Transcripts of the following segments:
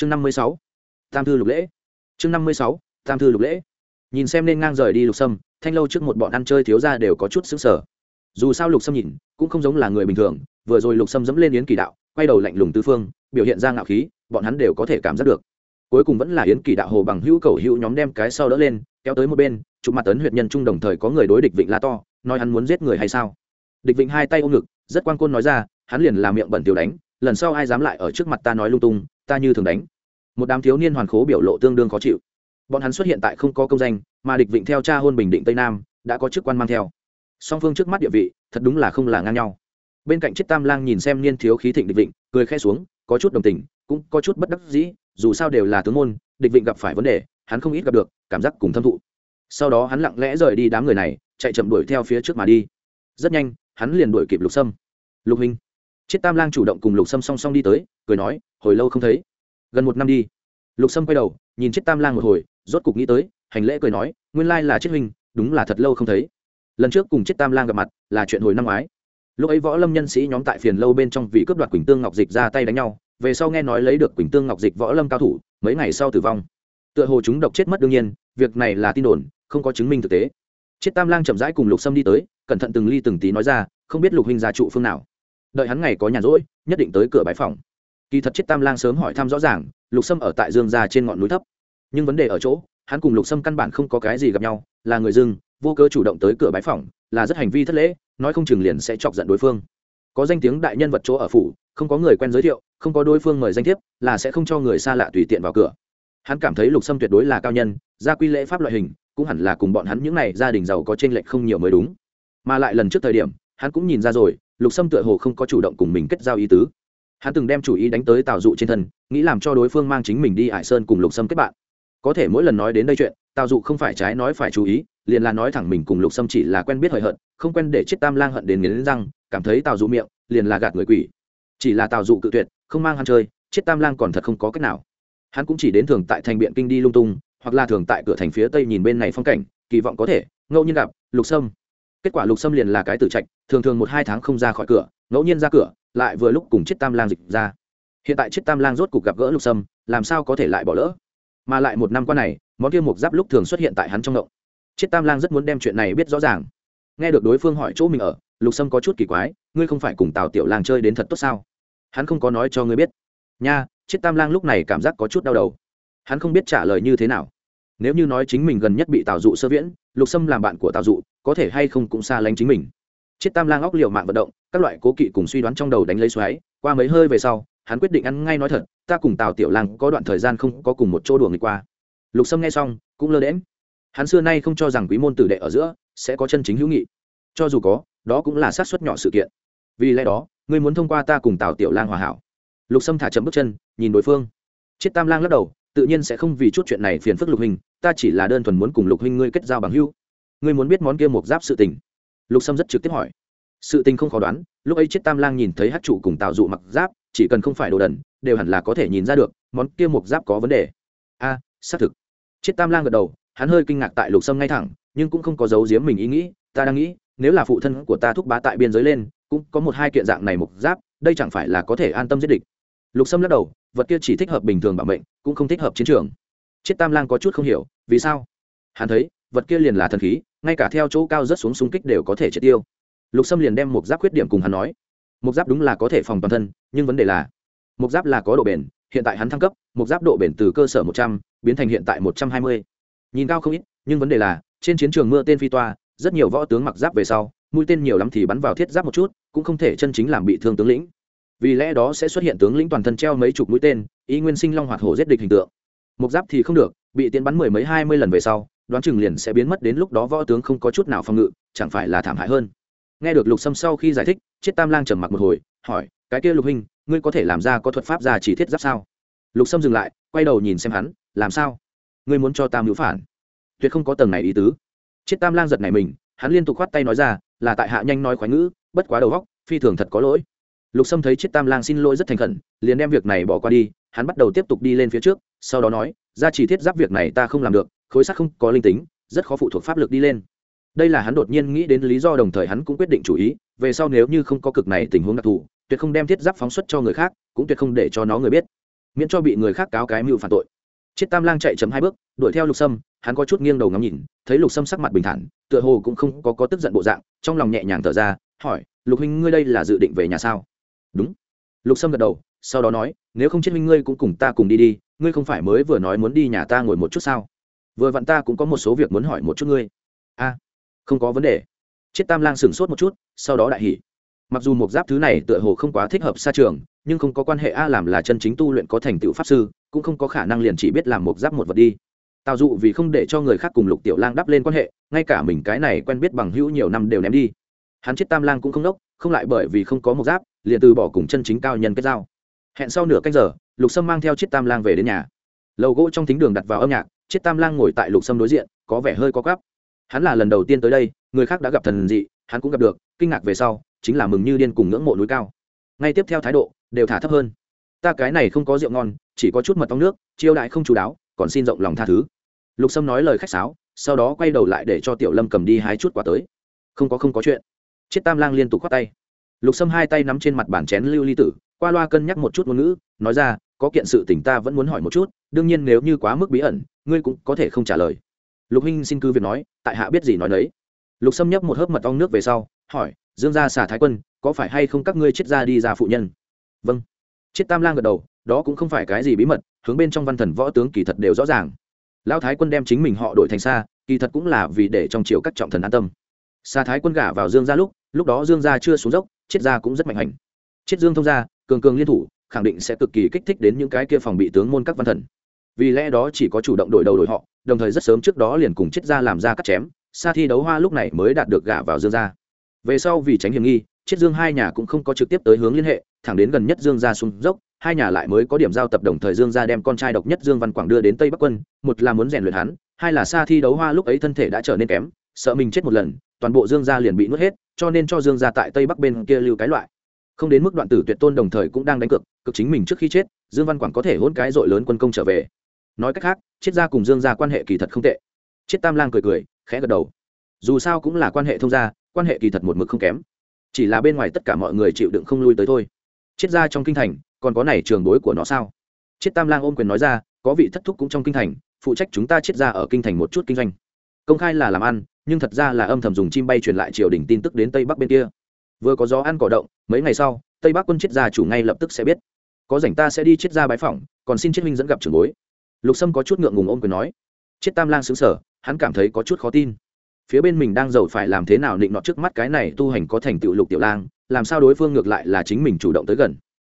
chương năm mươi sáu, tam thư lục lễ. Chương năm mươi sáu, tam thư lục lễ. Nhìn xem nên ngang rời đi lục sâm, thanh lâu trước một bọn ăn chơi thiếu ra đều có chút xứng sở dù sao lục sâm nhìn, cũng không giống là người bình thường, vừa rồi lục sâm dẫm lên yến kỳ đạo, quay đầu lạnh lùng tư phương, biểu hiện ra ngạo khí, bọn hắn đều có thể cảm giác được. Cuối cùng vẫn là yến kỳ đạo hồ bằng hữu cầu hữu nhóm đem cái sau đỡ lên, kéo tới một bên, chụp mặt tấn huyện nhân trung đồng thời có người đối địch vịnh la to, nói hắn muốn giết người hay sao? Địch vịnh hai tay ôm ngực, rất quan côn nói ra, hắn liền làm miệng bẩn tiểu đánh, lần sau ai dám lại ở trước mặt ta nói lung tung ta như thường đánh. Một đám thiếu niên hoàn khố biểu lộ tương đương khó chịu. Bọn hắn xuất hiện tại không có công danh, mà địch vịnh theo cha hôn bình định tây nam, đã có chức quan mang theo. Song phương trước mắt địa vị, thật đúng là không là ngang nhau. Bên cạnh chiếc tam lang nhìn xem niên thiếu khí thịnh địch vịnh, cười khẽ xuống, có chút đồng tình, cũng có chút bất đắc dĩ, dù sao đều là tướng môn, địch vịnh gặp phải vấn đề, hắn không ít gặp được, cảm giác cùng thâm thụ. Sau đó hắn lặng lẽ rời đi đám người này, chạy chậm đuổi theo phía trước mà đi. Rất nhanh, hắn liền đuổi kịp lục sâm. Lục hình Chiết tam lang chủ động cùng lục sâm song song đi tới, cười nói, hồi lâu không thấy. Gần một năm đi. Lục sâm quay đầu, nhìn Chiết tam lang một hồi, rốt cục nghĩ tới, hành lễ cười nói, nguyên lai là Chiết huynh, đúng là thật lâu không thấy. Lần trước cùng Chiết tam lang gặp mặt là chuyện hồi năm ngoái. Lúc ấy võ lâm nhân sĩ nhóm tại phiền lâu bên trong vì cướp đoạt quỳnh tương ngọc dịch ra tay đánh nhau, về sau nghe nói lấy được quỳnh tương ngọc dịch võ lâm cao thủ, mấy ngày sau tử vong. Tựa hồ chúng độc chết mất đương nhiên, việc này là tin đồn, không có chứng minh thực tế. Chiết tam lang chậm rãi cùng lục sâm đi tới, cẩn thận từng ly từng tí nói ra, không biết lục huynh gia trụ phương nào đợi hắn ngày có nhàn rỗi, nhất định tới cửa bãi phòng. Kỳ thật chết tam lang sớm hỏi thăm rõ ràng, lục sâm ở tại dương gia trên ngọn núi thấp. Nhưng vấn đề ở chỗ, hắn cùng lục sâm căn bản không có cái gì gặp nhau, là người dưng, vô cớ chủ động tới cửa bãi phòng, là rất hành vi thất lễ, nói không chừng liền sẽ chọc giận đối phương. Có danh tiếng đại nhân vật chỗ ở phủ, không có người quen giới thiệu, không có đối phương mời danh thiếp, là sẽ không cho người xa lạ tùy tiện vào cửa. Hắn cảm thấy lục sâm tuyệt đối là cao nhân, gia quy lễ pháp loại hình, cũng hẳn là cùng bọn hắn những n à y gia đình giàu có t r ê n lệch không nhiều mới đúng. Mà lại lần trước thời điểm, hắn cũng nhìn ra rồi lục sâm tựa hồ không có chủ động cùng mình kết giao ý tứ. Hắn từng đem chủ ý đánh tới tào dụ trên thân, nghĩ làm cho đối phương mang chính mình đi hải sơn cùng lục sâm kết bạn. Có thể mỗi lần nói đến đây chuyện, tào dụ không phải trái nói phải chú ý, liền là nói thẳng mình cùng lục sâm chỉ là quen biết hời hợt, không quen để chết tam lang hận đến nghiến răng, cảm thấy tào dụ miệng, liền là gạt người quỷ. Chỉ là tào dụ cự tuyệt, không mang hắn chơi, chết tam lang còn thật không có cách nào. Hắn cũng chỉ đến thường tại thành biện kinh đi lung tung, hoặc là thường tại cửa thành phía tây nhìn bên này phong cảnh, kỳ vọng có thể, ngẫu nhiên gặp, lục sâm kết quả lục sâm liền là cái tử trạch, thường thường một hai tháng không ra khỏi cửa, ngẫu nhiên ra cửa, lại vừa lúc cùng chiếc tam lang dịch ra. Hiện tại chiếc tam lang rốt cuộc gặp gỡ lục sâm, làm sao có thể lại bỏ lỡ? Mà lại một năm qua này, món kia mục giáp lúc thường xuất hiện tại hắn trong ngộng. Chiếc tam lang rất muốn đem chuyện này biết rõ ràng. Nghe được đối phương hỏi chỗ mình ở, lục sâm có chút kỳ quái, ngươi không phải cùng tào tiểu lang chơi đến thật tốt sao? Hắn không có nói cho ngươi biết. Nha chiếc tam lang lúc này cảm giác có chút đau đầu. Hắn không biết trả lời như thế nào. Nếu như nói chính mình gần nhất bị tào dụ sơ viễn lục sâm làm bạn của tào dụ, có thể hay không cũng xa lánh chính mình. Chiếc tam lang óc liều mạng vận động, các loại cố kỵ cùng suy đoán trong đầu đánh lấy xoáy, qua mấy hơi về sau, hắn quyết định ăn ngay nói thật, ta cùng tào tiểu lang có đoạn thời gian không có cùng một chỗ đùa nghịch qua. Lục sâm nghe xong, cũng lơ đễm hắn xưa nay không cho rằng quý môn tử đệ ở giữa sẽ có chân chính hữu nghị. Cho dù có, đó cũng là sát xuất nhỏ sự kiện. Vì lẽ đó, ngươi muốn thông qua ta cùng tào tiểu lang hòa hảo. Lục sâm thả chậm bước chân, nhìn đối phương. Chiết tam lang lắc đầu, tự nhiên sẽ không vì chút chuyện này phiền phức lục hình ta chỉ là đơn thuần muốn cùng lục huynh ngươi kết giao bằng hữu. Ngươi muốn biết món kia một giáp sự tình. Lục sâm rất trực tiếp hỏi. Sự tình không khó đoán, lúc ấy chiết tam lang nhìn thấy hát chủ cùng tạo dụ mặc giáp, chỉ cần không phải đồ đần, đều hẳn là có thể nhìn ra được món kia một giáp có vấn đề. A, xác thực. Chiết tam lang gật đầu, hắn hơi kinh ngạc tại lục sâm ngay thẳng, nhưng cũng không có giấu giếm mình ý nghĩ, ta đang nghĩ, nếu là phụ thân của ta thúc bá tại biên giới lên, cũng có một hai kiện dạng này mục giáp, đây chẳng phải là có thể an tâm giết địch. Lục sâm lắc đầu, vật kia chỉ thích hợp bình thường bảo mệnh, cũng không thích hợp chiến trường. Chiết tam lang có chút không hiểu vì sao? Hắn thấy, vật kia liền là thần khí, ngay cả theo chỗ cao rất xuống xung kích đều có thể triệt tiêu. Lục sâm liền đem một giáp khuyết điểm cùng hắn nói. Một giáp đúng là có thể phòng toàn thân, nhưng vấn đề là một giáp là có độ bền, hiện tại hắn thăng cấp một giáp độ bền từ cơ sở một trăm, biến thành hiện tại một trăm hai mươi. Nhìn cao không ít, nhưng vấn đề là, trên chiến trường mưa tên phi toa, rất nhiều võ tướng mặc giáp về sau, mũi tên nhiều lắm thì bắn vào thiết giáp một chút, cũng không thể chân chính làm bị thương tướng lĩnh. Vì lẽ đó sẽ xuất hiện tướng lĩnh toàn thân treo mấy chục mũi tên ý nguyên sinh long hoạt hổ giết địch hình tượng. Một giáp thì không được bị tiến bắn mười mấy hai mươi lần về sau, đoán chừng liền sẽ biến mất đến lúc đó võ tướng không có chút nào phòng ngự, chẳng phải là thảm hại hơn. Nghe được lục sâm sau khi giải thích, chiết tam lang trầm mặc một hồi, hỏi, cái kia lục huynh, ngươi có thể làm ra có thuật pháp ra chỉ thiết giáp sao? Lục sâm dừng lại, quay đầu nhìn xem hắn, làm sao? Ngươi muốn cho tam hữu phản? Tuyệt không có tầng này ý tứ. Chiết tam lang giật này mình, hắn liên tục khoát tay nói ra, là tại hạ nhanh nói khoái ngữ, bất quá đầu góc phi thường thật có lỗi. Lục sâm thấy chiết tam lang xin lỗi rất thành khẩn, liền đem việc này bỏ qua đi, hắn bắt đầu tiếp tục đi lên phía trước sau đó nói ra chỉ thiết giáp việc này ta không làm được khối sắt không có linh tính rất khó phụ thuộc pháp lực đi lên. Đây là hắn đột nhiên nghĩ đến lý do đồng thời hắn cũng quyết định chủ ý về sau nếu như không có cực này tình huống đặc thù tuyệt không đem thiết giáp phóng xuất cho người khác cũng tuyệt không để cho nó người biết miễn cho bị người khác cáo cái mưu phản tội. Chiết tam lang chạy chấm hai bước đuổi theo lục sâm hắn có chút nghiêng đầu ngắm nhìn thấy lục sâm sắc mặt bình thản tựa hồ cũng không có, có tức giận bộ dạng trong lòng nhẹ nhàng thở ra hỏi lục huynh ngươi đây là dự định về nhà sao? Đúng. Lục sâm gật đầu sau đó nói nếu không chết huynh ngươi cũng cùng ta cùng đi đi, ngươi không phải mới vừa nói muốn đi nhà ta ngồi một chút sao? Vừa vặn ta cũng có một số việc muốn hỏi một chút ngươi. A, không có vấn đề. Chết tam lang sửng sốt một chút, sau đó đại hỉ. Mặc dù một giáp thứ này tựa hồ không quá thích hợp xa trường, nhưng không có quan hệ a làm là chân chính tu luyện có thành tựu pháp sư, cũng không có khả năng liền chỉ biết làm một giáp một vật đi. Tạo dụ vì không để cho người khác cùng lục tiểu lang đắp lên quan hệ, ngay cả mình cái này quen biết bằng hữu nhiều năm đều ném đi. Hắn chết tam lang cũng không đốc, không lại bởi vì không có một giáp, liền từ bỏ cùng chân chính cao nhân kết giao hẹn sau nửa canh giờ, lục sâm mang theo chiếc tam lang về đến nhà. Lầu gỗ trong thính đường đặt vào âm nhạc chiếc tam lang ngồi tại lục sâm đối diện, có vẻ hơi có gắp hắn là lần đầu tiên tới đây, người khác đã gặp thần dị, hắn cũng gặp được, kinh ngạc về sau, chính là mừng như điên cùng ngưỡng mộ núi cao. Ngay tiếp theo thái độ, đều thả thấp hơn. Ta cái này không có rượu ngon, chỉ có chút mật ong nước, chiêu đại không chú đáo, còn xin rộng lòng tha thứ. Lục sâm nói lời khách sáo, sau đó quay đầu lại để cho tiểu lâm cầm đi hái chút quả tới. Không có không có chuyện. Chiếc tam lang liên tục khoác tay lục sâm hai tay nắm trên mặt bản chén lưu ly tử, qua loa cân nhắc một chút ngôn ngữ, nói ra, có kiện sự tình ta vẫn muốn hỏi một chút, đương nhiên nếu như quá mức bí ẩn, ngươi cũng có thể không trả lời. Lục huynh xin cứ việc nói, tại hạ biết gì nói đấy lục sâm nhấp một hớp mật ong nước về sau, hỏi, dương gia xả thái quân, có phải hay không các ngươi chết ra đi ra phụ nhân? Vâng. Chết tam lang gật đầu, đó cũng không phải cái gì bí mật, hướng bên trong văn thần võ tướng kỳ thật đều rõ ràng. Lão thái quân đem chính mình họ đổi thành xa kỳ thật cũng là vì để trong triều các trọng thần an tâm. Xa thái quân gả vào dương gia lúc lúc đó dương gia chưa xuống dốc, Triết gia cũng rất mạnh hành. Triết dương thông gia, cường cường liên thủ, khẳng định sẽ cực kỳ kích thích đến những cái kia phòng bị tướng môn các văn thần. Vì lẽ đó chỉ có chủ động đổi đầu đổi họ, đồng thời rất sớm trước đó liền cùng Triết gia làm ra cắt chém xa thi đấu hoa lúc này mới đạt được gả vào dương gia. Về sau vì tránh hiểm nghi, Triết dương hai nhà cũng không có trực tiếp tới hướng liên hệ, thẳng đến gần nhất dương gia xuống dốc, hai nhà lại mới có điểm giao tập đồng thời dương gia đem con trai độc nhất dương văn quảng đưa đến tây bắc quân, một là muốn rèn luyện hắn, hai là xa thi đấu hoa lúc ấy thân thể đã trở nên kém, sợ mình chết một lần toàn bộ dương gia liền bị nuốt hết, cho nên cho dương gia tại tây bắc bên kia lưu cái loại. Không đến mức đoạn tử tuyệt tôn đồng thời cũng đang đánh cược, cực chính mình trước khi chết, dương văn quảng có thể hôn cái dội lớn quân công trở về. Nói cách khác chiết gia cùng dương gia quan hệ kỳ thật không tệ. Chiết tam lang cười cười, khẽ gật đầu. Dù sao cũng là quan hệ thông gia, quan hệ kỳ thật một mực không kém. Chỉ là bên ngoài tất cả mọi người chịu đựng không lui tới thôi. Chiết gia trong kinh thành, còn có này trường bối của nó sao? Chiết tam lang ôm quyền nói ra, có vị thất thúc cũng trong kinh thành, phụ trách chúng ta chiết gia ở kinh thành một chút kinh doanh công khai là làm ăn, nhưng thật ra là âm thầm dùng chim bay truyền lại triều đình tin tức đến tây bắc bên kia. Vừa có gió ăn cỏ động, mấy ngày sau, tây bắc quân chiết gia chủ ngay lập tức sẽ biết. Có rảnh ta sẽ đi chiết gia bái phỏng, còn xin chiết minh dẫn gặp trưởng bối. Lục sâm có chút ngượng ngùng ôm quyền nói. Chiết tam lang xứng sở hắn cảm thấy có chút khó tin. Phía bên mình đang giàu phải làm thế nào định nọ trước mắt cái này tu hành có thành tựu lục tiểu lang, làm sao đối phương ngược lại là chính mình chủ động tới gần.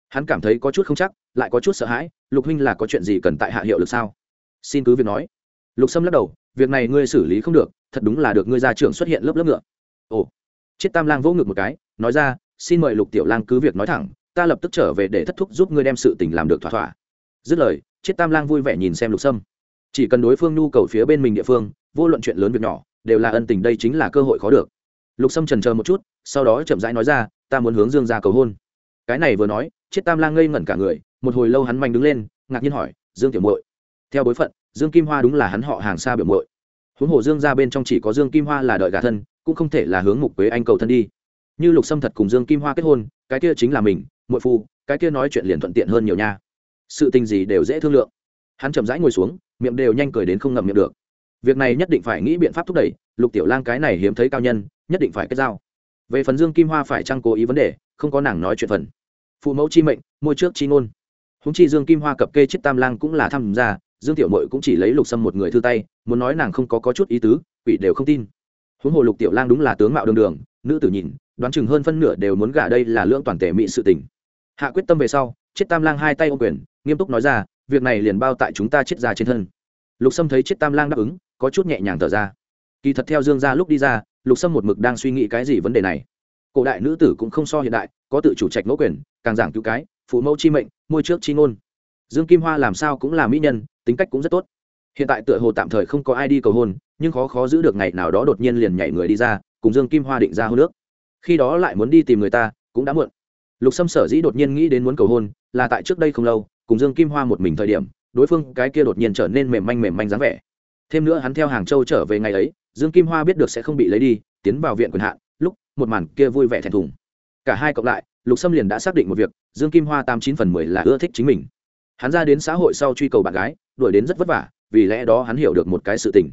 Hắn cảm thấy có chút không chắc, lại có chút sợ hãi, lục huynh là có chuyện gì cần tại hạ hiệu lực sao? Xin cứ việc nói. Lục sâm lắc đầu việc này ngươi xử lý không được, thật đúng là được ngươi ra trường xuất hiện lớp lớp ngựa. Ồ chiết tam lang vỗ ngực một cái, nói ra, xin mời lục tiểu lang cứ việc nói thẳng, ta lập tức trở về để thất thúc giúp ngươi đem sự tình làm được thỏa thỏa. Dứt lời chiết tam lang vui vẻ nhìn xem lục sâm. Chỉ cần đối phương nhu cầu phía bên mình địa phương, vô luận chuyện lớn việc nhỏ, đều là ân tình đây chính là cơ hội khó được. Lục sâm trần chờ một chút, sau đó chậm rãi nói ra, ta muốn hướng dương ra cầu hôn. Cái này vừa nói chiết tam lang ngây ngẩn cả người, một hồi lâu hắn manh đứng lên, ngạc nhiên hỏi, dương tiểu muội, theo bối phận, dương kim hoa đúng là hắn họ hàng xa biểu muội huống hồ dương ra bên trong chỉ có dương kim hoa là đợi gà thân, cũng không thể là hướng mục quế anh cầu thân đi. Như lục sâm thật cùng dương kim hoa kết hôn, cái kia chính là mình, muội phu, cái kia nói chuyện liền thuận tiện hơn nhiều nha. Sự tình gì đều dễ thương lượng. Hắn chậm rãi ngồi xuống, miệng đều nhanh cười đến không ngậm miệng được. Việc này nhất định phải nghĩ biện pháp thúc đẩy, lục tiểu lang cái này hiếm thấy cao nhân, nhất định phải kết giao. Về phần dương kim hoa phải trăng cố ý vấn đề, không có nàng nói chuyện phần. Phụ mẫu chi mệnh môi trước chi ngôn. Húng chi dương kim hoa cập kê chết tam lang cũng là tham gia dương tiểu mội cũng chỉ lấy lục sâm một người thư tay muốn nói nàng không có, có chút ý tứ quỷ đều không tin. Huống hồ lục tiểu lang đúng là tướng mạo đường đường nữ tử nhìn đoán chừng hơn phân nửa đều muốn gả đây là lưỡng toàn thể mỹ sự tình. Hạ quyết tâm về sau chết tam lang hai tay ô quyền nghiêm túc nói ra việc này liền bao tại chúng ta chết ra trên thân. Lục sâm thấy chết tam lang đáp ứng có chút nhẹ nhàng thở ra. Kỳ thật theo dương ra lúc đi ra lục sâm một mực đang suy nghĩ cái gì vấn đề này. Cổ đại nữ tử cũng không so hiện đại có tự chủ trạch ngẫu quyền càng giảng cứu cái phụ mẫu chi mệnh môi trước chi ngôn dương kim hoa làm sao cũng là mỹ nhân, tính cách cũng rất tốt. Hiện tại tựa hồ tạm thời không có ai đi cầu hôn, nhưng khó khó giữ được ngày nào đó đột nhiên liền nhảy người đi ra, cùng dương kim hoa định ra hôn nước khi đó lại muốn đi tìm người ta, cũng đã muộn. Lục sâm sở dĩ đột nhiên nghĩ đến muốn cầu hôn, là tại trước đây không lâu, cùng dương kim hoa một mình thời điểm, đối phương cái kia đột nhiên trở nên mềm manh mềm manh dáng vẻ. Thêm nữa hắn theo hàng châu trở về ngày ấy, dương kim hoa biết được sẽ không bị lấy đi, tiến vào viện quyền hạn, lúc một màn kia vui vẻ thẹn thùng. Cả hai cộng lại, lục sâm liền đã xác định một việc, dương kim hoa tám chín phần mười là ưa thích chính mình hắn ra đến xã hội sau truy cầu bạn gái, đuổi đến rất vất vả, vì lẽ đó hắn hiểu được một cái sự tình.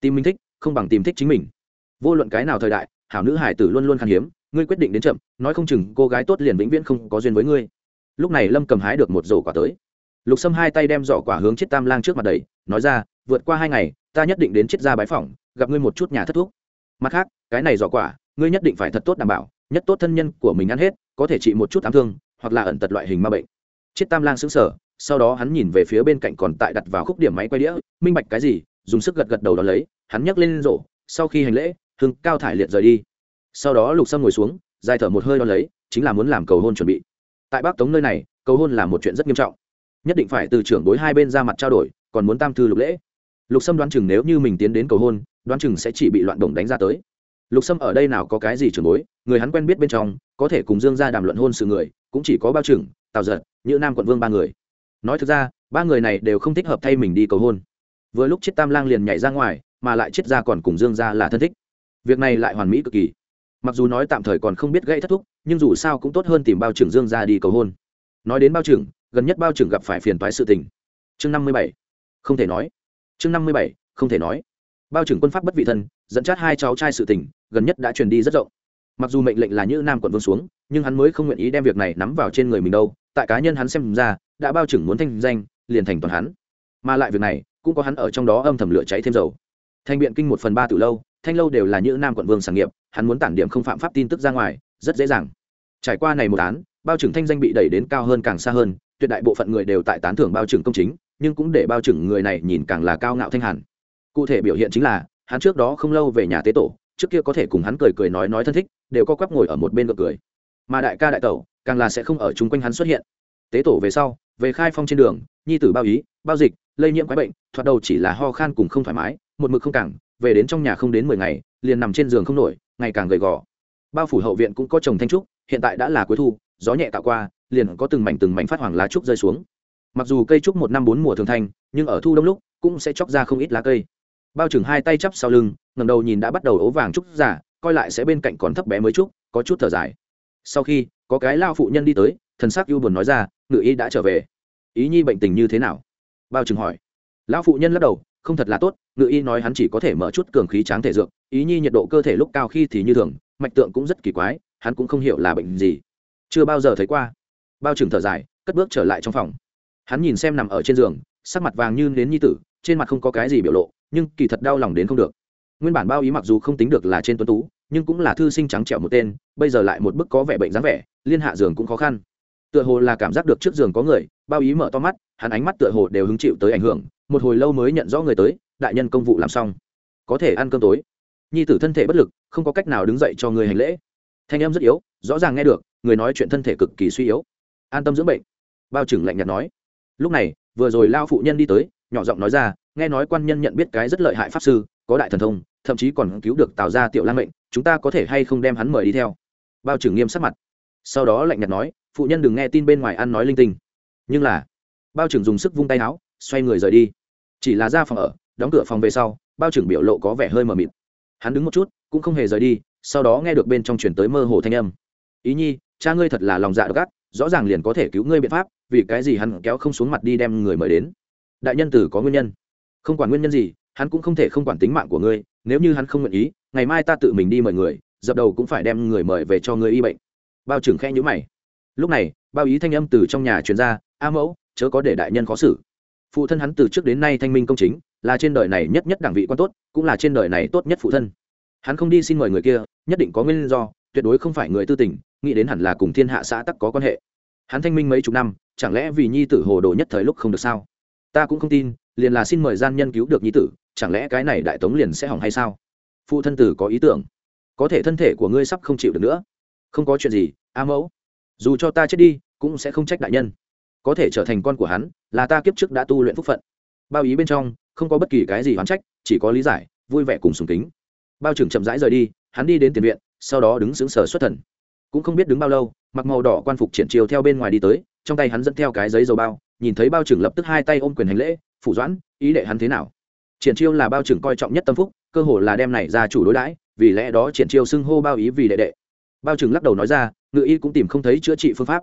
Tìm mình thích, không bằng tìm thích chính mình. Vô luận cái nào thời đại, hảo nữ hải tử luôn luôn khan hiếm, ngươi quyết định đến chậm, nói không chừng cô gái tốt liền vĩnh viễn không có duyên với ngươi. Lúc này lâm cầm hái được một rổ quả tới. Lục sâm hai tay đem giỏ quả hướng chiếc tam lang trước mặt đầy nói ra, vượt qua hai ngày, ta nhất định đến chiếc ra bái phỏng, gặp ngươi một chút nhà thất thuốc mặt khác, cái này giỏ quả, ngươi nhất định phải thật tốt đảm bảo, nhất tốt thân nhân của mình ăn hết, có thể trị một chút ám thương, hoặc là ẩn tật loại hình ma bệnh. Chiếc tam lang xứng sở sau đó hắn nhìn về phía bên cạnh còn tại đặt vào khúc điểm máy quay đĩa, minh bạch cái gì? Dùng sức gật gật đầu đó lấy, hắn nhấc lên rổ, sau khi hành lễ, hưng cao thải liệt rời đi. Sau đó lục sâm ngồi xuống, dài thở một hơi đo lấy, chính là muốn làm cầu hôn chuẩn bị. Tại bắc tống nơi này, cầu hôn là một chuyện rất nghiêm trọng. Nhất định phải từ trưởng đối hai bên ra mặt trao đổi, còn muốn tam thư lục lễ. Lục sâm đoán chừng nếu như mình tiến đến cầu hôn, đoán chừng sẽ chỉ bị loạn đồng đánh ra tới. Lục sâm ở đây nào có cái gì trưởng bối, người hắn quen biết bên trong, có thể cùng dương ra đàm luận hôn sự người, cũng chỉ có bao trừng, tào giật như nam quận vương ba người nói thực ra, ba người này đều không thích hợp thay mình đi cầu hôn. Vừa lúc chiết tam lang liền nhảy ra ngoài, mà lại chiết ra còn cùng dương ra là thân thích. Việc này lại hoàn mỹ cực kỳ. Mặc dù nói tạm thời còn không biết gây thất thúc, nhưng dù sao cũng tốt hơn tìm bao trưởng dương ra đi cầu hôn. Nói đến bao trưởng, gần nhất bao trưởng gặp phải phiền toái sự tình. Chương năm mươi bảy. Không thể nói. Chương năm mươi bảy, không thể nói. Bao trưởng quân pháp bất vị thân, dẫn chát hai cháu trai sự tình, gần nhất đã truyền đi rất rộng. Mặc dù mệnh lệnh là như nam quận vương xuống, nhưng hắn mới không nguyện ý đem việc này nắm vào trên người mình đâu, tại cá nhân hắn xem ra đã bao trưởng muốn thanh danh, liền thành toàn hắn. Mà lại việc này, cũng có hắn ở trong đó âm thầm lửa cháy thêm dầu. Thanh biện kinh một phần ba từ lâu, thanh lâu đều là những nam quận vương sản nghiệp, hắn muốn tản điểm không phạm pháp tin tức ra ngoài, rất dễ dàng. Trải qua này một án, bao trưởng thanh danh bị đẩy đến cao hơn càng xa hơn, tuyệt đại bộ phận người đều tại tán thưởng bao trưởng công chính, nhưng cũng để bao trưởng người này nhìn càng là cao ngạo thanh hẳn. Cụ thể biểu hiện chính là, hắn trước đó không lâu về nhà tế tổ, trước kia có thể cùng hắn cười cười nói nói thân thích, đều có quắp ngồi ở một bên gật cười. Mà đại ca đại tẩu, càng là sẽ không ở chung quanh hắn xuất hiện. Tế tổ về sau về khai phong trên đường, nhi tử bao ý, bao dịch, lây nhiễm quái bệnh, thoạt đầu chỉ là ho khan cùng không thoải mái, một mực không cảng, về đến trong nhà không đến mười ngày, liền nằm trên giường không nổi, ngày càng gầy gò. Bao phủ hậu viện cũng có trồng thanh trúc, hiện tại đã là cuối thu, gió nhẹ tạo qua, liền có từng mảnh từng mảnh phát hoàng lá trúc rơi xuống. Mặc dù cây trúc một năm bốn mùa thường thanh nhưng ở thu đông lúc, cũng sẽ chóc ra không ít lá cây. Bao trừng hai tay chắp sau lưng ngầm đầu nhìn đã bắt đầu ố vàng trúc giả, coi lại sẽ bên cạnh còn thấp bé mới trúc, có chút thở dài. Sau khi, có cái lao phụ nhân đi tới, thần sắc ưu buồn nói ra ngự y đã trở về. Ý nhi bệnh tình như thế nào? Bao trừng hỏi. Lão phụ nhân lắc đầu, không thật là tốt, ngự y nói hắn chỉ có thể mở chút cường khí tráng thể dược, ý nhi nhiệt độ cơ thể lúc cao khi thì như thường, mạch tượng cũng rất kỳ quái, hắn cũng không hiểu là bệnh gì. Chưa bao giờ thấy qua. Bao trừng thở dài, cất bước trở lại trong phòng. Hắn nhìn xem nằm ở trên giường, sắc mặt vàng như nến nhi tử, trên mặt không có cái gì biểu lộ, nhưng kỳ thật đau lòng đến không được. Nguyên bản bao ý mặc dù không tính được là trên tuấn tú, nhưng cũng là thư sinh trắng trẻo một tên, bây giờ lại một bức có vẻ bệnh dáng vẻ, liên hạ giường cũng khó khăn tựa hồ là cảm giác được trước giường có người, bao ý mở to mắt, hắn ánh mắt tựa hồ đều hứng chịu tới ảnh hưởng, một hồi lâu mới nhận rõ người tới, đại nhân công vụ làm xong. Có thể ăn cơm tối. Nhi tử thân thể bất lực, không có cách nào đứng dậy cho người hành lễ. Thanh âm rất yếu, rõ ràng nghe được, người nói chuyện thân thể cực kỳ suy yếu. An tâm dưỡng bệnh. Bao trừng lạnh nhạt nói. Lúc này, vừa rồi lao phụ nhân đi tới, nhỏ giọng nói ra, nghe nói quan nhân nhận biết cái rất lợi hại pháp sư, có đại thần thông, thậm chí còn cứu được tạo ra tiểu lan mệnh, chúng ta có thể hay không đem hắn mời đi theo? Bao trưởng nghiêm sắc mặt sau đó lạnh nhạt nói, phụ nhân đừng nghe tin bên ngoài ăn nói linh tinh. Nhưng là, bao trưởng dùng sức vung tay áo, xoay người rời đi. Chỉ là ra phòng ở, đóng cửa phòng về sau, bao trưởng biểu lộ có vẻ hơi mờ mịt. Hắn đứng một chút, cũng không hề rời đi, sau đó nghe được bên trong chuyển tới mơ hồ thanh âm. Ý nhi, cha ngươi thật là lòng dạ gắt rõ ràng liền có thể cứu ngươi biện pháp, vì cái gì hắn kéo không xuống mặt đi đem người mời đến? Đại nhân tử có nguyên nhân. Không quản nguyên nhân gì, hắn cũng không thể không quản tính mạng của ngươi, nếu như hắn không nguyện ý, ngày mai ta tự mình đi mời người, dập đầu cũng phải đem người mời về cho ngươi y bệnh bao trưởng khe nhíu mày. Lúc này, bao ý thanh âm từ trong nhà truyền ra, a mẫu, chớ có để đại nhân khó xử. Phụ thân hắn từ trước đến nay thanh minh công chính, là trên đời này nhất nhất đảng vị quan tốt, cũng là trên đời này tốt nhất phụ thân. Hắn không đi xin mời người kia, nhất định có nguyên do, tuyệt đối không phải người tư tình, nghĩ đến hẳn là cùng thiên hạ xã tắc có quan hệ. Hắn thanh minh mấy chục năm, chẳng lẽ vì nhi tử hồ đồ nhất thời lúc không được sao? Ta cũng không tin, liền là xin mời gian nhân cứu được nhi tử, chẳng lẽ cái này đại tống liền sẽ hỏng hay sao? Phụ thân tử có ý tưởng, có thể thân thể của ngươi sắp không chịu được nữa không có chuyện gì, a mẫu. Dù cho ta chết đi, cũng sẽ không trách đại nhân. Có thể trở thành con của hắn, là ta kiếp trước đã tu luyện phúc phận. Bao ý bên trong, không có bất kỳ cái gì hoán trách, chỉ có lý giải, vui vẻ cùng sùng kính. Bao trưởng chậm rãi rời đi, hắn đi đến tiền viện, sau đó đứng sững sở xuất thần. Cũng không biết đứng bao lâu, mặc màu đỏ quan phục triển chiều theo bên ngoài đi tới, trong tay hắn dẫn theo cái giấy dầu bao, nhìn thấy bao trưởng lập tức hai tay ôm quyền hành lễ, phủ doãn, ý đệ hắn thế nào? Triển chiêu là bao trưởng coi trọng nhất tâm phúc, cơ hồ là đem này ra chủ đối đãi, vì lẽ đó triển chiêu xưng hô bao ý vì đệ đệ bao trưởng lắc đầu nói ra, ngự y cũng tìm không thấy chữa trị phương pháp.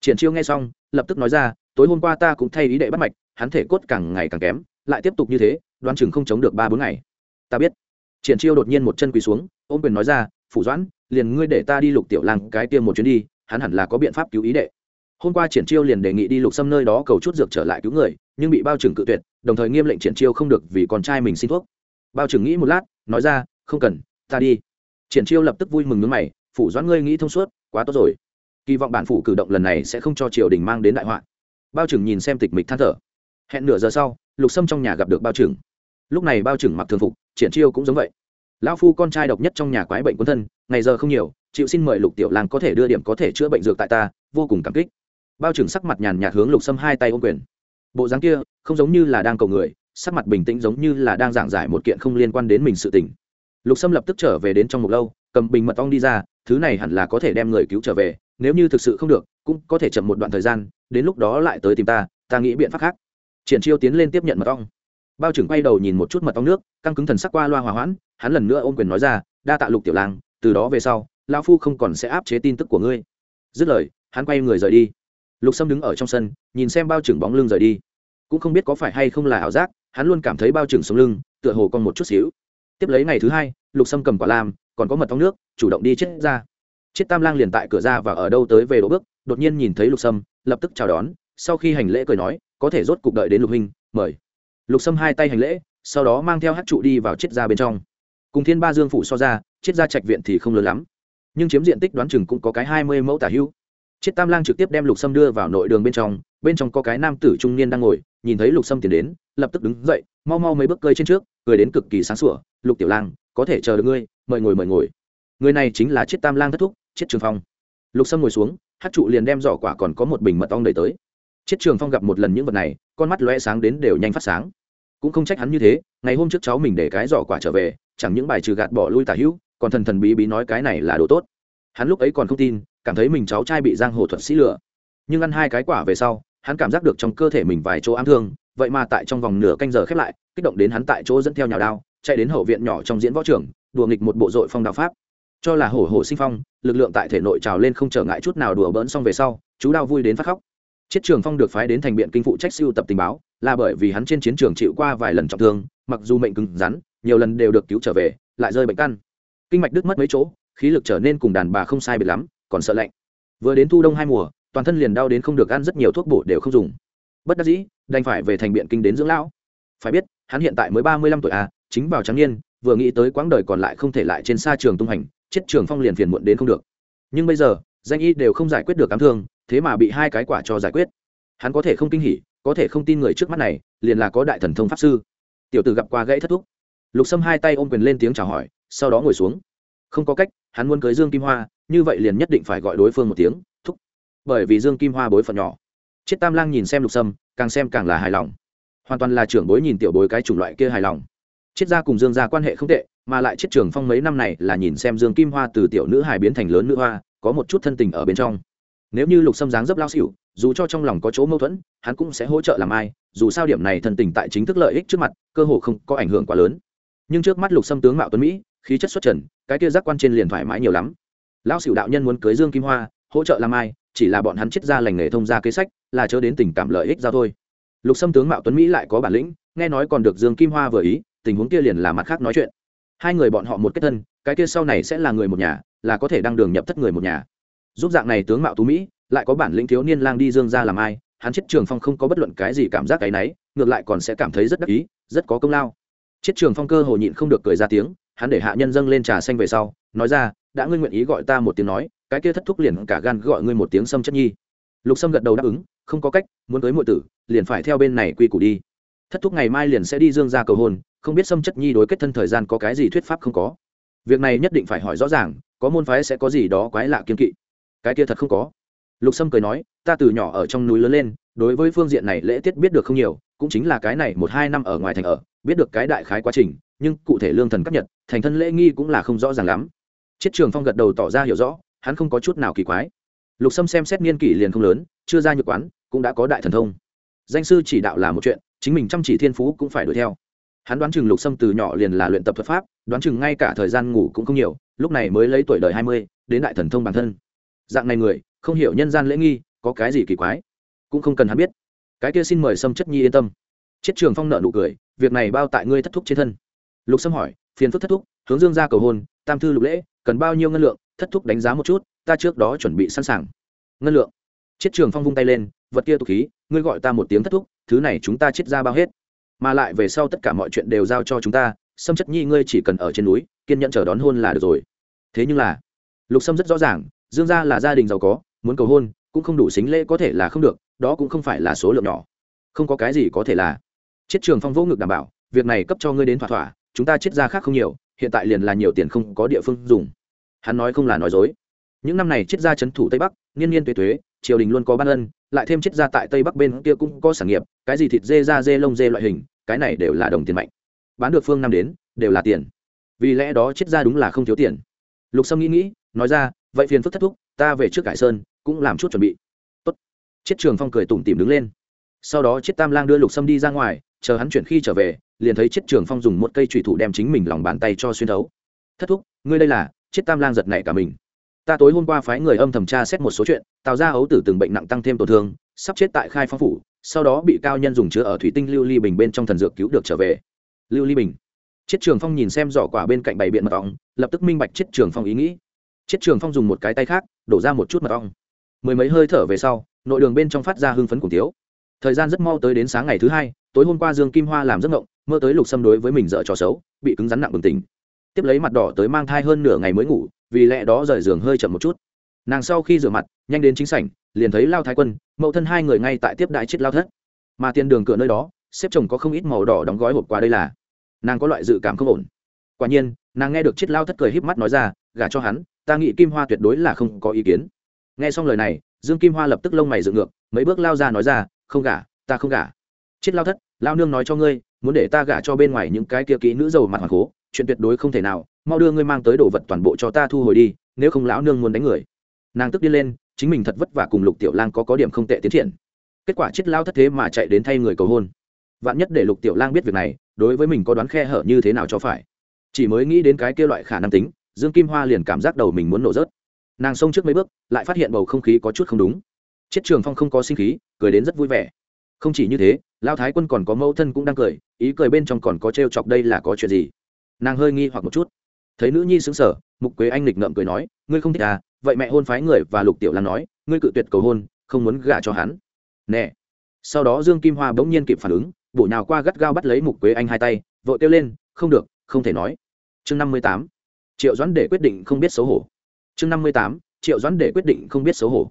Triển chiêu nghe xong, lập tức nói ra, tối hôm qua ta cũng thay ý đệ bắt mạch, hắn thể cốt càng ngày càng kém, lại tiếp tục như thế, đoán chừng không chống được ba bốn ngày. Ta biết. Triển chiêu đột nhiên một chân quỳ xuống, ôm quyền nói ra, phủ doãn, liền ngươi để ta đi lục tiểu lang cái tiêm một chuyến đi, hắn hẳn là có biện pháp cứu ý đệ. Hôm qua triển chiêu liền đề nghị đi lục xâm nơi đó cầu chút dược trở lại cứu người, nhưng bị bao trừng cự tuyệt, đồng thời nghiêm lệnh triển chiêu không được vì con trai mình xin thuốc. Bao trừng nghĩ một lát, nói ra, không cần, ta đi. Triển chiêu lập tức vui mừng nước mày phủ doãn ngươi nghĩ thông suốt, quá tốt rồi. Kỳ vọng bản phủ cử động lần này sẽ không cho triều đình mang đến đại họa. Bao trừng nhìn xem tịch mịch than thở. Hẹn nửa giờ sau, lục sâm trong nhà gặp được bao trừng lúc này bao trừng mặc thường phục, triển chiêu cũng giống vậy. Lão phu con trai độc nhất trong nhà quái bệnh quân thân, ngày giờ không nhiều, chịu xin mời lục tiểu lang có thể đưa điểm có thể chữa bệnh dược tại ta, vô cùng cảm kích. Bao trừng sắc mặt nhàn nhạt hướng lục sâm hai tay ôm quyền. Bộ dáng kia, không giống như là đang cầu người, sắc mặt bình tĩnh giống như là đang giảng giải một kiện không liên quan đến mình sự tình. Lục sâm lập tức trở về đến trong một lâu, cầm bình mật ong đi ra thứ này hẳn là có thể đem người cứu trở về, nếu như thực sự không được, cũng có thể chậm một đoạn thời gian, đến lúc đó lại tới tìm ta ta nghĩ biện pháp khác. Triển chiêu tiến lên tiếp nhận mật ong. Bao trưởng quay đầu nhìn một chút mật ong nước, căng cứng thần sắc qua loa hòa hoãn, hắn lần nữa ôm quyền nói ra, đa tạ lục tiểu lang, từ đó về sau, lão phu không còn sẽ áp chế tin tức của ngươi. Dứt lời, hắn quay người rời đi. Lục sâm đứng ở trong sân, nhìn xem bao trưởng bóng lưng rời đi. Cũng không biết có phải hay không là ảo giác, hắn luôn cảm thấy bao trưởng sống lưng, tựa hồ còn một chút xíu. Tiếp lấy ngày thứ hai, lục sâm cầm quả lam còn có mật thong nước, chủ động đi chết ra. Chiết tam lang liền tại cửa ra và ở đâu tới về đỗ bước, đột nhiên nhìn thấy lục sâm, lập tức chào đón, sau khi hành lễ cười nói, có thể rốt cục đợi đến lục huynh, mời. Lục sâm hai tay hành lễ, sau đó mang theo hát trụ đi vào chiết ra bên trong. Cùng thiên ba dương phủ so ra chiết ra trạch viện thì không lớn lắm. Nhưng chiếm diện tích đoán chừng cũng có cái hai mươi mẫu tả hữu. Chiết tam lang trực tiếp đem lục sâm đưa vào nội đường bên trong bên trong có cái nam tử trung niên đang ngồi, nhìn thấy lục sâm tiến đến, lập tức đứng dậy, mau mau mấy bước cơi trên trước, cười đến cực kỳ sáng sủa, lục tiểu lang, có thể chờ được ngươi mời ngồi mời ngồi. Người này chính là chiếc tam lang thất thúc chiếc trường phong. Lục sâm ngồi xuống hát trụ liền đem giỏ quả còn có một bình mật ong đầy tới. Chiếc trường phong gặp một lần những vật này, con mắt loe sáng đến đều nhanh phát sáng. Cũng không trách hắn như thế, ngày hôm trước cháu mình để cái giỏ quả trở về, chẳng những bài trừ gạt bỏ lui tả hữu, còn thần thần bí bí nói cái này là đồ tốt. Hắn lúc ấy còn không tin, cảm thấy mình cháu trai bị giang hồ thuật sĩ lừa. Nhưng ăn hai cái quả về sau, hắn cảm giác được trong cơ thể mình vài chỗ ám thương, vậy mà tại trong vòng nửa canh giờ khép lại, kích động đến hắn tại chỗ dẫn theo nhào đao, chạy đến hậu viện nhỏ trong diễn võ trường đùa nghịch một bộ dội phong đạo pháp. Cho là hổ hổ sinh phong, lực lượng tại thể nội trào lên không trở ngại chút nào đùa bỡn xong về sau, chú đao vui đến phát khóc. Chiết trường phong được phái đến thành biện kinh phụ trách siêu tập tình báo, là bởi vì hắn trên chiến trường chịu qua vài lần trọng thương, mặc dù mệnh cứng rắn, nhiều lần đều được cứu trở về, lại rơi bệnh căn. Kinh mạch đứt mất mấy chỗ, khí lực trở nên cùng đàn bà không sai biệt lắm, còn sợ lạnh. Vừa đến thu đông hai mùa, toàn thân liền đau đến không được ăn rất nhiều thuốc bổ đều không dùng. Bất đắc dĩ, đành phải về thành biện kinh đến dưỡng lão. Phải biết, hắn hiện tại mới ba mươi lăm tuổi à chính vào trắng niên vừa nghĩ tới quãng đời còn lại không thể lại trên xa trường tung hành, chết trường phong liền phiền muộn đến không được. Nhưng bây giờ, danh y đều không giải quyết được cám thương, thế mà bị hai cái quả cho giải quyết. Hắn có thể không kinh hỉ, có thể không tin người trước mắt này, liền là có đại thần thông pháp sư. Tiểu tử gặp qua gãy thất thúc. Lục sâm hai tay ôm quyền lên tiếng chào hỏi, sau đó ngồi xuống. Không có cách, hắn muốn cưới dương kim hoa, như vậy liền nhất định phải gọi đối phương một tiếng, thúc. Bởi vì dương kim hoa bối phận nhỏ. Chiết tam lang nhìn xem lục sâm, càng xem càng là hài lòng. Hoàn toàn là trưởng bối nhìn tiểu bối cái chủng loại kia hài lòng chiết gia cùng dương gia quan hệ không tệ, mà lại chiết trường phong mấy năm này là nhìn xem dương kim hoa từ tiểu nữ hài biến thành lớn nữ hoa, có một chút thân tình ở bên trong. Nếu như lục sâm dáng dấp lao xỉu, dù cho trong lòng có chỗ mâu thuẫn, hắn cũng sẽ hỗ trợ làm ai, dù sao điểm này thân tình tại chính thức lợi ích trước mặt, cơ hồ không có ảnh hưởng quá lớn. Nhưng trước mắt lục sâm tướng mạo tuấn mỹ, khí chất xuất trần, cái kia giác quan trên liền thoải mái nhiều lắm. Lão xỉu đạo nhân muốn cưới dương kim hoa, hỗ trợ làm ai, chỉ là bọn hắn chết ra lành nghề thông ra kế sách, là chớ đến tình cảm lợi ích ra thôi. Lục sâm tướng mạo tuấn mỹ lại có bản lĩnh, nghe nói còn được dương kim hoa vừa ý tình huống kia liền là mặt khác nói chuyện. Hai người bọn họ một kết thân, cái kia sau này sẽ là người một nhà, là có thể đăng đường nhập thất người một nhà. Giúp dạng này tướng mạo tú mỹ, lại có bản lĩnh thiếu niên lang đi dương ra làm ai, hắn chết trường phong không có bất luận cái gì cảm giác cái náy ngược lại còn sẽ cảm thấy rất đắc ý, rất có công lao. Chết trường phong cơ hồ nhịn không được cười ra tiếng, hắn để hạ nhân dâng lên trà xanh về sau, nói ra, đã ngươi nguyện ý gọi ta một tiếng nói, cái kia thất thúc liền cả gan gọi ngươi một tiếng sâm chất nhi. Lục sâm gật đầu đáp ứng, không có cách, muốn tới mọi tử, liền phải theo bên này quy củ đi. Thất thúc ngày mai liền sẽ đi dương ra cầu hôn không biết sâm chất nhi đối kết thân thời gian có cái gì thuyết pháp không có. Việc này nhất định phải hỏi rõ ràng, có môn phái sẽ có gì đó quái lạ kiên kỵ. Cái kia thật không có. Lục sâm cười nói, ta từ nhỏ ở trong núi lớn lên, đối với phương diện này lễ tiết biết được không nhiều, cũng chính là cái này một hai năm ở ngoài thành ở, biết được cái đại khái quá trình, nhưng cụ thể lương thần cấp nhật, thành thân lễ nghi cũng là không rõ ràng lắm. Chiết trường phong gật đầu tỏ ra hiểu rõ, hắn không có chút nào kỳ quái. Lục sâm xem xét niên kỷ liền không lớn, chưa ra nhược quán, cũng đã có đại thần thông. Danh sư chỉ đạo là một chuyện, chính mình chăm chỉ thiên phú cũng phải đuổi theo hắn đoán chừng lục sâm từ nhỏ liền là luyện tập thuật pháp, đoán chừng ngay cả thời gian ngủ cũng không nhiều, lúc này mới lấy tuổi đời hai mươi, đến đại thần thông bản thân. Dạng này người, không hiểu nhân gian lễ nghi, có cái gì kỳ quái? Cũng không cần hắn biết. Cái kia xin mời sâm chất nhi yên tâm. Chiết trường phong nợ nụ cười, việc này bao tại ngươi thất thúc trên thân. Lục sâm hỏi, phiền phức thất thúc, hướng dương ra cầu hôn, tam thư lục lễ, cần bao nhiêu ngân lượng, thất thúc đánh giá một chút, ta trước đó chuẩn bị sẵn sàng. Ngân lượng. Chiết trường phong vung tay lên, vật kia tục khí, ngươi gọi ta một tiếng thất thúc, thứ này chúng ta chết ra bao hết mà lại về sau tất cả mọi chuyện đều giao cho chúng ta, sâm chất nhi ngươi chỉ cần ở trên núi, kiên nhẫn chờ đón hôn là được rồi. Thế nhưng là, lục sâm rất rõ ràng, dương gia là gia đình giàu có, muốn cầu hôn, cũng không đủ xính lễ có thể là không được, đó cũng không phải là số lượng nhỏ. Không có cái gì có thể là. Chiết trường phong vô ngực đảm bảo, việc này cấp cho ngươi đến thỏa thỏa, chúng ta chiết ra khác không nhiều, hiện tại liền là nhiều tiền không có địa phương dùng. Hắn nói không là nói dối. Những năm này chiết ra c thủ tây bắc, niên niên tuế tuế, triều đình luôn có ban ân, lại thêm chiết ra tại tây bắc bên kia cũng có sản nghiệp, cái gì thịt dê da dê lông dê loại hình cái này đều là đồng tiền mạnh. Bán được phương năm đến, đều là tiền. Vì lẽ đó chết ra đúng là không thiếu tiền. Lục sâm nghĩ nghĩ, nói ra, vậy phiền phức thất thúc, ta về trước cải sơn, cũng làm chút chuẩn bị. Tốt. chết trường phong cười tủm tìm đứng lên. Sau đó chết tam lang đưa lục sâm đi ra ngoài, chờ hắn chuyển khi trở về, liền thấy chết trường phong dùng một cây trùy thủ đem chính mình lòng bàn tay cho xuyên thấu. Thất thúc, ngươi đây là? Chết tam lang giật nảy cả mình. Ta tối hôm qua phái người âm thầm tra xét một số chuyện tạo ra ấu tử từng bệnh nặng tăng thêm tổn thương, sắp chết tại khai phong phủ sau đó bị cao nhân dùng chứa ở thủy tinh lưu ly bình bên trong thần dược cứu được trở về. Lưu ly bình. Chiết trường phong nhìn xem giỏ quả bên cạnh bày biện mật ong, lập tức minh bạch chiết trường phong ý nghĩ. Chiết trường phong dùng một cái tay khác, đổ ra một chút mật ong. Mười mấy hơi thở về sau, nội đường bên trong phát ra hưng phấn cùng tiếu thời gian rất mau tới đến sáng ngày thứ hai, tối hôm qua dương kim hoa làm giấc ngộng mơ tới lục xâm đối với mình dở trò xấu, bị cứng rắn nặng bừng tỉnh. Tiếp lấy mặt đỏ tới mang thai hơn nửa ngày mới ngủ, vì lẽ đó rời giường hơi chậm một chút. Nàng sau khi rửa mặt, nhanh đến chính sảnh liền thấy lao thái quân, mẫu thân hai người ngay tại tiếp đại chết lao thất. Mà tiền đường cửa nơi đó, xếp chồng có không ít màu đỏ đóng gói hộp quà đây là. Nàng có loại dự cảm không ổn. Quả nhiên, nàng nghe được chết lao thất cười híp mắt nói ra, gả cho hắn, ta nghĩ kim hoa tuyệt đối là không có ý kiến. Nghe xong lời này, dương kim hoa lập tức lông mày dựng ngược, mấy bước lao ra nói ra, không gả, ta không gả. Chết lao thất, lao nương nói cho ngươi, muốn để ta gả cho bên ngoài những cái kia kỹ nữ giàu mặt hoàng cố, chuyện tuyệt đối không thể nào, mau đưa ngươi mang tới đồ vật toàn bộ cho ta thu hồi đi, nếu không lão nương muốn đánh người. Nàng tức đi lên chính mình thật vất vả cùng lục tiểu lang có có điểm không tệ tiến triển. Kết quả chết lao thất thế mà chạy đến thay người cầu hôn. Vạn nhất để lục tiểu lang biết việc này, đối với mình có đoán khe hở như thế nào cho phải. Chỉ mới nghĩ đến cái kia loại khả năng tính, dương kim hoa liền cảm giác đầu mình muốn nổ rớt. Nàng xông trước mấy bước, lại phát hiện bầu không khí có chút không đúng. Chết trường phong không có sinh khí, cười đến rất vui vẻ. Không chỉ như thế, lao thái quân còn có mẫu thân cũng đang cười, ý cười bên trong còn có t r e o chọc đây là có chuyện gì. Nàng hơi nghi hoặc một chút. Thấy nữ nhi xứng sở mục quế anh lịch ngậm cười nói, ngươi không thích à vậy mẹ hôn phái người và lục tiểu lan nói, ngươi cự tuyệt cầu hôn, không muốn gả cho hắn. Nè. Sau đó dương kim hoa bỗng nhiên kịp phản ứng, bổ nhào qua gắt gao bắt lấy mục quế anh hai tay, vội kêu lên, không được, không thể nói. Chương năm mươi tám. Triệu doãn để quyết định không biết xấu hổ. Chương năm mươi tám. Triệu doãn để quyết định không biết xấu hổ.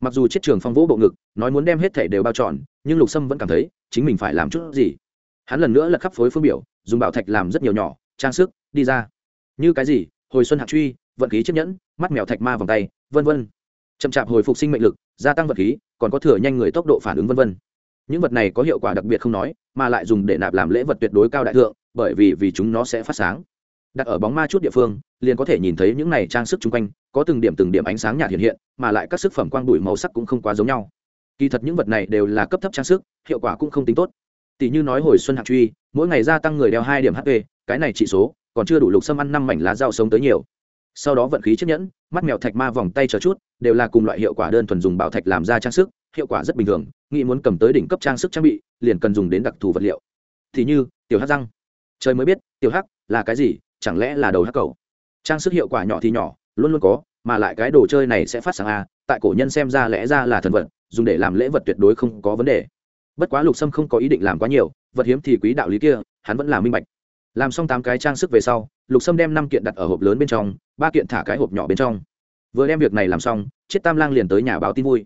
Mặc dù chiết trường phong vũ bộ ngực, nói muốn đem hết thể đều bao trọn, nhưng lục sâm vẫn cảm thấy chính mình phải làm chút gì. Hắn lần nữa lật khắp phối phương biểu, dùng bảo thạch làm rất nhiều nhỏ, trang sức, đi ra. Như cái gì? Hồi xuân hạt truy vận khí chiếc nhẫn, mắt mèo thạch ma vòng tay, vân vân. Chậm chạp hồi phục sinh mệnh lực, gia tăng vật khí, còn có thừa nhanh người tốc độ phản ứng vân vân. Những vật này có hiệu quả đặc biệt không nói, mà lại dùng để nạp làm lễ vật tuyệt đối cao đại thượng, bởi vì vì chúng nó sẽ phát sáng. Đặt ở bóng ma chút địa phương, liền có thể nhìn thấy những này trang sức chung quanh, có từng điểm từng điểm ánh sáng nhạt hiện hiện, mà lại các sức phẩm quang bụi màu sắc cũng không quá giống nhau. Kỳ thật những vật này đều là cấp thấp trang sức, hiệu quả cũng không tính tốt. Tỷ như nói hồi xuân hạng truy, mỗi ngày gia tăng người đeo hai điểm hp cái này trị số, còn chưa đủ lục xâm ăn năm mảnh lá rau sống tới nhiều sau đó vận khí chiếc nhẫn, mắt mèo thạch ma vòng tay chờ chút, đều là cùng loại hiệu quả đơn thuần dùng bảo thạch làm ra trang sức, hiệu quả rất bình thường, nghĩ muốn cầm tới đỉnh cấp trang sức trang bị, liền cần dùng đến đặc thù vật liệu. Thì như, tiểu hắc răng. Trời mới biết, tiểu hắc là cái gì, chẳng lẽ là đầu hắc cầu? Trang sức hiệu quả nhỏ thì nhỏ, luôn luôn có, mà lại cái đồ chơi này sẽ phát sáng a tại cổ nhân xem ra lẽ ra là thần vật, dùng để làm lễ vật tuyệt đối không có vấn đề. Bất quá lục sâm không có ý định làm quá nhiều, vật hiếm thì quý đạo lý kia, hắn vẫn là minh bạch. Làm xong tám cái trang sức về sau lục sâm đem năm kiện đặt ở hộp lớn bên trong, ba kiện thả cái hộp nhỏ bên trong. Vừa đem việc này làm xong, chiết tam lang liền tới nhà báo tin vui.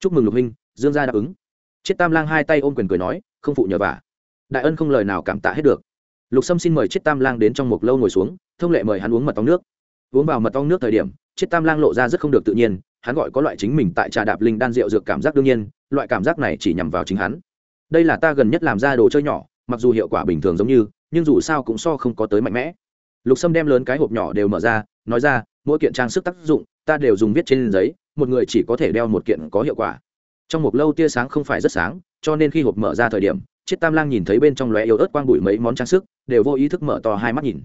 Chúc mừng lục huynh, dương gia đáp ứng. Chiết tam lang hai tay ôm quyền cười nói, không phụ nhờ vả. Đại ân không lời nào cảm tạ hết được. Lục sâm xin mời chiết tam lang đến trong một lâu ngồi xuống, thông lệ mời hắn uống mật ong nước. Uống vào mật ong nước thời điểm, chiết tam lang lộ ra rất không được tự nhiên, hắn gọi có loại chính mình tại trà đạp linh đan rượu dược cảm giác đương nhiên, loại cảm giác này chỉ nhằm vào chính hắn. Đây là ta gần nhất làm ra đồ chơi nhỏ, mặc dù hiệu quả bình thường giống như, nhưng dù sao cũng so không có tới mạnh mẽ lục sâm đem lớn cái hộp nhỏ đều mở ra, nói ra, mỗi kiện trang sức tác dụng, ta đều dùng viết trên giấy, một người chỉ có thể đeo một kiện có hiệu quả. Trong một lâu tia sáng không phải rất sáng, cho nên khi hộp mở ra thời điểm, chiết tam lang nhìn thấy bên trong lóe yếu ớt quang bụi mấy món trang sức, đều vô ý thức mở to hai mắt nhìn.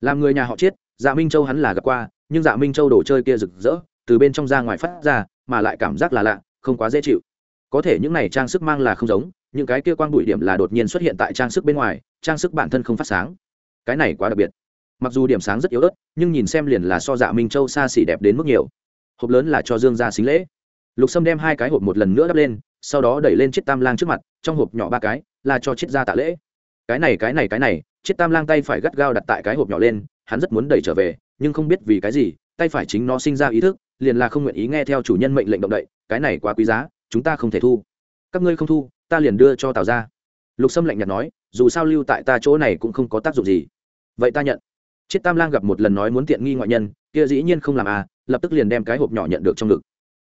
Làm người nhà họ chiết dạ minh châu hắn là gặp qua, nhưng dạ minh châu đồ chơi kia rực rỡ, từ bên trong ra ngoài phát ra, mà lại cảm giác là lạ, không quá dễ chịu. Có thể những này trang sức mang là không giống, những cái kia quang bụi điểm là đột nhiên xuất hiện tại trang sức bên ngoài, trang sức bản thân không phát sáng. Cái này quá đặc biệt mặc dù điểm sáng rất yếu ớt, nhưng nhìn xem liền là so dạ minh châu xa xỉ đẹp đến mức nhiều. Hộp lớn là cho dương gia xính lễ. Lục sâm đem hai cái hộp một lần nữa đắp lên, sau đó đẩy lên chiếc tam lang trước mặt, trong hộp nhỏ ba cái, là cho chiếc gia tạ lễ. Cái này cái này cái này chiếc tam lang tay phải gắt gao đặt tại cái hộp nhỏ lên, hắn rất muốn đẩy trở về, nhưng không biết vì cái gì, tay phải chính nó sinh ra ý thức, liền là không nguyện ý nghe theo chủ nhân mệnh lệnh động đậy, cái này quá quý giá, chúng ta không thể thu. Các ngươi không thu, ta liền đưa cho tào ra lục sâm lạnh nhạt nói, dù sao lưu tại ta chỗ này cũng không có tác dụng gì. Vậy ta nhận chiết tam lang gặp một lần nói muốn tiện nghi ngoại nhân, kia dĩ nhiên không làm à lập tức liền đem cái hộp nhỏ nhận được trong ngực.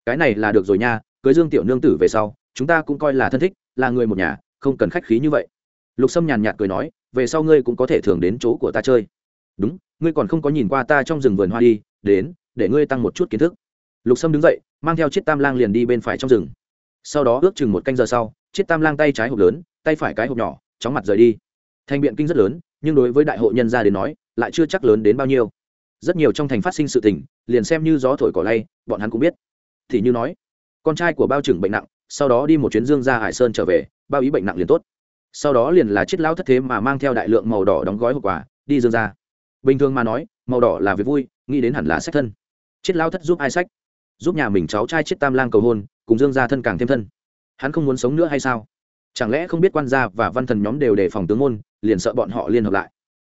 Cái này là được rồi nha, cưới dương tiểu nương tử về sau, chúng ta cũng coi là thân thích, là người một nhà, không cần khách khí như vậy. Lục sâm nhàn nhạt cười nói, về sau ngươi cũng có thể thường đến chỗ của ta chơi. Đúng, ngươi còn không có nhìn qua ta trong rừng vườn hoa đi, đến, để ngươi tăng một chút kiến thức. Lục sâm đứng dậy, mang theo chiếc tam lang liền đi bên phải trong rừng. Sau đó ước chừng một canh giờ sau chiếc tam lang tay trái hộp lớn, tay phải cái hộp nhỏ, chóng mặt rời đi. Thành biện kinh rất lớn, nhưng đối với đại hội nhân gia đến nói lại chưa chắc lớn đến bao nhiêu. Rất nhiều trong thành phát sinh sự tình, liền xem như gió thổi cỏ lay, bọn hắn cũng biết. Thì như nói, con trai của bao trưởng bệnh nặng, sau đó đi một chuyến dương ra hải sơn trở về, bao ý bệnh nặng liền tốt. Sau đó liền là chiếc lão thất thế mà mang theo đại lượng màu đỏ đóng gói hộp quà, đi dương ra bình thường mà nói, màu đỏ là việc vui, nghĩ đến hẳn là sách thân. Chiếc lão thất giúp ai sách? Giúp nhà mình cháu trai chiếc tam lang cầu hôn, cùng dương gia thân càng thêm thân. Hắn không muốn sống nữa hay sao? Chẳng lẽ không biết quan gia và văn thần nhóm đều đề phòng tướng môn, liền sợ bọn họ liên hợp lại?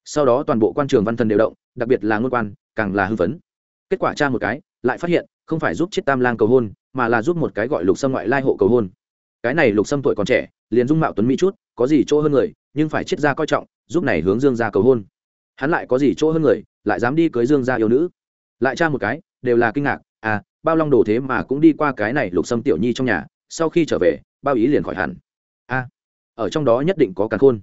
Sau đó toàn bộ quan trường văn thần đều động, đặc biệt là ngôn quan, càng là hưng phấn. Kết quả tra một cái, lại phát hiện, không phải giúp chiếc tam lang cầu hôn, mà là giúp một cái gọi lục sâm ngoại lai hộ cầu hôn. Cái này lục sâm tuổi còn trẻ, liền dung mạo tuấn mỹ chút, có gì chỗ hơn người, nhưng phải chiết ra coi trọng, giúp này hướng dương ra cầu hôn. Hắn lại có gì chỗ hơn người, lại dám đi cưới dương ra yêu nữ. Lại tra một cái, đều là kinh ngạc à bao long đồ thế mà cũng đi qua cái này lục sâm tiểu nhi trong nhà, sau khi trở về, bao ý liền khỏi hẳn. A ở trong đó nhất định có càn khôn.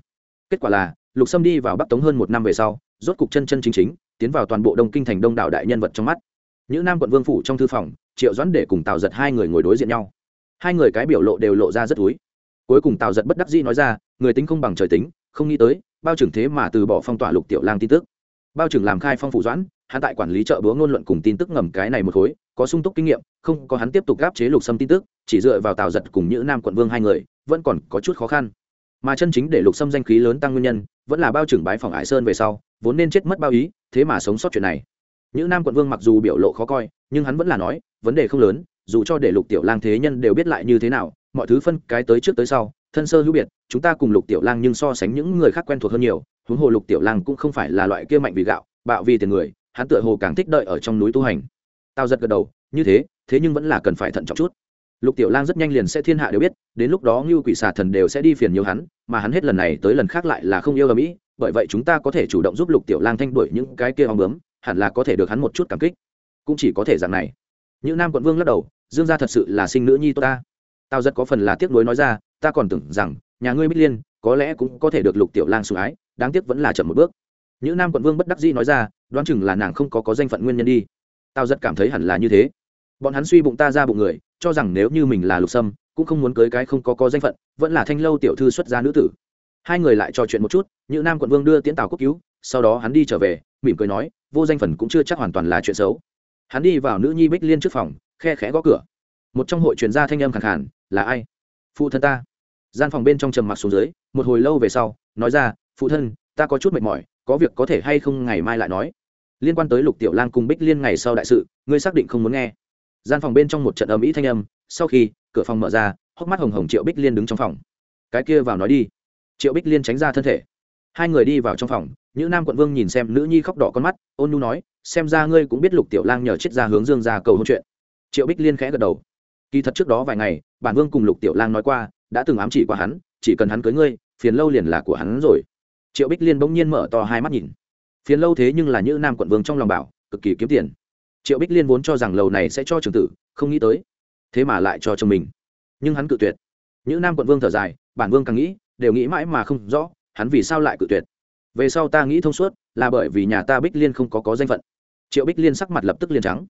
Kết quả là lục sâm đi vào bắc tống hơn một năm về sau, rốt cục chân chân chính chính, tiến vào toàn bộ đông kinh thành đông đảo đại nhân vật trong mắt. Những nam quận vương phủ trong thư phòng, triệu doãn để cùng tào giật hai người ngồi đối diện nhau. Hai người cái biểu lộ đều lộ ra rất túi cuối cùng tào giật bất đắc dĩ nói ra, người tính không bằng trời tính, không nghĩ tới, bao trưởng thế mà từ bỏ phong tỏa lục tiểu lang tin tức. Bao trưởng làm khai phong phủ doãn, hắn tại quản lý chợ búa ngôn luận cùng tin tức ngầm cái này một khối, có sung túc kinh nghiệm, không, có hắn tiếp tục gáp chế lục sâm tin tức, chỉ dựa vào tào giật cùng những nam quận vương hai người, vẫn còn có chút khó khăn. Mà chân chính để lục sâm danh khí lớn tăng nguyên nhân vẫn là bao trưởng bái phòng ải sơn về sau, vốn nên chết mất bao ý, thế mà sống sót chuyện này. Những nam quận vương mặc dù biểu lộ khó coi, nhưng hắn vẫn là nói, vấn đề không lớn, dù cho để lục tiểu lang thế nhân đều biết lại như thế nào, mọi thứ phân cái tới trước tới sau, thân sơ hữu biệt, chúng ta cùng lục tiểu lang nhưng so sánh những người khác quen thuộc hơn nhiều, huống hồ lục tiểu lang cũng không phải là loại kia mạnh vì gạo, bạo vì tiền người, hắn tựa hồ càng thích đợi ở trong núi tu hành. Tao giật gật đầu, như thế thế nhưng vẫn là cần phải thận trọng chút lục tiểu lang rất nhanh liền sẽ thiên hạ đều biết, đến lúc đó ngưu quỷ xà thần đều sẽ đi phiền nhiều hắn, mà hắn hết lần này tới lần khác lại là không yêu ở mỹ bởi vậy chúng ta có thể chủ động giúp lục tiểu lang thanh đuổi những cái kia ong bướm, hẳn là có thể được hắn một chút cảm kích. Cũng chỉ có thể dạng này. Những nam quận vương lắc đầu, dương gia thật sự là sinh nữ nhi tốt ta. Tao rất có phần là tiếc nuối nói ra, ta còn tưởng rằng, nhà ngươi bích liên, có lẽ cũng có thể được lục tiểu lang sủng ái, đáng tiếc vẫn là chậm một bước. Những nam quận vương bất đắc dĩ nói ra, đoán chừng là nàng không có có danh phận nguyên nhân đi. Tao rất cảm thấy hẳn là như thế. Bọn hắn suy bụng ta ra bụng người cho rằng nếu như mình là lục sâm, cũng không muốn cưới cái không có có danh phận, vẫn là thanh lâu tiểu thư xuất gia nữ tử. Hai người lại trò chuyện một chút như nam quận vương đưa tiễn tào quốc cứu, sau đó hắn đi trở về, mỉm cười nói, vô danh phần cũng chưa chắc hoàn toàn là chuyện xấu. Hắn đi vào nữ nhi bích liên trước phòng, khe khẽ gõ cửa. Một trong hội truyền gia thanh âm khẳng khản là ai? Phụ thân ta. Gian phòng bên trong trầm mặc xuống dưới, một hồi lâu về sau, nói ra, phụ thân, ta có chút mệt mỏi, có việc có thể hay không ngày mai lại nói? Liên quan tới lục tiểu lang cùng bích liên ngày sau đại sự, ngươi xác định không muốn nghe gian phòng bên trong một trận âm ý thanh âm, sau khi cửa phòng mở ra, hốc mắt hồng hồng triệu bích liên đứng trong phòng. Cái kia vào nói đi. Triệu bích liên tránh ra thân thể. Hai người đi vào trong phòng nữ nam quận vương nhìn xem nữ nhi khóc đỏ con mắt, ôn nu nói, xem ra ngươi cũng biết lục tiểu lang nhờ chết ra hướng dương ra cầu hôn chuyện. Triệu bích liên khẽ gật đầu. Kỳ thật trước đó vài ngày, bản vương cùng lục tiểu lang nói qua, đã từng ám chỉ qua hắn, chỉ cần hắn cưới ngươi, phiền lâu liền là của hắn rồi. Triệu bích liên bỗng nhiên mở to hai mắt nhìn. Phiền lâu thế nhưng là nữ nam quận vương trong lòng bảo, cực kỳ kiếm tiền triệu bích liên vốn cho rằng lầu này sẽ cho trường tử, không nghĩ tới. Thế mà lại cho chồng mình. Nhưng hắn cự tuyệt. Những nam quận vương thở dài, bản vương càng nghĩ, đều nghĩ mãi mà không rõ, hắn vì sao lại cự tuyệt. Về sau ta nghĩ thông suốt, là bởi vì nhà ta bích liên không có có danh phận. Triệu bích liên sắc mặt lập tức liền trắng.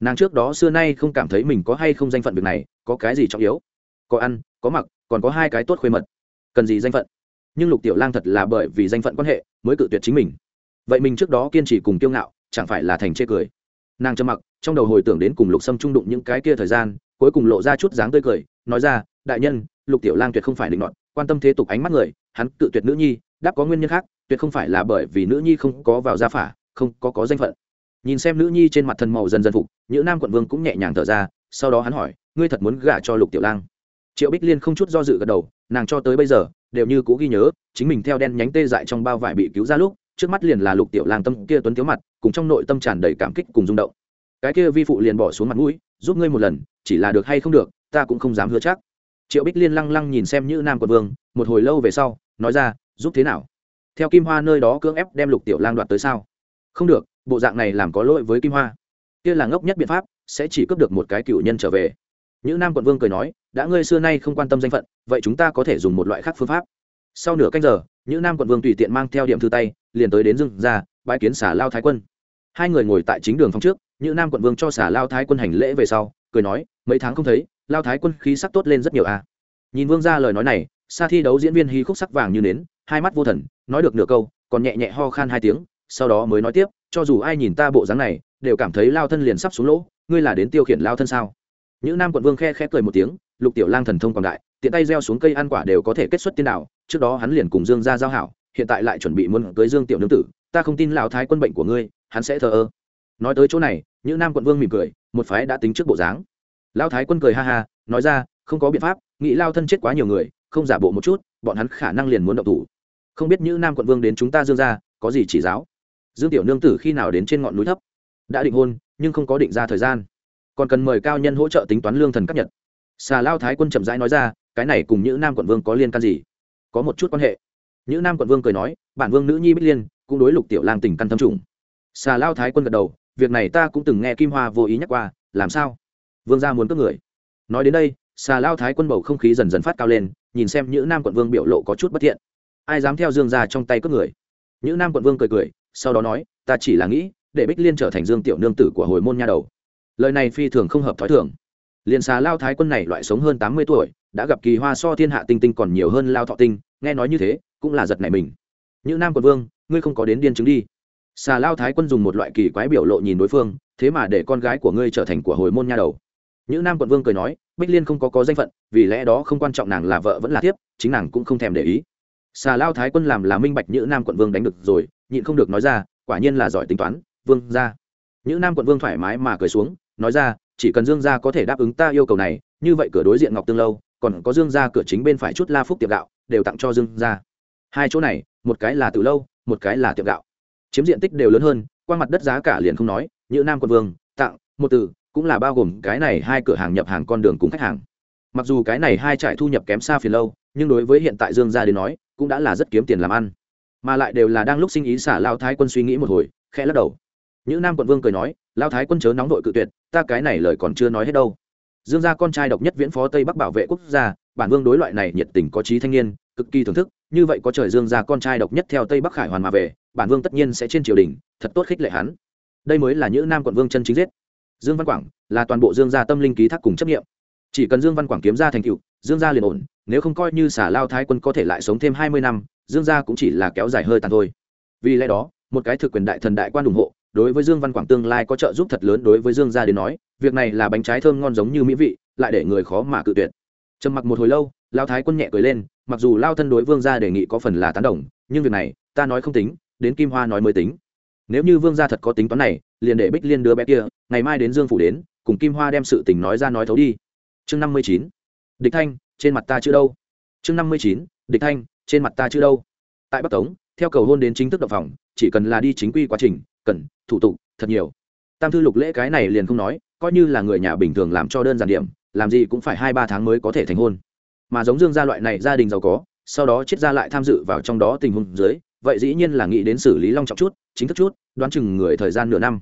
Nàng trước đó xưa nay không cảm thấy mình có hay không danh phận việc này, có cái gì trọng yếu? Có ăn, có mặc, còn có hai cái tốt khuê mật. Cần gì danh phận? Nhưng lục tiểu lang thật là bởi vì danh phận quan hệ, mới cự tuyệt chính mình. Vậy mình trước đó kiên trì cùng kiêu ngạo, chẳng phải là thành chê cười? Nàng trầm mặc, trong đầu hồi tưởng đến cùng lục sâm trung đụng những cái kia thời gian, cuối cùng lộ ra chút dáng tươi cười, nói ra, đại nhân, lục tiểu lang tuyệt không phải định nọt, quan tâm thế tục ánh mắt người, hắn tự tuyệt nữ nhi, đáp có nguyên nhân khác, tuyệt không phải là bởi vì nữ nhi không có vào gia phả, không có có danh phận. Nhìn xem nữ nhi trên mặt thần màu dần dần phục nữ nam quận vương cũng nhẹ nhàng thở ra, sau đó hắn hỏi, ngươi thật muốn gả cho lục tiểu lang? Triệu bích liên không chút do dự gật đầu, nàng cho tới bây giờ, đều như cũ ghi nhớ, chính mình theo đen nhánh tê dại trong bao vải bị cứu ra lúc trước mắt liền là lục tiểu lang tâm kia tuấn thiếu mặt, cùng trong nội tâm tràn đầy cảm kích cùng rung động. Cái kia vi phụ liền bỏ xuống mặt mũi, giúp ngươi một lần, chỉ là được hay không được, ta cũng không dám hứa chắc. Triệu bích liên lăng lăng nhìn xem như nam quận vương, một hồi lâu về sau, nói ra, giúp thế nào? Theo kim hoa nơi đó cưỡng ép đem lục tiểu lang đoạt tới sao? Không được, bộ dạng này làm có lỗi với kim hoa. Kia là ngốc nhất biện pháp, sẽ chỉ cướp được một cái cựu nhân trở về. Những nam quận vương cười nói, đã ngươi xưa nay không quan tâm danh phận, vậy chúng ta có thể dùng một loại khác phương pháp. Sau nửa canh giờ những nam quận vương tùy tiện mang theo điểm thư tay, liền tới đến dưng ra bãi kiến xả lao thái quân hai người ngồi tại chính đường phòng trước, những nam quận vương cho xả lao thái quân hành lễ về sau, cười nói, mấy tháng không thấy, lao thái quân khí sắc tốt lên rất nhiều à. nhìn vương ra lời nói này xa thi đấu diễn viên hí khúc sắc vàng như nến, hai mắt vô thần, nói được nửa câu, còn nhẹ nhẹ ho khan hai tiếng, sau đó mới nói tiếp, cho dù ai nhìn ta bộ dáng này, đều cảm thấy lao thân liền sắp xuống lỗ, ngươi là đến tiêu khiển lao thân sao những nam quận vương khe khẽ cười một tiếng, lục tiểu lang thần thông quảng đại tiện tay gieo xuống cây ăn quả đều có thể kết xuất tiên đạo, trước đó hắn liền cùng dương ra giao hảo, hiện tại lại chuẩn bị muốn cưới dương tiểu nương tử, ta không tin lão thái quân bệnh của ngươi, hắn sẽ thờ ơ. Nói tới chỗ này, những nam quận vương mỉm cười, một phái đã tính trước bộ dáng. Lão thái quân cười ha ha, nói ra, không có biện pháp, nghĩ lao thân chết quá nhiều người, không giả bộ một chút, bọn hắn khả năng liền muốn động thủ. Không biết những nam quận vương đến chúng ta dương ra có gì chỉ giáo? Dương tiểu nương tử khi nào đến trên ngọn núi thấp? Đã định hôn, nhưng không có định ra thời gian. Còn cần mời cao nhân hỗ trợ tính toán lương thần cấp nhật. Xà lao thái quân chậm rãi nói ra cái này cùng những nam quận vương có liên can gì? Có một chút quan hệ. Những nam quận vương cười nói, bản vương nữ nhi bích liên, cũng đối lục tiểu lang tình căn thâm trùng. Xà lao thái quân gật đầu, việc này ta cũng từng nghe kim hoa vô ý nhắc qua, làm sao? Vương gia muốn cướp người. Nói đến đây, xà lao thái quân bầu không khí dần dần phát cao lên, nhìn xem những nam quận vương biểu lộ có chút bất thiện. Ai dám theo dương gia trong tay cướp người? Những nam quận vương cười cười, sau đó nói, ta chỉ là nghĩ, để bích liên trở thành dương tiểu nương tử của hồi môn nha đầu. Lời này phi thường không hợp thói thường. Liền xà lao thái quân này loại sống hơn tám mươi tuổi đã gặp kỳ hoa so thiên hạ tinh tinh còn nhiều hơn lao thọ tinh nghe nói như thế cũng là giật nảy mình. Những nam quận vương ngươi không có đến điên chứng đi. Xà lao thái quân dùng một loại kỳ quái biểu lộ nhìn đối phương thế mà để con gái của ngươi trở thành của hồi môn nha đầu. Những nam quận vương cười nói bích liên không có có danh phận vì lẽ đó không quan trọng nàng là vợ vẫn là thiếp, chính nàng cũng không thèm để ý. Xà lao thái quân làm là minh bạch những nam quận vương đánh được rồi nhịn không được nói ra quả nhiên là giỏi tính toán vương ra những nam quận vương thoải mái mà cười xuống nói ra chỉ cần dương gia có thể đáp ứng ta yêu cầu này như vậy cửa đối diện ngọc tương lâu còn có dương gia cửa chính bên phải chút la phúc tiệm gạo, đều tặng cho dương gia. Hai chỗ này, một cái là từ lâu, một cái là tiệm gạo. Chiếm diện tích đều lớn hơn, qua mặt đất giá cả liền không nói, như nam quân vương, tặng, một từ, cũng là bao gồm cái này hai cửa hàng nhập hàng con đường cùng khách hàng. Mặc dù cái này hai trại thu nhập kém xa phiền lâu, nhưng đối với hiện tại dương gia đến nói, cũng đã là rất kiếm tiền làm ăn. Mà lại đều là đang lúc sinh ý xả lao thái quân suy nghĩ một hồi, khẽ lắc đầu. Những nam quận vương cười nói, lao thái quân chớ nóng đội cự tuyệt, ta cái này lời còn chưa nói hết đâu dương gia con trai độc nhất viễn phó tây bắc bảo vệ quốc gia, bản vương đối loại này nhiệt tình có trí thanh niên, cực kỳ thưởng thức, như vậy có trời dương gia con trai độc nhất theo tây bắc khải hoàn mà về, bản vương tất nhiên sẽ trên triều đình, thật tốt khích lệ hắn. Đây mới là những nam quận vương chân chính giết. Dương văn quảng là toàn bộ dương gia tâm linh ký thác cùng chấp nghiệm chỉ cần dương văn quảng kiếm ra thành tựu, dương gia liền ổn, nếu không coi như xả lao thái quân có thể lại sống thêm hai mươi năm, dương gia cũng chỉ là kéo dài hơi tàn thôi. Vì lẽ đó, một cái thực quyền đại thần đại quan ủng hộ đối với dương văn quảng tương lai có trợ giúp thật lớn đối với dương gia đến nói, việc này là bánh trái thơm ngon giống như mỹ vị, lại để người khó mà cự tuyệt. Trầm mặc một hồi lâu lao thái quân nhẹ cười lên, mặc dù lao thân đối vương gia đề nghị có phần là tán đồng, nhưng việc này, ta nói không tính, đến kim hoa nói mới tính. Nếu như vương gia thật có tính toán này, liền để bích liên đưa bé kia, ngày mai đến dương phủ đến, cùng kim hoa đem sự tình nói ra nói thấu đi. Chương năm mươi chín, địch thanh, trên mặt ta chưa đâu? Chương năm mươi chín, địch thanh, trên mặt ta chưa đâu? Tại bắc tống, theo cầu hôn đến chính thức đập phòng, chỉ cần là đi chính quy quá trình cần, thủ tục, thật nhiều. Tam thư lục lễ cái này liền không nói, coi như là người nhà bình thường làm cho đơn giản điểm, làm gì cũng phải hai ba tháng mới có thể thành hôn. Mà giống dương gia loại này gia đình giàu có, sau đó chết gia lại tham dự vào trong đó tình huống dưới, vậy dĩ nhiên là nghĩ đến xử lý long trọng chút, chính thức chút, đoán chừng người thời gian nửa năm.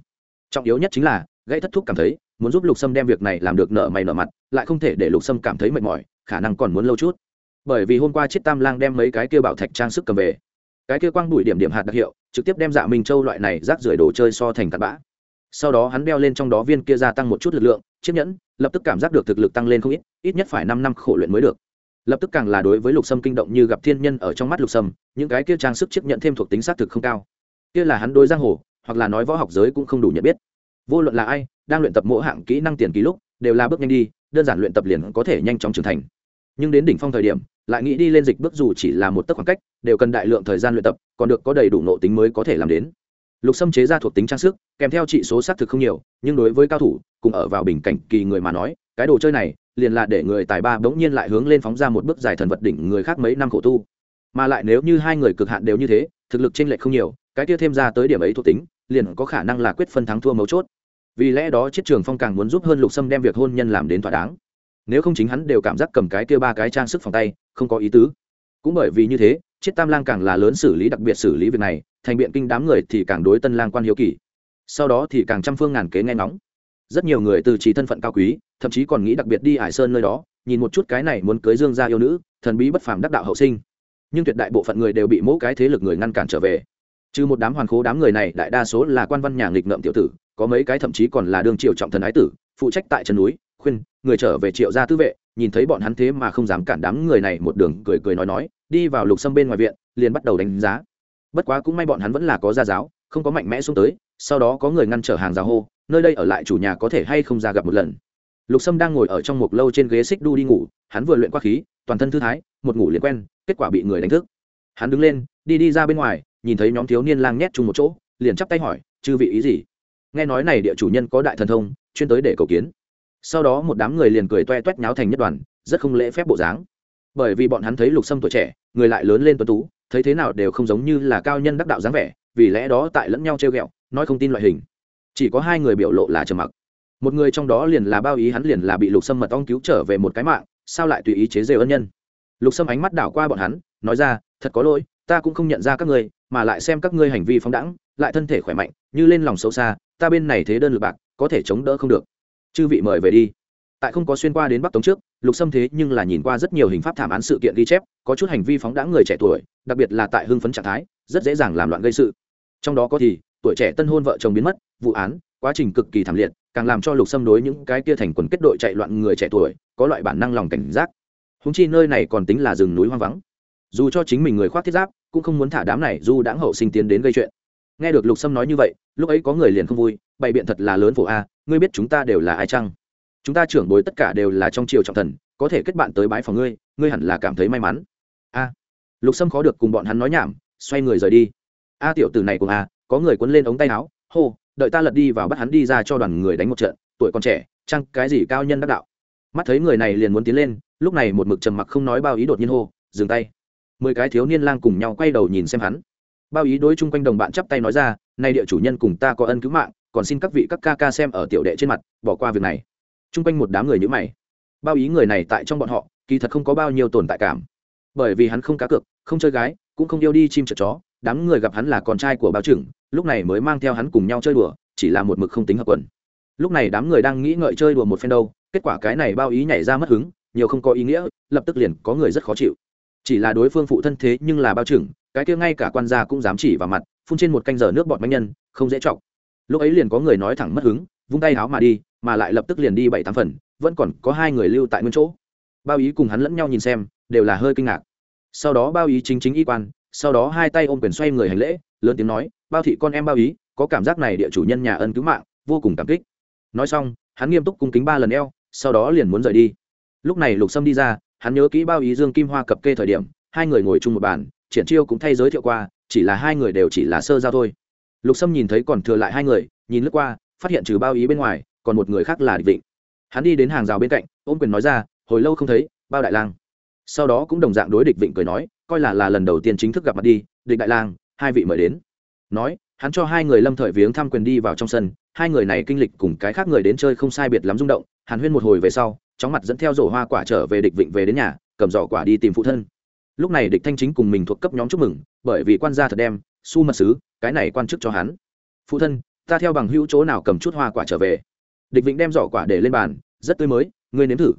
Trọng yếu nhất chính là gây thất thúc cảm thấy, muốn giúp lục sâm đem việc này làm được nợ mày nợ mặt, lại không thể để lục sâm cảm thấy mệt mỏi, khả năng còn muốn lâu chút. Bởi vì hôm qua chiết tam lang đem mấy cái kia bảo thạch trang sức cầm về cái kia quang bụi điểm điểm hạt đặc hiệu, trực tiếp đem dạ minh châu loại này rác rưởi đồ chơi so thành cặn bã. Sau đó hắn đeo lên trong đó viên kia gia tăng một chút lực lượng, chiếc nhẫn, lập tức cảm giác được thực lực tăng lên không ít ít nhất phải năm năm khổ luyện mới được. Lập tức càng là đối với lục sâm kinh động như gặp thiên nhân ở trong mắt lục sâm, những cái kia trang sức chiếc nhẫn thêm thuộc tính xác thực không cao. Kia là hắn đối giang hồ, hoặc là nói võ học giới cũng không đủ nhận biết. Vô luận là ai, đang luyện tập mỗi hạng kỹ năng tiền ký lúc, đều là bước nhanh đi, đơn giản luyện tập liền có thể nhanh chóng trưởng thành. Nhưng đến đỉnh phong thời điểm lại nghĩ đi lên dịch bước dù chỉ là một tấc khoảng cách, đều cần đại lượng thời gian luyện tập, còn được có đầy đủ nộ tính mới có thể làm đến. Lục sâm chế ra thuộc tính trang sức, kèm theo trị số xác thực không nhiều, nhưng đối với cao thủ, cùng ở vào bình cảnh kỳ người mà nói, cái đồ chơi này, liền là để người tài ba bỗng nhiên lại hướng lên phóng ra một bước dài thần vật đỉnh người khác mấy năm khổ tu. Mà lại nếu như hai người cực hạn đều như thế, thực lực chênh lệch không nhiều, cái kia thêm ra tới điểm ấy thuộc tính, liền có khả năng là quyết phân thắng thua mấu chốt. Vì lẽ đó chiết trường phong càng muốn giúp hơn lục sâm đem việc hôn nhân làm đến thỏa đáng. Nếu không chính hắn đều cảm giác cầm cái kia ba cái trang sức phòng tay không có ý tứ. Cũng bởi vì như thế, chiết tam lang càng là lớn xử lý đặc biệt xử lý việc này, thành biện kinh đám người thì càng đối tân lang quan hiếu kỳ. Sau đó thì càng trăm phương ngàn kế nghe ngóng. Rất nhiều người từ trí thân phận cao quý, thậm chí còn nghĩ đặc biệt đi hải sơn nơi đó, nhìn một chút cái này muốn cưới dương gia yêu nữ, thần bí bất phàm đắc đạo hậu sinh. Nhưng tuyệt đại bộ phận người đều bị mỗi cái thế lực người ngăn cản trở về. Trừ một đám hoàn khố đám người này, đại đa số là quan văn nhà nghịch ngợm tiểu tử, có mấy cái thậm chí còn là đương triều trọng thần ái tử, phụ trách tại chân núi, khuyên, người trở về triệu gia tư vệ nhìn thấy bọn hắn thế mà không dám cản đám người này một đường cười cười nói nói, đi vào lục sâm bên ngoài viện, liền bắt đầu đánh giá. Bất quá cũng may bọn hắn vẫn là có gia giáo, không có mạnh mẽ xuống tới, sau đó có người ngăn trở hàng rào hô, nơi đây ở lại chủ nhà có thể hay không ra gặp một lần. Lục sâm đang ngồi ở trong một lâu trên ghế xích đu đi ngủ, hắn vừa luyện qua khí, toàn thân thư thái, một ngủ liền quen, kết quả bị người đánh thức. Hắn đứng lên, đi đi ra bên ngoài, nhìn thấy nhóm thiếu niên lang nhét chung một chỗ, liền chắp tay hỏi, chư vị ý gì? Nghe nói này địa chủ nhân có đại thần thông, chuyên tới để cầu kiến sau đó một đám người liền cười toe toét nháo thành nhất đoàn, rất không lễ phép bộ dáng. Bởi vì bọn hắn thấy lục sâm tuổi trẻ, người lại lớn lên tuấn tú, thấy thế nào đều không giống như là cao nhân đắc đạo dáng vẻ, vì lẽ đó tại lẫn nhau trêu ghẹo, nói không tin loại hình. Chỉ có hai người biểu lộ là trầm mặc. Một người trong đó liền là bao ý hắn liền là bị lục sâm mật ong cứu trở về một cái mạng, sao lại tùy ý chế rêu ân nhân? Lục sâm ánh mắt đảo qua bọn hắn, nói ra, thật có lỗi, ta cũng không nhận ra các ngươi, mà lại xem các ngươi hành vi phóng đẳng lại thân thể khỏe mạnh, như lên lòng xấu xa, ta bên này thế đơn lực bạc, có thể chống đỡ không được chư vị mời về đi. Tại không có xuyên qua đến bắc tống trước, lục xâm thế nhưng là nhìn qua rất nhiều hình pháp thảm án sự kiện ghi chép, có chút hành vi phóng đãng người trẻ tuổi, đặc biệt là tại hưng phấn trạng thái, rất dễ dàng làm loạn gây sự. Trong đó có thì, tuổi trẻ tân hôn vợ chồng biến mất, vụ án, quá trình cực kỳ thảm liệt, càng làm cho lục xâm đối những cái kia thành quần kết đội chạy loạn người trẻ tuổi, có loại bản năng lòng cảnh giác. Húng chi nơi này còn tính là rừng núi hoang vắng. Dù cho chính mình người khoác thiết giáp, cũng không muốn thả đám này dù đãng hậu sinh tiến đến gây chuyện. Nghe được lục sâm nói như vậy, lúc ấy có người liền không vui bày biện thật là lớn phổ a, ngươi biết chúng ta đều là ai chăng? Chúng ta trưởng bối tất cả đều là trong triều trọng thần, có thể kết bạn tới bái phòng ngươi ngươi hẳn là cảm thấy may mắn. A. Lục sâm khó được cùng bọn hắn nói nhảm, xoay người rời đi. A tiểu tử này cùng a, có người quấn lên ống tay áo, hô, đợi ta lật đi vào bắt hắn đi ra cho đoàn người đánh một trận, tuổi còn trẻ, chăng cái gì cao nhân đắc đạo. Mắt thấy người này liền muốn tiến lên, lúc này một mực trầm mặc không nói bao ý đột nhiên hô, dừng tay. Mười cái thiếu niên lang cùng nhau quay đầu nhìn xem hắn. Bao ý đối chung quanh đồng bạn chắp tay nói ra nay địa chủ nhân cùng ta có ân cứu mạng còn xin các vị các ca ca xem ở tiểu đệ trên mặt, bỏ qua việc này. Chung quanh một đám người như mày. Bao ý người này tại trong bọn họ, kỳ thật không có bao nhiêu tồn tại cảm. Bởi vì hắn không cá cược, không chơi gái, cũng không yêu đi chim chợ chó, đám người gặp hắn là con trai của bao trưởng, lúc này mới mang theo hắn cùng nhau chơi đùa, chỉ là một mực không tính hợp quần. Lúc này đám người đang nghĩ ngợi chơi đùa một phen đâu, kết quả cái này bao ý nhảy ra mất hứng, nhiều không có ý nghĩa, lập tức liền có người rất khó chịu. Chỉ là đối phương phụ thân thế nhưng là bao trưởng, cái kia ngay cả quan gia cũng dám chỉ vào mặt, phun trên một canh giờ nước bọt bánh nhân, không dễ chọc lúc ấy liền có người nói thẳng mất hứng, vung tay háo mà đi, mà lại lập tức liền đi bảy tám phần, vẫn còn có hai người lưu tại nguyên chỗ. Bao ý cùng hắn lẫn nhau nhìn xem, đều là hơi kinh ngạc. Sau đó bao ý chính chính y quan, sau đó hai tay ôm quyền xoay người hành lễ, lớn tiếng nói, bao thị con em bao ý, có cảm giác này địa chủ nhân nhà ân cứu mạng, vô cùng cảm kích. Nói xong, hắn nghiêm túc cung kính ba lần eo, sau đó liền muốn rời đi. Lúc này lục sâm đi ra, hắn nhớ kỹ bao ý dương kim hoa cập kê thời điểm, hai người ngồi chung một bàn, triển chiêu cũng thay giới thiệu qua, chỉ là hai người đều chỉ là sơ giao thôi lục sâm nhìn thấy còn thừa lại hai người, nhìn lướt qua, phát hiện trừ bao ý bên ngoài, còn một người khác là địch vịnh. Hắn đi đến hàng rào bên cạnh, ôm quyền nói ra, hồi lâu không thấy, bao đại lang. Sau đó cũng đồng dạng đối địch vịnh cười nói, coi là là lần đầu tiên chính thức gặp mặt đi, địch đại lang, hai vị mời đến. Nói, hắn cho hai người lâm thời viếng thăm quyền đi vào trong sân, hai người này kinh lịch cùng cái khác người đến chơi không sai biệt lắm rung động, hàn huyên một hồi về sau, chóng mặt dẫn theo rổ hoa quả trở về địch vịnh về đến nhà, cầm giỏ quả đi tìm phụ thân. Lúc này địch thanh chính cùng mình thuộc cấp nhóm chúc mừng, bởi vì quan gia thật đem su mật sứ, cái này quan chức cho hắn. Phụ thân, ta theo bằng hữu chỗ nào cầm chút hoa quả trở về? Địch vịnh đem giỏ quả để lên bàn, rất tươi mới, ngươi nếm thử.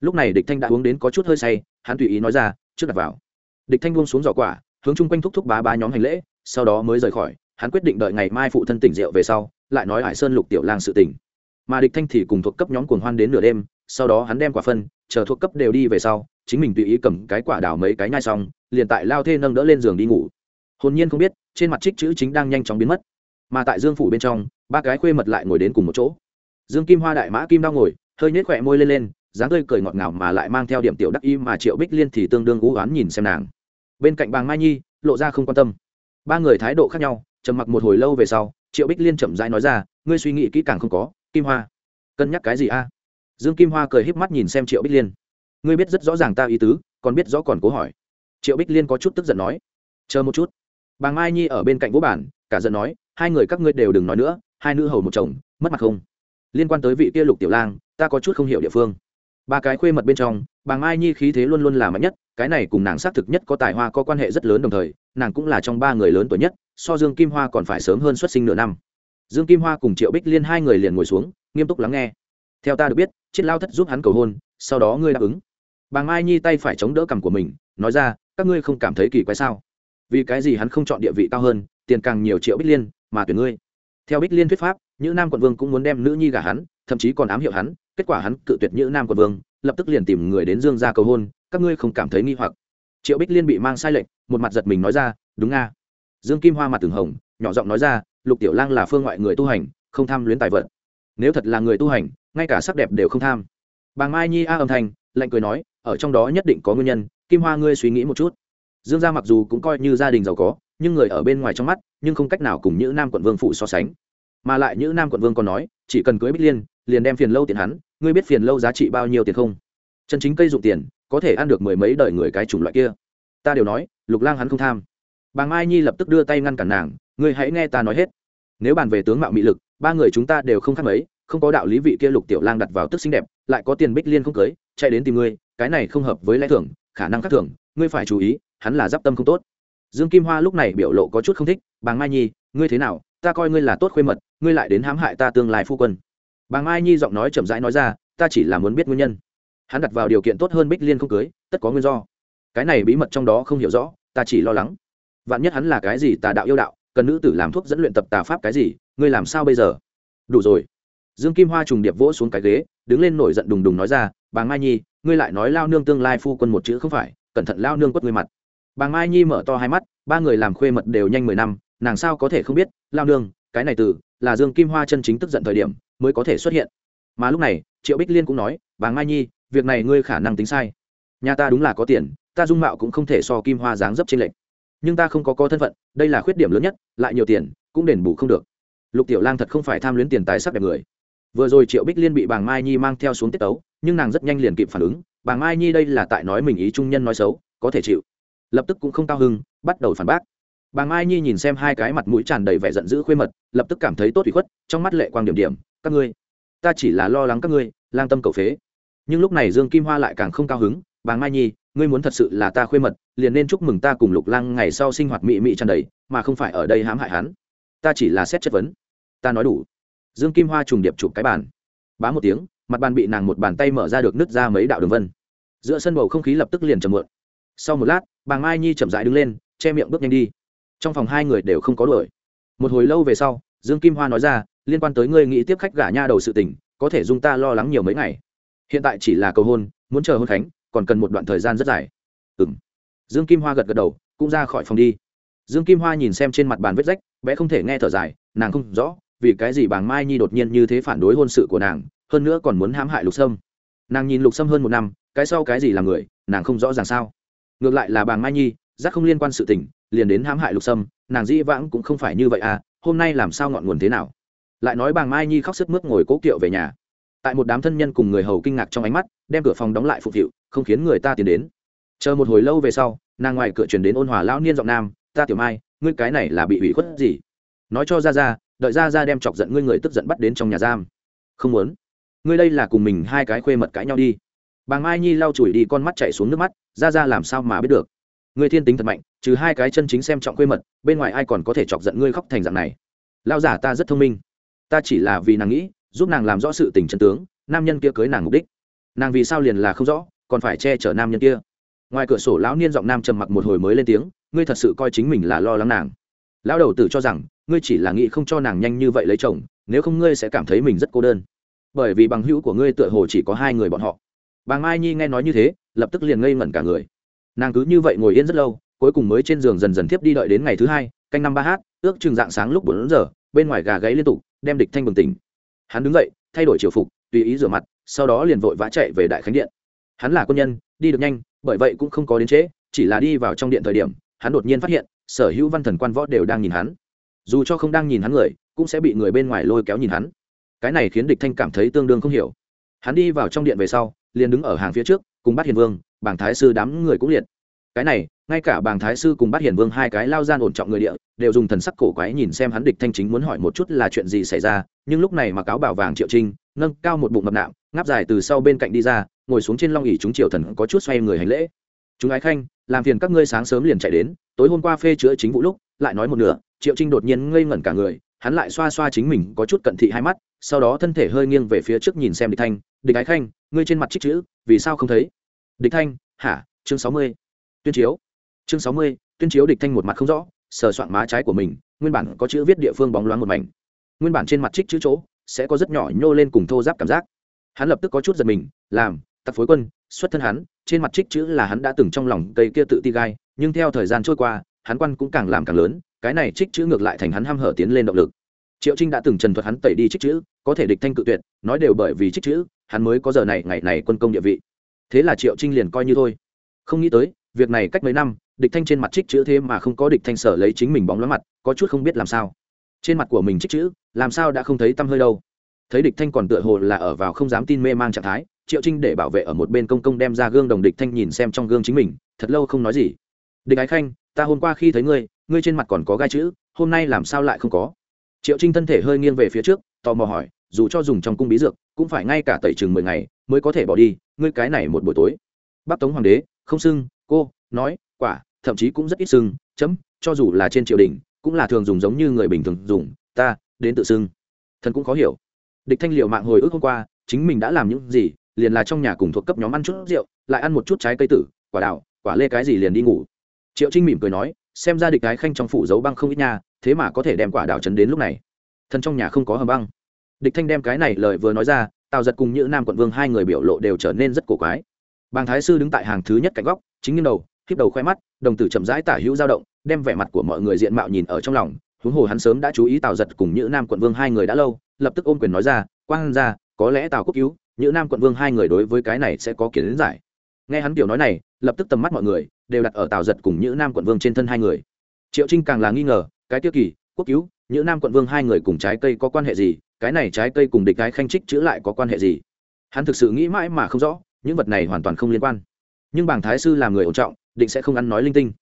Lúc này địch thanh đã uống đến có chút hơi say, hắn tùy ý nói ra, trước đặt vào. Địch thanh buông xuống giỏ quả, hướng chung quanh thúc thúc bá bá nhóm hành lễ, sau đó mới rời khỏi, hắn quyết định đợi ngày mai phụ thân tỉnh rượu về sau, lại nói hải sơn lục tiểu lang sự tỉnh mà địch thanh thì cùng thuộc cấp nhóm cuồng hoan đến nửa đêm, sau đó hắn đem quả phân, chờ thuộc cấp đều đi về sau, chính mình tùy ý cầm cái quả đào mấy cái nhai xong, liền tại lao thê nâng đỡ lên giường đi ngủ. Hồn nhiên không biết trên mặt trích chữ chính đang nhanh chóng biến mất. Mà tại dương phủ bên trong, ba cái khuê mật lại ngồi đến cùng một chỗ. Dương kim hoa đại mã kim đau ngồi, hơi nhếch khỏe môi lên lên, dáng tươi cười ngọt ngào mà lại mang theo điểm tiểu đắc y mà triệu bích liên thì tương đương ú oán nhìn xem nàng. Bên cạnh bàng mai nhi, lộ ra không quan tâm. Ba người thái độ khác nhau, trầm mặc một hồi lâu về sau, triệu bích liên chậm rãi nói ra, ngươi suy nghĩ kỹ càng không có, kim hoa. Cân nhắc cái gì a? Dương kim hoa cười híp mắt nhìn xem triệu bích liên. Ngươi biết rất rõ ràng ta ý tứ, còn biết rõ còn cố hỏi. Triệu bích liên có chút tức giận nói, chờ một chút bà mai nhi ở bên cạnh vũ bản, cả giận nói, hai người các ngươi đều đừng nói nữa, hai nữ hầu một chồng, mất mặt không? Liên quan tới vị kia lục tiểu lang, ta có chút không hiểu địa phương. Ba cái khuê mật bên trong bà mai nhi khí thế luôn luôn là mạnh nhất, cái này cùng nàng xác thực nhất có tài hoa có quan hệ rất lớn đồng thời, nàng cũng là trong ba người lớn tuổi nhất, so dương kim hoa còn phải sớm hơn xuất sinh nửa năm. Dương kim hoa cùng triệu bích liên hai người liền ngồi xuống, nghiêm túc lắng nghe. Theo ta được biết, chiết lao thất giúp hắn cầu hôn, sau đó ngươi đáp ứng. Bà mai nhi tay phải chống đỡ cằm của mình, nói ra, các ngươi không cảm thấy kỳ quái sao? Vì cái gì hắn không chọn địa vị cao hơn, tiền càng nhiều triệu bích liên, mà tuyển ngươi. Theo bích liên thuyết pháp nữ nam quận vương cũng muốn đem nữ nhi gả hắn, thậm chí còn ám hiệu hắn, kết quả hắn cự tuyệt nữ nam quận vương, lập tức liền tìm người đến dương ra cầu hôn, các ngươi không cảm thấy nghi hoặc. Triệu bích liên bị mang sai lệnh, một mặt giật mình nói ra, đúng nga. Dương kim hoa mặt từng hồng, nhỏ giọng nói ra, lục tiểu lang là phương ngoại người tu hành, không tham luyến tài vật. Nếu thật là người tu hành, ngay cả sắc đẹp đều không tham. Bà mai nhi a âm thanh, lạnh cười nói, ở trong đó nhất định có nguyên nhân, kim hoa ngươi suy nghĩ một chút dương gia mặc dù cũng coi như gia đình giàu có, nhưng người ở bên ngoài trong mắt, nhưng không cách nào cùng những nam quận vương phụ so sánh. Mà lại những nam quận vương còn nói, chỉ cần cưới bích liên, liền đem phiền lâu tiền hắn, ngươi biết phiền lâu giá trị bao nhiêu tiền không? Chân chính cây dụng tiền, có thể ăn được mười mấy đời người cái chủng loại kia. Ta đều nói, lục lang hắn không tham. Bà mai nhi lập tức đưa tay ngăn cản nàng, ngươi hãy nghe ta nói hết. Nếu bàn về tướng mạo mỹ lực, ba người chúng ta đều không khác mấy, không có đạo lý vị kia lục tiểu lang đặt vào tức xinh đẹp, lại có tiền bích liên không cưới, chạy đến tìm ngươi, cái này không hợp với lẽ thường, khả năng khác thường, ngươi phải chú ý hắn là d i p tâm không tốt. Dương kim hoa lúc này biểu lộ có chút không thích bà mai nhi, ngươi thế nào? Ta coi ngươi là tốt khuê mật, ngươi lại đến hãm hại ta tương lai phu quân. Bà mai nhi giọng nói chậm rãi nói ra, ta chỉ là muốn biết nguyên nhân. Hắn đặt vào điều kiện tốt hơn bích liên không cưới, tất có nguyên do. Cái này bí mật trong đó không hiểu rõ, ta chỉ lo lắng. Vạn nhất hắn là cái gì tà đạo yêu đạo, cần nữ tử làm thuốc dẫn luyện tập tà pháp cái gì, ngươi làm sao bây giờ? Đủ rồi. Dương kim hoa trùng điệp vỗ xuống cái ghế, đứng lên nổi giận đùng đùng nói ra bà mai nhi, ngươi lại nói lao nương tương lai phu quân một chữ không phải, cẩn thận lao nương quất ngươi mặt bà mai nhi mở to hai mắt, ba người làm khuê mật đều nhanh mười năm, nàng sao có thể không biết, lao nương, cái này từ, là dương kim hoa chân chính tức giận thời điểm, mới có thể xuất hiện. Mà lúc này, triệu bích liên cũng nói bà mai nhi, việc này ngươi khả năng tính sai. Nhà ta đúng là có tiền, ta dung mạo cũng không thể so kim hoa dáng dấp trên lệnh nhưng ta không có có thân phận, đây là khuyết điểm lớn nhất, lại nhiều tiền, cũng đền bù không được. Lục tiểu lang thật không phải tham luyến tiền tài sắc đẹp người. Vừa rồi triệu bích liên bị bàng mai nhi mang theo xuống tiết tấu, nhưng nàng rất nhanh liền kịp phản ứng. Bàng mai nhi đây là tại nói mình ý trung nhân nói xấu, có thể chịu lập tức cũng không cao hưng, bắt đầu phản bác. Bàng mai nhi nhìn xem hai cái mặt mũi tràn đầy vẻ giận dữ khuê mật, lập tức cảm thấy tốt bị khuất, trong mắt lệ quang điểm điểm, các ngươi, ta chỉ là lo lắng các ngươi, lang tâm cầu phế. Nhưng lúc này dương kim hoa lại càng không cao hứng bàng mai nhi, ngươi muốn thật sự là ta khuê mật, liền nên chúc mừng ta cùng lục lang ngày sau sinh hoạt mị mị tràn đầy, mà không phải ở đây hãm hại hắn. Ta chỉ là xét chất vấn. Ta nói đủ. Dương kim hoa trùng điệp chụp cái bàn. Bá một tiếng, mặt bàn bị nàng một bàn tay mở ra được nứt ra mấy đạo đường vân. Giữa sân bầu không khí lập tức liền trầm mượn sau một lát, bà mai nhi chậm rãi đứng lên, che miệng bước nhanh đi. Trong phòng hai người đều không có đuổi. Một hồi lâu về sau, dương kim hoa nói ra, liên quan tới ngươi nghĩ tiếp khách gả nha đầu sự tình, có thể dung ta lo lắng nhiều mấy ngày. Hiện tại chỉ là cầu hôn, muốn chờ hôn khánh còn cần một đoạn thời gian rất dài. Ừ m dương kim hoa gật gật đầu, cũng ra khỏi phòng đi. Dương kim hoa nhìn xem trên mặt bàn vết rách, bé không thể nghe thở dài, nàng không rõ, vì cái gì bàng mai nhi đột nhiên như thế phản đối hôn sự của nàng, hơn nữa còn muốn hãm hại lục sâm. Nàng nhìn lục sâm hơn một năm, cái sau cái gì là người, nàng không rõ ràng sao ngược lại là bàng mai nhi giác không liên quan sự tình, liền đến hãm hại lục sâm, nàng dĩ vãng cũng không phải như vậy à hôm nay làm sao ngọn nguồn thế nào? Lại nói bàng mai nhi khóc sức mướt ngồi cố kiệu về nhà. Tại một đám thân nhân cùng người hầu kinh ngạc trong ánh mắt, đem cửa phòng đóng lại phục vụ, không khiến người ta tiến đến. Chờ một hồi lâu về sau, nàng ngoài cửa chuyển đến ôn hòa lão niên giọng nam, ta tiểu mai, ngươi cái này là bị ủy khuất gì? Nói cho ra ra đợi ra ra đem chọc giận ngươi người tức giận bắt đến trong nhà giam. Không muốn. Ngươi đây là cùng mình hai cái khuê mật cãi nhau đi bà mai nhi lau chùi đi con mắt chạy xuống nước mắt, ra ra làm sao mà biết được? Ngươi thiên tính thật mạnh, trừ hai cái chân chính xem trọng quê mật, bên ngoài ai còn có thể chọc giận ngươi khóc thành dạng này? Lao giả ta rất thông minh. Ta chỉ là vì nàng nghĩ, giúp nàng làm rõ sự tình chân tướng, nam nhân kia cưới nàng mục đích. Nàng vì sao liền là không rõ, còn phải che chở nam nhân kia? Ngoài cửa sổ lão niên giọng nam trầm mặc một hồi mới lên tiếng, ngươi thật sự coi chính mình là lo lắng nàng. Lão đầu tử cho rằng, ngươi chỉ là nghĩ không cho nàng nhanh như vậy lấy chồng, nếu không ngươi sẽ cảm thấy mình rất cô đơn. Bởi vì bằng hữu của ngươi tựa hồ chỉ có hai người bọn họ bà mai nhi nghe nói như thế, lập tức liền ngây ngẩn cả người. Nàng cứ như vậy ngồi yên rất lâu, cuối cùng mới trên giường dần dần tiếp đi đợi đến ngày thứ hai, canh năm ba h ước chừng dạng sáng lúc bốn giờ, bên ngoài gà gáy liên tục, đem địch thanh bừng tỉnh. Hắn đứng dậy, thay đổi triều phục, tùy ý rửa mặt, sau đó liền vội vã chạy về đại khánh điện. Hắn là quân nhân, đi được nhanh, bởi vậy cũng không có đến trễ, chỉ là đi vào trong điện thời điểm, hắn đột nhiên phát hiện, sở hữu văn thần quan võ đều đang nhìn hắn. Dù cho không đang nhìn hắn người, cũng sẽ bị người bên ngoài lôi kéo nhìn hắn. Cái này khiến địch thanh cảm thấy tương đương không hiểu. Hắn đi vào trong điện về sau liền đứng ở hàng phía trước, cùng bắt hiền vương bảng thái sư đám người cũng liệt. Cái này, ngay cả bảng thái sư cùng bắt hiền vương hai cái lao gian ổn trọng người địa, đều dùng thần sắc cổ quái nhìn xem hắn địch thanh chính muốn hỏi một chút là chuyện gì xảy ra, nhưng lúc này mà cáo bảo vàng triệu trinh, nâng cao một bụng mập nạm, ngáp dài từ sau bên cạnh đi ra, ngồi xuống trên long ỉ chúng triều thần có chút xoay người hành lễ. Chúng ái khanh, làm phiền các ngươi sáng sớm liền chạy đến, tối hôm qua phê chữa chính vụ lúc, lại nói một nửa, triệu trinh đột nhiên ngây ngẩn cả người, hắn lại xoa xoa chính mình có chút cận thị hai mắt, sau đó thân thể hơi nghiêng về phía trước nhìn xem địch thanh, địch ái khanh ngươi trên mặt trích chữ, vì sao không thấy? Địch thanh, hả? Chương sáu mươi. Tuyên chiếu. Chương sáu mươi, tuyên chiếu địch thanh một mặt không rõ, sờ soạn má trái của mình, nguyên bản có chữ viết địa phương bóng loáng một mảnh. Nguyên bản trên mặt trích chữ chỗ, sẽ có rất nhỏ nhô lên cùng thô giáp cảm giác. Hắn lập tức có chút giật mình, làm tặc phối quân, xuất thân hắn, trên mặt trích chữ là hắn đã từng trong lòng cây kia tự ti gai, nhưng theo thời gian trôi qua, hắn quan cũng càng làm càng lớn, cái này trích chữ ngược lại thành hắn h hở tiến lên động lực triệu trinh đã từng trần thuật hắn tẩy đi trích chữ, có thể địch thanh cự tuyệt, nói đều bởi vì trích chữ, hắn mới có giờ này, ngày này quân công địa vị. Thế là triệu trinh liền coi như thôi. Không nghĩ tới, việc này cách mấy năm, địch thanh trên mặt trích chữ thế mà không có địch thanh sở lấy chính mình bóng lóa mặt, có chút không biết làm sao. Trên mặt của mình trích chữ, làm sao đã không thấy tăm hơi đâu. Thấy địch thanh còn tựa hồ là ở vào không dám tin mê mang trạng thái, triệu trinh để bảo vệ ở một bên công công đem ra gương đồng địch thanh nhìn xem trong gương chính mình, thật lâu không nói gì. Địch ái khanh, ta hôm qua khi thấy ngươi ngươi trên mặt còn có gai chữ, hôm nay làm sao lại không có? Triệu trinh thân thể hơi nghiêng về phía trước tò mò hỏi dù cho dùng trong cung bí dược cũng phải ngay cả tẩy chừng mười ngày mới có thể bỏ đi ngươi cái này một buổi tối. Bắc tống hoàng đế không sưng, cô nói quả thậm chí cũng rất ít sưng, chấm cho dù là trên triều đình cũng là thường dùng giống như người bình thường dùng ta đến tự sưng, thần cũng khó hiểu. Địch thanh liệu mạng hồi ức hôm qua chính mình đã làm những gì liền là trong nhà cùng thuộc cấp nhóm ăn chút rượu lại ăn một chút trái cây tử quả đào quả lê cái gì liền đi ngủ. Triệu trinh mỉm cười nói xem ra địch cái khanh trong phủ giấu băng không ít nha thế mà có thể đem quả đào chấn đến lúc này. Thần trong nhà không có hầm băng. Địch thanh đem cái này lời vừa nói ra, tào giật cùng như nam quận vương hai người biểu lộ đều trở nên rất cổ quái. Bàng thái sư đứng tại hàng thứ nhất cạnh góc, chính như đầu khiếp đầu khoe mắt, đồng tử chậm rãi tả hữu dao động, đem vẻ mặt của mọi người diện mạo nhìn ở trong lòng. Huống hồ hắn sớm đã chú ý tào giật cùng như nam quận vương hai người đã lâu, lập tức ôm quyền nói ra, quang ra có lẽ tào quốc cứu như nam quận vương hai người đối với cái này sẽ có kiến giải. Nghe hắn kiểu nói này, lập tức tầm mắt mọi người đều đặt ở tào giật cùng như nam quận vương trên thân hai người. Triệu trinh càng là nghi ngờ cái tiêu kỳ, quốc cứu, Nhữ nam quận vương hai người cùng trái cây có quan hệ gì? Cái này trái cây cùng địch cái khanh trích chữ lại có quan hệ gì? Hắn thực sự nghĩ mãi mà không rõ, những vật này hoàn toàn không liên quan. Nhưng bảng thái sư là người ổn trọng, định sẽ không ăn nói linh tinh.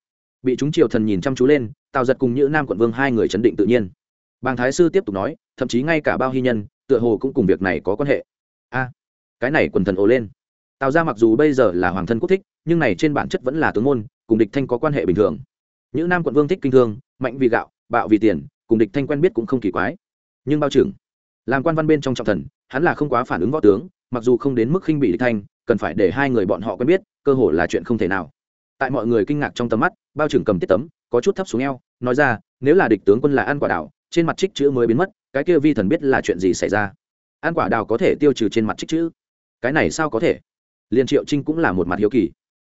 Bị chúng triều thần nhìn chăm chú lên, tào giật cùng Nhữ nam quận vương hai người chấn định tự nhiên. Bàng thái sư tiếp tục nói, thậm chí ngay cả bao hy nhân, tựa hồ cũng cùng việc này có quan hệ. A, cái này quần thần ồ lên. Tào ra mặc dù bây giờ là hoàng thân quốc thích, nhưng này trên bản chất vẫn là tướng môn, cùng địch thanh có quan hệ bình thường những nam quận vương thích kinh thương, mạnh vì gạo, bạo vì tiền, cùng địch thanh quen biết cũng không kỳ quái. Nhưng bao trưởng, làm quan văn bên trong trọng thần, hắn là không quá phản ứng võ tướng, mặc dù không đến mức khinh bị địch thanh, cần phải để hai người bọn họ quen biết, cơ hồ là chuyện không thể nào. Tại mọi người kinh ngạc trong tầm mắt, bao trưởng cầm tiết tấm, có chút thấp xuống eo, nói ra, nếu là địch tướng quân là ăn quả đảo trên mặt trích chữ mới biến mất, cái kia vi thần biết là chuyện gì xảy ra? Ăn quả đào có thể tiêu trừ trên mặt trích chữ? Cái này sao có thể? Liên triệu trinh cũng là một mặt hiếu kỳ.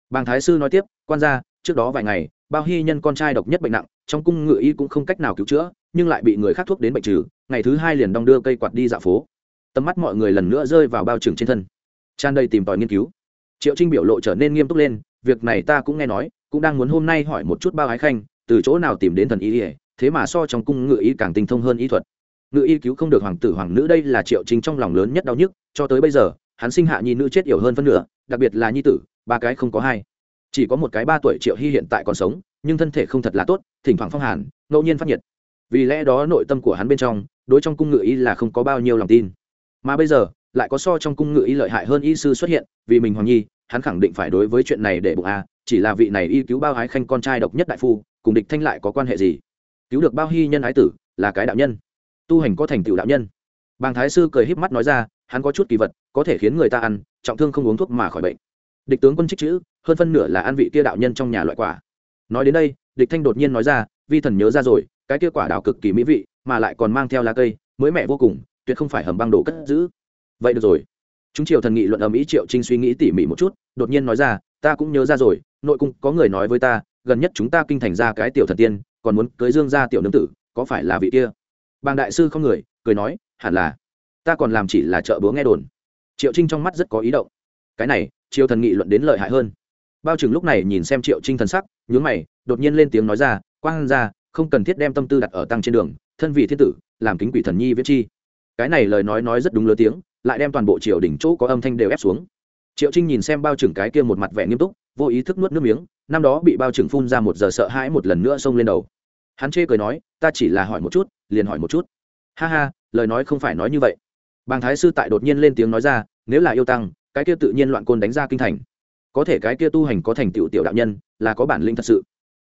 Bàng thái sư nói tiếp, quan gia, trước đó vài ngày bao hy nhân con trai độc nhất bệnh nặng, trong cung ngự y cũng không cách nào cứu chữa, nhưng lại bị người khác thuốc đến bệnh trừ, ngày thứ hai liền đong đưa cây quạt đi dạo phố. Tầm mắt mọi người lần nữa rơi vào bao trừng trên thân. Tràn đầy tìm tòi nghiên cứu. Triệu trinh biểu lộ trở nên nghiêm túc lên, việc này ta cũng nghe nói, cũng đang muốn hôm nay hỏi một chút bao ái khanh, từ chỗ nào tìm đến thần y ỉa thế mà so trong cung ngự y càng tinh thông hơn y thuật. Ngự y cứu không được hoàng tử hoàng nữ, đây là triệu trinh trong lòng lớn nhất đau nhức, cho tới bây giờ, hắn sinh hạ nhi nữ chết yểu hơn phân nửa, đặc biệt là nhi tử, ba cái không có hai chỉ có một cái ba tuổi triệu hy hiện tại còn sống, nhưng thân thể không thật là tốt, thỉnh thoảng phong hàn, ngẫu nhiên phát nhiệt. Vì lẽ đó nội tâm của hắn bên trong, đối trong cung ngự y là không có bao nhiêu lòng tin. Mà bây giờ, lại có so trong cung ngự y lợi hại hơn y sư xuất hiện, vì mình hoàng nhi, hắn khẳng định phải đối với chuyện này để bụng a, chỉ là vị này y cứu bao ái khanh con trai độc nhất đại phu, cùng địch thanh lại có quan hệ gì? Cứu được bao hy nhân ái tử, là cái đạo nhân. Tu hành có thành tựu đạo nhân. Bàng thái sư cười híp mắt nói ra, hắn có chút kỳ vật, có thể khiến người ta ăn, trọng thương không uống thuốc mà khỏi bệnh. Địch tướng quân trích chữ hơn phân nửa là ăn vị kia đạo nhân trong nhà loại quả. Nói đến đây, địch thanh đột nhiên nói ra, vi thần nhớ ra rồi, cái kia quả đào cực kỳ mỹ vị, mà lại còn mang theo lá cây, mới mẻ vô cùng, tuyệt không phải hầm băng đồ cất giữ. Vậy được rồi. Chúng triều thần nghị luận ầm ĩ triệu trinh suy nghĩ tỉ mỉ một chút, đột nhiên nói ra, ta cũng nhớ ra rồi, nội cung có người nói với ta, gần nhất chúng ta kinh thành ra cái tiểu thần tiên, còn muốn cưới dương ra tiểu nương tử, có phải là vị kia? Bàng đại sư không người, cười nói, hẳn là. Ta còn làm chỉ là trợ búa nghe đồn. Triệu trinh trong mắt rất có ý động. Cái này, triều thần nghị luận đến lợi hại hơn bao trừng lúc này nhìn xem triệu trinh thần sắc, nhướng mày, đột nhiên lên tiếng nói ra, quang ra không cần thiết đem tâm tư đặt ở tăng trên đường, thân vị thiên tử, làm kính quỷ thần nhi viết chi. Cái này lời nói nói rất đúng lớn tiếng, lại đem toàn bộ triều đỉnh chỗ có âm thanh đều ép xuống. Triệu trinh nhìn xem bao trừng cái kia một mặt vẻ nghiêm túc, vô ý thức nuốt nước miếng, năm đó bị bao trừng phun ra một giờ sợ hãi một lần nữa xông lên đầu. Hắn chê cười nói, ta chỉ là hỏi một chút, liền hỏi một chút. Ha ha, lời nói không phải nói như vậy. Bàng thái sư tại đột nhiên lên tiếng nói ra, nếu là yêu tăng, cái kia tự nhiên loạn côn đánh ra kinh thành có thể cái kia tu hành có thành tựu tiểu đạo nhân, là có bản lĩnh thật sự.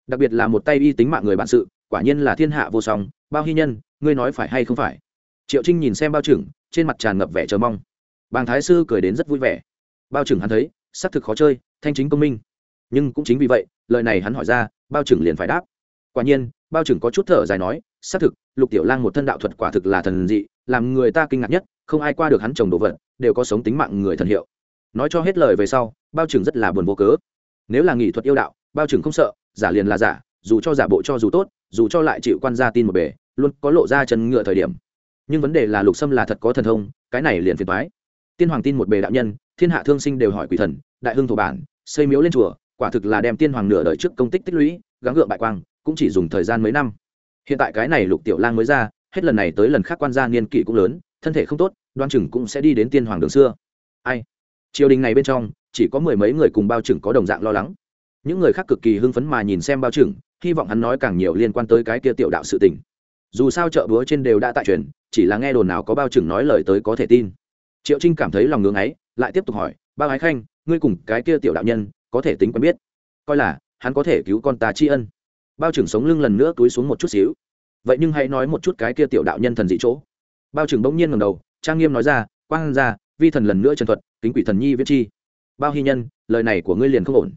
Đặc biệt là một tay y tính mạng người bạn sự, quả nhiên là thiên hạ vô song. Bao hy nhân, ngươi nói phải hay không phải? Triệu trinh nhìn xem bao trưởng, trên mặt tràn ngập vẻ chờ mong. Bàng thái sư cười đến rất vui vẻ. Bao trưởng hắn thấy, xác thực khó chơi, thanh chính công minh. Nhưng cũng chính vì vậy, lời này hắn hỏi ra, bao trưởng liền phải đáp. Quả nhiên, bao trưởng có chút thở dài nói, xác thực, lục tiểu lang một thân đạo thuật quả thực là thần dị, làm người ta kinh ngạc nhất, không ai qua được hắn trồng đồ vật, đều có sống tính mạng người thần hiệu. Nói cho hết lời về sau bao trưởng rất là buồn vô cớ. Nếu là nghị thuật yêu đạo, bao trưởng không sợ, giả liền là giả, dù cho giả bộ cho dù tốt, dù cho lại chịu quan gia tin một bề, luôn có lộ ra chân ngựa thời điểm. Nhưng vấn đề là lục sâm là thật có thần thông, cái này liền phiền thoái tiên hoàng tin một bề đạo nhân, thiên hạ thương sinh đều hỏi quỷ thần, đại hưng thổ bản, xây miếu lên chùa, quả thực là đem tiên hoàng nửa đời trước công tích tích lũy, gắng gượng bại quang, cũng chỉ dùng thời gian mấy năm. Hiện tại cái này lục tiểu lang mới ra, hết lần này tới lần khác quan gia niên kỷ cũng lớn, thân thể không tốt, đoan chừng cũng sẽ đi đến tiên hoàng đường xưa. Ai? Triều đình này bên trong chỉ có mười mấy người cùng bao trưởng có đồng dạng lo lắng. Những người khác cực kỳ hưng phấn mà nhìn xem bao trưởng, hy vọng hắn nói càng nhiều liên quan tới cái kia tiểu đạo sự tình. Dù sao chợ búa trên đều đã tại truyền chỉ là nghe đồn nào có bao trưởng nói lời tới có thể tin. Triệu trinh cảm thấy lòng ngưỡng ấy lại tiếp tục hỏi bao ái khanh ngươi cùng cái kia tiểu đạo nhân có thể tính quen biết? Coi là hắn có thể cứu con ta tri ân. Bao trưởng sống lưng lần nữa túi xuống một chút xíu. Vậy nhưng hãy nói một chút cái kia tiểu đạo nhân thần dị chỗ. Bao trưởng bỗng nhiên ngầm đầu trang nghiêm nói ra quang ra vi thần lần nữa trần thuật, kính quỷ thần nhi viết chi. Bao hy nhân, lời này của ngươi liền không ổn.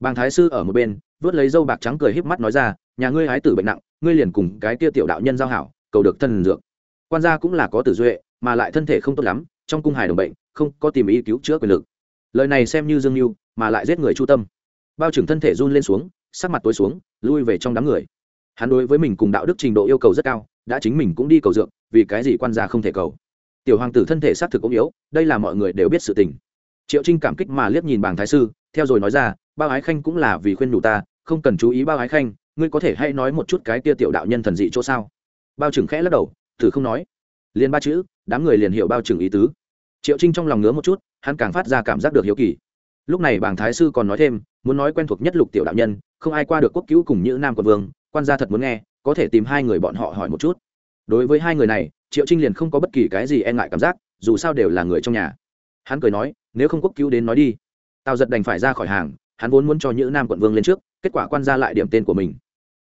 Bàng thái sư ở một bên, vớt lấy dâu bạc trắng cười híp mắt nói ra, nhà ngươi hái tử bệnh nặng, ngươi liền cùng cái kia tiểu đạo nhân giao hảo, cầu được thân dược. Quan gia cũng là có tử duệ, mà lại thân thể không tốt lắm, trong cung hài đồng bệnh, không có tìm ý cứu chữa quyền lực. Lời này xem như dương mưu, mà lại giết người chu tâm. Bao trưởng thân thể run lên xuống, sắc mặt tối xuống, lui về trong đám người. Hắn đối với mình cùng đạo đức trình độ yêu cầu rất cao, đã chính mình cũng đi cầu dược, vì cái gì quan gia không thể cầu? Tiểu hoàng tử thân thể xác thực ống yếu, đây là mọi người đều biết sự tình. Triệu trinh cảm kích mà liếc nhìn bảng thái sư, theo rồi nói ra, bao ái khanh cũng là vì khuyên đủ ta, không cần chú ý bao ái khanh, ngươi có thể hay nói một chút cái tia tiểu đạo nhân thần dị chỗ sao? Bao trừng khẽ lắc đầu, thử không nói. Liền ba chữ, đám người liền hiểu bao trừng ý tứ. Triệu trinh trong lòng ngứa một chút, hắn càng phát ra cảm giác được hiếu kỳ. Lúc này bảng thái sư còn nói thêm, muốn nói quen thuộc nhất lục tiểu đạo nhân, không ai qua được quốc cứu cùng như nam quận vương, quan gia thật muốn nghe, có thể tìm hai người bọn họ hỏi một chút đối với hai người này, triệu trinh liền không có bất kỳ cái gì e ngại cảm giác, dù sao đều là người trong nhà. Hắn cười nói, nếu không quốc cứu đến nói đi. Tào giật đành phải ra khỏi hàng, hắn vốn muốn cho nhữ nam quận vương lên trước, kết quả quan ra lại điểm tên của mình.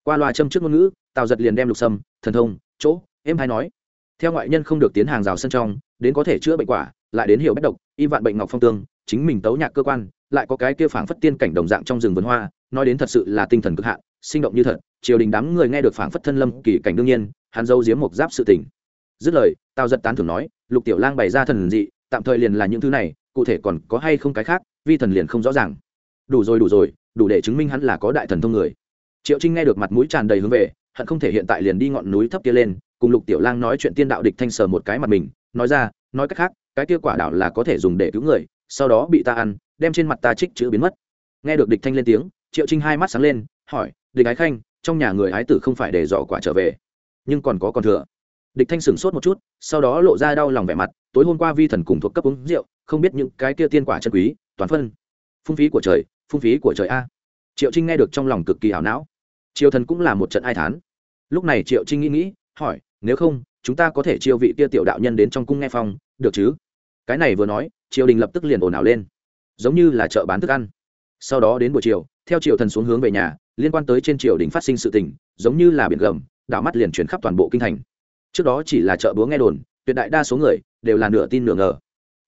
Qua loa châm trước ngôn ngữ, tào giật liền đem lục sâm, thần thông, chỗ em hay nói. Theo ngoại nhân không được tiến hàng rào sân trong, đến có thể chữa bệnh quả, lại đến hiểu bất độc, y vạn bệnh ngọc phong tương, chính mình tấu nhạc cơ quan, lại có cái kia phảng phất tiên cảnh đồng dạng trong rừng vườn hoa, nói đến thật sự là tinh thần cực hạn sinh động như thật, triều đình đám người nghe được phảng phất thân lâm kỳ cảnh đương nhiên, hắn dâu giếm một giáp sự tình. Dứt lời tao giật tán thưởng nói, lục tiểu lang bày ra thần dị, tạm thời liền là những thứ này, cụ thể còn có hay không cái khác, vi thần liền không rõ ràng. Đủ rồi đủ rồi, đủ để chứng minh hắn là có đại thần thông người. Triệu trinh nghe được mặt mũi tràn đầy hướng về, hận không thể hiện tại liền đi ngọn núi thấp kia lên, cùng lục tiểu lang nói chuyện tiên đạo địch thanh sờ một cái mặt mình, nói ra, nói cách khác, cái kia quả đạo là có thể dùng để cứu người, sau đó bị ta ăn, đem trên mặt ta trích chữ biến mất. Nghe được địch thanh lên tiếng, triệu trinh hai mắt sáng lên, hỏi địch ái khanh, trong nhà người ái tử không phải để dò quả trở về, nhưng còn có còn thừa. Địch thanh sửng sốt một chút, sau đó lộ ra đau lòng vẻ mặt, tối hôm qua vi thần cùng thuộc cấp uống rượu, không biết những cái kia tiên quả chân quý, toàn phân. Phung phí của trời, phung phí của trời a. Triệu trinh nghe được trong lòng cực kỳ ảo não. Triều thần cũng là một trận ai thán. Lúc này triệu trinh nghĩ nghĩ, hỏi, nếu không, chúng ta có thể chiêu vị kia tiểu đạo nhân đến trong cung nghe phong, được chứ? Cái này vừa nói, triều đình lập tức liền ồn ào lên. Giống như là chợ bán thức ăn. Sau đó đến buổi chiều theo triều thần xuống hướng về nhà, liên quan tới trên triều đình phát sinh sự tình, giống như là biển gầm, đảo mắt liền chuyển khắp toàn bộ kinh thành. Trước đó chỉ là chợ búa nghe đồn, tuyệt đại đa số người đều là nửa tin nửa ngờ.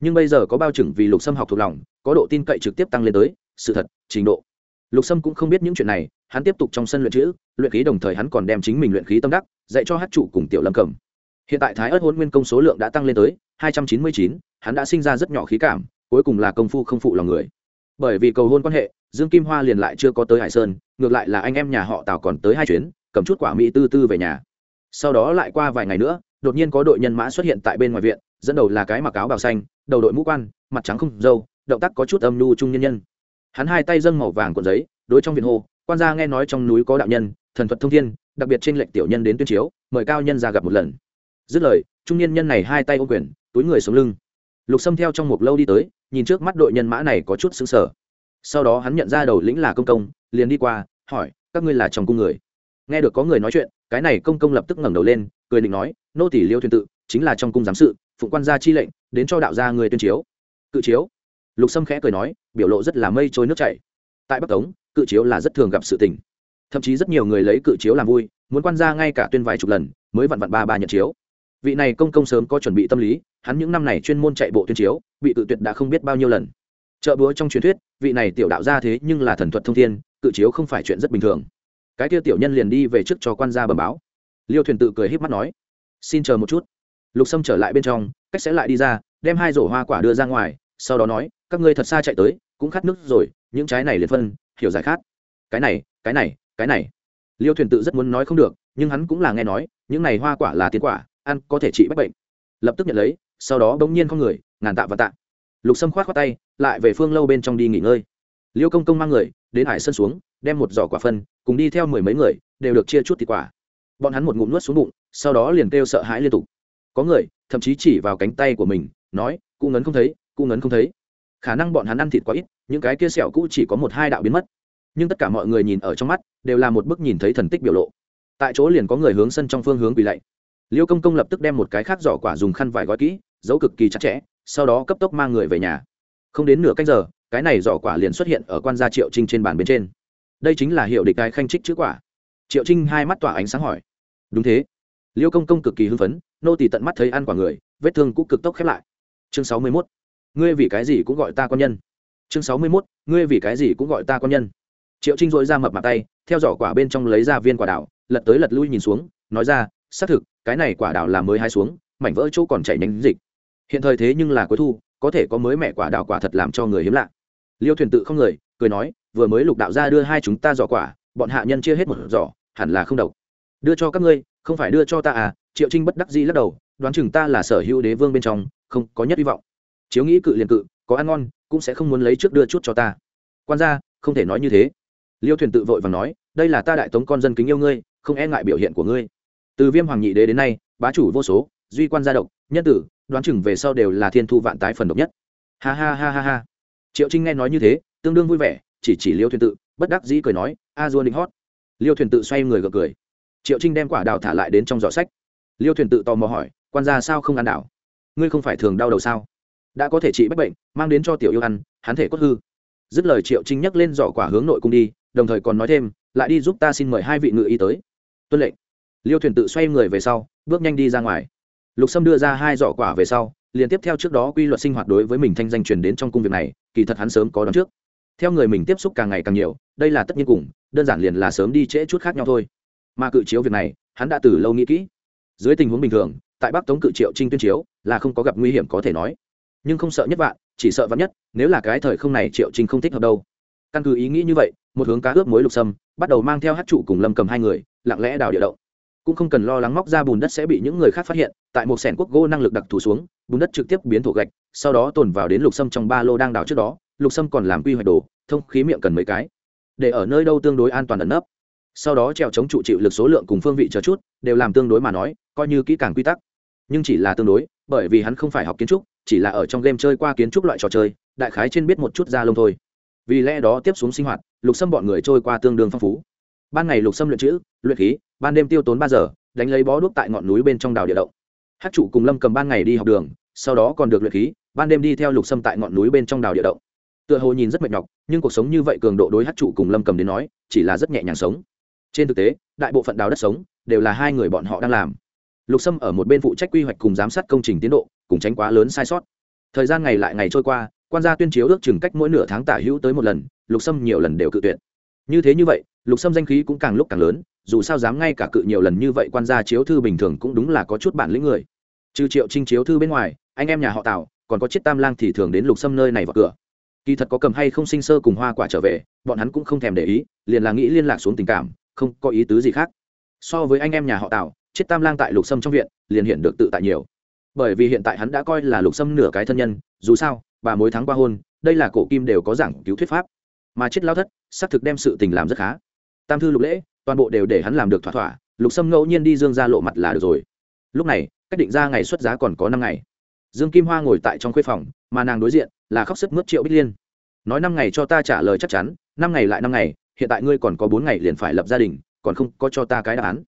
Nhưng bây giờ có bao chừng vì lục sâm học thuộc lòng, có độ tin cậy trực tiếp tăng lên tới, sự thật, trình độ. Lục sâm cũng không biết những chuyện này, hắn tiếp tục trong sân luyện chữ, luyện khí đồng thời hắn còn đem chính mình luyện khí tâm đắc, dạy cho hát trụ cùng tiểu lâm cầm. Hiện tại thái ớt hôn nguyên công số lượng đã tăng lên tới hai trăm chín mươi chín, hắn đã sinh ra rất nhỏ khí cảm, cuối cùng là công phu không phụ lòng người bởi vì cầu hôn quan hệ, dương kim hoa liền lại chưa có tới hải sơn, ngược lại là anh em nhà họ tào còn tới hai chuyến, cầm chút quả mỹ tư tư về nhà. Sau đó lại qua vài ngày nữa, đột nhiên có đội nhân mã xuất hiện tại bên ngoài viện, dẫn đầu là cái mặc áo bào xanh, đầu đội mũ quan, mặt trắng không dâu động tác có chút âm nhu trung nhân nhân. Hắn hai tay dâng màu vàng cuộn giấy, đối trong viện hồ quan gia nghe nói trong núi có đạo nhân, thần thuật thông thiên, đặc biệt trên lệnh tiểu nhân đến tuyên chiếu, mời cao nhân ra gặp một lần. Dứt lời, trung niên nhân này hai tay ô quyền, túi người sống lưng. Lục xâm theo trong một lâu đi tới nhìn trước mắt đội nhân mã này có chút xứng sở. Sau đó hắn nhận ra đầu lĩnh là công công, liền đi qua, hỏi, các ngươi là chồng cung người? Nghe được có người nói chuyện, cái này công công lập tức ngẩng đầu lên, cười định nói, nô tỷ liêu thuyền tự, chính là trong cung giám sự, phụng quan gia chi lệnh, đến cho đạo gia người tuyên chiếu. Cự chiếu. Lục sâm khẽ cười nói, biểu lộ rất là mây trôi nước chảy. Tại bắc tống, cự chiếu là rất thường gặp sự tình. Thậm chí rất nhiều người lấy cự chiếu làm vui, muốn quan gia ngay cả tuyên vài chục lần, mới vặn vặn ba ba nhận chiếu. Vị này công công sớm có chuẩn bị tâm lý hắn những năm này chuyên môn chạy bộ tuyên chiếu, bị cự tuyệt đã không biết bao nhiêu lần. Chợ búa trong truyền thuyết, vị này tiểu đạo gia thế nhưng là thần thuật thông thiên cự chiếu không phải chuyện rất bình thường. Cái kia tiểu nhân liền đi về trước cho quan gia bẩm báo. Liêu thuyền tự cười híp mắt nói, xin chờ một chút. Lục sâm trở lại bên trong, cách sẽ lại đi ra, đem hai rổ hoa quả đưa ra ngoài, sau đó nói, các ngươi thật xa chạy tới, cũng khát nước rồi, những trái này liền phân, hiểu giải khát. Cái này cái này cái này. Liêu thuyền tự rất muốn nói không được, nhưng hắn cũng là nghe nói, những này hoa quả là tiến quả, ăn có thể trị bách bệnh. Lập tức nhận lấy sau đó bỗng nhiên con người, ngàn tạ và tạ. Lục sâm khoát khoát tay, lại về phương lâu bên trong đi nghỉ ngơi. Liêu công công mang người, đến hải sân xuống, đem một giỏ quả phân, cùng đi theo mười mấy người, đều được chia chút thịt quả. Bọn hắn một ngụm nuốt xuống bụng, sau đó liền kêu sợ hãi liên tục. Có người, thậm chí chỉ vào cánh tay của mình, nói cụ ngấn không thấy cụ ngấn không thấy. Khả năng bọn hắn ăn thịt quá ít, những cái kia sẹo cũ chỉ có một hai đạo biến mất. Nhưng tất cả mọi người nhìn ở trong mắt, đều là một bức nhìn thấy thần tích biểu lộ. Tại chỗ liền có người hướng sân trong phương hướng quỳ lạy. Liêu công công lập tức đem một cái khác giỏ quả dùng khăn vải gói kỹ giấu cực kỳ chặt chẽ, sau đó cấp tốc mang người về nhà. Không đến nửa cách giờ, cái này giỏ quả liền xuất hiện ở quan gia triệu trinh trên bàn bên trên. Đây chính là hiệu địch cái khanh trích chữ quả. Triệu trinh hai mắt tỏa ánh sáng hỏi. Đúng thế. Liêu công công cực kỳ hưng phấn, nô tỳ tận mắt thấy ăn quả người, vết thương cũng cực tốc khép lại. Chương sáu mươi mốt. Ngươi vì cái gì cũng gọi ta con nhân. Chương sáu mươi mốt. Ngươi vì cái gì cũng gọi ta con nhân. Triệu trinh dội ra mập mặt tay, theo giỏ quả bên trong lấy ra viên quả đảo lật tới lật lui nhìn xuống, nói ra, xác thực, cái này quả đảo là mới hai xuống, mảnh vỡ chỗ còn chảy nhánh dịch hiện thời thế nhưng là cuối thu, có thể có mới mẹ quả đào quả thật làm cho người hiếm lạ. Liêu thuyền tự không người, cười nói, vừa mới lục đạo ra đưa hai chúng ta giỏ quả, bọn hạ nhân chia hết một giỏ hẳn là không độc. Đưa cho các ngươi, không phải đưa cho ta à triệu trinh bất đắc dĩ lắc đầu, đoán chừng ta là sở hữu đế vương bên trong, không có nhất hy vọng. Chiếu nghĩ cự liền cự, có ăn ngon, cũng sẽ không muốn lấy trước đưa chút cho ta. Quan gia, không thể nói như thế. Liêu thuyền tự vội và nói, đây là ta đại tống con dân kính yêu ngươi, không e ngại biểu hiện của ngươi. Từ viêm hoàng nhị đế đến nay bá chủ vô số, duy quan gia độc, nhân tử, đoán chừng về sau đều là thiên thu vạn tái phần độc nhất. Ha ha ha ha ha. Triệu trinh nghe nói như thế, tương đương vui vẻ, chỉ chỉ liêu thuyền tự, bất đắc dĩ cười nói, a dua định hót. Liêu thuyền tự xoay người gật cười. Triệu trinh đem quả đào thả lại đến trong giỏ sách. Liêu thuyền tự tò mò hỏi, quan gia sao không ăn đảo? Ngươi không phải thường đau đầu sao? Đã có thể trị bách bệnh, mang đến cho tiểu yêu ăn, hắn thể cốt hư. Dứt lời triệu trinh nhắc lên giỏ quả hướng nội cung đi, đồng thời còn nói thêm, lại đi giúp ta xin mời hai vị ngự y tới. Tuân lệnh liêu thuyền tự xoay người về sau, bước nhanh đi ra ngoài. Lục sâm đưa ra hai giỏ quả về sau, liền tiếp theo trước đó quy luật sinh hoạt đối với mình thanh danh truyền đến trong công việc này, kỳ thật hắn sớm có đón trước. Theo người mình tiếp xúc càng ngày càng nhiều, đây là tất nhiên cùng, đơn giản liền là sớm đi trễ chút khác nhau thôi. Mà cự chiếu việc này, hắn đã từ lâu nghĩ kỹ. Dưới tình huống bình thường, tại bắc tống cự triệu trinh tuyên chiếu, là không có gặp nguy hiểm có thể nói. Nhưng không sợ nhất vạn, chỉ sợ vắn nhất, nếu là cái thời không này triệu trinh không thích hợp đâu. Căn cứ ý nghĩ như vậy, một hướng cá ướp mối lục sâm, bắt đầu mang theo hát trụ cùng lâm cầm hai người, lặng lẽ đào địa động cũng không cần lo lắng móc ra bùn đất sẽ bị những người khác phát hiện, tại một sẻn quốc gỗ năng lực đặc thù xuống, bùn đất trực tiếp biến thổ gạch, sau đó tồn vào đến lục sâm trong ba lô đang đào trước đó, lục sâm còn làm quy hoạch đồ, thông khí miệng cần mấy cái, để ở nơi đâu tương đối an toàn ẩn nấp. Sau đó trèo chống trụ chịu lực số lượng cùng phương vị chờ chút, đều làm tương đối mà nói, coi như kỹ càng quy tắc. Nhưng chỉ là tương đối, bởi vì hắn không phải học kiến trúc, chỉ là ở trong game chơi qua kiến trúc loại trò chơi, đại khái trên biết một chút da lông thôi. Vì lẽ đó tiếp xuống sinh hoạt, lục sâm bọn người trôi qua tương đương phong phú ban ngày lục xâm luyện chữ, luyện khí, ban đêm tiêu tốn ba giờ, đánh lấy bó đuốc tại ngọn núi bên trong đào địa động. Hát chủ cùng lâm cầm ban ngày đi học đường, sau đó còn được luyện khí, ban đêm đi theo lục xâm tại ngọn núi bên trong đào địa động. Tựa hồ nhìn rất mệt nhọc, nhưng cuộc sống như vậy cường độ đối hát chủ cùng lâm cầm đến nói, chỉ là rất nhẹ nhàng sống. Trên thực tế, đại bộ phận đào đất sống, đều là hai người bọn họ đang làm. Lục sâm ở một bên phụ trách quy hoạch cùng giám sát công trình tiến độ, cùng tránh quá lớn sai sót. Thời gian ngày lại ngày trôi qua, quan gia tuyên chiếu ước chừng cách mỗi nửa tháng tả hữu tới một lần, lục sâm nhiều lần đều cự tuyệt. Như thế như vậy lục sâm danh khí cũng càng lúc càng lớn, dù sao dám ngay cả cự nhiều lần như vậy quan gia chiếu thư bình thường cũng đúng là có chút bản lĩnh người. Trừ triệu trinh chiếu thư bên ngoài, anh em nhà họ tào, còn có chiếc tam lang thì thường đến lục sâm nơi này vào cửa. Kỳ thật có cầm hay không sinh sơ cùng hoa quả trở về, bọn hắn cũng không thèm để ý, liền là nghĩ liên lạc xuống tình cảm, không có ý tứ gì khác. So với anh em nhà họ tào chiếc tam lang tại lục sâm trong viện, liền hiện được tự tại nhiều. Bởi vì hiện tại hắn đã coi là lục sâm nửa cái thân nhân, dù sao, bà mối thắng qua hôn, đây là cổ kim đều có giảng cứu thuyết pháp. Mà chiếc lao thất, xác thực đem sự tình làm rất khá tam thư lục lễ, toàn bộ đều để hắn làm được thỏa thỏa, lục sâm ngẫu nhiên đi dương ra lộ mặt là được rồi. Lúc này, cách định ra ngày xuất giá còn có năm ngày. Dương kim hoa ngồi tại trong khuê phòng, mà nàng đối diện là khóc sức mướt triệu bích liên. Nói năm ngày cho ta trả lời chắc chắn, năm ngày lại năm ngày, hiện tại ngươi còn có bốn ngày liền phải lập gia đình, còn không có cho ta cái đáp án.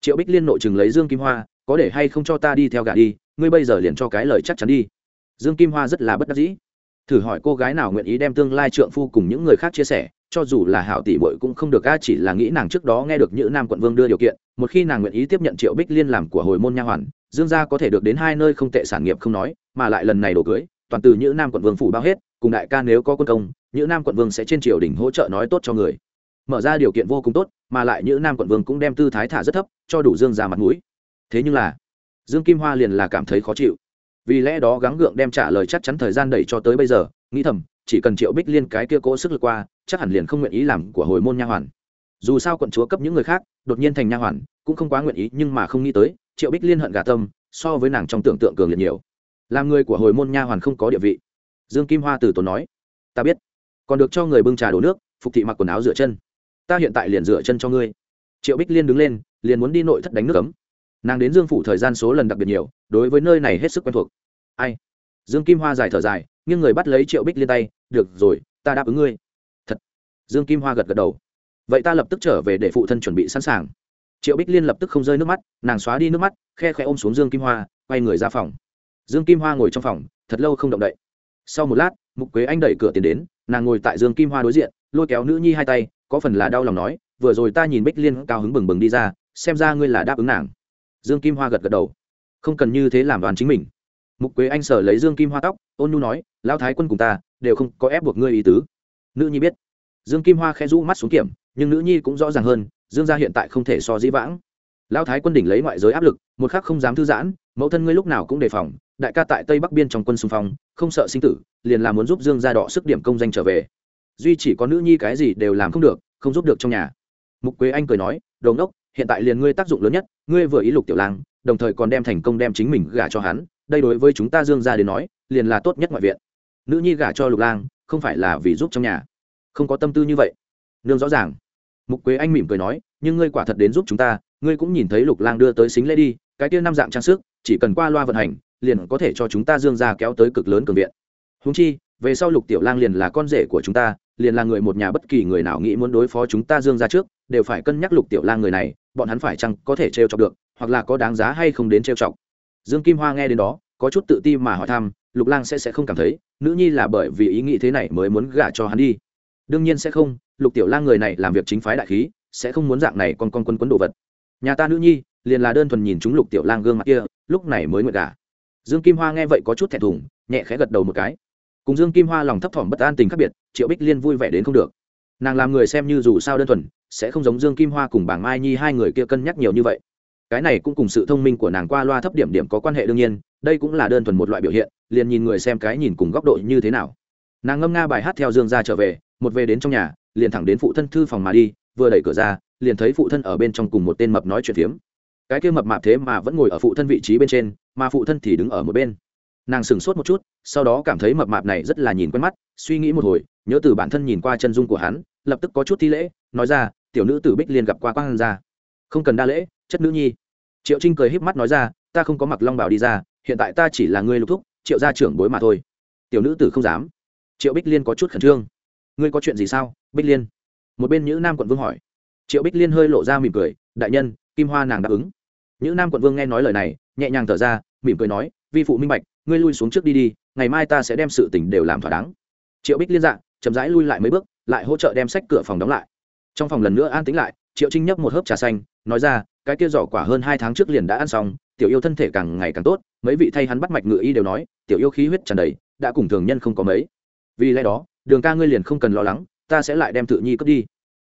Triệu bích liên nội chừng lấy dương kim hoa, có để hay không cho ta đi theo gà đi, ngươi bây giờ liền cho cái lời chắc chắn đi. Dương kim hoa rất là bất đắc dĩ. Thử hỏi cô gái nào nguyện ý đem tương lai trượng phu cùng những người khác chia sẻ cho dù là hảo tỷ bội cũng không được, a, chỉ là nghĩ nàng trước đó nghe được Nhữ nam quận vương đưa điều kiện, một khi nàng nguyện ý tiếp nhận triệu bích liên làm của hồi môn nha hoàn, dương gia có thể được đến hai nơi không tệ sản nghiệp không nói, mà lại lần này đổ cưới, toàn từ Nhữ nam quận vương phủ bao hết, cùng đại ca nếu có quân công, Nhữ nam quận vương sẽ trên triều đình hỗ trợ nói tốt cho người. Mở ra điều kiện vô cùng tốt, mà lại Nhữ nam quận vương cũng đem tư thái thả rất thấp, cho đủ dương gia mặt mũi. Thế nhưng là, dương kim hoa liền là cảm thấy khó chịu. Vì lẽ đó gắng gượng đem trả lời chắc chắn thời gian đẩy cho tới bây giờ, nghĩ thầm chỉ cần triệu bích liên cái kia cố sức lực qua, chắc hẳn liền không nguyện ý làm của hồi môn nha hoàn. Dù sao quận chúa cấp những người khác, đột nhiên thành nha hoàn, cũng không quá nguyện ý, nhưng mà không nghĩ tới, triệu bích liên hận gà tâm, so với nàng trong tưởng tượng cường liệt nhiều. Làm người của hồi môn nha hoàn không có địa vị. Dương kim hoa từ tốn nói, ta biết, còn được cho người bưng trà đổ nước, phục thị mặc quần áo rửa chân. Ta hiện tại liền rửa chân cho ngươi. Triệu bích liên đứng lên, liền muốn đi nội thất đánh nước cấm nàng đến dương phủ thời gian số lần đặc biệt nhiều, đối với nơi này hết sức quen thuộc. Ai? Dương kim hoa dài thở dài nhưng người bắt lấy triệu bích liên tay được rồi, ta đáp ứng ngươi. Thật. Dương kim hoa gật gật đầu. Vậy ta lập tức trở về để phụ thân chuẩn bị sẵn sàng. Triệu bích liên lập tức không rơi nước mắt, nàng xóa đi nước mắt, khe khẽ ôm xuống dương kim hoa, quay người ra phòng. Dương kim hoa ngồi trong phòng, thật lâu không động đậy. Sau một lát, mục quế anh đẩy cửa tiền đến, nàng ngồi tại dương kim hoa đối diện, lôi kéo nữ nhi hai tay, có phần là đau lòng nói, vừa rồi ta nhìn bích liên cao hứng bừng bừng đi ra, xem ra ngươi là đáp ứng nàng. Dương kim hoa gật gật đầu. Không cần như thế làm đoàn chính mình. Mục quế anh sở lấy dương kim hoa tóc, ôn nhu nói, lão thái quân cùng ta đều không có ép buộc ngươi ý tứ. Nữ nhi biết. Dương kim hoa khẽ rũ mắt xuống kiểm, nhưng nữ nhi cũng rõ ràng hơn, dương gia hiện tại không thể so dĩ vãng. Lão thái quân đỉnh lấy ngoại giới áp lực, một khắc không dám thư giãn, mẫu thân ngươi lúc nào cũng đề phòng, đại ca tại tây bắc biên trong quân xung phong, không sợ sinh tử, liền là muốn giúp dương gia đọ sức điểm công danh trở về. Duy chỉ có nữ nhi cái gì đều làm không được, không giúp được trong nhà. Mục quế anh cười nói, đồ ngốc, hiện tại liền ngươi tác dụng lớn nhất, ngươi vừa ý lục tiểu lang, đồng thời còn đem thành công đem chính mình gả cho hắn, đây đối với chúng ta dương gia đến nói, liền là tốt nhất ngoại viện nữ nhi gả cho lục lang, không phải là vì giúp trong nhà. Không có tâm tư như vậy. Nương rõ ràng. Mục quế anh mỉm cười nói, nhưng ngươi quả thật đến giúp chúng ta, ngươi cũng nhìn thấy lục lang đưa tới xính lễ đi, cái kia năm dạng trang sức, chỉ cần qua loa vận hành, liền có thể cho chúng ta dương ra kéo tới cực lớn cường viện. Húng chi, về sau lục tiểu lang liền là con rể của chúng ta, liền là người một nhà bất kỳ người nào nghĩ muốn đối phó chúng ta dương ra trước, đều phải cân nhắc lục tiểu lang người này, bọn hắn phải chăng có thể trêu chọc được, hoặc là có đáng giá hay không đến trêu chọc. Dương kim hoa nghe đến đó, có chút tự ti mà hỏi thăm lục lang sẽ sẽ không cảm thấy, nữ nhi là bởi vì ý nghĩ thế này mới muốn gả cho hắn đi. Đương nhiên sẽ không, lục tiểu lang người này làm việc chính phái đại khí, sẽ không muốn dạng này con con quân quấn đồ vật. Nhà ta nữ nhi, liền là đơn thuần nhìn chúng lục tiểu lang gương mặt kia, lúc này mới nguyện gả. Dương kim hoa nghe vậy có chút thẹn thùng, nhẹ khẽ gật đầu một cái. Cùng dương kim hoa lòng thấp thỏm bất an tình khác biệt, triệu bích liên vui vẻ đến không được. Nàng làm người xem như dù sao đơn thuần, sẽ không giống dương kim hoa cùng bảng mai nhi hai người kia cân nhắc nhiều như vậy cái này cũng cùng sự thông minh của nàng qua loa thấp điểm điểm có quan hệ đương nhiên, đây cũng là đơn thuần một loại biểu hiện, liền nhìn người xem cái nhìn cùng góc độ như thế nào. Nàng ngâm nga bài hát theo dương ra trở về, một về đến trong nhà, liền thẳng đến phụ thân thư phòng mà đi, vừa đẩy cửa ra, liền thấy phụ thân ở bên trong cùng một tên mập nói chuyện phiếm. Cái kia mập mạp thế mà vẫn ngồi ở phụ thân vị trí bên trên, mà phụ thân thì đứng ở một bên. Nàng sửng sốt một chút, sau đó cảm thấy mập mạp này rất là nhìn quen mắt, suy nghĩ một hồi, nhớ từ bản thân nhìn qua chân dung của hắn, lập tức có chút thi lễ, nói ra, tiểu nữ tử bích liên gặp qua quang ra không cần đa lễ, chất nữ nhi. Triệu trinh cười híp mắt nói ra, ta không có mặc long bảo đi ra, hiện tại ta chỉ là người lục thúc, triệu gia trưởng bối mà thôi. Tiểu nữ tử không dám. Triệu bích liên có chút khẩn trương. Ngươi có chuyện gì sao, bích liên? Một bên nữ nam quận vương hỏi. Triệu bích liên hơi lộ ra mỉm cười, đại nhân, kim hoa nàng đáp ứng. Nữ nam quận vương nghe nói lời này, nhẹ nhàng thở ra, mỉm cười nói, vi phụ minh bạch, ngươi lui xuống trước đi đi, ngày mai ta sẽ đem sự tình đều làm thỏa đáng. Triệu bích liên dạng chậm rãi lui lại mấy bước, lại hỗ trợ đem sách cửa phòng đóng lại. Trong phòng lần nữa an tĩnh lại triệu trinh nhấp một hớp trà xanh, nói ra, cái kia giỏ quả hơn hai tháng trước liền đã ăn xong, tiểu yêu thân thể càng ngày càng tốt, mấy vị thay hắn bắt mạch ngự y đều nói, tiểu yêu khí huyết tràn đầy, đã cùng thường nhân không có mấy. Vì lẽ đó, đường ca ngươi liền không cần lo lắng, ta sẽ lại đem tự nhi cướp đi.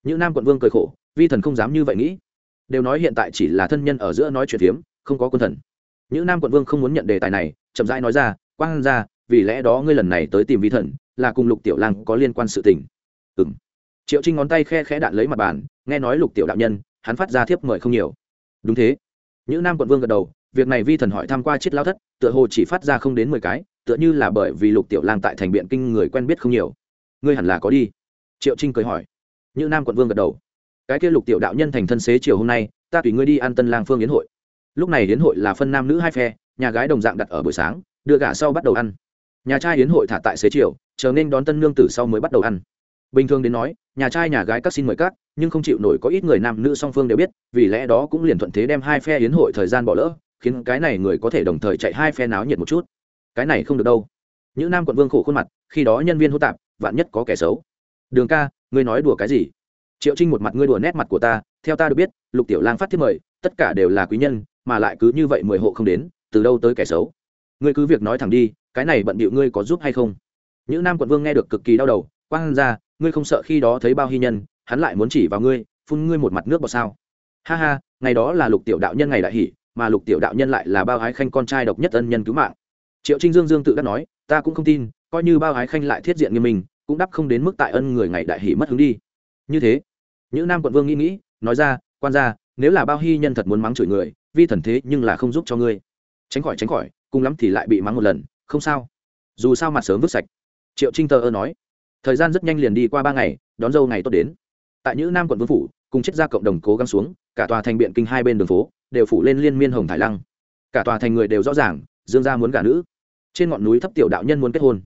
Những nam quận vương cười khổ, vi thần không dám như vậy nghĩ. Đều nói hiện tại chỉ là thân nhân ở giữa nói chuyện phiếm, không có quân thần. Những nam quận vương không muốn nhận đề tài này, chậm rãi nói ra, quang ra, vì lẽ đó ngươi lần này tới tìm vi thần, là cùng lục tiểu lang có liên quan sự tình. Ừng triệu trinh ngón tay khe khẽ đạn lấy mặt bàn nghe nói lục tiểu đạo nhân, hắn phát ra thiếp mời không nhiều. Đúng thế. Những nam quận vương gật đầu, việc này vi thần hỏi tham q u a chiết lao thất, tựa hồ chỉ phát ra không đến mười cái, tựa như là bởi vì lục tiểu lang tại thành biện kinh người quen biết không nhiều. Ngươi hẳn là có đi. Triệu trinh cười hỏi. Như nam quận vương gật đầu. Cái kia lục tiểu đạo nhân thành thân xế chiều hôm nay, ta tùy ngươi đi ăn tân lang phương yến hội. Lúc này yến hội là phân nam nữ hai phe, nhà gái đồng dạng đặt ở buổi sáng, đưa gà sau bắt đầu ăn. Nhà trai yến hội thả tại xế chiều, chờ nên đón tân nương tử sau mới bắt đầu ăn. Bình thường đến nói nhà trai nhà gái các xin mời các, nhưng không chịu nổi có ít người nam nữ song phương đều biết, vì lẽ đó cũng liền thuận thế đem hai phe yến hội thời gian bỏ lỡ, khiến cái này người có thể đồng thời chạy hai phe náo nhiệt một chút. Cái này không được đâu. Những nam quận vương khổ khuôn mặt, khi đó nhân viên hô tạp, vạn nhất có kẻ xấu. Đường ca, ngươi nói đùa cái gì? Triệu trinh một mặt ngươi đùa nét mặt của ta, theo ta được biết, lục tiểu lang phát thiết mời, tất cả đều là quý nhân, mà lại cứ như vậy mười hộ không đến, từ đâu tới kẻ xấu? Ngươi cứ việc nói thẳng đi, cái này bận bịu ngươi có giúp hay không? Những nam quận vương nghe được cực kỳ đau đầu, quang ra ngươi không sợ khi đó thấy bao hy nhân, hắn lại muốn chỉ vào ngươi, phun ngươi một mặt nước bọt sao? Ha ha, ngày đó là lục tiểu đạo nhân ngày đại hỷ, mà lục tiểu đạo nhân lại là bao ái khanh con trai độc nhất ân nhân cứu mạng. Triệu trinh dương dương tự đắc nói, ta cũng không tin, coi như bao ái khanh lại thiết diện nghiêm minh, cũng đắp không đến mức tại ân người ngày đại hỷ mất hứng đi. Như thế những nam quận vương nghĩ nghĩ, nói ra, quan ra nếu là bao hy nhân thật muốn mắng chửi người, vi thần thế nhưng là không giúp cho ngươi. Tránh khỏi tránh khỏi, cùng lắm thì lại bị mắng một lần, không sao. Dù sao mặt sớm vứt sạch. Triệu trinh tờ ơ nói thời gian rất nhanh liền đi qua ba ngày đón dâu ngày tốt đến. Tại những nam quận vương phủ cùng chết ra cộng đồng cố gắng xuống cả tòa thành biện kinh hai bên đường phố đều phủ lên liên miên hồng thải lăng. Cả tòa thành người đều rõ ràng dương gia muốn gả nữ. Trên ngọn núi thấp tiểu đạo nhân muốn kết hôn.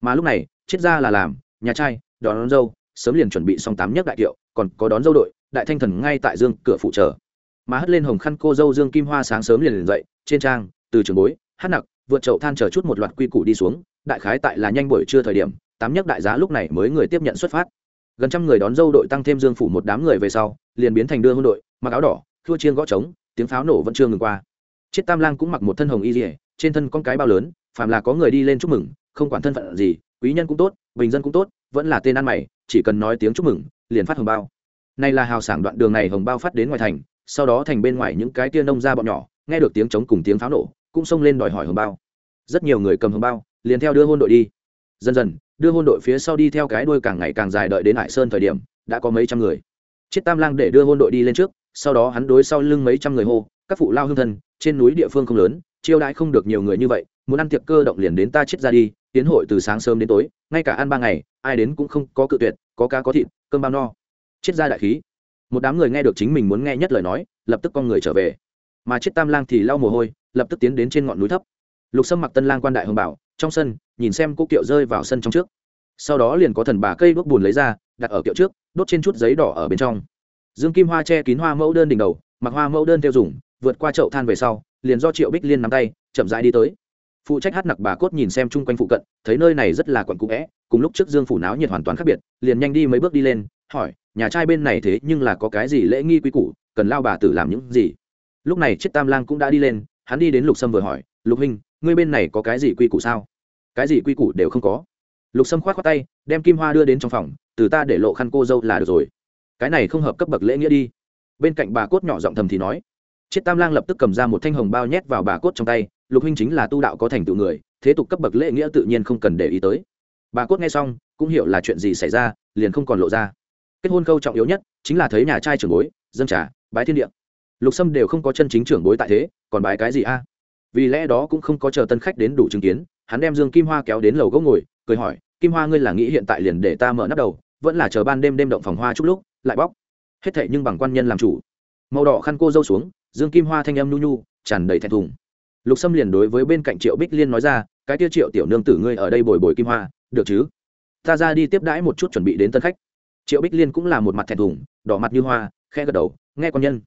Mà lúc này chết ra là làm nhà trai đón, đón dâu sớm liền chuẩn bị xong tám nhất đại kiệu còn có đón dâu đội đại thanh thần ngay tại dương cửa phụ chờ. Mà hất lên hồng khăn cô dâu dương kim hoa sáng sớm liền liền dậy trên trang từ trường bối hát nặc vượt chậu than chờ chút một loạt quy củ đi xuống đại khái tại là nhanh buổi trưa thời điểm tám nhất đại giá lúc này mới người tiếp nhận xuất phát. Gần trăm người đón dâu đội tăng thêm dương phủ một đám người về sau, liền biến thành đưa hôn đội, mặc áo đỏ thua chiên gõ trống, tiếng pháo nổ vẫn chưa ngừng qua. Chiếc tam lang cũng mặc một thân hồng y dỉa trên thân con cái bao lớn, phàm là có người đi lên chúc mừng, không quản thân phận gì, quý nhân cũng tốt, bình dân cũng tốt, vẫn là tên ăn mày, chỉ cần nói tiếng chúc mừng, liền phát hồng bao. Này là hào sảng đoạn đường này hồng bao phát đến ngoài thành, sau đó thành bên ngoài những cái tia nông ra bọn nhỏ, nghe được tiếng trống cùng tiếng pháo nổ, cũng xông lên đòi hỏi hồng bao. Rất nhiều người cầm hồng bao, liền theo đưa hôn đội đi. Dần dần đưa hôn đội phía sau đi theo cái đuôi càng ngày càng dài đợi đến hải sơn thời điểm, đã có mấy trăm người. Chiết tam lang để đưa hôn đội đi lên trước, sau đó hắn đối sau lưng mấy trăm người hô, các phụ lao hương thân, trên núi địa phương không lớn, chiêu đãi không được nhiều người như vậy, muốn ăn tiệc cơ động liền đến ta chết ra đi, tiến hội từ sáng sớm đến tối, ngay cả ăn ba ngày, ai đến cũng không có cự tuyệt, có cá có thịt, cơm bao no. Chết ra đại khí. Một đám người nghe được chính mình muốn nghe nhất lời nói, lập tức con người trở về. Mà chết tam lang thì lau mồ hôi, lập tức tiến đến trên ngọn núi thấp. Lục sâm mặc tân lang quan đại hồng bảo, trong sân nhìn xem cô kiệu rơi vào sân trong trước. Sau đó liền có thần bà cây đốt bùn lấy ra, đặt ở kiệu trước, đốt trên chút giấy đỏ ở bên trong. Dương kim hoa che kín hoa mẫu đơn đỉnh đầu, mặc hoa mẫu đơn theo dùng, vượt qua chậu than về sau, liền do triệu bích liên nắm tay, chậm rãi đi tới. Phụ trách hát nặc bà cốt nhìn xem chung quanh phụ cận, thấy nơi này rất là quặn cũ vẽ cùng lúc trước dương phủ náo nhiệt hoàn toàn khác biệt, liền nhanh đi mấy bước đi lên, hỏi, nhà trai bên này thế nhưng là có cái gì lễ nghi quý củ, cần lao bà tử làm những gì? Lúc này chiếc tam lang cũng đã đi lên, hắn đi đến lục sâm vừa hỏi, lục huynh, ngươi bên này có cái gì quy củ sao? Cái gì quy củ đều không có. Lục sâm k h o á t khoác tay, đem kim hoa đưa đến trong phòng, từ ta để lộ khăn cô dâu là được rồi. Cái này không hợp cấp bậc lễ nghĩa đi. Bên cạnh bà cốt nhỏ giọng thầm thì nói. Chiết tam lang lập tức cầm ra một thanh hồng bao nhét vào bà cốt trong tay, lục huynh chính là tu đạo có thành tựu người, thế tục cấp bậc lễ nghĩa tự nhiên không cần để ý tới. Bà cốt nghe xong, cũng hiểu là chuyện gì xảy ra, liền không còn lộ ra. Kết hôn câu trọng yếu nhất chính là thấy nhà trai trưởng bối dân trà, bái thiên địa. Lục sâm đều không có chân chính trưởng bối tại thế, còn bái cái gì a? Vì lẽ đó cũng không có chờ tân khách đến đủ chứng kiến hắn đem dương kim hoa kéo đến lầu gỗ ngồi, cười hỏi, kim hoa, ngươi là nghĩ hiện tại liền để ta mở nắp đầu, vẫn là chờ ban đêm đêm động phòng hoa chút lúc, lại bóc? Hết thệ nhưng bằng quan nhân làm chủ. Màu đỏ khăn cô dâu xuống, dương kim hoa thanh âm nhu nhu, tràn đầy thẹn thùng. Lục sâm liền đối với bên cạnh triệu bích liên nói ra, cái tiêu triệu tiểu nương tử ngươi ở đây bồi bồi kim hoa, được chứ? Ta ra đi tiếp đãi một chút chuẩn bị đến tân khách. Triệu bích liên cũng là một mặt thẹn thùng, đỏ mặt như hoa khe gật đầu, nghe con nhân.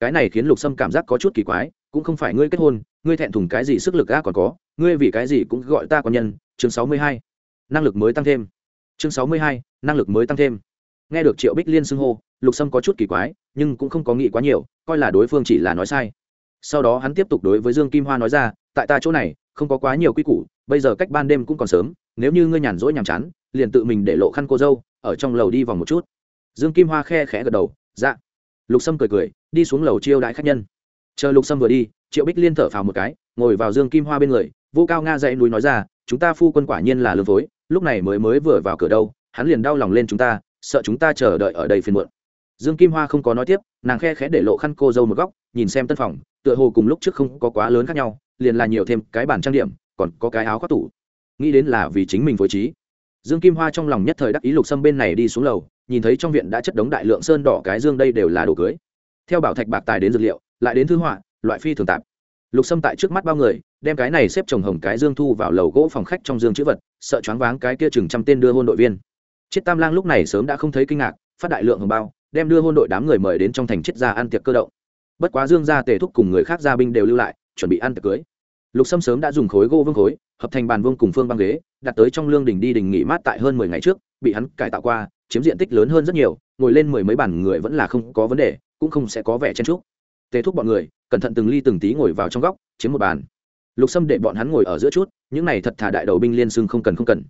Cái này khiến lục sâm cảm giác có chút kỳ quái, cũng không phải ngươi kết hôn, ngươi thẹn thùng cái gì sức lực ga còn có ngươi vì cái gì cũng gọi ta quan nhân, chương sáu mươi hai, năng lực mới tăng thêm. Chương sáu mươi hai, năng lực mới tăng thêm. Nghe được triệu bích liên xưng hô, lục sâm có chút kỳ quái, nhưng cũng không có nghĩ quá nhiều, coi là đối phương chỉ là nói sai. Sau đó hắn tiếp tục đối với dương kim hoa nói ra, tại ta chỗ này, không có quá nhiều quy củ, bây giờ cách ban đêm cũng còn sớm, nếu như ngươi nhàn rỗi nhàm chán, liền tự mình để lộ khăn cô dâu, ở trong lầu đi vòng một chút. Dương kim hoa khe khẽ gật đầu dạ. Lục sâm cười cười, đi xuống lầu chiêu đãi khách nhân. Chờ lục sâm vừa đi, triệu bích liên thở phào một cái, ngồi vào dương kim hoa bên người vô cao nga dãy núi nói ra, chúng ta phu quân quả nhiên là lương phối, lúc này mới mới vừa vào cửa đâu, hắn liền đau lòng lên chúng ta, sợ chúng ta chờ đợi ở đây phiền muộn. Dương kim hoa không có nói tiếp, nàng khe khẽ để lộ khăn cô dâu một góc, nhìn xem tân phòng, tựa hồ cùng lúc trước không có quá lớn khác nhau, liền là nhiều thêm cái bản trang điểm, còn có cái áo khoác tủ. Nghĩ đến là vì chính mình phối trí. Dương kim hoa trong lòng nhất thời đắc ý lục xâm bên này đi xuống lầu, nhìn thấy trong viện đã chất đống đại lượng sơn đỏ cái dương đây đều là đồ cưới. Theo bảo thạch bạc tài đến dược liệu, lại đến thư họa, loại phi thường tạp lục sâm tại trước mắt bao người, đem cái này xếp trồng hồng cái dương thu vào lầu gỗ phòng khách trong dương chữ vật, sợ choáng váng cái kia chừng trăm tên đưa hôn đội viên. Chiết tam lang lúc này sớm đã không thấy kinh ngạc, phát đại lượng hồng bao, đem đưa hôn đội đám người mời đến trong thành chiết gia ăn tiệc cơ động. Bất quá dương gia tề thúc cùng người khác gia binh đều lưu lại, chuẩn bị ăn tiệc cưới. Lục sâm sớm đã dùng khối gỗ vương khối, hợp thành bàn vương cùng phương băng ghế, đặt tới trong lương đình đi đình nghỉ mát tại hơn mười ngày trước, bị hắn cải tạo qua, chiếm diện tích lớn hơn rất nhiều, ngồi lên mười mấy bàn người vẫn là không có vấn đề, cũng không sẽ có vẻ chen trúc tề thúc bọn người cẩn thận từng ly từng tí ngồi vào trong góc, chiếm một bàn. Lục sâm để bọn hắn ngồi ở giữa chút, những này thật thà đại đầu binh liên xưng không cần không cần.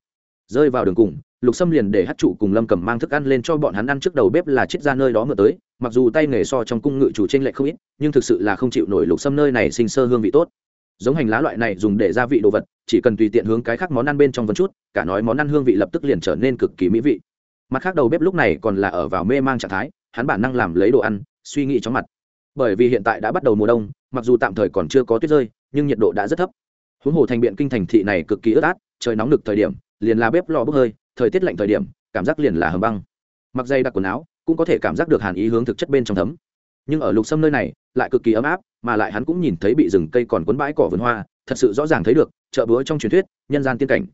Rơi vào đường cùng, lục sâm liền để hát trụ cùng lâm cầm mang thức ăn lên cho bọn hắn ăn trước đầu bếp là chết ra nơi đó ngựa tới, mặc dù tay nghề so trong cung ngự chủ t r ê n lệch không ít, nhưng thực sự là không chịu nổi lục sâm nơi này sinh sơ hương vị tốt. Giống hành lá loại này dùng để gia vị đồ vật, chỉ cần tùy tiện hướng cái khác món ăn bên trong vân chút, cả nói món ăn hương vị lập tức liền trở nên cực kỳ mỹ vị. Mặt khác đầu bếp lúc này còn là ở vào mê mang trạng thái, hắn bản năng làm lấy đồ ăn, suy nghĩ chóng mặt bởi vì hiện tại đã bắt đầu mùa đông, mặc dù tạm thời còn chưa có tuyết rơi, nhưng nhiệt độ đã rất thấp. Huống hồ thành biện kinh thành thị này cực kỳ ướt át, trời nóng nực thời điểm, liền là bếp lò bốc hơi, thời tiết lạnh thời điểm, cảm giác liền là hầm băng. Mặc dây đặc quần áo, cũng có thể cảm giác được hàn ý hướng thực chất bên trong thấm. Nhưng ở lục sâm nơi này, lại cực kỳ ấm áp, mà lại hắn cũng nhìn thấy bị rừng cây còn quấn bãi cỏ vườn hoa, thật sự rõ ràng thấy được, chợ búa trong truyền thuyết, nhân gian tiên cảnh.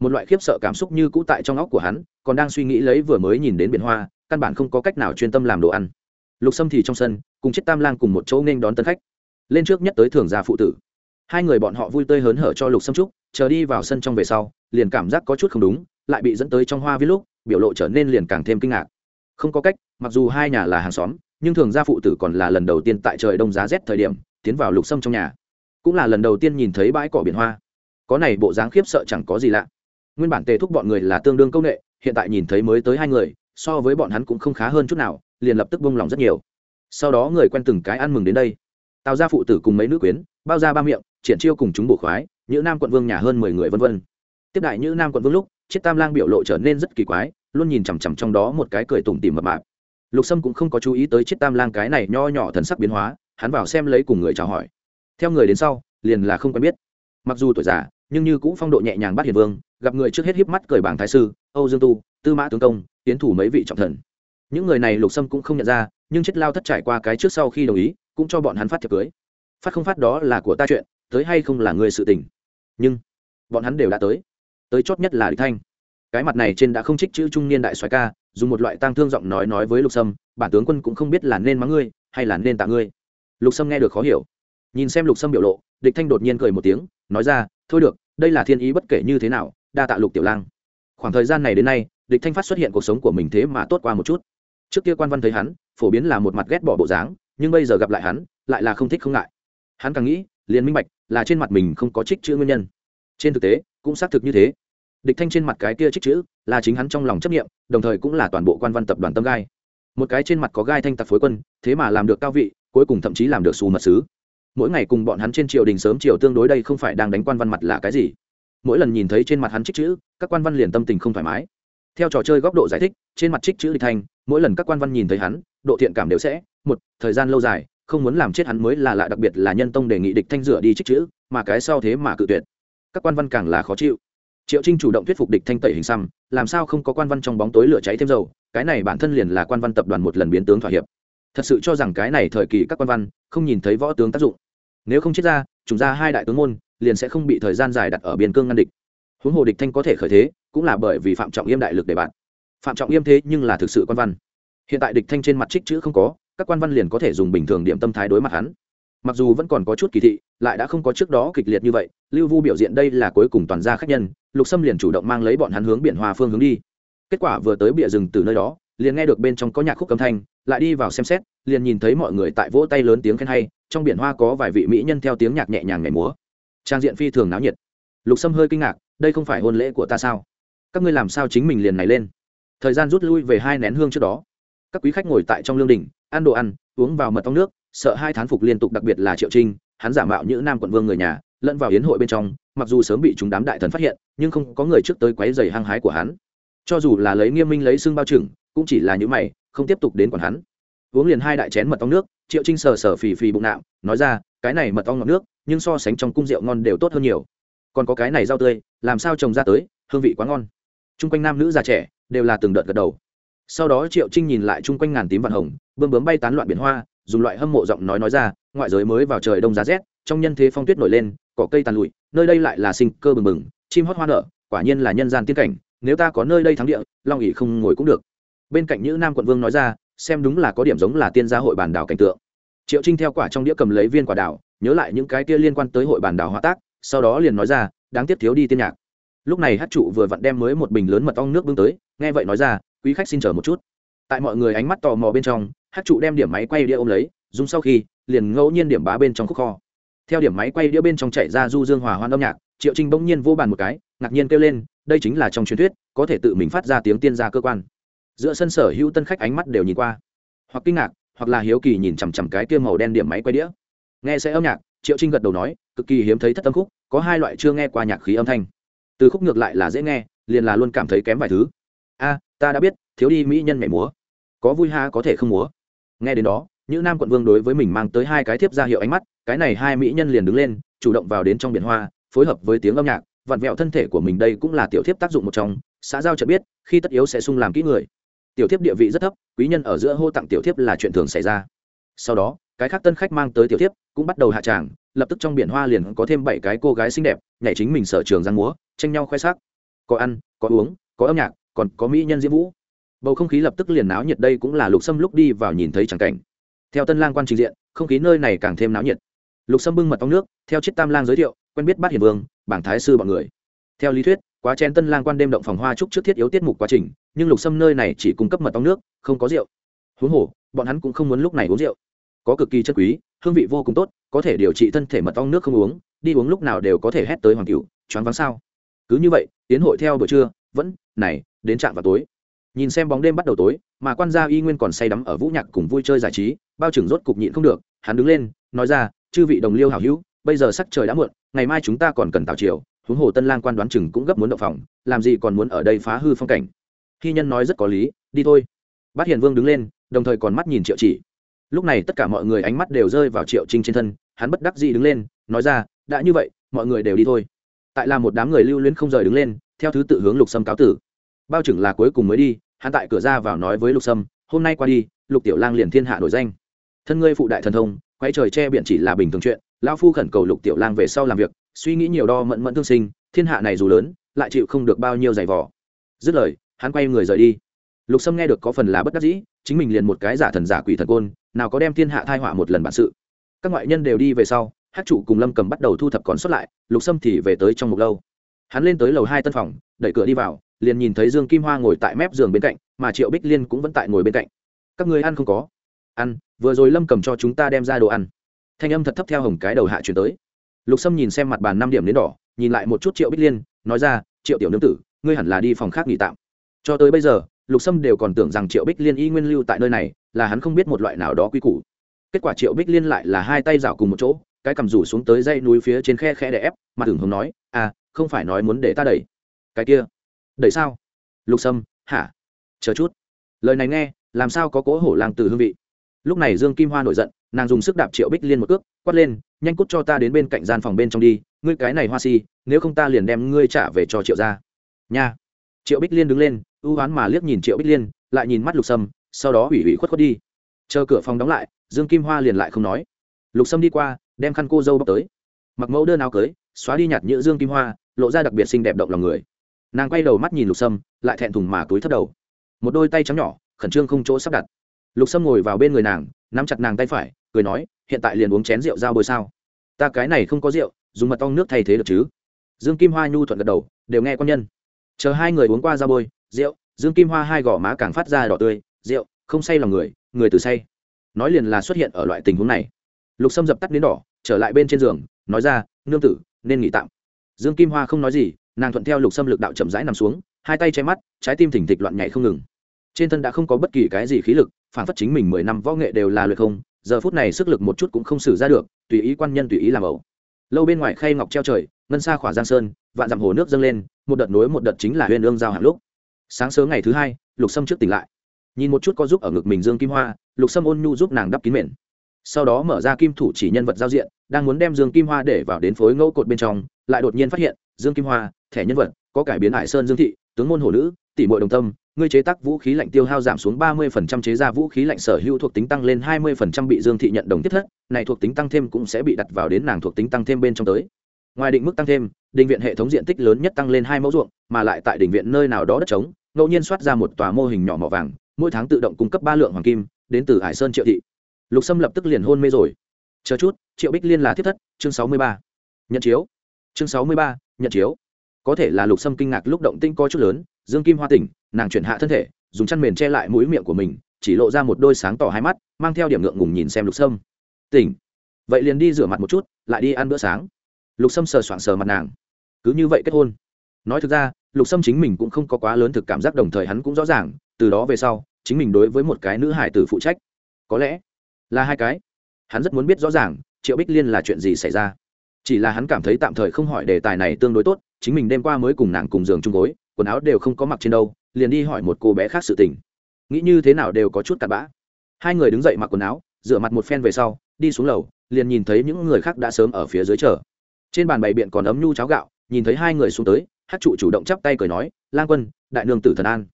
Một loại khiếp sợ cảm xúc như cũ tại trong óc của hắn, còn đang suy nghĩ lấy vừa mới nhìn đến biển hoa, căn bản không có cách nào chuyên tâm làm đồ ăn. Lục sâm thì trong sân cùng chiếc tam lang cùng một chỗ nên đón tân khách. Lên trước nhất tới thường gia phụ tử. Hai người bọn họ vui tươi hớn hở cho lục sâm trúc, chờ đi vào sân trong về sau, liền cảm giác có chút không đúng, lại bị dẫn tới trong hoa viết lúc, biểu lộ trở nên liền càng thêm kinh ngạc. Không có cách, mặc dù hai nhà là hàng xóm, nhưng thường gia phụ tử còn là lần đầu tiên tại trời đông giá rét thời điểm, tiến vào lục sâm trong nhà. Cũng là lần đầu tiên nhìn thấy bãi cỏ biển hoa. Có này bộ dáng khiếp sợ chẳng có gì lạ. Nguyên bản tề thúc bọn người là tương đương công nghệ, hiện tại nhìn thấy mới tới hai người, so với bọn hắn cũng không khá hơn chút nào, liền lập tức bông lòng rất nhiều sau đó người quen từng cái ăn mừng đến đây. Tào gia phụ tử cùng mấy nữ quyến, bao ra ba miệng, triển chiêu cùng chúng bổ khoái những nam quận vương nhà hơn mười người vân vân. Tiếp đại những nam quận vương lúc chiếc tam lang biểu lộ trở nên rất kỳ quái, luôn nhìn chằm chằm trong đó một cái cười tủm tỉm mập mạp. Lục sâm cũng không có chú ý tới chiếc tam lang cái này nho nhỏ thần sắc biến hóa, hắn vào xem lấy cùng người chào hỏi. Theo người đến sau, liền là không quen biết. Mặc dù tuổi già, nhưng như cũng phong độ nhẹ nhàng bắt hiền vương, gặp người trước hết hiếp mắt cười bảng thái sư, âu dương tu, tư mã tướng công tiến thủ mấy vị trọng thần những người này lục sâm cũng không nhận ra, nhưng chết lao thất trải qua cái trước sau khi đồng ý, cũng cho bọn hắn phát thiệp cưới. Phát không phát đó là của ta chuyện, tới hay không là người sự tình. Nhưng, bọn hắn đều đã tới. Tới chót nhất là địch thanh. Cái mặt này trên đã không trích chữ trung niên đại soái ca, dùng một loại tang thương giọng nói nói với lục sâm, bản tướng quân cũng không biết là nên mắng ngươi, hay là nên tạ ngươi. Lục sâm nghe được khó hiểu. Nhìn xem lục sâm biểu lộ, địch thanh đột nhiên cười một tiếng, nói ra, thôi được, đây là thiên ý bất kể như thế nào, đa tạ lục tiểu lang. Khoảng thời gian này đến nay, địch thanh phát xuất hiện cuộc sống của mình thế mà tốt qua một chút trước kia quan văn thấy hắn, phổ biến là một mặt ghét bỏ bộ dáng, nhưng bây giờ gặp lại hắn, lại là không thích không ngại. Hắn càng nghĩ, liền minh bạch, là trên mặt mình không có trích chữ nguyên nhân. Trên thực tế, cũng xác thực như thế. Địch thanh trên mặt cái kia trích chữ, là chính hắn trong lòng chấp nghiệm đồng thời cũng là toàn bộ quan văn tập đoàn tâm gai. Một cái trên mặt có gai thanh tặc phối quân, thế mà làm được cao vị, cuối cùng thậm chí làm được xù mật sứ. Mỗi ngày cùng bọn hắn trên triều đình sớm chiều tương đối đây không phải đang đánh quan văn mặt là cái gì. Mỗi lần nhìn thấy trên mặt hắn trích chữ, các quan văn liền tâm tình không thoải mái theo trò chơi góc độ giải thích, trên mặt trích chữ địch thanh mỗi lần các quan văn nhìn thấy hắn, độ thiện cảm đều sẽ, một, thời gian lâu dài, không muốn làm chết hắn mới là lạ, đặc biệt là nhân tông đề nghị địch thanh rửa đi trích chữ, mà cái sau thế mà cự tuyệt. Các quan văn càng là khó chịu. Triệu trinh chủ động thuyết phục địch thanh tẩy hình xăm, làm sao không có quan văn trong bóng tối lửa cháy thêm dầu, cái này bản thân liền là quan văn tập đoàn một lần biến tướng thỏa hiệp. Thật sự cho rằng cái này thời kỳ các quan văn, không nhìn thấy võ tướng tác dụng. Nếu không chết ra chúng ra hai đại tướng môn, liền sẽ không bị thời gian dài đặt ở biên cương ngăn địch. Huống hồ địch thanh có thể khởi thế cũng là bởi vì phạm trọng yêm đại lực để bạn phạm trọng yêm thế nhưng là thực sự quan văn. Hiện tại địch thanh trên mặt trích chữ không có, các quan văn liền có thể dùng bình thường điểm tâm thái đối mặt hắn. Mặc dù vẫn còn có chút kỳ thị, lại đã không có trước đó kịch liệt như vậy, lưu vu biểu diện đây là cuối cùng toàn gia khách nhân, lục sâm liền chủ động mang lấy bọn hắn hướng biển hòa phương hướng đi. Kết quả vừa tới bìa rừng từ nơi đó, liền nghe được bên trong có nhạc khúc âm thanh, lại đi vào xem xét, liền nhìn thấy mọi người tại vỗ tay lớn tiếng khen hay, trong biển hoa có vài vị mỹ nhân theo tiếng nhạc nhẹ nhàng nhảy múa. Trang diện phi thường náo nhiệt. Lục sâm hơi kinh ngạc, đây không phải hôn lễ của ta sao? Các ngươi làm sao chính mình liền này lên? Thời gian rút lui về hai nén hương trước đó. Các quý khách ngồi tại trong lương đình ăn đồ ăn, uống vào mật ong nước, sợ hai thán phục liên tục đặc biệt là triệu trinh, hắn giả mạo như nam quận vương người nhà, lẫn vào hiến hội bên trong, mặc dù sớm bị chúng đám đại thần phát hiện, nhưng không có người trước tới quấy giày hăng hái của hắn. Cho dù là lấy nghiêm minh lấy xương bao trừng cũng chỉ là những mày, không tiếp tục đến còn hắn. Uống liền hai đại chén mật ong nước, triệu trinh sờ sờ phì phì bụng nạo nói ra, cái này mật ong ngọt nước, nhưng so sánh trong cung rượu ngon đều tốt hơn nhiều. Còn có cái này rau tươi, làm sao trồng ra tới, hương vị quá ngon chung quanh nam nữ già trẻ đều là từng đợt gật đầu. Sau đó triệu trinh nhìn lại chung quanh ngàn tím vạn hồng bươm bướm bay tán loạn biển hoa, dùng loại hâm mộ giọng nói nói ra, ngoại giới mới vào trời đông giá rét, trong nhân thế phong tuyết nổi lên, cỏ cây tàn lụi, nơi đây lại là sinh cơ bừng bừng, chim hót hoa nở, quả nhiên là nhân gian tiên cảnh, nếu ta có nơi đây thắng địa, long ỉ không ngồi cũng được. Bên cạnh những nam quận vương nói ra, xem đúng là có điểm giống là tiên gia hội bản đảo cảnh tượng. Triệu trinh theo quả trong đĩa cầm lấy viên quả đảo, nhớ lại những cái kia liên quan tới hội bản đảo hóa tác, sau đó liền nói ra, đáng tiếc thiếu đi tiên nhạc lúc này hát trụ vừa vặn đem mới một bình lớn mật ong nước bưng tới, nghe vậy nói ra, quý khách xin chờ một chút. Tại mọi người ánh mắt tò mò bên trong, hát trụ đem điểm máy quay đĩa ôm lấy, dùng sau khi, liền ngẫu nhiên điểm bá bên trong khúc kho. Theo điểm máy quay đĩa bên trong chạy ra du dương hòa hoan âm nhạc, triệu trinh bỗng nhiên vô bàn một cái, ngạc nhiên kêu lên, đây chính là trong truyền thuyết, có thể tự mình phát ra tiếng tiên gia cơ quan. Giữa sân sở hữu tân khách ánh mắt đều nhìn qua. Hoặc kinh ngạc, hoặc là hiếu kỳ nhìn chằm chằm cái kia màu đen điểm máy quay đĩa. Nghe sẽ âm nhạc, triệu trinh gật đầu nói, cực kỳ hiếm thấy thất âm khúc, có hai loại chưa nghe qua nhạc khí âm thanh từ khúc ngược lại là dễ nghe, liền là luôn cảm thấy kém vài thứ. A, ta đã biết, thiếu đi mỹ nhân mẹ múa. Có vui ha, có thể không múa. Nghe đến đó những nam quận vương đối với mình mang tới hai cái thiếp ra hiệu ánh mắt, cái này hai mỹ nhân liền đứng lên, chủ động vào đến trong biển hoa, phối hợp với tiếng âm nhạc, vặn vẹo thân thể của mình đây cũng là tiểu thiếp tác dụng một trong, xã giao chợt biết, khi tất yếu sẽ sung làm kỹ người. Tiểu thiếp địa vị rất thấp, quý nhân ở giữa hô tặng tiểu thiếp là chuyện thường xảy ra. Sau đó, cái khác tân khách mang tới tiểu thiếp cũng bắt đầu hạ tràng lập tức trong biển hoa liền có thêm bảy cái cô gái xinh đẹp, nhảy chính mình sở trường giang múa, tranh nhau khoe sắc. Có ăn, có uống, có âm nhạc, còn có mỹ nhân diễm vũ. Bầu không khí lập tức liền náo nhiệt đây cũng là lục sâm lúc đi vào nhìn thấy tràng cảnh. Theo tân lang quan trình diện, không khí nơi này càng thêm náo nhiệt. Lục sâm bưng mật ong nước, theo chiếc tam lang giới thiệu, quen biết bát hiền vương, bảng thái sư bọn người. Theo lý thuyết, quá chén tân lang quan đêm động phòng hoa trúc trước thiết yếu tiết mục quá trình, nhưng lục sâm nơi này chỉ cung cấp mật ong nước, không có rượu. Huống hồ, bọn hắn cũng không muốn lúc này uống rượu. Có cực kỳ chất quý hương vị vô cùng tốt, có thể điều trị thân thể mật ong nước không uống, đi uống lúc nào đều có thể hét tới hoàng cựu choáng váng sao. Cứ như vậy tiến hội theo buổi trưa, vẫn, này, đến trạm vào tối. Nhìn xem bóng đêm bắt đầu tối, mà quan gia y nguyên còn say đắm ở vũ nhạc cùng vui chơi giải trí, bao trưởng rốt cục nhịn không được, hắn đứng lên, nói ra, chư vị đồng liêu hảo hữu, bây giờ sắc trời đã muộn, ngày mai chúng ta còn cần tào chiều huống hồ tân lang quan đoán chừng cũng gấp muốn động phòng, làm gì còn muốn ở đây phá hư phong cảnh. Hy nhân nói rất có lý, đi thôi. Bát hiền vương đứng lên, đồng thời còn mắt nhìn triệu chỉ lúc này tất cả mọi người ánh mắt đều rơi vào triệu trinh trên thân, hắn bất đắc dĩ đứng lên, nói ra, đã như vậy, mọi người đều đi thôi. Tại là một đám người lưu luyến không rời đứng lên, theo thứ tự hướng lục sâm cáo tử. Bao chừng là cuối cùng mới đi, hắn tại cửa ra vào nói với lục sâm, hôm nay qua đi, lục tiểu lang liền thiên hạ nổi danh. Thân ngươi phụ đại thần thông quay trời che biển chỉ là bình thường chuyện lao phu khẩn cầu lục tiểu lang về sau làm việc, suy nghĩ nhiều đo mẫn mẫn thương sinh, thiên hạ này dù lớn, lại chịu không được bao nhiêu giày vỏ dứt lời, hắn quay người rời đi lục sâm nghe được có phần là bất đắc dĩ, chính mình liền một cái giả thần giả quỷ thần côn, nào có đem thiên hạ thai họa một lần bản sự. Các ngoại nhân đều đi về sau hát Chủ cùng lâm cầm bắt đầu thu thập còn xuất lại, lục sâm thì về tới trong một lâu. Hắn lên tới lầu hai tân phòng, đẩy cửa đi vào, liền nhìn thấy dương kim hoa ngồi tại mép giường bên cạnh, mà triệu bích liên cũng vẫn tại ngồi bên cạnh. Các người ăn không có? Ăn, vừa rồi lâm cầm cho chúng ta đem ra đồ ăn. Thanh âm thật thấp theo hồng cái đầu hạ chuyển tới. Lục sâm nhìn xem mặt bàn năm điểm đến đỏ, nhìn lại một chút triệu bích liên, nói ra, triệu tiểu nương tử, ngươi hẳn là đi phòng khác nghỉ tạm. Cho tới bây giờ lục sâm đều còn tưởng rằng triệu bích liên y nguyên lưu tại nơi này, là hắn không biết một loại nào đó quy củ. Kết quả triệu bích liên lại là hai tay rào cùng một chỗ, cái cầm rủ xuống tới dây núi phía trên khe khe để ép, mà tưởng hồng nói à không phải nói muốn để ta đẩy. Cái kia, đẩy sao? Lục sâm, hả? Chờ chút. Lời này nghe, làm sao có cố hổ lang từ hương vị. Lúc này dương kim hoa nổi giận, nàng dùng sức đạp triệu bích liên một cước, quát lên, nhanh cút cho ta đến bên cạnh gian phòng bên trong đi, ngươi cái này hoa si, nếu không ta liền đem ngươi trả về cho triệu gia. Nha triệu bích liên đứng lên, ưu oán mà liếc nhìn triệu bích liên, lại nhìn mắt lục sâm, sau đó hủy hủy khuất khuất đi. Chờ cửa phòng đóng lại, dương kim hoa liền lại không nói. Lục sâm đi qua, đem khăn cô dâu bóc tới. Mặc mẫu đơn áo cưới, xóa đi nhạt nhựa dương kim hoa, lộ ra đặc biệt xinh đẹp động lòng người. Nàng quay đầu mắt nhìn lục sâm, lại thẹn thùng mà túi thấp đầu. Một đôi tay trắng nhỏ, khẩn trương không chỗ sắp đặt. Lục sâm ngồi vào bên người nàng, nắm chặt nàng tay phải, cười nói, hiện tại liền uống chén rượu dao bôi sao? Ta cái này không có rượu, dùng mật ong nước thay thế được chứ? Dương kim hoa nhu thuận gật đầu, đều nghe quan nhân chờ hai người uống qua ra bôi, rượu, dương kim hoa hai gò má càng phát ra đỏ tươi, rượu, không say lòng người người từ say. Nói liền là xuất hiện ở loại tình huống này. Lục sâm dập tắt đến đỏ, trở lại bên trên giường, nói ra, nương tử, nên nghỉ tạm. Dương kim hoa không nói gì, nàng thuận theo lục sâm lực đạo chậm rãi nằm xuống, hai tay che mắt, trái tim thỉnh thịch loạn nhảy không ngừng. Trên thân đã không có bất kỳ cái gì khí lực phản phất chính mình mười năm võ nghệ đều là luyện không, giờ phút này sức lực một chút cũng không xử ra được, tùy ý quan nhân tùy ý làm ẩu. Lâu bên ngoài khay ngọc treo trời ngân xa khỏa giang sơn, vạn dặm hồ nước dâng lên, một đợt nối một đợt chính là huyền ương giao hàng lúc. Sáng sớm ngày thứ hai, lục sâm trước tỉnh lại. Nhìn một chút có giúp ở ngực mình dương kim hoa, lục sâm ôn nhu giúp nàng đắp kín mền. Sau đó mở ra kim thủ chỉ nhân vật giao diện, đang muốn đem dương kim hoa để vào đến phối ngẫu cột bên trong, lại đột nhiên phát hiện, dương kim hoa, thẻ nhân vật, có cải biến hải sơn dương thị, tướng môn hổ nữ, tỷ muội đồng tâm, ngươi chế tác vũ khí lạnh tiêu hao giảm xuống ba mươi phần trăm chế ra vũ khí lạnh sở hữu thuộc tính tăng lên hai mươi phần trăm bị dương thị nhận đồng thiết thất, này thuộc tính tăng thêm cũng sẽ bị đặt vào đến nàng thuộc tính tăng thêm bên trong tới ngoài định mức tăng thêm định viện hệ thống diện tích lớn nhất tăng lên hai mẫu ruộng, mà lại tại định viện nơi nào đó đất trống, ngẫu nhiên soát ra một tòa mô hình nhỏ mỏ vàng, mỗi tháng tự động cung cấp ba lượng hoàng kim, đến từ hải sơn triệu thị. Lục sâm lập tức liền hôn mê rồi. Chờ chút, triệu bích liên là thiết thất, chương sáu mươi ba. Nhận chiếu. Chương sáu mươi ba, nhận chiếu. Có thể là lục sâm kinh ngạc lúc động tinh có chút lớn, dương kim hoa tỉnh, nàng chuyển hạ thân thể, dùng chăn mền che lại mũi miệng của mình, chỉ lộ ra một đôi sáng tỏ hai mắt, mang theo điểm ngượng ngùng nhìn xem lục sâm. Tỉnh. Vậy liền đi rửa mặt một chút, lại đi ăn bữa sáng lục sâm sờ soạng sờ mặt nàng. Cứ như vậy kết hôn. Nói thực ra, lục sâm chính mình cũng không có quá lớn thực cảm giác đồng thời hắn cũng rõ ràng, từ đó về sau, chính mình đối với một cái nữ hải tử phụ trách. Có lẽ là hai cái. Hắn rất muốn biết rõ ràng, triệu bích liên là chuyện gì xảy ra. Chỉ là hắn cảm thấy tạm thời không hỏi đề tài này tương đối tốt, chính mình đêm qua mới cùng nàng cùng giường chung gối, quần áo đều không có mặc trên đâu, liền đi hỏi một cô bé khác sự tình. Nghĩ như thế nào đều có chút cặn bã. Hai người đứng dậy mặc quần áo, rửa mặt một phen về sau, đi xuống lầu, liền nhìn thấy những người khác đã sớm ở phía dưới chờ trên bàn bày biện còn ấm nhu cháo gạo, nhìn thấy hai người xuống tới hát trụ chủ động chắp tay cười nói, lang quân, đại nương tử thần an.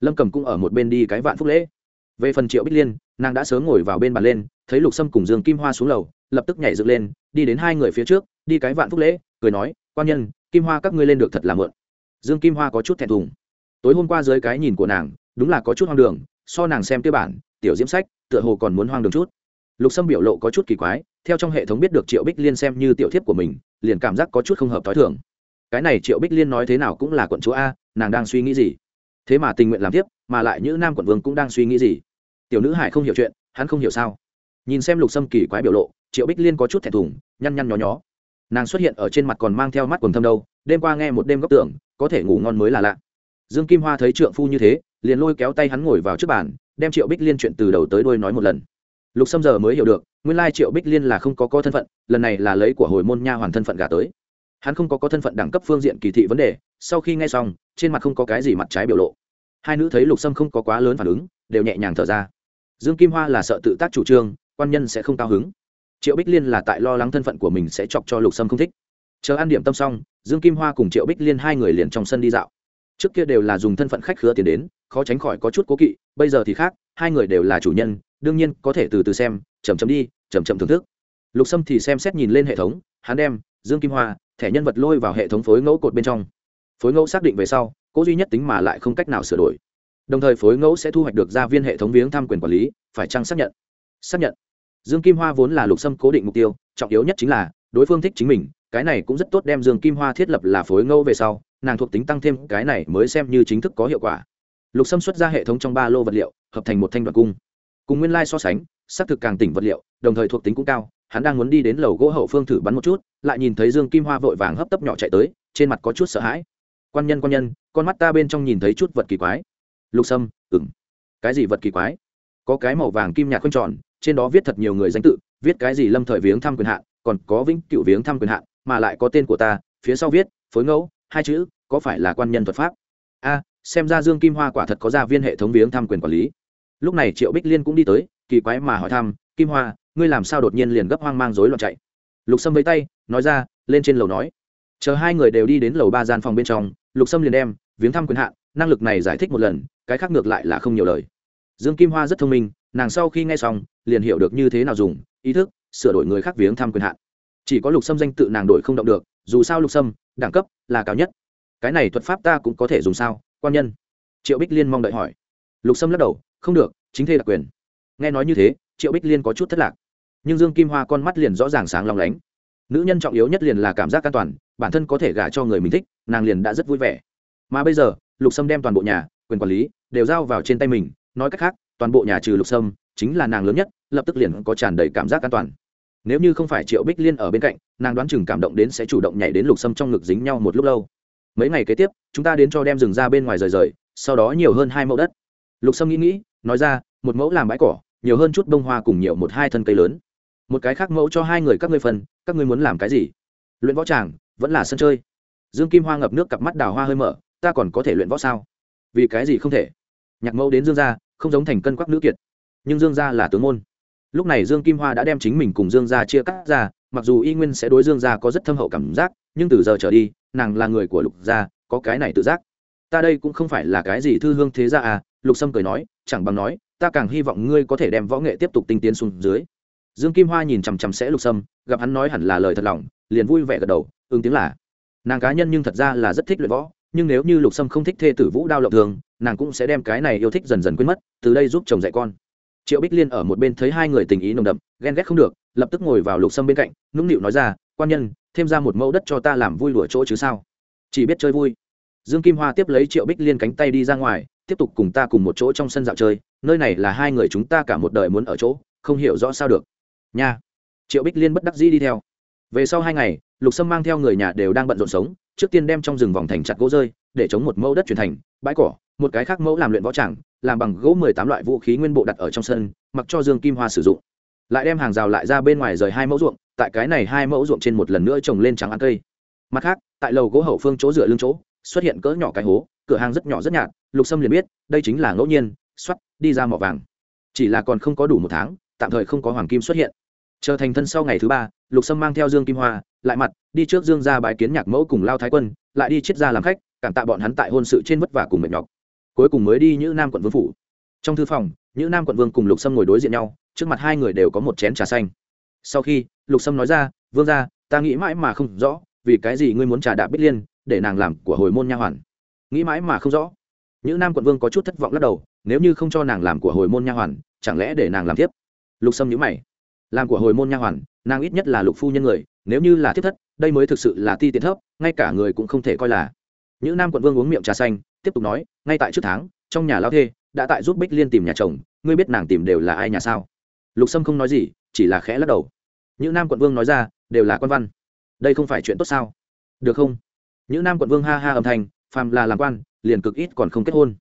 Lâm cầm cũng ở một bên đi cái vạn phúc lễ. Về phần triệu bích liên, nàng đã sớm ngồi vào bên bàn lên, thấy lục sâm cùng dương kim hoa xuống lầu, lập tức nhảy dựng lên, đi đến hai người phía trước, đi cái vạn phúc lễ, cười nói, quan nhân, kim hoa các ngươi lên được thật là mượn. Dương kim hoa có chút thẹn thùng. Tối hôm qua dưới cái nhìn của nàng, đúng là có chút hoang đường, so nàng xem tiêu bản, tiểu diễm sách, tựa hồ còn muốn hoang đường chút. Lục sâm biểu lộ có chút kỳ quái theo trong hệ thống biết được triệu bích liên xem như tiểu thiếp của mình, liền cảm giác có chút không hợp t h ó i thường. Cái này triệu bích liên nói thế nào cũng là quận chúa a, nàng đang suy nghĩ gì? Thế mà tình nguyện làm tiếp mà lại những nam quận vương cũng đang suy nghĩ gì? Tiểu nữ hải không hiểu chuyện, hắn không hiểu sao? Nhìn xem lục sâm kỳ quái biểu lộ, triệu bích liên có chút thẻ thủng nhăn nhăn nhó nhó. Nàng xuất hiện ở trên mặt còn mang theo mắt quần thâm đâu, đêm qua nghe một đêm góc tưởng có thể ngủ ngon mới là lạ. Dương kim hoa thấy trượng phu như thế, liền lôi kéo tay hắn ngồi vào trước bàn, đem triệu bích liên chuyện từ đầu tới đôi nói một lần. Lục sâm giờ mới hiểu được nguyên lai triệu bích liên là không có có thân phận, lần này là lấy của hồi môn nha hoàn thân phận gả tới. Hắn không có có thân phận đẳng cấp phương diện kỳ thị vấn đề, sau khi nghe xong, trên mặt không có cái gì mặt trái biểu lộ. Hai nữ thấy lục sâm không có quá lớn phản ứng, đều nhẹ nhàng thở ra. Dương kim hoa là sợ tự tác chủ trương, quan nhân sẽ không cao hứng. Triệu bích liên là tại lo lắng thân phận của mình sẽ chọc cho lục sâm không thích. Chờ ăn điểm tâm xong, dương kim hoa cùng triệu bích liên hai người liền trong sân đi dạo. Trước kia đều là dùng thân phận khách khứa tiền đến, khó tránh khỏi có chút cố kỵ, bây giờ thì khác, hai người đều là chủ nhân đương nhiên có thể từ từ xem chầm chầm đi chầm chậm thưởng thức. Lục sâm thì xem xét nhìn lên hệ thống, hắn đem dương kim hoa, thẻ nhân vật lôi vào hệ thống phối ngẫu cột bên trong. Phối ngẫu xác định về sau, cố duy nhất tính mà lại không cách nào sửa đổi. Đồng thời phối ngẫu sẽ thu hoạch được gia viên hệ thống viếng tham quyền quản lý, phải chăng xác nhận? Xác nhận. Dương kim hoa vốn là lục sâm cố định mục tiêu, trọng yếu nhất chính là đối phương thích chính mình, cái này cũng rất tốt đem dương kim hoa thiết lập là phối ngẫu về sau, nàng thuộc tính tăng thêm, cái này mới xem như chính thức có hiệu quả. Lục sâm xuất ra hệ thống trong ba lô vật liệu, hợp thành một thanh đoạn cung cùng nguyên lai so sánh, xác thực càng tỉnh vật liệu, đồng thời thuộc tính cũng cao, hắn đang muốn đi đến lầu gỗ hậu phương thử bắn một chút, lại nhìn thấy dương kim hoa vội vàng hấp tấp nhỏ chạy tới, trên mặt có chút sợ hãi. Quan nhân quan nhân, con mắt ta bên trong nhìn thấy chút vật kỳ quái. Lục sâm ừng cái gì vật kỳ quái? Có cái màu vàng kim nhạt khoanh tròn, trên đó viết thật nhiều người danh tự, viết cái gì lâm thời viếng thăm quyền hạn, còn có vĩnh cựu viếng thăm quyền hạn, mà lại có tên của ta, phía sau viết, phối ngẫu, hai chữ, có phải là quan nhân thuật pháp? A, xem ra dương kim hoa quả thật có gia viên hệ thống viếng thăm quyền quản lý lúc này triệu bích liên cũng đi tới, kỳ quái mà hỏi thăm, kim hoa, ngươi làm sao đột nhiên liền gấp hoang mang rối loạn chạy? Lục sâm với tay, nói ra, lên trên lầu nói. Chờ hai người đều đi đến lầu ba gian phòng bên trong, lục sâm liền đem, viếng thăm quyền hạn, năng lực này giải thích một lần, cái khác ngược lại là không nhiều lời. Dương kim hoa rất thông minh, nàng sau khi nghe xong, liền hiểu được như thế nào dùng, ý thức, sửa đổi người khác viếng thăm quyền hạn. Chỉ có lục sâm danh tự nàng đổi không động được, dù sao lục sâm, đẳng cấp là cao nhất. Cái này thuật pháp ta cũng có thể dùng sao? Quan nhân. Triệu bích liên mong đợi hỏi lục sâm lắc đầu, không được, chính thê đặc quyền. Nghe nói như thế, triệu bích liên có chút thất lạc. Nhưng dương kim hoa con mắt liền rõ ràng sáng lòng lánh. Nữ nhân trọng yếu nhất liền là cảm giác an toàn, bản thân có thể gả cho người mình thích, nàng liền đã rất vui vẻ. Mà bây giờ, lục sâm đem toàn bộ nhà, quyền quản lý, đều giao vào trên tay mình, nói cách khác, toàn bộ nhà trừ lục sâm, chính là nàng lớn nhất, lập tức liền có tràn đầy cảm giác an toàn. Nếu như không phải triệu bích liên ở bên cạnh, nàng đoán chừng cảm động đến sẽ chủ động nhảy đến lục sâm trong ngực dính nhau một lúc lâu. Mấy ngày kế tiếp, chúng ta đến cho đem rừng ra bên ngoài rời rời, sau đó nhiều hơn hai mẫu đất lục sâm nghĩ nghĩ, nói ra, một mẫu làm bãi cỏ, nhiều hơn chút bông hoa cùng nhiều một hai thân cây lớn. Một cái khác mẫu cho hai người các ngươi phân, các ngươi muốn làm cái gì? Luyện võ tràng vẫn là sân chơi. Dương kim hoa ngập nước cặp mắt đào hoa hơi mở, ta còn có thể luyện võ sao? Vì cái gì không thể? Nhạc mẫu đến dương gia, không giống thành cân quắc nữ kiệt. Nhưng dương gia là tướng môn. Lúc này dương kim hoa đã đem chính mình cùng dương gia chia cắt ra, mặc dù y nguyên sẽ đối dương gia có rất thâm hậu cảm giác, nhưng từ giờ trở đi, nàng là người của lục gia, có cái này tự giác. Ta đây cũng không phải là cái gì thư hương thế gia à lục sâm cười nói, chẳng bằng nói, ta càng hy vọng ngươi có thể đem võ nghệ tiếp tục tinh tiến xuống dưới. Dương kim hoa nhìn chằm chằm sẽ lục sâm, gặp hắn nói hẳn là lời thật lòng, liền vui vẻ gật đầu, ứng tiếng là. Nàng cá nhân nhưng thật ra là rất thích luyện võ, nhưng nếu như lục sâm không thích thê tử vũ đao lộng thường, nàng cũng sẽ đem cái này yêu thích dần dần quên mất, từ đây giúp chồng dạy con. Triệu bích liên ở một bên thấy hai người tình ý nồng đậm, ghen ghét không được, lập tức ngồi vào lục sâm bên cạnh, nũng nịu nói ra, quan nhân, thêm ra một mẫu đất cho ta làm vui lụa chỗ chứ sao? Chỉ biết chơi vui. Dương kim hoa tiếp lấy triệu bích liên cánh tay đi ra ngoài tiếp tục cùng ta cùng một chỗ trong sân dạo chơi, nơi này là hai người chúng ta cả một đời muốn ở chỗ, không hiểu rõ sao được. Nha. Triệu bích liên bất đắc dĩ đi theo. Về sau hai ngày, lục sâm mang theo người nhà đều đang bận rộn sống, trước tiên đem trong rừng vòng thành chặt gỗ rơi, để chống một mẫu đất chuyển thành bãi cỏ, một cái khác mẫu làm luyện võ tràng, làm bằng gỗ mười tám loại vũ khí nguyên bộ đặt ở trong sân, mặc cho dương kim hoa sử dụng. Lại đem hàng rào lại ra bên ngoài rời hai mẫu ruộng, tại cái này hai mẫu ruộng trên một lần nữa trồng lên trắng ăn cây. Mặt khác, tại lầu gỗ hậu phương chỗ dựa lưng chỗ, xuất hiện cỡ nhỏ cái hố cửa hàng rất nhỏ rất nhạt, lục sâm liền biết, đây chính là ngẫu nhiên xoắt đi ra mỏ vàng. Chỉ là còn không có đủ một tháng, tạm thời không có hoàng kim xuất hiện. Chờ thành thân sau ngày thứ ba, lục sâm mang theo dương kim hoa, lại mặt, đi trước dương ra bãi kiến nhạc mẫu cùng lao thái quân, lại đi chiết ra làm khách, cảm tạ bọn hắn tại hôn sự trên vất vả cùng mệt nhọc. Cuối cùng mới đi như nam quận vương phủ. Trong thư phòng như nam quận vương cùng lục sâm ngồi đối diện nhau, trước mặt hai người đều có một chén trà xanh. Sau khi, lục sâm nói ra, vương ra ta nghĩ mãi mà không rõ, vì cái gì ngươi muốn trà đạp bích liên, để nàng làm của hồi môn nha hoàn? Nghĩ mãi mà không rõ. Những nam quận vương có chút thất vọng lắc đầu, nếu như không cho nàng làm của hồi môn nha hoàn, chẳng lẽ để nàng làm tiếp lục sâm nhữ mày. Làm của hồi môn nha hoàn, nàng ít nhất là lục phu nhân người, nếu như là thiết thất, đây mới thực sự là ti tiện thấp, ngay cả người cũng không thể coi là. Những nam quận vương uống miệng trà xanh, tiếp tục nói, ngay tại trước tháng, trong nhà lao thê, đã tại giúp bích liên tìm nhà chồng, ngươi biết nàng tìm đều là ai nhà sao? Lục sâm không nói gì, chỉ là khẽ lắc đầu. Những nam quận vương nói ra, đều là quan văn. Đây không phải chuyện tốt sao? Được không? Những nam quận vương ha ha âm thanh phàm là làm quan liền cực ít còn không kết hôn.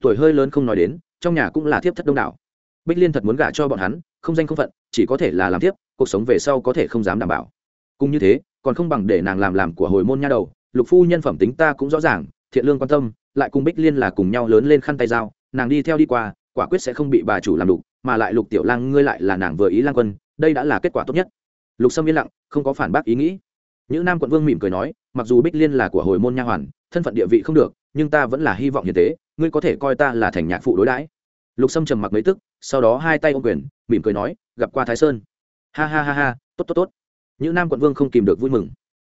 Tuổi hơi lớn không nói đến trong nhà cũng là thiếp thất đông đảo. Bích liên thật muốn gả cho bọn hắn không danh không phận chỉ có thể là làm thiếp, cuộc sống về sau có thể không dám đảm bảo. Cũng như thế còn không bằng để nàng làm làm của hồi môn nha đầu lục phu nhân phẩm tính ta cũng rõ ràng thiện lương quan tâm lại cùng bích liên là cùng nhau lớn lên khăn tay dao nàng đi theo đi qua quả quyết sẽ không bị bà chủ làm đục mà lại lục tiểu lang ngươi lại là nàng vừa ý lang quân đây đã là kết quả tốt nhất. Lục sâm yên lặng không có phản bác ý nghĩ. Những nam quận vương mỉm cười nói mặc dù bích liên là của hồi môn nha hoàn thân phận địa vị không được, nhưng ta vẫn là hy vọng như thế ngươi có thể coi ta là thành nhạc phụ đối đãi. Lục sâm trầm mặc mấy tức, sau đó hai tay ô quyền, mỉm cười nói, gặp qua thái sơn. Ha ha ha ha, tốt tốt tốt. Những nam quận vương không kìm được vui mừng.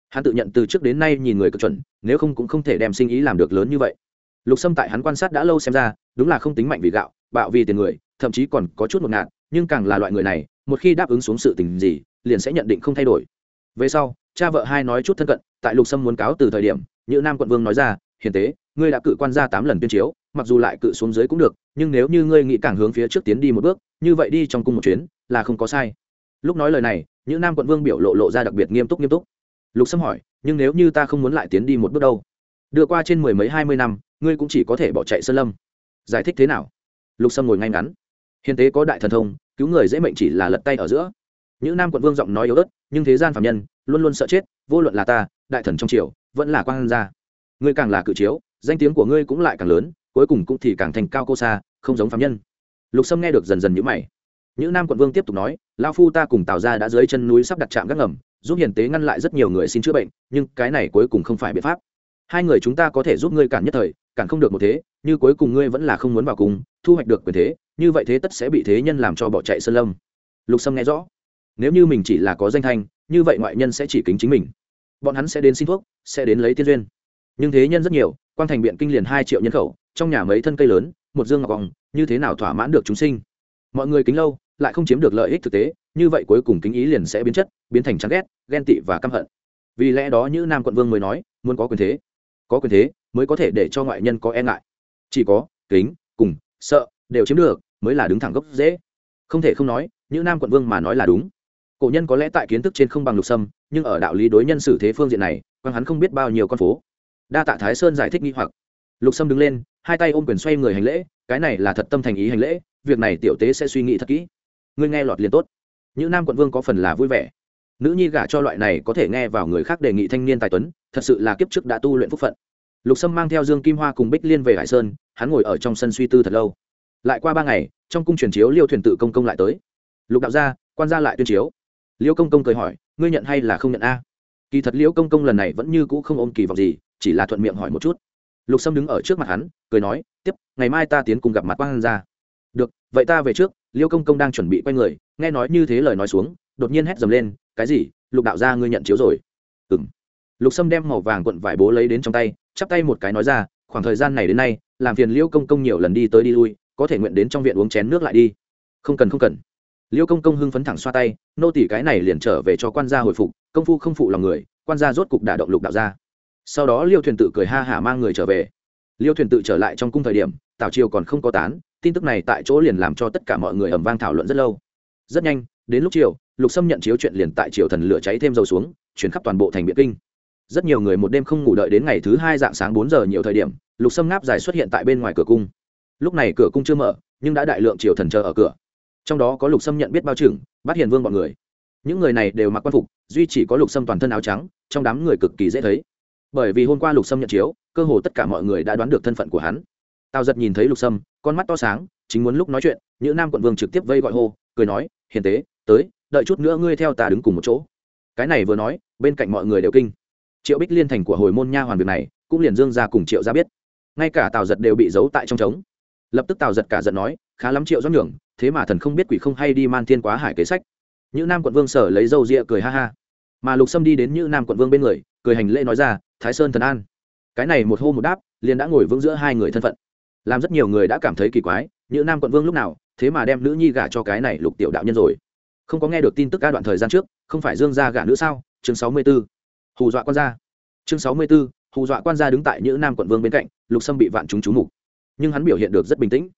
Hắn tự nhận từ trước đến nay nhìn người cực chuẩn, nếu không cũng không thể đem sinh ý làm được lớn như vậy. Lục sâm tại hắn quan sát đã lâu xem ra, đúng là không tính mạnh vì gạo, bạo vì tiền người, thậm chí còn có chút một ngạt, nhưng càng là loại người này, một khi đáp ứng xuống sự tình gì, liền sẽ nhận định không thay đổi. Về sau, cha vợ hai nói chút thân cận, tại lục sâm muốn cáo từ thời điểm như nam quận vương nói ra, hiền tế, ngươi đã cự quan ra tám lần tuyên chiếu, mặc dù lại cự xuống dưới cũng được, nhưng nếu như ngươi nghĩ càng hướng phía trước tiến đi một bước, như vậy đi trong cung một chuyến, là không có sai. Lúc nói lời này những nam quận vương biểu lộ lộ ra đặc biệt nghiêm túc nghiêm túc. Lục sâm hỏi, nhưng nếu như ta không muốn lại tiến đi một bước đâu? Đưa qua trên mười mấy hai mươi năm, ngươi cũng chỉ có thể bỏ chạy sơn lâm. Giải thích thế nào? Lục sâm ngồi ngay ngắn. Hiền tế có đại thần thông, cứu người dễ mệnh chỉ là lật tay ở giữa. Những nam quận vương giọng nói yếu ớt, nhưng thế gian phạm nhân, luôn luôn sợ chết, vô luận là ta, đại thần trong triều vẫn là quang gia. Ngươi càng là cự chiếu, danh tiếng của ngươi cũng lại càng lớn, cuối cùng cũng thì càng thành cao cô xa không giống phạm nhân. Lục sâm nghe được dần dần nhữ mày. Những nam quận vương tiếp tục nói lao phu ta cùng tào ra đã dưới chân núi sắp đặt trạm gác ngầm, giúp hiền tế ngăn lại rất nhiều người xin chữa bệnh, nhưng cái này cuối cùng không phải biện pháp. Hai người chúng ta có thể giúp ngươi cản nhất thời, cản không được một thế, như cuối cùng ngươi vẫn là không muốn vào cùng, thu hoạch được quyền thế, như vậy thế tất sẽ bị thế nhân làm cho bỏ chạy sơn lâm. Lục sâm nghe rõ. Nếu như mình chỉ là có danh thanh, như vậy ngoại nhân sẽ chỉ kính chính mình bọn hắn sẽ đến xin thuốc, sẽ đến lấy tiên duyên. Nhưng thế nhân rất nhiều quan thành biện kinh liền hai triệu nhân khẩu, trong nhà mấy thân cây lớn, một dương ngọc vòng, như thế nào thỏa mãn được chúng sinh? Mọi người kính lâu, lại không chiếm được lợi ích thực tế, như vậy cuối cùng kính ý liền sẽ biến chất, biến thành chán ghét, ghen tị và căm hận. Vì lẽ đó như nam quận vương mới nói, muốn có quyền thế. Có quyền thế mới có thể để cho ngoại nhân có e ngại. Chỉ có kính, cùng, sợ đều chiếm được mới là đứng thẳng gốc dễ không thể không nói như nam quận vương mà nói là đúng. Cổ nhân có lẽ tại kiến thức trên không bằng lục sâm nhưng ở đạo lý đối nhân xử thế phương diện này, quang hắn không biết bao nhiêu con phố. Đa tạ thái sơn giải thích nghi hoặc. Lục sâm đứng lên, hai tay ôm quyền xoay người hành lễ, cái này là thật tâm thành ý hành lễ, việc này tiểu tế sẽ suy nghĩ thật kỹ. Ngươi nghe lọt liền tốt. Những nam quận vương có phần là vui vẻ. Nữ nhi gả cho loại này có thể nghe vào người khác đề nghị thanh niên tài tuấn, thật sự là kiếp trước đã tu luyện phúc phận. Lục sâm mang theo dương kim hoa cùng bích liên về hải sơn, hắn ngồi ở trong sân suy tư thật lâu. Lại qua ba ngày, trong cung truyền chiếu liêu thuyền tự công công lại tới. Lục đạo gia, quan gia lại tuyên chiếu. Liễu công công cười hỏi, ngươi nhận hay là không nhận a? Kỳ thật liễu công công lần này vẫn như cũ không ôm kỳ vọng gì, chỉ là thuận miệng hỏi một chút. Lục sâm đứng ở trước mặt hắn, cười nói, tiếp, ngày mai ta tiến cùng gặp mặt quan gia. Được, vậy ta về trước. Liễu công công đang chuẩn bị quay người, nghe nói như thế lời nói xuống, đột nhiên hét dầm lên, cái gì? Lục đạo gia ngươi nhận chiếu rồi? Ừ m lục sâm đem màu vàng quận vải bố lấy đến trong tay, chắp tay một cái nói ra, khoảng thời gian này đến nay, làm phiền Liễu công công nhiều lần đi tới đi lui, có thể nguyện đến trong viện uống chén nước lại đi. Không cần không cần liêu công công hưng phấn thẳng xoa tay, nô tỷ cái này liền trở về cho quan gia hồi phục, công phu không phụ lòng người, quan gia rốt cục đả động lục đạo ra. sau đó liêu thuyền tự cười ha hả mang người trở về. Liêu thuyền tự trở lại trong cung thời điểm, tào triều còn không có tán, tin tức này tại chỗ liền làm cho tất cả mọi người ẩm vang thảo luận rất lâu. Rất nhanh, đến lúc chiều, lục sâm nhận chiếu chuyện liền tại triều thần lửa cháy thêm dầu xuống, chuyển khắp toàn bộ thành biện kinh. Rất nhiều người một đêm không ngủ đợi đến ngày thứ hai dạng sáng bốn giờ nhiều thời điểm, lục sâm ngáp dài xuất hiện tại bên ngoài cửa cung. Lúc này cửa cung chưa mở, nhưng đã đại lượng triều thần chờ ở cửa trong đó có lục sâm nhận biết bao trưởng bắt hiền vương b ọ n người. Những người này đều mặc quan phục, duy chỉ có lục sâm toàn thân áo trắng, trong đám người cực kỳ dễ thấy. Bởi vì hôm qua lục sâm nhận chiếu, cơ hồ tất cả mọi người đã đoán được thân phận của hắn. Tào giật nhìn thấy lục sâm, con mắt to sáng, chính muốn lúc nói chuyện như nam quận vương trực tiếp vây gọi hô, cười nói, hiền tế, tới, đợi chút nữa ngươi theo ta đứng cùng một chỗ. Cái này vừa nói, bên cạnh mọi người đều kinh. Triệu bích liên thành của hồi môn nha hoàn việc này, cũng liền dương ra cùng triệu ra biết. Ngay cả tào giật đều bị giấu tại trong trống. Lập tức tào giật cả giận nói khá lắm triệu do nhường, thế mà thần không biết quỷ không hay đi man thiên quá hải kế sách. Như nam quận vương sở lấy dâu rịa cười ha ha. Mà lục sâm đi đến như nam quận vương bên người, cười hành lễ nói ra, thái sơn thần an. Cái này một hô một đáp, liền đã ngồi vững giữa hai người thân phận. Làm rất nhiều người đã cảm thấy kỳ quái như nam quận vương lúc nào, thế mà đem nữ nhi gả cho cái này lục tiểu đạo nhân rồi. Không có nghe được tin tức ca đoạn thời gian trước, không phải dương gia gả nữ sao? Chương sáu mươi b ố hù dọa quan gia. Chương sáu mươi b ố hù dọa quan gia đứng tại như nam quận vương bên cạnh, lục sâm bị vạn chúng chú mục. Nhưng hắn biểu hiện được rất bình tĩnh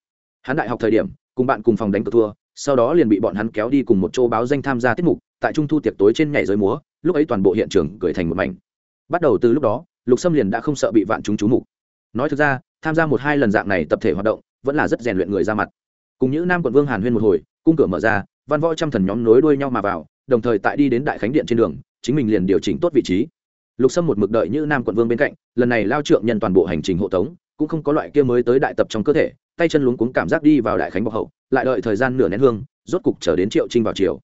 hắn đại học thời điểm, cùng bạn cùng phòng đánh cờ thua, sau đó liền bị bọn hắn kéo đi cùng một chỗ báo danh tham gia tiết mục, tại trung thu tiệc tối trên nhảy giới múa, lúc ấy toàn bộ hiện trường cười thành một mảnh. Bắt đầu từ lúc đó, lục sâm liền đã không sợ bị vạn chúng chú mục. Nói thực ra, tham gia một hai lần dạng này tập thể hoạt động, vẫn là rất rèn luyện người ra mặt. Cùng những nam quận vương hàn huyên một hồi, cung cửa mở ra, văn võ trăm thần nhóm nối đuôi nhau mà vào, đồng thời tại đi đến đại khánh điện trên đường, chính mình liền điều chỉnh tốt vị trí. Lục sâm một mực đợi như nam quận vương bên cạnh, lần này lao trượng nhân toàn bộ hành trình hộ tống cũng không có loại kia mới tới đại tập trong cơ thể, tay chân luống cuống cảm giác đi vào đại khánh bọc hậu, lại đợi thời gian nửa nén hương, rốt cục chờ đến triệu trinh vào chiều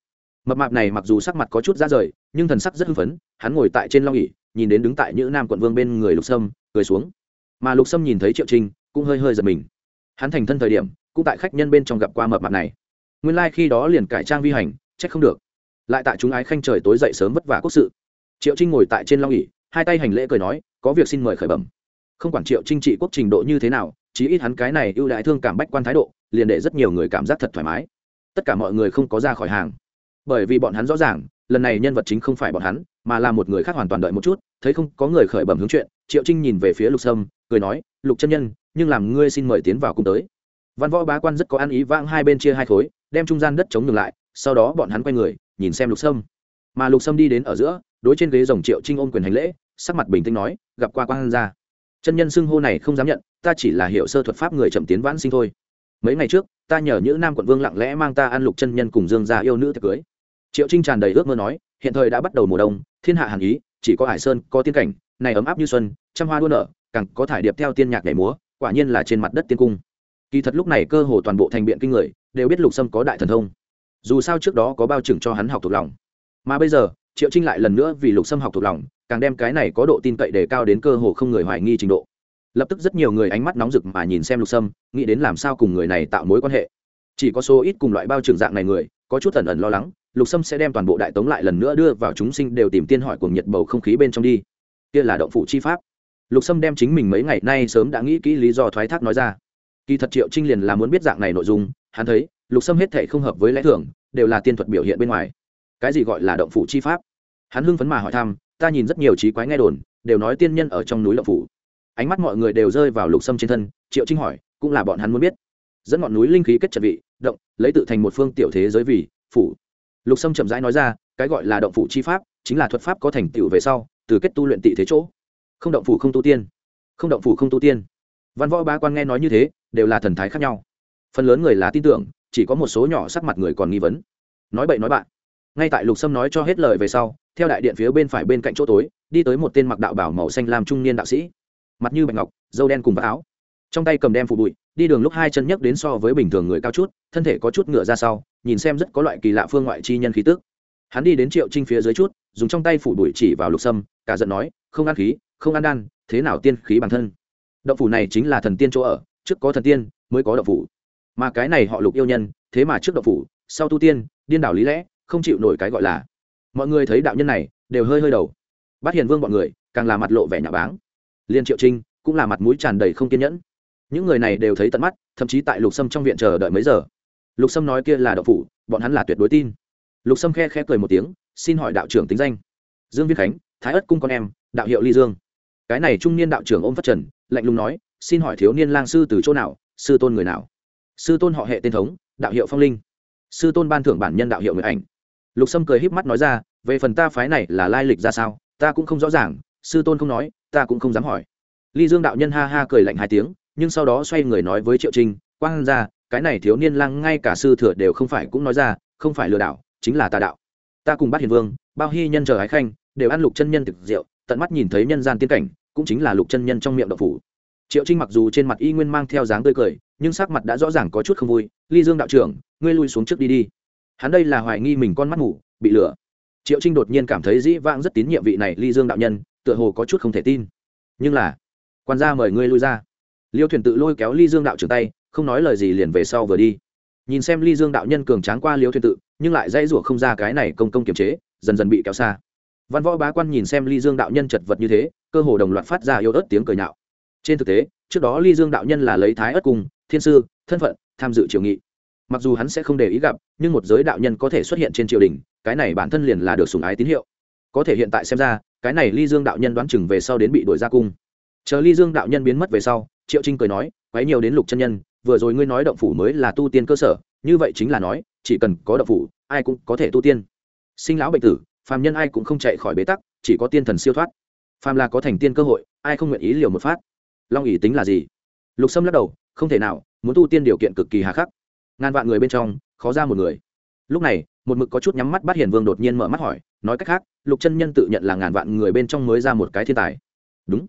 mập mạp này mặc dù sắc mặt có chút ra rời, nhưng thần sắc rất hưng phấn, hắn ngồi tại trên long ỉ nhìn đến đứng tại nữ nam quận vương bên người lục sâm, cười xuống. Mà lục sâm nhìn thấy triệu trinh, cũng hơi hơi giật mình. Hắn thành thân thời điểm, cũng tại khách nhân bên trong gặp qua mập mạp này. Nguyên lai、like、khi đó liền cải trang vi hành, trách không được. Lại tại chúng ái khanh trời tối dậy sớm vất vả quốc sự. Triệu trinh ngồi tại trên long ỉ hai tay hành lễ cười nói, có việc xin mời khởi bẩm không quản triệu trinh trị quốc trình độ như thế nào, chí ít hắn cái này ưu đãi thương cảm bách quan thái độ, liền để rất nhiều người cảm giác thật thoải mái. Tất cả mọi người không có ra khỏi hàng. Bởi vì bọn hắn rõ ràng, lần này nhân vật chính không phải bọn hắn, mà là một người khác hoàn toàn đợi một chút, thấy không, có người khởi bẩm hướng chuyện, triệu trinh nhìn về phía lục sâm, cười nói, lục chân nhân, nhưng làm ngươi xin mời tiến vào cung tới. Văn võ bá quan rất có ăn ý vang hai bên chia hai khối, đem trung gian đất chống ngừng lại, sau đó bọn hắn quay người, nhìn xem lục sâm. Mà lục sâm đi đến ở giữa, đối trên ghế rồng triệu trinh ôm quyền hành lễ, sắc mặt bình tĩnh nói, gặp qua quan gia chân nhân xưng hô này không dám nhận, ta chỉ là hiệu sơ thuật pháp người chậm tiến vãn sinh thôi. Mấy ngày trước, ta nhờ những nam quận vương lặng lẽ mang ta ăn lục chân nhân cùng dương gia yêu nữ tiệc cưới. Triệu trinh tràn đầy ước mơ nói, hiện thời đã bắt đầu mùa đông, thiên hạ hàn ý, chỉ có hải sơn, có tiên cảnh, này ấm áp như xuân, trăm hoa đua nở, càng có thải điệp theo tiên nhạc nhảy múa, quả nhiên là trên mặt đất tiên cung. Kỳ thật lúc này cơ hồ toàn bộ thành biện kinh người, đều biết lục sâm có đại thần thông. Dù sao trước đó có bao trừng cho hắn học thuộc lòng. Mà bây giờ, triệu trinh lại lần nữa vì lục sâm học thuộc lòng càng đem cái này có độ tin cậy đề cao đến cơ hồ không người hoài nghi trình độ. Lập tức rất nhiều người ánh mắt nóng rực mà nhìn xem lục sâm, nghĩ đến làm sao cùng người này tạo mối quan hệ. Chỉ có số ít cùng loại bao trưởng dạng này người, có chút ẩn ẩn lo lắng, lục sâm sẽ đem toàn bộ đại tống lại lần nữa đưa vào chúng sinh đều tìm tiên hỏi cuồng nhiệt bầu không khí bên trong đi. Kia là động phủ chi pháp. Lục sâm đem chính mình mấy ngày nay sớm đã nghĩ kỹ lý do thoái thác nói ra. Kỳ thật triệu trinh liền là muốn biết dạng này nội dung, hắn thấy, lục sâm hết thể không hợp với lẽ thường, đều là tiên thuật biểu hiện bên ngoài. Cái gì gọi là động phủ chi pháp? Hắn hưng phấn mà hỏi thăm ta nhìn rất nhiều trí quái nghe đồn, đều nói tiên nhân ở trong núi lộc phủ. Ánh mắt mọi người đều rơi vào lục sâm trên thân, triệu trinh hỏi, cũng là bọn hắn muốn biết. Dẫn ngọn núi linh khí kết trận vị, động, lấy tự thành một phương tiểu thế giới vì phủ. Lục sâm chậm rãi nói ra, cái gọi là động phủ chi pháp, chính là thuật pháp có thành tựu về sau, từ kết tu luyện tị thế chỗ. Không động phủ không tu tiên. Không động phủ không tu tiên. Văn võ ba quan nghe nói như thế, đều là thần thái khác nhau. Phần lớn người là tin tưởng, chỉ có một số nhỏ sắc mặt người còn nghi vấn. Nói bậy nói bạn. Ngay tại lục sâm nói cho hết lời về sau theo đại điện phía bên phải bên cạnh chỗ tối, đi tới một tên mặc đạo bảo màu xanh làm trung niên đạo sĩ. Mặt như bạch ngọc, dâu đen cùng vác áo. Trong tay cầm đem phụ bụi, đi đường lúc hai chân nhấc đến so với bình thường người cao chút, thân thể có chút ngựa ra sau, nhìn xem rất có loại kỳ lạ phương ngoại chi nhân khí tức. Hắn đi đến triệu trinh phía dưới chút, dùng trong tay phủ đuổi chỉ vào lục sâm, cả giận nói, không ăn khí, không ăn đan, thế nào tiên khí bản thân? Động phủ này chính là thần tiên chỗ ở, trước có thần tiên, mới có động phủ. Mà cái này họ lục yêu nhân, thế mà trước động phủ, sau tu tiên, điên đảo lý lẽ, không chịu nổi cái gọi là mọi người thấy đạo nhân này đều hơi hơi đầu. Bát hiền vương bọn người càng là mặt lộ vẻ nhà báng. Liên triệu trinh cũng là mặt mũi tràn đầy không kiên nhẫn. Những người này đều thấy tận mắt, thậm chí tại lục sâm trong viện chờ đợi mấy giờ. Lục sâm nói kia là đậu phủ, bọn hắn là tuyệt đối tin. Lục sâm khe khe cười một tiếng, xin hỏi đạo trưởng tính danh. Dương viết khánh, thái ất cung con em, đạo hiệu ly dương. Cái này trung niên đạo trưởng ôm phát trần, lạnh lùng nói, xin hỏi thiếu niên lang sư từ chỗ nào, sư tôn người nào? Sư tôn họ hệ tên thống, đạo hiệu phong linh. Sư tôn ban thưởng bản nhân đạo hiệu người ảnh lục sâm cười híp mắt nói ra, về phần ta phái này là lai lịch ra sao, ta cũng không rõ ràng, sư tôn không nói, ta cũng không dám hỏi. Ly dương đạo nhân ha ha cười lạnh hai tiếng, nhưng sau đó xoay người nói với triệu trinh quang ra, cái này thiếu niên lăng ngay cả sư thừa đều không phải cũng nói ra, không phải lừa đảo, chính là tà đạo. Ta cùng bắt hiền vương, bao hy nhân chờ ái khanh, đều ăn lục chân nhân thực rượu, tận mắt nhìn thấy nhân gian tiên cảnh, cũng chính là lục chân nhân trong miệng đậu phủ. Triệu trinh mặc dù trên mặt y nguyên mang theo dáng tươi cười, nhưng sắc mặt đã rõ ràng có chút không vui. Ly dương đạo trưởng, ngươi lui xuống trước đi đi hắn đây là hoài nghi mình con mắt ngủ, bị lửa triệu trinh đột nhiên cảm thấy dĩ vãng rất tín nhiệm vị này ly dương đạo nhân, tựa hồ có chút không thể tin. Nhưng là, quan gia mời ngươi lui ra. Liêu thuyền tự lôi kéo ly dương đạo trưởng tay, không nói lời gì liền về sau vừa đi. Nhìn xem ly dương đạo nhân cường tráng qua liêu thuyền tự, nhưng lại dãy rủa không ra cái này công công kiềm chế, dần dần bị kéo xa. Văn võ bá quan nhìn xem ly dương đạo nhân chật vật như thế, cơ hồ đồng loạt phát ra yêu ớt tiếng cười nhạo. Trên thực tế, trước đó ly dương đạo nhân là lấy thái ớt cùng thiên sư, thân phận, tham dự triều nghị mặc dù hắn sẽ không để ý gặp, nhưng một giới đạo nhân có thể xuất hiện trên triều đình, cái này bản thân liền là được sùng ái tín hiệu. Có thể hiện tại xem ra, cái này ly dương đạo nhân đoán chừng về sau đến bị đuổi ra cung. Chờ ly dương đạo nhân biến mất về sau, triệu trinh cười nói, quấy nhiều đến lục chân nhân, vừa rồi ngươi nói động phủ mới là tu tiên cơ sở, như vậy chính là nói, chỉ cần có động phủ, ai cũng có thể tu tiên. Sinh lão bệnh tử, phàm nhân ai cũng không chạy khỏi bế tắc, chỉ có tiên thần siêu thoát. Phàm là có thành tiên cơ hội, ai không nguyện ý liều một phát? Long ỷ tính là gì? Lục sâm lắc đầu, không thể nào, muốn tu tiên điều kiện cực kỳ hà khắc ngàn vạn người bên trong, khó ra một người. Lúc này, một mực có chút nhắm mắt bắt hiền vương đột nhiên mở mắt hỏi, nói cách khác, lục chân nhân tự nhận là ngàn vạn người bên trong mới ra một cái thiên tài. Đúng.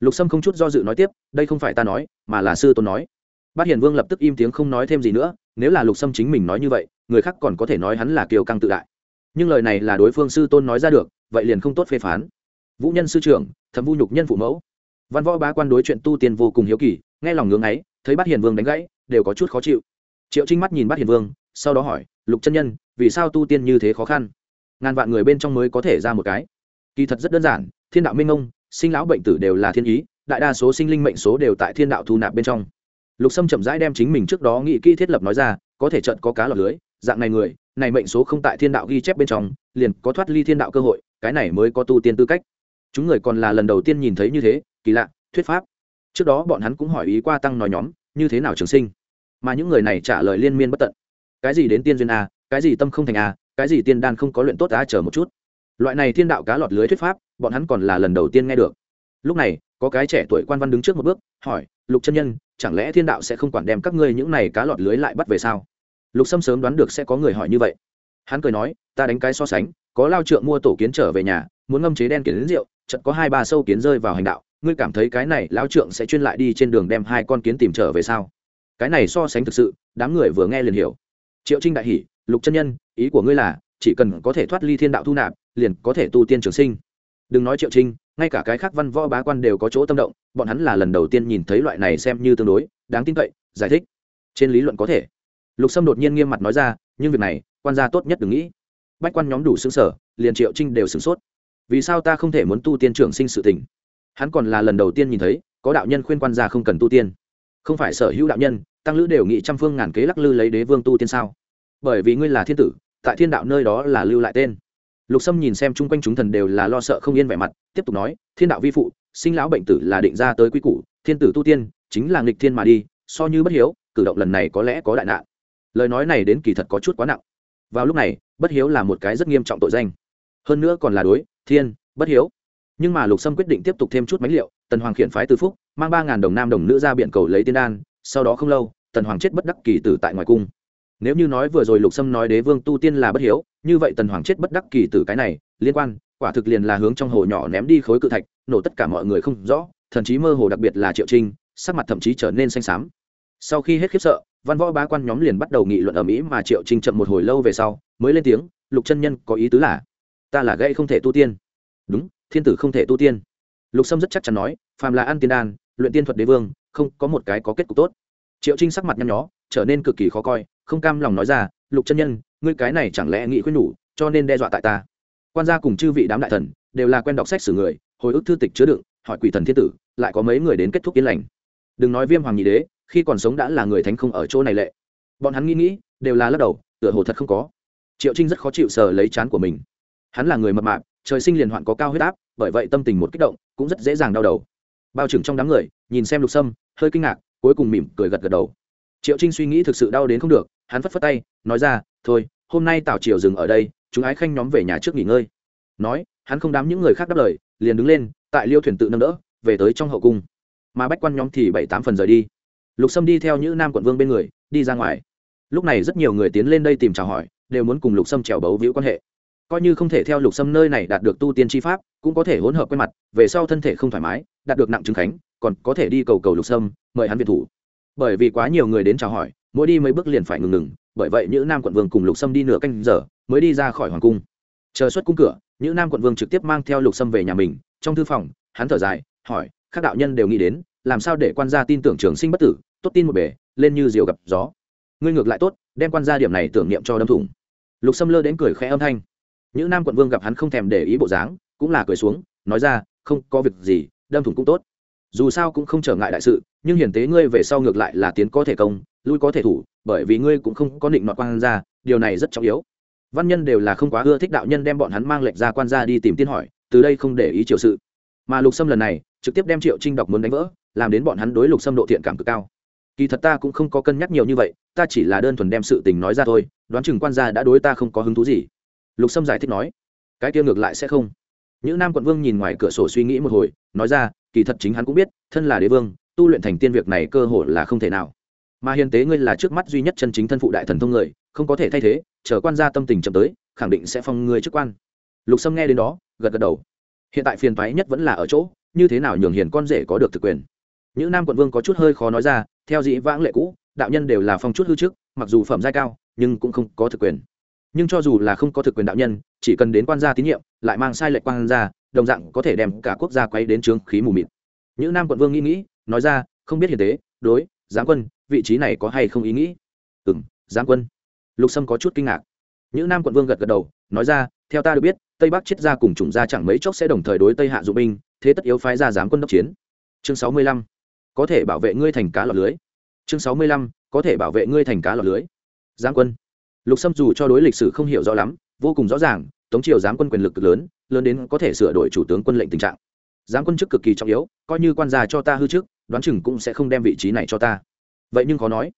Lục sâm không chút do dự nói tiếp, đây không phải ta nói, mà là sư tôn nói. Bát hiền vương lập tức im tiếng không nói thêm gì nữa, nếu là lục sâm chính mình nói như vậy, người khác còn có thể nói hắn là kiều căng tự đại. Nhưng lời này là đối phương sư tôn nói ra được, vậy liền không tốt phê phán. Vũ nhân sư trưởng, thẩm vu nhục nhân phụ mẫu. Văn võ bá quan đối chuyện tu tiên vô cùng hiếu kỳ, nghe lòng ngưỡng ấy, thấy bát hiền vương đánh gãy, đều có chút khó chịu triệu trinh mắt nhìn bát hiền vương, sau đó hỏi, lục chân nhân, vì sao tu tiên như thế khó khăn? Ngàn vạn người bên trong mới có thể ra một cái. Kỳ thật rất đơn giản, thiên đạo minh ông, sinh lão bệnh tử đều là thiên ý, đại đa số sinh linh mệnh số đều tại thiên đạo thu nạp bên trong. Lục sâm chậm rãi đem chính mình trước đó nghĩ kỹ thiết lập nói ra, có thể trận có cá lọc lưới, dạng này người, này mệnh số không tại thiên đạo ghi chép bên trong, liền có thoát ly thiên đạo cơ hội, cái này mới có tu tiên tư cách. Chúng người còn là lần đầu tiên nhìn thấy như thế, kỳ lạ, thuyết pháp. Trước đó bọn hắn cũng hỏi ý qua tăng nói nhóm, như thế nào trường sinh? Mà những người này trả lời liên miên bất tận. Cái gì đến tiên duyên a cái gì tâm không thành a cái gì tiên đan không có luyện tốt a chờ một chút. Loại này thiên đạo cá lọt lưới thuyết pháp, bọn hắn còn là lần đầu tiên nghe được. Lúc này, có cái trẻ tuổi quan văn đứng trước một bước, hỏi, lục chân nhân, chẳng lẽ thiên đạo sẽ không quản đem các ngươi những này cá lọt lưới lại bắt về sao? Lục sâm sớm đoán được sẽ có người hỏi như vậy. Hắn cười nói, ta đánh cái so sánh, có lao trượng mua tổ kiến trở về nhà, muốn ngâm chế đen kiến đến rượu, chợt có hai ba sâu kiến rơi vào hành đạo, ngươi cảm thấy cái này lao trượng sẽ chuyên lại đi trên đường đem hai con kiến tìm trở về sao? Cái này so sánh thực sự, đám người vừa nghe liền hiểu. Triệu trinh đại hỷ lục chân nhân, ý của ngươi là, chỉ cần có thể thoát ly thiên đạo thu nạp, liền có thể tu tiên trường sinh. Đừng nói triệu trinh, ngay cả cái khác văn võ bá quan đều có chỗ tâm động, bọn hắn là lần đầu tiên nhìn thấy loại này xem như tương đối, đáng tin cậy, giải thích. Trên lý luận có thể. Lục sâm đột nhiên nghiêm mặt nói ra, nhưng việc này, quan gia tốt nhất đừng nghĩ. Bách quan nhóm đủ xứng sở liền triệu trinh đều sửng sốt. Vì sao ta không thể muốn tu tiên trưởng sinh sự tình? Hắn còn là lần đầu tiên nhìn thấy, có đạo nhân khuyên quan gia không cần tu tiên không phải sở hữu đạo nhân, tăng lữ đều nghĩ trăm phương ngàn kế lắc lư lấy đế vương tu tiên sao? Bởi vì ngươi là thiên tử, tại thiên đạo nơi đó là lưu lại tên. Lục sâm nhìn xem chung quanh chúng thần đều là lo sợ không yên vẻ mặt, tiếp tục nói, thiên đạo vi phụ, sinh lão bệnh tử là định ra tới quy củ, thiên tử tu tiên, chính là nghịch thiên mà đi, so như bất hiếu, cử động lần này có lẽ có đại nạn. Lời nói này đến kỳ thật có chút quá nặng. Vào lúc này, bất hiếu là một cái rất nghiêm trọng tội danh. Hơn nữa còn là đối, thiên, bất hiếu. Nhưng mà lục sâm quyết định tiếp tục thêm chút mánh liệu, tần hoàng khiển phái từ phúc mang ba ngàn đồng nam đồng nữ ra biển cầu lấy tiên đan, sau đó không lâu, tần hoàng chết bất đắc kỳ tử tại ngoài cung. Nếu như nói vừa rồi lục sâm nói đế vương tu tiên là bất hiếu, như vậy tần hoàng chết bất đắc kỳ tử cái này, liên quan, quả thực liền là hướng trong hồ nhỏ ném đi khối cự thạch, nổ tất cả mọi người không rõ thần chí mơ hồ đặc biệt là triệu trinh, sắc mặt thậm chí trở nên xanh xám. Sau khi hết khiếp sợ, văn võ bá quan nhóm liền bắt đầu nghị luận ở mỹ mà triệu trinh chậm một hồi lâu về sau, mới lên tiếng, lục chân nhân có ý tứ là, ta là gây không thể tu tiên. Đúng, thiên tử không thể tu tiên. Lục sâm rất chắc chắn nói, phàm là ăn tiên đan luyện tiên thuật đế vương, không, có một cái có kết cục tốt. Triệu trinh sắc mặt nhăn nhó, trở nên cực kỳ khó coi, không cam lòng nói ra, lục chân nhân, ngươi cái này chẳng lẽ nghĩ khuyên nhủ, cho nên đe dọa tại ta? Quan gia cùng chư vị đám đại thần đều là quen đọc sách sử người, hồi ức thư tịch chứa đựng, hỏi quỷ thần thiên tử, lại có mấy người đến kết thúc yên lành? Đừng nói viêm hoàng nhị đế, khi còn sống đã là người thánh không ở chỗ này lệ. Bọn hắn nghĩ nghĩ, đều là lắc đầu, tựa hồ thật không có. Triệu trinh rất khó chịu sờ lấy chán của mình. Hắn là người mập mạp, trời sinh liền hoạn có cao huyết áp, bởi vậy tâm tình một kích động, cũng rất dễ dàng đau đầu bao trừng trong đám người, nhìn xem lục sâm, hơi kinh ngạc, cuối cùng mỉm cười gật gật đầu. Triệu trinh suy nghĩ thực sự đau đến không được, hắn phất phất tay, nói ra, thôi, hôm nay tào triều dừng ở đây, chúng ái khanh nhóm về nhà trước nghỉ ngơi. Nói, hắn không đám những người khác đáp lời, liền đứng lên, tại liêu thuyền tự nâng đỡ, về tới trong hậu cung. Mà bách quan nhóm thì bảy tám phần rời đi. Lục sâm đi theo những nam quận vương bên người, đi ra ngoài. Lúc này rất nhiều người tiến lên đây tìm chào hỏi, đều muốn cùng lục sâm trèo bấu víu quan hệ coi như không thể theo lục sâm nơi này đạt được tu tiên tri pháp, cũng có thể hỗn hợp quen mặt, về sau thân thể không thoải mái, đạt được nặng chứng khánh, còn có thể đi cầu cầu lục sâm, mời hắn viện thủ. Bởi vì quá nhiều người đến chào hỏi, mỗi đi mấy bước liền phải ngừng ngừng, bởi vậy những nam quận vương cùng lục sâm đi nửa canh giờ, mới đi ra khỏi hoàng cung. Chờ xuất cung cửa, những nam quận vương trực tiếp mang theo lục sâm về nhà mình, trong thư phòng, hắn thở dài, hỏi, các đạo nhân đều nghĩ đến, làm sao để quan gia tin tưởng trường sinh bất tử, tốt tin một bể lên như diều gặp gió. Ngươi ngược lại tốt, đem quan gia điểm này tưởng niệm cho đâm thủng. Lục sâm lơ đến cười khẽ âm thanh những nam quận vương gặp hắn không thèm để ý bộ dáng, cũng là cười xuống, nói ra, không, có việc gì, đâm thủng cũng tốt. Dù sao cũng không trở ngại đại sự, nhưng hiển tế ngươi về sau ngược lại là tiến có thể công, lui có thể thủ, bởi vì ngươi cũng không có định nọt quan ra điều này rất trọng yếu. Văn nhân đều là không quá ưa thích đạo nhân đem bọn hắn mang lệnh ra quan ra đi tìm tiên hỏi, từ đây không để ý triều sự. Mà lục sâm lần này, trực tiếp đem triệu trinh đọc muốn đánh vỡ, làm đến bọn hắn đối lục sâm độ thiện cảm cực cao. Kỳ thật ta cũng không có cân nhắc nhiều như vậy, ta chỉ là đơn thuần đem sự tình nói ra thôi, đoán chừng quan gia đã đối ta không có hứng thú gì lục sâm giải thích nói, cái kia ngược lại sẽ không. Những nam quận vương nhìn ngoài cửa sổ suy nghĩ một hồi, nói ra, kỳ thật chính hắn cũng biết, thân là đế vương, tu luyện thành tiên việc này cơ hội là không thể nào. Mà hiền tế ngươi là trước mắt duy nhất chân chính thân phụ đại thần thông người, không có thể thay thế, chờ quan gia tâm tình chậm tới, khẳng định sẽ phong ngươi chức quan. Lục sâm nghe đến đó, gật gật đầu. Hiện tại phiền phái nhất vẫn là ở chỗ, như thế nào nhường hiền con rể có được thực quyền. Những nam quận vương có chút hơi khó nói ra, theo dĩ vãng lệ cũ, đạo nhân đều là phong chút hư trước, mặc dù phẩm giai cao, nhưng cũng không có thực quyền nhưng cho dù là không có thực quyền đạo nhân, chỉ cần đến quan gia tín nhiệm, lại mang sai lệch quan gia, đồng dạng có thể đem cả quốc gia quay đến trướng khí mù mịt. Những nam quận vương nghĩ nghĩ, nói ra, không biết hiền tế, đối giáng quân, vị trí này có hay không ý nghĩ? Ừ m giáng quân. Lục sâm có chút kinh ngạc. Những nam quận vương gật gật đầu, nói ra, theo ta được biết, tây bắc triết gia cùng chủng gia chẳng mấy chốc sẽ đồng thời đối tây hạ dụng binh, thế tất yếu phái ra giáng quân đốc chiến. Chương sáu mươi lăm, có thể bảo vệ ngươi thành cá lọc lưới. Chương sáu mươi lăm, có thể bảo vệ ngươi thành cá lọc lưới. Giáng quân lục sâm dù cho đối lịch sử không hiểu rõ lắm, vô cùng rõ ràng, tống triều giáng quân quyền lực lớn lớn đến có thể sửa đổi chủ tướng quân lệnh tình trạng. Giáng quân chức cực kỳ trọng yếu, coi như quan gia cho ta hư trước, đoán chừng cũng sẽ không đem vị trí này cho ta. Vậy nhưng khó nói.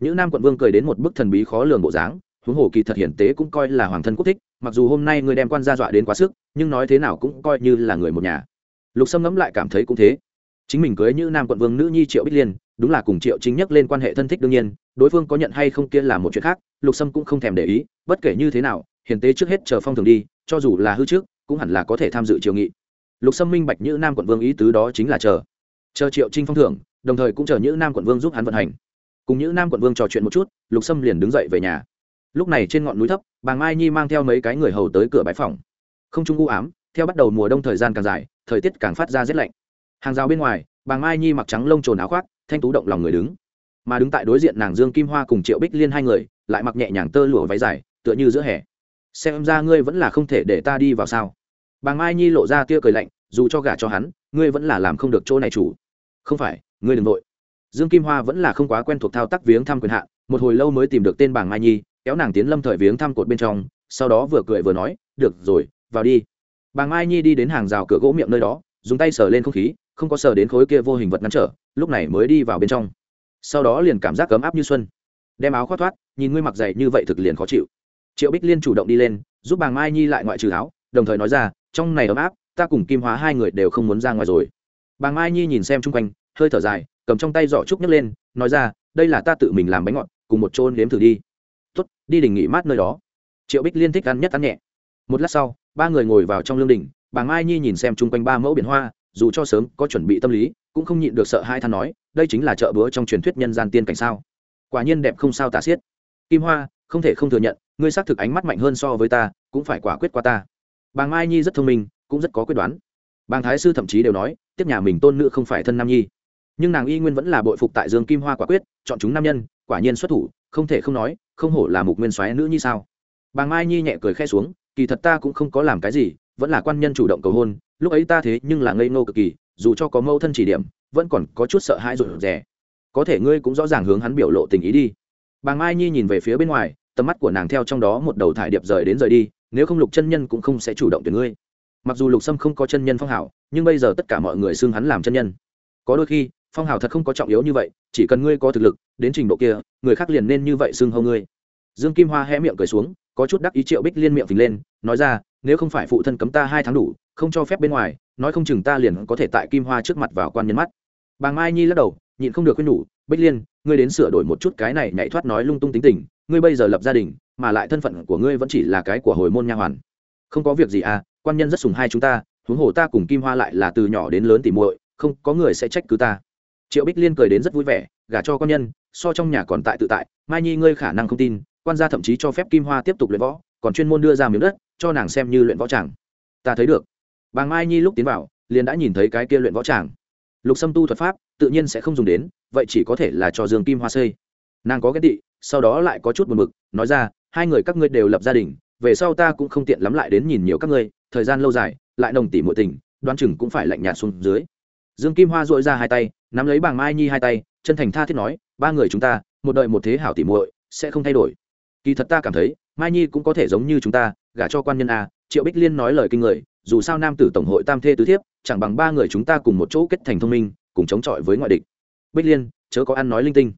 Những nam quận vương cười đến một bức thần bí khó lường bộ dáng, huống hồ kỳ thật hiển tế cũng coi là hoàng thân quốc thích, mặc dù hôm nay ngươi đem quan gia dọa đến quá sức, nhưng nói thế nào cũng coi như là người một nhà. Lục sâm ngẫm lại cảm thấy cũng thế. Chính mình cưới như nam quận vương nữ nhi triệu bích liên đúng là cùng triệu chính nhất lên quan hệ thân thích đương nhiên, đối phương có nhận hay không kia là một chuyện khác, lục sâm cũng không thèm để ý, bất kể như thế nào, hiền tế trước hết chờ phong thường đi, cho dù là hư trước, cũng hẳn là có thể tham dự triều nghị. Lục sâm minh bạch như nam quận vương ý tứ đó chính là chờ. Chờ triệu trinh phong thưởng, đồng thời cũng chờ như nam quận vương giúp hắn vận hành. Cùng những nam quận vương trò chuyện một chút, lục sâm liền đứng dậy về nhà. Lúc này trên ngọn núi thấp, bà mai nhi mang theo mấy cái người hầu tới cửa bãi phòng. Không trung u ám, theo bắt đầu mùa đông thời gian càng dài, thời tiết càng phát ra rét lạnh. Hàng rào bên ngoài, bà mai nhi mặc trắng lông trồn áo khoác thanh tú động lòng người đứng. Mà đứng tại đối diện nàng dương kim hoa cùng triệu bích liên hai người, lại mặc nhẹ nhàng tơ lụa váy dài, tựa như giữa hè. Xem ra ngươi vẫn là không thể để ta đi vào sao? Bà mai nhi lộ ra tia cười lạnh, dù cho gả cho hắn, ngươi vẫn là làm không được chỗ này chủ. Không phải, ngươi đừng nội dương kim hoa vẫn là không quá quen thuộc thao tác viếng thăm quyền hạn, một hồi lâu mới tìm được tên bàng mai nhi, kéo nàng tiến lâm thời viếng thăm cột bên trong, sau đó vừa cười vừa nói, được rồi, vào đi. Bàng mai nhi đi đến hàng rào cửa gỗ miệng nơi đó, dùng tay sờ lên không khí không có sờ đến khối kia vô hình vật ngăn trở, lúc này mới đi vào bên trong. Sau đó liền cảm giác cấm áp như xuân. Đem áo khoác thoát, nhìn ngươi mặc dày như vậy thực liền khó chịu. Triệu bích liên chủ động đi lên, giúp bàng mai nhi lại ngoại trừ áo, đồng thời nói ra, trong này ấm áp, ta cùng kim hóa hai người đều không muốn ra ngoài rồi. Bàng mai nhi nhìn xem chung quanh, hơi thở dài, cầm trong tay giỏ trúc nhấc lên, nói ra, đây là ta tự mình làm bánh ngọt, cùng một chôn nếm thử đi. Tuất đi đình nghỉ mát nơi đó. Triệu bích liên thích ăn nhất ăn nhẹ. Một lát sau, ba người ngồi vào trong lương đình bà mai nhi nhìn xem chung quanh ba mẫu biển hoa dù cho sớm có chuẩn bị tâm lý, cũng không nhịn được sợ hai than nói, đây chính là chợ búa trong truyền thuyết nhân gian tiên cảnh sao? Quả nhiên đẹp không sao tả xiết. Kim hoa, không thể không thừa nhận, ngươi xác thực ánh mắt mạnh hơn so với ta, cũng phải quả quyết qua ta. Bà mai nhi rất thông minh, cũng rất có quyết đoán. Bàng thái sư thậm chí đều nói, tiếp nhà mình tôn nữ không phải thân nam nhi. Nhưng nàng y nguyên vẫn là bội phục tại dương kim hoa quả quyết, chọn chúng nam nhân, quả nhiên xuất thủ, không thể không nói, không hổ là mục nguyên soái nữ như sao? Bà mai nhi nhẹ cười khe xuống, kỳ thật ta cũng không có làm cái gì vẫn là quan nhân chủ động cầu hôn, lúc ấy ta thế nhưng là ngây ngô cực kỳ, dù cho có mâu thân chỉ điểm, vẫn còn có chút sợ hãi rồi rẻ có thể ngươi cũng rõ ràng hướng hắn biểu lộ tình ý đi. Bà mai nhi nhìn về phía bên ngoài, tầm mắt của nàng theo trong đó một đầu thải điệp rời đến rời đi, nếu không lục chân nhân cũng không sẽ chủ động tuyển ngươi. Mặc dù lục sâm không có chân nhân phong hào nhưng bây giờ tất cả mọi người xưng hắn làm chân nhân. Có đôi khi, phong hào thật không có trọng yếu như vậy, chỉ cần ngươi có thực lực, đến trình độ kia, người khác liền nên như vậy xưng hâu ngươi. Dương kim hoa hé miệng cười xuống, có chút đắc ý triệu bích liên miệng phình lên, nói ra nếu không phải phụ thân cấm ta hai tháng đủ, không cho phép bên ngoài, nói không chừng ta liền có thể tại kim hoa trước mặt vào quan nhân mắt. Bàng mai nhi lắc đầu, nhịn không được khuyên nhủ, bích liên, ngươi đến sửa đổi một chút cái này nhảy thoát nói lung tung tính tình, ngươi bây giờ lập gia đình, mà lại thân phận của ngươi vẫn chỉ là cái của hồi môn nha hoàn. Không có việc gì à quan nhân rất sùng hai chúng ta, huống hồ ta cùng kim hoa lại là từ nhỏ đến lớn tỉ muội, không có người sẽ trách cứ ta. Triệu bích liên cười đến rất vui vẻ, gả cho quan nhân, so trong nhà còn tại tự tại, mai nhi ngươi khả năng không tin, quan gia thậm chí cho phép kim hoa tiếp tục luyện võ còn chuyên môn đưa ra miếng đất, cho nàng xem như luyện võ tràng. Ta thấy được. Bà mai nhi lúc tiến vào, liền đã nhìn thấy cái kia luyện võ tràng. Lục sâm tu thuật pháp, tự nhiên sẽ không dùng đến, vậy chỉ có thể là cho dương kim hoa xây. Nàng có ghét tị, sau đó lại có chút buồn bực, nói ra, hai người các ngươi đều lập gia đình, về sau ta cũng không tiện lắm lại đến nhìn nhiều các ngươi, thời gian lâu dài, lại nồng tỉ muội tình đoan chừng cũng phải lạnh nhạt xuống dưới. Dương kim hoa dội ra hai tay, nắm lấy bàng mai nhi hai tay, chân thành tha thiết nói, ba người chúng ta, một đời một thế hảo tỉ muội, sẽ không thay đổi. Kỳ thật ta cảm thấy mai nhi cũng có thể giống như chúng ta, gả cho quan nhân a, triệu bích liên nói lời kinh người, dù sao nam tử tổng hội tam thê tứ thiếp, chẳng bằng ba người chúng ta cùng một chỗ kết thành thông minh, cùng chống chọi với ngoại địch. Bích liên, chớ có ăn nói linh tinh.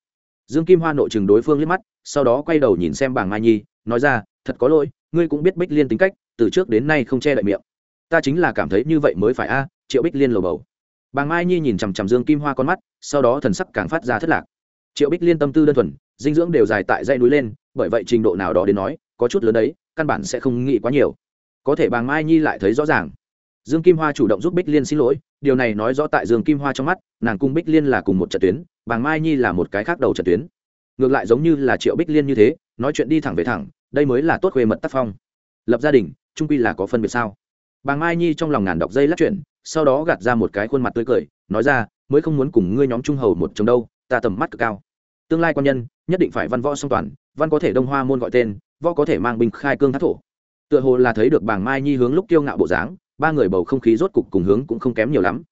Dương kim hoa nội chừng đối phương liếc mắt, sau đó quay đầu nhìn xem bảng mai nhi, nói ra, thật có lỗi, ngươi cũng biết bích liên tính cách, từ trước đến nay không che đậy miệng. Ta chính là cảm thấy như vậy mới phải a, triệu bích liên lầu bầu. Bàng mai nhi nhìn chằm chằm dương kim hoa con mắt, sau đó thần sắc càng phát ra thất lạc. Triệu bích liên tâm tư đơn thuần, dinh dưỡng đều dài tại dây núi lên, bởi vậy trình độ nào đó đến nói có chút lớn đấy, căn bản sẽ không nghĩ quá nhiều. Có thể bàng mai nhi lại thấy rõ ràng. Dương kim hoa chủ động giúp bích liên xin lỗi, điều này nói rõ tại dương kim hoa trong mắt, nàng cung bích liên là cùng một trận tuyến bàng mai nhi là một cái khác đầu trận tuyến. Ngược lại giống như là triệu bích liên như thế, nói chuyện đi thẳng về thẳng, đây mới là tốt khuê mật tác phong. Lập gia đình trung quy là có phân biệt sao? Bàng mai nhi trong lòng ngàn đọc dây lắc chuyện, sau đó gạt ra một cái khuôn mặt tươi cười, nói ra, mới không muốn cùng ngươi nhóm trung hầu một chồng đâu, ta tầm mắt cực cao. Tương lai quan nhân, nhất định phải văn võ song toàn, văn có thể đông hoa môn gọi tên võ có thể mang binh khai cương thác thổ. Tựa hồ là thấy được bảng mai nhi hướng lúc kiêu ngạo bộ dáng, ba người bầu không khí rốt cục cùng hướng cũng không kém nhiều lắm.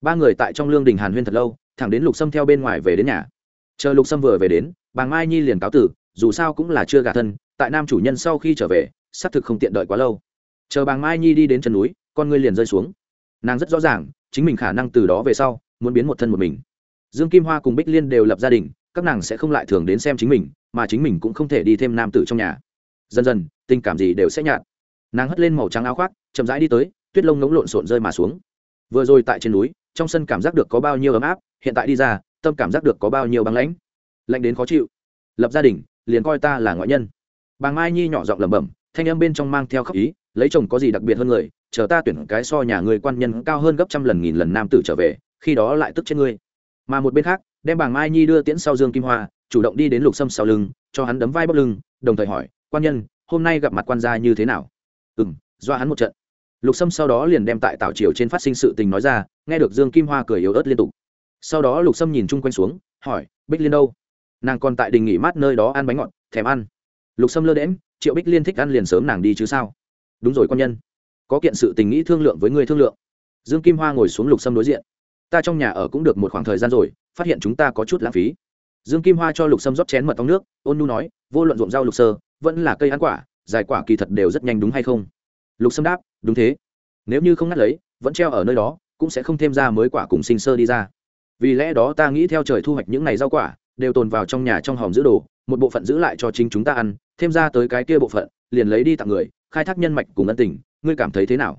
Ba người tại trong lương đình hàn huyên thật lâu, thẳng đến lục sâm theo bên ngoài về đến nhà. Chờ lục sâm vừa về đến, bàng mai nhi liền cáo tử, dù sao cũng là chưa gả thân, tại nam chủ nhân sau khi trở về, xác thực không tiện đợi quá lâu. Chờ bàng mai nhi đi đến chân núi, con ngươi liền rơi xuống. Nàng rất rõ ràng, chính mình khả năng từ đó về sau, muốn biến một thân một mình. Dương kim hoa cùng bích liên đều lập gia đình, các nàng sẽ không lại thường đến xem chính mình, mà chính mình cũng không thể đi thêm nam tử trong nhà dần dần, tình cảm gì đều sẽ nhạt. Nàng hất lên màu trắng áo khoác, chậm rãi đi tới, tuyết lông ngỗng lộn xộn rơi mà xuống. Vừa rồi tại trên núi, trong sân cảm giác được có bao nhiêu ấm áp, hiện tại đi ra, tâm cảm giác được có bao nhiêu băng lãnh. Lạnh đến khó chịu. Lập gia đình, liền coi ta là ngoại nhân. Bà mai nhi nhỏ giọng lẩm bẩm, thanh âm bên trong mang theo khắc ý, lấy chồng có gì đặc biệt hơn người, chờ ta tuyển cái so nhà người quan nhân cao hơn gấp trăm lần nghìn lần nam tử trở về, khi đó lại tức trên ngươi. Mà một bên khác, đem bảng mai nhi đưa tiễn sau dương kim hoa, chủ động đi đến lục sâm sau lưng, cho hắn đấm vai bóc lưng, đồng thời hỏi quan nhân, hôm nay gặp mặt quan gia như thế nào? Ừ m do hắn một trận. Lục sâm sau đó liền đem tại tảo triều trên phát sinh sự tình nói ra, nghe được dương kim hoa cười yếu ớt liên tục. Sau đó lục sâm nhìn chung quanh xuống, hỏi, bích liên đâu? Nàng còn tại đình nghỉ mát nơi đó ăn bánh ngọt, thèm ăn. Lục sâm lơ đễm triệu bích liên thích ăn liền sớm nàng đi chứ sao? Đúng rồi quan nhân. Có kiện sự tình nghĩ thương lượng với người thương lượng. Dương kim hoa ngồi xuống lục sâm đối diện. Ta trong nhà ở cũng được một khoảng thời gian rồi, phát hiện chúng ta có chút lãng phí. Dương kim hoa cho lục sâm rót chén mật ong nước, ôn nu nói, vô luận ruộng rau lục sơ vẫn là cây ăn quả dài quả kỳ thật đều rất nhanh đúng hay không? Lục sâm đáp, đúng thế. Nếu như không ngắt lấy, vẫn treo ở nơi đó, cũng sẽ không thêm ra mới quả cùng sinh sơ đi ra. Vì lẽ đó ta nghĩ theo trời thu hoạch những ngày rau quả, đều tồn vào trong nhà trong hòm giữ đồ, một bộ phận giữ lại cho chính chúng ta ăn, thêm ra tới cái kia bộ phận, liền lấy đi tặng người, khai thác nhân mạch cùng ân tình, ngươi cảm thấy thế nào?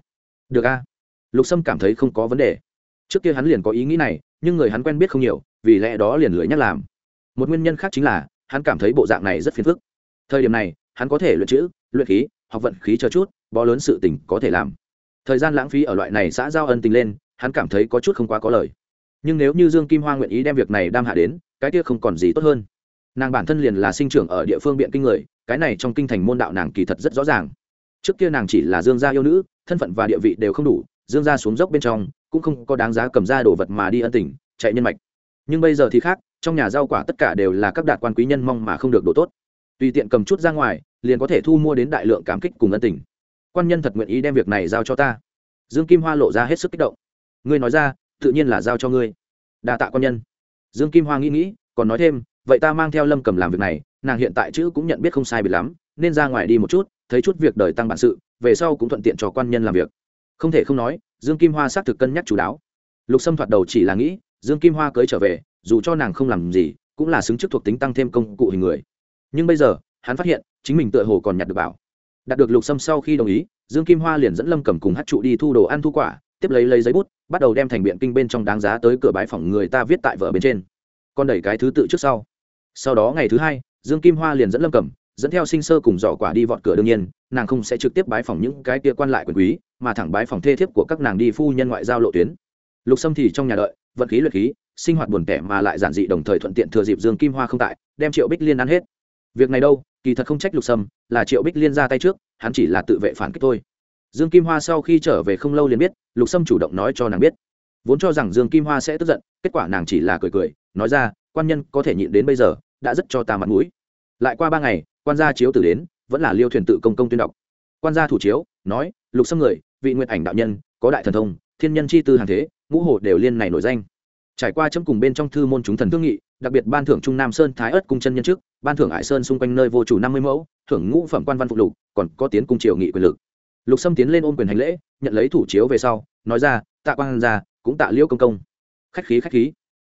Được a. Lục sâm cảm thấy không có vấn đề. Trước kia hắn liền có ý nghĩ này, nhưng người hắn quen biết không nhiều, vì lẽ đó liền lưỡi nhắc làm. Một nguyên nhân khác chính là, hắn cảm thấy bộ dạng này rất phiền phức thời điểm này, hắn có thể luyện chữ, luyện khí, học vận khí cho chút, bó lớn sự tình có thể làm. Thời gian lãng phí ở loại này xã giao ân tình lên, hắn cảm thấy có chút không quá có lời. Nhưng nếu như dương kim hoa nguyện ý đem việc này đam hạ đến, cái kia không còn gì tốt hơn. Nàng bản thân liền là sinh trưởng ở địa phương biện kinh người, cái này trong kinh thành môn đạo nàng kỳ thật rất rõ ràng. Trước kia nàng chỉ là dương gia yêu nữ, thân phận và địa vị đều không đủ, dương gia xuống dốc bên trong, cũng không có đáng giá cầm ra đồ vật mà đi ân tình, chạy nhân mạch. Nhưng bây giờ thì khác, trong nhà rau quả tất cả đều là các đạt quan quý nhân mong mà không được đồ tốt tùy tiện cầm chút ra ngoài, liền có thể thu mua đến đại lượng cảm kích cùng ân tình. Quan nhân thật nguyện ý đem việc này giao cho ta. Dương kim hoa lộ ra hết sức kích động. Ngươi nói ra, tự nhiên là giao cho ngươi. Đa tạ quan nhân. Dương kim hoa nghĩ nghĩ, còn nói thêm, vậy ta mang theo lâm cầm làm việc này, nàng hiện tại chữ cũng nhận biết không sai biệt lắm, nên ra ngoài đi một chút, thấy chút việc đời tăng bản sự, về sau cũng thuận tiện cho quan nhân làm việc. Không thể không nói, dương kim hoa xác thực cân nhắc chú đáo. Lục sâm thoạt đầu chỉ là nghĩ, dương kim hoa cưới trở về, dù cho nàng không làm gì, cũng là xứng chức thuộc tính tăng thêm công cụ hình người nhưng bây giờ, hắn phát hiện, chính mình tựa hồ còn nhặt được bảo. Đạt được lục sâm sau khi đồng ý, dương kim hoa liền dẫn lâm cầm cùng hát trụ đi thu đồ ăn thu quả, tiếp lấy lấy giấy bút, bắt đầu đem thành biện kinh bên trong đáng giá tới cửa bãi phòng người ta viết tại vở bên trên. Còn đẩy cái thứ tự trước sau. Sau đó ngày thứ hai, dương kim hoa liền dẫn lâm cầm dẫn theo sinh sơ cùng dò quả đi vọt cửa đương nhiên, nàng không sẽ trực tiếp bái phòng những cái kia quan lại quyền quý, mà thẳng bái phòng thê thiếp của các nàng đi phu nhân ngoại giao lộ tuyến. Lục sâm thì trong nhà đợi, vận khí luyện khí, sinh hoạt buồn tẻ mà lại giản dị đồng thời thuận tiện thừa dịp dương kim hoa không tại, đem triệu bích liên ăn hết việc này đâu, kỳ thật không trách lục sâm, là triệu bích liên ra tay trước, hắn chỉ là tự vệ phản kích thôi. Dương kim hoa sau khi trở về không lâu liền biết, lục sâm chủ động nói cho nàng biết. Vốn cho rằng dương kim hoa sẽ tức giận, kết quả nàng chỉ là cười cười, nói ra, quan nhân có thể nhịn đến bây giờ, đã rất cho ta mặt mũi. Lại qua ba ngày, quan gia chiếu tử đến, vẫn là liêu thuyền tự công công tuyên đọc. Quan gia thủ chiếu, nói, lục xâm người, vị nguyện ảnh đạo nhân, có đại thần thông, thiên nhân chi tư hàng thế, ngũ hồ đều liên này nổi danh. Trải qua chấm cùng bên trong thư môn chúng thần thương nghị đặc biệt ban thưởng trung nam sơn thái ất cung chân nhân chức ban thưởng hải sơn xung quanh nơi vô chủ năm mươi mẫu, thưởng ngũ phẩm quan văn phụ lục, còn có tiến cung triều nghị quyền lực. Lục sâm tiến lên ôm quyền hành lễ, nhận lấy thủ chiếu về sau, nói ra, tạ quan ra cũng tạ liêu công công. Khách khí khách khí.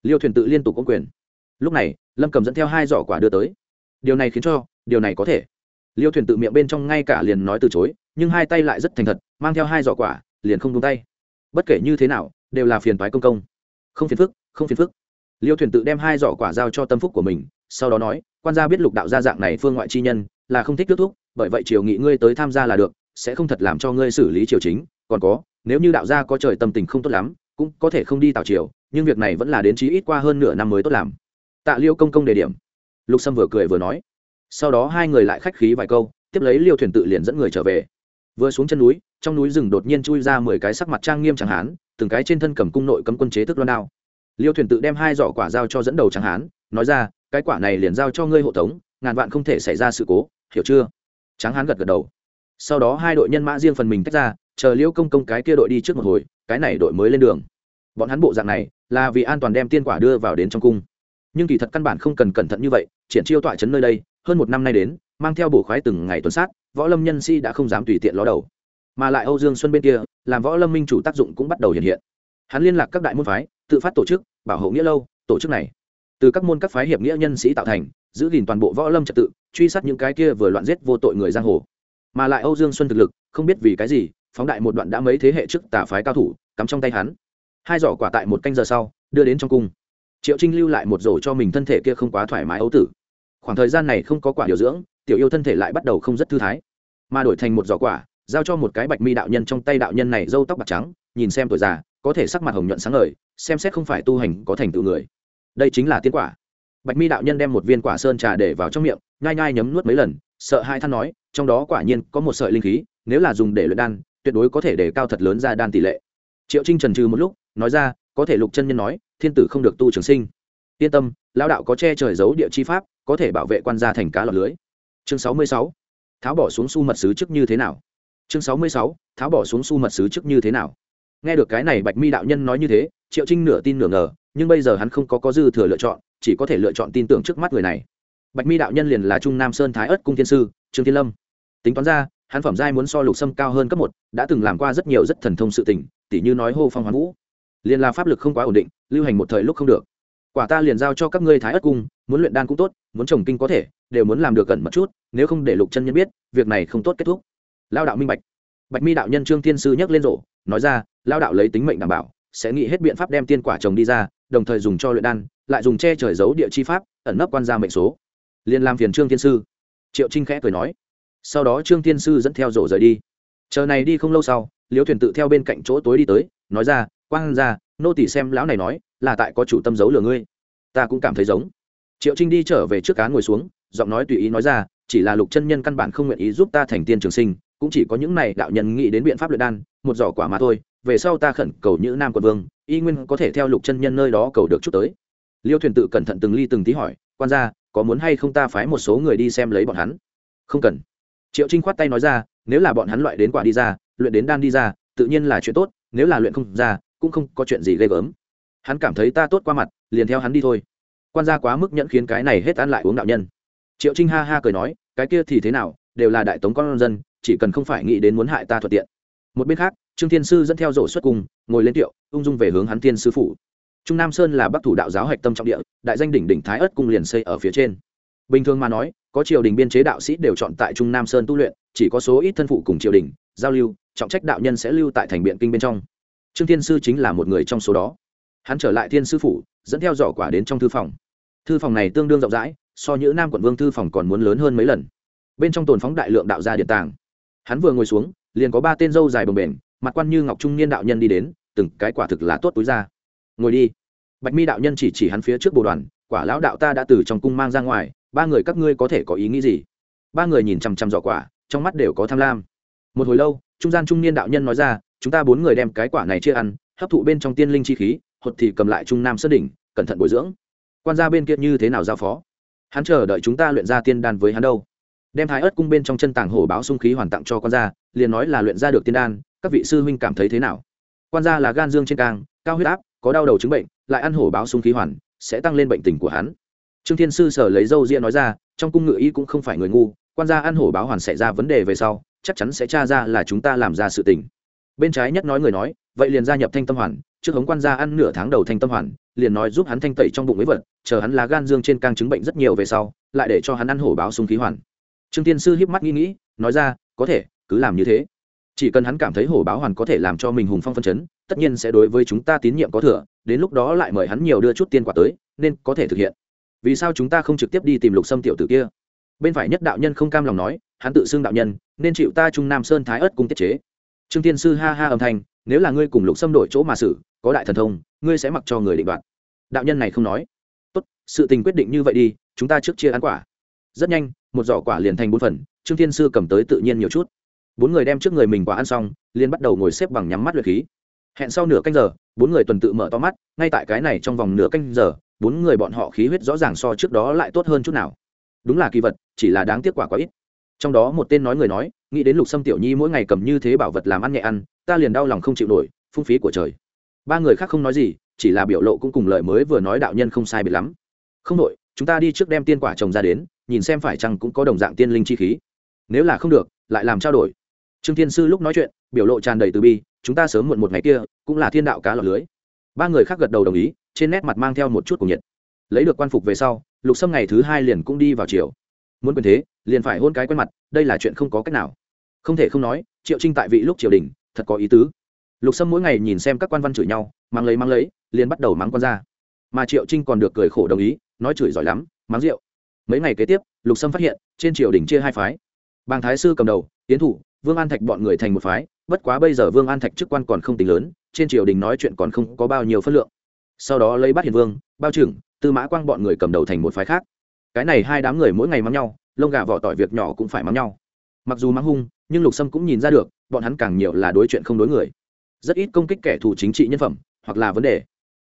Liêu thuyền tự liên tục ôm quyền. Lúc này, lâm cầm dẫn theo hai giỏ quả đưa tới. Điều này khiến cho, điều này có thể. Liêu thuyền tự miệng bên trong ngay cả liền nói từ chối, nhưng hai tay lại rất thành thật, mang theo hai giỏ quả, liền không đúng tay. Bất kể như thế nào, đều là phiền toái công công. Không phiền phức, không phiền phức liêu thuyền tự đem hai giỏ quả giao cho tâm phúc của mình, sau đó nói, quan gia biết lục đạo gia dạng này phương ngoại chi nhân, là không thích kết thúc bởi vậy triều nghị ngươi tới tham gia là được, sẽ không thật làm cho ngươi xử lý triều chính. Còn có, nếu như đạo gia có trời tâm tình không tốt lắm, cũng có thể không đi tào triều, nhưng việc này vẫn là đến chí ít qua hơn nửa năm mới tốt làm. Tạ liêu công công đề điểm. Lục sâm vừa cười vừa nói. Sau đó hai người lại khách khí vài câu, tiếp lấy liêu thuyền tự liền dẫn người trở về. Vừa xuống chân núi, trong núi rừng đột nhiên chui ra mười cái sắc mặt trang nghiêm chẳng hán từng cái trên thân cầm cung nội cấm quân chế thức loan đao liêu thuyền tự đem hai giỏ quả giao cho dẫn đầu Tráng hán, nói ra, cái quả này liền giao cho ngươi hộ tống, ngàn vạn không thể xảy ra sự cố, hiểu chưa? Tráng hán gật gật đầu. Sau đó hai đội nhân mã riêng phần mình tách ra, chờ liêu công công cái kia đội đi trước một hồi, cái này đội mới lên đường. Bọn hắn bộ dạng này, là vì an toàn đem tiên quả đưa vào đến trong cung. Nhưng kỳ thật căn bản không cần cẩn thận như vậy, triển chiêu tọa chấn nơi đây, hơn một năm nay đến, mang theo bổ khoái từng ngày tuần sát, võ lâm nhân sĩ đã không dám tùy tiện ló đầu. Mà lại âu dương xuân bên kia, làm võ lâm minh chủ tác dụng cũng bắt đầu hiện hiện hắn liên lạc các đại môn phái, tự phát tổ chức, bảo hộ nghĩa lâu, tổ chức này. Từ các môn các phái hiệp nghĩa nhân sĩ tạo thành, giữ gìn toàn bộ võ lâm trật tự, truy sát những cái kia vừa loạn giết vô tội người giang hồ. Mà lại âu dương xuân thực lực, không biết vì cái gì, phóng đại một đoạn đã mấy thế hệ trước tà phái cao thủ, cắm trong tay hắn. Hai giỏ quả tại một canh giờ sau, đưa đến trong cung. Triệu trinh lưu lại một rổ cho mình thân thể kia không quá thoải mái ấu tử. Khoảng thời gian này không có quả điều dưỡng, tiểu yêu thân thể lại bắt đầu không rất thư thái. Mà đổi thành một giỏ quả, giao cho một cái bạch mi đạo nhân trong tay đạo nhân này râu tóc bạc trắng, nhìn xem tuổi già có thể sắc mặt hồng nhuận sáng ngời, xem xét không phải tu hành có thành tựu người. Đây chính là tiên quả. Bạch mi đạo nhân đem một viên quả sơn trà để vào trong miệng, nhai nhai nhấm nuốt mấy lần, sợ hai than nói, trong đó quả nhiên có một sợi linh khí, nếu là dùng để luyện đan, tuyệt đối có thể để cao thật lớn ra đan tỷ lệ. Triệu trinh trần trừ một lúc, nói ra, có thể lục chân nhân nói, thiên tử không được tu trường sinh. Yên tâm lao đạo có che trời giấu địa chi pháp, có thể bảo vệ quan gia thành cá lọt lưới. Chương sáu mươi sáu, tháo bỏ xuống su mật sứ trước như thế nào? Chương sáu mươi sáu, tháo bỏ xuống su mật sứ trước như thế nào? Nghe được cái này bạch mi đạo nhân nói như thế, triệu trinh nửa tin nửa ngờ, nhưng bây giờ hắn không có có dư thừa lựa chọn, chỉ có thể lựa chọn tin tưởng trước mắt người này. Bạch mi đạo nhân liền là trung nam sơn thái ất cung thiên sư, trương thiên lâm. Tính toán ra, hắn phẩm giai muốn so lục sâm cao hơn cấp một, đã từng làm qua rất nhiều rất thần thông sự tình, tỉ như nói hô phong hoán vũ. Liền là pháp lực không quá ổn định, lưu hành một thời lúc không được. Quả ta liền giao cho các ngươi thái ất cung, muốn luyện đan cũng tốt, muốn trồng kinh có thể, đều muốn làm được gần một chút, nếu không để lục chân nhân biết, việc này không tốt kết thúc. Lao đạo minh bạch. Bạch mi đạo nhân trương thiên sư nhắc lên rổ nói ra lao đạo lấy tính mệnh đảm bảo, sẽ nghĩ hết biện pháp đem tiên quả trồng đi ra, đồng thời dùng cho luyện đan, lại dùng che trời giấu địa chi pháp, ẩn nấp quan gia mệnh số. Liền làm phiền trương thiên sư. Triệu trinh khẽ cười nói. Sau đó trương thiên sư dẫn theo rổ rời đi. Chờ này đi không lâu sau, liễu thuyền tự theo bên cạnh chỗ tối đi tới, nói ra, quang ra nô tỷ xem lão này nói, là tại có chủ tâm giấu lừa ngươi. Ta cũng cảm thấy giống. Triệu trinh đi trở về trước cá ngồi xuống, giọng nói tùy ý nói ra, chỉ là lục chân nhân căn bản không nguyện ý giúp ta thành tiên trường sinh cũng chỉ có những này đạo nhân nghĩ đến biện pháp luyện đan, một giỏ quả mà thôi, về sau ta khẩn cầu như nam quận vương, y nguyên có thể theo lục chân nhân nơi đó cầu được chút tới. Liêu thuyền tự cẩn thận từng ly từng tí hỏi, quan gia, có muốn hay không ta phái một số người đi xem lấy bọn hắn? Không cần. Triệu trinh khoát tay nói ra, nếu là bọn hắn loại đến quả đi ra, luyện đến đan đi ra, tự nhiên là chuyện tốt, nếu là luyện không ra, cũng không có chuyện gì ghê gớm. Hắn cảm thấy ta tốt qua mặt, liền theo hắn đi thôi. Quan gia quá mức nhẫn khiến cái này hết ăn lại uống đạo nhân. Triệu trinh ha ha cười nói, cái kia thì thế nào, đều là đại tống con dân chỉ cần không phải nghĩ đến muốn hại ta thuận tiện. Một bên khác, trương thiên sư dẫn theo rổ xuất cùng, ngồi lên tiệu, ung dung về hướng hắn thiên sư phủ. Trung nam sơn là bắc thủ đạo giáo hạch tâm trọng địa, đại danh đỉnh đỉnh thái ất cung liền xây ở phía trên. Bình thường mà nói, có triều đình biên chế đạo sĩ đều chọn tại trung nam sơn tu luyện, chỉ có số ít thân phụ cùng triều đình, giao lưu, trọng trách đạo nhân sẽ lưu tại thành biện kinh bên trong. Trương thiên sư chính là một người trong số đó. Hắn trở lại thiên sư phủ, dẫn theo giỏ quả đến trong thư phòng. Thư phòng này tương đương rộng rãi, so như nam quận vương thư phòng còn muốn lớn hơn mấy lần. Bên trong tồn phóng đại lượng đạo gia điện tàng hắn vừa ngồi xuống, liền có ba tên dâu dài bồng bềnh, mặt quan như ngọc trung niên đạo nhân đi đến, từng cái quả thực là tốt túi ra. Ngồi đi. Bạch mi đạo nhân chỉ chỉ hắn phía trước bồ đoàn, quả lão đạo ta đã từ trong cung mang ra ngoài, ba người các ngươi có thể có ý nghĩ gì? Ba người nhìn chằm chằm giỏ quả, trong mắt đều có tham lam. Một hồi lâu, trung gian trung niên đạo nhân nói ra, chúng ta bốn người đem cái quả này chia ăn, hấp thụ bên trong tiên linh chi khí, hột thì cầm lại trung nam sơn đỉnh, cẩn thận bồi dưỡng. Quan gia bên kia như thế nào giao phó? Hắn chờ đợi chúng ta luyện ra tiên đan với hắn đâu? Đem thái ớt cung bên trong chân tàng hổ báo sung khí hoàn tặng cho quan gia, liền nói là luyện ra được tiên đan, các vị sư huynh cảm thấy thế nào? Quan gia là gan dương trên càng, cao huyết áp, có đau đầu chứng bệnh, lại ăn hổ báo sung khí hoàn, sẽ tăng lên bệnh tình của hắn. Trương thiên sư sở lấy dâu ria nói ra, trong cung ngự y cũng không phải người ngu, quan gia ăn hổ báo hoàn xảy ra vấn đề về sau, chắc chắn sẽ tra ra là chúng ta làm ra sự tình. Bên trái nhất nói người nói, vậy liền gia nhập thanh tâm hoàn, trước hống quan gia ăn nửa tháng đầu thanh tâm hoàn, liền nói giúp hắn thanh tẩy trong bụng mấy vật, chờ hắn lá gan dương trên càng chứng bệnh rất nhiều về sau, lại để cho hắn ăn hổ báo sung khí hoàn trương tiên sư hiếp mắt nghĩ nghĩ, nói ra, có thể, cứ làm như thế. Chỉ cần hắn cảm thấy hổ báo hoàn có thể làm cho mình hùng phong phân chấn, tất nhiên sẽ đối với chúng ta tín nhiệm có thừa, đến lúc đó lại mời hắn nhiều đưa chút tiền quả tới, nên có thể thực hiện. Vì sao chúng ta không trực tiếp đi tìm lục sâm tiểu tử kia? Bên phải nhất đạo nhân không cam lòng nói, hắn tự xưng đạo nhân, nên chịu ta trung nam sơn thái ất cung tiết chế. Trương tiên sư ha ha âm thanh, nếu là ngươi cùng lục sâm đổi chỗ mà xử, có đại thần thông, ngươi sẽ mặc cho người định đoạt. Đạo nhân này không nói. Tốt, sự tình quyết định như vậy đi, chúng ta trước chia ăn quả rất nhanh, một giỏ quả liền thành bốn phần, trương thiên sư cầm tới tự nhiên nhiều chút. Bốn người đem trước người mình quả ăn xong, liền bắt đầu ngồi xếp bằng nhắm mắt luyện khí. Hẹn sau nửa canh giờ, bốn người tuần tự mở to mắt, ngay tại cái này trong vòng nửa canh giờ, bốn người bọn họ khí huyết rõ ràng so trước đó lại tốt hơn chút nào. Đúng là kỳ vật, chỉ là đáng tiếc quả quá ít. Trong đó một tên nói người nói, nghĩ đến lục sâm tiểu nhi mỗi ngày cầm như thế bảo vật làm ăn nhẹ ăn, ta liền đau lòng không chịu nổi, phung phí của trời. Ba người khác không nói gì, chỉ là biểu lộ cũng cùng lời mới vừa nói đạo nhân không sai biệt lắm. Không đội chúng ta đi trước đem tiên quả trồng ra đến nhìn xem phải chăng cũng có đồng dạng tiên linh chi khí. Nếu là không được, lại làm trao đổi. Trương thiên sư lúc nói chuyện, biểu lộ tràn đầy từ bi, chúng ta sớm muộn một ngày kia, cũng là thiên đạo cá lọt lưới. Ba người khác gật đầu đồng ý, trên nét mặt mang theo một chút cùng nhiệt. Lấy được quan phục về sau, lục sâm ngày thứ hai liền cũng đi vào chiều muốn quyền thế, liền phải hôn cái quen mặt, đây là chuyện không có cách nào. Không thể không nói, triệu trinh tại vị lúc triều đình, thật có ý tứ. Lục sâm mỗi ngày nhìn xem các quan văn chửi nhau mang lấy mang lấy, liền bắt đầu mắng con ra mà triệu trinh còn được cười khổ đồng ý, nói chửi giỏi lắm, mắng rượu mấy ngày kế tiếp, lục sâm phát hiện, trên triều đình chia hai phái. Bàng thái sư cầm đầu tiến thủ, vương an thạch bọn người thành một phái, bất quá bây giờ vương an thạch chức quan còn không tính lớn, trên triều đình nói chuyện còn không có bao nhiêu phân lượng. Sau đó lấy bắt hiền vương, bao trưởng, tư mã quang bọn người cầm đầu thành một phái khác. Cái này hai đám người mỗi ngày mắng nhau, lông gà vỏ tỏi việc nhỏ cũng phải mắng nhau. Mặc dù mắng hung, nhưng lục sâm cũng nhìn ra được, bọn hắn càng nhiều là đối chuyện không đối người. Rất ít công kích kẻ thù chính trị nhân phẩm, hoặc là vấn đề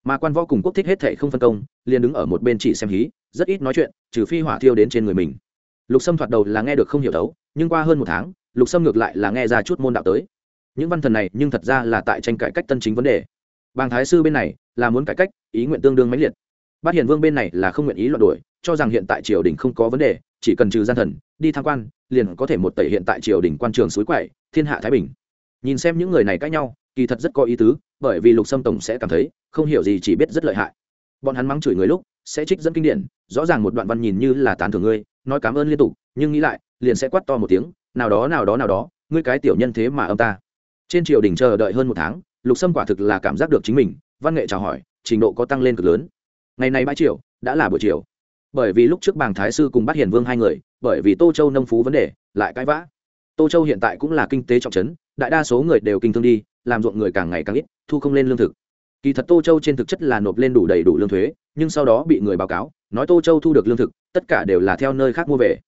mà quan võ cùng quốc thích hết thệ không phân công, liền đứng ở một bên chỉ xem hí, rất ít nói chuyện, trừ phi hỏa thiêu đến trên người mình. Lục sâm thoạt đầu là nghe được không hiểu đấu, nhưng qua hơn một tháng, lục sâm ngược lại là nghe ra chút môn đạo tới. Những văn thần này nhưng thật ra là tại tranh cải cách tân chính vấn đề. Bàng thái sư bên này là muốn cải cách, ý nguyện tương đương mãnh liệt. Bát hiền vương bên này là không nguyện ý loạn đổi cho rằng hiện tại triều đình không có vấn đề, chỉ cần trừ gian thần, đi tham quan, liền có thể một tẩy hiện tại triều đình quan trường suối quậy, thiên hạ thái bình. Nhìn xem những người này cãi nhau kỳ thật rất có ý tứ, bởi vì lục sâm tổng sẽ cảm thấy, không hiểu gì chỉ biết rất lợi hại. Bọn hắn mắng chửi người lúc, sẽ trích dẫn kinh điển, rõ ràng một đoạn văn nhìn như là tán thưởng ngươi, nói cảm ơn liên tục, nhưng nghĩ lại, liền sẽ quát to một tiếng, nào đó nào đó nào đó, ngươi cái tiểu nhân thế mà âm ta. Trên triều đình chờ đợi hơn một tháng, lục sâm quả thực là cảm giác được chính mình, văn nghệ chào hỏi, trình độ có tăng lên cực lớn. Ngày nay bãi triều, đã là buổi chiều bởi vì lúc trước bàng thái sư cùng bắt hiền vương hai người, bởi vì tô châu nông phú vấn đề, lại cãi vã. Tô châu hiện tại cũng là kinh tế trọng trấn, đại đa số người đều kinh thương đi làm ruộng người càng ngày càng ít, thu không lên lương thực. Kỳ thật tô châu trên thực chất là nộp lên đủ đầy đủ lương thuế, nhưng sau đó bị người báo cáo, nói tô châu thu được lương thực, tất cả đều là theo nơi khác mua về.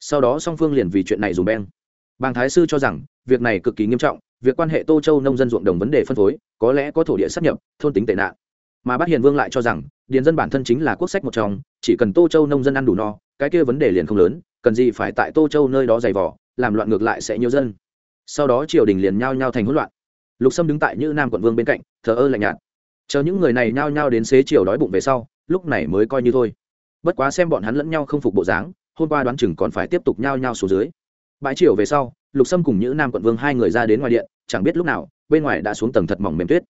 Sau đó song phương liền vì chuyện này dùng beng. Bàng thái sư cho rằng, việc này cực kỳ nghiêm trọng, việc quan hệ tô châu nông dân ruộng đồng vấn đề phân phối, có lẽ có thổ địa sắp nhập, thôn tính tệ nạn. Mà bát hiền vương lại cho rằng, điền dân bản thân chính là quốc sách một trong, chỉ cần tô châu nông dân ăn đủ no, cái kia vấn đề liền không lớn, cần gì phải tại tô châu nơi đó dày vỏ làm loạn ngược lại sẽ nhiều dân. Sau đó triều đình liền nhao nhao thành hỗn loạn lục sâm đứng tại như nam quận vương bên cạnh, thờ ơ lạnh nhạt. Chờ những người này nhao nhao đến xế chiều đói bụng về sau, lúc này mới coi như thôi. Bất quá xem bọn hắn lẫn nhau không phục bộ dáng, hôm qua đoán chừng còn phải tiếp tục nhao nhao xuống dưới. Bãi chiều về sau, lục sâm cùng như nam quận vương hai người ra đến ngoài điện, chẳng biết lúc nào, bên ngoài đã xuống tầng thật mỏng mềm tuyết.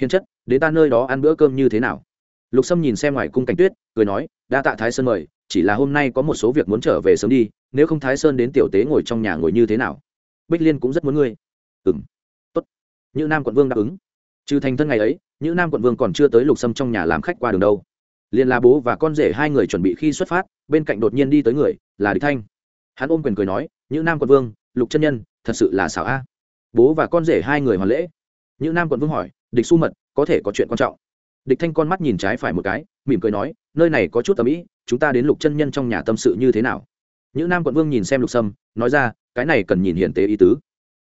Hiền chất đến ta nơi đó ăn bữa cơm như thế nào? Lục sâm nhìn xem ngoài cung cảnh tuyết, cười nói, đa tạ thái sơn mời, chỉ là hôm nay có một số việc muốn trở về sớm đi, nếu không thái sơn đến tiểu tế ngồi trong nhà ngồi như thế nào? Bích liên cũng rất muốn ngươi. Ừng như nam quận vương đáp ứng. Trừ thành thân ngày ấy như nam quận vương còn chưa tới lục sâm trong nhà làm khách qua đường đâu. Liền là bố và con rể hai người chuẩn bị khi xuất phát, bên cạnh đột nhiên đi tới người, là địch thanh. Hắn ôm quyền cười nói như nam quận vương, lục chân nhân, thật sự là xảo a. Bố và con rể hai người hoàn lễ. Như nam quận vương hỏi, địch su mật, có thể có chuyện quan trọng? Địch thanh con mắt nhìn trái phải một cái, mỉm cười nói, nơi này có chút tầm ý, chúng ta đến lục chân nhân trong nhà tâm sự như thế nào? Như nam quận vương nhìn xem lục sâm, nói ra, cái này cần nhìn hiển tế ý tứ.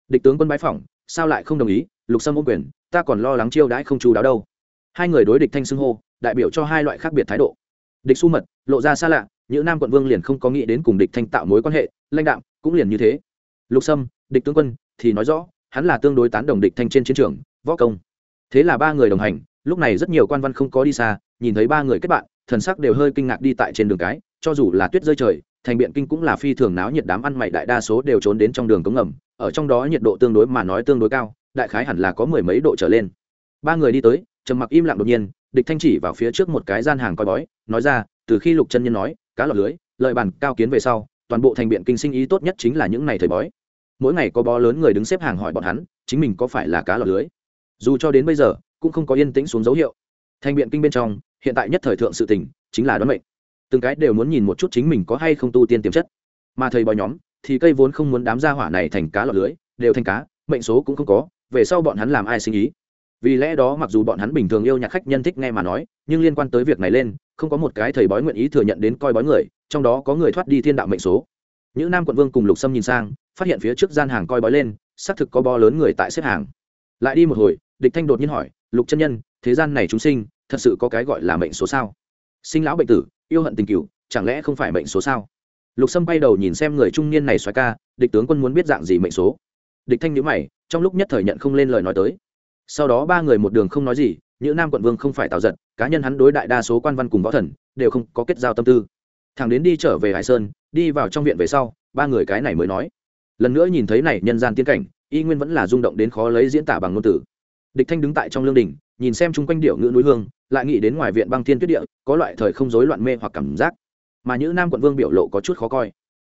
Địch tướng quân bái phỏng sao lại không đồng ý, lục sâm ôm quyền, ta còn lo lắng chiêu đãi không chú đáo đâu. Hai người đối địch thanh xưng hô, đại biểu cho hai loại khác biệt thái độ. Địch su mật, lộ ra xa lạ, những nam quận vương liền không có nghĩ đến cùng địch thanh tạo mối quan hệ, lãnh đạo cũng liền như thế. Lục sâm, địch tướng quân, thì nói rõ, hắn là tương đối tán đồng địch thanh trên chiến trường, võ công. Thế là ba người đồng hành, lúc này rất nhiều quan văn không có đi xa, nhìn thấy ba người kết bạn, thần sắc đều hơi kinh ngạc đi tại trên đường cái, cho dù là tuyết rơi trời, thành biện kinh cũng là phi thường náo nhiệt đám ăn mày đại đa số đều trốn đến trong đường cống ngầm ở trong đó nhiệt độ tương đối mà nói tương đối cao, đại khái hẳn là có mười mấy độ trở lên. Ba người đi tới, trầm mặc im lặng đột nhiên, địch thanh chỉ vào phía trước một cái gian hàng coi bói, nói ra, từ khi lục chân nhân nói, cá lọt lưới, lợi bản cao kiến về sau, toàn bộ thành biện kinh sinh ý tốt nhất chính là những ngày thời bói. Mỗi ngày có bó lớn người đứng xếp hàng hỏi bọn hắn, chính mình có phải là cá lọt lưới? Dù cho đến bây giờ, cũng không có yên tĩnh xuống dấu hiệu. Thành biện kinh bên trong, hiện tại nhất thời thượng sự tình, chính là đoán mệnh. Từng cái đều muốn nhìn một chút chính mình có hay không tu tiên tiềm chất. Mà thầy bói nhóm thì cây vốn không muốn đám gia hỏa này thành cá lọt lưới, đều thành cá, mệnh số cũng không có, về sau bọn hắn làm ai sinh ý? Vì lẽ đó mặc dù bọn hắn bình thường yêu nhạc khách nhân thích nghe mà nói, nhưng liên quan tới việc này lên, không có một cái thầy bói nguyện ý thừa nhận đến coi bói người, trong đó có người thoát đi thiên đạo mệnh số. Những nam quận vương cùng lục sâm nhìn sang, phát hiện phía trước gian hàng coi bói lên, xác thực có bo lớn người tại xếp hàng. Lại đi một hồi, địch thanh đột nhiên hỏi, lục chân nhân, thế gian này chúng sinh, thật sự có cái gọi là mệnh số sao? Sinh lão bệnh tử, yêu hận tình cựu chẳng lẽ không phải mệnh số sao? Lục sâm bay đầu nhìn xem người trung niên này xoáy ca, địch tướng quân muốn biết dạng gì mệnh số. Địch thanh nhữ mày, trong lúc nhất thời nhận không lên lời nói tới. Sau đó ba người một đường không nói gì những nam quận vương không phải tạo giật, cá nhân hắn đối đại đa số quan văn cùng võ thần, đều không có kết giao tâm tư. Thằng đến đi trở về hải sơn, đi vào trong viện về sau, ba người cái này mới nói. Lần nữa nhìn thấy này nhân gian tiên cảnh, y nguyên vẫn là rung động đến khó lấy diễn tả bằng ngôn từ. Địch thanh đứng tại trong lương đình, nhìn xem chung quanh điệu ngữ núi hương, lại nghĩ đến ngoài viện băng thiên tuyết địa, có loại thời không rối loạn mê hoặc cảm giác mà những nam quận vương biểu lộ có chút khó coi.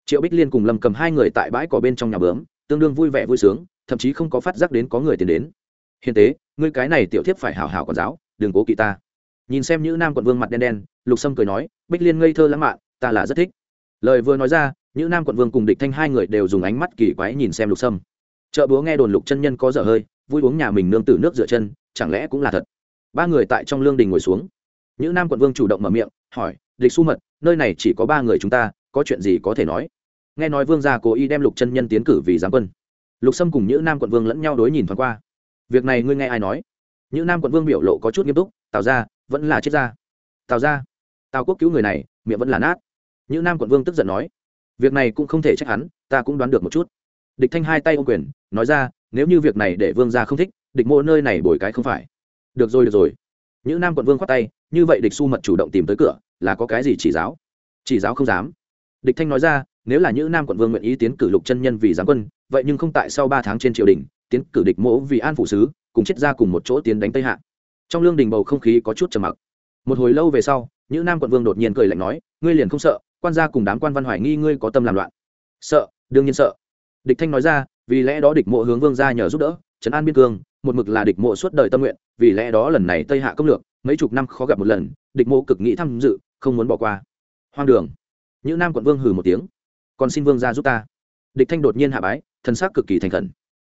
Triệu bích liên cùng lâm cầm hai người tại bãi cỏ bên trong nhà bướm, tương đương vui vẻ vui sướng, thậm chí không có phát giác đến có người tiến đến. Hiền tế, ngươi cái này tiểu thiếp phải hảo hảo quản giáo, đừng cố kỵ ta. Nhìn xem những nam quận vương mặt đen đen, lục sâm cười nói, bích liên ngây thơ lãng mạn, ta là rất thích. Lời vừa nói ra những nam quận vương cùng địch thanh hai người đều dùng ánh mắt kỳ quái nhìn xem lục sâm. Chợ búa nghe đồn lục chân nhân có dở hơi, vui uống nhà mình nương tử nước rửa chân, chẳng lẽ cũng là thật? Ba người tại trong lương đình ngồi xuống. Những nam quận vương chủ động mở miệng, hỏi, địch su mật nơi này chỉ có ba người chúng ta, có chuyện gì có thể nói? Nghe nói vương gia cố ý đem lục chân nhân tiến cử vì giáng quân. Lục sâm cùng những nam quận vương lẫn nhau đối nhìn thoáng qua. Việc này ngươi nghe ai nói? Những nam quận vương biểu lộ có chút nghiêm túc, tào ra vẫn là chết ra tào ra tào quốc cứu người này, miệng vẫn là nát. Những nam quận vương tức giận nói, việc này cũng không thể trách hắn, ta cũng đoán được một chút. Địch thanh hai tay ô quyền, nói ra, nếu như việc này để vương gia không thích, địch mộ nơi này bồi cái không phải. Được rồi được rồi. Những nam quận vương khoát tay, như vậy địch su mật chủ động tìm tới cửa là có cái gì chỉ giáo? Chỉ giáo không dám. Địch thanh nói ra, nếu là những nam quận vương nguyện ý tiến cử lục chân nhân vì giáng quân, vậy nhưng không tại sau ba tháng trên triều đình, tiến cử địch mỗ vì an phủ sứ, cùng chết ra cùng một chỗ tiến đánh tây hạ. Trong lương đình bầu không khí có chút trầm mặc. Một hồi lâu về sau những nam quận vương đột nhiên cười lạnh nói, ngươi liền không sợ, quan gia cùng đám quan văn hoài nghi ngươi có tâm làm loạn. Sợ, đương nhiên sợ. Địch thanh nói ra, vì lẽ đó địch mộ hướng vương gia nhờ giúp đỡ, trấn an biên cương, một mực là địch mộ suốt đời tâm nguyện, vì lẽ đó lần này tây hạ công lược, mấy chục năm khó gặp một lần, địch mộ cực nghĩ tham dự không muốn bỏ qua. Hoang đường. Những nam quận vương hừ một tiếng. Còn xin vương gia giúp ta. Địch thanh đột nhiên hạ bái thân xác cực kỳ thành khẩn.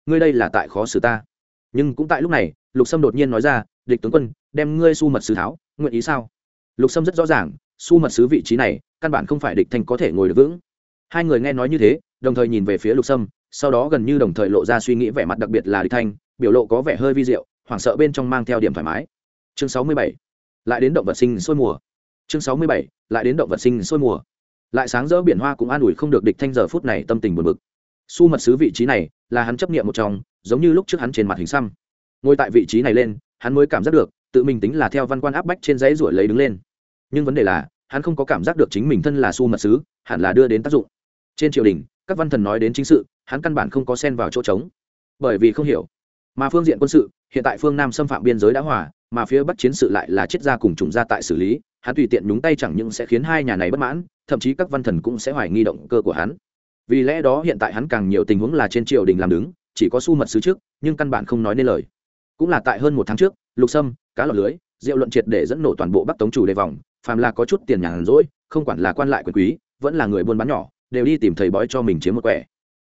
Ngươi đây là tại khó xử ta. Nhưng cũng tại lúc này, lục sâm đột nhiên nói ra, địch tướng quân, đem ngươi su mật sứ tháo, nguyện ý sao? Lục sâm rất rõ ràng, su mật sứ vị trí này, căn bản không phải địch thanh có thể ngồi được vững. Hai người nghe nói như thế, đồng thời nhìn về phía lục sâm, sau đó gần như đồng thời lộ ra suy nghĩ vẻ mặt đặc biệt là địch thanh, biểu lộ có vẻ hơi vi diệu, hoảng sợ bên trong mang theo điểm thoải mái. Chương sáu mươi bảy, lại đến động vật sinh sôi mùa chương sáu mươi bảy, lại đến động vật sinh sôi mùa. Lại sáng rỡ biển hoa cũng an ủi không được địch thanh giờ phút này tâm tình buồn bực. Su mật sứ vị trí này là hắn chấp nghiệm một trong, giống như lúc trước hắn trên mặt hình xăm. Ngồi tại vị trí này lên, hắn mới cảm giác được, tự mình tính là theo văn quan áp bách trên giấy ruổi lấy đứng lên. Nhưng vấn đề là, hắn không có cảm giác được chính mình thân là su mật sứ, hẳn là đưa đến tác dụng. Trên triều đình, các văn thần nói đến chính sự, hắn căn bản không có xen vào chỗ trống. Bởi vì không hiểu, mà phương diện quân sự, hiện tại phương nam xâm phạm biên giới đã hòa, mà phía bắc chiến sự lại là chết gia cùng chủng gia tại xử lý hắn tùy tiện nhúng tay chẳng những sẽ khiến hai nhà này bất mãn, thậm chí các văn thần cũng sẽ hoài nghi động cơ của hắn. Vì lẽ đó hiện tại hắn càng nhiều tình huống là trên triều đình làm đứng, chỉ có su mật sứ trước, nhưng căn bản không nói nên lời. Cũng là tại hơn một tháng trước, lục sâm, cá lọc lưới, diệu luận triệt để dẫn nổ toàn bộ bắc tống chủ đề vòng, phàm là có chút tiền nhàn rỗi, không quản là quan lại quyền quý, vẫn là người buôn bán nhỏ, đều đi tìm thầy bói cho mình chiếm một quẻ.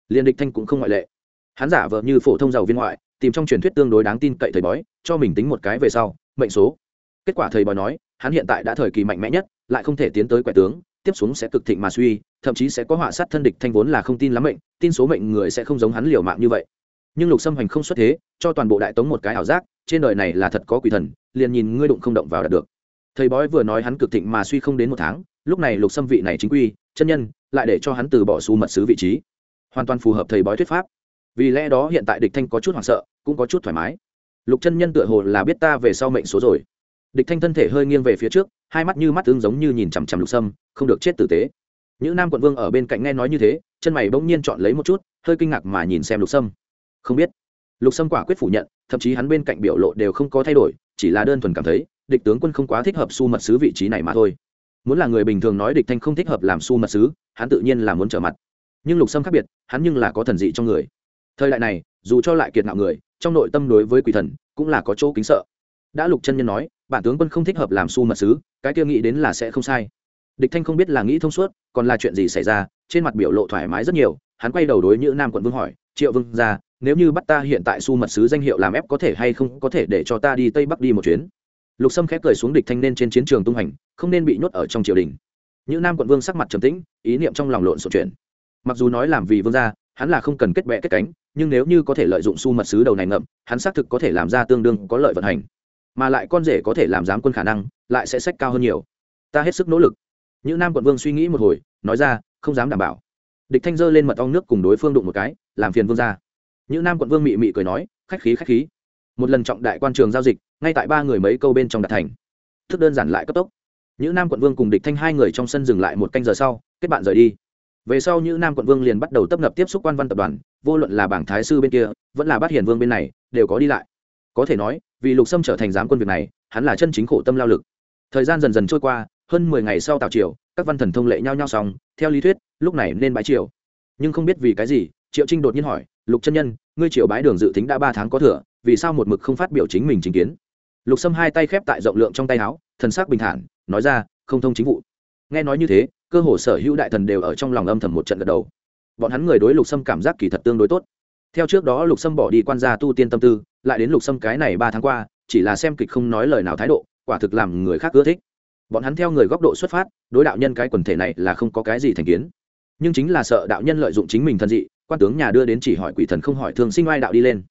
Liên địch thanh cũng không ngoại lệ. Hắn giả vờ như phổ thông giàu viên ngoại, tìm trong truyền thuyết tương đối đáng tin cậy thầy bói, cho mình tính một cái về sau, mệnh số. Kết quả thầy bói nói hắn hiện tại đã thời kỳ mạnh mẽ nhất, lại không thể tiến tới quẻ tướng, tiếp xuống sẽ cực thịnh mà suy, thậm chí sẽ có họa sát thân địch thanh vốn là không tin lắm mệnh, tin số mệnh người sẽ không giống hắn liều mạng như vậy. Nhưng lục xâm hành không xuất thế, cho toàn bộ đại tống một cái ảo giác, trên đời này là thật có quỷ thần, liền nhìn ngươi đụng không động vào đạt được. Thầy bói vừa nói hắn cực thịnh mà suy không đến một tháng, lúc này lục xâm vị này chính quy, chân nhân, lại để cho hắn từ bỏ xu mật sứ vị trí. Hoàn toàn phù hợp thầy bói thuyết pháp. Vì lẽ đó hiện tại địch thanh có chút hoảng sợ, cũng có chút thoải mái. Lục chân nhân tựa hồ là biết ta về sau mệnh số rồi địch thanh thân thể hơi nghiêng về phía trước, hai mắt như mắt tương giống như nhìn chằm chằm lục sâm, không được chết tử tế. Những nam quận vương ở bên cạnh nghe nói như thế, chân mày bỗng nhiên chọn lấy một chút, hơi kinh ngạc mà nhìn xem lục sâm. Không biết. Lục sâm quả quyết phủ nhận, thậm chí hắn bên cạnh biểu lộ đều không có thay đổi, chỉ là đơn thuần cảm thấy, địch tướng quân không quá thích hợp su mật sứ vị trí này mà thôi. Muốn là người bình thường nói địch thanh không thích hợp làm su mật sứ, hắn tự nhiên là muốn trở mặt. Nhưng lục sâm khác biệt, hắn nhưng là có thần dị trong người. Thời đại này, dù cho lại kiệt ngạo người, trong nội tâm đối với quỷ thần, cũng là có chỗ kính sợ đã lục chân nhân nói, bản tướng quân không thích hợp làm su mật sứ, cái kia nghĩ đến là sẽ không sai. Địch thanh không biết là nghĩ thông suốt, còn là chuyện gì xảy ra, trên mặt biểu lộ thoải mái rất nhiều, hắn quay đầu đối như nam quận vương hỏi, triệu vương ra nếu như bắt ta hiện tại su mật sứ danh hiệu làm ép có thể hay không có thể để cho ta đi tây bắc đi một chuyến? Lục sâm khép cười xuống địch thanh nên trên chiến trường tung hành, không nên bị nhốt ở trong triều đình. Như nam quận vương sắc mặt trầm tĩnh, ý niệm trong lòng lộn xộn chuyện mặc dù nói làm vì vương gia, hắn là không cần kết bệ kết cánh, nhưng nếu như có thể lợi dụng su mật sứ đầu này ngậm, hắn xác thực có thể làm ra tương đương có lợi vận hành mà lại con rể có thể làm giám quân khả năng, lại sẽ sách cao hơn nhiều. Ta hết sức nỗ lực. Những nam quận vương suy nghĩ một hồi, nói ra, không dám đảm bảo. Địch thanh dơ lên mật ong nước cùng đối phương đụng một cái, làm phiền vương ra những nam quận vương mị mị cười nói, khách khí khách khí. Một lần trọng đại quan trường giao dịch, ngay tại ba người mấy câu bên trong đạt thành. Thức đơn giản lại cấp tốc. Những nam quận vương cùng địch thanh hai người trong sân dừng lại một canh giờ sau, kết bạn rời đi. Về sau những nam quận vương liền bắt đầu tấp nập tiếp xúc quan văn tập đoàn, vô luận là bảng thái sư bên kia, vẫn là bát hiền vương bên này, đều có đi lại. Có thể nói vì lục sâm trở thành giám quân việc này, hắn là chân chính khổ tâm lao lực. Thời gian dần dần trôi qua, hơn mười ngày sau tào triều, các văn thần thông lệ nhau nhau xong, theo lý thuyết, lúc này nên bái triều. Nhưng không biết vì cái gì, triệu trinh đột nhiên hỏi, lục chân nhân, ngươi triều bái đường dự tính đã ba tháng có thừa, vì sao một mực không phát biểu chính mình chính kiến? Lục sâm hai tay khép tại rộng lượng trong tay áo, thần sắc bình thản, nói ra, không thông chính vụ. Nghe nói như thế, cơ hồ sở hữu đại thần đều ở trong lòng âm thầm một trận gật đầu. Bọn hắn người đối lục sâm cảm giác kỳ thật tương đối tốt. Theo trước đó lục sâm bỏ đi quan gia tu tiên tâm tư lại đến lục sâm cái này ba tháng qua, chỉ là xem kịch không nói lời nào thái độ, quả thực làm người khác ưa thích. Bọn hắn theo người góc độ xuất phát, đối đạo nhân cái quần thể này là không có cái gì thành kiến. Nhưng chính là sợ đạo nhân lợi dụng chính mình thân dị, quan tướng nhà đưa đến chỉ hỏi quỷ thần không hỏi thường sinh oai đạo đi lên.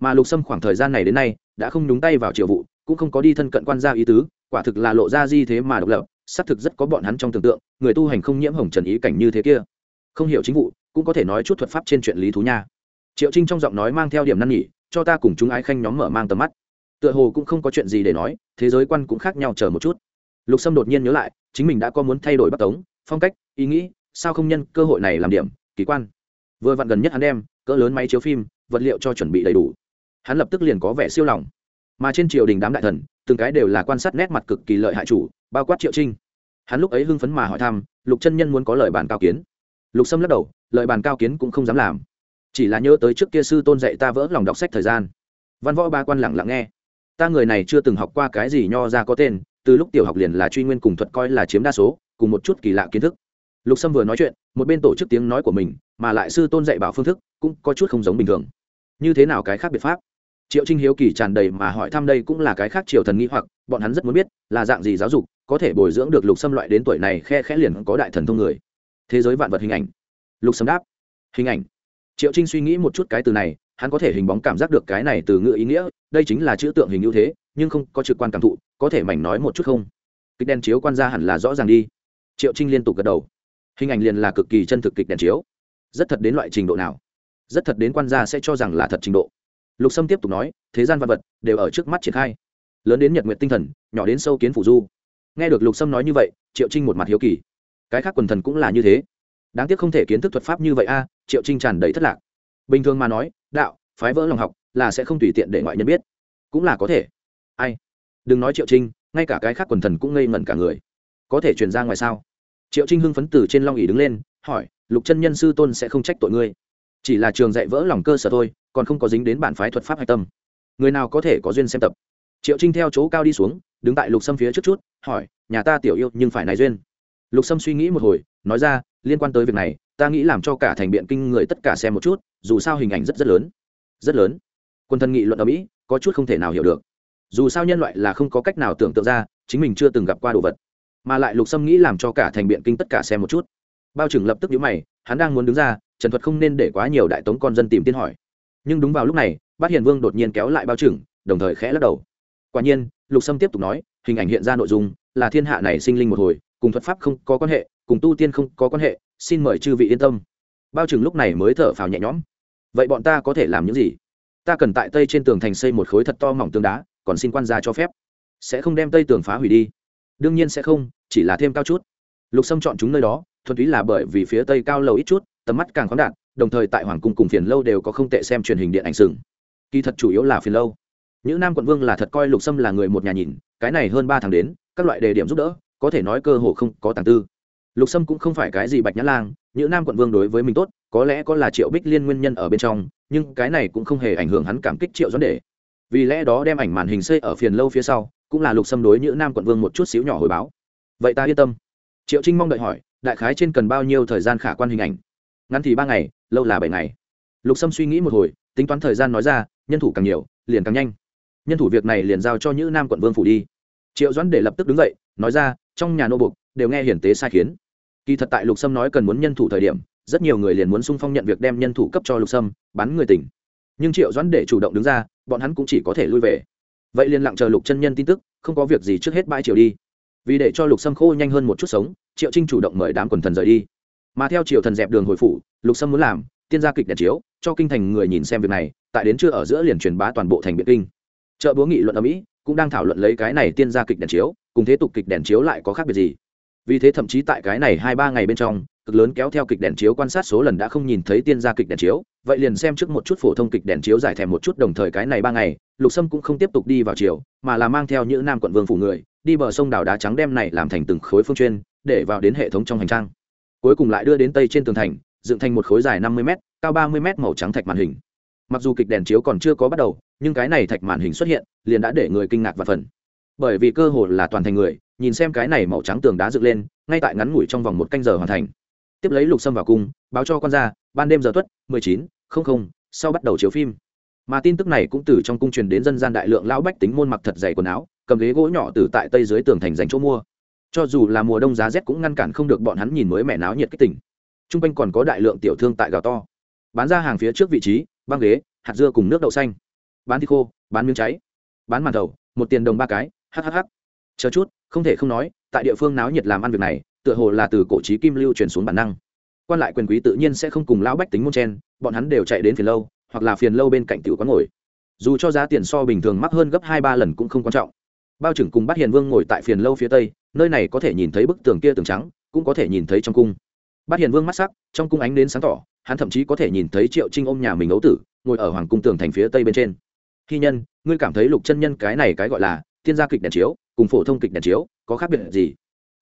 Mà lục sâm khoảng thời gian này đến nay, đã không nhúng tay vào triệu vụ, cũng không có đi thân cận quan gia ý tứ, quả thực là lộ ra di thế mà độc lập, xác thực rất có bọn hắn trong tưởng tượng, người tu hành không nhiễm hồng trần ý cảnh như thế kia. Không hiểu chính vụ, cũng có thể nói chút thuật pháp trên chuyện lý thú nha. Triệu trinh trong giọng nói mang theo điểm năn nghỉ cho ta cùng chúng ái khanh nhóm mở mang tầm mắt. Tựa hồ cũng không có chuyện gì để nói, thế giới quan cũng khác nhau chờ một chút. Lục sâm đột nhiên nhớ lại, chính mình đã có muốn thay đổi bắt tống, phong cách, ý nghĩ, sao không nhân cơ hội này làm điểm, kỳ quan. Vừa vặn gần nhất hắn đem, cỡ lớn máy chiếu phim, vật liệu cho chuẩn bị đầy đủ. Hắn lập tức liền có vẻ siêu lòng. Mà trên triều đình đám đại thần, từng cái đều là quan sát nét mặt cực kỳ lợi hại chủ, bao quát triệu trinh. Hắn lúc ấy hưng phấn mà hỏi thăm, lục chân nhân muốn có lời bàn cao kiến. Lục sâm lắc đầu, lời bàn cao kiến cũng không dám làm chỉ là nhớ tới trước kia sư tôn dạy ta vỡ lòng đọc sách thời gian. Văn võ ba quan lẳng lặng nghe. Ta người này chưa từng học qua cái gì nho ra có tên, từ lúc tiểu học liền là truy nguyên cùng thuật coi là chiếm đa số, cùng một chút kỳ lạ kiến thức. Lục sâm vừa nói chuyện, một bên tổ chức tiếng nói của mình, mà lại sư tôn dạy bảo phương thức cũng có chút không giống bình thường. Như thế nào cái khác biệt pháp? Triệu trinh hiếu kỳ tràn đầy mà hỏi thăm đây cũng là cái khác triều thần nghĩ hoặc, bọn hắn rất muốn biết là dạng gì giáo dục có thể bồi dưỡng được lục xâm loại đến tuổi này khe khẽ liền có đại thần thông người. Thế giới vạn vật hình ảnh. Lục xâm đáp. Hình ảnh triệu trinh suy nghĩ một chút cái từ này, hắn có thể hình bóng cảm giác được cái này từ ngữ ý nghĩa, đây chính là chữ tượng hình ưu thế, nhưng không có trực quan cảm thụ, có thể mảnh nói một chút không? Kịch đèn chiếu quan ra hẳn là rõ ràng đi. Triệu trinh liên tục gật đầu. Hình ảnh liền là cực kỳ chân thực kịch đèn chiếu. Rất thật đến loại trình độ nào? Rất thật đến quan gia sẽ cho rằng là thật trình độ. Lục sâm tiếp tục nói, thế gian văn vật đều ở trước mắt triển khai. Lớn đến nhật nguyện tinh thần, nhỏ đến sâu kiến phủ du. Nghe được lục sâm nói như vậy, triệu trinh một mặt hiếu kỳ. Cái khác quần thần cũng là như thế đáng tiếc không thể kiến thức thuật pháp như vậy a à, triệu trinh tràn đầy thất lạc. Bình thường mà nói, đạo, phái vỡ lòng học là sẽ không tùy tiện để ngoại nhân biết. Cũng là có thể. Ai? Đừng nói triệu trinh, ngay cả cái khác quần thần cũng ngây ngẩn cả người. Có thể truyền ra ngoài sao? Triệu trinh hưng phấn từ trên long ỉ đứng lên, hỏi, lục chân nhân sư tôn sẽ không trách tội ngươi? Chỉ là trường dạy vỡ lòng cơ sở thôi, còn không có dính đến bản phái thuật pháp hạch tâm. Người nào có thể có duyên xem tập? Triệu trinh theo chỗ cao đi xuống, đứng tại lục sâm phía trước chút, hỏi, nhà ta tiểu yêu nhưng phải này duyên. Lục sâm suy nghĩ một hồi, nói ra liên quan tới việc này, ta nghĩ làm cho cả thành biện kinh người tất cả xem một chút, dù sao hình ảnh rất rất lớn. Rất lớn. Quân thân nghị luận ở mỹ, có chút không thể nào hiểu được. Dù sao nhân loại là không có cách nào tưởng tượng ra, chính mình chưa từng gặp qua đồ vật. Mà lại lục sâm nghĩ làm cho cả thành biện kinh tất cả xem một chút. Bao trừng lập tức nhíu mày, hắn đang muốn đứng ra, trần thuật không nên để quá nhiều đại tống con dân tìm tiên hỏi. Nhưng đúng vào lúc này, bát hiền vương đột nhiên kéo lại bao trừng đồng thời khẽ lắc đầu. Quả nhiên, lục sâm tiếp tục nói, hình ảnh hiện ra nội dung là thiên hạ này sinh linh một hồi, cùng thuật pháp không có quan hệ cùng tu tiên không có quan hệ, xin mời chư vị yên tâm. Bao trừng lúc này mới thở phào nhẹ nhõm. Vậy bọn ta có thể làm những gì? Ta cần tại tây trên tường thành xây một khối thật to mỏng tường đá, còn xin quan gia cho phép. Sẽ không đem tây tường phá hủy đi. Đương nhiên sẽ không, chỉ là thêm cao chút. Lục sâm chọn chúng nơi đó, thuần túy là bởi vì phía tây cao lầu ít chút, tầm mắt càng khoáng đạt, đồng thời tại hoàng cung cùng phiền lâu đều có không tệ xem truyền hình điện ảnh sừng. Kỳ thật chủ yếu là phiền lâu. Những nam quận vương là thật coi lục sâm là người một nhà nhìn, cái này hơn ba tháng đến, các loại đề điểm giúp đỡ, có thể nói cơ hồ không có tàng tư lục sâm cũng không phải cái gì bạch nhã lang những nam quận vương đối với mình tốt, có lẽ có là triệu bích liên nguyên nhân ở bên trong, nhưng cái này cũng không hề ảnh hưởng hắn cảm kích triệu doãn để vì lẽ đó đem ảnh màn hình xây ở phiền lâu phía sau, cũng là lục Sâm đối những nam quận vương một chút xíu nhỏ hồi báo. Vậy ta yên tâm. Triệu trinh mong đợi hỏi, đại khái trên cần bao nhiêu thời gian khả quan hình ảnh? Ngắn thì ba ngày, lâu là bảy ngày. Lục sâm suy nghĩ một hồi, tính toán thời gian nói ra, nhân thủ càng nhiều, liền càng nhanh. Nhân thủ việc này liền giao cho những nam quận vương phủ đi. Triệu doãn để lập tức đứng dậy, nói ra, trong nhà nô bục, đều nghe hiển tế sai khiến kỳ thật tại lục sâm nói cần muốn nhân thủ thời điểm, rất nhiều người liền muốn sung phong nhận việc đem nhân thủ cấp cho lục sâm, bắn người tỉnh. Nhưng triệu doãn để chủ động đứng ra, bọn hắn cũng chỉ có thể lui về. Vậy liền lặng chờ lục chân nhân tin tức, không có việc gì trước hết bãi triều đi. Vì để cho lục sâm khô nhanh hơn một chút sống, triệu trinh chủ động mời đám quần thần rời đi. Mà theo triều thần dẹp đường hồi phủ, lục sâm muốn làm, tiên gia kịch đèn chiếu, cho kinh thành người nhìn xem việc này, tại đến chưa ở giữa liền truyền bá toàn bộ thành biện kinh. Chợ búa nghị luận ở mỹ, cũng đang thảo luận lấy cái này tiên gia kịch đèn chiếu, cùng thế tục kịch đèn chiếu lại có khác biệt gì vì thế thậm chí tại cái này hai ba ngày bên trong, cực lớn kéo theo kịch đèn chiếu quan sát số lần đã không nhìn thấy tiên gia kịch đèn chiếu, vậy liền xem trước một chút phổ thông kịch đèn chiếu giải thèm một chút đồng thời cái này ba ngày, lục sâm cũng không tiếp tục đi vào chiều mà là mang theo những nam quận vương phủ người, đi bờ sông đào đá trắng đem này làm thành từng khối phương chuyên, để vào đến hệ thống trong hành trang. Cuối cùng lại đưa đến tây trên tường thành, dựng thành một khối dài năm mươi m cao ba mươi m màu trắng thạch màn hình. Mặc dù kịch đèn chiếu còn chưa có bắt đầu, nhưng cái này thạch màn hình xuất hiện, liền đã để người kinh ngạc và phần. Bởi vì cơ hồ là toàn thành người nhìn xem cái này màu trắng tường đá dựng lên, ngay tại ngắn ngủi trong vòng một canh giờ hoàn thành. Tiếp lấy lục sâm vào cung, báo cho con ra ban đêm giờ tuất, mười chín, không không, sau bắt đầu chiếu phim. Mà tin tức này cũng từ trong cung truyền đến dân gian đại lượng lão bách tính môn mặc thật dày quần áo, cầm ghế gỗ nhỏ từ tại tây dưới tường thành dành chỗ mua. Cho dù là mùa đông giá rét cũng ngăn cản không được bọn hắn nhìn mới mẻ náo nhiệt kích tỉnh t r u n g quanh còn có đại lượng tiểu thương tại gào to. Bán ra hàng phía trước vị trí, băng ghế, hạt dưa cùng nước đậu xanh. Bán thịt khô, bán miếng cháy. Bán màn thầu một tiền đồng ba cái hhh chờ chút không thể không nói, tại địa phương náo nhiệt làm ăn việc này, tựa hồ là từ cổ trí kim lưu truyền xuống bản năng. Quan lại quyền quý tự nhiên sẽ không cùng lão bách tính môn chen, bọn hắn đều chạy đến phiền lâu, hoặc là phiền lâu bên cạnh tiểu quán ngồi. Dù cho giá tiền so bình thường mắc hơn gấp hai ba lần cũng không quan trọng. Bao trưởng cùng bát hiền vương ngồi tại phiền lâu phía tây, nơi này có thể nhìn thấy bức tường kia tường trắng, cũng có thể nhìn thấy trong cung. Bát hiền vương mắt sắc, trong cung ánh đến sáng tỏ, hắn thậm chí có thể nhìn thấy triệu trinh ôm nhà mình ấu tử, ngồi ở hoàng cung tường thành phía tây bên trên. Khi nhân, ngươi cảm thấy lục chân nhân cái này cái gọi là tiên gia kịch đèn chiếu cùng phổ thông kịch đèn chiếu, có khác biệt gì?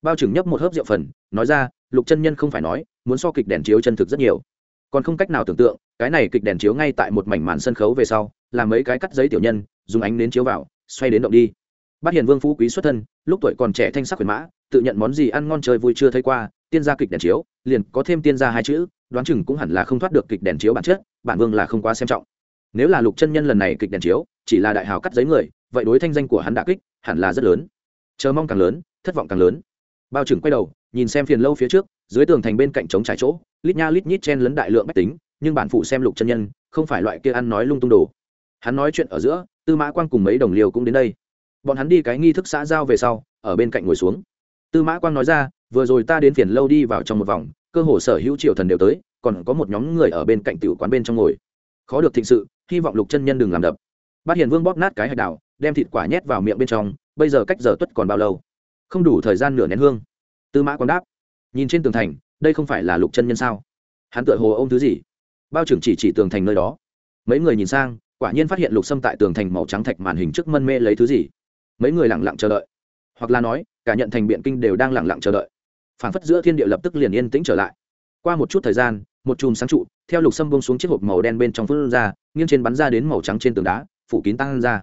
Bao trưởng nhấp một hớp rượu phần, nói ra, lục chân nhân không phải nói, muốn so kịch đèn chiếu chân thực rất nhiều. Còn không cách nào tưởng tượng, cái này kịch đèn chiếu ngay tại một mảnh màn sân khấu về sau làm mấy cái cắt giấy tiểu nhân, dùng ánh đến chiếu vào, xoay đến động đi. Bát hiền vương phú quý xuất thân, lúc tuổi còn trẻ thanh sắc quyền mã, tự nhận món gì ăn ngon chơi vui chưa thấy qua, tiên gia kịch đèn chiếu, liền có thêm tiên gia hai chữ, đoán chừng cũng hẳn là không thoát được kịch đèn chiếu bản chất, bản vương là không quá xem trọng. Nếu là lục chân nhân lần này kịch đèn chiếu, chỉ là đại hào cắt giấy người, vậy đối thanh danh của hắn đã kích hẳn là rất lớn. Chờ mong càng lớn, thất vọng càng lớn. Bao trưởng quay đầu, nhìn xem phiền lâu phía trước, dưới tường thành bên cạnh trống trải chỗ, lít nha lít nhít chen lấn đại lượng bách tính, nhưng bản phụ xem lục chân nhân, không phải loại kia ăn nói lung tung đồ. Hắn nói chuyện ở giữa, tư mã quang cùng mấy đồng liều cũng đến đây. Bọn hắn đi cái nghi thức xã giao về sau, ở bên cạnh ngồi xuống. Tư mã quang nói ra, vừa rồi ta đến phiền lâu đi vào trong một vòng, cơ hồ sở hữu triều thần đều tới, còn có một nhóm người ở bên cạnh tiểu quán bên trong ngồi. Khó được thịnh sự, hy vọng lục chân nhân đừng làm đập. Bát hiền vương bóp nát cái hạch đào đem thịt quả nhét vào miệng bên trong, bây giờ cách giờ tuất còn bao lâu? Không đủ thời gian nửa nén hương. Tư mã quang đáp, nhìn trên tường thành, đây không phải là lục chân nhân sao? Hắn tựa hồ ô m thứ gì? Bao trưởng chỉ chỉ tường thành nơi đó. Mấy người nhìn sang, quả nhiên phát hiện lục xâm tại tường thành màu trắng thạch màn hình trước mân mê lấy thứ gì. Mấy người lẳng lặng chờ đợi. Hoặc là nói, cả nhận thành biện kinh đều đang lẳng lặng chờ đợi. Phản phất giữa thiên địa lập tức liền yên tĩnh trở lại. Qua một chút thời gian, một chùm sáng trụ, theo lục xâm bông xuống chiếc hộp màu đen bên trong phương ra, nghiêng trên bắn ra đến màu trắng trên tường đá, phủ kín tăng ra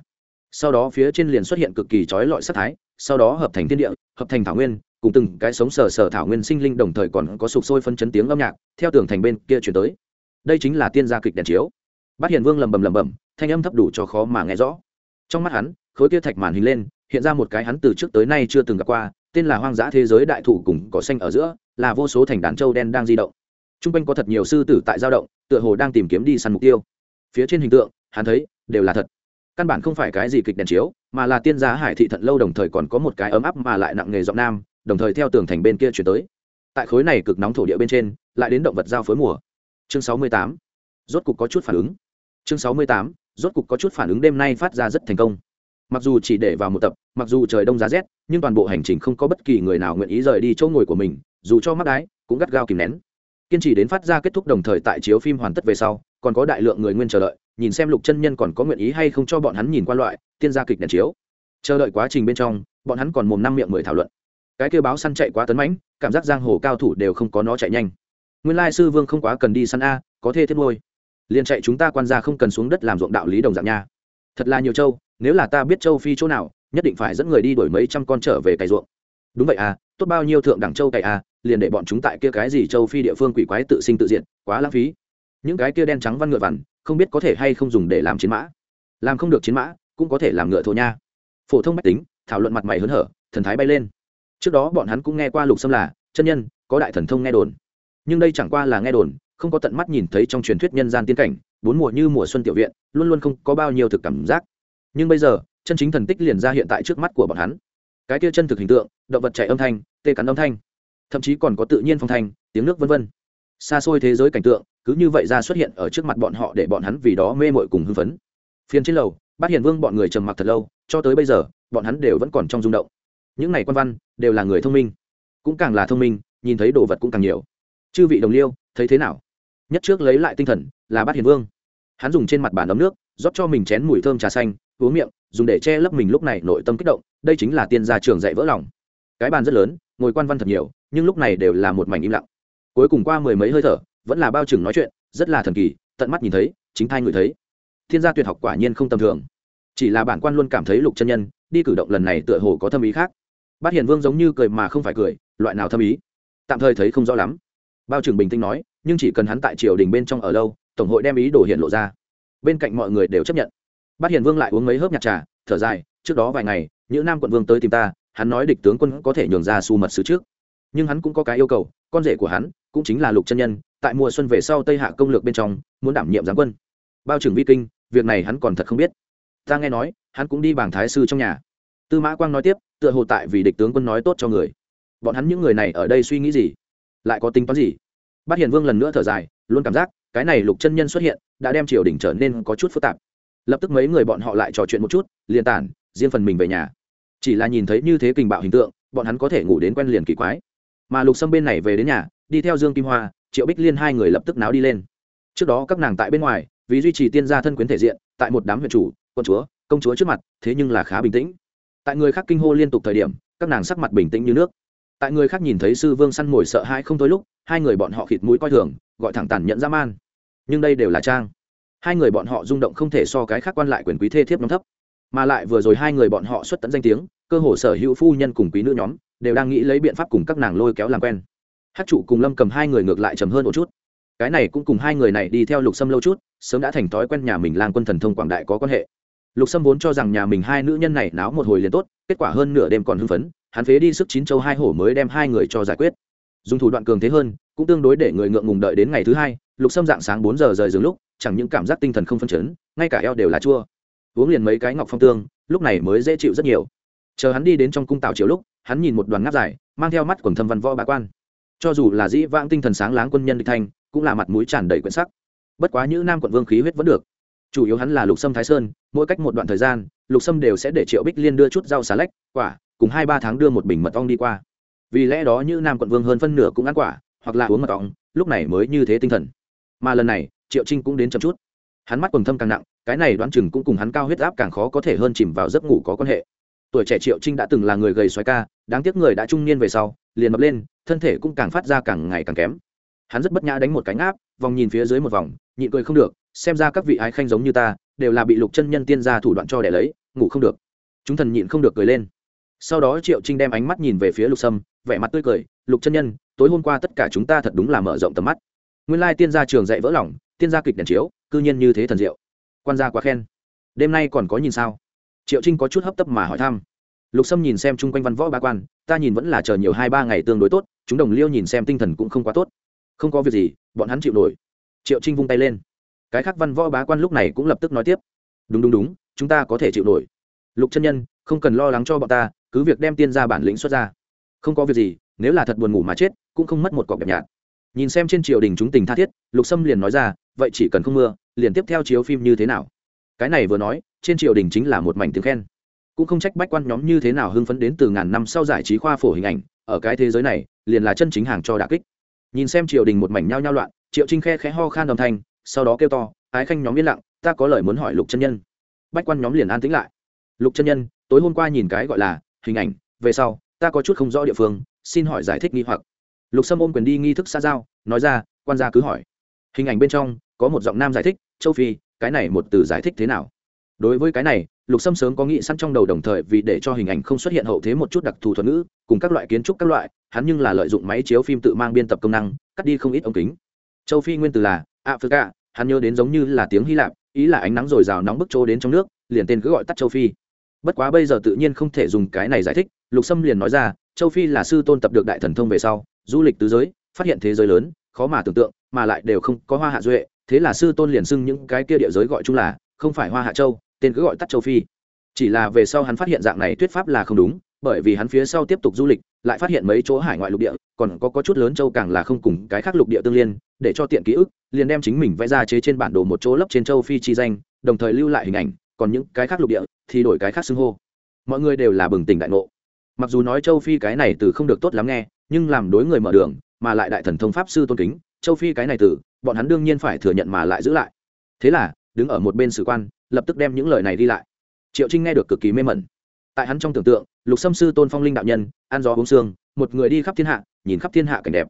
sau đó phía trên liền xuất hiện cực kỳ trói lọi sắc thái, sau đó hợp thành thiên địa, hợp thành thảo nguyên, cùng từng cái sống sờ sờ thảo nguyên sinh linh đồng thời còn có sụp sôi phân chấn tiếng âm nhạc, theo tường thành bên kia chuyển tới. Đây chính là tiên gia kịch đèn chiếu. Bát hiền vương lầm bầm lầm bầm thanh âm thấp đủ cho khó mà nghe rõ. Trong mắt hắn, khối kia thạch màn hình lên, hiện ra một cái hắn từ trước tới nay chưa từng gặp qua, tên là hoang dã thế giới đại thủ cùng cỏ xanh ở giữa, là vô số thành đàn châu đen đang di động. T r u n g quanh có thật nhiều sư tử tại giao động, tựa hồ đang tìm kiếm đi săn mục tiêu. Phía trên hình tượng, hắn thấy, đều là thật căn bản không phải cái gì kịch đèn chiếu, mà là tiên giá hải thị thận lâu đồng thời còn có một cái ấm áp mà lại nặng nghề giọng nam, đồng thời theo tường thành bên kia chuyển tới. Tại khối này cực nóng thổ địa bên trên, lại đến động vật giao phối mùa. Chương sáu mươi tám. Rốt cục có chút phản ứng. Chương sáu mươi tám. Rốt cục có chút phản ứng đêm nay phát ra rất thành công. Mặc dù chỉ để vào một tập, mặc dù trời đông giá rét, nhưng toàn bộ hành trình không có bất kỳ người nào nguyện ý rời đi chỗ ngồi của mình, dù cho mắt đái cũng gắt gao kìm nén. Kiên trì đến phát ra kết thúc đồng thời tại chiếu phim hoàn tất về sau, còn có đại lượng người nguyên chờ đợi nhìn xem lục chân nhân còn có nguyện ý hay không cho bọn hắn nhìn qua loại, tiên gia kịch đèn chiếu. Chờ đợi quá trình bên trong, bọn hắn còn mồm năm miệng mười thảo luận. Cái kêu báo săn chạy quá tấn mãnh, cảm giác giang hồ cao thủ đều không có nó chạy nhanh. Nguyên lai sư vương không quá cần đi săn a, có thể thiết ngôi liền chạy chúng ta quan gia không cần xuống đất làm ruộng đạo lý đồng dạng nha. Thật là nhiều châu, nếu là ta biết châu phi chỗ nào, nhất định phải dẫn người đi đổi mấy trăm con trở về cày ruộng. Đúng vậy à tốt bao nhiêu thượng đẳng châu cày à liền để bọn chúng tại kia cái gì châu phi địa phương quỷ quái tự sinh tự diện quá lãng phí. Những cái kia đen trắng văn ngựa vằn không biết có thể hay không dùng để làm chiến mã. Làm không được chiến mã, cũng có thể làm ngựa thổ nha. Phổ thông mách tính, thảo luận mặt mày hớn hở, thần thái bay lên. Trước đó bọn hắn cũng nghe qua lục xâm là, chân nhân, có đại thần thông nghe đồn. Nhưng đây chẳng qua là nghe đồn, không có tận mắt nhìn thấy trong truyền thuyết nhân gian tiên cảnh, bốn mùa như mùa xuân tiểu viện, luôn luôn không có bao nhiêu thực cảm giác. Nhưng bây giờ, chân chính thần tích liền ra hiện tại trước mắt của bọn hắn. Cái kia chân thực hình tượng, động vật chạy âm thanh, tê cắn âm thanh. Thậm chí còn có tự nhiên phong thanh, tiếng nước vân vân. Xa xôi thế giới cảnh tượng cứ như vậy ra xuất hiện ở trước mặt bọn họ để bọn hắn vì đó mê mội cùng hưng phấn. Phiên trên lầu, bát hiền vương bọn người trầm mặc thật lâu, cho tới bây giờ, bọn hắn đều vẫn còn trong rung động. Những này quan văn, đều là người thông minh. Cũng càng là thông minh, nhìn thấy đồ vật cũng càng nhiều. Chư vị đồng liêu, thấy thế nào? Nhất trước lấy lại tinh thần, là bát hiền vương. Hắn dùng trên mặt bàn ấm nước, rót cho mình chén mùi thơm trà xanh, uống miệng, dùng để che lấp mình lúc này nội tâm kích động, đây chính là tiên gia trường dạy vỡ lòng. Cái bàn rất lớn, ngồi quan văn thật nhiều, nhưng lúc này đều là một mảnh im lặng. Cuối cùng qua mười mấy hơi thở vẫn là bao trừng nói chuyện, rất là thần kỳ, tận mắt nhìn thấy, chính thai người thấy. Thiên gia tuyệt học quả nhiên không tầm thường. Chỉ là bản quan luôn cảm thấy lục chân nhân, đi cử động lần này tựa hồ có thâm ý khác. Bát hiền vương giống như cười mà không phải cười, loại nào thâm ý? Tạm thời thấy không rõ lắm. Bao trưởng bình tĩnh nói, nhưng chỉ cần hắn tại triều đình bên trong ở lâu, tổng hội đem ý đồ hiện lộ ra. Bên cạnh mọi người đều chấp nhận. Bát hiền vương lại uống mấy hớp nhạt trà, thở dài, trước đó vài ngày những nam quận vương tới tìm ta, hắn nói địch tướng quân có thể nhường ra su mật sứ trước. Nhưng hắn cũng có cái yêu cầu, con rể của hắn cũng chính là lục chân nhân tại mùa xuân về sau tây hạ công lược bên trong, muốn đảm nhiệm giáng quân. Bao trưởng vi kinh, việc này hắn còn thật không biết. Ta nghe nói, hắn cũng đi bảng thái sư trong nhà. Tư mã quang nói tiếp, tựa hồ tại vì địch tướng quân nói tốt cho người. Bọn hắn những người này ở đây suy nghĩ gì? Lại có tính toán gì? Bát hiền vương lần nữa thở dài, luôn cảm giác, cái này lục chân nhân xuất hiện, đã đem triều đình trở nên có chút phức tạp. Lập tức mấy người bọn họ lại trò chuyện một chút, liền tản, riêng phần mình về nhà. Chỉ là nhìn thấy như thế kình bạo hình tượng, bọn hắn có thể ngủ đến quen liền kỳ quái. Mà lục sâm bên này về đến nhà, đi theo dương kim hoa triệu bích liên hai người lập tức náo đi lên trước đó các nàng tại bên ngoài vì duy trì tiên gia thân quyến thể diện tại một đám huyện chủ quân chúa công chúa trước mặt thế nhưng là khá bình tĩnh tại người khác kinh hô liên tục thời điểm các nàng sắc mặt bình tĩnh như nước tại người khác nhìn thấy sư vương săn mồi sợ hãi không thôi lúc hai người bọn họ khịt mũi coi thường gọi thẳng tàn nhẫn dã man nhưng đây đều là trang hai người bọn họ rung động không thể so cái khác quan lại quyền quý thê thiếp nhóm thấp mà lại vừa rồi hai người bọn họ xuất tận danh tiếng cơ hồ sở hữu phu nhân cùng quý nữ nhóm đều đang nghĩ lấy biện pháp cùng các nàng lôi kéo làm quen hát trụ cùng lâm cầm hai người ngược lại trầm hơn một chút cái này cũng cùng hai người này đi theo lục sâm lâu chút sớm đã thành thói quen nhà mình lang quân thần thông quảng đại có quan hệ lục sâm vốn cho rằng nhà mình hai nữ nhân này náo một hồi liền tốt kết quả hơn nửa đêm còn hưng phấn hắn phế đi sức chín châu hai hổ mới đem hai người cho giải quyết dùng thủ đoạn cường thế hơn cũng tương đối để người ngượng ngùng đợi đến ngày thứ hai lục sâm dạng sáng bốn giờ rời giường lúc chẳng những cảm giác tinh thần không phân chấn ngay cả eo đều là chua uống liền mấy cái ngọc phong tương lúc này mới dễ chịu rất nhiều chờ hắn đi đến trong cung tảo chiều lúc hắn nhìn một đoàn ngáp dài mang theo mắt quần thâm văn võ bá quan cho dù là dĩ vãng tinh thần sáng láng quân nhân địch thanh cũng là mặt mũi tràn đầy quyển sắc. Bất quá như nam quận vương khí huyết vẫn được. Chủ yếu hắn là lục sâm thái sơn, mỗi cách một đoạn thời gian, lục sâm đều sẽ để triệu bích liên đưa chút rau xà lách, quả, cùng hai ba tháng đưa một bình mật ong đi qua. Vì lẽ đó như nam quận vương hơn phân nửa cũng ăn quả, hoặc là uống mật ong, lúc này mới như thế tinh thần. Mà lần này, triệu trinh cũng đến chậm chút. Hắn mắt quần thâm càng nặng, cái này đoán chừng cũng cùng hắn cao huyết áp càng khó có thể hơn chìm vào giấc ngủ có quan hệ tuổi trẻ triệu trinh đã từng là người gầy xoáy ca, đáng tiếc người đã trung niên về sau, liền mập lên, thân thể cũng càng phát ra càng ngày càng kém. Hắn rất bất nhã đánh một cánh áp vòng nhìn phía dưới một vòng, nhịn cười không được, xem ra các vị ái khanh giống như ta, đều là bị lục chân nhân tiên gia thủ đoạn cho để lấy, ngủ không được. Chúng thần nhịn không được cười lên. Sau đó triệu trinh đem ánh mắt nhìn về phía lục sâm, vẻ mặt tươi cười, lục chân nhân, tối hôm qua tất cả chúng ta thật đúng là mở rộng tầm mắt. Nguyên lai tiên gia trường dạy vỡ lòng, tiên gia kịch đèn chiếu, cư nhiên như thế thần diệu. Quan gia quá khen. Đêm nay còn có nhìn sao? Triệu trinh có chút hấp tấp mà hỏi thăm. Lục sâm nhìn xem chung quanh văn võ ba quan, ta nhìn vẫn là chờ nhiều hai ba ngày tương đối tốt, chúng đồng liêu nhìn xem tinh thần cũng không quá tốt. Không có việc gì, bọn hắn chịu nổi. Triệu trinh vung tay lên. Cái khác văn võ bá quan lúc này cũng lập tức nói tiếp. Đúng đúng đúng, chúng ta có thể chịu nổi. Lục chân nhân, không cần lo lắng cho bọn ta, cứ việc đem tiên ra bản lĩnh xuất ra. Không có việc gì, nếu là thật buồn ngủ mà chết, cũng không mất một cọc đẹp nhạt. Nhìn xem trên triều đình chúng tình tha thiết, lục sâm liền nói ra, vậy chỉ cần không mưa, liền tiếp theo chiếu phim như thế nào? Cái này vừa nói trên triều đình chính là một mảnh tiếng khen. Cũng không trách bách quan nhóm như thế nào hưng phấn đến từ ngàn năm sau giải trí khoa phổ hình ảnh, ở cái thế giới này, liền là chân chính hàng cho đà kích. Nhìn xem triều đình một mảnh nhao nhao loạn, triệu trinh khe khẽ ho khan đồng thanh, sau đó kêu to, ái khanh nhóm yên lặng, ta có lời muốn hỏi lục chân nhân. Bách quan nhóm liền an tĩnh lại. Lục chân nhân, tối hôm qua nhìn cái gọi là hình ảnh, về sau, ta có chút không rõ địa phương, xin hỏi giải thích nghi hoặc. Lục sâm ôm quyền đi nghi thức xa giao, nói ra, quan gia cứ hỏi. Hình ảnh bên trong, có một giọng nam giải thích, châu phi, cái này một từ giải thích thế nào? Đối với cái này, lục sâm sớm có nghĩ sẵn trong đầu đồng thời vì để cho hình ảnh không xuất hiện hậu thế một chút đặc thù thuật ngữ, cùng các loại kiến trúc các loại, hắn nhưng là lợi dụng máy chiếu phim tự mang biên tập công năng, cắt đi không ít ống kính. Châu phi nguyên từ là africa, hắn nhớ đến giống như là tiếng hy lạp, ý là ánh nắng r ồ i r à o nóng bức trô đến trong nước, liền tên cứ gọi tắt châu phi. Bất quá bây giờ tự nhiên không thể dùng cái này giải thích, lục sâm liền nói ra, châu phi là sư tôn tập được đại thần thông về sau, du lịch tứ giới, phát hiện thế giới lớn, khó mà tưởng tượng, mà lại đều không có hoa hạ duệ, thế là sư tôn liền xưng những cái kia địa giới gọi chung là không phải hoa hạ châu tên cứ gọi tắt châu phi. Chỉ là về sau hắn phát hiện dạng này thuyết pháp là không đúng bởi vì hắn phía sau tiếp tục du lịch lại phát hiện mấy chỗ hải ngoại lục địa còn có, có chút lớn châu càng là không cùng cái khác lục địa tương liên để cho tiện ký ức liền đem chính mình vẽ ra chế trên bản đồ một chỗ lấp trên châu phi chi danh đồng thời lưu lại hình ảnh còn những cái khác lục địa thì đổi cái khác xưng hô. Mọi người đều là bừng tỉnh đại ngộ. Mặc dù nói châu phi cái này từ không được tốt lắm nghe nhưng làm đối người mở đường mà lại đại thần thông pháp sư tôn kính châu phi cái này từ bọn hắn đương nhiên phải thừa nhận mà lại giữ lại. Thế là đứng ở một bên sử quan, lập tức đem những lời này đi lại. Triệu trinh nghe được cực kỳ mê mẩn. Tại hắn trong tưởng tượng, lục sâm sư tôn phong linh đạo nhân, ăn gió uống xương một người đi khắp thiên hạ, nhìn khắp thiên hạ cảnh đẹp.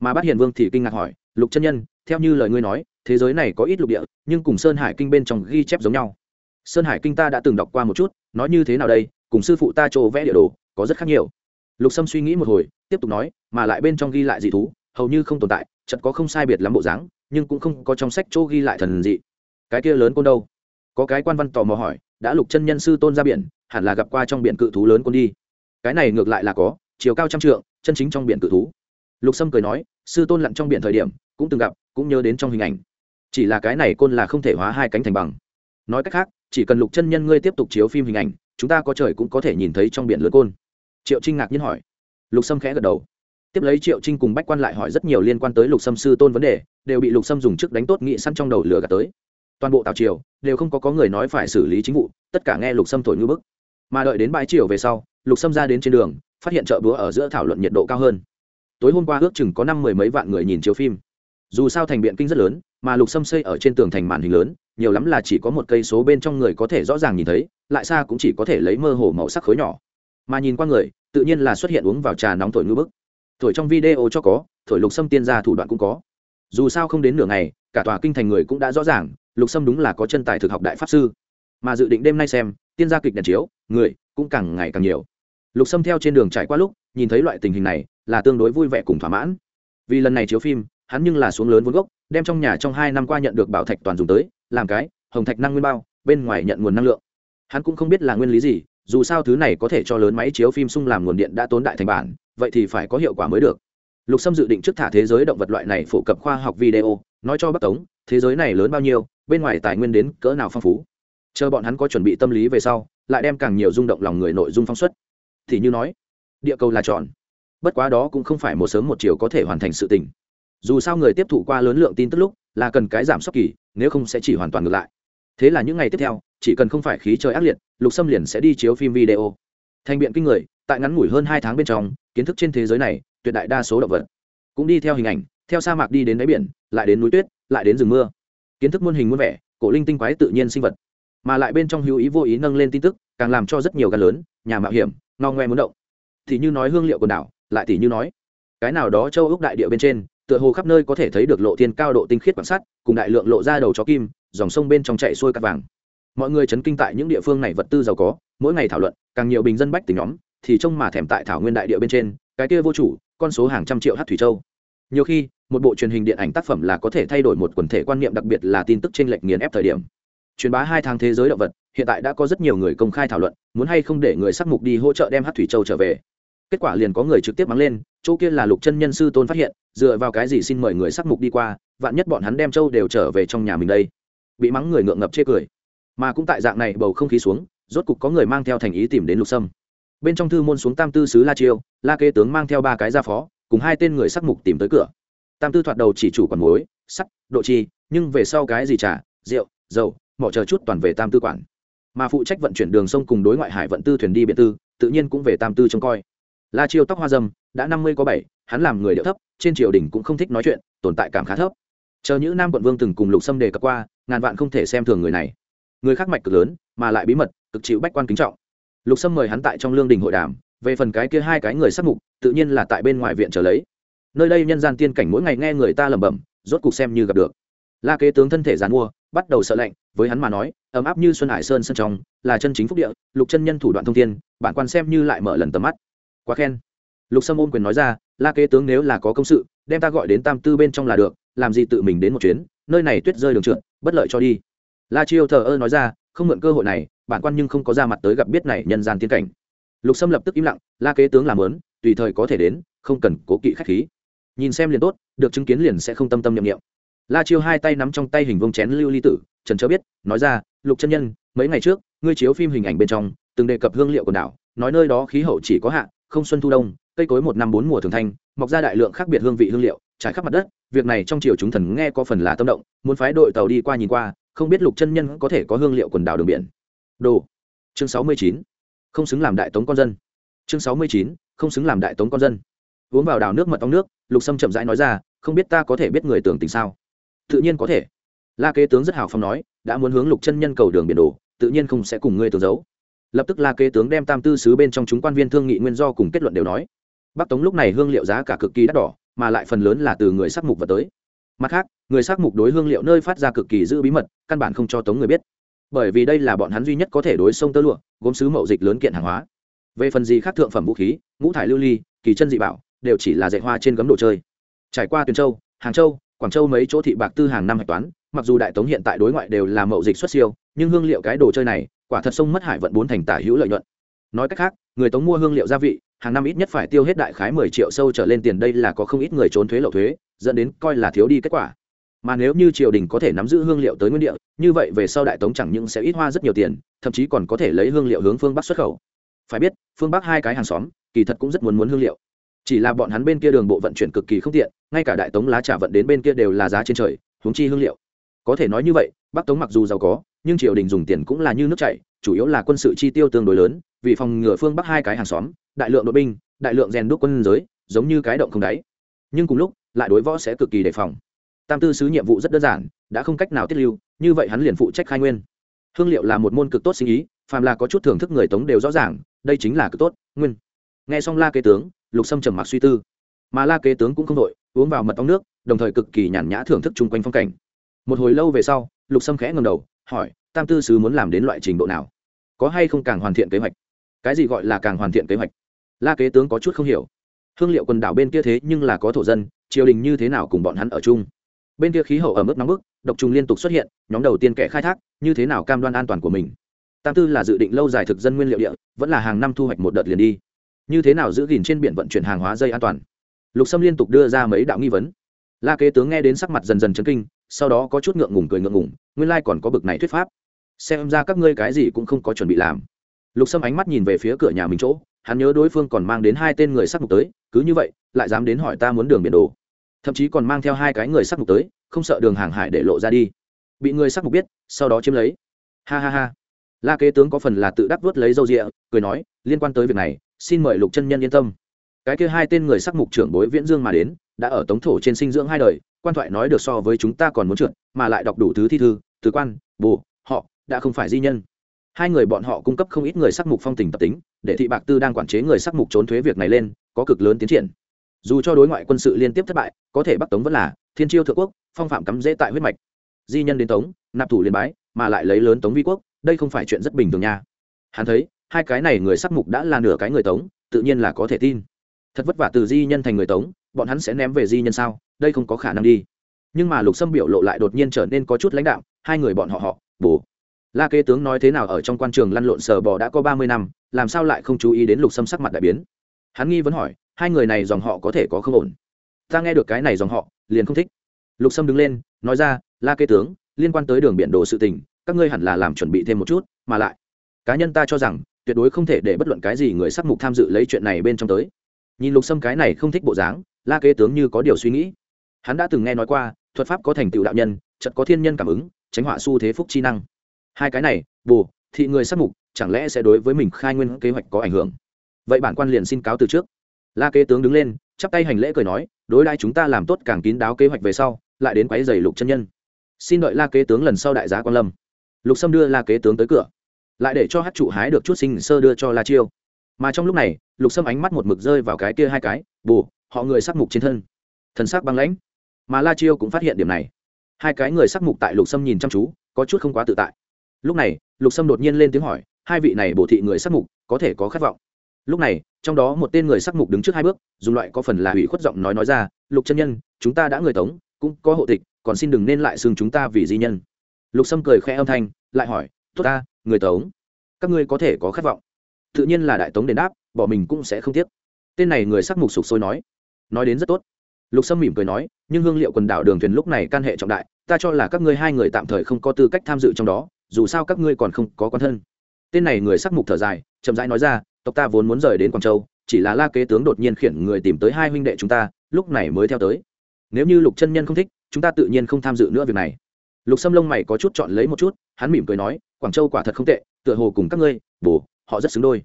Mà bát hiền vương thì kinh ngạc hỏi, lục chân nhân, theo như lời ngươi nói, thế giới này có ít lục địa, nhưng cùng sơn hải kinh bên trong ghi chép giống nhau. Sơn hải kinh ta đã từng đọc qua một chút, nói như thế nào đây, cùng sư phụ ta chỗ vẽ địa đồ, có rất khác nhiều. Lục sâm suy nghĩ một hồi, tiếp tục nói, mà lại bên trong ghi lại dị thú, hầu như không tồn tại chật có không sai biệt lắm bộ dáng, nhưng cũng không có trong sách chỗ ghi lại thần dị cái kia lớn côn đâu? Có cái quan văn tò mò hỏi, đã lục chân nhân sư tôn ra biển, hẳn là gặp qua trong biển cự thú lớn côn đi. Cái này ngược lại là có, chiều cao trăm trượng, chân chính trong biển cự thú. Lục sâm cười nói, sư tôn lặn trong biển thời điểm, cũng từng gặp, cũng nhớ đến trong hình ảnh. Chỉ là cái này côn là không thể hóa hai cánh thành bằng. Nói cách khác, chỉ cần lục chân nhân ngươi tiếp tục chiếu phim hình ảnh, chúng ta có trời cũng có thể nhìn thấy trong biển lớn côn. Triệu trinh ngạc nhiên hỏi. Lục sâm khẽ gật đầu. Tiếp lấy triệu trinh cùng bách quan lại hỏi rất nhiều liên quan tới lục sâm sư tôn vấn đề, đều bị lục sâm dùng chức đánh tốt nghị săn trong đầu lửa gạt tới toàn bộ tào triều đều không có, có người nói phải xử lý chính vụ tất cả nghe lục sâm thổi ngư bức. Mà đợi đến bãi triều về sau lục sâm ra đến trên đường phát hiện chợ búa ở giữa thảo luận nhiệt độ cao hơn. Tối hôm qua ước chừng có năm mười mấy vạn người nhìn chiếu phim. Dù sao thành biện kinh rất lớn mà lục sâm xây ở trên tường thành màn hình lớn nhiều lắm là chỉ có một cây số bên trong người có thể rõ ràng nhìn thấy lại xa cũng chỉ có thể lấy mơ hồ màu sắc khối nhỏ. Mà nhìn qua người tự nhiên là xuất hiện uống vào trà nóng thổi ngư bức. Thổi trong video cho có thổi lục sâm tiên gia thủ đoạn cũng có. Dù sao không đến nửa ngày cả tòa kinh thành người cũng đã rõ ràng, lục sâm đúng là có chân tài thực học đại pháp sư. Mà dự định đêm nay xem, tiên gia kịch đèn chiếu, người cũng càng ngày càng nhiều. Lục sâm theo trên đường trải qua lúc, nhìn thấy loại tình hình này, là tương đối vui vẻ cùng thỏa mãn. Vì lần này chiếu phim, hắn nhưng là xuống lớn vốn gốc, đem trong nhà trong hai năm qua nhận được bảo thạch toàn dùng tới, làm cái, hồng thạch năng nguyên bao, bên ngoài nhận nguồn năng lượng. Hắn cũng không biết là nguyên lý gì, dù sao thứ này có thể cho lớn máy chiếu phim sung làm nguồn điện đã tốn đại thành bản, vậy thì phải có hiệu quả mới được lục sâm dự định trước thả thế giới động vật loại này phổ cập khoa học video, nói cho bắc tống, thế giới này lớn bao nhiêu, bên ngoài tài nguyên đến cỡ nào phong phú. Chờ bọn hắn có chuẩn bị tâm lý về sau, lại đem càng nhiều rung động lòng người nội dung phong suất thì như nói, địa cầu là chọn bất quá đó cũng không phải một sớm một chiều có thể hoàn thành sự tình. Dù sao người tiếp thụ qua lớn lượng tin tức lúc, là cần cái giảm sốc kỳ, nếu không sẽ chỉ hoàn toàn ngược lại. Thế là những ngày tiếp theo, chỉ cần không phải khí trời ác liệt, lục xâm liền sẽ đi chiếu phim video. Thành biện kinh người, tại ngắn ngủi hơn hai tháng bên trong, kiến thức trên thế giới này tuyệt đại đa số động vật. Cũng đi theo hình ảnh, theo sa mạc đi đến đáy biển, lại đến núi tuyết, lại đến rừng mưa. Kiến thức muôn hình muôn vẻ, cổ linh tinh quái tự nhiên sinh vật. Mà lại bên trong hữu ý vô ý nâng lên tin tức, càng làm cho rất nhiều gà lớn, nhà mạo hiểm no ngoe muốn động. Thì như nói hương liệu quần đảo, lại thì như nói. Cái nào đó châu ốc đại địa bên trên, tựa hồ khắp nơi có thể thấy được lộ thiên cao độ tinh khiết quan sát, cùng đại lượng lộ ra đầu chó kim, dòng sông bên trong chạy xuôi cắt vàng. Mọi người chấn kinh tại những địa phương này vật tư giàu có, mỗi ngày thảo luận, càng nhiều bình dân bách tỉnh nhóm, thì trông mà thèm tại thảo nguyên đại địa bên trên, cái kia vô chủ con số hàng trăm triệu hát thủy châu. Nhiều khi, một bộ truyền hình điện ảnh tác phẩm là có thể thay đổi một quần thể quan niệm đặc biệt là tin tức trên lệch nghiền ép thời điểm. Truyền bá hai tháng thế giới động vật, hiện tại đã có rất nhiều người công khai thảo luận, muốn hay không để người sắc mục đi hỗ trợ đem hát thủy châu trở về. Kết quả liền có người trực tiếp mắng lên, chỗ kia là lục chân nhân sư tôn phát hiện, dựa vào cái gì xin mời người sắc mục đi qua, vạn nhất bọn hắn đem châu đều trở về trong nhà mình đây. Bị mắng người ngượng ngập chê cười. Mà cũng tại dạng này bầu không khí xuống, rốt cục có người mang theo thành ý tìm đến lục sâm bên trong thư môn xuống tam tư sứ la chiêu, la kê tướng mang theo ba cái gia phó, cùng hai tên người sắc mục tìm tới cửa. Tam tư thoạt đầu chỉ chủ quản muối, sắt, độ chi nhưng về sau cái gì trà, rượu, dầu, mỏ chờ chút toàn về tam tư quản. Mà phụ trách vận chuyển đường sông cùng đối ngoại hải vận tư thuyền đi biển tư, tự nhiên cũng về tam tư trông coi. La chiêu tóc hoa dâm, đã năm mươi có bảy, hắn làm người điệu thấp, trên triều đình cũng không thích nói chuyện, tồn tại cảm khá thấp. Chờ những nam quận vương từng cùng lục xâm đề cập qua, ngàn vạn không thể xem thường người này. Người khác mạch cực lớn, mà lại bí mật, cực chịu bách quan kính trọng lục sâm mời hắn tại trong lương đình hội đàm, về phần cái kia hai cái người sắc mục, tự nhiên là tại bên ngoài viện trở lấy. Nơi đây nhân gian tiên cảnh mỗi ngày nghe người ta lẩm bẩm, rốt cục xem như gặp được. La kế tướng thân thể giàn mua, bắt đầu sợ lạnh, với hắn mà nói, ấm áp như xuân hải sơn sân trong, là chân chính phúc địa, lục chân nhân thủ đoạn thông thiên, bản quan xem như lại mở lần tầm mắt. Quá khen. Lục sâm ôn quyền nói ra, la kế tướng nếu là có công sự, đem ta gọi đến tam tư bên trong là được, làm gì tự mình đến một chuyến, nơi này tuyết rơi đường trượt, bất lợi cho đi. La chiêu thờ ơ nói ra, không mượn cơ hội này bản quan nhưng không có ra mặt tới gặp biết này nhân gian tiên cảnh. Lục sâm lập tức im lặng, la kế tướng làm lớn, tùy thời có thể đến, không cần cố kỵ khách khí. Nhìn xem liền tốt, được chứng kiến liền sẽ không tâm tâm niệm nghiệm la chiêu hai tay nắm trong tay hình vông chén lưu ly tử, trần chớ biết, nói ra, lục chân nhân, mấy ngày trước, ngươi chiếu phim hình ảnh bên trong, từng đề cập hương liệu quần đảo, nói nơi đó khí hậu chỉ có hạ, không xuân thu đông, cây cối một năm bốn mùa thường thanh, mọc ra đại lượng khác biệt hương vị hương liệu, trải khắp mặt đất, việc này trong triều chúng thần nghe có phần là tâm động, muốn phái đội tàu đi qua nhìn qua, không biết lục chân nhân có thể có hương liệu quần đảo đường biển đồ. Chương sáu mươi chín. Không xứng làm đại tống con dân. Chương sáu mươi chín, không xứng làm đại tống con dân. Uống vào đào nước mật ong nước, lục sâm chậm rãi nói ra, không biết ta có thể biết người tưởng tình sao? Tự nhiên có thể. La kế tướng rất hào phong nói, đã muốn hướng lục chân nhân cầu đường biển đồ tự nhiên không sẽ cùng ngươi tường giấu. Lập tức la kế tướng đem tam tư sứ bên trong chúng quan viên thương nghị nguyên do cùng kết luận đều nói. Bắc tống lúc này hương liệu giá cả cực kỳ đắt đỏ, mà lại phần lớn là từ người sắc mục và tới. Mặt khác, người sắc mục đối hương liệu nơi phát ra cực kỳ giữ bí mật, căn bản không cho tống người biết bởi vì đây là bọn hắn duy nhất có thể đối sông tơ lụa, gốm sứ mậu dịch lớn kiện hàng hóa. Về phần gì khác thượng phẩm vũ khí, ngũ thải lưu ly, kỳ chân dị bảo, đều chỉ là dạy hoa trên gấm đồ chơi. Trải qua tuyền châu, hàng châu, quảng châu mấy chỗ thị bạc tư hàng năm hạch toán, mặc dù đại tống hiện tại đối ngoại đều là mậu dịch xuất siêu, nhưng hương liệu cái đồ chơi này, quả thật sông mất hải vận bốn thành tả hữu lợi nhuận. Nói cách khác, người tống mua hương liệu gia vị, hàng năm ít nhất phải tiêu hết đại khái mười triệu sâu trở lên tiền, đây là có không ít người trốn thuế lậu thuế, dẫn đến coi là thiếu đi kết quả mà nếu như triều đình có thể nắm giữ hương liệu tới nguyên địa, như vậy về sau đại tống chẳng những sẽ ít hoa rất nhiều tiền, thậm chí còn có thể lấy hương liệu hướng phương bắc xuất khẩu. Phải biết, phương bắc hai cái hàng xóm, kỳ thật cũng rất muốn muốn hương liệu. Chỉ là bọn hắn bên kia đường bộ vận chuyển cực kỳ không tiện, ngay cả đại tống lá trà vận đến bên kia đều là giá trên trời, huống chi hương liệu. Có thể nói như vậy, bắc tống mặc dù giàu có, nhưng triều đình dùng tiền cũng là như nước chảy, chủ yếu là quân sự chi tiêu tương đối lớn, vì phòng ngừa phương bắc hai cái hàng xóm, đại lượng đội binh, đại lượng rèn đúc quân giới, giống như cái động không đáy. Nhưng cùng lúc, lại đối võ sẽ cực kỳ đề phòng tam tư sứ nhiệm vụ rất đơn giản, đã không cách nào tiết lưu, như vậy hắn liền phụ trách khai nguyên. Hương liệu là một môn cực tốt sinh ý, phàm là có chút thưởng thức người tống đều rõ ràng, đây chính là cực tốt, nguyên. Nghe xong la kế tướng, lục sâm trầm mặc suy tư. Mà la kế tướng cũng không đội, uống vào mật ong nước, đồng thời cực kỳ nhàn nhã thưởng thức chung quanh phong cảnh. Một hồi lâu về sau, lục sâm khẽ ngầm đầu, hỏi, tam tư sứ muốn làm đến loại trình độ nào? Có hay không càng hoàn thiện kế hoạch? Cái gì gọi là càng hoàn thiện kế hoạch? La kế tướng có chút không hiểu. Hương liệu quần đảo bên kia thế nhưng là có thổ dân, triều đình như thế nào cùng bọn hắn ở chung? Bên kia khí hậu ở mức nóng bức, độc trùng liên tục xuất hiện, nhóm đầu tiên kẻ khai thác, như thế nào cam đoan an toàn của mình? Tam tư là dự định lâu dài thực dân nguyên liệu địa, vẫn là hàng năm thu hoạch một đợt liền đi. Như thế nào giữ gìn trên biển vận chuyển hàng hóa dây an toàn? Lục sâm liên tục đưa ra mấy đạo nghi vấn. La kế tướng nghe đến sắc mặt dần dần chấn kinh, sau đó có chút ngượng ngùng cười ngượng ngùng, nguyên lai còn có bực này thuyết pháp. Xem ra các ngươi cái gì cũng không có chuẩn bị làm. Lục sâm ánh mắt nhìn về phía cửa nhà mình chỗ, hắn nhớ đối phương còn mang đến hai tên người sắc mục tới, cứ như vậy, lại dám đến hỏi ta muốn đường biển đồ thậm chí còn mang theo hai cái người sắc mục tới, không sợ đường hàng hải để lộ ra đi. Bị người sắc mục biết, sau đó chiếm lấy. Ha ha ha. La kế tướng có phần là tự đắc vớt lấy dâu rịa, cười nói, liên quan tới việc này, xin mời lục chân nhân yên tâm. Cái kia hai tên người sắc mục trưởng bối viễn dương mà đến, đã ở tống thổ trên sinh dưỡng hai đời, quan thoại nói được so với chúng ta còn muốn trượt, mà lại đọc đủ thứ thi thư, từ quan bồ họ, đã không phải di nhân. Hai người bọn họ cung cấp không ít người sắc mục phong tình tập tính, để thị bạc tư đang quản chế người sắc mục trốn thuế việc này lên, có cực lớn tiến triển dù cho đối ngoại quân sự liên tiếp thất bại, có thể bắc tống vẫn là thiên chiêu thượng quốc, phong phạm cắm dễ tại huyết mạch. Di nhân đến tống, nạp thủ liên bái, mà lại lấy lớn tống vi quốc, đây không phải chuyện rất bình thường nha. Hắn thấy, hai cái này người sắc mục đã là nửa cái người tống, tự nhiên là có thể tin. Thật vất vả từ di nhân thành người tống, bọn hắn sẽ ném về di nhân sao, đây không có khả năng đi. Nhưng mà lục sâm biểu lộ lại đột nhiên trở nên có chút lãnh đạo hai người bọn họ họ, bồ. La kế tướng nói thế nào ở trong quan trường lăn lộn sờ bò đã có ba mươi năm, làm sao lại không chú ý đến lục sâm sắc mặt đại biến? Hắn nghi vấn hỏi hai người này dòng họ có thể có không ổn. Ta nghe được cái này dòng họ, liền không thích. Lục sâm đứng lên, nói ra, la kế tướng, liên quan tới đường biển đồ sự tình, các ngươi hẳn là làm chuẩn bị thêm một chút, mà lại, cá nhân ta cho rằng, tuyệt đối không thể để bất luận cái gì người sắc mục tham dự lấy chuyện này bên trong tới. Nhìn lục sâm cái này không thích bộ dáng, la kế tướng như có điều suy nghĩ. Hắn đã từng nghe nói qua, thuật pháp có thành tựu đạo nhân chật có thiên nhân cảm ứng, tránh họa xu thế phúc chi năng. Hai cái này, bù, thị người sắc mục, chẳng lẽ sẽ đối với mình khai nguyên kế hoạch có ảnh hưởng? Vậy bản quan liền xin cáo từ trước la kế tướng đứng lên, chắp tay hành lễ cười nói, đối đãi chúng ta làm tốt càng kín đáo kế hoạch về sau, lại đến quấy dày lục chân nhân. Xin đợi la kế tướng lần sau đại giá quan lâm. Lục sâm đưa la kế tướng tới cửa, lại để cho hát trụ hái được chút sinh sơ đưa cho la chiêu. Mà trong lúc này, lục sâm ánh mắt một mực rơi vào cái kia hai cái, bù, họ người sắc mục trên thân. Thần sắc băng lãnh. Mà la chiêu cũng phát hiện điểm này. Hai cái người sắc mục tại lục sâm nhìn chăm chú, có chút không quá tự tại. Lúc này, lục sâm đột nhiên lên tiếng hỏi, hai vị này bổ thị người sắc mục, có thể có khát vọng? Lúc này trong đó một tên người sắc mục đứng trước hai bước, dùng loại có phần là hủy khuất giọng nói nói ra, lục chân nhân, chúng ta đã người tống, cũng có hộ tịch, còn xin đừng nên lại xưng chúng ta vì di nhân. Lục sâm cười khẽ âm thanh, lại hỏi, tốt ta, người tống, các ngươi có thể có khát vọng. Tự nhiên là đại tống đền đáp, bỏ mình cũng sẽ không tiếc. Tên này người sắc mục sục sôi nói nói đến rất tốt. Lục sâm mỉm cười nói, nhưng hương liệu quần đảo đường thuyền lúc này can hệ trọng đại, ta cho là các ngươi hai người tạm thời không có tư cách tham dự trong đó, dù sao các ngươi còn không có quan thân. Tên này người sắc mục thở dài, chậm rãi nói ra tộc ta vốn muốn rời đến quảng châu, chỉ là la kế tướng đột nhiên khiển người tìm tới hai huynh đệ chúng ta, lúc này mới theo tới. Nếu như lục chân nhân không thích, chúng ta tự nhiên không tham dự nữa việc này. Lục Xâm lông mày có chút chọn lấy một chút, hắn mỉm cười nói, quảng châu quả thật không tệ, tựa hồ cùng các ngươi, bồ, họ rất xứng đôi.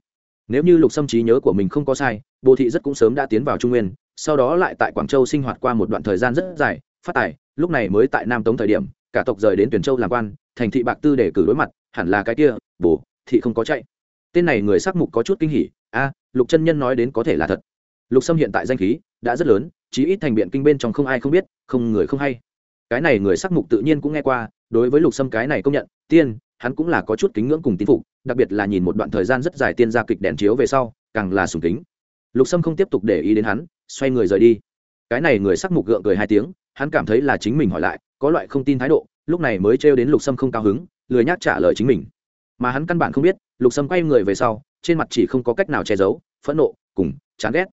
Nếu như lục Xâm trí nhớ của mình không có sai, bồ thị rất cũng sớm đã tiến vào trung nguyên, sau đó lại tại quảng châu sinh hoạt qua một đoạn thời gian rất dài, phát tài, lúc này mới tại nam tống thời điểm, cả tộc rời đến tuyển châu làm quan, thành thị bạc tư để cử đối mặt, hẳn là cái kia, bồ, thị không có chạy tên này người sắc mục có chút kinh hỉ, a, lục chân nhân nói đến có thể là thật. Lục sâm hiện tại danh khí đã rất lớn, chí ít thành biện kinh bên trong không ai không biết, không người không hay. Cái này người sắc mục tự nhiên cũng nghe qua, đối với lục sâm cái này công nhận, tiên, hắn cũng là có chút kính ngưỡng cùng tín phục, đặc biệt là nhìn một đoạn thời gian rất dài tiên gia kịch đèn chiếu về sau, càng là sùng kính. Lục sâm không tiếp tục để ý đến hắn, xoay người rời đi. Cái này người sắc mục gượng cười hai tiếng, hắn cảm thấy là chính mình hỏi lại, có loại không tin thái độ, lúc này mới trêu đến lục sâm không cao hứng, lười nhác trả lời chính mình mà hắn căn bản không biết, lục sâm quay người về sau, trên mặt chỉ không có cách nào che giấu, phẫn nộ, cùng chán ghét.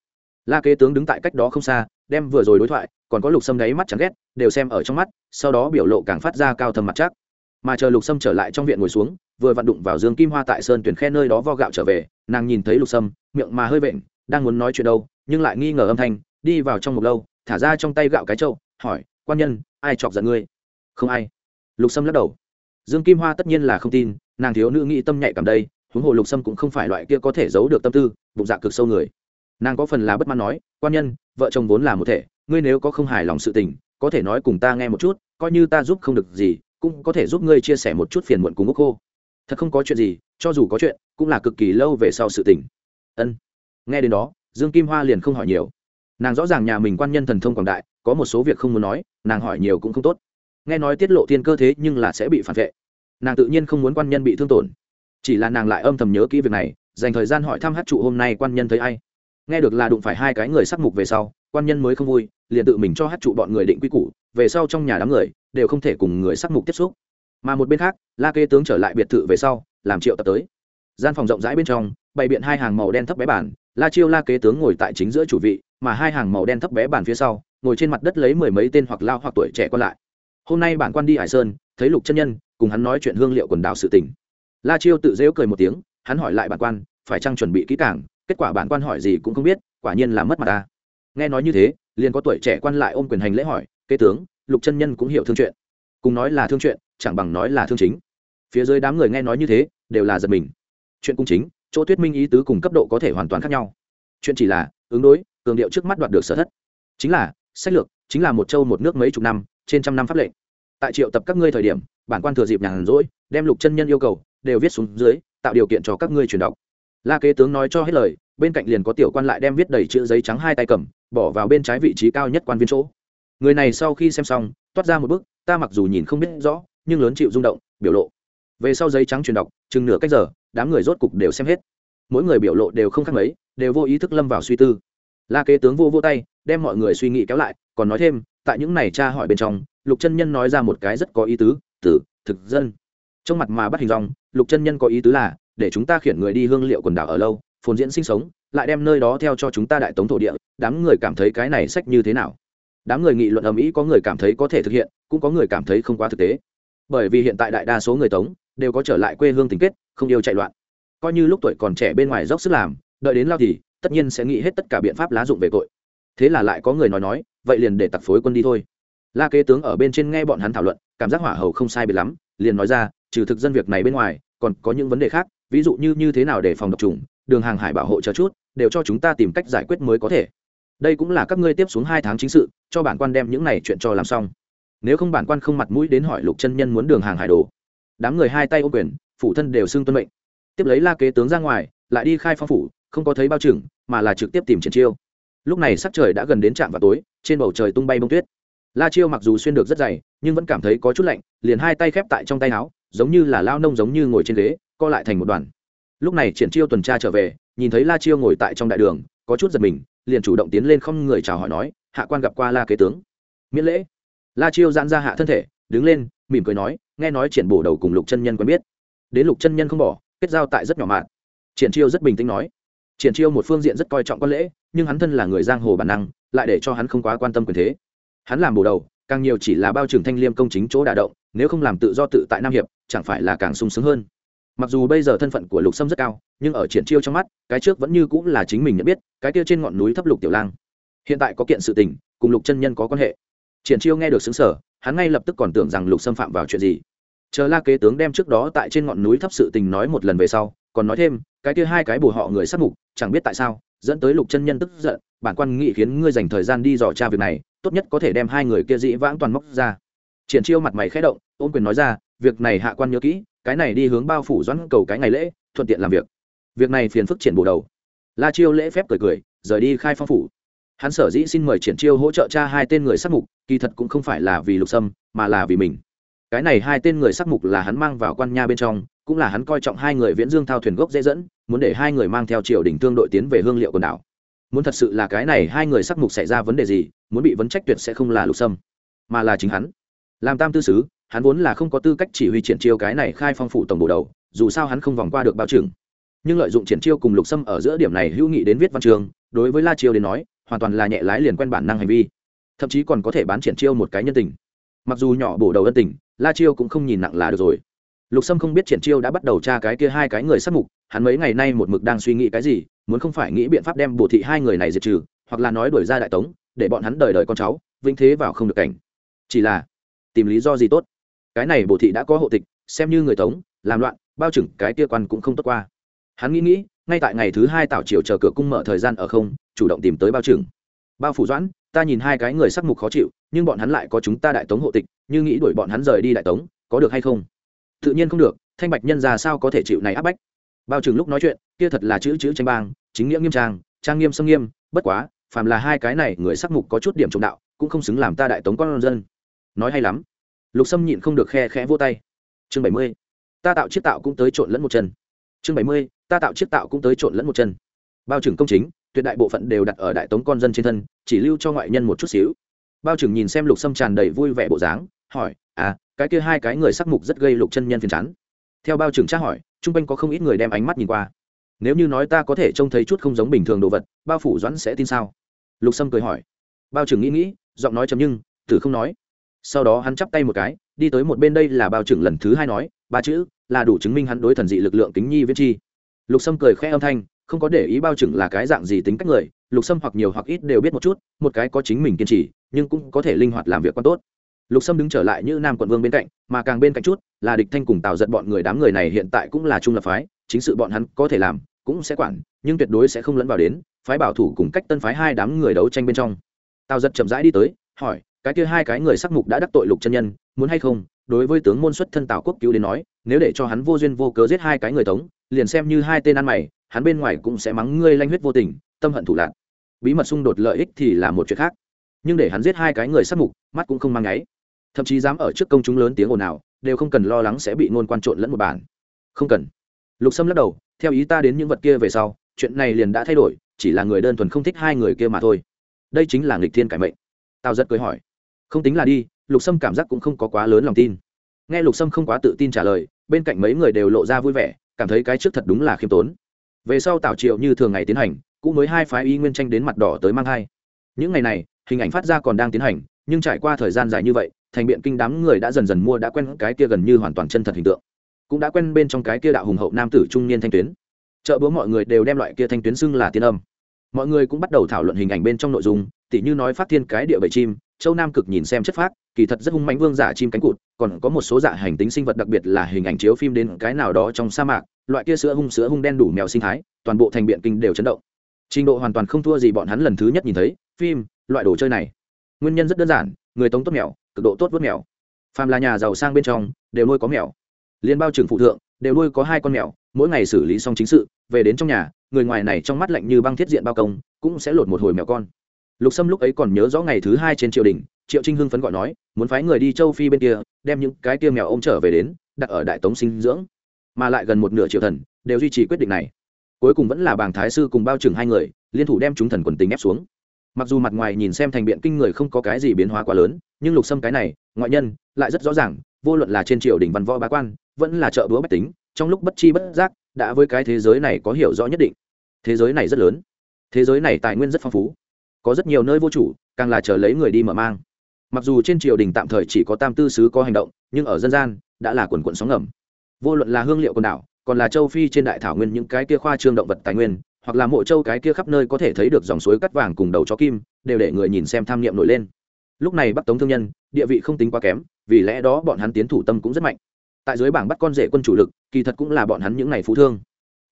La kế tướng đứng tại cách đó không xa, đem vừa rồi đối thoại, còn có lục sâm đáy mắt chán ghét, đều xem ở trong mắt, sau đó biểu lộ càng phát ra cao thầm mặt chắc. Mà chờ lục sâm trở lại trong viện ngồi xuống, vừa vặn đụng vào dương kim hoa tại sơn tuyển khe nơi đó vo gạo trở về, nàng nhìn thấy lục sâm, miệng mà hơi vện, đang muốn nói chuyện đâu, nhưng lại nghi ngờ âm thanh, đi vào trong một lâu, thả ra trong tay gạo cái trâu hỏi, quan nhân, ai chọc giận ngươi? Không ai. Lục sâm lắc đầu. Dương kim hoa tất nhiên là không tin nàng thiếu nữ nghĩ tâm nhạy cảm đây, huống hồ lục sâm cũng không phải loại kia có thể giấu được tâm tư, bụng dạ cực sâu người. Nàng có phần là bất mãn nói, quan nhân, vợ chồng vốn là một thể, ngươi nếu có không hài lòng sự tình, có thể nói cùng ta nghe một chút, coi như ta giúp không được gì, cũng có thể giúp ngươi chia sẻ một chút phiền muộn cùng úc khô thật không có chuyện gì, cho dù có chuyện, cũng là cực kỳ lâu về sau sự tình. Ân. Nghe đến đó, dương kim hoa liền không hỏi nhiều. Nàng rõ ràng nhà mình quan nhân thần thông quảng đại, có một số việc không muốn nói, nàng hỏi nhiều cũng không tốt. Nghe nói tiết lộ thiên cơ thế nhưng là sẽ bị phản vệ nàng tự nhiên không muốn quan nhân bị thương tổn. Chỉ là nàng lại âm thầm nhớ kỹ việc này, dành thời gian hỏi thăm hát trụ hôm nay quan nhân thấy ai. Nghe được là đụng phải hai cái người sắc mục về sau, quan nhân mới không vui, liền tự mình cho hát trụ bọn người định quy củ, về sau trong nhà đám người đều không thể cùng người sắc mục tiếp xúc. Mà một bên khác, la kê tướng trở lại biệt thự về sau, làm triệu tập tới. Gian phòng rộng rãi bên trong, bày biện hai hàng màu đen thấp bé bản la chiêu la kế tướng ngồi tại chính giữa chủ vị, mà hai hàng màu đen thấp bé bản phía sau, ngồi trên mặt đất lấy mười mấy tên hoặc lao hoặc tuổi trẻ còn lại. Hôm nay bản quan đi hải sơn, thấy lục chân nhân cùng hắn nói chuyện hương liệu quần đảo sự tình. La chiêu tự dễu cười một tiếng, hắn hỏi lại bản quan, phải chăng chuẩn bị kỹ càng? Kết quả bản quan hỏi gì cũng không biết, quả nhiên là mất mặt ta. Nghe nói như thế, liền có tuổi trẻ quan lại ôm quyền hành lễ hỏi, kế tướng, lục chân nhân cũng hiểu thương chuyện. Cùng nói là thương chuyện, chẳng bằng nói là thương chính. Phía dưới đám người nghe nói như thế, đều là giật mình. Chuyện cung chính, chỗ thuyết minh ý tứ cùng cấp độ có thể hoàn toàn khác nhau. Chuyện chỉ là, ứng đối, cường điệu trước mắt đoạt được sở thất. Chính là, sách lược, chính là một châu một nước mấy chục năm, trên trăm năm pháp lệnh tại triệu tập các ngươi thời điểm, bản quan thừa dịp nhàn rỗi, đem lục chân nhân yêu cầu, đều viết xuống dưới, tạo điều kiện cho các ngươi truyền đọc. La kế tướng nói cho hết lời, bên cạnh liền có tiểu quan lại đem viết đầy chữ giấy trắng hai tay cầm, bỏ vào bên trái vị trí cao nhất quan viên chỗ. Người này sau khi xem xong, toát ra một bức, ta mặc dù nhìn không biết rõ, nhưng lớn chịu rung động, biểu lộ. Về sau giấy trắng truyền đọc, chừng nửa cách giờ, đám người rốt cục đều xem hết. Mỗi người biểu lộ đều không khác mấy, đều vô ý thức lâm vào suy tư. La kế tướng vô vô tay, đem mọi người suy nghĩ kéo lại, còn nói thêm tại những này cha hỏi bên trong, lục chân nhân nói ra một cái rất có ý tứ, tử, thực dân. Trong mặt mà bắt hình dòng lục chân nhân có ý tứ là, để chúng ta khiển người đi hương liệu quần đảo ở lâu, phồn diễn sinh sống, lại đem nơi đó theo cho chúng ta đại tống thổ địa, đám người cảm thấy cái này sách như thế nào? Đám người nghị luận ầm ĩ có người cảm thấy có thể thực hiện, cũng có người cảm thấy không quá thực tế. Bởi vì hiện tại đại đa số người tống đều có trở lại quê hương tình kết, không yêu chạy loạn. Coi như lúc tuổi còn trẻ bên ngoài dốc sức làm, đợi đến lao thì, tất nhiên sẽ nghĩ hết tất cả biện pháp lá dụng về tội. Thế là lại có người nói nói vậy liền để tặc phối quân đi thôi. La kế tướng ở bên trên nghe bọn hắn thảo luận, cảm giác hỏa hầu không sai biệt lắm, liền nói ra, trừ thực dân việc này bên ngoài, còn có những vấn đề khác, ví dụ như như thế nào để phòng độc trùng đường hàng hải bảo hộ chờ chút, đều cho chúng ta tìm cách giải quyết mới có thể. Đây cũng là các ngươi tiếp xuống hai tháng chính sự, cho bản quan đem những này chuyện cho làm xong. Nếu không bản quan không mặt mũi đến hỏi lục chân nhân muốn đường hàng hải đồ. Đám người hai tay ô quyền phụ thân đều xưng tuân mệnh. Tiếp lấy la kế tướng ra ngoài, lại đi khai phong phủ, không có thấy bao trừng mà là trực tiếp tìm triển chiêu lúc này sắc trời đã gần đến trạm vào tối, trên bầu trời tung bay bông tuyết. La chiêu mặc dù xuyên được rất dày, nhưng vẫn cảm thấy có chút lạnh, liền hai tay khép tại trong tay áo, giống như là lao nông giống như ngồi trên ghế, co lại thành một đoàn. Lúc này triển chiêu tuần tra trở về, nhìn thấy la chiêu ngồi tại trong đại đường, có chút giật mình, liền chủ động tiến lên không người chào hỏi nói, hạ quan gặp qua la kế tướng. Miễn lễ. La chiêu giãn ra hạ thân thể, đứng lên, mỉm cười nói, nghe nói triển bổ đầu cùng lục chân nhân quen biết. Đến lục chân nhân không bỏ, kết giao tại rất nhỏ mạn triển chiêu rất bình tĩnh nói. Triển chiêu một phương diện rất coi trọng quan lễ nhưng hắn thân là người giang hồ bản năng, lại để cho hắn không quá quan tâm quyền thế. Hắn làm bổ đầu, càng nhiều chỉ là bao trưởng thanh liêm công chính chỗ đả động, nếu không làm tự do tự tại nam hiệp, chẳng phải là càng sung sướng hơn. Mặc dù bây giờ thân phận của lục sâm rất cao, nhưng ở triển chiêu trong mắt, cái trước vẫn như cũng là chính mình nhận biết, cái kia trên ngọn núi thấp lục tiểu lang. Hiện tại có kiện sự tình, cùng lục chân nhân có quan hệ. Triển chiêu nghe được xứng sở, hắn ngay lập tức còn tưởng rằng lục xâm phạm vào chuyện gì. Chờ la kế tướng đem trước đó tại trên ngọn núi thấp sự tình nói một lần về sau, còn nói thêm, cái kia hai cái bù họ người sát mục, chẳng biết tại sao dẫn tới lục chân nhân tức giận, bản quan nghị khiến ngươi dành thời gian đi dò tra việc này, tốt nhất có thể đem hai người kia dĩ vãng toàn móc ra. Triển chiêu mặt mày khẽ động, ôn quyền nói ra, việc này hạ quan nhớ kỹ, cái này đi hướng bao phủ doãn cầu cái ngày lễ, thuận tiện làm việc. Việc này phiền phức triển bổ đầu. La chiêu lễ phép cười cười, rời đi khai phong phủ. Hắn sở dĩ xin mời triển chiêu hỗ trợ cha hai tên người sát mục, kỳ thật cũng không phải là vì lục sâm, mà là vì mình. Cái này hai tên người sát mục là hắn mang vào quan nha bên trong cũng là hắn coi trọng hai người viễn dương thao thuyền gốc dễ dẫn, muốn để hai người mang theo triều đình thương đội tiến về hương liệu quần đảo. Muốn thật sự là cái này hai người sắc mục xảy ra vấn đề gì, muốn bị vấn trách tuyệt sẽ không là lục sâm, mà là chính hắn. Làm tam tư sứ, hắn vốn là không có tư cách chỉ huy triển chiêu cái này khai phong phủ tổng bộ đầu, dù sao hắn không vòng qua được bao trưởng. Nhưng lợi dụng triển chiêu cùng lục sâm ở giữa điểm này hữu nghị đến viết văn trường, đối với la chiêu đến nói, hoàn toàn là nhẹ lái liền quen bản năng hành vi. Thậm chí còn có thể bán triển chiêu một cái nhân tình. Mặc dù nhỏ bổ đầu ân tình, la chiêu cũng không nhìn nặng là được rồi lục sâm không biết triển chiêu đã bắt đầu tra cái kia hai cái người sát mục, hắn mấy ngày nay một mực đang suy nghĩ cái gì, muốn không phải nghĩ biện pháp đem bổ thị hai người này diệt trừ, hoặc là nói đuổi ra đại tống, để bọn hắn đời đời con cháu vinh thế vào không được cảnh. Chỉ là, tìm lý do gì tốt? Cái này bổ thị đã có hộ tịch, xem như người tống, làm loạn, bao trừng cái kia quan cũng không tốt qua. Hắn nghĩ nghĩ, ngay tại ngày thứ hai tảo triều chờ cửa cung mở thời gian ở không, chủ động tìm tới bao trưởng. Bao phủ doãn, ta nhìn hai cái người sắc mục khó chịu, nhưng bọn hắn lại có chúng ta đại tống hộ tịch, như nghĩ đuổi bọn hắn rời đi đại tống, có được hay không? Tự nhiên không được, thanh bạch nhân già sao có thể chịu này áp bách? Bao trừng lúc nói chuyện, kia thật là chữ chữ tranh bang, chính nghĩa nghiêm trang trang nghiêm sâm nghiêm, bất quá, phàm là hai cái này người sắc mục có chút điểm trọng đạo, cũng không xứng làm ta đại tống con dân. Nói hay lắm. Lục sâm nhịn không được khe khẽ vô tay. Chương bảy mươi, ta tạo chiếc tạo cũng tới trộn lẫn một chân. Chương bảy mươi, ta tạo chiếc tạo cũng tới trộn lẫn một chân. Bao trưởng công chính, tuyệt đại bộ phận đều đặt ở đại tống con dân trên thân, chỉ lưu cho ngoại nhân một chút xíu. Bao trưởng nhìn xem lục sâm tràn đầy vui vẻ bộ dáng, hỏi à cái kia hai cái người sắc mục rất gây lục chân nhân phiền chán. Theo bao trưởng tra hỏi, chung quanh có không ít người đem ánh mắt nhìn qua. Nếu như nói ta có thể trông thấy chút không giống bình thường đồ vật, bao phủ doãn sẽ tin sao? Lục sâm cười hỏi. Bao trưởng nghĩ nghĩ, giọng nói chấm nhưng, thử không nói. Sau đó hắn chắp tay một cái, đi tới một bên đây là bao trưởng lần thứ hai nói, ba chữ, là đủ chứng minh hắn đối thần dị lực lượng kính nhi viết chi. Lục sâm cười khẽ âm thanh, không có để ý bao trưởng là cái dạng gì tính cách người, lục sâm hoặc nhiều hoặc ít đều biết một chút, một cái có chính mình kiên trì, nhưng cũng có thể linh hoạt làm việc quan tốt lục sâm đứng trở lại như nam quận vương bên cạnh, mà càng bên cạnh chút là địch thanh cùng tào giật bọn người đám người này hiện tại cũng là trung lập phái, chính sự bọn hắn có thể làm, cũng sẽ quản, nhưng tuyệt đối sẽ không lẫn vào đến phái bảo thủ cùng cách tân phái hai đám người đấu tranh bên trong. Tào giật chậm rãi đi tới, hỏi, cái kia hai cái người sắc mục đã đắc tội lục chân nhân, muốn hay không? Đối với tướng môn xuất thân tào quốc cứu đến nói, nếu để cho hắn vô duyên vô cớ giết hai cái người tống, liền xem như hai tên ăn mày, hắn bên ngoài cũng sẽ mắng ngươi lanh huyết vô tình, tâm hận thủ lạc. Bí mật xung đột lợi ích thì là một chuyện khác, nhưng để hắn giết hai cái người sắc mục, mắt cũng không mang ngáy thậm chí dám ở trước công chúng lớn tiếng ồn ào, đều không cần lo lắng sẽ bị ngôn quan trộn lẫn một bản. Không cần. Lục sâm lắc đầu theo ý ta đến những vật kia về sau chuyện này liền đã thay đổi chỉ là người đơn thuần không thích hai người kia mà thôi. Đây chính là nghịch thiên cải mệnh. Tao rất cười hỏi. Không tính là đi lục sâm cảm giác cũng không có quá lớn lòng tin. Nghe lục sâm không quá tự tin trả lời bên cạnh mấy người đều lộ ra vui vẻ cảm thấy cái trước thật đúng là khiêm tốn. Về sau tảo triệu như thường ngày tiến hành cũng mới hai phái y nguyên tranh đến mặt đỏ tới mang hai những ngày này hình ảnh phát ra còn đang tiến hành nhưng trải qua thời gian dài như vậy thành biện kinh đám người đã dần dần mua đã quen cái kia gần như hoàn toàn chân thật hình tượng. Cũng đã quen bên trong cái kia đạo hùng hậu nam tử trung niên thanh tuyến. Chợ búa mọi người đều đem loại kia thanh tuyến xưng là tiên âm. Mọi người cũng bắt đầu thảo luận hình ảnh bên trong nội dung tỉ như nói phát thiên cái địa bầy chim châu nam cực nhìn xem chất phát, kỳ thật rất hung mánh vương giả chim cánh cụt còn có một số dạ hành tính sinh vật đặc biệt là hình ảnh chiếu phim đến cái nào đó trong sa mạc loại kia sữa hung sữa hung đen đủ mèo sinh thái toàn bộ thành biện kinh đều chấn động. Trình độ hoàn toàn không thua gì bọn hắn lần thứ nhất nhìn thấy phim loại đồ chơi này. Nguyên nhân rất đơn giản người tống tốt mèo cực độ tốt vớt mèo. Phàm là nhà giàu sang bên trong, đều nuôi có mèo. Liên bao trưởng phụ thượng, đều nuôi có hai con mèo, mỗi ngày xử lý xong chính sự, về đến trong nhà, người ngoài này trong mắt lạnh như băng thiết diện bao công, cũng sẽ lột một hồi mèo con. Lục sâm lúc ấy còn nhớ rõ ngày thứ hai trên triều đình, triệu trinh hưng phấn gọi nói, muốn phái người đi châu phi bên kia, đem những cái kia mèo ô m trở về đến, đặt ở đại tống sinh dưỡng. Mà lại gần một nửa triệu thần, đều duy trì quyết định này. Cuối cùng vẫn là bàng thái sư cùng bao trừng hai người, liên thủ đem chúng thần quần tính ép xuống mặc dù mặt ngoài nhìn xem thành biện kinh người không có cái gì biến hóa quá lớn, nhưng lục sâm cái này, ngoại nhân, lại rất rõ ràng, vô luận là trên triều đình văn võ bá quan, vẫn là chợ búa bách tính, trong lúc bất chi bất giác, đã với cái thế giới này có hiểu rõ nhất định. Thế giới này rất lớn. Thế giới này tài nguyên rất phong phú. Có rất nhiều nơi vô chủ, càng là chờ lấy người đi mở mang. Mặc dù trên triều đình tạm thời chỉ có tam tư sứ có hành động, nhưng ở dân gian, đã là quần quận sóng ngầm. Vô luận là hương liệu quần đảo, còn là châu phi trên đại thảo nguyên những cái kia khoa trương động vật tài nguyên hoặc là mộ châu cái kia khắp nơi có thể thấy được dòng suối cắt vàng cùng đầu chó kim, đều để người nhìn xem tham niệm nổi lên. Lúc này bắc tống thương nhân, địa vị không tính quá kém, vì lẽ đó bọn hắn tiến thủ tâm cũng rất mạnh. Tại dưới bảng bắt con rể quân chủ lực, kỳ thật cũng là bọn hắn những ngày phú thương.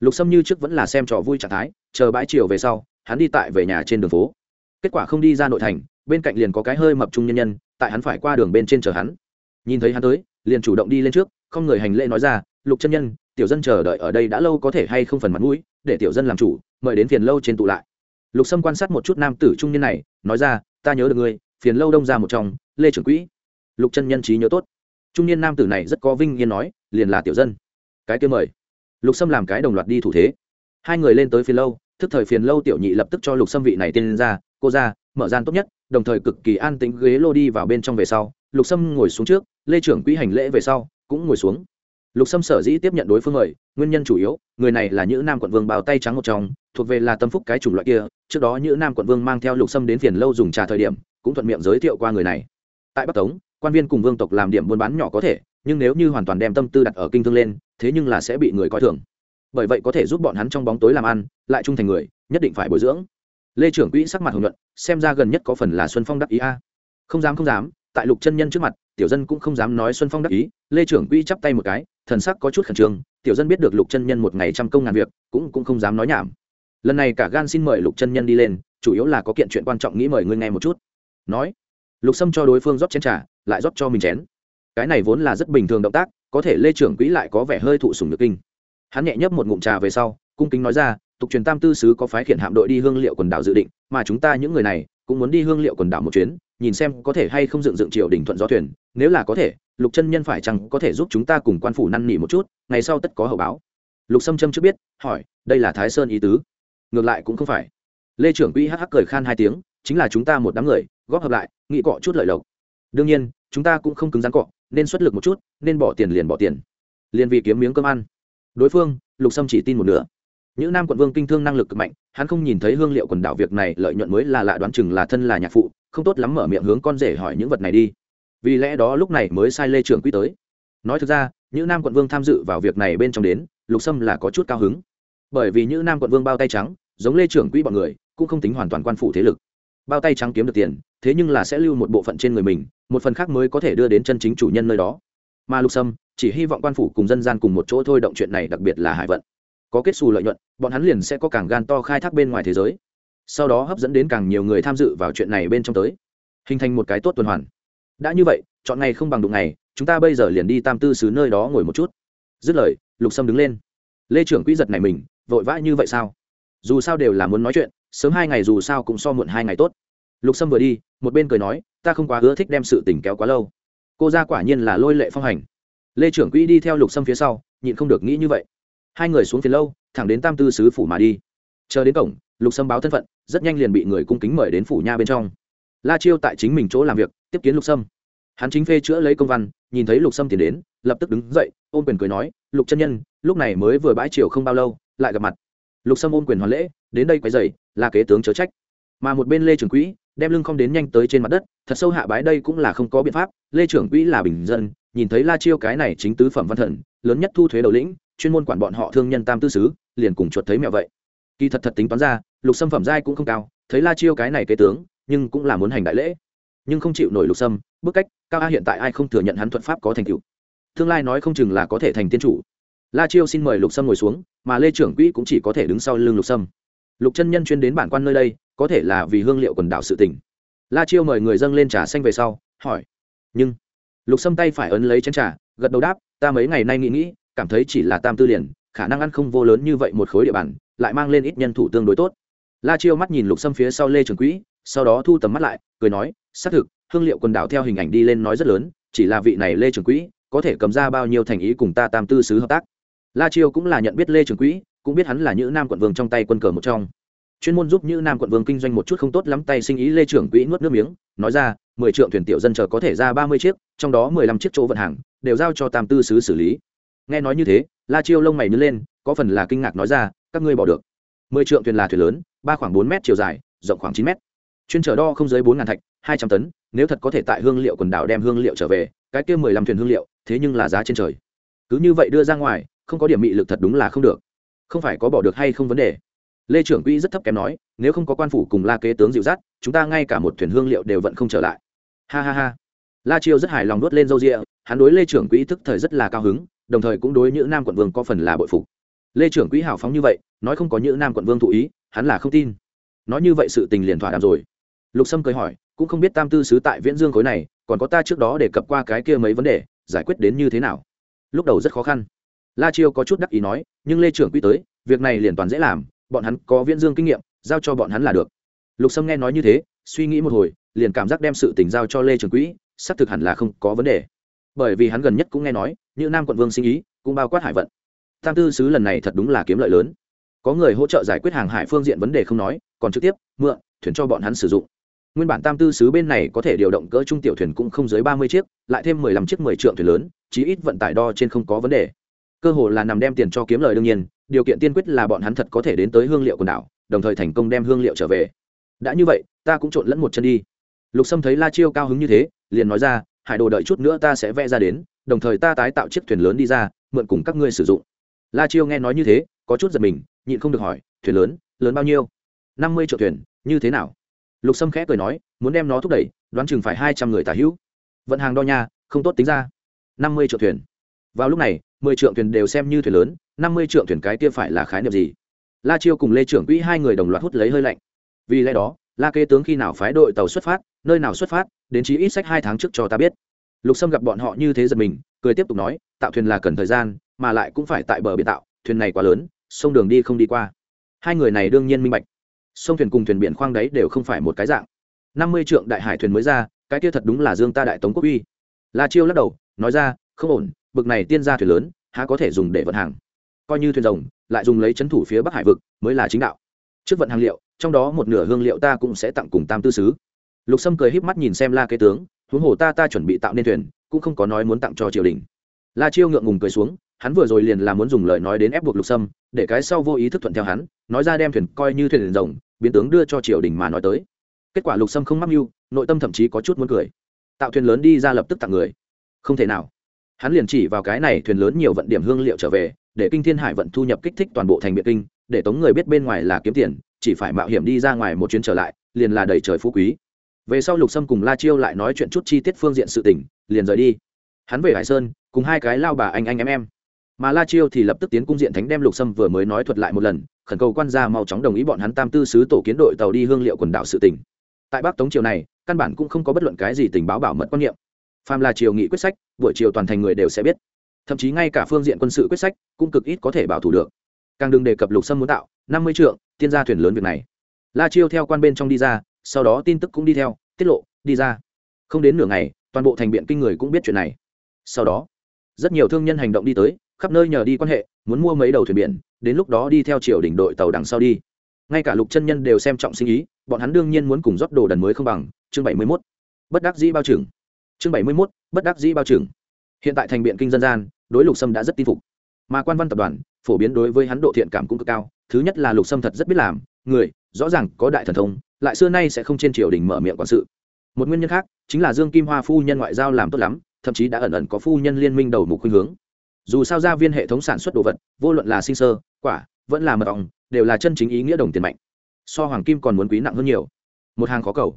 Lục sâm như trước vẫn là xem trò vui trạng thái, chờ bãi chiều về sau, hắn đi tại về nhà trên đường phố. Kết quả không đi ra nội thành, bên cạnh liền có cái hơi mập trung nhân nhân, tại hắn phải qua đường bên trên chờ hắn. Nhìn thấy hắn tới, liền chủ động đi lên trước, không người hành lễ nói ra, lục chân nhân tiểu dân chờ đợi ở đây đã lâu có thể hay không phần mặt mũi, để tiểu dân làm chủ, mời đến phiền lâu trên tụ lại. Lục sâm quan sát một chút nam tử trung niên này, nói ra, ta nhớ được ngươi, phiền lâu đông ra một trong, lê trưởng quỹ. Lục chân nhân trí nhớ tốt. Trung niên nam tử này rất có vinh yên nói, liền là tiểu dân. Cái kia mời. Lục sâm làm cái đồng loạt đi thủ thế. Hai người lên tới phiền lâu, thức thời phiền lâu tiểu nhị lập tức cho lục sâm vị này tên ra, cô ra, mở gian tốt nhất. Đồng thời cực kỳ an tính ghế lô đi vào bên trong về sau, lục sâm ngồi xuống trước, lê trưởng quỹ hành lễ về sau, cũng ngồi xuống lục sâm sở dĩ tiếp nhận đối phương mời, nguyên nhân chủ yếu, người này là những nam quận vương bào tay trắng một trong, thuộc về là tâm phúc cái chủng loại kia. Trước đó những nam quận vương mang theo lục sâm đến phiền lâu dùng trà thời điểm, cũng thuận miệng giới thiệu qua người này. Tại bắc tống, quan viên cùng vương tộc làm điểm buôn bán nhỏ có thể, nhưng nếu như hoàn toàn đem tâm tư đặt ở kinh thương lên, thế nhưng là sẽ bị người coi thường. Bởi vậy có thể giúp bọn hắn trong bóng tối làm ăn, lại trung thành người, nhất định phải bồi dưỡng. Lê trưởng quỹ sắc mặt hồng nhuận, xem ra gần nhất có phần là xuân phong đắc ý a. Không dám không dám tại lục chân nhân trước mặt, tiểu dân cũng không dám nói xuân phong đắc ý, lê trưởng quỹ chắp tay một cái, thần sắc có chút khẩn trương, tiểu dân biết được lục chân nhân một ngày trăm công ngàn việc, cũng cũng không dám nói nhảm. Lần này cả gan xin mời lục chân nhân đi lên, chủ yếu là có kiện chuyện quan trọng nghĩ mời ngươi nghe một chút. Nói, lục sâm cho đối phương rót chén trà, lại rót cho mình chén. Cái này vốn là rất bình thường động tác, có thể lê trưởng quỹ lại có vẻ hơi thụ sùng được kinh. Hắn nhẹ nhấp một ngụm trà về sau, cung kính nói ra, tục truyền tam tư sứ có phái khiển hạm đội đi hương liệu quần đảo dự định, mà chúng ta những người này cũng muốn đi hương liệu quần đảo một chuyến, nhìn xem có thể hay không dựng dựng triều đình thuận gió thuyền, nếu là có thể, lục chân nhân phải chăng có thể giúp chúng ta cùng quan phủ năn nỉ một chút, ngày sau tất có hậu báo. Lục sâm trâm chưa biết, hỏi, đây là thái sơn ý tứ? Ngược lại cũng không phải. Lê trưởng quỹ hh hắc cười khan hai tiếng, chính là chúng ta một đám người, góp hợp lại nghĩ cọ chút lợi lộc. Đương nhiên, chúng ta cũng không cứng rắn cọ, nên xuất lực một chút, nên bỏ tiền liền bỏ tiền. Liền vì kiếm miếng cơm ăn. Đối phương, lục sâm chỉ tin một nửa những nam quận vương kinh thương năng lực cực mạnh, hắn không nhìn thấy hương liệu quần đảo việc này, lợi nhuận mới là lạ đoán chừng là thân là nhạc phụ, không tốt lắm mở miệng hướng con rể hỏi những vật này đi. Vì lẽ đó lúc này mới sai lê trưởng quý tới. Nói thực ra, những nam quận vương tham dự vào việc này bên trong đến, lục sâm là có chút cao hứng. Bởi vì những nam quận vương bao tay trắng, giống lê trưởng quỹ bọn người, cũng không tính hoàn toàn quan phủ thế lực. Bao tay trắng kiếm được tiền, thế nhưng là sẽ lưu một bộ phận trên người mình, một phần khác mới có thể đưa đến chân chính chủ nhân nơi đó. Mà lục sâm chỉ hy vọng quan phủ cùng dân gian cùng một chỗ thôi động chuyện này, đặc biệt là hải vận. Có kết xù lợi nhuận bọn hắn liền sẽ có càng gan to khai thác bên ngoài thế giới. Sau đó hấp dẫn đến càng nhiều người tham dự vào chuyện này bên trong tới. Hình thành một cái tốt tuần hoàn. Đã như vậy, chọn ngày không bằng đụng ngày, chúng ta bây giờ liền đi tam tư xứ nơi đó ngồi một chút. Dứt lời, lục sâm đứng lên. Lê trưởng quỹ giật này mình, vội vã như vậy sao? Dù sao đều là muốn nói chuyện, sớm hai ngày dù sao cũng so muộn hai ngày tốt. Lục sâm vừa đi, một bên cười nói, ta không quá ưa thích đem sự tình kéo quá lâu. Cô ra quả nhiên là lôi lệ phong hành. Lê trưởng quỹ đi theo lục sâm phía sau, nhịn không được nghĩ như vậy. Hai người xuống phía lâu thẳng đến tam tư sứ phủ mà đi. Chờ đến cổng, lục sâm báo thân phận, rất nhanh liền bị người cung kính mời đến phủ nha bên trong. La chiêu tại chính mình chỗ làm việc, tiếp kiến lục sâm. Hắn chính phê chữa lấy công văn, nhìn thấy lục sâm tiến đến, lập tức đứng dậy, ôm quyền cười nói, lục chân nhân, lúc này mới vừa bãi chiều không bao lâu, lại gặp mặt. Lục sâm ôm quyền hoàn lễ, đến đây quay dày là kế tướng chớ trách. Mà một bên lê trưởng quỹ, đem lưng không đến nhanh tới trên mặt đất, thật sâu hạ bái đây cũng là không có biện pháp, lê trưởng quỹ là bình dân, nhìn thấy la chiêu cái này chính tứ phẩm văn thần, lớn nhất thu thuế đầu lĩnh, chuyên môn quản bọn họ thương nhân tam tư sứ liền cùng chuột thấy mẹo vậy. Kỳ thật thật tính toán ra, lục sâm phẩm giai cũng không cao, thấy la chiêu cái này kế tướng, nhưng cũng là muốn hành đại lễ. Nhưng không chịu nổi lục sâm, bức cách, cao a hiện tại ai không thừa nhận hắn thuật pháp có thành tựu. Tương lai nói không chừng là có thể thành tiên chủ. La chiêu xin mời lục sâm ngồi xuống, mà lê trưởng quỹ cũng chỉ có thể đứng sau lưng lục sâm. Lục chân nhân chuyên đến bản quan nơi đây, có thể là vì hương liệu quần đảo sự tỉnh la chiêu mời người dâng lên trà xanh về sau, hỏi. Nhưng, lục sâm tay phải ấn lấy chén trà, gật đầu đáp, ta mấy ngày nay nghĩ nghĩ, cảm thấy chỉ là tam tư liền khả năng ăn không vô lớn như vậy một khối địa bàn, lại mang lên ít nhân thủ tương đối tốt. La chiêu mắt nhìn lục xâm phía sau lê trường quỹ, sau đó thu tầm mắt lại, cười nói, xác thực, hương liệu quần đảo theo hình ảnh đi lên nói rất lớn, chỉ là vị này lê trường quỹ, có thể cầm ra bao nhiêu thành ý cùng ta tam tư sứ hợp tác. La chiêu cũng là nhận biết lê trường quỹ, cũng biết hắn là những nam quận vương trong tay quân cờ một trong. Chuyên môn giúp những nam quận vương kinh doanh một chút không tốt lắm tay sinh ý, lê trưởng quỹ nuốt nước miếng, nói ra, mười triệu thuyền tiểu dân chờ có thể ra ba mươi chiếc, trong đó mười lăm chiếc chỗ vận hàng, đều giao cho tam tư sứ xử lý. Nghe nói như thế la chiêu lông mày nứt lên, có phần là kinh ngạc nói ra, các ngươi bỏ được. Mười trượng thuyền là thuyền lớn, ba khoảng bốn mét chiều dài, rộng khoảng chín mét. Chuyên chở đo không dưới bốn ngàn thạch, hai trăm tấn, nếu thật có thể tại hương liệu quần đảo đem hương liệu trở về, cái kia mười lăm thuyền hương liệu, thế nhưng là giá trên trời. Cứ như vậy đưa ra ngoài, không có điểm mị lực thật đúng là không được. Không phải có bỏ được hay không vấn đề. Lê trưởng quỹ rất thấp kém nói, nếu không có quan phủ cùng la kế tướng dịu dắt, chúng ta ngay cả một thuyền hương liệu đều vẫn không trở lại. Ha ha ha. La chiêu rất hài lòng đốt lên râu rịa hắn đối lê trưởng quỹ thức thời rất là cao hứng đồng thời cũng đối những nam quận vương có phần là bội phục. Lê trưởng quỹ hào phóng như vậy, nói không có những nam quận vương thụ ý, hắn là không tin. Nói như vậy sự tình liền thỏa đàm rồi. Lục sâm cười hỏi, cũng không biết tam tư sứ tại viễn dương khối này, còn có ta trước đó để cập qua cái kia mấy vấn đề, giải quyết đến như thế nào? Lúc đầu rất khó khăn. La chiêu có chút đắc ý nói, nhưng lê trưởng quỹ tới, việc này liền toàn dễ làm, bọn hắn có viễn dương kinh nghiệm, giao cho bọn hắn là được. Lục sâm nghe nói như thế, suy nghĩ một hồi, liền cảm giác đem sự tình giao cho lê trưởng quỹ, xác thực hẳn là không có vấn đề bởi vì hắn gần nhất cũng nghe nói, như nam quận vương sinh ý, cũng bao quát hải vận. Tam tư sứ lần này thật đúng là kiếm lợi lớn. Có người hỗ trợ giải quyết hàng hải phương diện vấn đề không nói, còn trực tiếp, mượn, thuyền cho bọn hắn sử dụng. Nguyên bản tam tư sứ bên này có thể điều động cỡ trung tiểu thuyền cũng không dưới ba mươi chiếc, lại thêm mười lăm chiếc mười trượng thuyền lớn, chí ít vận tải đo trên không có vấn đề. Cơ hồ là nằm đem tiền cho kiếm lời đương nhiên, điều kiện tiên quyết là bọn hắn thật có thể đến tới hương liệu quần đảo, đồng thời thành công đem hương liệu trở về. Đã như vậy, ta cũng trộn lẫn một chân đi. Lục sâm thấy la chiêu cao hứng như thế, liền nói ra hải đồ đợi chút nữa ta sẽ vẽ ra đến, đồng thời ta tái tạo chiếc thuyền lớn đi ra, mượn cùng các ngươi sử dụng. La chiêu nghe nói như thế, có chút giật mình, nhịn không được hỏi, thuyền lớn lớn bao nhiêu? Năm mươi triệu thuyền, như thế nào? Lục sâm khẽ cười nói, muốn đem nó thúc đẩy, đoán chừng phải hai trăm người tả hữu. Vận hàng đo nha, không tốt tính ra. Năm mươi triệu thuyền. Vào lúc này, mười triệu thuyền đều xem như thuyền lớn, năm mươi triệu thuyền cái kia phải là khái niệm gì? La chiêu cùng lê trưởng quỹ hai người đồng loạt hút lấy hơi lạnh. Vì lẽ đó la kê tướng khi nào phái đội tàu xuất phát, nơi nào xuất phát, đến chí ít sách hai tháng trước cho ta biết. Lục sâm gặp bọn họ như thế giật mình, cười tiếp tục nói, tạo thuyền là cần thời gian, mà lại cũng phải tại bờ biển tạo, thuyền này quá lớn, sông đường đi không đi qua. Hai người này đương nhiên minh bạch. Sông thuyền cùng thuyền biển khoang đấy đều không phải một cái dạng. Năm mươi trượng đại hải thuyền mới ra, cái kia thật đúng là dương ta đại tống quốc uy. La chiêu lắc đầu, nói ra, không ổn, bực này tiên ra thuyền lớn, há có thể dùng để vận hàng. Coi như thuyền rồng, lại dùng lấy c h ấ n thủ phía bắc hải vực, mới là chính đạo trước vận hàng liệu, trong đó một nửa hương liệu ta cũng sẽ tặng cùng tam tư sứ lục sâm cười híp mắt nhìn xem la kế tướng, huống hồ ta ta chuẩn bị tạo nên thuyền, cũng không có nói muốn tặng cho triều đình. La chiêu ngượng ngùng cười xuống, hắn vừa rồi liền là muốn dùng lời nói đến ép buộc lục sâm, để cái sau vô ý thức thuận theo hắn, nói ra đem thuyền coi như thuyền rồng, biến tướng đưa cho triều đình mà nói tới. Kết quả lục sâm không mắc mưu, nội tâm thậm chí có chút muốn cười. Tạo thuyền lớn đi ra lập tức tặng người. Không thể nào. Hắn liền chỉ vào cái này thuyền lớn nhiều vận điểm hương liệu trở về, để kinh thiên hải vận thu nhập kích thích toàn bộ thành biệt kinh để tống người biết bên ngoài là kiếm tiền, chỉ phải mạo hiểm đi ra ngoài một chuyến trở lại, liền là đầy trời phú quý. Về sau lục sâm cùng la chiêu lại nói chuyện chút chi tiết phương diện sự tỉnh liền rời đi. Hắn về hải sơn, cùng hai cái lao bà anh anh em em. Mà la chiêu thì lập tức tiến cung diện thánh đem lục sâm vừa mới nói thuật lại một lần, khẩn cầu quan gia mau chóng đồng ý bọn hắn tam tư sứ tổ kiến đội tàu đi hương liệu quần đảo sự tỉnh tại bắc tống triều này, căn bản cũng không có bất luận cái gì tình báo bảo mật quan niệm. Phàm là triều nghị quyết sách, buổi chiều toàn thành người đều sẽ biết. Thậm chí ngay cả phương diện quân sự quyết sách cũng cực ít có thể bảo thủ được càng đừng đề cập lục sâm muốn tạo, năm mươi trượng, tiên gia thuyền lớn việc này. La chiêu theo quan bên trong đi ra, sau đó tin tức cũng đi theo, tiết lộ, đi ra. Không đến nửa ngày, toàn bộ thành biện kinh người cũng biết chuyện này. Sau đó, rất nhiều thương nhân hành động đi tới, khắp nơi nhờ đi quan hệ, muốn mua mấy đầu thuyền biển, đến lúc đó đi theo triều đỉnh đội tàu đằng sau đi. Ngay cả lục chân nhân đều xem trọng sinh ý, bọn hắn đương nhiên muốn cùng rót đồ đần mới không bằng, chương bảy mươi mốt. Bất đắc dĩ bao trừng. Chương bảy mươi mốt, bất đắc dĩ bao trừng. Hiện tại thành biện kinh dân gian, đối lục sâm đã rất tin phục. Mà quan văn tập đoàn phổ biến đối với hắn độ thiện cảm cũng cực cao. Thứ nhất là lục sâm thật rất biết làm, người, rõ ràng có đại thần thông, lại xưa nay sẽ không trên triều đình mở miệng quản sự. Một nguyên nhân khác chính là dương kim hoa phu nhân ngoại giao làm tốt lắm, thậm chí đã ẩn ẩn có phu nhân liên minh đầu mục khuynh hướng. Dù sao gia viên hệ thống sản xuất đồ vật, vô luận là sinh sơ, quả, vẫn là mật ong, đều là chân chính ý nghĩa đồng tiền mạnh. So hoàng kim còn muốn quý nặng hơn nhiều. Một hàng khó cầu.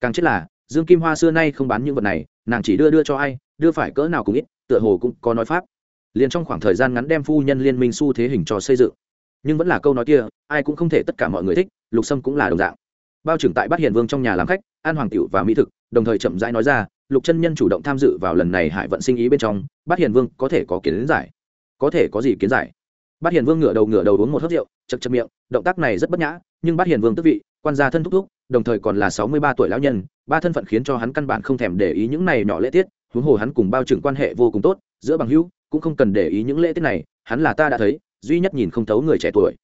Càng chết là, dương kim hoa xưa nay không bán những vật này, nàng chỉ đưa đưa cho ai, đưa phải cỡ nào cũng ít, tựa hồ cũng có nói pháp liền trong khoảng thời gian ngắn đem phu nhân liên minh xu thế hình cho xây dựng. Nhưng vẫn là câu nói kia, ai cũng không thể tất cả mọi người thích, lục sâm cũng là đồng dạng. Bao trưởng tại bát hiền vương trong nhà làm khách, an hoàng tiểu và mỹ thực, đồng thời chậm rãi nói ra, lục chân nhân chủ động tham dự vào lần này hải vận sinh ý bên trong, bát hiền vương có thể có kiến giải. Có thể có gì kiến giải? Bát hiền vương ngửa đầu ngửa đầu uống một hớt rượu chật chật miệng, động tác này rất bất nhã, nhưng bát hiền vương tức vị, quan gia thân thúc thúc, đồng thời còn là sáu mươi ba tuổi lão nhân, ba thân phận khiến cho hắn căn bản không thèm để ý những này nhỏ lễ tiết, huống hồ hắn cùng bao trưởng quan hệ vô cùng tốt, giữa bằng hữu cũng không cần để ý những lễ tiết này, hắn là ta đã thấy, duy nhất nhìn không thấu người trẻ tuổi.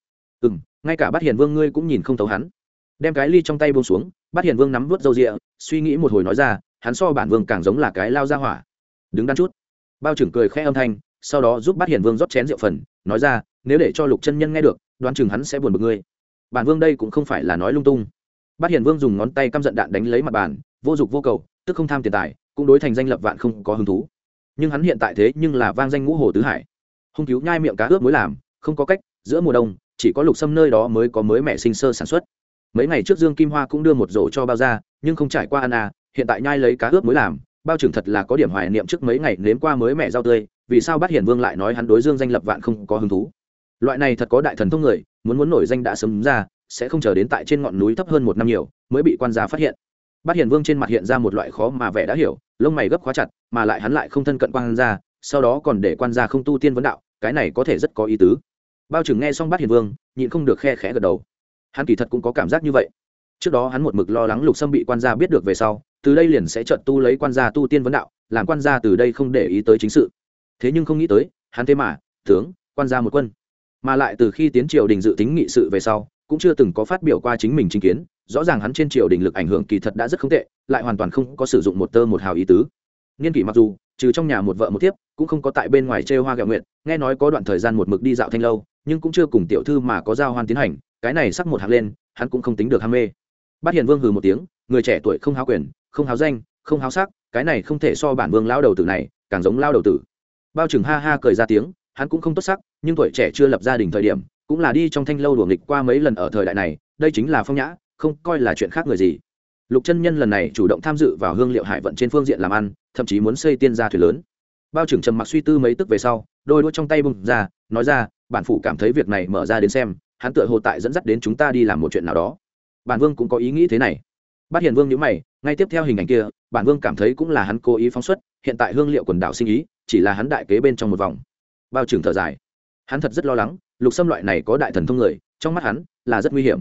Ừ m ngay cả bát hiền vương ngươi cũng nhìn không thấu hắn. Đem cái ly trong tay buông xuống, bát hiền vương nắm vớt râu rịa, suy nghĩ một hồi nói ra, hắn so bản vương càng giống là cái lao ra hỏa. Đứng đắn chút. Bao trưởng cười khẽ âm thanh, sau đó giúp bát hiền vương rót chén rượu phần, nói ra, nếu để cho lục chân nhân nghe được, đoán chừng hắn sẽ buồn bực ngươi. Bản vương đây cũng không phải là nói lung tung. Bát hiền vương dùng ngón tay căm giận đạn đánh lấy mặt bàn, vô dụng vô cầu, tức không tham tiền tài, cũng đối thành danh lập vạn không có hứng thú nhưng hắn hiện tại thế nhưng là vang danh ngũ hồ tứ hải. Hung cứu nhai miệng cá ướp mới làm, không có cách, giữa mùa đông, chỉ có lục sâm nơi đó mới có mới mẹ sinh sơ sản xuất. Mấy ngày trước dương kim hoa cũng đưa một rổ cho bao ra, nhưng không trải qua ăn à hiện tại nhai lấy cá ướp mới làm, bao trưởng thật là có điểm hoài niệm trước mấy ngày nếm qua mới mẹ rau tươi, vì sao bát hiển vương lại nói hắn đối dương danh lập vạn không có hứng thú. Loại này thật có đại thần thông người, muốn muốn nổi danh đã sớm ra, sẽ không chờ đến tại trên ngọn núi thấp hơn một năm nhiều, mới bị quan gia phát hiện bát Hiền vương trên mặt hiện ra một loại khó mà vẻ đã hiểu, lông mày gấp khóa chặt, mà lại hắn lại không thân cận quan gia, sau đó còn để quan gia không tu tiên vấn đạo, cái này có thể rất có ý tứ. Bao trưởng nghe xong bát Hiền vương, nhịn không được khe khẽ gật đầu. Hắn kỳ thật cũng có cảm giác như vậy. Trước đó hắn một mực lo lắng lục sâm bị quan gia biết được về sau, từ đây liền sẽ trợt tu lấy quan gia tu tiên vấn đạo, làm quan gia từ đây không để ý tới chính sự. Thế nhưng không nghĩ tới, hắn thế mà, tướng, quan gia một quân. Mà lại từ khi tiến triều đình dự tính nghị sự về sau, cũng chưa từng có phát biểu qua chính mình chính kiến rõ ràng hắn trên triều đình lực ảnh hưởng kỳ thật đã rất không tệ, lại hoàn toàn không có sử dụng một tơ một hào ý tứ. Nghiên kỷ mặc dù, trừ trong nhà một vợ một thiếp, cũng không có tại bên ngoài chê hoa gạo nguyện nghe nói có đoạn thời gian một mực đi dạo thanh lâu, nhưng cũng chưa cùng tiểu thư mà có giao hoan tiến hành, cái này sắc một hạt lên, hắn cũng không tính được ham mê. Bát hiền vương hừ một tiếng, người trẻ tuổi không háo quyền, không háo danh, không háo sắc, cái này không thể so bản vương lao đầu tử này, càng giống lao đầu tử. Bao trừng ha ha cười ra tiếng, hắn cũng không tốt sắc, nhưng tuổi trẻ chưa lập gia đình thời điểm, cũng là đi trong thanh lâu đuổi nghịch qua mấy lần ở thời đại này, đây chính là phong nhã không coi là chuyện khác người gì. Lục chân nhân lần này chủ động tham dự vào hương liệu hải vận trên phương diện làm ăn, thậm chí muốn xây tiên gia thuyền lớn. Bao trưởng trầm mặc suy tư mấy tức về sau, đôi đũa trong tay bung ra, nói ra, bản phủ cảm thấy việc này mở ra đến xem, hắn tựa hồ tại dẫn dắt đến chúng ta đi làm một chuyện nào đó. Bản vương cũng có ý nghĩ thế này. Bát hiền vương nhữ mày, ngay tiếp theo hình ảnh kia, bản vương cảm thấy cũng là hắn cố ý phóng xuất, hiện tại hương liệu quần đảo sinh ý, chỉ là hắn đại kế bên trong một vòng. Bao trưởng thở dài. Hắn thật rất lo lắng, lục xâm loại này có đại thần thông người, trong mắt hắn là rất nguy hiểm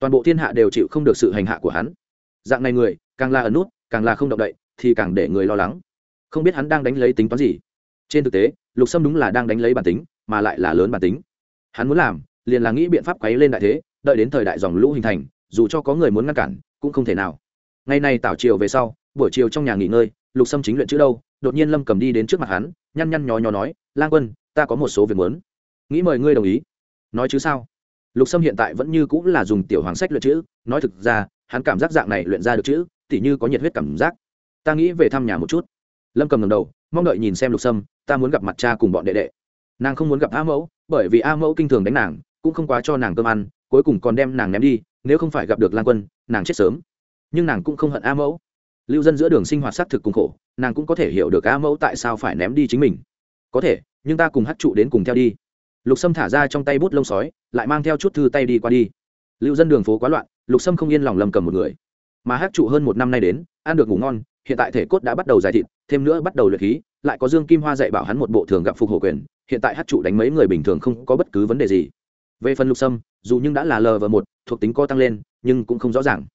toàn bộ thiên hạ đều chịu không được sự hành hạ của hắn. Dạng này người, càng là ẩn nút, càng là không động đậy, thì càng để người lo lắng. Không biết hắn đang đánh lấy tính toán gì. Trên thực tế, lục sâm đúng là đang đánh lấy bản tính, mà lại là lớn bản tính. Hắn muốn làm, liền là nghĩ biện pháp quấy lên đại thế, đợi đến thời đại dòng lũ hình thành, dù cho có người muốn ngăn cản, cũng không thể nào. Ngày nay tảo chiều về sau, buổi chiều trong nhà nghỉ ngơi, lục sâm chính luyện chữ đâu, đột nhiên lâm cầm đi đến trước mặt hắn, nhăn nhăn nhó nhó nói, lang quân, ta có một số việc muốn. Nghĩ mời ngươi đồng ý. Nói chứ sao? Lục sâm hiện tại vẫn như cũng là dùng tiểu hoàng sách luyện chữ, nói thực ra, hắn cảm giác dạng này luyện ra được chữ, tỉ như có nhiệt huyết cảm giác. Ta nghĩ về thăm nhà một chút. Lâm cầm ngầm đầu, mong đợi nhìn xem lục sâm, ta muốn gặp mặt cha cùng bọn đệ đệ. Nàng không muốn gặp a mẫu, bởi vì a mẫu kinh thường đánh nàng, cũng không quá cho nàng cơm ăn, cuối cùng còn đem nàng ném đi, nếu không phải gặp được lan quân, nàng chết sớm. Nhưng nàng cũng không hận a mẫu. Lưu dân giữa đường sinh hoạt xác thực cùng khổ, nàng cũng có thể hiểu được a mẫu tại sao phải ném đi chính mình. Có thể, nhưng ta cùng hát trụ đến cùng theo đi lục sâm thả ra trong tay bút lông sói, lại mang theo chút thư tay đi qua đi. Lưu dân đường phố quá loạn, lục sâm không yên lòng lầm cầm một người. Mà hát trụ hơn một năm nay đến, ăn được ngủ ngon, hiện tại thể cốt đã bắt đầu giải thịt, thêm nữa bắt đầu luyện khí, lại có dương kim hoa dạy bảo hắn một bộ thường gặp phục hộ quyền, hiện tại hát trụ đánh mấy người bình thường không có bất cứ vấn đề gì. Về phần lục sâm, dù nhưng đã là lv một, thuộc tính co tăng lên, nhưng cũng không rõ ràng.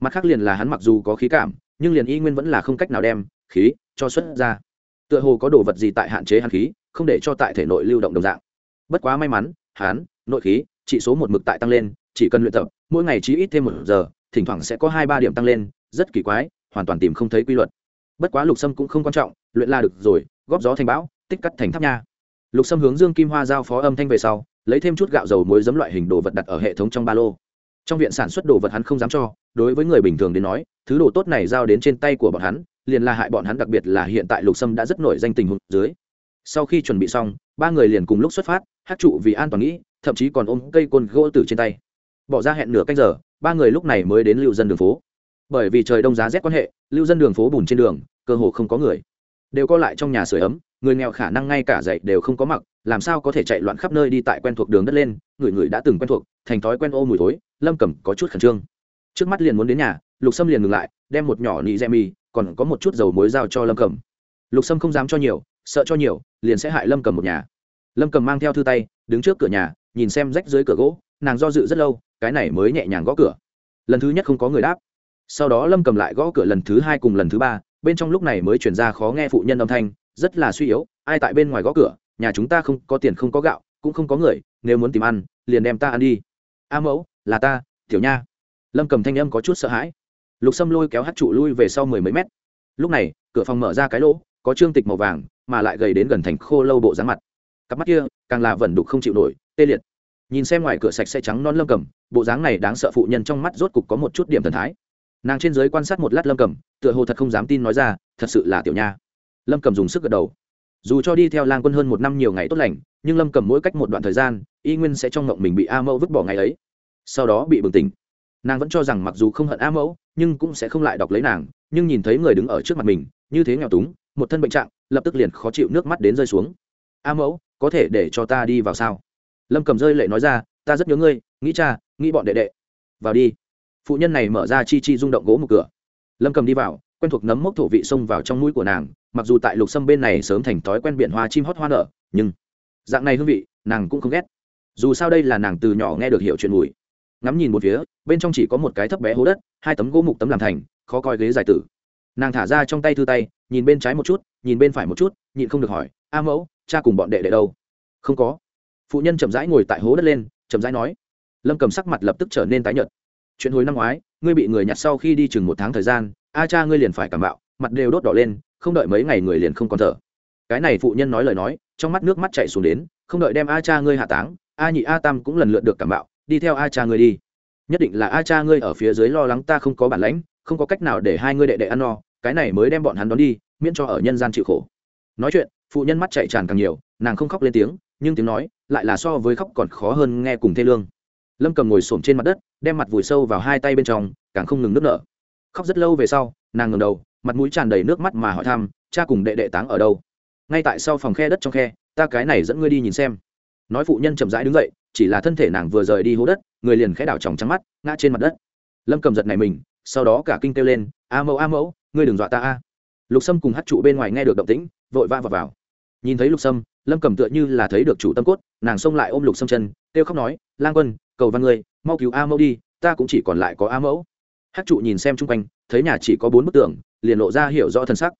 Mặt khác liền là hắn mặc dù có khí cảm, nhưng liền y nguyên vẫn là không cách nào đem khí cho xuất ra. Tựa hồ có đồ vật gì tại hạn chế hắn khí, không để cho tại thể nội lưu động đồng dạng bất quá may mắn hắn nội khí, chỉ số một mực tại tăng lên, chỉ cần luyện tập, mỗi ngày chỉ ít thêm một giờ, thỉnh thoảng sẽ có hai ba điểm tăng lên, rất kỳ quái, hoàn toàn tìm không thấy quy luật. Bất quá lục sâm cũng không quan trọng, luyện la được rồi, góp gió thành bão, tích cắt thành tháp nha. Lục sâm hướng dương kim hoa giao phó âm thanh về sau, lấy thêm chút gạo dầu muối giấm loại hình đồ vật đặt ở hệ thống trong ba lô. Trong viện sản xuất đồ vật hắn không dám cho, đối với người bình thường đến nói, thứ đồ tốt này giao đến trên tay của bọn hắn, liền là hại bọn hắn, đặc biệt là hiện tại lục sâm đã rất nổi danh tình huống dưới. Sau khi chuẩn bị xong, ba người liền cùng lúc xuất phát hát trụ vì an toàn nghĩ, thậm chí còn ôm cây côn gỗ tử trên tay. Bỏ ra hẹn nửa canh giờ, ba người lúc này mới đến lưu dân đường phố. Bởi vì trời đông giá rét quan hệ, lưu dân đường phố bùn trên đường, cơ hồ không có người. Đều co lại trong nhà sửa ấm, người nghèo khả năng ngay cả dậy đều không có mặc, làm sao có thể chạy loạn khắp nơi đi tại quen thuộc đường đất lên, người người đã từng quen thuộc, thành thói quen ô mùi thối, lâm cầm có chút khẩn trương. Trước mắt liền muốn đến nhà, lục sâm liền ngừng lại, đem một nhỏ nị dẹ mì, còn có một chút dầu muối giao cho lâm cầm lục sâm không dám cho nhiều, sợ cho nhiều, liền sẽ hại lâm cầm một nhà lâm cầm mang theo thư tay, đứng trước cửa nhà, nhìn xem rách dưới cửa gỗ, nàng do dự rất lâu, cái này mới nhẹ nhàng gõ cửa. Lần thứ nhất không có người đáp. Sau đó lâm cầm lại gõ cửa lần thứ hai cùng lần thứ ba, bên trong lúc này mới chuyển ra khó nghe phụ nhân âm thanh, rất là suy yếu, ai tại bên ngoài gõ cửa, nhà chúng ta không có tiền không có gạo, cũng không có người, nếu muốn tìm ăn, liền đem ta ăn đi. A mẫu, là ta, tiểu nha. Lâm cầm thanh âm có chút sợ hãi. Lục sâm lôi kéo hát trụ lui về sau mười mấy mét. Lúc này, cửa phòng mở ra cái lỗ, có trương tịch màu vàng, mà lại gầy đến gần thành khô lâu bộ dáng mặt cặp mắt kia càng là vẩn đục không chịu nổi, tê liệt. Nhìn xem ngoài cửa sạch sẽ trắng non lâm cầm, bộ dáng này đáng sợ phụ nhân trong mắt rốt cục có một chút điểm thần thái. Nàng trên giới quan sát một lát lâm cầm, tựa hồ thật không dám tin nói ra, thật sự là tiểu nha. Lâm cầm dùng sức gật đầu. Dù cho đi theo lang quân hơn một năm nhiều ngày tốt lành, nhưng lâm cầm mỗi cách một đoạn thời gian, y nguyên sẽ trong mộng mình bị a mẫu vứt bỏ ngày ấy. Sau đó bị bừng tỉnh. Nàng vẫn cho rằng mặc dù không hận a mẫu, nhưng cũng sẽ không lại đọc lấy nàng, nhưng nhìn thấy người đứng ở trước mặt mình, như thế nghèo túng, một thân bệnh trạng, lập tức liền khó chịu nước mắt đến rơi xuống. A mẫu có thể để cho ta đi vào sao? Lâm cầm rơi lệ nói ra, ta rất nhớ ngươi, nghĩ cha, nghĩ bọn đệ đệ. Vào đi. Phụ nhân này mở ra chi chi rung động gỗ một cửa. Lâm cầm đi vào, quen thuộc nấm mốc thổ vị xông vào trong mũi của nàng, mặc dù tại lục sâm bên này sớm thành thói quen biển hoa chim hót hoa nở, nhưng dạng này hương vị, nàng cũng không ghét. Dù sao đây là nàng từ nhỏ nghe được hiểu chuyện mùi. Ngắm nhìn một phía, bên trong chỉ có một cái thấp bé hố đất, hai tấm gỗ mục tấm làm thành, khó coi ghế dài tử. Nàng thả ra trong tay thư tay, nhìn bên trái một chút, nhìn bên phải một chút, nhịn không được hỏi, a mẫu cha cùng bọn đệ đệ đâu? Không có. Phụ nhân chậm rãi ngồi tại hố đất lên, chậm rãi nói. Lâm cầm sắc mặt lập tức trở nên tái nhợt. Chuyện hồi năm ngoái, ngươi bị người nhặt sau khi đi chừng một tháng thời gian, a cha ngươi liền phải cảm bạo, mặt đều đốt đỏ lên, không đợi mấy ngày người liền không còn thở. Cái này phụ nhân nói lời nói, trong mắt nước mắt chạy xuống đến, không đợi đem a cha ngươi hạ táng, a nhị a tam cũng lần lượt được cảm bạo, đi theo a cha ngươi đi. Nhất định là a cha ngươi ở phía dưới lo lắng ta không có bản lãnh, không có cách nào để hai ngươi đệ đệ ăn no, cái này mới đem bọn hắn đón đi, miễn cho ở nhân gian chịu khổ. Nói chuyện phụ nhân mắt chạy tràn càng nhiều nàng không khóc lên tiếng nhưng tiếng nói lại là so với khóc còn khó hơn nghe cùng thê lương. Lâm cầm ngồi s trên mặt đất đem mặt vùi sâu vào hai tay bên trong càng không ngừng nước nở. Khóc rất lâu về sau nàng ngầm đầu mặt mũi tràn đầy nước mắt mà hỏi thăm cha cùng đệ đệ táng ở đâu? Ngay tại sau phòng khe đất trong khe ta cái này dẫn ngươi đi nhìn xem. Nói phụ nhân chậm rãi đứng dậy chỉ là thân thể nàng vừa rời đi hố đất người liền khẽ đảo tròng trắng mắt ngã trên mặt đất. Lâm cầm giật này mình sau đó cả kinh kêu lên a mẫu a mẫu ngươi đừng dọa ta a. Lục sâm cùng hát trụ bên ngoài nghe được động tĩnh vội vã vào, vào nhìn thấy lục sâm, lâm cầm tựa như là thấy được chủ tâm cốt, nàng xông lại ôm lục sâm chân, kêu khóc nói, lang quân, cầu văn ngươi, mau cứu a mẫu đi, ta cũng chỉ còn lại có a mẫu. Hát trụ nhìn xem chung quanh, thấy nhà chỉ có bốn bức tường, liền lộ ra hiểu rõ thân sắc.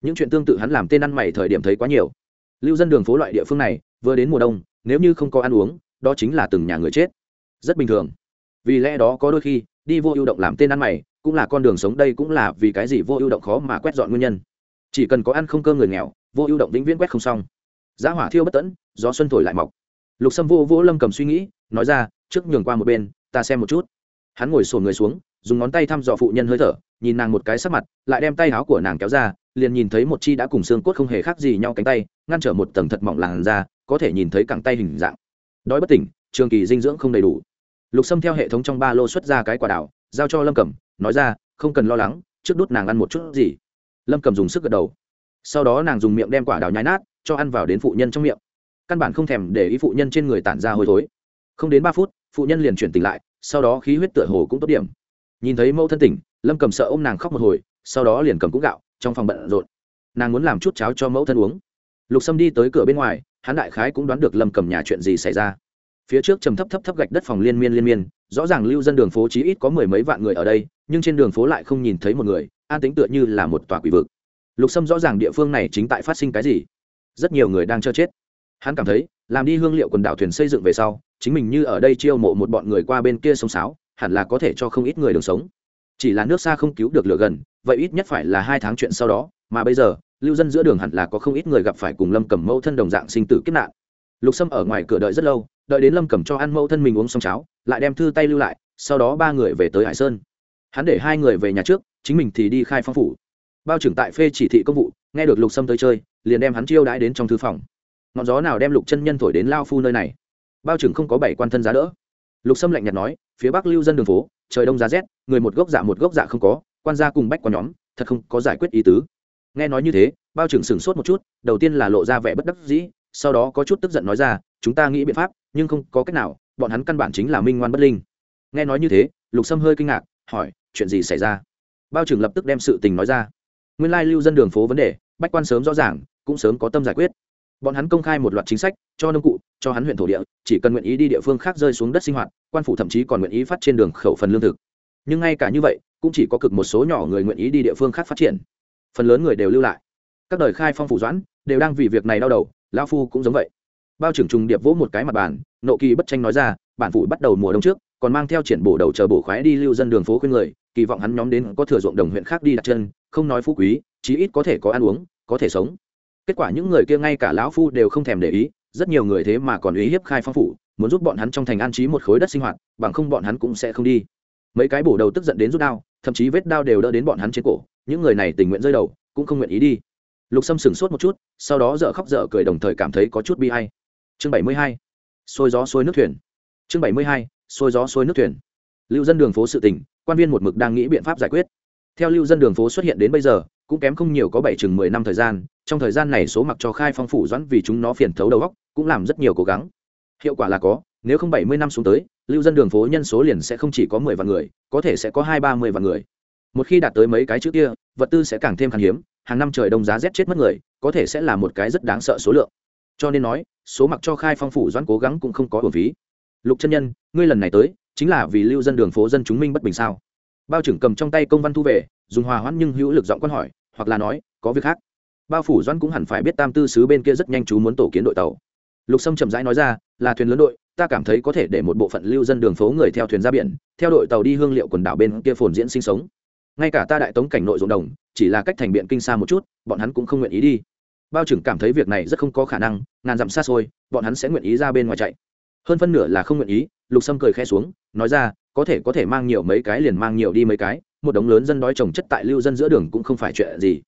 Những chuyện tương tự hắn làm tên ăn mày thời điểm thấy quá nhiều. Lưu dân đường phố loại địa phương này, vừa đến mùa đông, nếu như không có ăn uống, đó chính là từng nhà người chết. Rất bình thường. Vì lẽ đó có đôi khi, đi vô ưu động làm tên ăn mày, cũng là con đường sống, đây cũng là vì cái gì vô ưu động khó mà quét dọn nguyên nhân. Chỉ cần có ăn không cơ người nghèo vô ưu động vĩnh viễn quét không xong. Giá hỏa thiêu bất tẫn, gió xuân thổi lại mọc. Lục sâm vô vỗ lâm cầm suy nghĩ, nói ra, trước nhường qua một bên, ta xem một chút. Hắn ngồi sổ người xuống, dùng ngón tay thăm dò phụ nhân hơi thở, nhìn nàng một cái sắc mặt, lại đem tay áo của nàng kéo ra, liền nhìn thấy một chi đã cùng xương cốt không hề khác gì nhau cánh tay, ngăn trở một tầng thật mỏng làn da, có thể nhìn thấy cẳng tay hình dạng. Đói bất tỉnh, trường kỳ dinh dưỡng không đầy đủ. Lục sâm theo hệ thống trong ba lô xuất ra cái quả đảo, giao cho lâm cẩm nói ra, không cần lo lắng, trước đút nàng ăn một chút gì. Lâm cầm dùng sức gật đầu sau đó nàng dùng miệng đem quả đào nhái nát, cho ăn vào đến phụ nhân trong miệng. Căn bản không thèm để ý phụ nhân trên người tản ra hôi thối. Không đến ba phút, phụ nhân liền chuyển tỉnh lại, sau đó khí huyết tựa hồ cũng tốt điểm. Nhìn thấy mẫu thân tỉnh, lâm cầm sợ ô m nàng khóc một hồi, sau đó liền cầm cúng gạo, trong phòng bận rộn. Nàng muốn làm chút cháo cho mẫu thân uống. Lục sâm đi tới cửa bên ngoài, hắn đại khái cũng đoán được lâm cầm nhà chuyện gì xảy ra. Phía trước trầm thấp thấp thấp gạch đất phòng liên miên liên miên, rõ ràng lưu dân đường phố chí ít có mười mấy vạn người ở đây, nhưng trên đường phố lại không nhìn thấy một người, an tính tựa như là một tòa quỷ vực lục sâm rõ ràng địa phương này chính tại phát sinh cái gì. Rất nhiều người đang chờ chết. Hắn cảm thấy, làm đi hương liệu quần đảo thuyền xây dựng về sau, chính mình như ở đây chiêu mộ một bọn người qua bên kia sông sáo, hẳn là có thể cho không ít người đường sống. Chỉ là nước xa không cứu được lửa gần, vậy ít nhất phải là hai tháng chuyện sau đó, mà bây giờ, lưu dân giữa đường hẳn là có không ít người gặp phải cùng lâm cầm mẫu thân đồng dạng sinh tử kiếp nạn. Lục sâm ở ngoài cửa đợi rất lâu, đợi đến lâm cầm cho ăn mẫu thân mình uống xong cháo, lại đem thư tay lưu lại, sau đó ba người về tới hải sơn. Hắn để hai người về nhà trước, chính mình thì đi khai phong phủ bao trưởng tại phê chỉ thị công vụ, nghe được lục sâm tới chơi, liền đem hắn chiêu đãi đến trong thư phòng. Ngọn gió nào đem lục chân nhân thổi đến lao phu nơi này? Bao trưởng không có bảy quan thân giá đỡ. Lục sâm lạnh nhạt nói, phía bắc lưu dân đường phố, trời đông giá rét, người một gốc dạ một gốc dạ không có, quan gia cùng bách qua nhóm, thật không có giải quyết ý tứ. Nghe nói như thế, bao trưởng sửng sốt một chút, đầu tiên là lộ ra vẻ bất đắc dĩ, sau đó có chút tức giận nói ra, chúng ta nghĩ biện pháp, nhưng không có cách nào, bọn hắn căn bản chính là minh ngoan bất linh. Nghe nói như thế, lục sâm hơi kinh ngạc, hỏi, chuyện gì xảy ra? Bao trưởng lập tức đem sự tình nói ra nguyên lai lưu dân đường phố vấn đề, bách quan sớm rõ ràng, cũng sớm có tâm giải quyết. Bọn hắn công khai một loạt chính sách, cho nông cụ, cho hắn huyện thổ địa, chỉ cần nguyện ý đi địa phương khác rơi xuống đất sinh hoạt, quan phủ thậm chí còn nguyện ý phát trên đường khẩu phần lương thực. Nhưng ngay cả như vậy, cũng chỉ có cực một số nhỏ người nguyện ý đi địa phương khác phát triển. Phần lớn người đều lưu lại. Các đời khai phong phủ doãn, đều đang vì việc này đau đầu lao phu cũng giống vậy. Bao trưởng trùng điệp vỗ một cái mặt bàn, nộ kỳ bất tranh nói ra, bản phủ bắt đầu mùa đông trước, còn mang theo triển bổ đầu chờ bổ khoái đi lưu dân đường phố khuyên người, kỳ vọng hắn nhóm đến có thừa ruộng đồng huyện khác đi đặt chân không nói phú quý, chí ít có thể có ăn uống, có thể sống. Kết quả những người kia ngay cả lão phu đều không thèm để ý, rất nhiều người thế mà còn ý hiếp khai phong phủ, muốn giúp bọn hắn trong thành an trí một khối đất sinh hoạt, bằng không bọn hắn cũng sẽ không đi. Mấy cái bổ đầu tức giận đến rút đao, thậm chí vết đao đều đỡ đến bọn hắn trên cổ, những người này tình nguyện rơi đầu, cũng không nguyện ý đi. Lục sâm sửng sốt một chút, sau đó dợ khóc dợ cười đồng thời cảm thấy có chút bi hay chương bảy mươi hai, xôi gió xôi nước thuyền. Chương bảy mươi hai, xôi gió xôi nước thuyền. Lưu dân đường phố sự tỉnh quan viên một mực đang nghĩ biện pháp giải quyết theo lưu dân đường phố xuất hiện đến bây giờ, cũng kém không nhiều có bảy chừng mười năm thời gian, trong thời gian này số mặc cho khai phong phủ doãn vì chúng nó phiền thấu đầu góc cũng làm rất nhiều cố gắng. Hiệu quả là có, nếu không bảy mươi năm xuống tới, lưu dân đường phố nhân số liền sẽ không chỉ có mười vạn người, có thể sẽ có hai ba mươi vạn người. Một khi đạt tới mấy cái chữ kia, vật tư sẽ càng thêm khan hiếm, hàng năm trời đông giá rét chết mất người, có thể sẽ là một cái rất đáng sợ số lượng. Cho nên nói, số mặc cho khai phong phủ doãn cố gắng cũng không có bổn phí. Lục chân nhân, ngươi lần này tới, chính là vì lưu dân đường phố dân chúng minh bất bình sao? Bao trưởng cầm trong tay công văn thu về, dùng hòa hoãn nhưng hữu lực giọng quan hỏi, hoặc là nói, có việc khác. Bao phủ doãn cũng hẳn phải biết tam tư sứ bên kia rất nhanh chú muốn tổ kiến đội tàu. Lục sâm chậm rãi nói ra, là thuyền lớn đội, ta cảm thấy có thể để một bộ phận lưu dân đường phố người theo thuyền ra biển, theo đội tàu đi hương liệu quần đảo bên kia phồn diễn sinh sống. Ngay cả ta đại tống cảnh nội ruộng đồng, chỉ là cách thành biện kinh xa một chút, bọn hắn cũng không nguyện ý đi. Bao trưởng cảm thấy việc này rất không có khả năng, ngàn dặm xa xôi, bọn hắn sẽ nguyện ý ra bên ngoài chạy. Hơn phân nửa là không nguyện ý, lục sâm cười khe xuống, nói ra có thể có thể mang nhiều mấy cái liền mang nhiều đi mấy cái, một đống lớn dân đói trồng chất tại lưu dân giữa đường cũng không phải chuyện gì.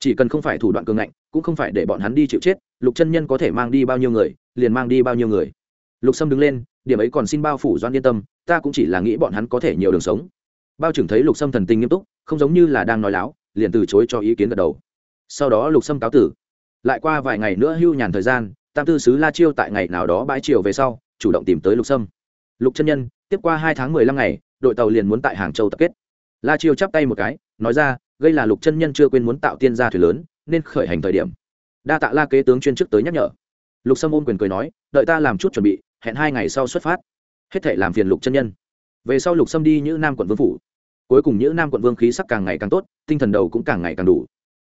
Chỉ cần không phải thủ đoạn cường ngạnh, cũng không phải để bọn hắn đi chịu chết, lục chân nhân có thể mang đi bao nhiêu người, liền mang đi bao nhiêu người. Lục sâm đứng lên, điểm ấy còn xin bao phủ doan yên tâm, ta cũng chỉ là nghĩ bọn hắn có thể nhiều đường sống. Bao trưởng thấy lục sâm thần tình nghiêm túc, không giống như là đang nói láo, liền từ chối cho ý kiến gật đầu. Sau đó lục sâm cáo tử. Lại qua vài ngày nữa hưu nhàn thời gian, tam tư sứ la chiêu tại ngày nào đó bãi chiều về sau, chủ động tìm tới lục sâm. Lục chân nhân tiếp qua hai tháng mười lăm ngày, đội tàu liền muốn tại hàng châu tập kết. La chiêu chắp tay một cái, nói ra, gây là lục chân nhân chưa quên muốn tạo tiên gia thuyền lớn, nên khởi hành thời điểm. Đa tạ la kế tướng chuyên chức tới nhắc nhở. Lục sâm Ôn quyền cười nói, đợi ta làm chút chuẩn bị, hẹn hai ngày sau xuất phát. Hết thể làm phiền lục chân nhân. Về sau lục sâm đi như nam quận vương phủ. Cuối cùng những nam quận vương khí sắc càng ngày càng tốt, tinh thần đầu cũng càng ngày càng đủ.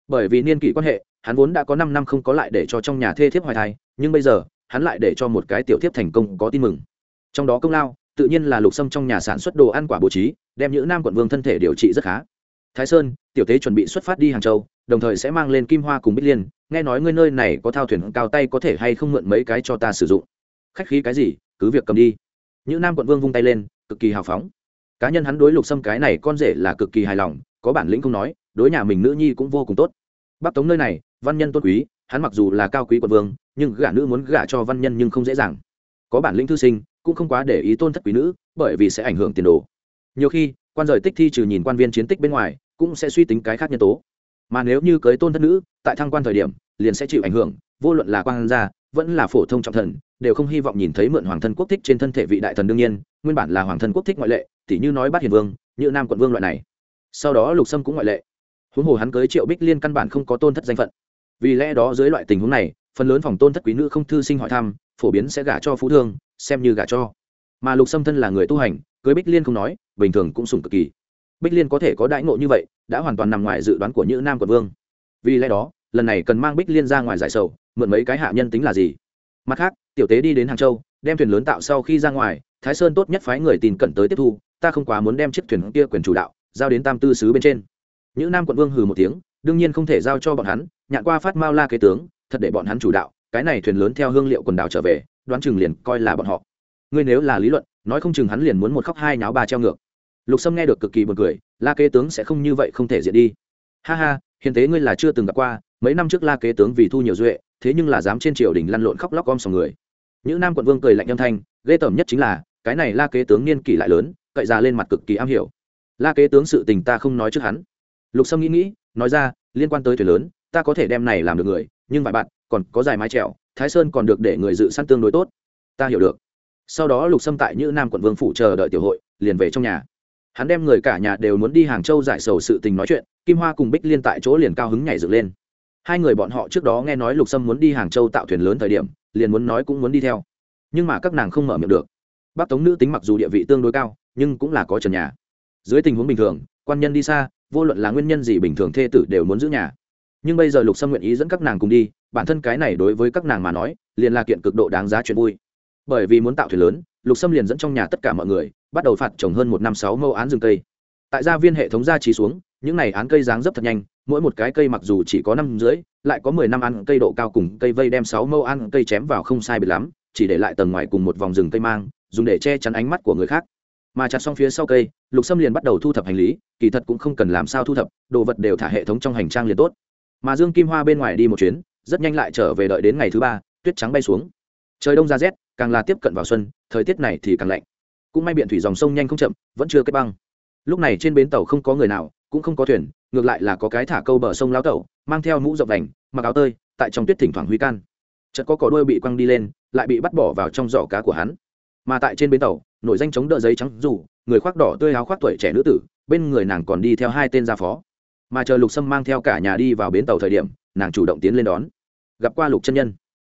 Bởi vì niên kỷ quan hệ, hắn vốn đã có năm năm không có lại để cho trong nhà thê thiếp hoài thai, nhưng bây giờ, hắn lại để cho một cái tiểu thiếp thành công có tin mừng. Trong đó công lao tự nhiên là lục sâm trong nhà sản xuất đồ ăn quả bố trí, đem những nam quận vương thân thể điều trị rất khá. Thái sơn, tiểu tế chuẩn bị xuất phát đi hàng châu, đồng thời sẽ mang lên kim hoa cùng bích liên. Nghe nói ngươi nơi này có thao thuyền cao tay có thể hay không mượn mấy cái cho ta sử dụng? Khách khí cái gì, cứ việc cầm đi. Những nam quận vương vung tay lên, cực kỳ hào phóng. Cá nhân hắn đối lục sâm cái này con rể là cực kỳ hài lòng, có bản lĩnh không nói, đối nhà mình nữ nhi cũng vô cùng tốt. Bắc tống nơi này, văn nhân tôn quý, hắn mặc dù là cao quý quận vương, nhưng gả nữ muốn gả cho văn nhân nhưng không dễ dàng. Có bản lĩnh thư sinh cũng không quá để ý tôn thất quý nữ, bởi vì sẽ ảnh hưởng tiền đồ. Nhiều khi, quan rời tích thi trừ nhìn quan viên chiến tích bên ngoài, cũng sẽ suy tính cái khác nhân tố. Mà nếu như cưới tôn thất nữ, tại thăng quan thời điểm, liền sẽ chịu ảnh hưởng, vô luận là quan gia, vẫn là phổ thông trọng thần, đều không hy vọng nhìn thấy mượn hoàng thân quốc thích trên thân thể vị đại thần đương nhiên, nguyên bản là hoàng thân quốc thích ngoại lệ, tỉ như nói bát hiền vương, như nam quận vương loại này. Sau đó lục sâm cũng ngoại lệ. Huống hồ hắn cưới triệu bích liên căn bản không có tôn thất danh phận. Vì lẽ đó dưới loại tình huống này, phần lớn phòng tôn thất quý nữ không thư sinh hỏi thăm, phổ biến sẽ gả cho phú thương xem như gả cho. Mà lục sâm thân là người tu hành, cưới bích liên không nói, bình thường cũng sủng cực kỳ. Bích liên có thể có đãi ngộ như vậy, đã hoàn toàn nằm ngoài dự đoán của những nam quận vương. Vì lẽ đó, lần này cần mang bích liên ra ngoài giải sầu, mượn mấy cái hạ nhân tính là gì? Mặt khác, tiểu tế đi đến hàng châu, đem thuyền lớn tạo sau khi ra ngoài, thái sơn tốt nhất phái người tìm cận tới tiếp thu, ta không quá muốn đem chiếc thuyền kia quyền chủ đạo, giao đến tam tư sứ bên trên. Những nam quận vương hừ một tiếng, đương nhiên không thể giao cho bọn hắn, nhạn qua phát mao la kế tướng, thật để bọn hắn chủ đạo, cái này thuyền lớn theo hương liệu quần đảo trở về đoán chừng liền coi là bọn họ. Ngươi nếu là lý luận, nói không chừng hắn liền muốn một khóc hai nháo ba treo ngược. Lục sâm nghe được cực kỳ buồn cười, la kế tướng sẽ không như vậy không thể diện đi. Ha ha, hiền tế ngươi là chưa từng gặp qua, mấy năm trước la kế tướng vì thu nhiều duệ, thế nhưng là dám trên triều đình lăn lộn khóc lóc om sòng người. Những nam quận vương cười lạnh âm thanh, ghê tởm nhất chính là, cái này la kế tướng niên kỷ lại lớn, cậy ra lên mặt cực kỳ am hiểu. La kế tướng sự tình ta không nói trước hắn. Lục sâm nghĩ nghĩ, nói ra, liên quan tới thuyền lớn, ta có thể đem này làm được người, nhưng vài bạn còn có dài mái trèo, thái sơn còn được để người dự săn tương đối tốt. Ta hiểu được. Sau đó lục sâm tại như nam quận vương phủ chờ đợi tiểu hội, liền về trong nhà. Hắn đem người cả nhà đều muốn đi hàng châu giải sầu sự tình nói chuyện, kim hoa cùng bích liên tại chỗ liền cao hứng nhảy dựng lên. Hai người bọn họ trước đó nghe nói lục sâm muốn đi hàng châu tạo thuyền lớn thời điểm, liền muốn nói cũng muốn đi theo. Nhưng mà các nàng không mở miệng được. Bác tống nữ tính mặc dù địa vị tương đối cao, nhưng cũng là có trần nhà. Dưới tình huống bình thường, quan nhân đi xa, vô luận là nguyên nhân gì bình thường thê tử đều muốn giữ nhà. Nhưng bây giờ lục sâm nguyện ý dẫn các nàng cùng đi bản thân cái này đối với các nàng mà nói, liền là kiện cực độ đáng giá chuyện vui. Bởi vì muốn tạo thuyền lớn, lục sâm liền dẫn trong nhà tất cả mọi người, bắt đầu phạt trồng hơn một năm sáu mẫu án rừng cây. Tại gia viên hệ thống gia trì xuống, những n à y án cây dáng dấp thật nhanh, mỗi một cái cây mặc dù chỉ có năm rưỡi, lại có mười năm ăn cây độ cao cùng cây vây đem sáu mẫu ăn cây chém vào không sai biệt lắm, chỉ để lại tầng ngoài cùng một vòng rừng cây mang, dùng để che chắn ánh mắt của người khác. Mà chặt xong phía sau cây, lục sâm liền bắt đầu thu thập hành lý, kỳ thật cũng không cần làm sao thu thập, đồ vật đều thả hệ thống trong hành trang liền tốt. Mà dương kim hoa bên ngoài đi một chuyến rất nhanh lại trở về đợi đến ngày thứ ba, tuyết trắng bay xuống. Trời đông ra rét, càng là tiếp cận vào xuân, thời tiết này thì càng lạnh. Cũng may biện thủy dòng sông nhanh không chậm, vẫn chưa kết băng. Lúc này trên bến tàu không có người nào, cũng không có thuyền, ngược lại là có cái thả câu bờ sông lao tẩu, mang theo mũ rộng đành, mặc áo tơi, tại trong tuyết thỉnh thoảng huy can. Chợt có cỏ đuôi bị quăng đi lên, lại bị bắt bỏ vào trong giỏ cá của hắn. Mà tại trên bến tàu nội danh chống đỡ giấy trắng dù, người khoác đỏ tươi áo khoác tuổi trẻ nữ tử, bên người nàng còn đi theo hai tên gia phó. Mà chờ lục sâm mang theo cả nhà đi vào bến tàu thời điểm, nàng chủ động tiến lên đón gặp qua lục chân nhân.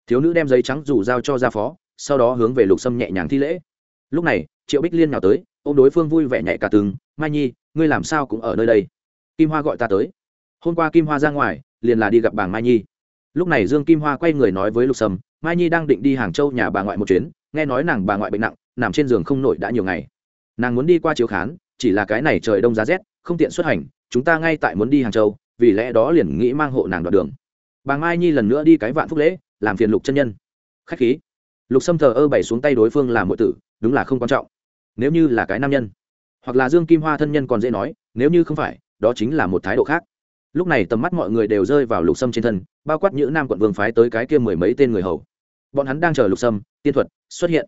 Thiếu nữ đem giấy trắng dù giao cho gia phó, sau đó hướng về lục sâm nhẹ nhàng thi lễ. Lúc này, triệu bích liên nào tới ô m đối phương vui vẻ nhẹ cả từng, mai nhi, ngươi làm sao cũng ở nơi đây? Kim hoa gọi ta tới. Hôm qua kim hoa ra ngoài, liền là đi gặp bảng mai nhi. Lúc này dương kim hoa quay người nói với lục sâm, mai nhi đang định đi hàng châu nhà bà ngoại một chuyến, nghe nói nàng bà ngoại bệnh nặng, nằm trên giường không nổi đã nhiều ngày. Nàng muốn đi qua chiếu khán, chỉ là cái này trời đông giá rét, không tiện xuất hành, chúng ta ngay tại muốn đi hàng châu, vì lẽ đó liền nghĩ mang hộ nàng đoạn đường bà mai nhi lần nữa đi cái vạn phúc lễ, làm phiền lục chân nhân. Khách khí. Lục sâm thờ ơ bày xuống tay đối phương làm mọi tử, đúng là không quan trọng. Nếu như là cái nam nhân, hoặc là dương kim hoa thân nhân còn dễ nói, nếu như không phải, đó chính là một thái độ khác. Lúc này tầm mắt mọi người đều rơi vào lục sâm trên thân, bao quát những nam quận vương phái tới cái kia mười mấy tên người hầu. Bọn hắn đang chờ lục sâm, tiên thuật xuất hiện.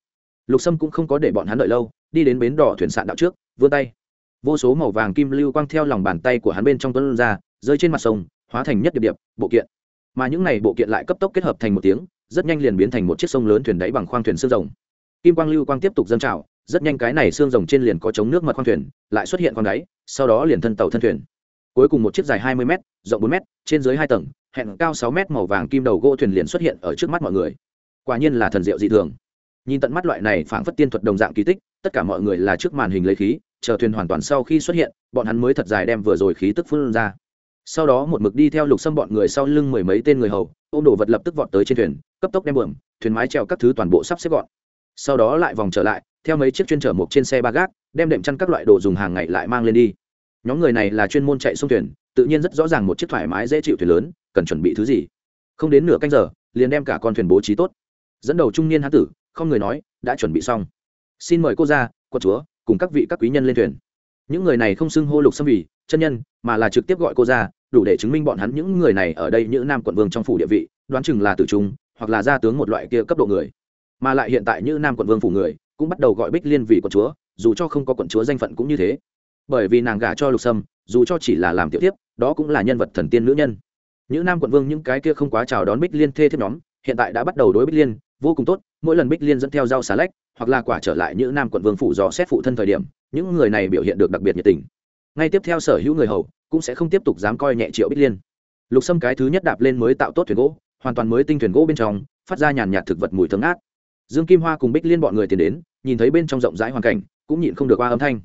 Lục sâm cũng không có để bọn hắn đợi lâu, đi đến bến đỏ thuyền sạn đạo trước, vươn tay. Vô số màu vàng kim lưu quang theo lòng bàn tay của hắn bên trong tuấn ra, rơi trên mặt sông, hóa thành nhất điệp điệp, bộ kiện mà những này bộ kiện lại cấp tốc kết hợp thành một tiếng, rất nhanh liền biến thành một chiếc sông lớn thuyền đáy bằng khoang thuyền xương rồng. Kim quang lưu quang tiếp tục dâng trào, rất nhanh cái này xương rồng trên liền có chống nước mật khoang thuyền, lại xuất hiện con đáy, sau đó liền thân tàu thân thuyền. Cuối cùng một chiếc dài hai mươi m rộng bốn m trên dưới hai tầng, hẹn cao sáu m màu vàng kim đầu gỗ thuyền liền xuất hiện ở trước mắt mọi người. Quả nhiên là thần diệu dị thường. Nhìn tận mắt loại này phảng phất tiên thuật đồng dạng kỳ tích, tất cả mọi người là trước màn hình lấy khí, chờ thuyền hoàn toàn sau khi xuất hiện, bọn hắn mới thật dài đem vừa rồi khí tức phun ra sau đó một mực đi theo lục xâm bọn người sau lưng mười mấy tên người hầu, ôm đồ vật lập tức vọt tới trên thuyền, cấp tốc đem bờm, thuyền mái treo các thứ toàn bộ sắp xếp gọn. Sau đó lại vòng trở lại, theo mấy chiếc chuyên chở một trên xe ba gác, đem đệm chăn các loại đồ dùng hàng ngày lại mang lên đi. Nhóm người này là chuyên môn chạy sông thuyền, tự nhiên rất rõ ràng một chiếc thoải mái dễ chịu thuyền lớn, cần chuẩn bị thứ gì. Không đến nửa canh giờ, liền đem cả con thuyền bố trí tốt. Dẫn đầu trung niên hán tử, không người nói, đã chuẩn bị xong. Xin mời cô ra quân chúa, cùng các vị các quý nhân lên thuyền những người này không xưng hô lục xâm vì chân nhân, mà là trực tiếp gọi cô ra, đủ để chứng minh bọn hắn những người này ở đây như nam quận vương trong phủ địa vị, đoán chừng là tử trung, hoặc là gia tướng một loại kia cấp độ người. Mà lại hiện tại như nam quận vương phủ người cũng bắt đầu gọi bích liên vì quận chúa, dù cho không có quận chúa danh phận cũng như thế. Bởi vì nàng gả cho lục sâm, dù cho chỉ là làm tiểu tiếp đó cũng là nhân vật thần tiên nữ nhân. Những nam quận vương những cái kia không quá chào đón bích liên thê thiếp nhóm, hiện tại đã bắt đầu đối bích liên vô cùng tốt, mỗi lần bích liên dẫn theo rau xà lách, hoặc là quả trở lại những nam quận vương phủ dò xét phụ thân thời điểm, những người này biểu hiện được đặc biệt nhiệt tình. Ngay tiếp theo sở hữu người hầu cũng sẽ không tiếp tục dám coi nhẹ triệu bích liên. Lục sâm cái thứ nhất đạp lên mới tạo tốt thuyền gỗ, hoàn toàn mới tinh thuyền gỗ bên trong, phát ra nhàn nhạt thực vật mùi thơm ngát. Dương kim hoa cùng bích liên bọn người tiến đến, nhìn thấy bên trong rộng rãi hoàn cảnh, cũng nhịn không được qua âm thanh.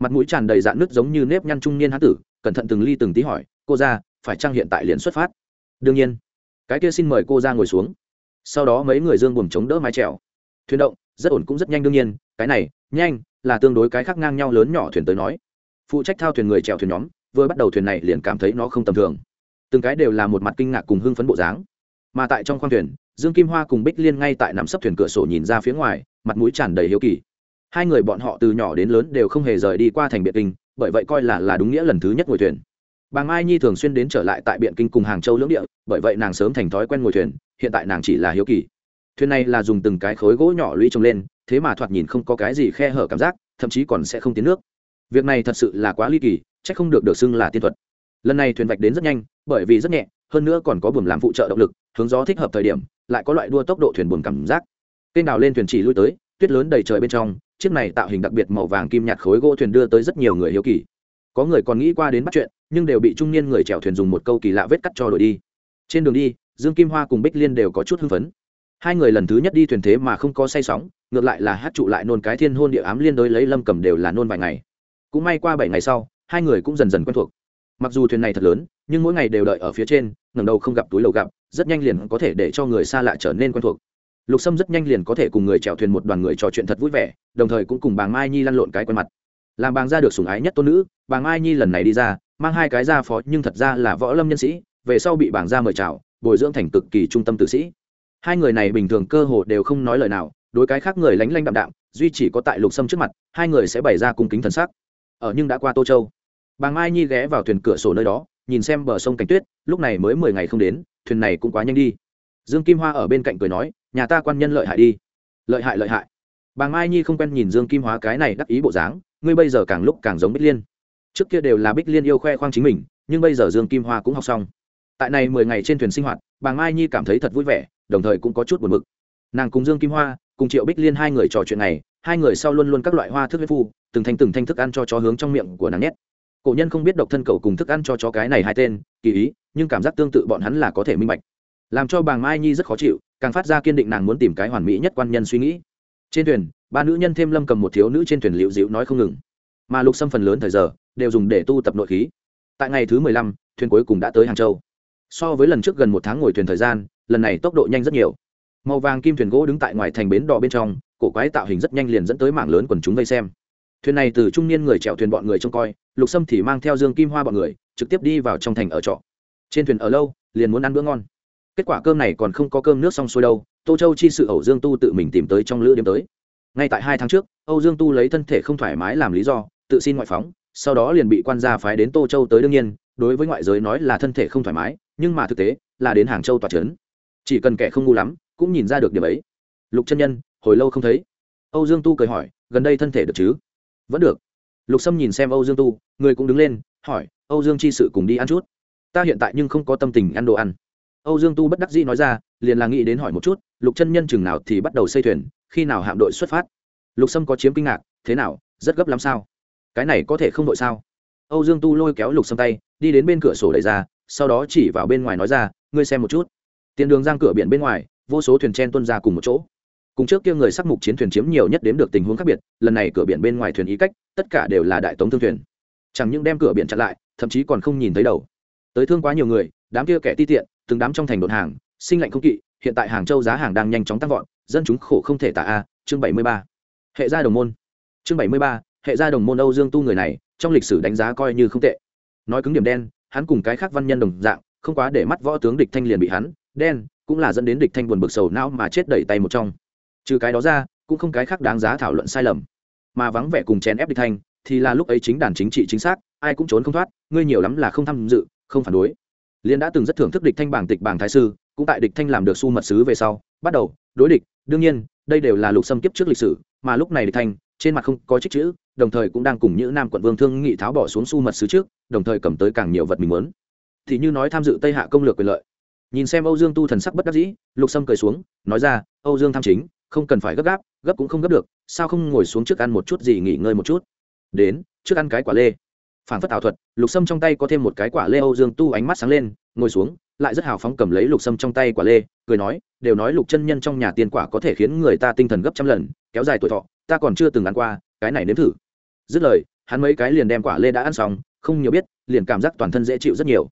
Mặt mũi tràn đầy dạn nứt giống như nếp nhăn trung niên hán tử, cẩn thận từng ly từng tí hỏi, cô ra phải chăng hiện tại liền xuất phát? Đương nhiên. Cái kia xin mời cô ra ngồi xuống sau đó mấy người dương buồm chống đỡ mái trèo thuyền động, rất ổn cũng rất nhanh đương nhiên, cái này, nhanh, là tương đối cái khác ngang nhau lớn nhỏ thuyền tới nói. Phụ trách thao thuyền người chèo thuyền nhóm, vừa bắt đầu thuyền này liền cảm thấy nó không tầm thường. Từng cái đều là một mặt kinh ngạc cùng hưng phấn bộ dáng. Mà tại trong khoang thuyền, dương kim hoa cùng bích liên ngay tại nằm sấp thuyền cửa sổ nhìn ra phía ngoài, mặt mũi tràn đầy hiếu kỳ. Hai người bọn họ từ nhỏ đến lớn đều không hề rời đi qua thành biện kinh, bởi vậy coi là là đúng nghĩa lần thứ nhất ngồi thuyền. Bà mai nhi thường xuyên đến trở lại tại biện kinh cùng hàng châu lưỡng địa, bởi vậy nàng sớm thành thói quen ngồi thuyền hiện tại nàng chỉ là hiếu kỳ. Thuyền này là dùng từng cái khối gỗ nhỏ lũy trồng lên, thế mà thoạt nhìn không có cái gì khe hở cảm giác, thậm chí còn sẽ không tiến nước. Việc này thật sự là quá ly kỳ c h ắ c không được được xưng là tiên thuật. Lần này thuyền vạch đến rất nhanh, bởi vì rất nhẹ, hơn nữa còn có buồm làm phụ trợ động lực, hướng gió thích hợp thời điểm, lại có loại đua tốc độ thuyền buồm cảm giác. Kênh đào lên thuyền chỉ lui tới, tuyết lớn đầy trời bên trong, chiếc này tạo hình đặc biệt màu vàng kim nhạt khối gỗ thuyền đưa tới rất nhiều người hiếu kỳ. Có người còn nghĩ qua đến bắt chuyện, nhưng đều bị trung niên người chèo thuyền dùng một câu kỳ lạ vết cắt cho đổi đi. Trên đường đi dương kim hoa cùng bích liên đều có chút hưng phấn. Hai người lần thứ nhất đi thuyền thế mà không có say sóng, ngược lại là hát trụ lại nôn cái thiên hôn địa ám liên đối lấy lâm cầm đều là nôn vài ngày. Cũng may qua bảy ngày sau, hai người cũng dần dần quen thuộc. Mặc dù thuyền này thật lớn, nhưng mỗi ngày đều đợi ở phía trên, ngẩng đầu không gặp túi lầu gặp, rất nhanh liền có thể để cho người xa lạ trở nên quen thuộc. Lục sâm rất nhanh liền có thể cùng người chèo thuyền một đoàn người trò chuyện thật vui vẻ, đồng thời cũng cùng bà mai nhi lăn lộn cái quen mặt. Làm bàng ra được sủng ái nhất tôn nữ, bà mai nhi lần này đi ra, mang hai cái ra phó nhưng thật ra là võ lâm nhân sĩ, về sau bị bảng ra mời chào bồi dưỡng thành cực kỳ trung tâm tử sĩ. Hai người này bình thường cơ hồ đều không nói lời nào, đối cái khác người lánh lanh đạm đạm, duy chỉ có tại lục sâm trước mặt, hai người sẽ bày ra cung kính thần sắc. Ở nhưng đã qua tô châu, bà mai nhi ghé vào thuyền cửa sổ nơi đó, nhìn xem bờ sông cảnh tuyết, lúc này mới mười ngày không đến, thuyền này cũng quá nhanh đi. Dương kim hoa ở bên cạnh cười nói, nhà ta quan nhân lợi hại đi. Lợi hại lợi hại. Bà mai nhi không quen nhìn dương kim Hoa cái này đắc ý bộ dáng, ngươi bây giờ càng lúc càng giống bích liên. Trước kia đều là bích liên yêu khoe khoang chính mình, nhưng bây giờ dương kim hoa cũng học xong tại này mười ngày trên thuyền sinh hoạt, bà mai nhi cảm thấy thật vui vẻ, đồng thời cũng có chút buồn bực. Nàng cùng dương kim hoa, cùng triệu bích liên hai người trò chuyện này, hai người sau luôn luôn các loại hoa thức huyết phu, từng thanh từng thanh thức ăn cho chó hướng trong miệng của nàng nhét. Cổ nhân không biết độc thân cầu cùng thức ăn cho chó cái này hai tên, kỳ ý, nhưng cảm giác tương tự bọn hắn là có thể minh bạch. Làm cho bà mai nhi rất khó chịu, càng phát ra kiên định nàng muốn tìm cái hoàn mỹ nhất quan nhân suy nghĩ. Trên thuyền, ba nữ nhân thêm lâm cầm một thiếu nữ trên thuyền liệu dịu nói không ngừng. Mà lục xâm phần lớn thời giờ, đều dùng để tu tập nội khí. Tại ngày thứ mười lăm, thuyền cuối cùng đã tới hàng châu so với lần trước gần một tháng ngồi thuyền thời gian, lần này tốc độ nhanh rất nhiều. Màu vàng kim thuyền gỗ đứng tại ngoài thành bến đò bên trong, cổ quái tạo hình rất nhanh liền dẫn tới mảng lớn quần chúng vây xem. Thuyền này từ trung niên người chèo thuyền bọn người trông coi, lục sâm thì mang theo dương kim hoa bọn người, trực tiếp đi vào trong thành ở trọ. Trên thuyền ở lâu, liền muốn ăn bữa ngon. Kết quả cơm này còn không có cơm nước xong xuôi đâu, tô châu chi sự ẩu dương tu tự mình tìm tới trong lữ đêm tới. Ngay tại hai tháng trước, âu dương tu lấy thân thể không thoải mái làm lý do, tự xin ngoại phóng, sau đó liền bị quan gia phái đến tô châu tới đương nhiên, đối với ngoại giới nói là thân thể không thoải mái nhưng mà thực tế là đến hàng châu tòa trấn. Chỉ cần kẻ không ngu lắm cũng nhìn ra được điểm ấy. Lục chân nhân, hồi lâu không thấy. Âu dương tu cười hỏi, gần đây thân thể được chứ? Vẫn được. Lục sâm nhìn xem âu dương tu, người cũng đứng lên, hỏi, âu dương chi sự cùng đi ăn chút. Ta hiện tại nhưng không có tâm tình ăn đồ ăn. Âu dương tu bất đắc dĩ nói ra, liền là nghĩ đến hỏi một chút, lục chân nhân chừng nào thì bắt đầu xây thuyền, khi nào hạm đội xuất phát? Lục sâm có chiếm kinh ngạc, thế nào, rất gấp lắm sao? Cái này có thể không đội sao? Âu dương tu lôi kéo lục sâm tay, đi đến bên cửa sổ đẩy ra sau đó chỉ vào bên ngoài nói ra, ngươi xem một chút. Tiền đường giang cửa biển bên ngoài, vô số thuyền chen tuân ra cùng một chỗ. Cùng trước kia người sắc mục chiến thuyền chiếm nhiều nhất đếm được tình huống khác biệt, lần này cửa biển bên ngoài thuyền ý cách, tất cả đều là đại tống thương thuyền. Chẳng những đem cửa biển chặn lại, thậm chí còn không nhìn thấy đầu. Tới thương quá nhiều người, đám kia kẻ ti tiện, từng đám trong thành đột hàng, sinh lạnh không kỵ, hiện tại hàng châu giá hàng đang nhanh chóng tăng vọt, dân chúng khổ không thể tả a, chương bảy mươi ba. Hệ gia đồng môn. Chương bảy mươi ba, hệ gia đồng môn âu dương tu người này, trong lịch sử đánh giá coi như không tệ. Nói cứng điểm đen hắn cùng cái khác văn nhân đồng dạng, không quá để mắt võ tướng địch thanh liền bị hắn, đen, cũng là dẫn đến địch thanh buồn bực sầu não mà chết đẩy tay một trong. Trừ cái đó ra, cũng không cái khác đáng giá thảo luận sai lầm. Mà vắng vẻ cùng chèn ép địch thanh, thì là lúc ấy chính đàn chính trị chính xác, ai cũng trốn không thoát, ngươi nhiều lắm là không tham dự, không phản đối. Liên đã từng rất thưởng thức địch thanh bảng tịch bảng thái sư, cũng tại địch thanh làm được su mật sứ về sau, bắt đầu, đối địch, đương nhiên, đây đều là lục xâm kiếp trước lịch sử, mà lúc này địch thanh trên mặt không có trích chữ, đồng thời cũng đang cùng những nam quận vương thương nghị tháo bỏ xuống su mật sứ trước, đồng thời cầm tới càng nhiều vật mình muốn. Thì như nói tham dự tây hạ công lược quyền lợi. Nhìn xem âu dương tu thần sắc bất đắc dĩ, lục sâm cười xuống, nói ra, âu dương tham chính, không cần phải gấp gáp, gấp cũng không gấp được, sao không ngồi xuống trước ăn một chút gì, nghỉ ngơi một chút? Đến, trước ăn cái quả lê. Phản phất ảo thuật, lục sâm trong tay có thêm một cái quả lê, âu dương tu ánh mắt sáng lên, ngồi xuống, lại rất hào phóng cầm lấy lục sâm trong tay quả lê, cười nói, đều nói lục chân nhân trong nhà tiền quả có thể khiến người ta tinh thần gấp trăm lần, kéo dài tuổi thọ ta còn chưa từng ăn qua, cái này nếm thử. Dứt lời, hắn mấy cái liền đem quả lê đã ăn xong, không nhiều biết, liền cảm giác toàn thân dễ chịu rất nhiều.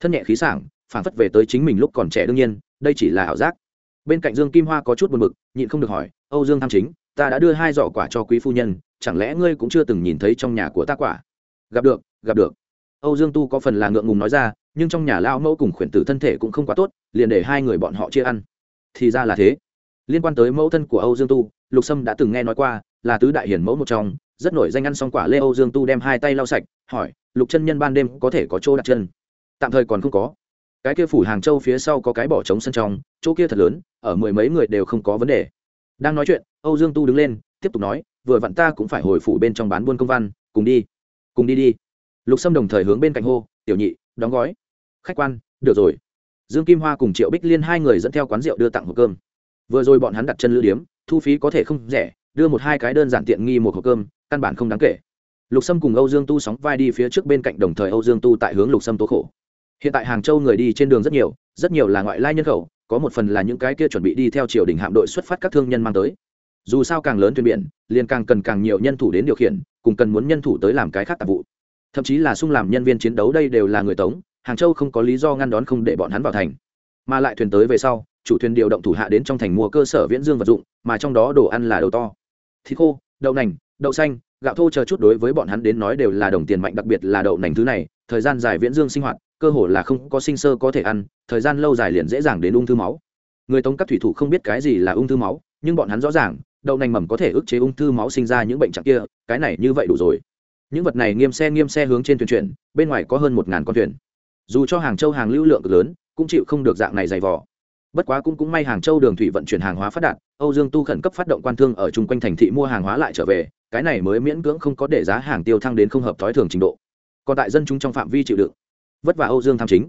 Thân nhẹ khí sảng phản phất về tới chính mình lúc còn trẻ đương nhiên, đây chỉ là ảo giác. Bên cạnh dương kim hoa có chút buồn bực, nhịn không được hỏi, âu dương tham chính, ta đã đưa hai giỏ quả cho quý phu nhân, chẳng lẽ ngươi cũng chưa từng nhìn thấy trong nhà của ta quả? Gặp được gặp được. Âu dương tu có phần là ngượng ngùng nói ra, nhưng trong nhà lao mẫu cùng khuyển tử thân thể cũng không quá tốt, liền để hai người bọn họ chia ăn. Thì ra là thế. Liên quan tới mẫu thân của âu dương tu lục sâm đã từng nghe nói qua, là tứ đại hiển mẫu một trong, rất nổi danh ăn xong quả lê âu dương tu đem hai tay lau sạch, hỏi, lục chân nhân ban đêm có thể có chỗ đặt chân? Tạm thời còn không có. Cái kia phủ hàng châu phía sau có cái bỏ trống sân trong, chỗ kia thật lớn, ở mười mấy người đều không có vấn đề. Đang nói chuyện, âu dương tu đứng lên, tiếp tục nói, vừa vặn ta cũng phải hồi phủ bên trong bán buôn công văn, cùng đi cùng đi đi. Lục sâm đồng thời hướng bên cạnh hô, tiểu nhị, đóng gói. Khách quan, được rồi. Dương kim hoa cùng triệu bích liên hai người dẫn theo quán rượu đưa tặng hộp cơm. Vừa rồi bọn hắn đặt chân lữ điếm thu phí có thể không rẻ, đưa một hai cái đơn giản tiện nghi một hộp cơm, căn bản không đáng kể. Lục sâm cùng âu dương tu sóng vai đi phía trước bên cạnh đồng thời âu dương tu tại hướng lục sâm tố khổ. Hiện tại hàng châu người đi trên đường rất nhiều rất nhiều là ngoại lai nhân khẩu, có một phần là những cái kia chuẩn bị đi theo triều đình hạm đội xuất phát các thương nhân mang tới. Dù sao càng lớn thuyền biển, liền càng cần càng nhiều nhân thủ đến điều khiển, cùng cần muốn nhân thủ tới làm cái khác tạp vụ. Thậm chí là sung làm nhân viên chiến đấu đây đều là người tống, hàng châu không có lý do ngăn đón không để bọn hắn vào thành. Mà lại thuyền tới về sau chủ thuyền điều động thủ hạ đến trong thành mua cơ sở viễn dương vật dụng, mà trong đó đồ ăn là đầu to. Thịt khô, đậu nành, đậu xanh, gạo thô chờ chút đối với bọn hắn đến nói đều là đồng tiền mạnh, đặc biệt là đậu nành thứ này, thời gian dài viễn dương sinh hoạt, cơ hồ là không có sinh sơ có thể ăn, thời gian lâu dài liền dễ dàng đến ung thư máu. Người tống các thủy thủ không biết cái gì là ung thư máu, nhưng bọn hắn rõ ràng, đậu nành mầm có thể ức chế ung thư máu sinh ra những bệnh trạng kia, cái này như vậy đủ rồi. Những vật này nghiêm xe nghiêm xe hướng trên thuyền chuyển, bên ngoài có hơn một ngàn con thuyền. Dù cho hàng châu hàng lưu lượng cực lớn, cũng chịu không được dạng này dày vò bất quá cũng cũng may hàng châu đường thủy vận chuyển hàng hóa phát đạt, âu dương tu khẩn cấp phát động quan thương ở chung quanh thành thị mua hàng hóa lại trở về, cái này mới miễn cưỡng không có để giá hàng tiêu thăng đến không hợp thói thường trình độ. Còn tại dân chúng trong phạm vi chịu đựng, vất vả âu dương tham chính.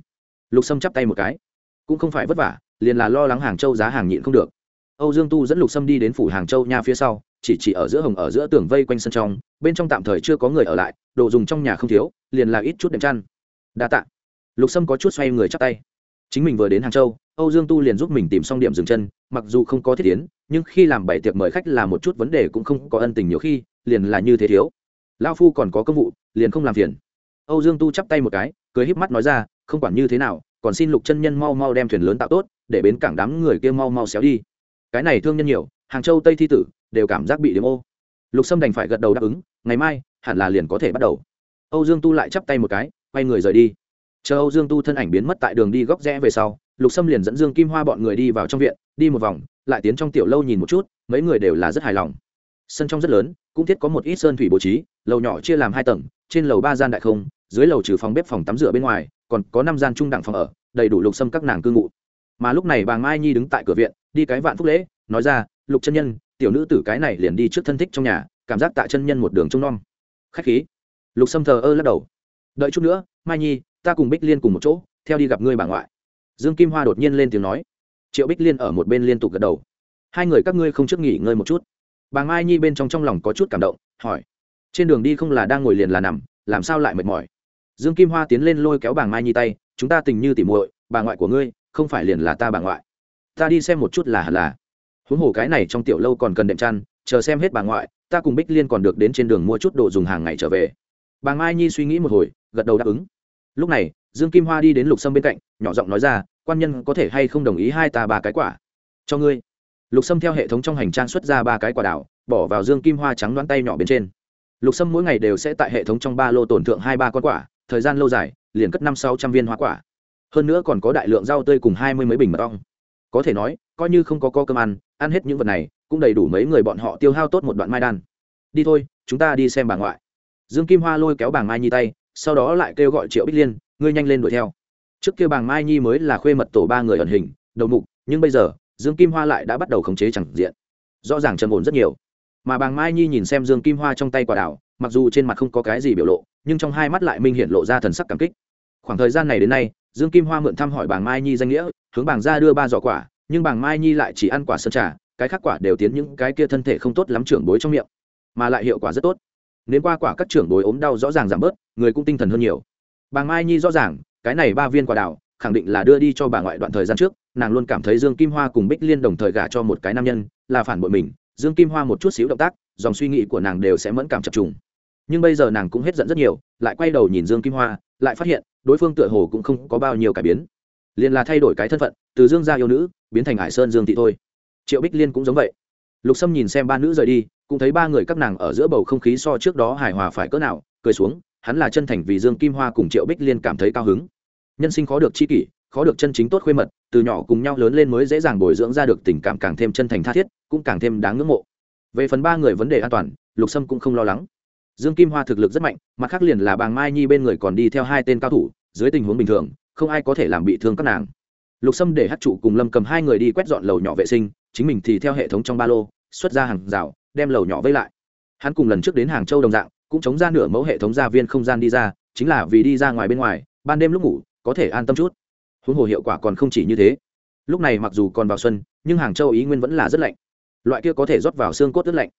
Lục sâm chắp tay một cái. Cũng không phải vất vả, liền là lo lắng hàng châu giá hàng nhịn không được. Âu dương tu dẫn lục sâm đi đến phủ hàng châu nha phía sau, chỉ chỉ ở giữa hồng ở giữa tường vây quanh sân trong, bên trong tạm thời chưa có người ở lại, đồ dùng trong nhà không thiếu, liền là ít chút đệm chăn. Đa tạ. Lục sâm có chút xoay người chắp tay. Chính mình vừa đến hàng châu âu dương tu liền giúp mình tìm xong điểm dừng chân, mặc dù không có thiết tiến, nhưng khi làm bảy tiệc mời khách là một chút vấn đề cũng không có ân tình nhiều khi, liền là như thế thiếu. Lão phu còn có công vụ, liền không làm phiền. Âu dương tu chắp tay một cái, cười híp mắt nói ra, không quản như thế nào, còn xin lục chân nhân mau mau đem thuyền lớn tạo tốt, để bến cảng đám người kia mau mau xéo đi. Cái này thương nhân nhiều, hàng châu, tây thi tử, đều cảm giác bị điểm ô. Lục sâm đành phải gật đầu đáp ứng, ngày mai, hẳn là liền có thể bắt đầu. Âu dương tu lại chắp tay một cái, quay người rời đi. Chờ âu dương tu thân ảnh biến mất tại đường đi góc rẽ về sau lục sâm liền dẫn dương kim hoa bọn người đi vào trong viện, đi một vòng, lại tiến trong tiểu lâu nhìn một chút, mấy người đều là rất hài lòng. Sân trong rất lớn, cũng thiết có một ít sơn thủy bố trí, lầu nhỏ chia làm hai tầng, trên lầu ba gian đại không, dưới lầu trừ phòng bếp phòng tắm rửa bên ngoài, còn có năm gian trung đẳng phòng ở, đầy đủ lục sâm các nàng cư ngụ. Mà lúc này bà mai nhi đứng tại cửa viện, đi cái vạn phúc lễ, nói ra, lục chân nhân, tiểu nữ tử cái này liền đi trước thân thích trong nhà, cảm giác tạ chân nhân một đường trông nom. Khách khí. Lục sâm thờ ơ lắc đầu. Đợi chút nữa, mai nhi, ta cùng bích liên cùng một chỗ, theo đi gặp ngươi bà ngoại dương kim hoa đột nhiên lên tiếng nói. Triệu bích liên ở một bên liên tục gật đầu. Hai người các ngươi không trước nghỉ ngơi một chút. Bà mai nhi bên trong trong lòng có chút cảm động, hỏi. Trên đường đi không là đang ngồi liền là nằm, làm sao lại mệt mỏi? Dương kim hoa tiến lên lôi kéo bà mai nhi tay, chúng ta tình như tỉ muội, bà ngoại của ngươi, không phải liền là ta bà ngoại. Ta đi xem một chút là hẳn là. Huống hồ cái này trong tiểu lâu còn cần đệm chăn, chờ xem hết bà ngoại, ta cùng bích liên còn được đến trên đường mua chút đồ dùng hàng ngày trở về. Bà mai nhi suy nghĩ một hồi, gật đầu đáp ứng lúc này, dương kim hoa đi đến lục sâm bên cạnh, nhỏ giọng nói ra, quan nhân có thể hay không đồng ý hai ta ba cái quả? Cho ngươi. Lục sâm theo hệ thống trong hành trang xuất ra ba cái quả đảo, bỏ vào dương kim hoa trắng đoán tay nhỏ bên trên. Lục sâm mỗi ngày đều sẽ tại hệ thống trong ba lô tổn thượng hai ba con quả, thời gian lâu dài, liền cất năm sáu trăm viên hoa quả. Hơn nữa còn có đại lượng rau tươi cùng hai mươi mấy bình mật ong. Có thể nói, coi như không có co cơm ăn ăn hết những vật này, cũng đầy đủ mấy người bọn họ tiêu hao tốt một đoạn mai đan. Đi thôi, chúng ta đi xem bà ngoại. Dương kim hoa lôi kéo bà mai nhi tay sau đó lại kêu gọi triệu bích liên, ngươi nhanh lên đuổi theo. Trước kia bàng mai nhi mới là khuê mật tổ ba người ẩn hình, đầu mục, nhưng bây giờ, dương kim hoa lại đã bắt đầu khống chế chẳng diện. Rõ ràng trầm ổn rất nhiều. Mà bàng mai nhi nhìn xem dương kim hoa trong tay quả đảo mặc dù trên mặt không có cái gì biểu lộ, nhưng trong hai mắt lại minh hiện lộ ra thần sắc cảm kích. Khoảng thời gian này đến nay, dương kim hoa mượn thăm hỏi bàng mai nhi danh nghĩa, hướng bàng ra đưa ba giỏ quả, nhưng bàng mai nhi lại chỉ ăn quả sơn trà, cái khác quả đều tiến những cái kia thân thể không tốt lắm trưởng bối trong miệng, mà lại hiệu quả rất tốt nếu qua quả các trưởng bối ốm đau rõ ràng giảm bớt, người cũng tinh thần hơn nhiều. Bà mai nhi rõ ràng, cái này ba viên quả đào, khẳng định là đưa đi cho bà ngoại đoạn thời gian trước, nàng luôn cảm thấy dương kim hoa cùng bích liên đồng thời gả cho một cái nam nhân, là phản bội mình, dương kim hoa một chút xíu động tác, dòng suy nghĩ của nàng đều sẽ mẫn cảm chập trùng. Nhưng bây giờ nàng cũng hết giận rất nhiều, lại quay đầu nhìn dương kim hoa, lại phát hiện, đối phương tựa hồ cũng không có bao nhiêu cải biến. Liền là thay đổi cái thân phận, từ dương gia yêu nữ, biến thành hải sơn dương thị thôi. Triệu bích liên cũng giống vậy. Lục sâm nhìn xem ba nữ rời đi cũng thấy ba người các nàng ở giữa bầu không khí so trước đó hài hòa phải cỡ nào, cười xuống, hắn là chân thành vì dương kim hoa cùng triệu bích liên cảm thấy cao hứng. Nhân sinh khó được chi kỷ, khó được chân chính tốt khuê mật, từ nhỏ cùng nhau lớn lên mới dễ dàng bồi dưỡng ra được tình cảm càng thêm chân thành tha thiết, cũng càng thêm đáng ngưỡng mộ. Về phần ba người vấn đề an toàn, lục sâm cũng không lo lắng. Dương kim hoa thực lực rất mạnh, mặt khác liền là bàng mai nhi bên người còn đi theo hai tên cao thủ, dưới tình huống bình thường, không ai có thể làm bị thương các nàng. Lục sâm để hát trụ cùng lâm cầm hai người đi quét dọn lầu nhỏ vệ sinh, chính mình thì theo hệ thống trong ba lô, xuất ra hàng rào đem lầu nhỏ vây lại. Hắn cùng lần trước đến hàng châu đồng dạng, cũng chống ra nửa mẫu hệ thống gia viên không gian đi ra, chính là vì đi ra ngoài bên ngoài, ban đêm lúc ngủ, có thể an tâm chút. Huống hồ hiệu quả còn không chỉ như thế. Lúc này mặc dù còn vào xuân, nhưng hàng châu ý nguyên vẫn là rất lạnh. Loại kia có thể rót vào xương cốt rất lạnh.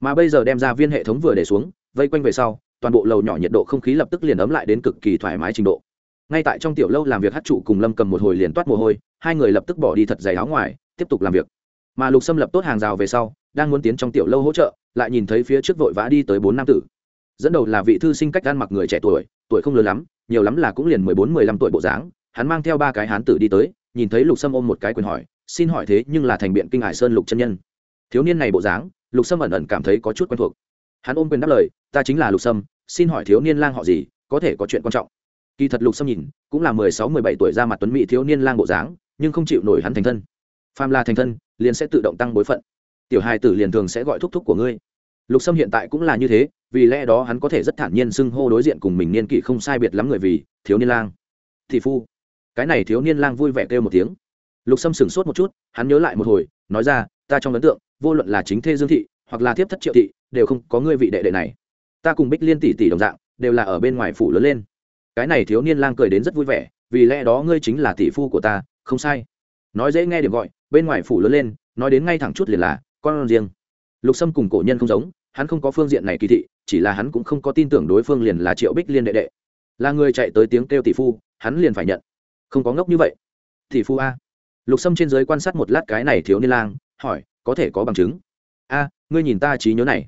Mà bây giờ đem ra viên hệ thống vừa để xuống, vây quanh về sau, toàn bộ lầu nhỏ nhiệt độ không khí lập tức liền ấm lại đến cực kỳ thoải mái trình độ. Ngay tại trong tiểu lâu làm việc hát trụ cùng lâm cầm một hồi liền toát mồ hôi, hai người lập tức bỏ đi thật dày áo ngoài, tiếp tục làm việc. Mà lục xâm lập tốt hàng rào về sau đang muốn tiến trong tiểu lâu hỗ trợ, lại nhìn thấy phía trước vội vã đi tới bốn nam tử. Dẫn đầu là vị thư sinh cách ăn mặc người trẻ tuổi tuổi không lớn lắm, nhiều lắm là cũng liền mười bốn, mười lăm tuổi bộ dáng. Hắn mang theo ba cái hán tử đi tới, nhìn thấy lục sâm ôm một cái quyền hỏi, xin hỏi thế nhưng là thành biện kinh hải sơn lục chân nhân? Thiếu niên này bộ dáng, lục sâm ẩn ẩn cảm thấy có chút quen thuộc. Hắn ôm quyền đáp lời, ta chính là lục sâm, xin hỏi thiếu niên lang họ gì, có thể có chuyện quan trọng? Kỳ thật lục sâm nhìn, cũng là mười sáu, mười bảy tuổi ra mặt tuấn mỹ thiếu niên lang bộ dáng, nhưng không chịu nổi hắn thành thân. Phàm là thành thân, liền sẽ tự động tăng bối phận tiểu hài tử liền thường sẽ gọi thúc thúc của ngươi. Lục sâm hiện tại cũng là như thế, vì lẽ đó hắn có thể rất thản nhiên xưng hô đối diện cùng mình niên kỷ không sai biệt lắm người vì thiếu niên lang. Thị phu, cái này thiếu niên lang vui vẻ kêu một tiếng. Lục sâm sửng sốt một chút, hắn nhớ lại một hồi, nói ra, ta trong ấn tượng, vô luận là chính thê dương thị, hoặc là thiếp thất triệu thị, đều không có ngươi vị đệ đệ này. Ta cùng bích liên tỷ tỷ đồng dạng, đều là ở bên ngoài phủ lớn lên. Cái này thiếu niên lang cười đến rất vui vẻ, vì lẽ đó ngươi chính là tỷ phu của ta, không sai. Nói dễ nghe điểm gọi, bên ngoài phủ lớn lên, nói đến ngay thẳng chút liền là con riêng. Lục sâm cùng cổ nhân không giống, hắn không có phương diện này kỳ thị, chỉ là hắn cũng không có tin tưởng đối phương liền là triệu bích liên đệ đệ. Là người chạy tới tiếng kêu tỷ phu, hắn liền phải nhận. Không có ngốc như vậy. Tỷ phu a. Lục sâm trên giới quan sát một lát cái này thiếu niên lang, hỏi, có thể có bằng chứng? A, ngươi nhìn ta trí nhớ này.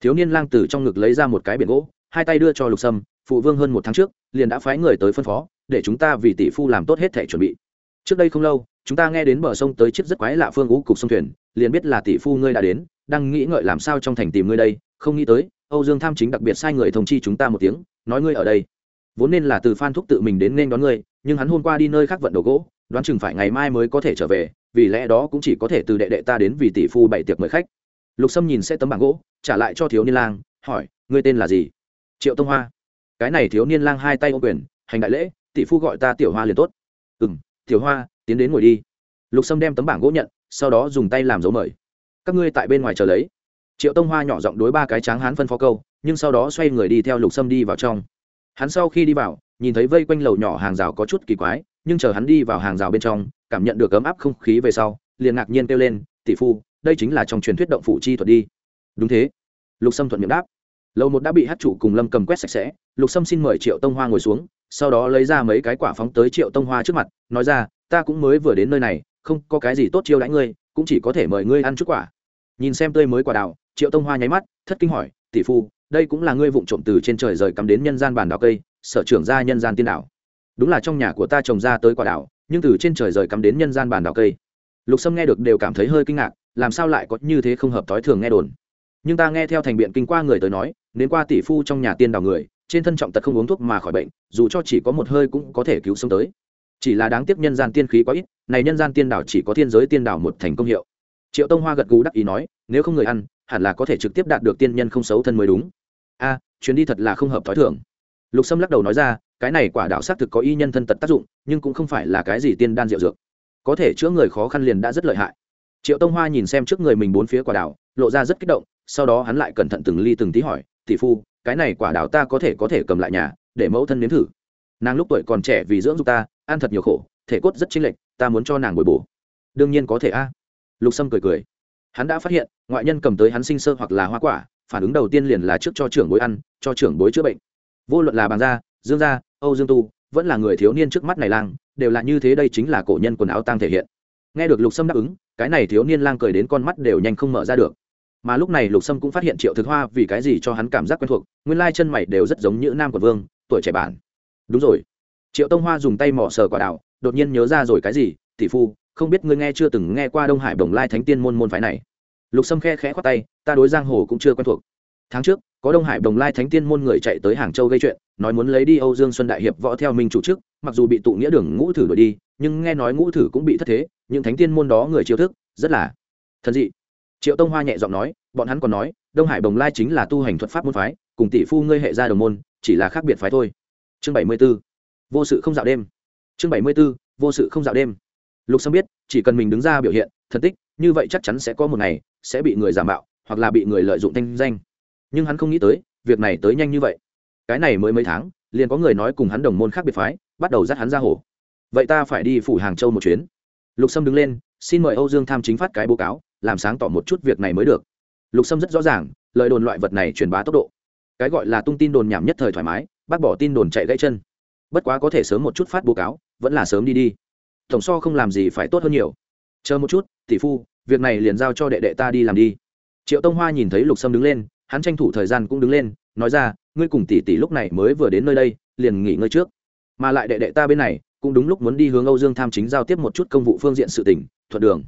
Thiếu niên lang từ trong ngực lấy ra một cái biển gỗ, hai tay đưa cho lục sâm, phụ vương hơn một tháng trước, liền đã phái người tới phân phó, để chúng ta vì tỷ phu làm tốt hết thể chuẩn bị trước đây không lâu, chúng ta nghe đến bờ sông tới chiếc rất quái lạ phương ú cục sông thuyền, liền biết là tỷ phu ngươi đã đến, đang nghĩ ngợi làm sao trong thành tìm ngươi đây, không nghĩ tới, âu dương tham chính đặc biệt sai người thông chi chúng ta một tiếng, nói ngươi ở đây. Vốn nên là từ phan thúc tự mình đến nên đón ngươi, nhưng hắn hôm qua đi nơi khác vận đồ gỗ, đoán chừng phải ngày mai mới có thể trở về, vì lẽ đó cũng chỉ có thể từ đệ đệ ta đến vì tỷ phu bảy tiệc mời khách. Lục sâm nhìn sẽ tấm bảng gỗ, trả lại cho thiếu niên lang, hỏi, ngươi tên là gì? Triệu tông hoa. Cái này thiếu niên lang hai tay ô quyền, hành đại lễ, tỷ phu gọi ta tiểu hoa liền tốt. Ừ m tiểu hoa, tiến đến ngồi đi. Lục sâm đem tấm bảng gỗ nhận, sau đó dùng tay làm dấu mời. Các ngươi tại bên ngoài chờ lấy. Triệu tông hoa nhỏ giọng đối ba cái tráng hán phân phó câu, nhưng sau đó xoay người đi theo lục sâm đi vào trong. Hắn sau khi đi vào, nhìn thấy vây quanh lầu nhỏ hàng rào có chút kỳ quái, nhưng chờ hắn đi vào hàng rào bên trong, cảm nhận được ấm áp không khí về sau, liền ngạc nhiên kêu lên, tỷ phu, đây chính là trong truyền thuyết động phủ chi thuật đi. Đúng thế. Lục sâm thuận miệng đáp. Lầu một đã bị hát chủ cùng lâm cầm quét sạch sẽ, lục sâm xin mời triệu tông hoa ngồi xuống sau đó lấy ra mấy cái quả phóng tới triệu tông hoa trước mặt, nói ra, ta cũng mới vừa đến nơi này, không có cái gì tốt chiêu đãi ngươi, cũng chỉ có thể mời ngươi ăn chút quả. Nhìn xem tươi mới quả đào, triệu tông hoa nháy mắt, thất kinh hỏi, tỷ phu, đây cũng là ngươi vụng trộm từ trên trời rời cắm đến nhân gian bàn đào cây, sở trưởng gia nhân gian tiên đảo. Đúng là trong nhà của ta trồng ra tới quả đào nhưng từ trên trời rời cắm đến nhân gian bàn đào cây. Lục sâm nghe được đều cảm thấy hơi kinh ngạc, làm sao lại có như thế không hợp thói thường nghe đồn. Nhưng ta nghe theo thành biện kinh qua người tới nói đến qua tỷ phu trong nhà tiên đào người trên thân trọng tật không uống thuốc mà khỏi bệnh, dù cho chỉ có một hơi cũng có thể cứu sống tới. Chỉ là đáng tiếc nhân gian tiên khí quá ít, này nhân gian tiên đảo chỉ có thiên giới tiên đảo một thành công hiệu. Triệu tông hoa gật gù đắc ý nói, nếu không người ăn, hẳn là có thể trực tiếp đạt được tiên nhân không xấu thân mới đúng. A, chuyến đi thật là không hợp t h ó i thưởng lục sâm lắc đầu nói ra, cái này quả đạo xác thực có y nhân thân tật tác dụng, nhưng cũng không phải là cái gì tiên đan rượu dược. Có thể chữa người khó khăn liền đã rất lợi hại. Triệu tông hoa nhìn xem trước người mình bốn phía quả đảo, lộ ra rất kích động, sau đó hắn lại cẩn thận từng ly từng tí hỏi, tỷ phu cái này quả đào ta có thể có thể cầm lại nhà, để mẫu thân nếm thử. Nàng lúc tuổi còn trẻ vì dưỡng dục ta, ăn thật nhiều khổ, thể cốt rất chênh lệch, ta muốn cho nàng bồi bổ. Đương nhiên có thể a. Lục sâm cười cười. Hắn đã phát hiện, ngoại nhân cầm tới hắn sinh sơ hoặc là hoa quả, phản ứng đầu tiên liền là trước cho trưởng bối ăn, cho trưởng bối chữa bệnh. Vô luận là bàn gia, dương gia, âu dương tu, vẫn là người thiếu niên trước mắt này lang, đều là như thế đây chính là cổ nhân quần áo tăng thể hiện. Nghe được lục sâm đáp ứng, cái này thiếu niên lang cười đến con mắt đều nhanh không mở ra được mà lúc này lục sâm cũng phát hiện triệu thực hoa vì cái gì cho hắn cảm giác quen thuộc, nguyên lai chân mày đều rất giống như nam quận vương, tuổi trẻ bản. Đúng rồi. Triệu tông hoa dùng tay mỏ sờ quả đảo đột nhiên nhớ ra rồi cái gì, tỷ phu, không biết ngươi nghe chưa từng nghe qua đông hải đồng lai thánh tiên môn môn phái này. Lục sâm khe khẽ khoát tay, ta đối giang hồ cũng chưa quen thuộc. Tháng trước, có đông hải đồng lai thánh tiên môn người chạy tới hàng châu gây chuyện, nói muốn lấy đi âu dương xuân đại hiệp võ theo minh chủ chức mặc dù bị tụ nghĩa đường ngũ thử đuổi đi, nhưng nghe nói ngũ thử cũng bị thất thế, những thánh tiên môn đó người chiêu thức, rất là thần dị triệu tông hoa nhẹ giọng nói, bọn hắn còn nói, đông hải đồng lai chính là tu hành thuật pháp môn phái, cùng tỷ phu ngươi hệ gia đồng môn, chỉ là khác biệt phái thôi. Chương bảy mươi b ố vô sự không dạo đêm. Chương bảy mươi b ố vô sự không dạo đêm. Lục sâm biết, chỉ cần mình đứng ra biểu hiện thần tích, như vậy chắc chắn sẽ có một ngày, sẽ bị người giả mạo, hoặc là bị người lợi dụng thanh danh. Nhưng hắn không nghĩ tới, việc này tới nhanh như vậy. Cái này mới mấy tháng, liền có người nói cùng hắn đồng môn khác biệt phái, bắt đầu dắt hắn ra hồ. Vậy ta phải đi phủ hàng châu một chuyến. Lục sâm đứng lên, xin mời âu dương tham chính phát cái báo cáo làm sáng tỏ một chút việc này mới được. Lục sâm rất rõ ràng, lời đồn loại vật này truyền bá tốc độ. Cái gọi là tung tin đồn nhảm nhất thời thoải mái, bác bỏ tin đồn chạy gãy chân. Bất quá có thể sớm một chút phát báo cáo, vẫn là sớm đi đi. Tổng so không làm gì phải tốt hơn nhiều. Chờ một chút, tỷ phu, việc này liền giao cho đệ đệ ta đi làm đi. Triệu tông hoa nhìn thấy lục sâm đứng lên, hắn tranh thủ thời gian cũng đứng lên, nói ra, ngươi cùng tỷ tỷ lúc này mới vừa đến nơi đây, liền nghỉ ngơi trước. Mà lại đệ đệ ta bên này, cũng đúng lúc muốn đi hướng âu dương tham chính giao tiếp một chút công vụ phương diện sự tỉnh thuận đường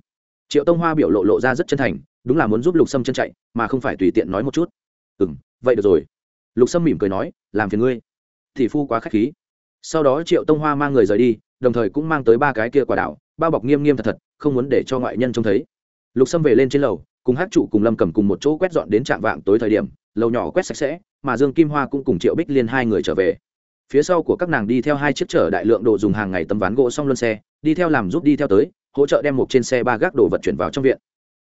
triệu tông hoa biểu lộ lộ ra rất chân thành đúng là muốn giúp lục sâm chân chạy mà không phải tùy tiện nói một chút ừ m vậy được rồi. lục sâm mỉm cười nói, làm phiền ngươi. Thì phu quá k h á c h khí. Sau đó triệu tông hoa mang người rời đi, đồng thời cũng mang tới ba cái kia quả đảo, bao bọc nghiêm nghiêm thật thật, không muốn để cho ngoại nhân trông thấy. Lục sâm về lên trên lầu, cùng hát trụ cùng lâm cầm cùng một chỗ quét dọn đến trạm vạng tối thời điểm, lầu nhỏ quét sạch sẽ, mà dương kim hoa cũng cùng triệu bích liên hai người trở về. Phía sau của các nàng đi theo hai chiếc chở đại lượng đồ dùng hàng ngày tấm ván gỗ xong luân xe, đi theo làm giúp đi theo tới hỗ trợ đem một trên xe ba gác đồ vật chuyển vào trong viện.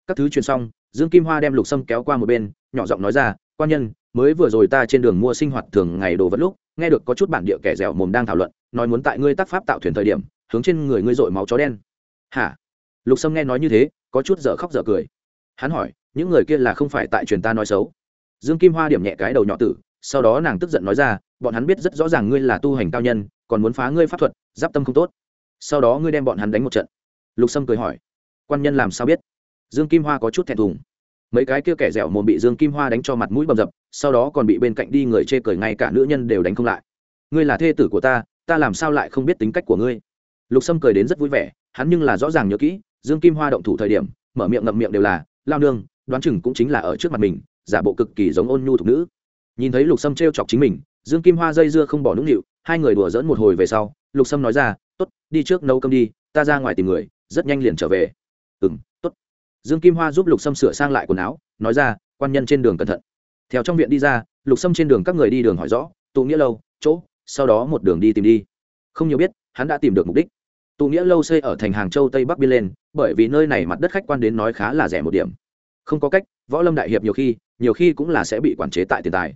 Các thứ chuyển xong, dương kim hoa đem lục sâm kéo qua một bên, nhỏ giọng nói ra, quan nhân, mới vừa rồi ta trên đường mua sinh hoạt thường ngày đồ vật lúc, nghe được có chút bản địa kẻ dẻo mồm đang thảo luận, nói muốn tại ngươi tác pháp tạo thuyền thời điểm, hướng trên người ngươi dội máu chó đen. Hả? Lục sâm nghe nói như thế, có chút dở khóc dở cười. Hắn hỏi, những người kia là không phải tại truyền ta nói xấu? Dương kim hoa điểm nhẹ cái đầu nhỏ tử, sau đó nàng tức giận nói ra, bọn hắn biết rất rõ ràng ngươi là tu hành cao nhân, còn muốn phá ngươi pháp thuật, giáp tâm không tốt. Sau đó ngươi đem bọn hắn đánh một trận lục sâm cười hỏi, quan nhân làm sao biết? Dương kim hoa có chút thẹn thùng. Mấy cái kia kẻ dẻo mồm bị dương kim hoa đánh cho mặt mũi bầm dập, sau đó còn bị bên cạnh đi người chê cười ngay cả nữ nhân đều đánh không lại. Ngươi là thê tử của ta ta làm sao lại không biết tính cách của ngươi? Lục sâm cười đến rất vui vẻ, hắn nhưng là rõ ràng nhớ kỹ, dương kim hoa động thủ thời điểm, mở miệng ngậm miệng đều là, lao nương, đoán chừng cũng chính là ở trước mặt mình, giả bộ cực kỳ giống ôn nhu thục nữ. Nhìn thấy lục sâm t r e o chọc chính mình, dương kim hoa dây dưa không bỏ nũng nịu, hai người đùa dỡn một hồi về sau, lục sâm nói ra t ố t đi trước nấu cơm đi, ta ra ngoài tìm người rất nhanh liền trở về. Ừ m t ố t dương kim hoa giúp lục sâm sửa sang lại quần áo, nói ra, quan nhân trên đường cẩn thận. Theo trong viện đi ra, lục sâm trên đường các người đi đường hỏi rõ, tụ nghĩa lâu, chỗ, sau đó một đường đi tìm đi. Không nhiều biết, hắn đã tìm được mục đích. Tụ nghĩa lâu xây ở thành hàng châu tây bắc biên lên, bởi vì nơi này mặt đất khách quan đến nói khá là rẻ một điểm. Không có cách, võ lâm đại hiệp nhiều khi nhiều khi cũng là sẽ bị quản chế tại tiền tài.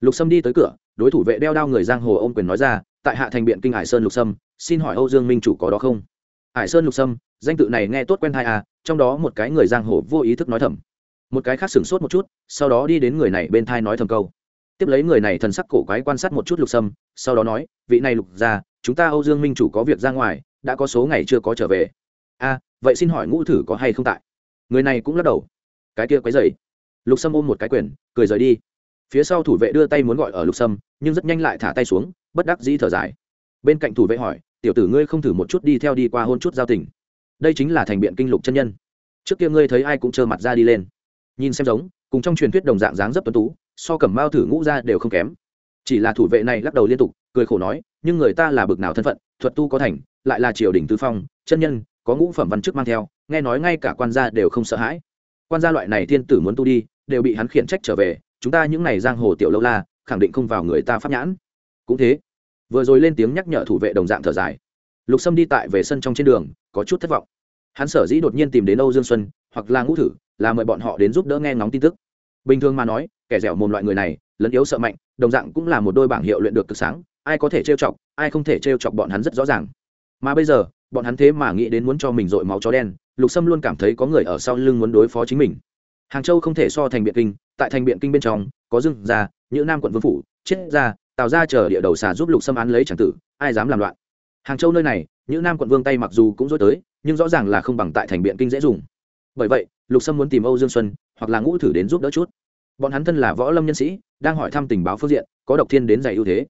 Lục sâm đi tới cửa, đối thủ vệ đeo đao người giang hồ ôm quyền nói ra, tại hạ thành biện kinh hải sơn lục sâm, xin hỏi âu dương minh chủ có đó không? Hải sơn lục sâm danh tự này nghe tốt quen thai à trong đó một cái người giang hồ vô ý thức nói thầm. Một cái khác sửng sốt một chút, sau đó đi đến người này bên thai nói thầm câu. Tiếp lấy người này thần sắc cổ quái quan sát một chút lục sâm, sau đó nói, vị này lục ra chúng ta âu dương minh chủ có việc ra ngoài, đã có số ngày chưa có trở về. A, vậy xin hỏi ngũ thử có hay không tại? Người này cũng lắc đầu. Cái kia quấy dày lục sâm ôm một cái quyền, cười rời đi. Phía sau thủ vệ đưa tay muốn gọi ở lục sâm, nhưng rất nhanh lại thả tay xuống, bất đắc dĩ thở dài. Bên cạnh thủ vệ hỏi, tiểu tử ngươi không thử một chút đi theo đi qua hôn chút giao tình đây chính là thành biện kinh lục chân nhân. Trước kia ngươi thấy ai cũng trơ mặt ra đi lên. Nhìn xem giống, cùng trong truyền thuyết đồng dạng dáng dấp tuấn tú, so cầm mao thử ngũ ra đều không kém. Chỉ là thủ vệ này lắc đầu liên tục, cười khổ nói, nhưng người ta là bực nào thân phận, thuật tu có thành, lại là triều đình tư phong, chân nhân, có ngũ phẩm văn chức mang theo, nghe nói ngay cả quan gia đều không sợ hãi. Quan gia loại này thiên tử muốn tu đi, đều bị hắn khiển trách trở về, chúng ta những này giang hồ tiểu lâu la, khẳng định không vào người ta pháp nhãn. Cũng thế. Vừa rồi lên tiếng nhắc nhở thủ vệ đồng dạng thở dài lục sâm đi tại về sân trong trên đường có chút thất vọng. Hắn sở dĩ đột nhiên tìm đến âu dương xuân hoặc là ngũ thử là mời bọn họ đến giúp đỡ nghe ngóng tin tức. Bình thường mà nói kẻ dẻo mồm loại người này lẫn yếu sợ mạnh đồng dạng cũng là một đôi bảng hiệu luyện được cực sáng ai có thể trêu chọc ai không thể trêu chọc bọn hắn rất rõ ràng. Mà bây giờ bọn hắn thế mà nghĩ đến muốn cho mình dội máu chó đen lục sâm luôn cảm thấy có người ở sau lưng muốn đối phó chính mình. Hàng châu không thể so thành biện kinh tại thành biện kinh bên trong có dưng gia như nam quận vương phủ chết Gia, Tào Gia chờ địa đầu xà giúp lục sâm án lấy tràng tử ai dám làm loạn hàng châu nơi này, những nam quận vương tay mặc dù cũng dối tới, nhưng rõ ràng là không bằng tại thành biện kinh dễ dùng. Bởi vậy, lục sâm muốn tìm âu dương xuân, hoặc là ngũ thử đến giúp đỡ chút. Bọn hắn thân là võ lâm nhân sĩ, đang hỏi thăm tình báo phương diện, có độc thiên đến giày ưu thế.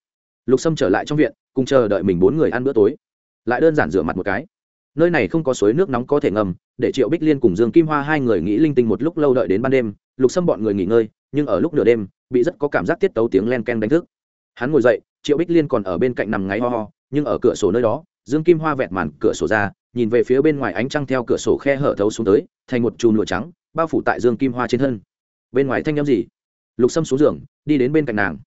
Lục sâm trở lại trong viện, cùng chờ đợi mình bốn người ăn bữa tối. Lại đơn giản rửa mặt một cái. Nơi này không có suối nước nóng có thể ngầm, để triệu bích liên cùng dương kim hoa hai người nghĩ linh tinh một lúc lâu đợi đến ban đêm, lục sâm bọn người nghỉ ngơi, nhưng ở lúc nửa đêm, bị rất có cảm giác tiết tấu tiếng len ken đánh thức. Hắn ngồi dậy, triệu bích liên còn ở bên cạnh nằm ngáy ho ho nhưng ở cửa sổ nơi đó, dương kim hoa vẹt màn cửa sổ ra, nhìn về phía bên ngoài ánh trăng theo cửa sổ khe hở thấu xuống tới, thành một chùm lụa trắng, bao phủ tại dương kim hoa trên thân. Bên ngoài thanh â m gì? Lục sâm xuống giường, đi đến bên cạnh nàng.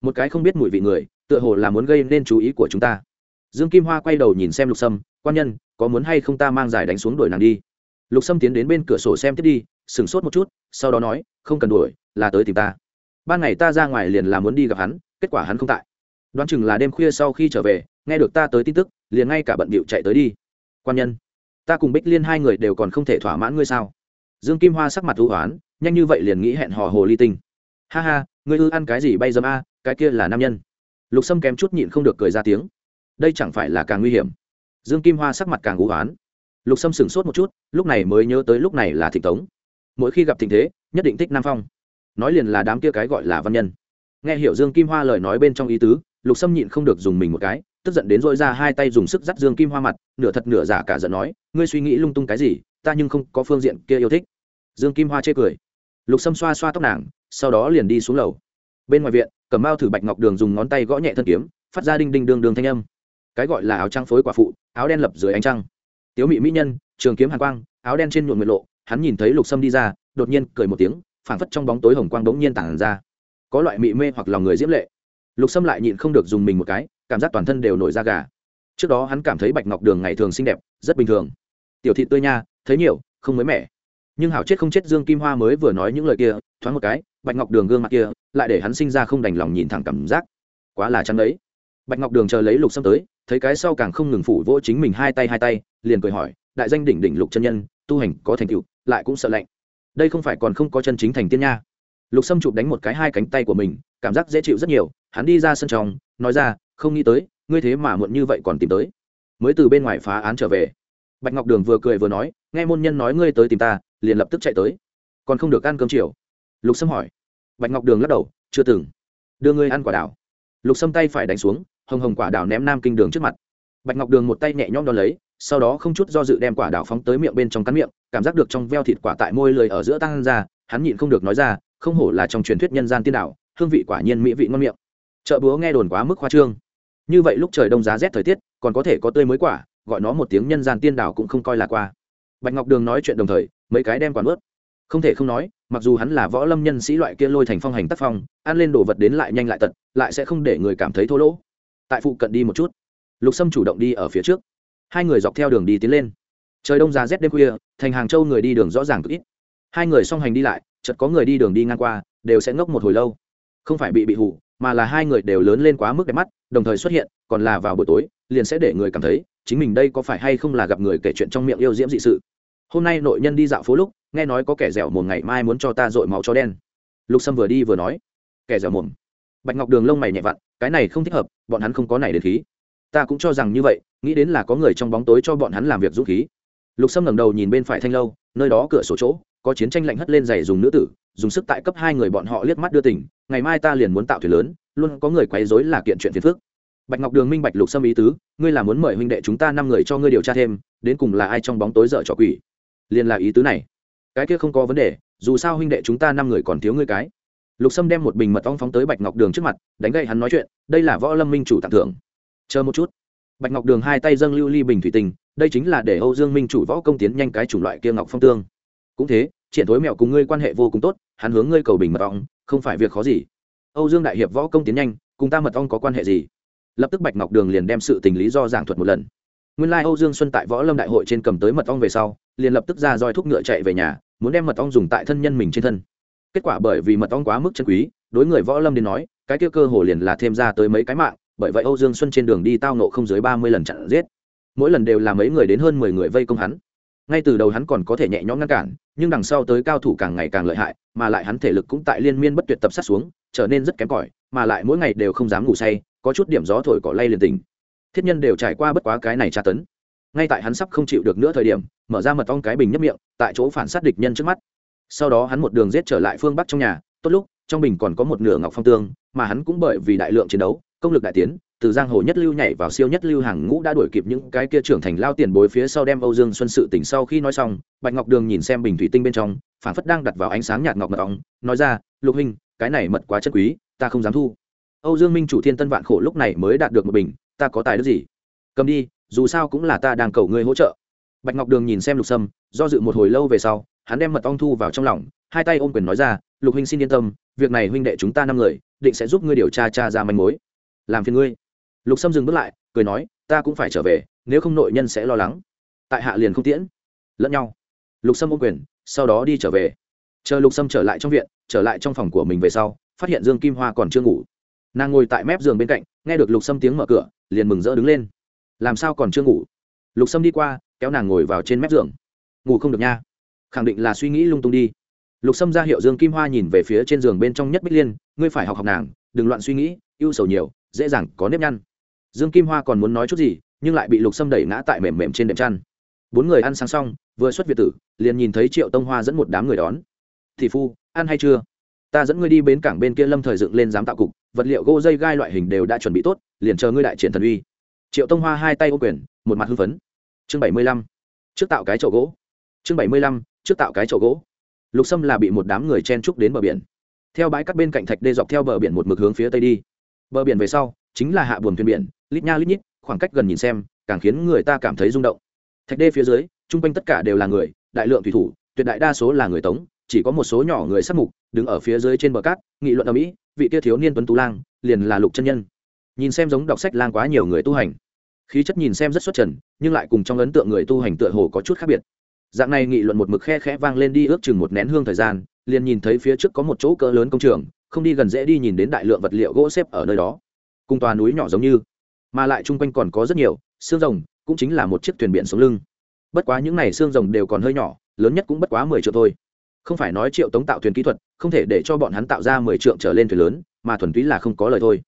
Một cái không biết mùi vị người, tựa hồ là muốn gây nên chú ý của chúng ta. Dương kim hoa quay đầu nhìn xem lục sâm, quan nhân, có muốn hay không ta mang giải đánh xuống đuổi nàng đi? Lục sâm tiến đến bên cửa sổ xem tiếp đi, sửng sốt một chút, sau đó nói, không cần đuổi, là tới tìm ta. Ban ngày ta ra ngoài liền là muốn đi gặp hắn, kết quả hắn không tại đoán chừng là đêm khuya sau khi trở về, nghe được ta tới tin tức, liền ngay cả bận bịu chạy tới đi. Quan nhân, ta cùng bích liên hai người đều còn không thể thỏa mãn ngươi sao? Dương kim hoa sắc mặt hữu hoán, nhanh như vậy liền nghĩ hẹn hò hồ ly tinh ha ha, ngươi ư ăn cái gì bay dâm a, cái kia là nam nhân. Lục sâm kém chút nhịn không được cười ra tiếng. Đây chẳng phải là càng nguy hiểm. Dương kim hoa sắc mặt càng hữu hoán. Lục sâm sửng sốt một chút, lúc này mới nhớ tới lúc này là thịnh tống. Mỗi khi gặp tình thế, nhất định thích nam phong. Nói liền là đám kia cái gọi là văn nhân. Nghe hiểu dương kim hoa lời nói bên trong ý tứ lục sâm nhịn không được dùng mình một cái, tức giận đến dội ra hai tay dùng sức dắt dương kim hoa mặt, nửa thật nửa giả cả giận nói, ngươi suy nghĩ lung tung cái gì, ta nhưng không có phương diện kia yêu thích. Dương kim hoa chê cười. Lục sâm xoa xoa tóc nàng, sau đó liền đi xuống lầu. Bên ngoài viện, cầm bao thử bạch ngọc đường dùng ngón tay gõ nhẹ thân kiếm, phát ra đinh đinh đường đường thanh âm. Cái gọi là áo trăng phối quả phụ, áo đen lập dưới ánh trăng. Tiếu mị mỹ nhân, trường kiếm hàn quang, áo đen trên nhuộm nguyệt lộ, hắn nhìn thấy lục sâm đi ra, đột nhiên cười một tiếng, phảng phất trong bóng tối hồng quang đống nhiên tản ra. Có loại mị mê hoặc lòng người diễm lệ lục sâm lại nhịn không được dùng mình một cái, cảm giác toàn thân đều nổi da gà. Trước đó hắn cảm thấy bạch ngọc đường ngày thường xinh đẹp, rất bình thường. Tiểu thị tươi nha, thấy nhiều, không mới mẻ. Nhưng hảo chết không chết dương kim hoa mới vừa nói những lời kia, thoáng một cái, bạch ngọc đường gương mặt kia, lại để hắn sinh ra không đành lòng nhìn thẳng cảm giác. Quá là chắn đấy bạch ngọc đường chờ lấy lục sâm tới, thấy cái sau càng không ngừng phủ vỗ chính mình hai tay hai tay, liền cười hỏi, đại danh đỉnh đỉnh lục chân nhân, tu hành có thành tựu, lại cũng sợ lạnh. Đây không phải còn không có chân chính thành tiên nha. Lục sâm chụp đánh một cái hai cánh tay của mình cảm giác dễ chịu rất nhiều, hắn đi ra sân trong, nói ra, không nghĩ tới, ngươi thế mà muộn như vậy còn tìm tới. Mới từ bên ngoài phá án trở về. Bạch ngọc đường vừa cười vừa nói, nghe môn nhân nói ngươi tới tìm ta, liền lập tức chạy tới. Còn không được ăn cơm chiều. Lục sâm hỏi. Bạch ngọc đường lắc đầu, chưa từng. Đưa ngươi ăn quả đảo. Lục sâm tay phải đánh xuống, hồng hồng quả đảo ném nam kinh đường trước mặt. Bạch ngọc đường một tay nhẹ nhõm đo lấy, sau đó không chút do dự đem quả đảo phóng tới miệng bên trong cắn miệng, cảm giác được trong veo thịt quả tại môi lười ở giữa tăng ra, hắn nhịn không được nói ra, không hổ là trong truyền thuyết nhân gian tiên đảo hương vị quả nhiên mỹ vị ngon miệng. Chợ búa nghe đồn quá mức khoa trương. Như vậy lúc trời đông giá rét thời tiết, còn có thể có tươi mới quả, gọi nó một tiếng nhân gian tiên đảo cũng không coi là qua. Bạch ngọc đường nói chuyện đồng thời, mấy cái đem quả ướt. Không thể không nói, mặc dù hắn là võ lâm nhân sĩ loại kia lôi thành phong hành tác phong, ăn lên đồ vật đến lại nhanh lại tật, lại sẽ không để người cảm thấy thô lỗ. Tại phụ cận đi một chút. Lục sâm chủ động đi ở phía trước. Hai người dọc theo đường đi tiến lên. Trời đông giá rét đêm khuya, thành hàng châu người đi đường rõ ràng cực ít. Hai người song hành đi lại, chợt có người đi đường đi ngang qua, đều sẽ ngốc một hồi lâu không phải bị bị hủ mà là hai người đều lớn lên quá mức đẹp mắt, đồng thời xuất hiện, còn là vào buổi tối, liền sẽ để người cảm thấy, chính mình đây có phải hay không là gặp người kể chuyện trong miệng yêu diễm dị sự. Hôm nay nội nhân đi dạo phố lúc, nghe nói có kẻ dẻo mồm ngày mai muốn cho ta dội máu cho đen. Lục sâm vừa đi vừa nói, kẻ dẻo mồm. Bạch ngọc đường lông mày nhẹ vặn, cái này không thích hợp, bọn hắn không có này đến khí. Ta cũng cho rằng như vậy, nghĩ đến là có người trong bóng tối cho bọn hắn làm việc dũng khí. Lục sâm ngẩng đầu nhìn bên phải thanh lâu, nơi đó cửa sổ chỗ có chiến tranh lạnh hất lên giày dùng nữ tử, dùng sức tại cấp hai người bọn họ liếc mắt đưa tỉnh ngày mai ta liền muốn tạo thuyền lớn, luôn có người quấy rối là kiện chuyện phiền phức. Bạch ngọc đường minh bạch lục sâm ý tứ, ngươi là muốn mời huynh đệ chúng ta năm người cho ngươi điều tra thêm, đến cùng là ai trong bóng tối dở trò quỷ. Liền là ý tứ này. Cái kia không có vấn đề, dù sao huynh đệ chúng ta năm người còn thiếu ngươi cái. Lục sâm đem một bình mật ong phóng tới bạch ngọc đường trước mặt, đánh gậy hắn nói chuyện, đây là võ lâm minh chủ tặng thưởng. Chờ một chút. Bạch ngọc đường hai tay dâng lưu ly bình thủy tinh, đây chính là để âu dương minh chủ võ công tiến nhanh cái chủng loại kia ngọc phong tương cũng thế, triển thối mẹo cùng ngươi quan hệ vô cùng tốt, hắn hướng ngươi cầu bình mật ong, không phải việc khó gì. Âu dương đại hiệp võ công tiến nhanh, cùng ta mật ong có quan hệ gì? Lập tức bạch ngọc đường liền đem sự tình lý do giảng thuật một lần. Nguyên lai âu dương xuân tại võ lâm đại hội trên cầm tới mật ong về sau, liền lập tức ra roi thúc ngựa chạy về nhà, muốn đem mật ong dùng tại thân nhân mình trên thân. Kết quả bởi vì mật ong quá mức chân quý, đối người võ lâm đến nói, cái kia cơ hồ liền là thêm ra tới mấy cái mạng, bởi vậy âu dương xuân trên đường đi tao nộ không dưới ba mươi lần chặn giết. Mỗi lần đều là mấy người đến hơn mười người vây công hắn ngay từ đầu hắn còn có thể nhẹ nhõm ngăn cản, nhưng đằng sau tới cao thủ càng ngày càng lợi hại, mà lại hắn thể lực cũng tại liên miên bất tuyệt tập sát xuống, trở nên rất kém cỏi, mà lại mỗi ngày đều không dám ngủ say, có chút điểm gió thổi cỏ lay liền tình thiết nhân đều trải qua bất quá cái này tra tấn. Ngay tại hắn sắp không chịu được nữa thời điểm, mở ra mật ong cái bình nhấp miệng, tại chỗ phản sát địch nhân trước mắt. Sau đó hắn một đường rết trở lại phương bắc trong nhà, tốt lúc, trong bình còn có một nửa ngọc phong tương, mà hắn cũng bởi vì đại lượng chiến đấu, công lực đại tiến từ giang hồ nhất lưu nhảy vào siêu nhất lưu hàng ngũ đã đuổi kịp những cái kia trưởng thành lao tiền bối phía sau đem âu dương xuân sự tỉnh sau khi nói xong bạch ngọc đường nhìn xem bình thủy tinh bên trong phản phất đang đặt vào ánh sáng nhạt ngọc mật ong nói ra lục huynh, cái này mật quá chất quý ta không dám thu. Âu dương minh chủ thiên tân vạn khổ lúc này mới đạt được một bình ta có tài đứa gì? Cầm đi dù sao cũng là ta đang cầu ngươi hỗ trợ. Bạch ngọc đường nhìn xem lục sâm do dự một hồi lâu về sau hắn đem mật ong thu vào trong lòng hai tay ôm quyền nói ra lục huynh xin yên tâm việc này huynh đệ chúng ta năm người định sẽ giúp ngươi điều tra tra ra manh mối. Làm phiền ngươi lục sâm dừng bước lại, cười nói, ta cũng phải trở về, nếu không nội nhân sẽ lo lắng. Tại hạ liền không tiễn, lẫn nhau. Lục sâm ôm quyền, sau đó đi trở về. Chờ lục sâm trở lại trong viện, trở lại trong phòng của mình về sau, phát hiện dương kim hoa còn chưa ngủ. Nàng ngồi tại mép giường bên cạnh, nghe được lục sâm tiếng mở cửa, liền mừng rỡ đứng lên. Làm sao còn chưa ngủ? Lục sâm đi qua, kéo nàng ngồi vào trên mép giường. Ngủ không được nha, khẳng định là suy nghĩ lung tung đi. Lục sâm ra hiệu dương kim hoa nhìn về phía trên giường bên trong nhất bích liên, ngươi phải học học nàng, đừng loạn suy nghĩ, ưu sầu nhiều, dễ dàng có nếp nhăn dương kim hoa còn muốn nói chút gì, nhưng lại bị lục sâm đẩy ngã tại mềm mềm trên đệm chăn. Bốn người ăn sáng xong, vừa xuất việt tử, liền nhìn thấy triệu tông hoa dẫn một đám người đón. Thì phu, ăn hay chưa? Ta dẫn ngươi đi bến cảng bên kia lâm thời dựng lên giám tạo cục, vật liệu gỗ dây gai loại hình đều đã chuẩn bị tốt, liền chờ ngươi đại triển thần uy. Triệu tông hoa hai tay ô quyền, một mặt hưng phấn. Chương bảy mươi lăm, trước tạo cái chậu gỗ. Chương bảy mươi lăm, trước tạo cái chậu gỗ. Lục sâm là bị một đám người chen trúc đến bờ biển. Theo bãi cắt bên cạnh thạch đê dọc theo bờ biển một mực hướng phía tây đi. Bờ biển về sau, chính là hạ buồm thuyền biển lít nha lít nhít, khoảng cách gần nhìn xem, càng khiến người ta cảm thấy rung động. Thạch đê phía dưới, chung quanh tất cả đều là người, đại lượng thủy thủ, tuyệt đại đa số là người tống, chỉ có một số nhỏ người sắc mục, đứng ở phía dưới trên bờ cát, nghị luận ở mỹ, vị kia thiếu niên tuấn tú lang, liền là lục chân nhân. Nhìn xem giống đọc sách lang quá nhiều người tu hành. Khí chất nhìn xem rất xuất trần, nhưng lại cùng trong ấn tượng người tu hành tựa hồ có chút khác biệt. Dạng này nghị luận một mực khe khẽ vang lên đi ước chừng một nén hương thời gian, liền nhìn thấy phía trước có một chỗ cỡ lớn công trường, không đi gần dễ đi nhìn đến đại lượng vật liệu gỗ xếp ở nơi đó. Cùng tòa núi nhỏ giống như mà lại chung quanh còn có rất nhiều, xương rồng cũng chính là một chiếc thuyền biển sống lưng. Bất quá những n à y xương rồng đều còn hơi nhỏ, lớn nhất cũng bất quá mười triệu thôi. Không phải nói triệu tống tạo thuyền kỹ thuật, không thể để cho bọn hắn tạo ra mười triệu trở lên thuyền lớn, mà thuần túy là không có lời thôi.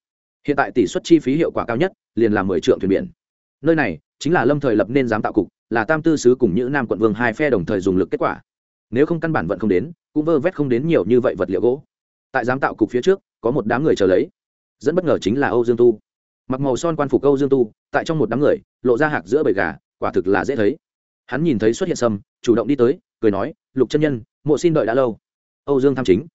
Hiện tại tỷ suất chi phí hiệu quả cao nhất, liền là mười triệu thuyền biển. Nơi này chính là lâm thời lập nên giám tạo cục, là tam tư sứ cùng những nam quận vương hai phe đồng thời dùng lực kết quả. Nếu không căn bản vận không đến, cũng vơ vét không đến nhiều như vậy vật liệu gỗ. Tại giám tạo cục phía trước, có một đám người chờ lấy. Dẫn bất ngờ chính là âu dương tu mặc màu son quan phục câu dương tu, tại trong một đám người, lộ ra hạc giữa bầy gà, quả thực là dễ thấy. Hắn nhìn thấy xuất hiện sâm, chủ động đi tới, cười nói, lục chân nhân, mộ xin đợi đã lâu. Âu dương tham chính.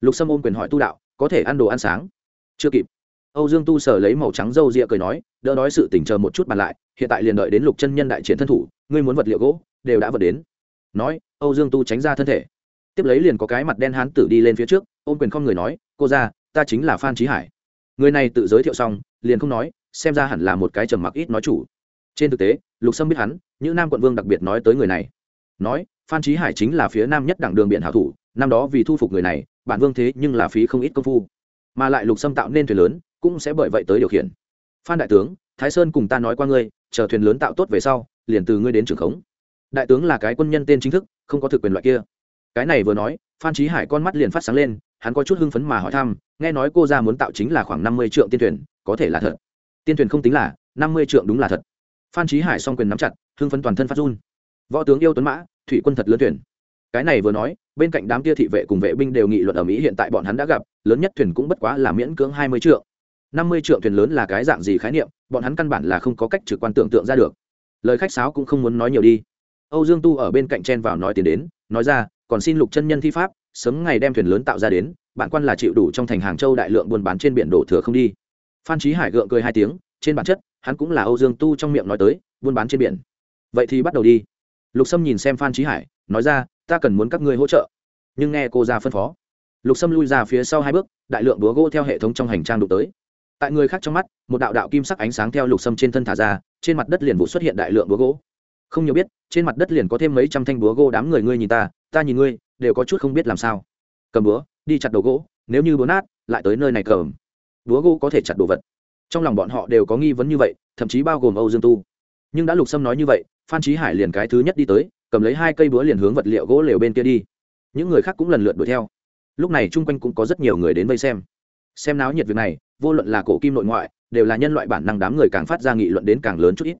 Lục sâm ôm quyền hỏi tu đạo, có thể ăn đồ ăn sáng? Chưa kịp. Âu dương tu sở lấy màu trắng râu rịa cười nói, đỡ nói sự tỉnh chờ một chút bàn lại, hiện tại liền đợi đến lục chân nhân đại chiến thân thủ, ngươi muốn vật liệu gỗ, đều đã vật đến. Nói, âu dương tu tránh ra thân thể. Tiếp lấy liền có cái mặt đen hán tử đi lên phía trước, ôm quyền không người nói, cô ra ta chính là phan trí hải người này tự giới thiệu xong, liền không nói, xem ra hẳn là một cái trầm mặc ít nói chủ. Trên thực tế, lục sâm biết hắn, những nam quận vương đặc biệt nói tới người này. Nói, phan trí hải chính là phía nam nhất đảng đường biển hảo thủ, năm đó vì thu phục người này, bản vương thế nhưng là phí không ít công phu. Mà lại lục sâm tạo nên thuyền lớn, cũng sẽ bởi vậy tới điều khiển. Phan đại tướng, thái sơn cùng ta nói qua ngươi, chờ thuyền lớn tạo tốt về sau, liền từ ngươi đến trường khống. Đại tướng là cái quân nhân tên chính thức, không có thực quyền loại kia. Cái này vừa nói, phan trí hải con mắt liền phát sáng lên hắn có chút hưng phấn mà hỏi thăm, nghe nói cô ra muốn tạo chính là khoảng năm mươi triệu tiên thuyền, có thể là thật. Tiên thuyền không tính là, năm mươi triệu đúng là thật. Phan trí hải s o n g quyền nắm chặt, hưng phấn toàn thân phát run. Võ tướng yêu tuấn mã, thủy quân thật lớn thuyền. Cái này vừa nói, bên cạnh đám kia thị vệ cùng vệ binh đều nghị luận ở mỹ hiện tại bọn hắn đã gặp, lớn nhất thuyền cũng bất quá là miễn cưỡng hai mươi triệu năm mươi triệu thuyền lớn là cái dạng gì khái niệm, bọn hắn căn bản là không có cách trực quan tưởng tượng ra được. Lời khách sáo cũng không muốn nói nhiều đi. Âu dương tu ở bên cạnh chen vào nói tiền đến, nói ra, còn xin lục chân nhân thi pháp sớm ngày đem thuyền lớn tạo ra đến, bản quan là chịu đủ trong thành hàng châu đại lượng buôn bán trên biển đổ thừa không đi. Phan trí hải gượng cười hai tiếng, trên bản chất, hắn cũng là âu dương tu trong miệng nói tới, buôn bán trên biển. Vậy thì bắt đầu đi. Lục sâm nhìn xem phan trí hải, nói ra, ta cần muốn các ngươi hỗ trợ. Nhưng nghe cô ra phân phó, lục sâm lui ra phía sau hai bước, đại lượng búa gỗ theo hệ thống trong hành trang đụng tới. Tại người khác trong mắt, một đạo đạo kim sắc ánh sáng theo lục sâm trên thân thả ra, trên mặt đất liền vụ xuất hiện đại lượng búa gỗ. Không nhiều biết, trên mặt đất liền có thêm mấy trăm thanh búa gỗ đám người ngươi nhìn ta ta nhìn ngươi đều có chút không biết làm sao. Cầm búa, đi chặt đầu gỗ, nếu như búa nát, lại tới nơi này cầm. Búa gỗ có thể chặt đồ vật. Trong lòng bọn họ đều có nghi vấn như vậy, thậm chí bao gồm âu dương tu. Nhưng đã lục sâm nói như vậy, phan trí hải liền cái thứ nhất đi tới, cầm lấy hai cây búa liền hướng vật liệu gỗ lều bên kia đi. Những người khác cũng lần lượt đuổi theo. Lúc này chung quanh cũng có rất nhiều người đến vây xem. Xem náo nhiệt việc này, vô luận là cổ kim nội ngoại, đều là nhân loại bản năng đám người càng phát ra nghị luận đến càng lớn chút ít.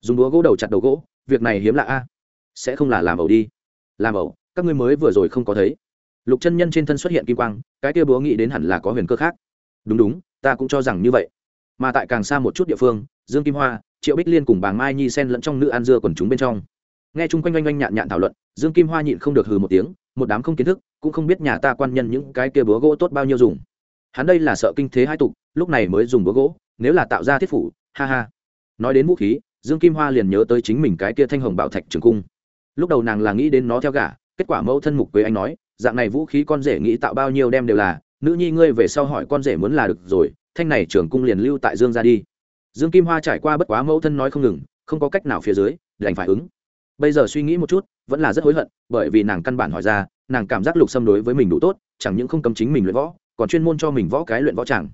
Dùng búa gỗ đầu chặt đầu gỗ, việc này hiếm lạ a. Sẽ không là làm ẩu đi. Làm ẩu các ngươi mới vừa rồi không có thấy. Lục chân nhân trên thân xuất hiện kim quang, cái kia búa nghĩ đến hẳn là có huyền cơ khác. Đúng đúng, ta cũng cho rằng như vậy. Mà tại càng xa một chút địa phương, dương kim hoa, triệu bích liên cùng bà mai nhi sen lẫn trong nữ an dưa quần chúng bên trong. Nghe chung quanh oanh oanh nhạn nhạn thảo luận, dương kim hoa nhịn không được hừ một tiếng, một đám không kiến thức, cũng không biết nhà ta quan nhân những cái kia búa gỗ tốt bao nhiêu dùng. Hắn đây là sợ kinh thế hai tục, lúc này mới dùng búa gỗ, nếu là tạo ra thiết phủ, ha ha. Nói đến vũ khí, dương kim hoa liền nhớ tới chính mình cái kia thanh hồng bảo thạch trường cung. Lúc đầu nàng là nghĩ đến nó theo gả kết quả mẫu thân mục quế anh nói, dạng này vũ khí con rể nghĩ tạo bao nhiêu đem đều là, nữ nhi ngươi về sau hỏi con rể muốn là được rồi, thanh này trưởng cung liền lưu tại dương ra đi. Dương kim hoa trải qua bất quá mẫu thân nói không ngừng, không có cách nào phía dưới, đành phải ứng. Bây giờ suy nghĩ một chút, vẫn là rất hối hận, bởi vì nàng căn bản hỏi ra, nàng cảm giác lục xâm đối với mình đủ tốt, chẳng những không cấm chính mình luyện võ, còn chuyên môn cho mình võ cái luyện võ chẳng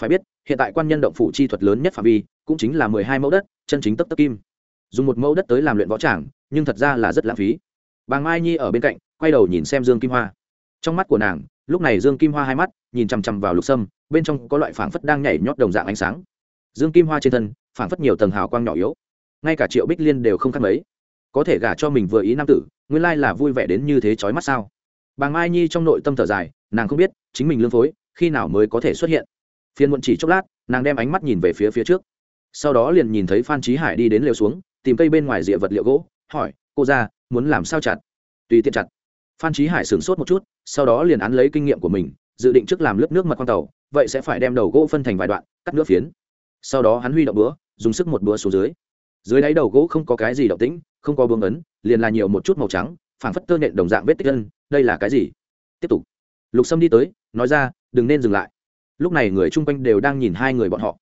phải biết, hiện tại quan nhân động phủ chi thuật lớn nhất phạm vi, cũng chính là mười hai mẫu đất, chân chính tấp tấp kim. Dùng một mẫu đất tới làm luyện võ chẳng nhưng thật ra là rất lãng phí bà mai nhi ở bên cạnh, quay đầu nhìn xem dương kim hoa. Trong mắt của nàng, lúc này dương kim hoa hai mắt, nhìn chằm chằm vào lục sâm, bên trong có loại phảng phất đang nhảy nhót đồng dạng ánh sáng. Dương kim hoa trên thân, phảng phất nhiều tầng hào quang nhỏ yếu. Ngay cả triệu bích liên đều không khác mấy. Có thể gả cho mình vừa ý nam tử, nguyên lai là vui vẻ đến như thế chói mắt sao? Bà mai nhi trong nội tâm thở dài, nàng không biết, chính mình lương phối, khi nào mới có thể xuất hiện? Phiên muộn chỉ chốc lát, nàng đem ánh mắt nhìn về phía phía trước. Sau đó liền nhìn thấy phan trí hải đi đến lều xuống, tìm cây bên ngoài rìa vật liệu gỗ, hỏi cô ra, muốn làm sao chặt? Tùy tiện chặt. Phan trí hải sửng sốt một chút, sau đó liền án lấy kinh nghiệm của mình, dự định trước làm lớp nước mật con tàu, vậy sẽ phải đem đầu gỗ phân thành vài đoạn, cắt nước phiến. Sau đó hắn huy động búa, dùng sức một búa xuống dưới. Dưới đáy đầu gỗ không có cái gì động tĩnh, không có bương ấn, liền là nhiều một chút màu trắng, phảng phất tơ nện đồng dạng vết tích gân đây là cái gì? Tiếp tục. Lục sâm đi tới, nói ra, đừng nên dừng lại. Lúc này người chung quanh đều đang nhìn hai người bọn họ.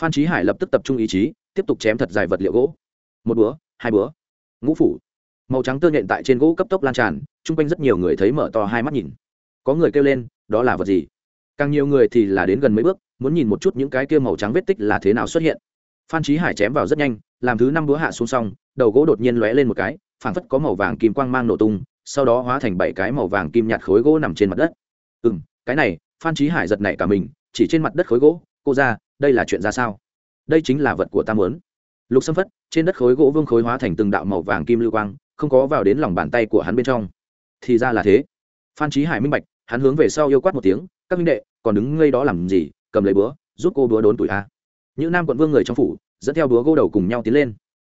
Phan trí hải lập tức tập trung ý chí, tiếp tục chém thật dài vật liệu gỗ. Một búa, hai búa. Ngũ phủ màu trắng tơ nhện tại trên gỗ cấp tốc lan tràn, chung quanh rất nhiều người thấy mở to hai mắt nhìn. Có người kêu lên, đó là vật gì? Càng nhiều người thì là đến gần mấy bước, muốn nhìn một chút những cái kia màu trắng vết tích là thế nào xuất hiện. Phan trí hải chém vào rất nhanh, làm thứ năm búa hạ xuống xong, đầu gỗ đột nhiên lóe lên một cái, phảng phất có màu vàng kim quang mang nổ tung, sau đó hóa thành bảy cái màu vàng kim nhạt khối gỗ nằm trên mặt đất. Ừ m cái này, phan trí hải giật nảy cả mình, chỉ trên mặt đất khối gỗ, cô ra, đây là chuyện ra sao? Đây chính là vật của ta mớn lục xâm phất, trên đất khối gỗ vương khối hóa thành từng đạo màu vàng kim lưu quang không có vào đến lòng bàn tay của hắn bên trong. Thì ra là thế. Phan trí hải minh bạch, hắn hướng về sau yêu quát một tiếng, các minh đệ, còn đứng ngây đó làm gì? Cầm lấy búa, giúp cô búa đốn tuổi a. Những nam quận vương người trong phủ, dẫn theo búa gô đầu cùng nhau tiến lên.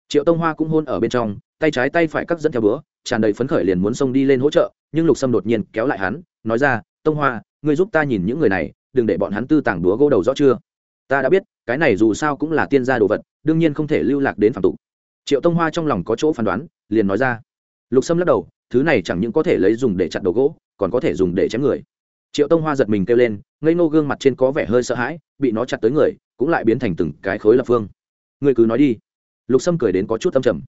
Triệu tông hoa cũng hôn ở bên trong, tay trái tay phải cắt dẫn theo búa, tràn đầy phấn khởi liền muốn xông đi lên hỗ trợ, nhưng lục sâm đột nhiên kéo lại hắn, nói ra, tông hoa, ngươi giúp ta nhìn những người này, đừng để bọn hắn tư tàng búa gô đầu rõ chưa? Ta đã biết, cái này dù sao cũng là tiên gia đồ vật, đương nhiên không thể lưu lạc đến phạm tục. Triệu tông hoa trong lòng có chỗ phán đoán liền nói ra. Lục sâm lắc đầu, thứ này chẳng những có thể lấy dùng để chặt đầu gỗ, còn có thể dùng để chém người. Triệu tông hoa giật mình kêu lên, ngây nô gương mặt trên có vẻ hơi sợ hãi, bị nó chặt tới người, cũng lại biến thành từng cái khối lập phương. Người cứ nói đi. Lục sâm cười đến có chút âm trầm.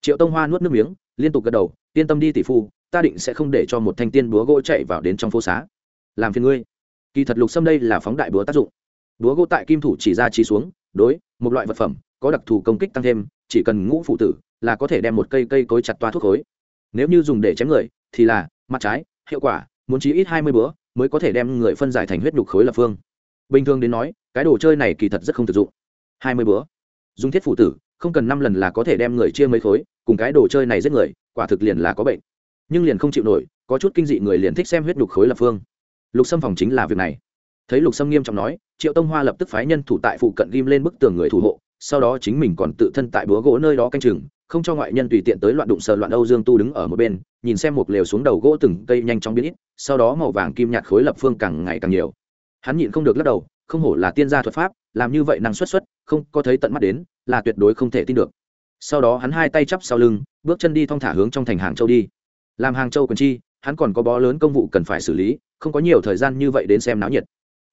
Triệu tông hoa nuốt nước miếng, liên tục gật đầu, yên tâm đi tỷ phu, ta định sẽ không để cho một thanh tiên búa gỗ chạy vào đến trong phố xá. Làm phiền ngươi. Kỳ thật lục sâm đây là phóng đại búa tác dụng. Búa gỗ tại kim thủ chỉ ra trí xuống, đối, một loại vật phẩm, có đặc thù công kích tăng thêm, chỉ cần ngũ phụ tử là có thể đem một cây cây cối chặt toa thuốc khối. Nếu như dùng để chém người, thì là mặt trái, hiệu quả, muốn chí ít hai mươi bữa, mới có thể đem người phân giải thành huyết nhục khối lập phương. Bình thường đến nói, cái đồ chơi này kỳ thật rất không thực dụng. Hai mươi bữa. Dùng thiết phụ tử, không cần năm lần là có thể đem người chia mấy khối, cùng cái đồ chơi này giết người, quả thực liền là có bệnh. Nhưng liền không chịu nổi, có chút kinh dị người liền thích xem huyết nhục khối lập phương. Lục xâm phòng chính là việc này. Thấy lục sâm nghiêm trọng nói, triệu tông hoa lập tức phái nhân thủ tại phụ cận ghim lên bức tường người thủ hộ, sau đó chính mình còn tự thân tại búa gỗ nơi đó canh chừng không cho ngoại nhân tùy tiện tới loạn đụng sờ loạn âu dương tu đứng ở một bên, nhìn xem một lều xuống đầu gỗ từng cây nhanh chóng biến ít, sau đó màu vàng kim nhạt khối lập phương càng ngày càng nhiều. Hắn nhịn không được lắc đầu, không hổ là tiên gia thuật pháp, làm như vậy năng suất xuất không có thấy tận mắt đến, là tuyệt đối không thể tin được. Sau đó hắn hai tay chắp sau lưng, bước chân đi thong thả hướng trong thành hàng châu đi. Làm hàng châu cần chi, hắn còn có bó lớn công vụ cần phải xử lý, không có nhiều thời gian như vậy đến xem náo nhiệt.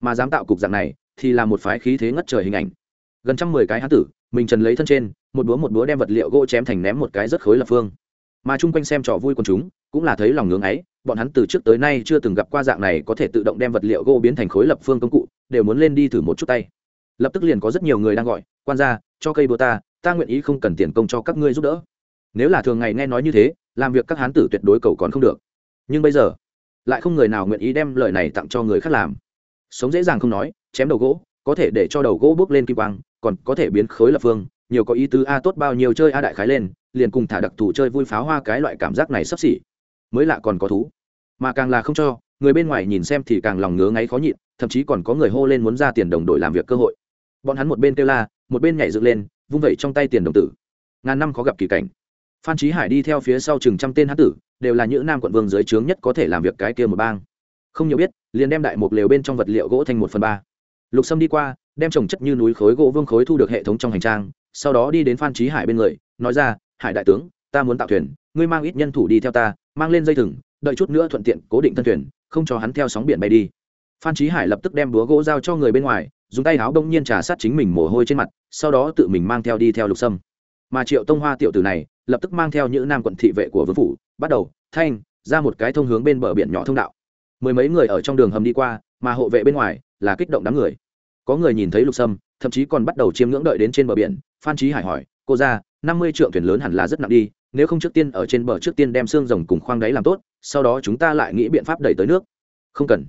Mà dám tạo cục dạng này, thì là một phái khí thế ngất trời hình ảnh. Gần trăm mười cái hán tử, mình trần lấy thân trên một búa một búa đem vật liệu gỗ chém thành ném một cái rất khối lập phương. Mà chung quanh xem trò vui quần chúng, cũng là thấy lòng ngưỡng ấy, bọn hắn từ trước tới nay chưa từng gặp qua dạng này có thể tự động đem vật liệu gỗ biến thành khối lập phương công cụ, đều muốn lên đi thử một chút tay. Lập tức liền có rất nhiều người đang gọi, quan gia, cho cây búa ta ta nguyện ý không cần tiền công cho các ngươi giúp đỡ. Nếu là thường ngày nghe nói như thế, làm việc các hán tử tuyệt đối cầu còn không được. Nhưng bây giờ, lại không người nào nguyện ý đem lời này tặng cho người khác làm. Sống dễ dàng không nói, chém đầu gỗ, có thể để cho đầu gỗ bước lên kim quang, còn có thể biến khối lập phương nhiều có ý tứ a tốt bao nhiêu chơi a đại khái lên, liền cùng thả đặc thù chơi vui pháo hoa cái loại cảm giác này sắp xỉ. Mới lạ còn có thú. Mà càng là không cho, người bên ngoài nhìn xem thì càng lòng ngứa ngáy khó nhịn, thậm chí còn có người hô lên muốn ra tiền đồng đội làm việc cơ hội. Bọn hắn một bên kêu la, một bên nhảy dựng lên, vung vẩy trong tay tiền đồng tử. Ngàn năm khó gặp kỳ cảnh. Phan trí hải đi theo phía sau chừng trăm tên hán tử, đều là những nam quận vương dưới trướng nhất có thể làm việc cái kia một bang. Không nhiều biết, liền đem đại một lều bên trong vật liệu gỗ thành một phần ba. Lục sâm đi qua, đem trồng chất như núi khối gỗ vương khối thu được hệ thống trong hành trang sau đó đi đến phan trí hải bên người, nói ra, hải đại tướng, ta muốn tạo thuyền, ngươi mang ít nhân thủ đi theo ta, mang lên dây thừng, đợi chút nữa thuận tiện cố định thân thuyền, không cho hắn theo sóng biển bay đi. Phan trí hải lập tức đem búa gỗ giao cho người bên ngoài, dùng tay áo đông nhiên trà sát chính mình mồ hôi trên mặt, sau đó tự mình mang theo đi theo lục sâm. Mà triệu tông hoa tiểu tử này, lập tức mang theo những nam quận thị vệ của vương phủ, bắt đầu, thanh, ra một cái thông hướng bên bờ biển nhỏ thông đạo. Mười mấy người ở trong đường hầm đi qua, mà hộ vệ bên ngoài là kích động đám người. Có người nhìn thấy lục sâm, thậm chí còn bắt đầu chiêm ngưỡng đợi đến trên bờ biển phan trí hải hỏi, cô ra, năm mươi triệu thuyền lớn hẳn là rất nặng đi, nếu không trước tiên ở trên bờ trước tiên đem xương rồng cùng khoang đáy làm tốt, sau đó chúng ta lại nghĩ biện pháp đẩy tới nước. Không cần.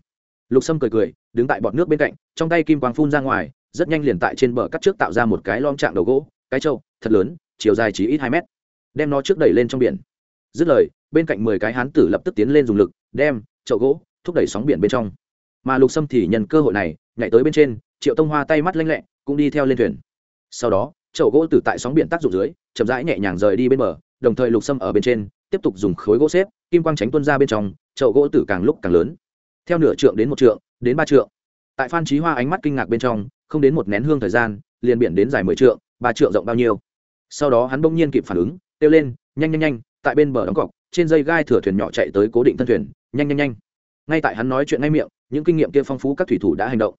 Lục sâm cười cười, đứng tại bọt nước bên cạnh, trong tay kim quang phun ra ngoài, rất nhanh liền tại trên bờ cắt trước tạo ra một cái lom trạng đầu gỗ, cái trâu, thật lớn, chiều dài chỉ ít hai mét, đem nó trước đẩy lên trong biển. Dứt lời, bên cạnh mười cái hán tử lập tức tiến lên dùng lực, đem chậu gỗ thúc đẩy sóng biển bên trong. Mà lục sâm thì nhận cơ hội này, nhảy tới bên trên, triệu tông hoa tay mắt lanh lẹ, cũng đi theo lên thuyền. Sau đó chậu gỗ từ tại sóng biển tác dụng dưới, chậm rãi nhẹ nhàng rời đi bên bờ, đồng thời lục sâm ở bên trên, tiếp tục dùng khối gỗ xếp, kim quang tránh tuân ra bên trong, chậu gỗ tử càng lúc càng lớn. Theo nửa trượng đến một trượng, đến ba trượng. Tại phan trí hoa ánh mắt kinh ngạc bên trong, không đến một nén hương thời gian, liền biển đến dài mười trượng, ba trượng rộng bao nhiêu. Sau đó hắn bỗng nhiên kịp phản ứng, kêu lên, nhanh nhanh nhanh, tại bên bờ đóng cọc, trên dây gai thửa thuyền nhỏ chạy tới cố định thân thuyền, nhanh nhanh nhanh. Ngay tại hắn nói chuyện ngay miệng, những kinh nghiệm kia phong phú các thủy thủ đã hành động.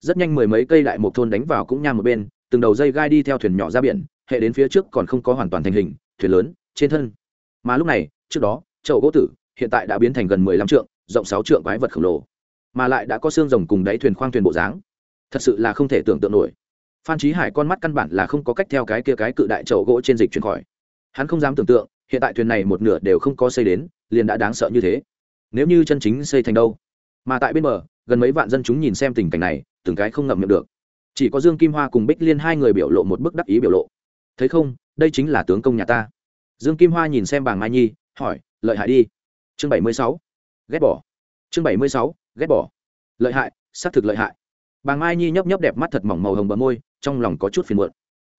Rất nhanh mười mấy cây đại một thôn đánh vào cũng nham một bên từng đầu dây gai đi theo thuyền nhỏ ra biển, hệ đến phía trước còn không có hoàn toàn thành hình, thuyền lớn, trên thân. Mà lúc này, trước đó, chậu gỗ tử, hiện tại đã biến thành gần mười lăm trượng, rộng sáu trượng quái vật khổng lồ. Mà lại đã có xương rồng cùng đáy thuyền khoang thuyền bộ dáng. Thật sự là không thể tưởng tượng nổi. Phan trí hải con mắt căn bản là không có cách theo cái kia cái cự đại chậu gỗ trên dịch chuyển khỏi. Hắn không dám tưởng tượng, hiện tại thuyền này một nửa đều không có xây đến, liền đã đáng sợ như thế. Nếu như chân chính xây thành đâu? Mà tại bên bờ, gần mấy vạn dân chúng nhìn xem tình cảnh này, từng cái không ngậm miệng được chỉ có dương kim hoa cùng bích liên hai người biểu lộ một bức đắc ý biểu lộ. Thấy không, đây chính là tướng công nhà ta. Dương kim hoa nhìn xem bàng mai nhi, hỏi, lợi hại đi. Chương bảy mươi sáu. Ghét bỏ. Chương bảy mươi sáu, ghét bỏ. Lợi hại, xác thực lợi hại. Bàng mai nhi nhấp nhấp đẹp mắt thật mỏng màu hồng bờ môi, trong lòng có chút phiền muộn.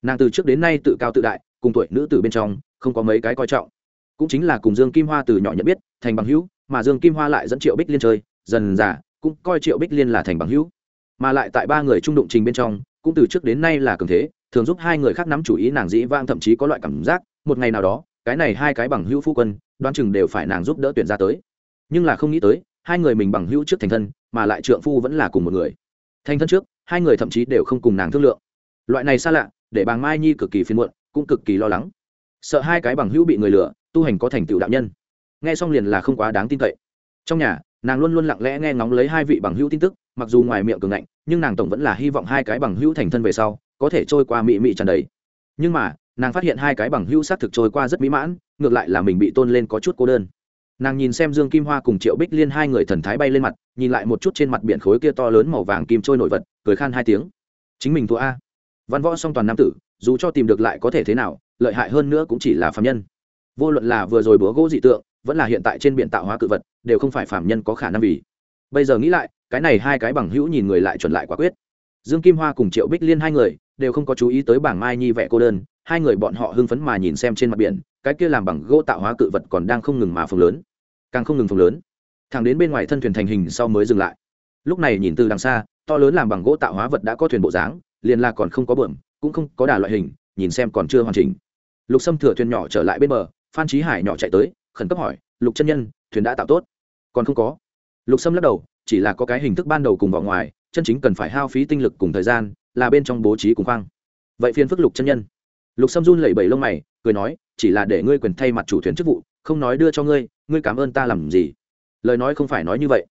Nàng từ trước đến nay tự cao tự đại, cùng tuổi nữ từ bên trong, không có mấy cái coi trọng. Cũng chính là cùng dương kim hoa từ nhỏ nhận biết, thành bằng hữu, mà dương kim hoa lại dẫn triệu bích liên chơi, dần dà, cũng coi triệu bích liên là thành bằng hữu mà lại tại ba người trung đụng trình bên trong, cũng từ trước đến nay là cường thế, thường giúp hai người khác nắm chủ ý nàng dĩ vang thậm chí có loại cảm giác, một ngày nào đó, cái này hai cái bằng hữu phu quân, đoán chừng đều phải nàng giúp đỡ tuyển ra tới. Nhưng là không nghĩ tới, hai người mình bằng hữu trước thành thân, mà lại trượng phu vẫn là cùng một người. Thành thân trước, hai người thậm chí đều không cùng nàng thương lượng. Loại này xa lạ, để bàng mai nhi cực kỳ phiền muộn, cũng cực kỳ lo lắng. Sợ hai cái bằng hữu bị người lừa, tu hành có thành tựu đạo nhân. Nghe xong liền là không quá đáng tin cậy. Trong nhà, nàng luôn luôn lặng lẽ nghe ngóng lấy hai vị bằng hữu tin tức, mặc dù ngoài miệng cường ngạnh nhưng nàng tổng vẫn là hy vọng hai cái bằng hữu thành thân về sau, có thể trôi qua mị mị tràn đầy. Nhưng mà, nàng phát hiện hai cái bằng hữu xác thực trôi qua rất mỹ mãn, ngược lại là mình bị tôn lên có chút cô đơn. Nàng nhìn xem dương kim hoa cùng triệu bích liên hai người thần thái bay lên mặt, nhìn lại một chút trên mặt biển khối kia to lớn màu vàng kim trôi nổi vật, cười khan hai tiếng. Chính mình thua a. Văn võ song toàn nam tử, dù cho tìm được lại có thể thế nào, lợi hại hơn nữa cũng chỉ là phạm nhân. Vô luận là vừa rồi búa gỗ dị tượng, vẫn là hiện tại trên biển tạo hóa cự vật, đều không phải phạm nhân có khả năng vì bây giờ nghĩ lại, cái này hai cái bằng hữu nhìn người lại chuẩn lại quả quyết. Dương kim hoa cùng triệu bích liên hai người đều không có chú ý tới bảng mai nhi vẽ cô đơn, hai người bọn họ hưng phấn mà nhìn xem trên mặt biển, cái kia làm bằng gỗ tạo hóa cự vật còn đang không ngừng mà phồng lớn, càng không ngừng phồng lớn. Thẳng đến bên ngoài thân thuyền thành hình sau mới dừng lại. Lúc này nhìn từ đằng xa, to lớn làm bằng gỗ tạo hóa vật đã có thuyền bộ dáng, liền là còn không có bờm cũng không có đà loại hình, nhìn xem còn chưa hoàn chỉnh. Lục xâm thừa thuyền nhỏ trở lại bên bờ, phan trí hải nhỏ chạy tới, khẩn cấp hỏi, lục chân nhân, thuyền đã tạo tốt? Còn không có lục sâm lắc đầu, chỉ là có cái hình thức ban đầu cùng vào ngoài, chân chính cần phải hao phí tinh lực cùng thời gian, là bên trong bố trí cùng khoang. Vậy phiên phức lục chân nhân. Lục sâm run lẩy bẩy lông mày, cười nói, chỉ là để ngươi quyền thay mặt chủ thuyền chức vụ, không nói đưa cho ngươi ngươi cảm ơn ta làm gì? Lời nói không phải nói như vậy.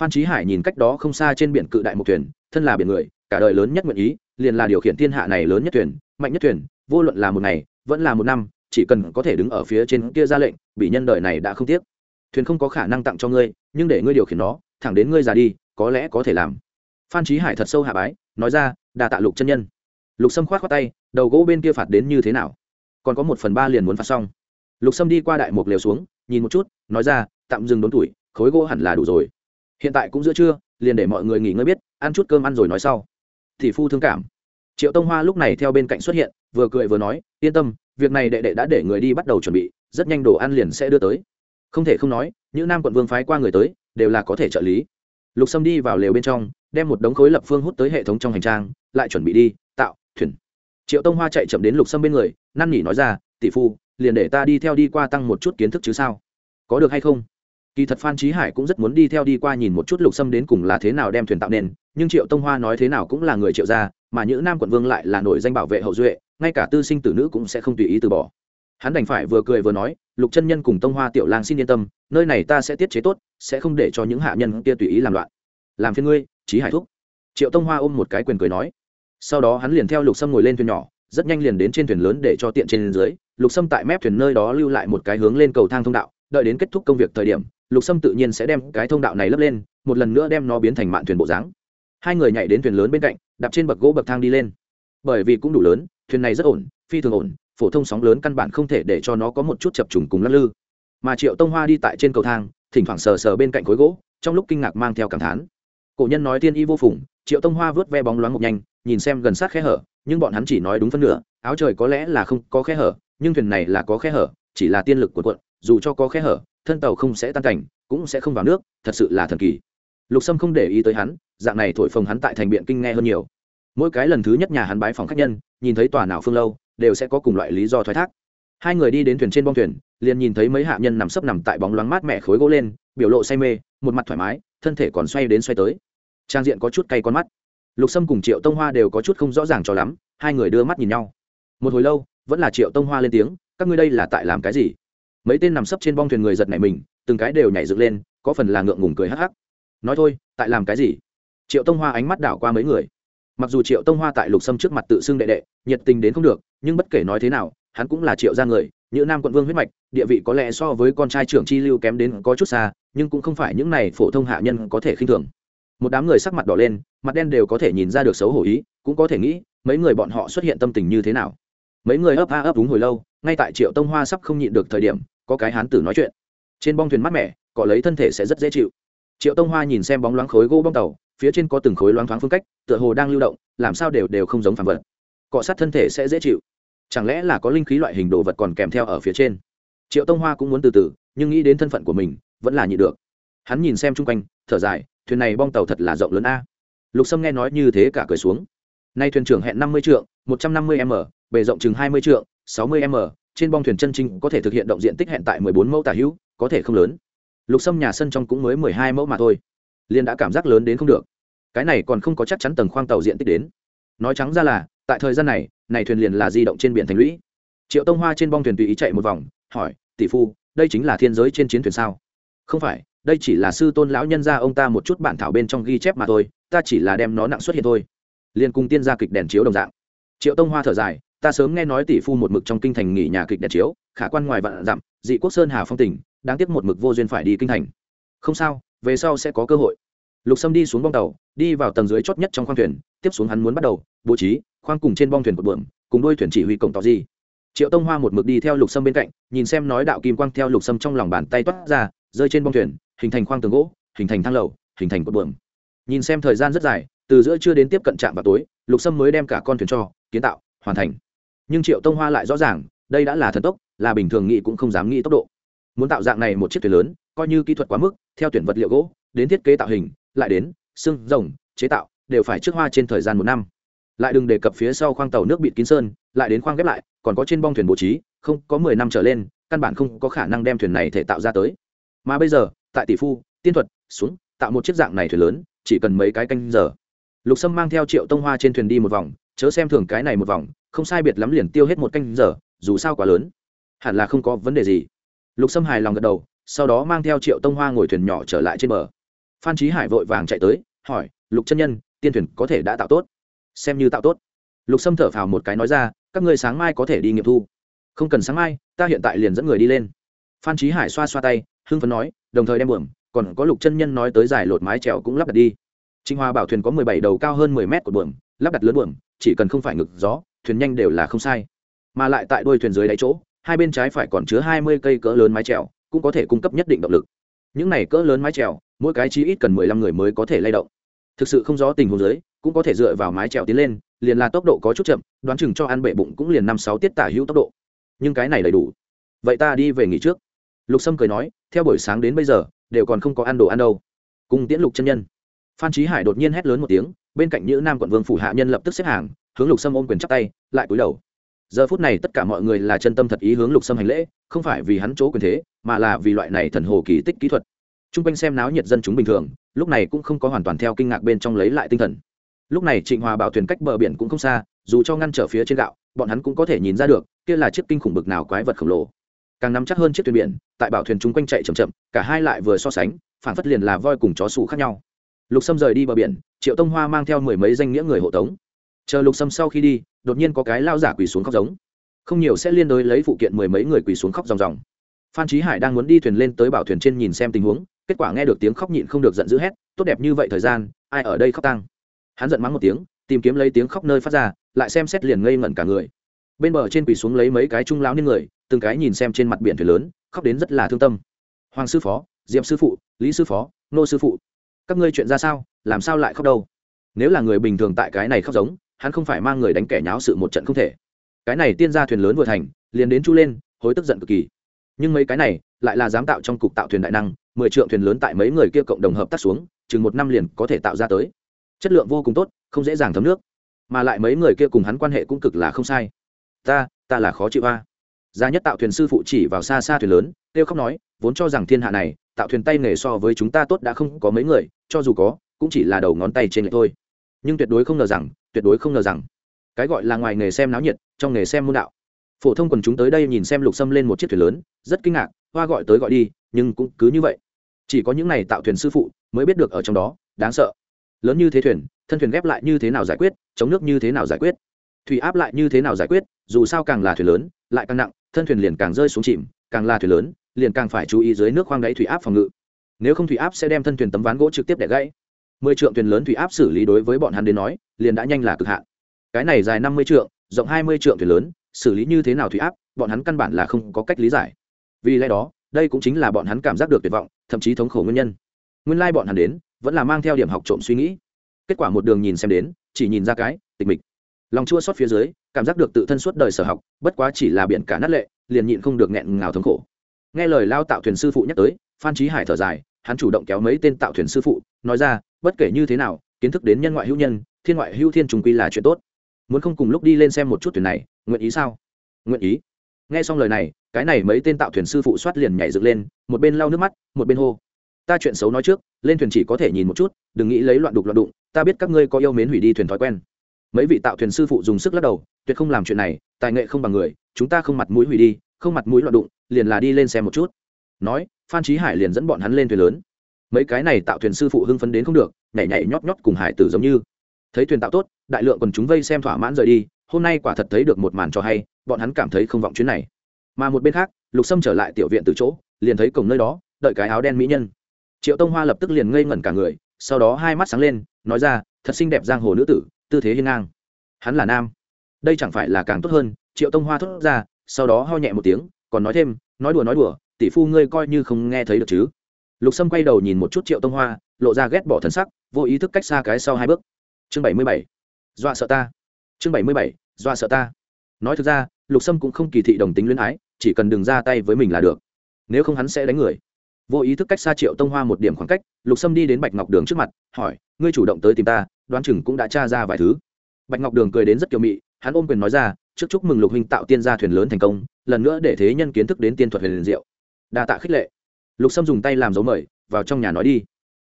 Phan trí hải nhìn cách đó không xa trên biển cự đại một thuyền, thân là biển người, cả đời lớn nhất nguyện ý, liền là điều khiển thiên hạ này lớn nhất thuyền, mạnh nhất thuyền, vô luận là một ngày, vẫn là một năm, chỉ cần có thể đứng ở phía trên kia ra lệnh, bị nhân đời này đã không tiếc thuyền không có khả năng tặng cho ngươi, nhưng để ngươi điều khiển nó, thẳng đến ngươi già đi, có lẽ có thể làm. Phan trí hải thật sâu hạ bái, nói ra, đà tạ lục chân nhân. Lục sâm khoát khoát tay, đầu gỗ bên kia phạt đến như thế nào? Còn có một phần ba liền muốn phạt xong. Lục sâm đi qua đại mục lều xuống, nhìn một chút, nói ra, tạm dừng đốn tuổi, khối gỗ hẳn là đủ rồi. Hiện tại cũng giữa trưa, liền để mọi người nghỉ ngơi biết, ăn chút cơm ăn rồi nói sau. Thì phu thương cảm. Triệu tông hoa lúc này theo bên cạnh xuất hiện, vừa cười vừa nói, yên tâm, việc này đệ đệ đã để người đi bắt đầu chuẩn bị, rất nhanh đồ ăn liền sẽ đưa tới không thể không nói, những nam quận vương phái qua người tới, đều là có thể trợ lý. Lục sâm đi vào lều bên trong, đem một đống khối lập phương hút tới hệ thống trong hành trang, lại chuẩn bị đi, tạo, thuyền. Triệu tông hoa chạy chậm đến lục sâm bên người, năn nỉ nói ra, tỷ phu, liền để ta đi theo đi qua tăng một chút kiến thức chứ sao? Có được hay không? Kỳ thật phan trí hải cũng rất muốn đi theo đi qua nhìn một chút lục sâm đến cùng là thế nào đem thuyền tạo nên nhưng triệu tông hoa nói thế nào cũng là người triệu gia, mà những nam quận vương lại là nổi danh bảo vệ hậu duệ, ngay cả tư sinh tử nữ cũng sẽ không tùy ý từ bỏ hắn đành phải vừa cười vừa nói, lục chân nhân cùng tông hoa tiểu lang xin yên tâm, nơi này ta sẽ tiết chế tốt, sẽ không để cho những hạ nhân kia tùy ý làm loạn. Làm phiên ngươi trí hải thúc. Triệu tông hoa ôm một cái quyền cười nói. Sau đó hắn liền theo lục sâm ngồi lên thuyền nhỏ, rất nhanh liền đến trên thuyền lớn để cho tiện trên dưới. Lục sâm tại mép thuyền nơi đó lưu lại một cái hướng lên cầu thang thông đạo, đợi đến kết thúc công việc thời điểm, lục sâm tự nhiên sẽ đem cái thông đạo này lấp lên, một lần nữa đem nó biến thành mạn thuyền bộ dáng. Hai người nhảy đến thuyền lớn bên cạnh, đạp trên bậc gỗ bậc thang đi lên. Bởi vì cũng đủ lớn, thuyền này rất ổn, phi thường ổn phổ thông sóng lớn căn bản không thể để cho nó có một chút chập trùng cùng lắc lư. Mà triệu tông hoa đi tại trên cầu thang, thỉnh thoảng sờ sờ bên cạnh khối gỗ, trong lúc kinh ngạc mang theo cảm thán. Cổ nhân nói tiên y vô phùng, triệu tông hoa vớt ve bóng loáng ngục nhanh, nhìn xem gần sát khe hở, nhưng bọn hắn chỉ nói đúng phân nửa, áo trời có lẽ là không có khe hở, nhưng thuyền này là có khe hở, chỉ là tiên lực của quận dù cho có khe hở, thân tàu không sẽ tan cảnh, cũng sẽ không vào nước, thật sự là thần kỳ. Lục sâm không để ý tới hắn, dạng này thổi phồng hắn tại thành biện kinh nghe hơn nhiều. Mỗi cái lần thứ nhất nhà hắn bái phòng khách nhân, nhìn thấy tòa nào phương lâu đều sẽ có cùng loại lý do thoái thác. Hai người đi đến thuyền trên bong thuyền, liền nhìn thấy mấy hạ nhân nằm sấp nằm tại bóng loáng mát mẻ khối gỗ lên, biểu lộ say mê, một mặt thoải mái, thân thể còn xoay đến xoay tới. Trang diện có chút cay con mắt. Lục sâm cùng triệu tông hoa đều có chút không rõ ràng cho lắm, hai người đưa mắt nhìn nhau. Một hồi lâu, vẫn là triệu tông hoa lên tiếng, các ngươi đây là tại làm cái gì? Mấy tên nằm sấp trên bong thuyền người giật nảy mình, từng cái đều nhảy dựng lên, có phần là ngượng ngùng cười hắc hắc. Nói thôi, tại làm cái gì? Triệu tông hoa ánh mắt đảo qua mấy người mặc dù triệu tông hoa tại lục sâm trước mặt tự xưng đệ đệ, nhiệt tình đến không được, nhưng bất kể nói thế nào, hắn cũng là triệu gia người, như nam quận vương huyết mạch, địa vị có lẽ so với con trai trưởng chi lưu kém đến có chút xa, nhưng cũng không phải những này phổ thông hạ nhân có thể khinh thường. Một đám người sắc mặt đỏ lên, mặt đen đều có thể nhìn ra được xấu hổ ý, cũng có thể nghĩ, mấy người bọn họ xuất hiện tâm tình như thế nào. Mấy người ấp a ấp đúng hồi lâu, ngay tại triệu tông hoa sắp không nhịn được thời điểm, có cái hán tử nói chuyện. Trên bong thuyền mát mẻ, cọ lấy thân thể sẽ rất dễ chịu. Triệu tông hoa nhìn xem bóng loáng khối gỗ bong tàu phía trên có từng khối loáng thoáng phương cách, tựa hồ đang lưu động, làm sao đều đều không giống phản vật. Cọ sát thân thể sẽ dễ chịu. Chẳng lẽ là có linh khí loại hình đồ vật còn kèm theo ở phía trên? Triệu tông hoa cũng muốn từ từ, nhưng nghĩ đến thân phận của mình, vẫn là nhị được. Hắn nhìn xem chung quanh, thở dài, thuyền này bong tàu thật là rộng lớn a. Lục sâm nghe nói như thế cả cười xuống. Nay thuyền trưởng hẹn năm mươi trượng, một trăm năm mươi m, bề rộng chừng hai mươi trượng, sáu mươi m, trên bong thuyền chân trinh có thể thực hiện động diện tích hẹn tại mười bốn mẫu tả hữu, có thể không lớn. Lục sâm nhà sân trong cũng mới mười hai mẫu mà thôi liền đã cảm giác lớn đến không được. Cái này còn không có chắc chắn tầng khoang tàu diện tích đến. Nói trắng ra là, tại thời gian này này thuyền liền là di động trên biển thành lũy. Triệu tông hoa trên bong thuyền tùy ý chạy một vòng, hỏi, tỷ phu, đây chính là thiên giới trên chiến thuyền sao? Không phải, đây chỉ là sư tôn lão nhân ra ông ta một chút bản thảo bên trong ghi chép mà thôi, ta chỉ là đem nó nặng xuất hiện thôi. Liền cùng tiên gia kịch đèn chiếu đồng dạng. Triệu tông hoa thở dài, ta sớm nghe nói tỷ phu một mực trong kinh thành nghỉ nhà kịch đèn chiếu, khả quan ngoài vạn dặm, dị quốc sơn hà phong tỉnh đáng tiếc một mực vô duyên phải đi kinh thành. Không sao về sau sẽ có cơ hội. Lục sâm đi xuống bong tàu, đi vào tầng dưới chót nhất trong khoang thuyền, tiếp xuống hắn muốn bắt đầu, bố trí, khoang cùng trên bong thuyền cột bượm, cùng đôi thuyền chỉ huy cổng tỏ gì. Triệu tông hoa một mực đi theo lục sâm bên cạnh, nhìn xem nói đạo kim quang theo lục sâm trong lòng bàn tay toát ra, rơi trên bong thuyền, hình thành khoang tường gỗ, hình thành thang lầu, hình thành cột bượm. Nhìn xem thời gian rất dài, từ giữa trưa đến tiếp cận trạm vào tối, lục sâm mới đem cả con thuyền cho, kiến tạo, hoàn thành. Nhưng triệu tông hoa lại rõ ràng, đây đã là thần tốc, là bình thường nghĩ cũng không dám nghĩ tốc độ. Muốn tạo dạng này một chiếc thuyền lớn, coi như kỹ thuật quá mức theo tuyển vật liệu gỗ, đến thiết kế tạo hình, lại đến xương, rồng, chế tạo, đều phải trước hoa trên thời gian một năm. Lại đừng đề cập phía sau khoang tàu nước bịt kín sơn, lại đến khoang ghép lại, còn có trên bong thuyền bố trí, không, có mười năm trở lên, căn bản không có khả năng đem thuyền này thể tạo ra tới. Mà bây giờ, tại tỷ phu, tiên thuật xuống tạo một chiếc dạng này thuyền lớn, chỉ cần mấy cái canh giờ. Lục sâm mang theo triệu tông hoa trên thuyền đi một vòng, chớ xem thường cái này một vòng, không sai biệt lắm liền tiêu hết một canh giờ, dù sao quá lớn. Hẳn là không có vấn đề gì. Lục sâm hài lòng gật đầu sau đó mang theo triệu tông hoa ngồi thuyền nhỏ trở lại trên bờ. Phan trí hải vội vàng chạy tới, hỏi, lục chân nhân, tiên thuyền có thể đã tạo tốt? Xem như tạo tốt. Lục sâm thở phào một cái nói ra, các người sáng mai có thể đi nghiệm thu. Không cần sáng mai, ta hiện tại liền dẫn người đi lên. Phan trí hải xoa xoa tay, hưng phấn nói, đồng thời đem bưởng còn có lục chân nhân nói tới giải lột mái trèo cũng lắp đặt đi. Trinh hoa bảo thuyền có mười bảy đầu cao hơn mười mét của bưởng lắp đặt lớn bưởng chỉ cần không phải ngực gió, thuyền nhanh đều là không sai. Mà lại tại đuôi thuyền dưới đáy chỗ, hai bên trái phải còn chứa hai mươi cây cỡ lớn mái trèo cũng có thể cung cấp nhất định động lực. Những này cỡ lớn mái trèo mỗi cái chí ít cần mười lăm người mới có thể lay động. Thực sự không rõ tình huống dưới, cũng có thể dựa vào mái trèo tiến lên, liền là tốc độ có chút chậm, đoán chừng cho ăn bệ bụng cũng liền năm sáu tiết tả hữu tốc độ. Nhưng cái này đầy đủ. Vậy ta đi về nghỉ trước. Lục sâm cười nói, theo buổi sáng đến bây giờ, đều còn không có ăn đồ ăn đâu. Cùng tiễn lục chân nhân. Phan trí hải đột nhiên hét lớn một tiếng, bên cạnh những nam quận vương phủ hạ nhân lập tức xếp hàng, hướng lục sâm ôm quyền chắp tay, lại cúi đầu giờ phút này tất cả mọi người là chân tâm thật ý hướng lục sâm hành lễ, không phải vì hắn chỗ quyền thế, mà là vì loại này thần hồ kỳ tích kỹ thuật. T r u n g quanh xem náo nhiệt dân chúng bình thường, lúc này cũng không có hoàn toàn theo kinh ngạc bên trong lấy lại tinh thần. Lúc này trịnh hòa bảo thuyền cách bờ biển cũng không xa, dù cho ngăn trở phía trên gạo, bọn hắn cũng có thể nhìn ra được, kia là chiếc kinh khủng bực nào quái vật khổng lồ. Càng nắm chắc hơn chiếc thuyền biển, tại bảo thuyền chung quanh chạy chậm chậm, cả hai lại vừa so sánh, phản phất liền là voi cùng chó sủ khác nhau. Lục sâm rời đi bờ biển, triệu tông hoa mang theo mười mấy danh nghĩa người hộ tống chờ lục sâm sau khi đi, đột nhiên có cái lao giả quỳ xuống khóc giống. Không nhiều sẽ liên đối lấy phụ kiện mười mấy người quỳ xuống khóc ròng ròng. Phan trí hải đang muốn đi thuyền lên tới bảo thuyền trên nhìn xem tình huống, kết quả nghe được tiếng khóc nhịn không được giận dữ hét, tốt đẹp như vậy thời gian, ai ở đây khóc tăng hắn giận mắng một tiếng, tìm kiếm lấy tiếng khóc nơi phát ra, lại xem xét liền ngây ngẩn cả người. Bên bờ trên quỳ xuống lấy mấy cái trung lão niên người, từng cái nhìn xem trên mặt biển thuyền lớn, khóc đến rất là thương tâm. Hoàng sư phó diệm sư phụ, lý sư phó, nô sư phụ, các ngươi chuyện ra sao, làm sao lại khóc đâu? Nếu là người bình thường tại cái này khóc giống hắn không phải mang người đánh kẻ nháo sự một trận không thể. Cái này tiên ra thuyền lớn vừa thành, liền đến chu lên, hối tức giận cực kỳ. Nhưng mấy cái này, lại là dám tạo trong cục tạo thuyền đại năng, mười trượng thuyền lớn tại mấy người kia cộng đồng hợp tác xuống, chừng một năm liền có thể tạo ra tới. Chất lượng vô cùng tốt, không dễ dàng thấm nước. Mà lại mấy người kia cùng hắn quan hệ cũng cực là không sai. Ta ta là khó chịu a. Gia nhất tạo thuyền sư phụ chỉ vào xa xa thuyền lớn, kêu khóc nói, vốn cho rằng thiên hạ này, tạo thuyền tay nghề so với chúng ta tốt đã không có mấy người, cho dù có, cũng chỉ là đầu ngón tay trên lệ thôi. Nhưng tuyệt đối không ngờ rằng tuyệt đối không ngờ rằng, cái gọi là ngoài nghề xem náo nhiệt, trong nghề xem môn đạo. Phổ thông quần chúng tới đây nhìn xem lục xâm lên một chiếc thuyền lớn, rất kinh ngạc, hoa gọi tới gọi đi, nhưng cũng cứ như vậy. Chỉ có những này tạo thuyền sư phụ mới biết được ở trong đó, đáng sợ. Lớn như thế thuyền, thân thuyền ghép lại như thế nào giải quyết, chống nước như thế nào giải quyết? Thủy áp lại như thế nào giải quyết, dù sao càng là thuyền lớn, lại càng nặng, thân thuyền liền càng rơi xuống chìm, càng là thuyền lớn, liền càng phải chú ý dưới nước khoang đáy thủy áp phòng ngự. Nếu không thủy áp sẽ đem thân thuyền tấm ván gỗ trực tiếp để gãy mười trượng thuyền lớn thủy áp xử lý đối với bọn hắn đến nói, liền đã nhanh là cực hạn. Cái này dài năm mươi trượng, rộng hai mươi trượng thuyền lớn, xử lý như thế nào thủy áp, bọn hắn căn bản là không có cách lý giải. Vì lẽ đó, đây cũng chính là bọn hắn cảm giác được tuyệt vọng, thậm chí thống khổ nguyên nhân. Nguyên lai bọn hắn đến, vẫn là mang theo điểm học trộm suy nghĩ. Kết quả một đường nhìn xem đến, chỉ nhìn ra cái, tịch mịch. Lòng chua xót phía dưới, cảm giác được tự thân suốt đời sở học, bất quá chỉ là biển cả nát lệ, liền nhịn không được nghẹn ngào thống khổ. Nghe lời lao tạo thuyền sư phụ nhắc tới, phan trí hải thở dài hắn chủ động kéo mấy tên tạo thuyền sư phụ, nói ra, bất kể như thế nào, kiến thức đến nhân ngoại hữu nhân, thiên ngoại hữu thiên trùng quy là chuyện tốt. Muốn không cùng lúc đi lên xem một chút thuyền này, nguyện ý sao? Nguyện ý. Nghe xong lời này, cái này mấy tên tạo thuyền sư phụ soát liền nhảy dựng lên, một bên lau nước mắt, một bên hô, ta chuyện xấu nói trước, lên thuyền chỉ có thể nhìn một chút, đừng nghĩ lấy loạn đục loạn đụng, ta biết các ngươi có yêu mến hủy đi thuyền thói quen. Mấy vị tạo thuyền sư phụ dùng sức lắc đầu, tuyệt không làm chuyện này, tài nghệ không bằng người, chúng ta không mặt mũi hủy đi, không mặt mũi loạn đụng, liền là đi lên xem một chút. Nói phan trí hải liền dẫn bọn hắn lên thuyền lớn. Mấy cái này tạo thuyền sư phụ hưng phấn đến không được, nhảy nhảy nhót nhót cùng hải tử giống như. Thấy thuyền tạo tốt, đại lượng còn chúng vây xem thỏa mãn rời đi, hôm nay quả thật thấy được một màn cho hay, bọn hắn cảm thấy không vọng chuyến này. Mà một bên khác, lục sâm trở lại tiểu viện từ chỗ, liền thấy cổng nơi đó, đợi cái áo đen mỹ nhân. Triệu tông hoa lập tức liền ngây ngẩn cả người, sau đó hai mắt sáng lên, nói ra, thật xinh đẹp giang hồ nữ tử, tư thế hiên ngang. Hắn là nam. Đây chẳng phải là càng tốt hơn. Triệu tông hoa thốt ra, sau đó ho nhẹ một tiếng, còn nói thêm, nói đùa nói đùa tỷ phu ngươi coi như không nghe thấy được chứ? Lục sâm quay đầu nhìn một chút triệu tông hoa, lộ ra ghét bỏ thần sắc, vô ý thức cách xa cái sau hai bước. Chương bảy mươi bảy, dọa sợ ta. Chương bảy mươi bảy, dọa sợ ta. Nói thực ra, lục sâm cũng không kỳ thị đồng tính luyến ái, chỉ cần đừng ra tay với mình là được. Nếu không hắn sẽ đánh người. Vô ý thức cách xa triệu tông hoa một điểm khoảng cách, lục sâm đi đến bạch ngọc đường trước mặt, hỏi, ngươi chủ động tới tìm ta, đoán chừng cũng đã tra ra vài thứ. Bạch ngọc đường cười đến rất kiều mị, hắn ôm quyền nói ra, trước chúc mừng lục huynh tạo tiên gia thuyền lớn thành công, lần nữa để thế nhân kiến thức đến tiên thuật huyền diệu đa tạ khích lệ. Lục sâm dùng tay làm dấu mời, vào trong nhà nói đi.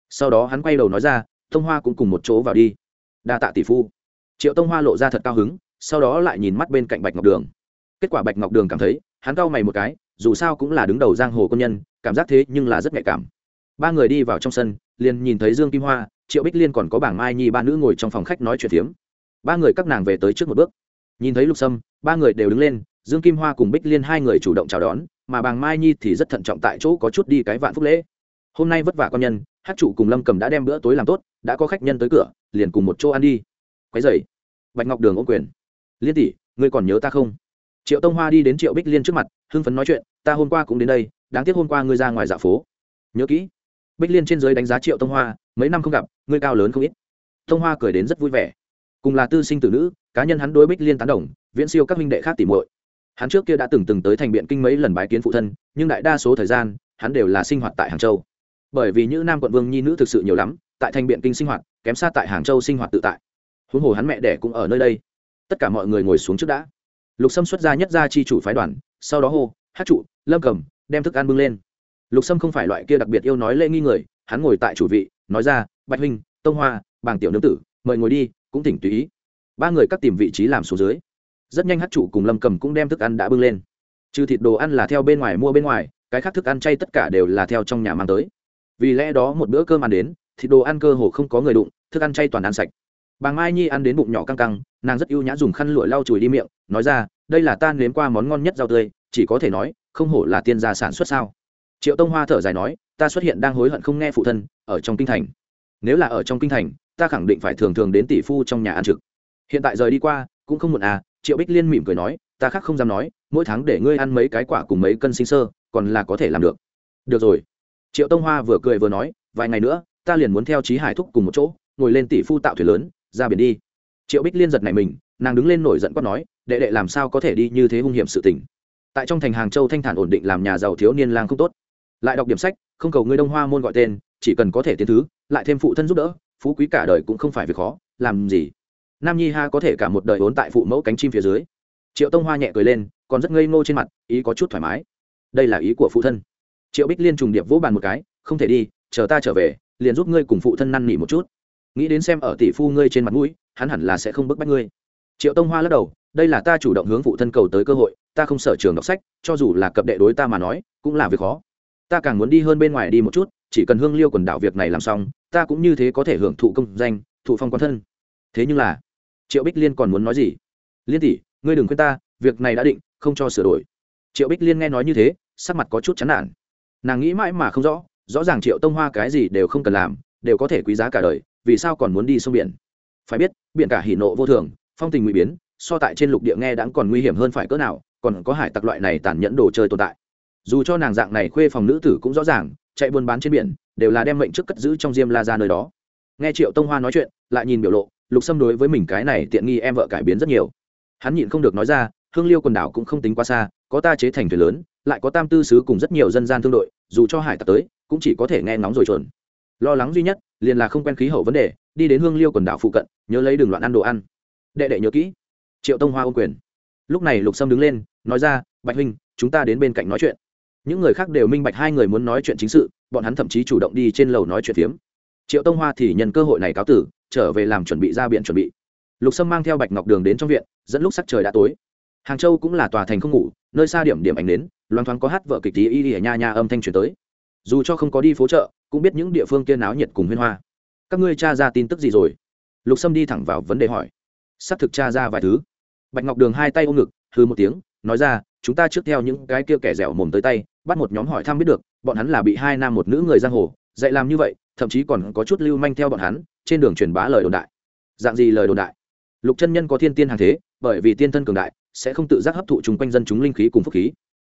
Sau đó hắn quay đầu nói ra tông hoa cũng cùng một chỗ vào đi. Đa tạ tỷ phu. Triệu tông hoa lộ ra thật cao hứng, sau đó lại nhìn mắt bên cạnh bạch ngọc đường. Kết quả bạch ngọc đường cảm thấy, hắn cau mày một cái, dù sao cũng là đứng đầu giang hồ quân nhân, cảm giác thế nhưng là rất nhạy cảm. Ba người đi vào trong sân, liền nhìn thấy dương kim hoa, triệu bích liên còn có bảng mai nhi ba nữ ngồi trong phòng khách nói chuyện phiếm. Ba người các nàng về tới trước một bước. Nhìn thấy lục sâm, ba người đều đứng lên, dương kim hoa cùng bích liên hai người chủ động chào đón mà bàng mai nhi thì rất thận trọng tại chỗ có chút đi cái vạn phúc lễ. Hôm nay vất vả con nhân, hát chủ cùng lâm cầm đã đem bữa tối làm tốt, đã có khách nhân tới cửa, liền cùng một chỗ ăn đi. Quái dày bạch ngọc đường ô quyền. Liên tỷ, ngươi còn nhớ ta không? Triệu tông hoa đi đến triệu bích liên trước mặt, hưng phấn nói chuyện, ta hôm qua cũng đến đây, đáng tiếc hôm qua ngươi ra ngoài dạ phố. Nhớ kỹ. Bích liên trên giới đánh giá triệu tông hoa, mấy năm không gặp, ngươi cao lớn không ít. Tông hoa cười đến rất vui vẻ. Cùng là tư sinh tử nữ, cá nhân hắn đối bích liên tán đồng, viễn siêu các minh đệ khác tỉ muội hắn trước kia đã từng từng tới thành biện kinh mấy lần bái kiến phụ thân, nhưng đại đa số thời gian, hắn đều là sinh hoạt tại hàng châu. Bởi vì những nam quận vương nhi nữ thực sự nhiều lắm, tại thành biện kinh sinh hoạt, kém xa tại hàng châu sinh hoạt tự tại. Huống hồ hắn mẹ đẻ cũng ở nơi đây. Tất cả mọi người ngồi xuống trước đã. Lục sâm xuất ra nhất ra chi chủ phái đoàn, sau đó hô, hát trụ, lâm cầm, đem thức ăn bưng lên. Lục sâm không phải loại kia đặc biệt yêu nói lễ nghi người, hắn ngồi tại chủ vị, nói ra, bạch huynh, tông hoa, bàng tiểu nương tử, mời ngồi đi, cũng thỉnh tùy ý. Ba người cắt tìm vị trí làm xuống dưới rất nhanh hát chủ cùng lâm cầm cũng đem thức ăn đã bưng lên trừ thịt đồ ăn là theo bên ngoài mua bên ngoài cái khác thức ăn chay tất cả đều là theo trong nhà mang tới vì lẽ đó một bữa cơm ăn đến thịt đồ ăn cơ hồ không có người đụng thức ăn chay toàn ăn sạch bà mai nhi ăn đến bụng nhỏ căng căng nàng rất ưu nhã dùng khăn lụa lau chùi đi miệng nói ra đây là ta nếm qua món ngon nhất rau tươi chỉ có thể nói không hổ là tiên gia sản xuất sao triệu tông hoa thở dài nói ta xuất hiện đang hối hận không nghe phụ thân ở trong kinh thành nếu là ở trong kinh thành ta khẳng định phải thường thường đến tỷ phu trong nhà ăn trực hiện tại rời đi qua cũng không muộn à triệu bích liên mỉm cười nói, ta khác không dám nói, mỗi tháng để ngươi ăn mấy cái quả cùng mấy cân sinh sơ, còn là có thể làm được. Được rồi. Triệu tông hoa vừa cười vừa nói, vài ngày nữa, ta liền muốn theo trí hải thúc cùng một chỗ, ngồi lên tỷ phu tạo thuyền lớn, ra biển đi. Triệu bích liên giật này mình, nàng đứng lên nổi giận quát nói, đệ đệ làm sao có thể đi như thế hung hiểm sự tình. Tại trong thành hàng châu thanh thản ổn định làm nhà giàu thiếu niên lang không tốt. Lại đọc điểm sách, không cầu ngươi đông hoa môn gọi tên, chỉ cần có thể tiến thứ, lại thêm phụ thân giúp đỡ, phú quý cả đời cũng không phải việc khó, làm gì? Nam nhi ha có thể cả một đời ốn tại phụ mẫu cánh chim phía dưới triệu tông hoa nhẹ cười lên còn rất ngây ngô trên mặt ý có chút thoải mái đây là ý của phụ thân triệu bích liên trùng điệp vỗ bàn một cái không thể đi chờ ta trở về liền giúp ngươi cùng phụ thân năn nỉ một chút nghĩ đến xem ở tỷ phu ngươi trên mặt mũi hắn hẳn là sẽ không bức bách ngươi triệu tông hoa lắc đầu đây là ta chủ động hướng phụ thân cầu tới cơ hội ta không sở trường đọc sách cho dù là cập đệ đối ta mà nói cũng là việc khó ta càng muốn đi hơn bên ngoài đi một chút chỉ cần hương liêu quần đảo việc này làm xong ta cũng như thế có thể hưởng thụ công danh thụ phong quan thân thế nhưng là triệu bích liên còn muốn nói gì? Liên tỷ, ngươi đừng khuyên ta, việc này đã định, không cho sửa đổi. Triệu bích liên nghe nói như thế, sắc mặt có chút chán nản. Nàng nghĩ mãi mà không rõ rõ ràng triệu tông hoa cái gì đều không cần làm, đều có thể quý giá cả đời, vì sao còn muốn đi sông biển? Phải biết, biển cả hỉ nộ vô thường, phong tình nguy biến, so tại trên lục địa nghe đáng còn nguy hiểm hơn phải cỡ nào, còn có hải tặc loại này tàn nhẫn đồ chơi tồn tại. Dù cho nàng dạng này khuê phòng nữ tử cũng rõ ràng, chạy buôn bán trên biển, đều là đem mệnh trước cất giữ trong diêm la ra nơi đó. Nghe triệu tông hoa nói chuyện, lại nhìn biểu lộ lục Sâm đối với mình cái này tiện nghi em vợ cải biến rất nhiều. Hắn nhịn không được nói ra, hương liêu quần đảo cũng không tính quá xa, có ta chế thành thuyền lớn, lại có tam tư sứ cùng rất nhiều dân gian thương đội, dù cho hải tặc tới, cũng chỉ có thể nghe ngóng rồi chuẩn lo lắng duy nhất, liền là không quen khí hậu vấn đề, đi đến hương liêu quần đảo phụ cận, nhớ lấy đường loạn ăn đồ ăn. Đệ đệ nhớ kỹ. Triệu tông hoa ôm quyền. Lúc này lục sâm đứng lên, nói ra, bạch huynh, chúng ta đến bên cạnh nói chuyện. Những người khác đều minh bạch hai người muốn nói chuyện chính sự, bọn hắn thậm chí chủ động đi trên lầu nói chuyện phiếm. Triệu tông hoa thì nhận cơ hội này cáo tử trở về làm chuẩn bị ra biển chuẩn bị. Lục sâm mang theo bạch ngọc đường đến trong viện, dẫn lúc sắc trời đã tối. Hàng châu cũng là tòa thành không ngủ, nơi xa điểm điểm ảnh đến loan thoáng có hát vợ kịch tí y ỉa nha nha âm thanh truyền tới. Dù cho không có đi phố chợ, cũng biết những địa phương kia náo nhiệt cùng huyên hoa. Các ngươi tra ra tin tức gì rồi? Lục sâm đi thẳng vào vấn đề hỏi. Xác thực tra ra vài thứ. Bạch ngọc đường hai tay ôm ngực hư một tiếng, nói ra, chúng ta trước theo những cái kia kẻ dẻo mồm tới tay, bắt một nhóm hỏi thăm biết được, bọn hắn là bị hai nam một nữ người giang hồ dạy làm như vậy, thậm chí còn có chút lưu manh theo bọn hắn, trên đường truyền bá lời đồn đại. Dạng gì lời đồn đại? Lục chân nhân có thiên tiên hàng thế, bởi vì tiên thân cường đại, sẽ không tự giác hấp thụ chung quanh dân chúng linh khí cùng phúc khí.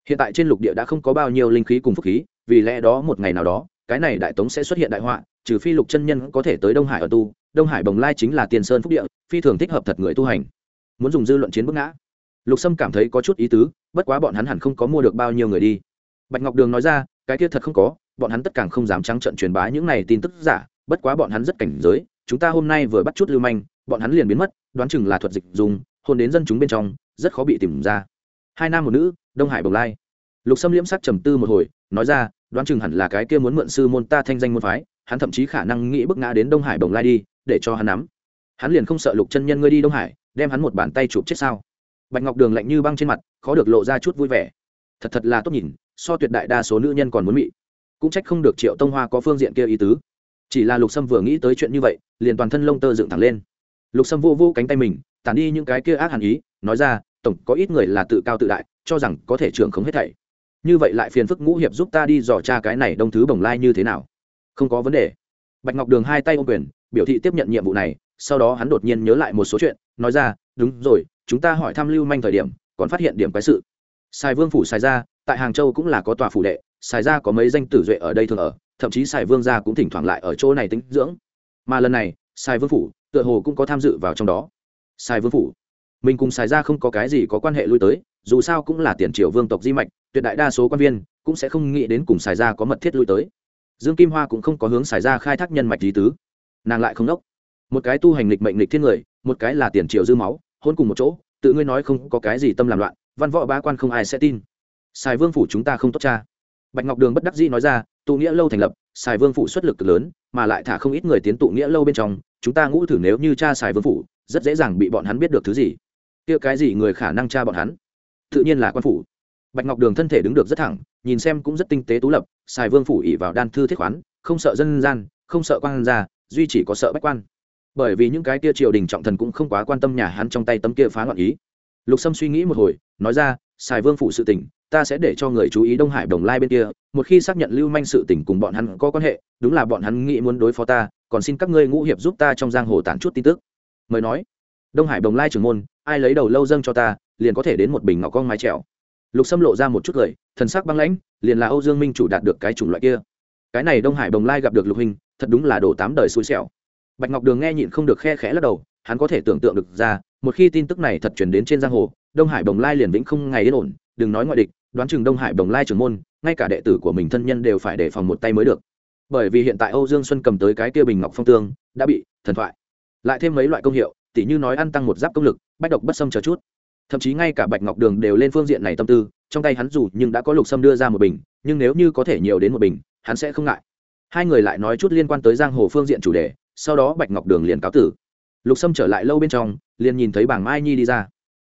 Hiện tại trên lục địa đã không có bao nhiêu linh khí cùng phúc khí, vì lẽ đó một ngày nào đó, cái này đại tống sẽ xuất hiện đại họa, trừ phi lục chân nhân có thể tới đông hải ở tu. Đông hải bồng lai chính là tiền sơn phúc địa, phi thường thích hợp thật người tu hành. Muốn dùng dư luận chiến bức ngã. Lục sâm cảm thấy có chút ý tứ, bất quá bọn hắn hẳn không có mua được bao nhiêu người đi. Bạch ngọc đường nói ra, cái kia thật không có bọn hắn tất cả không dám trắng trận truyền bá những này tin tức giả, bất quá bọn hắn rất cảnh giới, chúng ta hôm nay vừa bắt chút lưu manh, bọn hắn liền biến mất, đoán chừng là thuật dịch dùng hôn đến dân chúng bên trong, rất khó bị tìm ra. Hai nam một nữ, đông hải bồng lai. Lục sâm liễm sắc trầm tư một hồi, nói ra, đoán chừng hẳn là cái kia muốn mượn sư môn ta thanh danh môn phái, hắn thậm chí khả năng nghĩ bức ngã đến đông hải bồng lai đi, để cho hắn nắm. Hắn liền không sợ lục chân nhân ngươi đi đông hải, đem hắn một bàn tay chụp chết sao? Bạch ngọc đường lạnh như băng trên mặt, khó được lộ ra chút vui vẻ. Thật thật là tốt nhìn, so tuyệt đại đa số nữ nhân còn muốn mị cũng trách không được triệu tông hoa có phương diện kia ý tứ. Chỉ là lục sâm vừa nghĩ tới chuyện như vậy, liền toàn thân lông tơ dựng thẳng lên. Lục sâm vô vô cánh tay mình tàn đi những cái kia ác hẳn ý, nói ra, tổng, có ít người là tự cao tự đại, cho rằng có thể trưởng không hết thảy. Như vậy lại phiền phức ngũ hiệp giúp ta đi dò tra cái này đông thứ bồng lai như thế nào? Không có vấn đề. Bạch ngọc đường hai tay ô quyền, biểu thị tiếp nhận nhiệm vụ này, sau đó hắn đột nhiên nhớ lại một số chuyện, nói ra, đúng rồi, chúng ta hỏi thăm lưu manh thời điểm, còn phát hiện điểm quái sự. Sài vương phủ sài ra tại hàng châu cũng là có tòa phủ đệ Xài ra có mấy danh tử duệ ở đây thường ở, thậm chí xài vương gia cũng thỉnh thoảng lại ở chỗ này tính dưỡng. Mà lần này xài vương phủ, tựa hồ cũng có tham dự vào trong đó. Xài vương phủ, mình cùng xài ra không có cái gì có quan hệ lui tới, dù sao cũng là tiền triều vương tộc di mạch, tuyệt đại đa số quan viên cũng sẽ không nghĩ đến cùng xài ra có mật thiết lui tới. Dương kim hoa cũng không có hướng xài ra khai thác nhân mạch lý tứ. Nàng lại không đốc. Một cái tu hành lịch mệnh lịch thiên người, một cái là tiền triều dư máu, hôn cùng một chỗ, tự ngươi nói không có cái gì tâm làm loạn, văn võ bá quan không ai sẽ tin. Xài vương phủ chúng ta không tốt cha bạch ngọc đường bất đắc dĩ nói ra, tụ nghĩa lâu thành lập Xài vương phủ xuất lực lớn, mà lại thả không ít người tiến tụ nghĩa lâu bên trong, chúng ta ngũ thử nếu như cha Xài vương phủ, rất dễ dàng bị bọn hắn biết được thứ gì. Kia cái gì người khả năng cha bọn hắn? Tự nhiên là quan phủ. Bạch ngọc đường thân thể đứng được rất thẳng, nhìn xem cũng rất tinh tế tú lập Xài vương phủ ỉ vào đan thư thiết khoán, không sợ dân gian, không sợ quan gia, duy chỉ có sợ bách quan. Bởi vì những cái kia triều đình trọng thần cũng không quá quan tâm nhà hắn trong tay tấm kia phá loạn ý. Lục sâm suy nghĩ một hồi, nói ra xài vương phủ sự tình, ta sẽ để cho người chú ý đông hải đồng lai bên kia một khi xác nhận lưu manh sự tình cùng bọn hắn có quan hệ đúng là bọn hắn nghĩ muốn đối phó ta còn xin các ngươi ngũ hiệp giúp ta trong giang hồ tản chút tin tức. Mời nói. Đông hải đồng lai trưởng môn ai lấy đầu lâu dâng cho ta liền có thể đến một bình ngọc con mái trèo lục sâm lộ ra một chút cười thần sắc băng lãnh liền là âu dương minh chủ đạt được cái chủng loại kia. Cái này đông hải đồng lai gặp được lục hình thật đúng là đổ tám đời xui xẻo. Bạch ngọc đường nghe nhịn không được khe khẽ lắc đầu hắn có thể tưởng tượng được ra một khi tin tức này thật truyền đến trên giang hồ đông hải đồng lai liền vĩnh không ngày yên ổn, đừng nói ngoại địch, đoán chừng đông hải đồng lai trưởng môn, ngay cả đệ tử của mình thân nhân đều phải đề phòng một tay mới được. Bởi vì hiện tại âu dương xuân cầm tới cái kia bình ngọc phong tương, đã bị thần thoại, lại thêm mấy loại công hiệu, tỉ như nói ăn tăng một giáp công lực, bách độc bất xâm chờ chút. Thậm chí ngay cả bạch ngọc đường đều lên phương diện này tâm tư, trong tay hắn dù nhưng đã có lục sâm đưa ra một bình, nhưng nếu như có thể nhiều đến một bình, hắn sẽ không ngại. Hai người lại nói chút liên quan tới giang hồ phương diện chủ đề, sau đó bạch ngọc đường liền cáo tử. Lục sâm trở lại lâu bên trong, liền nhìn thấy bảng mai nhi đi ra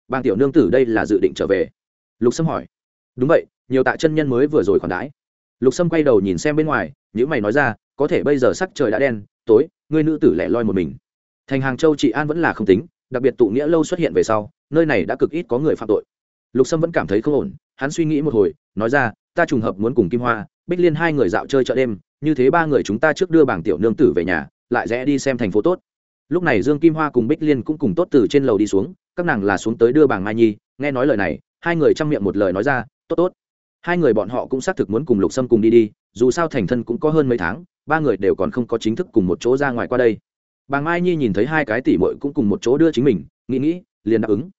bàng tiểu nương tử đây là dự định trở về. Lục sâm hỏi. Đúng vậy, nhiều tạ chân nhân mới vừa rồi còn đãi. lục sâm quay đầu nhìn xem bên ngoài những mày nói ra, có thể bây giờ sắc trời đã đen, tối, ngươi nữ tử lẻ loi một mình. Thành hàng châu trị an vẫn là không tính, đặc biệt tụ nghĩa lâu xuất hiện về sau, nơi này đã cực ít có người phạm tội. Lục sâm vẫn cảm thấy không ổn, hắn suy nghĩ một hồi, nói ra, ta trùng hợp muốn cùng kim hoa, bích liên hai người dạo chơi chợ đêm, như thế ba người chúng ta trước đưa bảng tiểu nương tử về nhà, lại rẽ đi xem thành phố tốt. Lúc này dương kim hoa cùng bích liên cũng cùng tốt từ trên lầu đi xuống các nàng là xuống tới đưa bảng mai nhi, nghe nói lời này, hai người chăm miệng một lời nói ra, tốt tốt. Hai người bọn họ cũng xác thực muốn cùng lục sâm cùng đi đi, dù sao thành thân cũng có hơn mấy tháng, ba người đều còn không có chính thức cùng một chỗ ra ngoài qua đây. Bàng mai nhi nhìn thấy hai cái tỉ mội cũng cùng một chỗ đưa chính mình, nghĩ nghĩ, liền đáp ứng.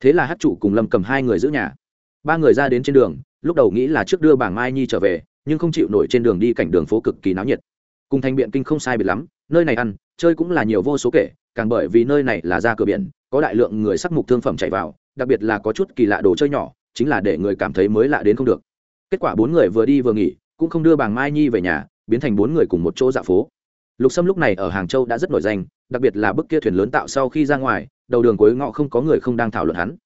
Thế là hát chủ cùng lâm cầm hai người giữ nhà. Ba người ra đến trên đường, lúc đầu nghĩ là trước đưa bảng mai nhi trở về, nhưng không chịu nổi trên đường đi cảnh đường phố cực kỳ náo nhiệt. Cùng thành biện kinh không sai biệt lắm, nơi này ăn, chơi cũng là nhiều vô số kể càng bởi vì nơi này là ra cửa biển, có đại lượng người sắc mục thương phẩm chạy vào, đặc biệt là có chút kỳ lạ đồ chơi nhỏ, chính là để người cảm thấy mới lạ đến không được. Kết quả bốn người vừa đi vừa nghỉ, cũng không đưa bàng mai nhi về nhà, biến thành bốn người cùng một chỗ dạ phố. Lục sâm lúc này ở hàng châu đã rất nổi danh, đặc biệt là bức kia thuyền lớn tạo sau khi ra ngoài, đầu đường cuối ngõ không có người không đang thảo luận hắn.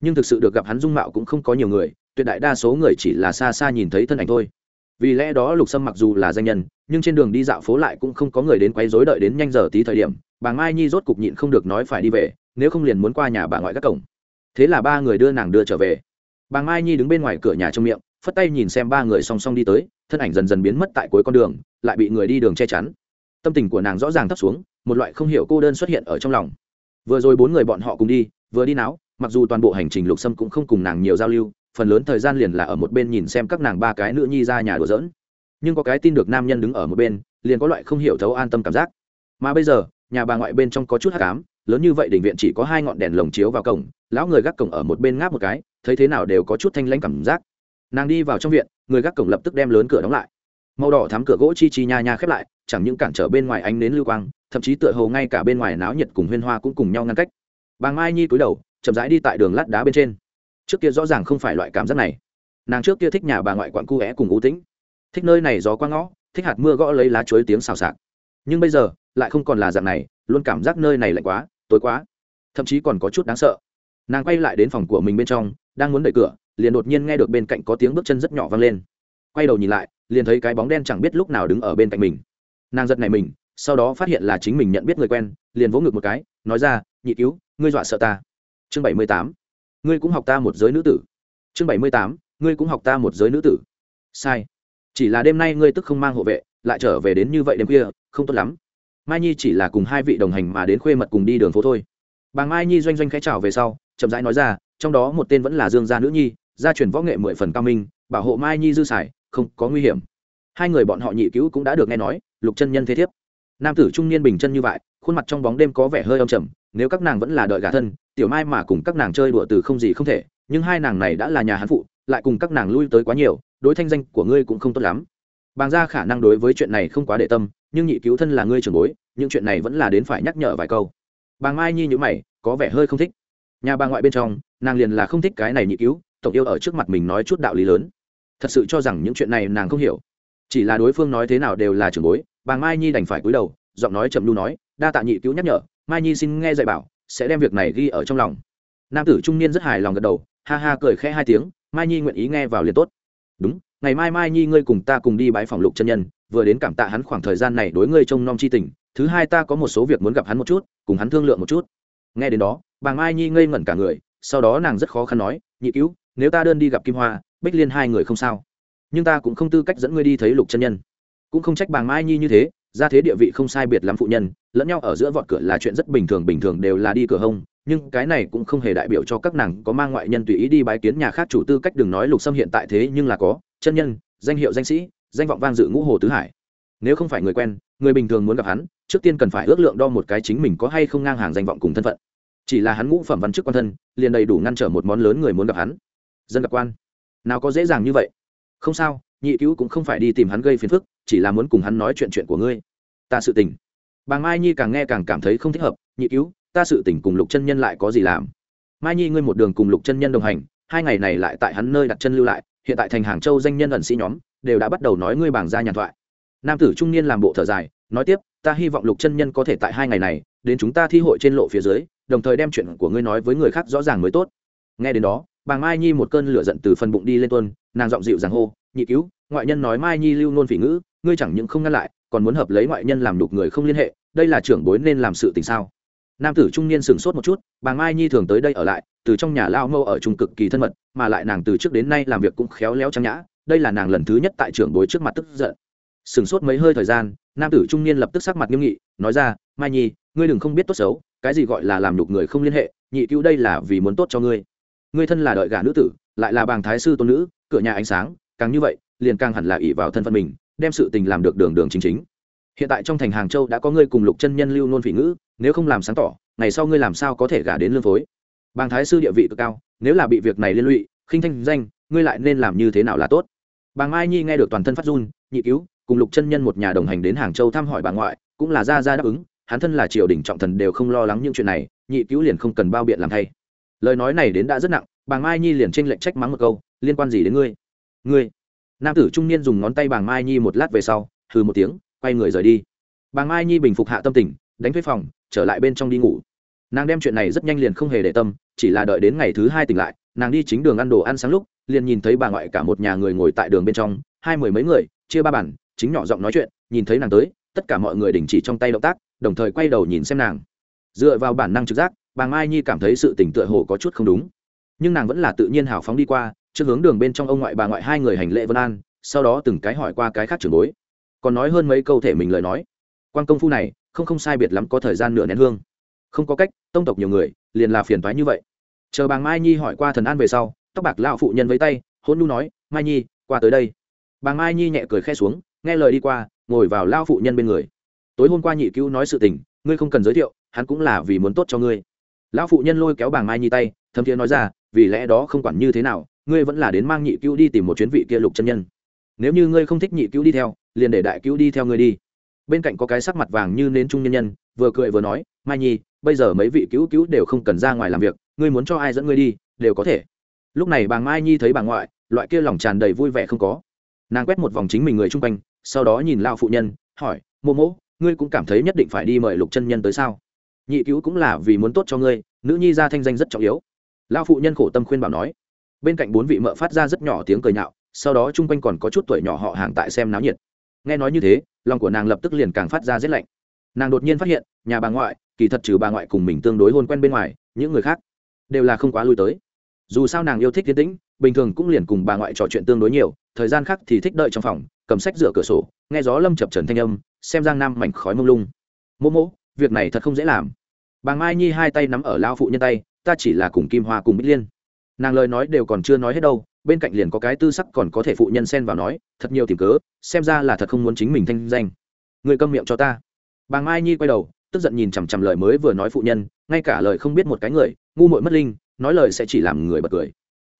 Nhưng thực sự được gặp hắn dung mạo cũng không có nhiều người, tuyệt đại đa số người chỉ là xa xa nhìn thấy thân ảnh thôi vì lẽ đó lục sâm mặc dù là danh nhân, nhưng trên đường đi dạo phố lại cũng không có người đến quấy rối đợi đến nhanh giờ tí thời điểm, bà mai nhi rốt cục nhịn không được nói phải đi về, nếu không liền muốn qua nhà bà ngoại các cổng. Thế là ba người đưa nàng đưa trở về. Bà mai nhi đứng bên ngoài cửa nhà trong miệng, phất tay nhìn xem ba người song song đi tới, thân ảnh dần dần biến mất tại cuối con đường, lại bị người đi đường che chắn. Tâm tình của nàng rõ ràng thấp xuống, một loại không hiểu cô đơn xuất hiện ở trong lòng. Vừa rồi bốn người bọn họ cùng đi, vừa đi náo, mặc dù toàn bộ hành trình lục sâm cũng không cùng nàng nhiều giao lưu phần lớn thời gian liền là ở một bên nhìn xem các nàng ba cái nữ nhi ra nhà đùa giỡn. Nhưng có cái tin được nam nhân đứng ở một bên, liền có loại không hiểu thấu an tâm cảm giác. Mà bây giờ, nhà bà ngoại bên trong có chút hát cám lớn như vậy đình viện chỉ có hai ngọn đèn lồng chiếu vào cổng, lão người gác cổng ở một bên ngáp một cái, thấy thế nào đều có chút thanh lãnh cảm giác. Nàng đi vào trong viện, người gác cổng lập tức đem lớn cửa đóng lại. Màu đỏ thắm cửa gỗ chi chi nha nha khép lại, chẳng những cản trở bên ngoài ánh nến lưu quang, thậm chí tựa hồ ngay cả bên ngoài náo nhiệt cùng huyên hoa cũng cùng nhau ngăn cách. Bà mai nhi cúi đầu, chậm rãi đi tại đường lát đá bên trên trước kia rõ ràng không phải loại cảm giác này. Nàng trước kia thích nhà bà ngoại quặn cu é cùng ú tĩnh. Thích nơi này gió quang ngõ, thích hạt mưa gõ lấy lá chuối tiếng xào xạc. Nhưng bây giờ, lại không còn là dạng này, luôn cảm giác nơi này lạnh quá, tối quá. Thậm chí còn có chút đáng sợ. Nàng quay lại đến phòng của mình bên trong, đang muốn đẩy cửa, liền đột nhiên nghe được bên cạnh có tiếng bước chân rất nhỏ vang lên. Quay đầu nhìn lại, liền thấy cái bóng đen chẳng biết lúc nào đứng ở bên cạnh mình. Nàng giật này mình, sau đó phát hiện là chính mình nhận biết người quen, liền vỗ ngực một cái, nói ra, nhị cứu, ngươi dọa sợ ta. Chương bảy mươi tám ngươi cũng học ta một giới nữ tử. Chương bảy mươi tám, ngươi cũng học ta một giới nữ tử. Sai. Chỉ là đêm nay ngươi tức không mang hộ vệ, lại trở về đến như vậy đêm khuya, không tốt lắm. Mai nhi chỉ là cùng hai vị đồng hành mà đến khuê mật cùng đi đường phố thôi. Bà mai nhi doanh doanh khẽ trào về sau, chậm rãi nói ra, trong đó một tên vẫn là dương gia nữ nhi, gia truyền võ nghệ mười phần cao minh, bảo hộ mai nhi dư sải không có nguy hiểm. Hai người bọn họ nhị cứu cũng đã được nghe nói, lục chân nhân thế thiếp. Nam tử trung niên bình chân như vậy, khuôn mặt trong bóng đêm có vẻ hơi âm trầm, nếu các nàng vẫn là đợi gà thân tiểu mai mà cùng các nàng chơi đùa từ không gì không thể, nhưng hai nàng này đã là nhà hán phụ, lại cùng các nàng lui tới quá nhiều, đối thanh danh của ngươi cũng không tốt lắm. Bàng ra khả năng đối với chuyện này không quá để tâm, nhưng nhị cứu thân là ngươi trưởng bối, những chuyện này vẫn là đến phải nhắc nhở vài câu. Bàng mai nhi nhữ mày, có vẻ hơi không thích. Nhà bà ngoại bên trong, nàng liền là không thích cái này nhị cứu tổng yêu ở trước mặt mình nói chút đạo lý lớn. Thật sự cho rằng những chuyện này nàng không hiểu. Chỉ là đối phương nói thế nào đều là trưởng bối, bàng mai nhi đành phải cúi đầu, giọng nói chậm lưu nói, đa tạ nhị cứu nhắc nhở, mai nhi xin nghe dạy bảo sẽ đem việc này ghi ở trong lòng. Nam tử trung niên rất hài lòng gật đầu, ha ha cười khẽ hai tiếng, mai nhi nguyện ý nghe vào liền tốt. Đúng, ngày mai mai nhi ngươi cùng ta cùng đi bãi phòng lục chân nhân, vừa đến cảm tạ hắn khoảng thời gian này đối ngươi trông nom chi tình, thứ hai ta có một số việc muốn gặp hắn một chút, cùng hắn thương lượng một chút. Nghe đến đó, bà mai nhi ngây ngẩn cả người, sau đó nàng rất khó khăn nói, nhị cứu, nếu ta đơn đi gặp kim hoa, bích liên hai người không sao. Nhưng ta cũng không tư cách dẫn ngươi đi thấy lục chân nhân. Cũng không trách bà mai nhi như thế ra thế địa vị không sai biệt lắm phụ nhân, lẫn nhau ở giữa vọt cửa là chuyện rất bình thường bình thường đều là đi cửa hông, nhưng cái này cũng không hề đại biểu cho các nàng có mang ngoại nhân tùy ý đi bái kiến nhà khác chủ tư cách đừng nói lục xâm hiện tại thế nhưng là có, chân nhân, danh hiệu danh sĩ, danh vọng vang dự ngũ hồ tứ hải. Nếu không phải người quen, người bình thường muốn gặp hắn, trước tiên cần phải ước lượng đo một cái chính mình có hay không ngang hàng danh vọng cùng thân phận. Chỉ là hắn ngũ phẩm văn chức quan thân, liền đầy đủ ngăn trở một món lớn người muốn gặp hắn. Dân gặp quan. Nào có dễ dàng như vậy. Không sao nhị cứu cũng không phải đi tìm hắn gây phiền phức, chỉ là muốn cùng hắn nói chuyện chuyện của ngươi. Ta sự tình. Bà mai nhi càng nghe càng cảm thấy không thích hợp, nhị cứu, ta sự tình cùng lục chân nhân lại có gì làm? Mai nhi ngươi một đường cùng lục chân nhân đồng hành, hai ngày này lại tại hắn nơi đặt chân lưu lại, hiện tại thành hàng châu danh nhân ẩn sĩ nhóm, đều đã bắt đầu nói ngươi bảng ra nhàn thoại. Nam tử trung niên làm bộ thở dài, nói tiếp, ta hy vọng lục chân nhân có thể tại hai ngày này, đến chúng ta thi hội trên lộ phía dưới, đồng thời đem chuyện của ngươi nói với người khác rõ ràng mới tốt. Nghe đến đó bà mai nhi một cơn lửa giận từ phần bụng đi lên tuân nàng giọng dịu dàng hô nhị cứu, ngoại nhân nói mai nhi lưu nôn phỉ ngữ, ngươi chẳng những không ngăn lại, còn muốn hợp lấy ngoại nhân làm đục người không liên hệ, đây là trưởng bối nên làm sự tình sao? Nam tử trung niên sửng sốt một chút, bà mai nhi thường tới đây ở lại, từ trong nhà lao mâu ở chung cực kỳ thân mật, mà lại nàng từ trước đến nay làm việc cũng khéo léo trang nhã, đây là nàng lần thứ nhất tại trưởng bối trước mặt tức giận. Sửng sốt mấy hơi thời gian, nam tử trung niên lập tức sắc mặt nghiêm nghị, nói ra, mai nhi, ngươi đừng không biết tốt xấu, cái gì gọi là làm nhục người không liên hệ, nhị cứu đây là vì muốn tốt cho ngươi. Ngươi thân là đợi gả nữ tử, lại là bàng thái sư tôn nữ, cửa nhà ánh sáng càng như vậy, liền càng hẳn là ỷ vào thân phận mình, đem sự tình làm được đường đường chính chính. Hiện tại trong thành hàng châu đã có ngươi cùng lục chân nhân lưu nôn phỉ ngữ, nếu không làm sáng tỏ, ngày sau ngươi làm sao có thể gả đến lương phối? Bàng thái sư địa vị cực cao, nếu là bị việc này liên lụy, khinh thanh danh, ngươi lại nên làm như thế nào là tốt? Bàng mai nhi nghe được toàn thân phát run, nhị cứu, cùng lục chân nhân một nhà đồng hành đến hàng châu thăm hỏi bà ngoại, cũng là ra ra đáp ứng, hắn thân là triều đình trọng thần đều không lo lắng những chuyện này, nhị cứu liền không cần bao biện làm thay. Lời nói này đến đã rất nặng, bàng mai nhi liền tranh lệnh trách mắng một câu, liên quan gì đến ngươi? Ngươi. Nam tử trung niên dùng ngón tay bàng mai nhi một lát về sau, hừ một tiếng, quay người rời đi. Bàng mai nhi bình phục hạ tâm tình, đánh thuế phòng, trở lại bên trong đi ngủ. Nàng đem chuyện này rất nhanh liền không hề để tâm, chỉ là đợi đến ngày thứ hai tỉnh lại, nàng đi chính đường ăn đồ ăn sáng lúc, liền nhìn thấy bà ngoại cả một nhà người ngồi tại đường bên trong, hai mười mấy người, chia ba bản chính nhỏ giọng nói chuyện, nhìn thấy nàng tới, tất cả mọi người đình chỉ trong tay động tác, đồng thời quay đầu nhìn xem nàng. Dựa vào bản năng trực giác, bà mai nhi cảm thấy sự tỉnh tựa hồ có chút không đúng. Nhưng nàng vẫn là tự nhiên hào phóng đi qua trước hướng đường bên trong ông ngoại bà ngoại hai người hành lễ vân an, sau đó từng cái hỏi qua cái khác trưởng bối. Còn nói hơn mấy câu thể mình lời nói. Quan công phu này, không không sai biệt lắm có thời gian nửa nén hương. Không có cách, tông tộc nhiều người, liền là phiền thoái như vậy. Chờ bàng mai nhi hỏi qua thần an về sau, tóc bạc lão phụ nhân với tay hôn nu nói, mai nhi, qua tới đây. Bàng mai nhi nhẹ cười khe xuống, nghe lời đi qua, ngồi vào lao phụ nhân bên người. Tối hôm qua nhị cứu nói sự tình, ngươi không cần giới thiệu, hắn cũng là vì muốn tốt cho ngươi. Lão phụ nhân lôi kéo bàng mai nhi tay thâm thiế nói ra, vì lẽ đó không quản như thế nào ngươi vẫn là đến mang nhị cứu đi tìm một chuyến vị kia lục chân nhân. Nếu như ngươi không thích nhị cứu đi theo, liền để đại cứu đi theo ngươi đi. Bên cạnh có cái sắc mặt vàng như nến trung nhân nhân, vừa cười vừa nói, mai nhi, bây giờ mấy vị cứu cứu đều không cần ra ngoài làm việc, ngươi muốn cho ai dẫn ngươi đi, đều có thể. Lúc này bà mai nhi thấy bà ngoại, loại kia lòng tràn đầy vui vẻ không có. Nàng quét một vòng chính mình người chung quanh, sau đó nhìn lao phụ nhân, hỏi mô mỗ ngươi cũng cảm thấy nhất định phải đi mời lục chân nhân tới sao? Nhị cứu cũng là vì muốn tốt cho ngươi, nữ nhi ra thanh danh rất trọng yếu. Lao phụ nhân khổ tâm khuyên bảo nói bên cạnh bốn vị mợ phát ra rất nhỏ tiếng cười nhạo, sau đó chung quanh còn có chút tuổi nhỏ họ hàng tại xem náo nhiệt. Nghe nói như thế, lòng của nàng lập tức liền càng phát ra rét lạnh. Nàng đột nhiên phát hiện, nhà bà ngoại, kỳ thật trừ bà ngoại cùng mình tương đối hôn quen bên ngoài, những người khác đều là không quá lui tới. Dù sao nàng yêu thích tiến tĩnh, bình thường cũng liền cùng bà ngoại trò chuyện tương đối nhiều, thời gian khác thì thích đợi trong phòng, cầm sách dựa cửa sổ, nghe gió lâm chập trần thanh âm, xem giang nam mảnh khói mông lung. Mô mô việc này thật không dễ làm. Bà mai nhi hai tay nắm ở lao phụ nhân tay, ta chỉ là cùng kim hoa cùng bích liên nàng lời nói đều còn chưa nói hết đâu, bên cạnh liền có cái tư sắc còn có thể phụ nhân xen vào nói, thật nhiều tìm cớ, xem ra là thật không muốn chính mình thanh danh. Người câm miệng cho ta. Bà mai nhi quay đầu, tức giận nhìn chằm chằm lời mới vừa nói phụ nhân, ngay cả lời không biết một cái người, ngu muội mất linh, nói lời sẽ chỉ làm người bật cười.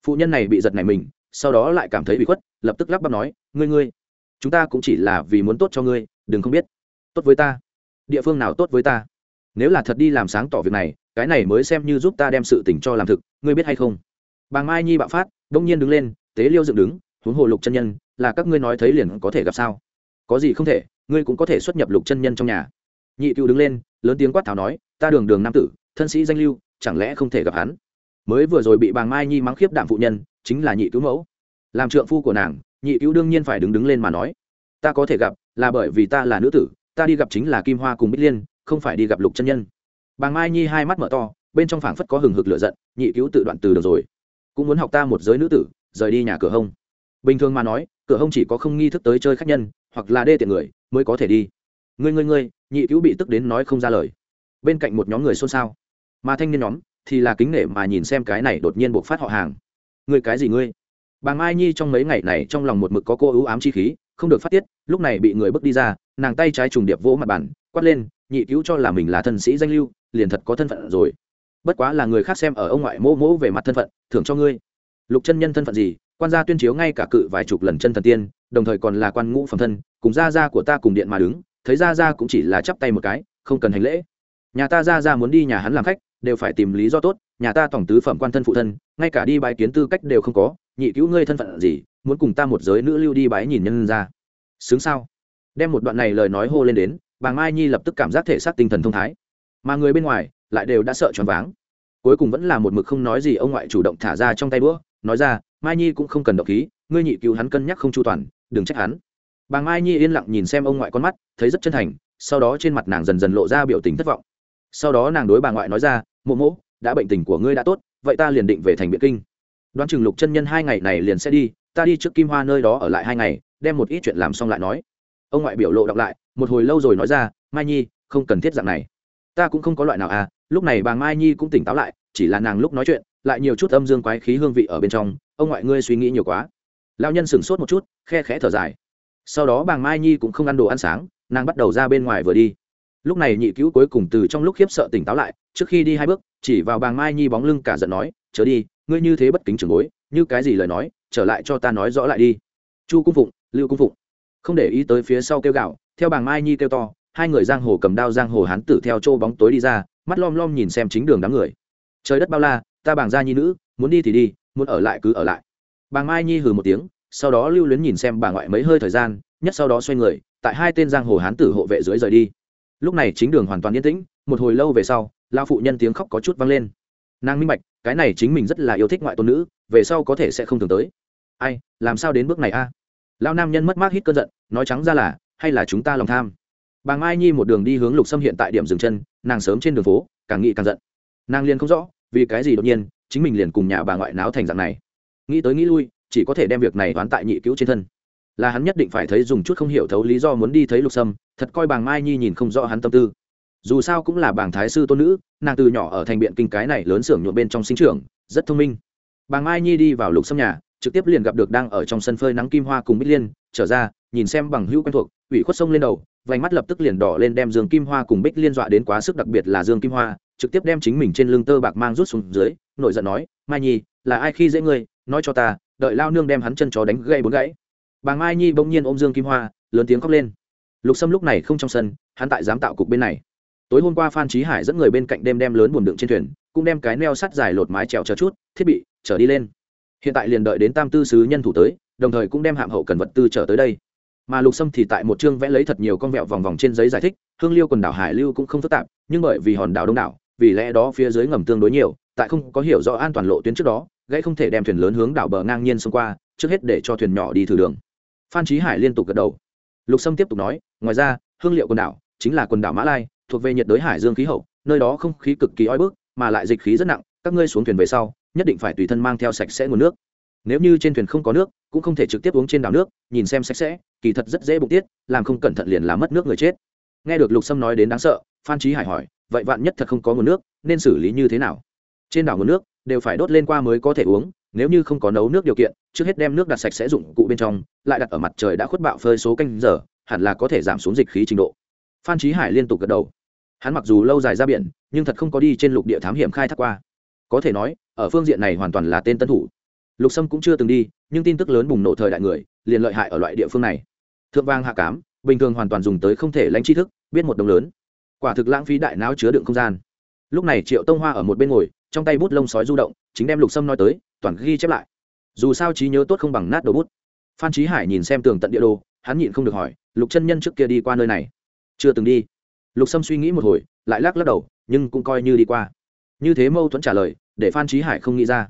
Phụ nhân này bị giật này mình, sau đó lại cảm thấy bị khuất, lập tức lắp bắp nói, ngươi ngươi, chúng ta cũng chỉ là vì muốn tốt cho ngươi, đừng không biết. Tốt với ta. Địa phương nào tốt với ta? Nếu là thật đi làm sáng tỏ việc này, cái này mới xem như giúp ta đem sự tình cho làm thực, ngươi biết hay không? Bà mai nhi bạo phát đông nhiên đứng lên, tế liêu dựng đứng, huống hồ lục chân nhân, là các ngươi nói thấy liền có thể gặp sao? Có gì không thể, ngươi cũng có thể xuất nhập lục chân nhân trong nhà. Nhị cựu đứng lên, lớn tiếng quát tháo nói, ta đường đường nam tử, thân sĩ danh lưu, chẳng lẽ không thể gặp hắn? Mới vừa rồi bị bà mai nhi mắng khiếp đạm phụ nhân, chính là nhị cứu mẫu. Làm trượng phu của nàng, nhị cứu đương nhiên phải đứng đứng lên mà nói, ta có thể gặp, là bởi vì ta là nữ tử, ta đi gặp chính là kim hoa cùng bích liên, không phải đi gặp lục chân nhân. Bà mai nhi hai mắt mở to, bên trong phảng phất có hừng hực lửa giận, nhị cứu tự đoạn từ được rồi cũng muốn học ta một giới nữ tử, rời đi nhà cửa hông. Bình thường mà nói, cửa hông chỉ có không nghi thức tới chơi khách nhân, hoặc là đê tiện người, mới có thể đi. Ngươi ngươi ngươi, nhị cứu bị tức đến nói không ra lời. Bên cạnh một nhóm người xôn xao. Mà thanh niên nhóm, thì là kính nể mà nhìn xem cái này đột nhiên buộc phát họ hàng. Ngươi cái gì ngươi? Bà mai nhi trong mấy ngày này trong lòng một mực có cô ưu ám chi khí, không được phát tiết, lúc này bị người bước đi ra, nàng tay trái trùng điệp vỗ mặt bàn, quát lên, nhị cứu cho là mình là thân sĩ danh lưu, liền thật có thân phận rồi bất quá là người khác xem ở ông ngoại mỗ mỗ về mặt thân phận, thưởng cho ngươi. Lục chân nhân thân phận gì? Quan gia tuyên chiếu ngay cả cự vài chục lần chân thần tiên, đồng thời còn là quan ngũ phẩm thân, cùng gia gia của ta cùng điện mà đứng, thấy gia gia cũng chỉ là chắp tay một cái, không cần hành lễ. Nhà ta gia gia muốn đi nhà hắn làm khách, đều phải tìm lý do tốt, nhà ta tổng tứ phẩm quan thân phụ thân, ngay cả đi bái kiến tư cách đều không có, nhị cứu ngươi thân phận gì, muốn cùng ta một giới nữ lưu đi bái nhìn nhân ra. Xứng sao? Đem một đoạn này lời nói hô lên đến, bà mai nhi lập tức cảm giác thể xác tinh thần thông thái. Mà người bên ngoài lại đều đã sợ choáng váng. Cuối cùng vẫn là một mực không nói gì, ông ngoại chủ động thả ra trong tay đũa, nói ra, mai nhi cũng không cần động khí, ngươi nhị cứu hắn cân nhắc không chu toàn, đừng trách hắn. Bà mai nhi yên lặng nhìn xem ông ngoại con mắt, thấy rất chân thành, sau đó trên mặt nàng dần dần lộ ra biểu tình thất vọng. Sau đó nàng đối bà ngoại nói ra, mộ mộ, đã bệnh tình của ngươi đã tốt, vậy ta liền định về thành biện kinh. Đoán chừng lục chân nhân hai ngày này liền sẽ đi, ta đi trước kim hoa nơi đó ở lại hai ngày, đem một ít chuyện làm xong lại nói. Ông ngoại biểu lộ đọc lại, một hồi lâu rồi nói ra, mai nhi, không cần thiết dạng này. Ta cũng không có loại nào à lúc này bà mai nhi cũng tỉnh táo lại, chỉ là nàng lúc nói chuyện, lại nhiều chút âm dương quái khí hương vị ở bên trong, ông ngoại ngươi suy nghĩ nhiều quá. Lao nhân sửng sốt một chút, khe khẽ thở dài. Sau đó bà mai nhi cũng không ăn đồ ăn sáng, nàng bắt đầu ra bên ngoài vừa đi. Lúc này nhị cứu cuối cùng từ trong lúc khiếp sợ tỉnh táo lại, trước khi đi hai bước, chỉ vào bà mai nhi bóng lưng cả giận nói, chớ đi, ngươi như thế bất kính trường bối, như cái gì lời nói, trở lại cho ta nói rõ lại đi. Chu cung phụng, lưu cung phụng. Không để ý tới phía sau kêu gạo theo bà mai nhi kêu to, hai người giang hồ cầm đao giang hồ hán tử theo chỗ bóng tối đi ra mắt lom lom nhìn xem chính đường đám người. Trời đất bao la, ta bàng gia nhi nữ, muốn đi thì đi, muốn ở lại cứ ở lại. Bàng mai nhi hừ một tiếng, sau đó lưu luyến nhìn xem bà ngoại mấy hơi thời gian, nhất sau đó xoay người, tại hai tên giang hồ hán tử hộ vệ dưới rời đi. Lúc này chính đường hoàn toàn yên tĩnh, một hồi lâu về sau lao phụ nhân tiếng khóc có chút vang lên. Nàng minh bạch, cái này chính mình rất là yêu thích ngoại tôn nữ, về sau có thể sẽ không thường tới. Ai, làm sao đến bước này a? À? lao nam nhân mất mát hít cơn giận, nói trắng ra là, hay là chúng ta lòng tham? Bà mai nhi một đường đi hướng lục xâm hiện tại điểm dừng chân, nàng sớm trên đường phố, càng nghĩ càng giận. Nàng liền không rõ, vì cái gì đột nhiên, chính mình liền cùng nhà bà ngoại náo thành dạng này. Nghĩ tới nghĩ lui, chỉ có thể đem việc này đoán tại nhị cứu trên thân. Là hắn nhất định phải thấy dùng chút không hiểu thấu lý do muốn đi thấy lục sâm, thật coi bàng mai nhi nhìn không rõ hắn tâm tư. Dù sao cũng là bảng thái sư tôn nữ, nàng từ nhỏ ở thành biện kinh cái này lớn xưởng nhuộm bên trong sinh trường rất thông minh. Bàng mai nhi đi vào lục sâm nhà, trực tiếp liền gặp được đang ở trong sân phơi nắng kim hoa cùng bích liên, trở ra, nhìn xem bằng hữu quen thuộc, ủy khuất sông lên đầu vành mắt lập tức liền đỏ lên đem dương kim hoa cùng bích liên dọa đến quá sức đặc biệt là dương kim hoa, trực tiếp đem chính mình trên lưng tơ bạc mang rút xuống dưới, nổi giận nói, mai nhi, là ai khi dễ ngươi? Nói cho ta, đợi lao nương đem hắn chân chó đánh gây bốn gãy. Bà mai nhi bỗng nhiên ôm dương kim hoa, lớn tiếng khóc lên. Lục sâm lúc này không trong sân, hắn tại giám tạo cục bên này. Tối hôm qua phan Chí hải dẫn người bên cạnh đem đem lớn buồn đựng trên thuyền, cũng đem cái neo sắt dài lột mái trèo chờ chút, thiết bị trở đi lên. Hiện tại liền đợi đến tam tư sứ nhân thủ tới, đồng thời cũng đem hạm hậu cần vật tư trở tới đây mà lục sâm thì tại một chương vẽ lấy thật nhiều con vẹo vòng vòng trên giấy giải thích, hương liêu quần đảo hải lưu cũng không phức tạp, nhưng bởi vì hòn đảo đông đảo, vì lẽ đó phía dưới ngầm tương đối nhiều, tại không có hiểu rõ an toàn lộ tuyến trước đó, gãy không thể đem thuyền lớn hướng đảo bờ ngang nhiên xông qua, trước hết để cho thuyền nhỏ đi thử đường. Phan trí hải liên tục gật đầu. Lục sâm tiếp tục nói, ngoài ra, hương liệu quần đảo chính là quần đảo mã lai, thuộc về nhiệt đới hải dương khí hậu, nơi đó không khí cực kỳ oi bức, mà lại dịch khí rất nặng, các ngươi xuống thuyền về sau, nhất định phải tùy thân mang theo sạch sẽ nguồn nước nếu như trên thuyền không có nước, cũng không thể trực tiếp uống trên đảo nước, nhìn xem sạch sẽ, kỳ thật rất dễ bụng tiết, làm không cẩn thận liền làm mất nước người chết. Nghe được lục sâm nói đến đáng sợ, phan trí hải hỏi, vậy vạn nhất thật không có nguồn nước, nên xử lý như thế nào? Trên đảo nguồn nước, đều phải đốt lên qua mới có thể uống, nếu như không có nấu nước điều kiện, trước hết đem nước đặt sạch sẽ dụng cụ bên trong, lại đặt ở mặt trời đã khuất bạo phơi số canh giờ, hẳn là có thể giảm xuống dịch khí trình độ. Phan trí hải liên tục gật đầu. Hắn mặc dù lâu dài ra biển, nhưng thật không có đi trên lục địa thám hiểm khai thác qua. Có thể nói, ở phương diện này hoàn toàn là tên tân thủ lục sâm cũng chưa từng đi, nhưng tin tức lớn bùng nổ thời đại người, liền lợi hại ở loại địa phương này. Thượng vang hạ cám, bình thường hoàn toàn dùng tới không thể lãnh tri thức, biết một đồng lớn. Quả thực lãng phí đại não chứa đựng không gian. Lúc này triệu tông hoa ở một bên ngồi, trong tay bút lông sói du động, chính đem lục sâm nói tới, toàn ghi chép lại. Dù sao trí nhớ tốt không bằng nát đầu bút. Phan trí hải nhìn xem tường tận địa đồ, hắn nhịn không được hỏi, lục chân nhân trước kia đi qua nơi này? Chưa từng đi. Lục sâm suy nghĩ một hồi, lại lắc lắc đầu, nhưng cũng coi như đi qua. Như thế mâu thuẫn trả lời, để phan trí hải không nghĩ ra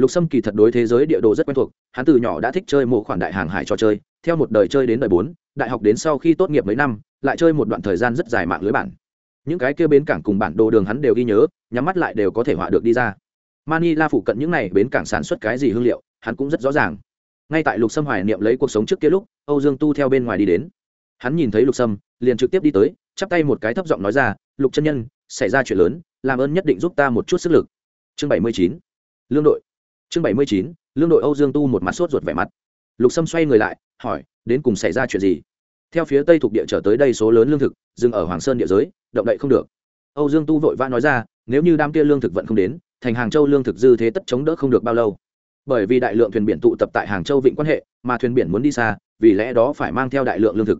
lục sâm kỳ thật đối thế giới địa đồ rất quen thuộc, hắn từ nhỏ đã thích chơi một khoản đại hàng hải trò chơi, theo một đời chơi đến đời bốn, đại học đến sau khi tốt nghiệp mấy năm, lại chơi một đoạn thời gian rất dài mạng lưới bản. Những cái kia bến cảng cùng bản đồ đường hắn đều ghi nhớ, nhắm mắt lại đều có thể họa được đi ra. Manila phụ cận những này bến cảng sản xuất cái gì hương liệu, hắn cũng rất rõ ràng. Ngay tại lục sâm hoài niệm lấy cuộc sống trước kia lúc, âu dương tu theo bên ngoài đi đến. Hắn nhìn thấy lục sâm, liền trực tiếp đi tới, chắp tay một cái thấp giọng nói ra, lục chân nhân, xảy ra chuyện lớn, làm ơn nhất định giúp ta một chút sức lực. Chương bảy mươi chín. Lương đội chương bảy mươi chín, lương đội âu dương tu một mặt sốt ruột vẻ mặt. Lục sâm xoay người lại, hỏi, đến cùng xảy ra chuyện gì? Theo phía tây thuộc địa trở tới đây số lớn lương thực, dừng ở hoàng sơn địa giới, động đậy không được. Âu dương tu vội vã nói ra, nếu như đám kia lương thực vẫn không đến, thành hàng châu lương thực dư thế tất chống đỡ không được bao lâu. Bởi vì đại lượng thuyền biển tụ tập tại hàng châu vịnh quan hệ, mà thuyền biển muốn đi xa, vì lẽ đó phải mang theo đại lượng lương thực.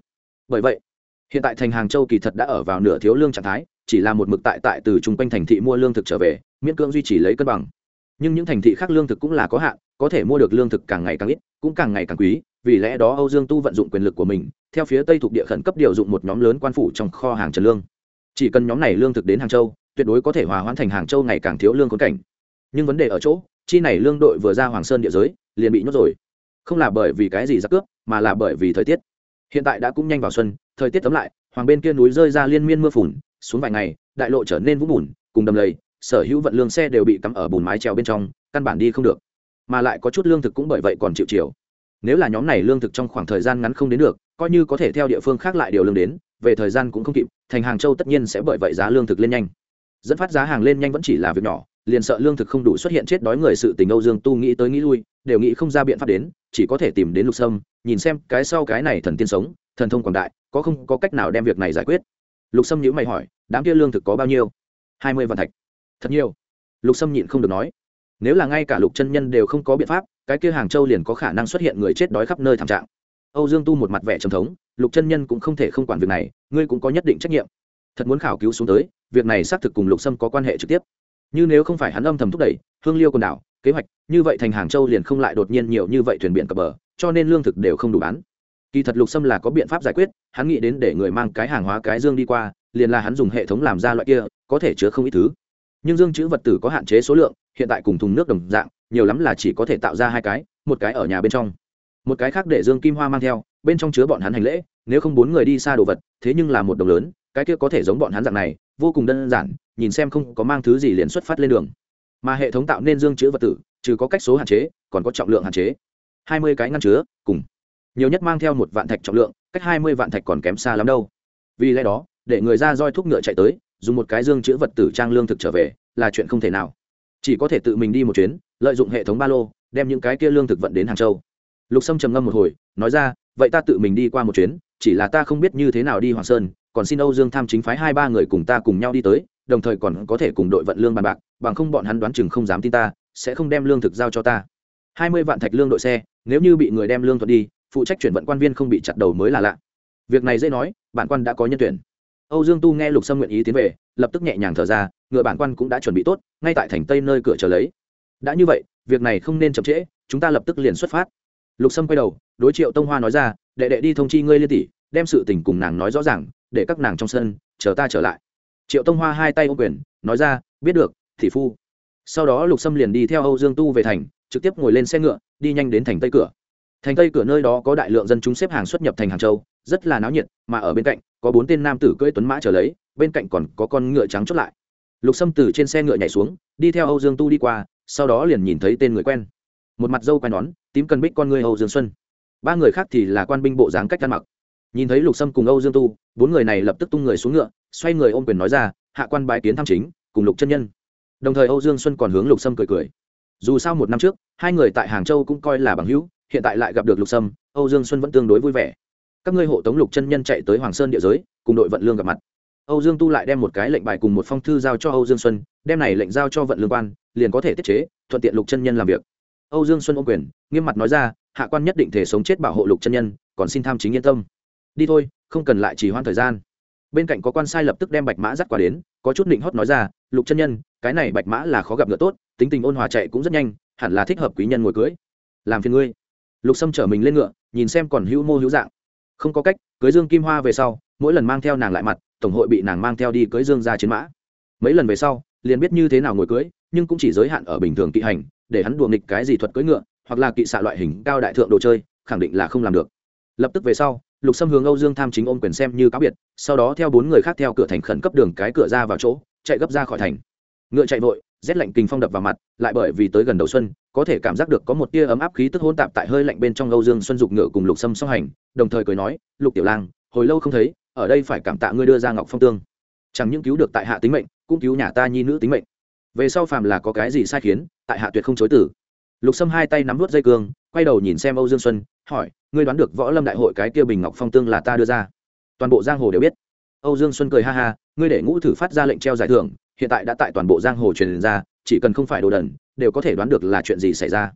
Bởi vậy, hiện tại thành hàng châu kỳ thật đã ở vào nửa thiếu lương trạng thái, chỉ là một mực tại tại từ chung quanh thành thị mua lương thực trở về, miễn cưỡng duy trì lấy cân bằng nhưng những thành thị khác lương thực cũng là có hạn, có thể mua được lương thực càng ngày càng ít, cũng càng ngày càng quý, vì lẽ đó âu dương tu vận dụng quyền lực của mình, theo phía tây thuộc địa khẩn cấp điều dụng một nhóm lớn quan phủ trong kho hàng trần lương. Chỉ cần nhóm này lương thực đến hàng châu, tuyệt đối có thể hòa hoãn thành hàng châu ngày càng thiếu lương khốn cảnh. Nhưng vấn đề ở chỗ, chi này lương đội vừa ra hoàng sơn địa giới, liền bị nhốt rồi. Không là bởi vì cái gì giặc cướp, mà là bởi vì thời tiết. Hiện tại đã cũng nhanh vào xuân, thời tiết tấm lại, hoàng bên kia núi rơi ra liên miên mưa phùn, xuống vài ngày, đại lộ trở nên vũng bùn, cùng đầm lầy sở hữu vận lương xe đều bị cắm ở bùn mái treo bên trong, căn bản đi không được. Mà lại có chút lương thực cũng bởi vậy còn chịu chiều. Nếu là nhóm này lương thực trong khoảng thời gian ngắn không đến được, coi như có thể theo địa phương khác lại điều lương đến, về thời gian cũng không kịp, thành hàng châu tất nhiên sẽ bởi vậy giá lương thực lên nhanh. Dẫn phát giá hàng lên nhanh vẫn chỉ là việc nhỏ, liền sợ lương thực không đủ xuất hiện chết đói người sự tình âu dương tu nghĩ tới nghĩ lui, đều nghĩ không ra biện pháp đến, chỉ có thể tìm đến lục sâm, nhìn xem cái sau cái này thần tiên sống, thần thông quảng đại, có không có cách nào đem việc này giải quyết. Lục sâm nhữ mày hỏi, đám kia lương thực có bao nhiêu? Hai mươi vạn thạch thật nhiều. Lục sâm nhịn không được nói. Nếu là ngay cả lục chân nhân đều không có biện pháp, cái kia hàng châu liền có khả năng xuất hiện người chết đói khắp nơi thảm trạng. Âu dương tu một mặt vẻ trầm thống, lục chân nhân cũng không thể không quản việc này, ngươi cũng có nhất định trách nhiệm. Thật muốn khảo cứu xuống tới, việc này xác thực cùng lục sâm có quan hệ trực tiếp. Như nếu không phải hắn âm thầm thúc đẩy, hương liêu quần đảo, kế hoạch, như vậy thành hàng châu liền không lại đột nhiên nhiều như vậy thuyền biển cập bờ, cho nên lương thực đều không đủ bán. Kỳ thật lục sâm là có biện pháp giải quyết, hắn nghĩ đến để người mang cái hàng hóa cái dương đi qua, liền là hắn dùng hệ thống làm ra loại kia, có thể chứa không ít thứ nhưng dương chữ vật tử có hạn chế số lượng, hiện tại cùng thùng nước đồng dạng, nhiều lắm là chỉ có thể tạo ra hai cái, một cái ở nhà bên trong. Một cái khác để dương kim hoa mang theo, bên trong chứa bọn hắn hành lễ, nếu không bốn người đi xa đồ vật, thế nhưng là một đồng lớn, cái kia có thể giống bọn hắn dạng này, vô cùng đơn giản, nhìn xem không có mang thứ gì liền xuất phát lên đường. Mà hệ thống tạo nên dương chữ vật tử, trừ có cách số hạn chế, còn có trọng lượng hạn chế. Hai mươi cái ngăn chứa, cùng. Nhiều nhất mang theo một vạn thạch trọng lượng, cách hai mươi vạn thạch còn kém xa lắm đâu. Vì lẽ đó, để người ra roi thuốc ngựa chạy tới dùng một cái dương chữ vật tử trang lương thực trở về, là chuyện không thể nào. Chỉ có thể tự mình đi một chuyến, lợi dụng hệ thống ba lô, đem những cái kia lương thực vận đến hàng châu. Lục sâm trầm ngâm một hồi, nói ra, vậy ta tự mình đi qua một chuyến, chỉ là ta không biết như thế nào đi hoàng sơn, còn xin âu dương tham chính phái hai ba người cùng ta cùng nhau đi tới, đồng thời còn có thể cùng đội vận lương bàn bạc, bằng không bọn hắn đoán chừng không dám tin ta, sẽ không đem lương thực giao cho ta. Hai mươi vạn thạch lương đội xe, nếu như bị người đem lương thuật đi, phụ trách chuyển vận quan viên không bị chặt đầu mới là lạ. Việc này dễ nói, bản quan đã có nhân tuyển âu dương tu nghe lục sâm nguyện ý tiến về, lập tức nhẹ nhàng thở ra, ngựa bản quan cũng đã chuẩn bị tốt, ngay tại thành tây nơi cửa chờ lấy. Đã như vậy, việc này không nên chậm trễ, chúng ta lập tức liền xuất phát. Lục sâm quay đầu, đối triệu tông hoa nói ra, đệ đệ đi thông chi ngươi liên tỷ, đem sự tình cùng nàng nói rõ ràng, để các nàng trong sân, chờ ta trở lại. Triệu tông hoa hai tay ô quyền, nói ra, biết được thị phu. Sau đó lục sâm liền đi theo âu dương tu về thành, trực tiếp ngồi lên xe ngựa, đi nhanh đến thành tây cửa. Thành tây cửa nơi đó có đại lượng dân chúng xếp hàng xuất nhập thành hàng châu rất là náo nhiệt, mà ở bên cạnh, có bốn tên nam tử cưỡi tuấn mã trở lấy, bên cạnh còn có con ngựa trắng chốt lại. Lục sâm từ trên xe ngựa nhảy xuống, đi theo âu dương tu đi qua, sau đó liền nhìn thấy tên người quen. Một mặt dâu quai nón, tím cần bích con người âu dương xuân. Ba người khác thì là quan binh bộ dáng cách ăn mặc. Nhìn thấy lục sâm cùng âu dương tu, bốn người này lập tức tung người xuống ngựa, xoay người ôm quyền nói ra, hạ quan bái kiến tham chính, cùng lục chân nhân. Đồng thời âu dương xuân còn hướng lục sâm cười cười. Dù sao một năm trước, hai người tại hàng châu cũng coi là bằng hữu, hiện tại lại gặp được lục sâm, âu dương xuân vẫn tương đối vui vẻ các ngươi hộ tống lục chân nhân chạy tới hoàng sơn địa giới, cùng đội vận lương gặp mặt. Âu dương tu lại đem một cái lệnh bài cùng một phong thư giao cho âu dương xuân, đem này lệnh giao cho vận lương quan, liền có thể tiết chế, thuận tiện lục chân nhân làm việc. Âu dương xuân ô quyền, nghiêm mặt nói ra, hạ quan nhất định thể sống chết bảo hộ lục chân nhân, còn xin tham chính yên tâm. Đi thôi, không cần lại chỉ hoãn thời gian. Bên cạnh có quan sai lập tức đem bạch mã dắt qua đến, có chút định hót nói ra, lục chân nhân, cái này bạch mã là khó gặp ngựa tốt, tính tình ôn hòa chạy cũng rất nhanh, hẳn là thích hợp quý nhân ngồi cưới. Làm phiền ngươi. Lục sâm chở mình lên ngựa, nhìn xem còn hữu mô hữu dạng không có cách, cưới dương kim hoa về sau, mỗi lần mang theo nàng lại mặt, tổng hội bị nàng mang theo đi cưới dương ra chiến mã. Mấy lần về sau, liền biết như thế nào ngồi cưới, nhưng cũng chỉ giới hạn ở bình thường kỵ hành, để hắn đùa nghịch cái gì thuật cưỡi ngựa, hoặc là kỵ xạ loại hình cao đại thượng đồ chơi, khẳng định là không làm được. Lập tức về sau, lục sâm hướng âu dương tham chính ôm quyền xem như cáo biệt, sau đó theo bốn người khác theo cửa thành khẩn cấp đường cái cửa ra vào chỗ, chạy gấp ra khỏi thành ngựa chạy vội, rét lạnh kinh phong đập vào mặt, lại bởi vì tới gần đầu xuân, có thể cảm giác được có một tia ấm áp khí tức hôn tạp tại hơi lạnh bên trong âu dương xuân dục ngựa cùng lục sâm song hành, đồng thời cười nói, lục tiểu lang, hồi lâu không thấy, ở đây phải cảm tạ ngươi đưa ra ngọc phong tương. Chẳng những cứu được tại hạ tính mệnh, cũng cứu nhà ta nhi nữ tính mệnh. Về sau phàm là có cái gì sai khiến, tại hạ tuyệt không chối tử lục sâm hai tay nắm vút dây cương, quay đầu nhìn xem âu dương xuân, hỏi, ngươi đoán được võ lâm đại hội cái kia bình ngọc phong tương là ta đưa ra? Toàn bộ giang hồ đều biết. Âu dương xuân cười ha ha, ngươi để ngũ thử phát ra lệnh treo giải thưởng hiện tại đã tại toàn bộ giang hồ truyền ra, chỉ cần không phải đồ đần, đều có thể đoán được là chuyện gì xảy ra.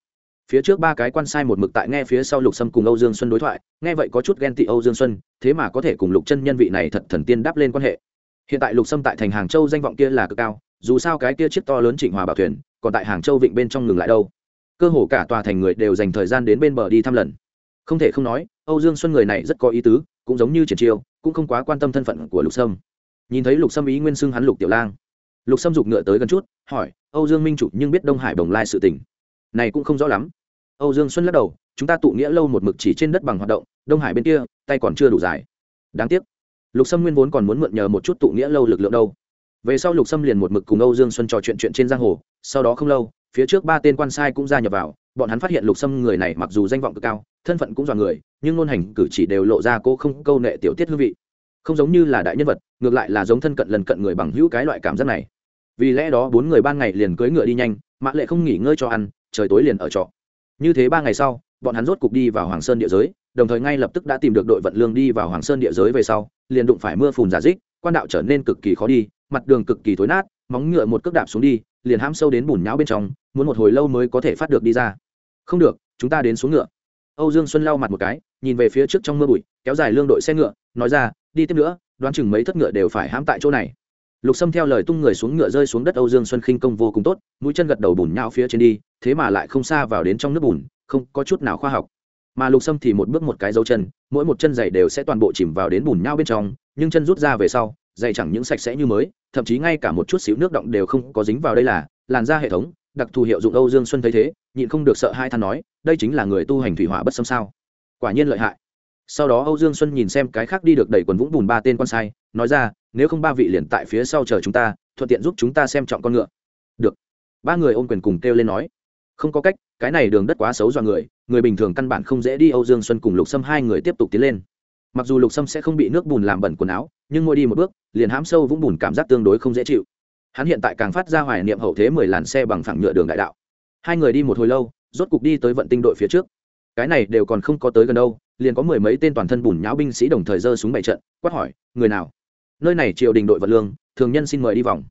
Phía trước ba cái quan sai một mực tại nghe phía sau lục sâm cùng âu dương xuân đối thoại, nghe vậy có chút ghen tị âu dương xuân, thế mà có thể cùng lục chân nhân vị này thật thần tiên đáp lên quan hệ. Hiện tại lục sâm tại thành hàng châu danh vọng kia là cực cao, dù sao cái kia chiếc to lớn trịnh hòa bảo thuyền, còn tại hàng châu vịnh bên trong ngừng lại đâu. Cơ hồ cả tòa thành người đều dành thời gian đến bên bờ đi thăm lần. Không thể không nói, âu dương xuân người này rất có ý tứ, cũng giống như triển chiêu, cũng không quá quan tâm thân phận của lục sâm. Nhìn thấy lục sâm ý nguyên xưng hắn lục tiểu lang lục sâm dục ngựa tới gần chút, hỏi, âu dương minh chủ nhưng biết đông hải bồng lai sự tình? Này cũng không rõ lắm. Âu dương xuân lắc đầu, chúng ta tụ nghĩa lâu một mực chỉ trên đất bằng hoạt động, đông hải bên kia, tay còn chưa đủ dài. Đáng tiếc. Lục sâm nguyên vốn còn muốn mượn nhờ một chút tụ nghĩa lâu lực lượng đâu. Về sau lục sâm liền một mực cùng âu dương xuân trò chuyện chuyện trên giang hồ, sau đó không lâu, phía trước ba tên quan sai cũng gia nhập vào, bọn hắn phát hiện lục sâm người này mặc dù danh vọng cực cao, thân phận cũng dọa người, nhưng ngôn hành cử chỉ đều lộ ra cô không câu nệ tiểu tiết hương vị. Không giống như là đại nhân vật, ngược lại là giống thân cận lần cận người bằng hữu cái loại cảm giác này vì lẽ đó bốn người ban ngày liền cưỡi ngựa đi nhanh, mã lệ không nghỉ ngơi cho ăn, trời tối liền ở trọ. Như thế ba ngày sau, bọn hắn rốt cục đi vào hoàng sơn địa giới, đồng thời ngay lập tức đã tìm được đội vận lương đi vào hoàng sơn địa giới về sau, liền đụng phải mưa phùn giả dích, quan đạo trở nên cực kỳ khó đi, mặt đường cực kỳ thối nát, móng ngựa một cước đạp xuống đi, liền hãm sâu đến bùn nhão bên trong, muốn một hồi lâu mới có thể phát được đi ra. Không được, chúng ta đến xuống ngựa. Âu dương xuân lau mặt một cái, nhìn về phía trước trong mưa bụi, kéo dài lương đội xe ngựa, nói ra, đi tiếp nữa, đoán chừng mấy thất ngựa đều phải hãm tại chỗ này lục sâm theo lời tung người xuống ngựa rơi xuống đất âu dương xuân khinh công vô cùng tốt, mũi chân gật đầu bùn nhão phía trên đi, thế mà lại không xa vào đến trong nước bùn, không có chút nào khoa học. Mà lục sâm thì một bước một cái dấu chân, mỗi một chân giày đều sẽ toàn bộ chìm vào đến bùn nhão bên trong, nhưng chân rút ra về sau, giày chẳng những sạch sẽ như mới, thậm chí ngay cả một chút xíu nước động đều không có dính vào đây là, làn da hệ thống, đặc thù hiệu dụng âu dương xuân thấy thế, nhịn không được sợ hai than nói, đây chính là người tu hành thủy hỏa bất xâm sao? Quả nhiên lợi hại. Sau đó âu dương xuân nhìn xem cái khác đi được đẩy quần vũng bùn ba tên con sai, nói ra nếu không ba vị liền tại phía sau chờ chúng ta, thuận tiện giúp chúng ta xem trọng con ngựa. Được. Ba người ôm quyền cùng kêu lên nói. Không có cách, cái này đường đất quá xấu do người người bình thường căn bản không dễ đi âu dương xuân cùng lục sâm hai người tiếp tục tiến lên. Mặc dù lục sâm sẽ không bị nước bùn làm bẩn quần áo, nhưng ngồi đi một bước, liền hãm sâu vũng bùn cảm giác tương đối không dễ chịu. Hắn hiện tại càng phát ra hoài niệm hậu thế mười làn xe bằng phẳng nhựa đường đại đạo. Hai người đi một hồi lâu, rốt cục đi tới vận tinh đội phía trước. Cái này đều còn không có tới gần đâu, liền có mười mấy tên toàn thân bùn nháo binh sĩ đồng thời giơ súng bảy trận, quát hỏi, người nào? Nơi này triều đình đội vật lương, thường nhân xin mời đi vòng.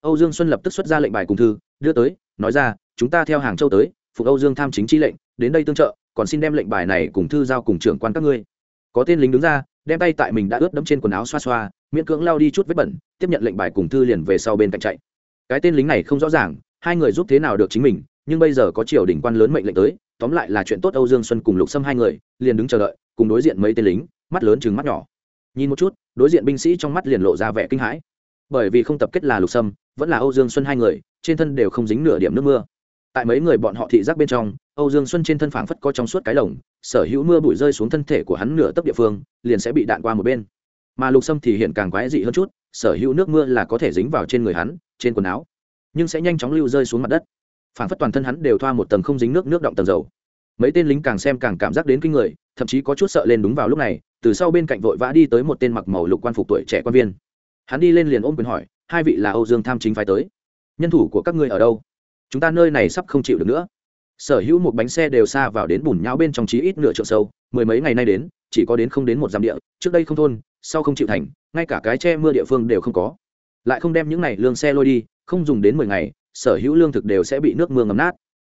Âu dương xuân lập tức xuất ra lệnh bài cùng thư, đưa tới, nói ra, chúng ta theo hàng châu tới, phục âu dương tham chính chi lệnh, đến đây tương trợ, còn xin đem lệnh bài này cùng thư giao cùng trưởng quan các ngươi. Có tên lính đứng ra, đem tay tại mình đã ướt đẫm trên quần áo xoa xoa, miễn cưỡng lao đi chút vết bẩn, tiếp nhận lệnh bài cùng thư liền về sau bên cạnh chạy. Cái tên lính này không rõ ràng, hai người giúp thế nào được chính mình, nhưng bây giờ có triều đình quan lớn mệnh lệnh tới, tóm lại là chuyện tốt âu dương xuân cùng lục xâm hai người, liền đứng chờ đợi, cùng đối diện mấy tên lính, mắt lớn chừng mắt nhỏ nhìn một chút, đối diện binh sĩ trong mắt liền lộ ra vẻ kinh hãi. Bởi vì không tập kết là lục sâm, vẫn là âu dương xuân hai người, trên thân đều không dính nửa điểm nước mưa. Tại mấy người bọn họ thị giác bên trong, âu dương xuân trên thân phảng phất có trong suốt cái lồng, sở hữu mưa bụi rơi xuống thân thể của hắn nửa tấc địa phương, liền sẽ bị đạn qua một bên. Mà lục sâm thì hiện càng quái dị hơn chút, sở hữu nước mưa là có thể dính vào trên người hắn, trên quần áo, nhưng sẽ nhanh chóng lưu rơi xuống mặt đất. Phảng phất toàn thân hắn đều thoa một tầng không dính nước nước động tầng dầu. Mấy tên lính càng xem càng cảm giác đến kinh người, thậm chí có chút sợ lên đúng vào lúc này từ sau bên cạnh vội vã đi tới một tên mặc màu lục quan phục tuổi trẻ quan viên. Hắn đi lên liền ôm quyền hỏi, hai vị là âu dương tham chính phái tới? Nhân thủ của các ngươi ở đâu? Chúng ta nơi này sắp không chịu được nữa. Sở hữu một bánh xe đều xa vào đến bùn nhão bên trong trí ít nửa trượng sâu, mười mấy ngày nay đến, chỉ có đến không đến một dặm địa, trước đây không thôn, sau không chịu thành, ngay cả cái che mưa địa phương đều không có. Lại không đem những này lương xe lôi đi, không dùng đến mười ngày, sở hữu lương thực đều sẽ bị nước mưa ngấm nát.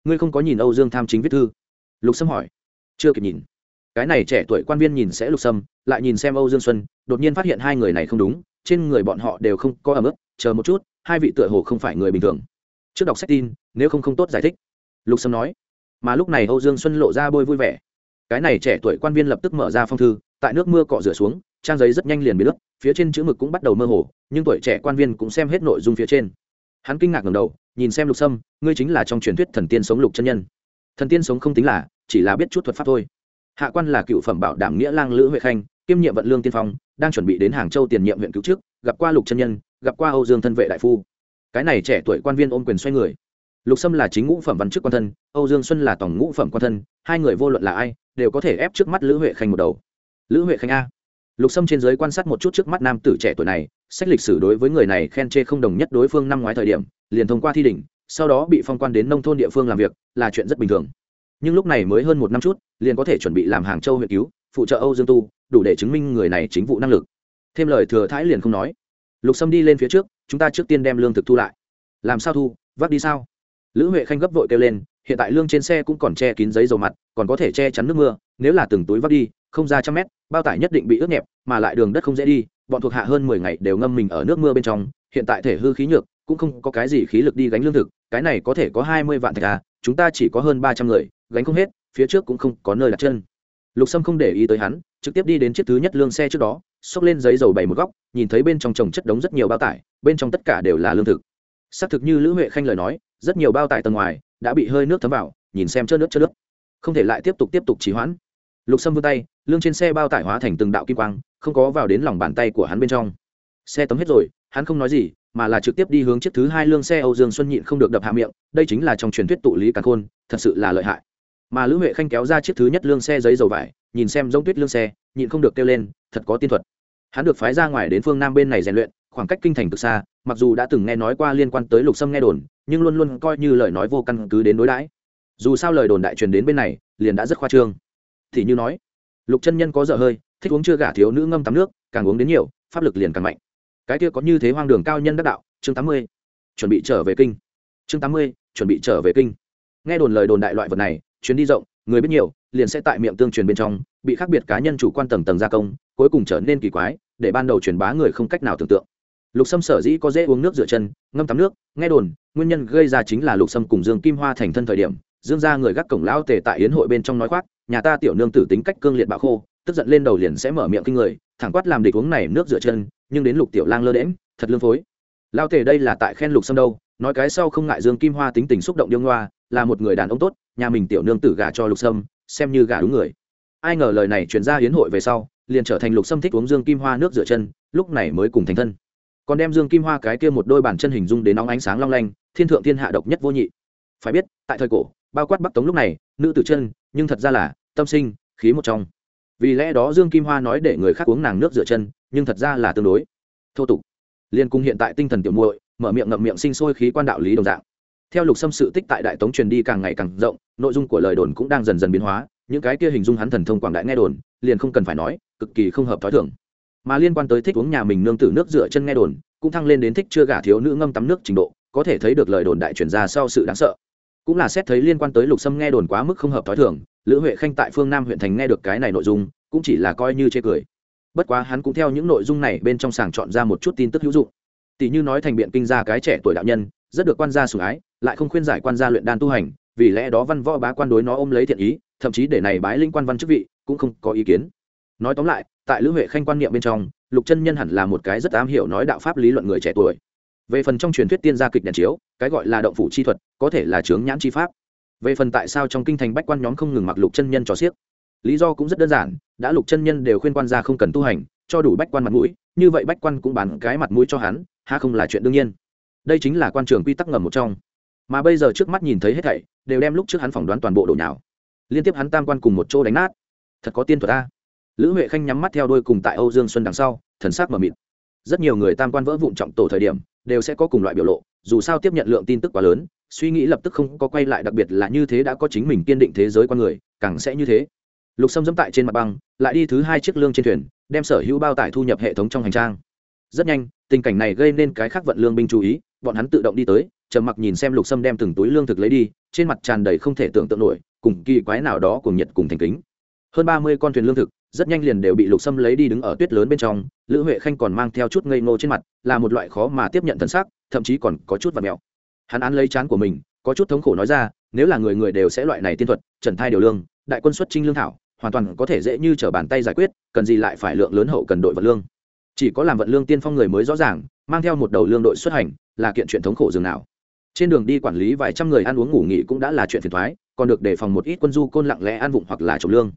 Ngươi không có nhìn âu dương tham chính viết thư? Lục sâm hỏi. Chưa kịp nhìn cái này trẻ tuổi quan viên nhìn sẽ lục sâm, lại nhìn xem âu dương xuân, đột nhiên phát hiện hai người này không đúng, trên người bọn họ đều không có ẩm ướt, chờ một chút, hai vị tựa hồ không phải người bình thường. Trước đọc sách tin, nếu không không tốt giải thích. Lục sâm nói. Mà lúc này âu dương xuân lộ ra bôi vui vẻ. Cái này trẻ tuổi quan viên lập tức mở ra phong thư, tại nước mưa cọ rửa xuống, trang giấy rất nhanh liền bị lấp phía trên chữ mực cũng bắt đầu mơ hồ, nhưng tuổi trẻ quan viên cũng xem hết nội dung phía trên. Hắn kinh ngạc ngầm đầu, nhìn xem lục sâm, ngươi chính là trong truyền thuyết thần tiên sống lục chân nhân. Thần tiên sống không tính là, chỉ là biết chút thuật pháp thôi hạ quan là cựu phẩm bảo đảm nghĩa lang lữ huệ khanh, kiêm nhiệm vận lương tiên phong, đang chuẩn bị đến hàng châu tiền nhiệm huyện cứu trước, gặp qua lục chân nhân, gặp qua âu dương thân vệ đại phu. Cái này trẻ tuổi quan viên ôm quyền xoay người. Lục sâm là chính ngũ phẩm văn chức quan thân, âu dương xuân là tổng ngũ phẩm quan thân, hai người vô luận là ai, đều có thể ép trước mắt lữ huệ khanh một đầu. Lữ huệ khanh a. Lục sâm trên giới quan sát một chút trước mắt nam tử trẻ tuổi này, sách lịch sử đối với người này khen chê không đồng nhất đối phương năm ngoái thời điểm, liền thông qua thi đỉnh, sau đó bị phong quan đến nông thôn địa phương làm việc, là chuyện rất bình thường nhưng lúc này mới hơn một năm chút, liền có thể chuẩn bị làm hàng châu huyện cứu, phụ trợ âu dương tu, đủ để chứng minh người này chính vụ năng lực. Thêm lời thừa thái liền không nói. Lục sâm đi lên phía trước, chúng ta trước tiên đem lương thực thu lại. Làm sao thu, vác đi sao? Lữ huệ khanh gấp vội kêu lên, hiện tại lương trên xe cũng còn che kín giấy dầu mặt, còn có thể che chắn nước mưa, nếu là từng túi vác đi, không ra trăm mét, bao tải nhất định bị ướt nhẹp, mà lại đường đất không dễ đi, bọn thuộc hạ hơn mười ngày đều ngâm mình ở nước mưa bên trong, hiện tại thể hư khí nhược, cũng không có cái gì khí lực đi gánh lương thực, cái này có thể có hai mươi vạn thạch à chúng ta chỉ có hơn ba trăm người gánh không hết, phía trước cũng không có nơi đặt chân. Lục sâm không để ý tới hắn, trực tiếp đi đến chiếc thứ nhất lương xe trước đó, xốc lên giấy dầu bày một góc, nhìn thấy bên trong trồng chất đống rất nhiều bao tải, bên trong tất cả đều là lương thực. Xác thực như lữ huệ khanh lời nói, rất nhiều bao tải tầng ngoài đã bị hơi nước thấm vào, nhìn xem chớt nước chớt nước. Không thể lại tiếp tục tiếp tục trì hoãn. Lục sâm vươn tay, lương trên xe bao tải hóa thành từng đạo kim quang, không có vào đến lòng bàn tay của hắn bên trong. Xe tấm hết rồi, hắn không nói gì, mà là trực tiếp đi hướng chiếc thứ hai lương xe âu dương xuân nhịn không được đập hạ miệng, đây chính là trong truyền thuyết tụ lý càn khôn, thật sự là lợi hại mà lữ huệ khanh kéo ra chiếc thứ nhất lương xe giấy dầu vải, nhìn xem giống tuyết lương xe, nhịn không được kêu lên, thật có tiên thuật. Hắn được phái ra ngoài đến phương nam bên này rèn luyện, khoảng cách kinh thành từ xa, mặc dù đã từng nghe nói qua liên quan tới lục sâm nghe đồn, nhưng luôn luôn coi như lời nói vô căn cứ đến đối đãi. Dù sao lời đồn đại truyền đến bên này, liền đã rất khoa trương. Thì như nói, lục chân nhân có dở hơi, thích uống chưa gả thiếu nữ ngâm tắm nước, càng uống đến nhiều, pháp lực liền càng mạnh. Cái kia có như thế hoang đường cao nhân đắc đạo, chương tám mươi, chuẩn bị trở về kinh. Chương tám mươi, chuẩn bị trở về kinh. Nghe đồn lời đồn đại loại vật này chuyến đi rộng, người biết nhiều, liền sẽ tại miệng tương truyền bên trong, bị khác biệt cá nhân chủ quan tầng tầng gia công, cuối cùng trở nên kỳ quái, để ban đầu truyền bá người không cách nào tưởng tượng. Lục sâm sở dĩ có dễ uống nước rửa chân, ngâm tắm nước, nghe đồn, nguyên nhân gây ra chính là lục sâm cùng dương kim hoa thành thân thời điểm, dương ra người gác cổng lão tề tại yến hội bên trong nói khoác, nhà ta tiểu nương tử tính cách cương liệt bạo khô, tức giận lên đầu liền sẽ mở miệng kinh người, thẳng quát làm địch uống này nước rửa chân, nhưng đến lục tiểu lang lơ đễm thật lương phối. Lao tề đây là tại khen lục sâm đâu, nói cái sau không ngại dương kim hoa tính tình xúc động điêu ngoa, là một người đàn ông tốt nhà mình tiểu nương tử gả cho lục sâm, xem như gả đúng người. Ai ngờ lời này chuyển ra hiến hội về sau, liền trở thành lục sâm thích uống dương kim hoa nước rửa chân, lúc này mới cùng thành thân. Còn đem dương kim hoa cái kia một đôi bàn chân hình dung đến nóng ánh sáng long lanh, thiên thượng thiên hạ độc nhất vô nhị. Phải biết, tại thời cổ, bao quát bắc tống lúc này, nữ tử chân, nhưng thật ra là tâm sinh, khí một trong. Vì lẽ đó dương kim hoa nói để người khác uống nàng nước rửa chân, nhưng thật ra là tương đối. Thô tục. Liên cung hiện tại tinh thần tiểu muội, mở miệng ngậm miệng sinh sôi khí quan đạo lý đồng dạng theo lục xâm sự tích tại đại tống truyền đi càng ngày càng rộng, nội dung của lời đồn cũng đang dần dần biến hóa, những cái kia hình dung hắn thần thông quảng đại nghe đồn, liền không cần phải nói, cực kỳ không hợp t h i thưởng mà liên quan tới thích uống nhà mình nương tử nước dựa chân nghe đồn, cũng thăng lên đến thích chưa gả thiếu nữ ngâm tắm nước trình độ, có thể thấy được lời đồn đại truyền ra sau sự đáng sợ. Cũng là xét thấy liên quan tới lục sâm nghe đồn quá mức không hợp t h i thưởng lữ huệ khanh tại phương nam huyện thành nghe được cái này nội dung, cũng chỉ là coi như chê cười. Bất quá hắn cũng theo những nội dung này bên trong sàng chọn ra một chút tin tức hữu dụng. Tỷ như nói thành biện kinh ra cái trẻ tuổi đạo nhân, rất được quan gia sủng ái lại không khuyên giải quan gia luyện đan tu hành, vì lẽ đó văn võ bá quan đối nó ôm lấy thiện ý, thậm chí để này bái linh quan văn chức vị cũng không có ý kiến. Nói tóm lại, tại lữ huệ khanh quan niệm bên trong, lục chân nhân hẳn là một cái rất am hiểu nói đạo pháp lý luận người trẻ tuổi. Về phần trong truyền thuyết tiên gia kịch đèn chiếu, cái gọi là động phủ chi thuật, có thể là chướng nhãn chi pháp. Về phần tại sao trong kinh thành bách quan nhóm không ngừng mặc lục chân nhân trò xiếc, lý do cũng rất đơn giản, đã lục chân nhân đều khuyên quan gia không cần tu hành, cho đủ bách quan mặt mũi, như vậy bách quan cũng bán cái mặt mũi cho hắn ha không là chuyện đương nhiên. Đây chính là quan trường quy tắc ngầm một trong mà bây giờ trước mắt nhìn thấy hết thảy, đều đem lúc trước hắn phỏng đoán toàn bộ đổ nhào. Liên tiếp hắn tam quan cùng một chỗ đánh nát. Thật có tiên thuật ta lữ huệ khanh nhắm mắt theo đôi cùng tại âu dương xuân đằng sau, thần sắc mờ mịt. Rất nhiều người tam quan vỡ vụn trọng tổ thời điểm, đều sẽ có cùng loại biểu lộ, dù sao tiếp nhận lượng tin tức quá lớn, suy nghĩ lập tức không có quay lại đặc biệt là như thế đã có chính mình kiên định thế giới con người, càng sẽ như thế. Lục sâm dẫm tại trên mặt băng, lại đi thứ hai chiếc lương trên thuyền, đem sở hữu bao tải thu nhập hệ thống trong hành trang. Rất nhanh, tình cảnh này gây nên cái khác vận lương binh chú ý bọn hắn tự động đi tới, trầm mặc nhìn xem lục sâm đem từng túi lương thực lấy đi, trên mặt tràn đầy không thể tưởng tượng nổi, cùng kỳ quái nào đó cùng nhiệt cùng thành kính. Hơn ba mươi con thuyền lương thực, rất nhanh liền đều bị lục sâm lấy đi đứng ở tuyết lớn bên trong, lữ huệ khanh còn mang theo chút ngây ngô trên mặt, là một loại khó mà tiếp nhận thân xác thậm chí còn có chút vật mèo hắn án lấy chán của mình, có chút thống khổ nói ra, nếu là người người đều sẽ loại này tiên thuật, trần thai điều lương, đại quân xuất trinh lương thảo, hoàn toàn có thể dễ như t bàn tay giải quyết, cần gì lại phải lượng lớn hậu cần đội vật lương. Chỉ có làm vận lương tiên phong người mới rõ ràng mang theo một đầu lương đội xuất hành, là kiện chuyện thống khổ dường nào. Trên đường đi quản lý vài trăm người ăn uống ngủ nghỉ cũng đã là chuyện phiền thoái còn được đề phòng một ít quân du côn lặng lẽ ăn vụng hoặc là trồng lương.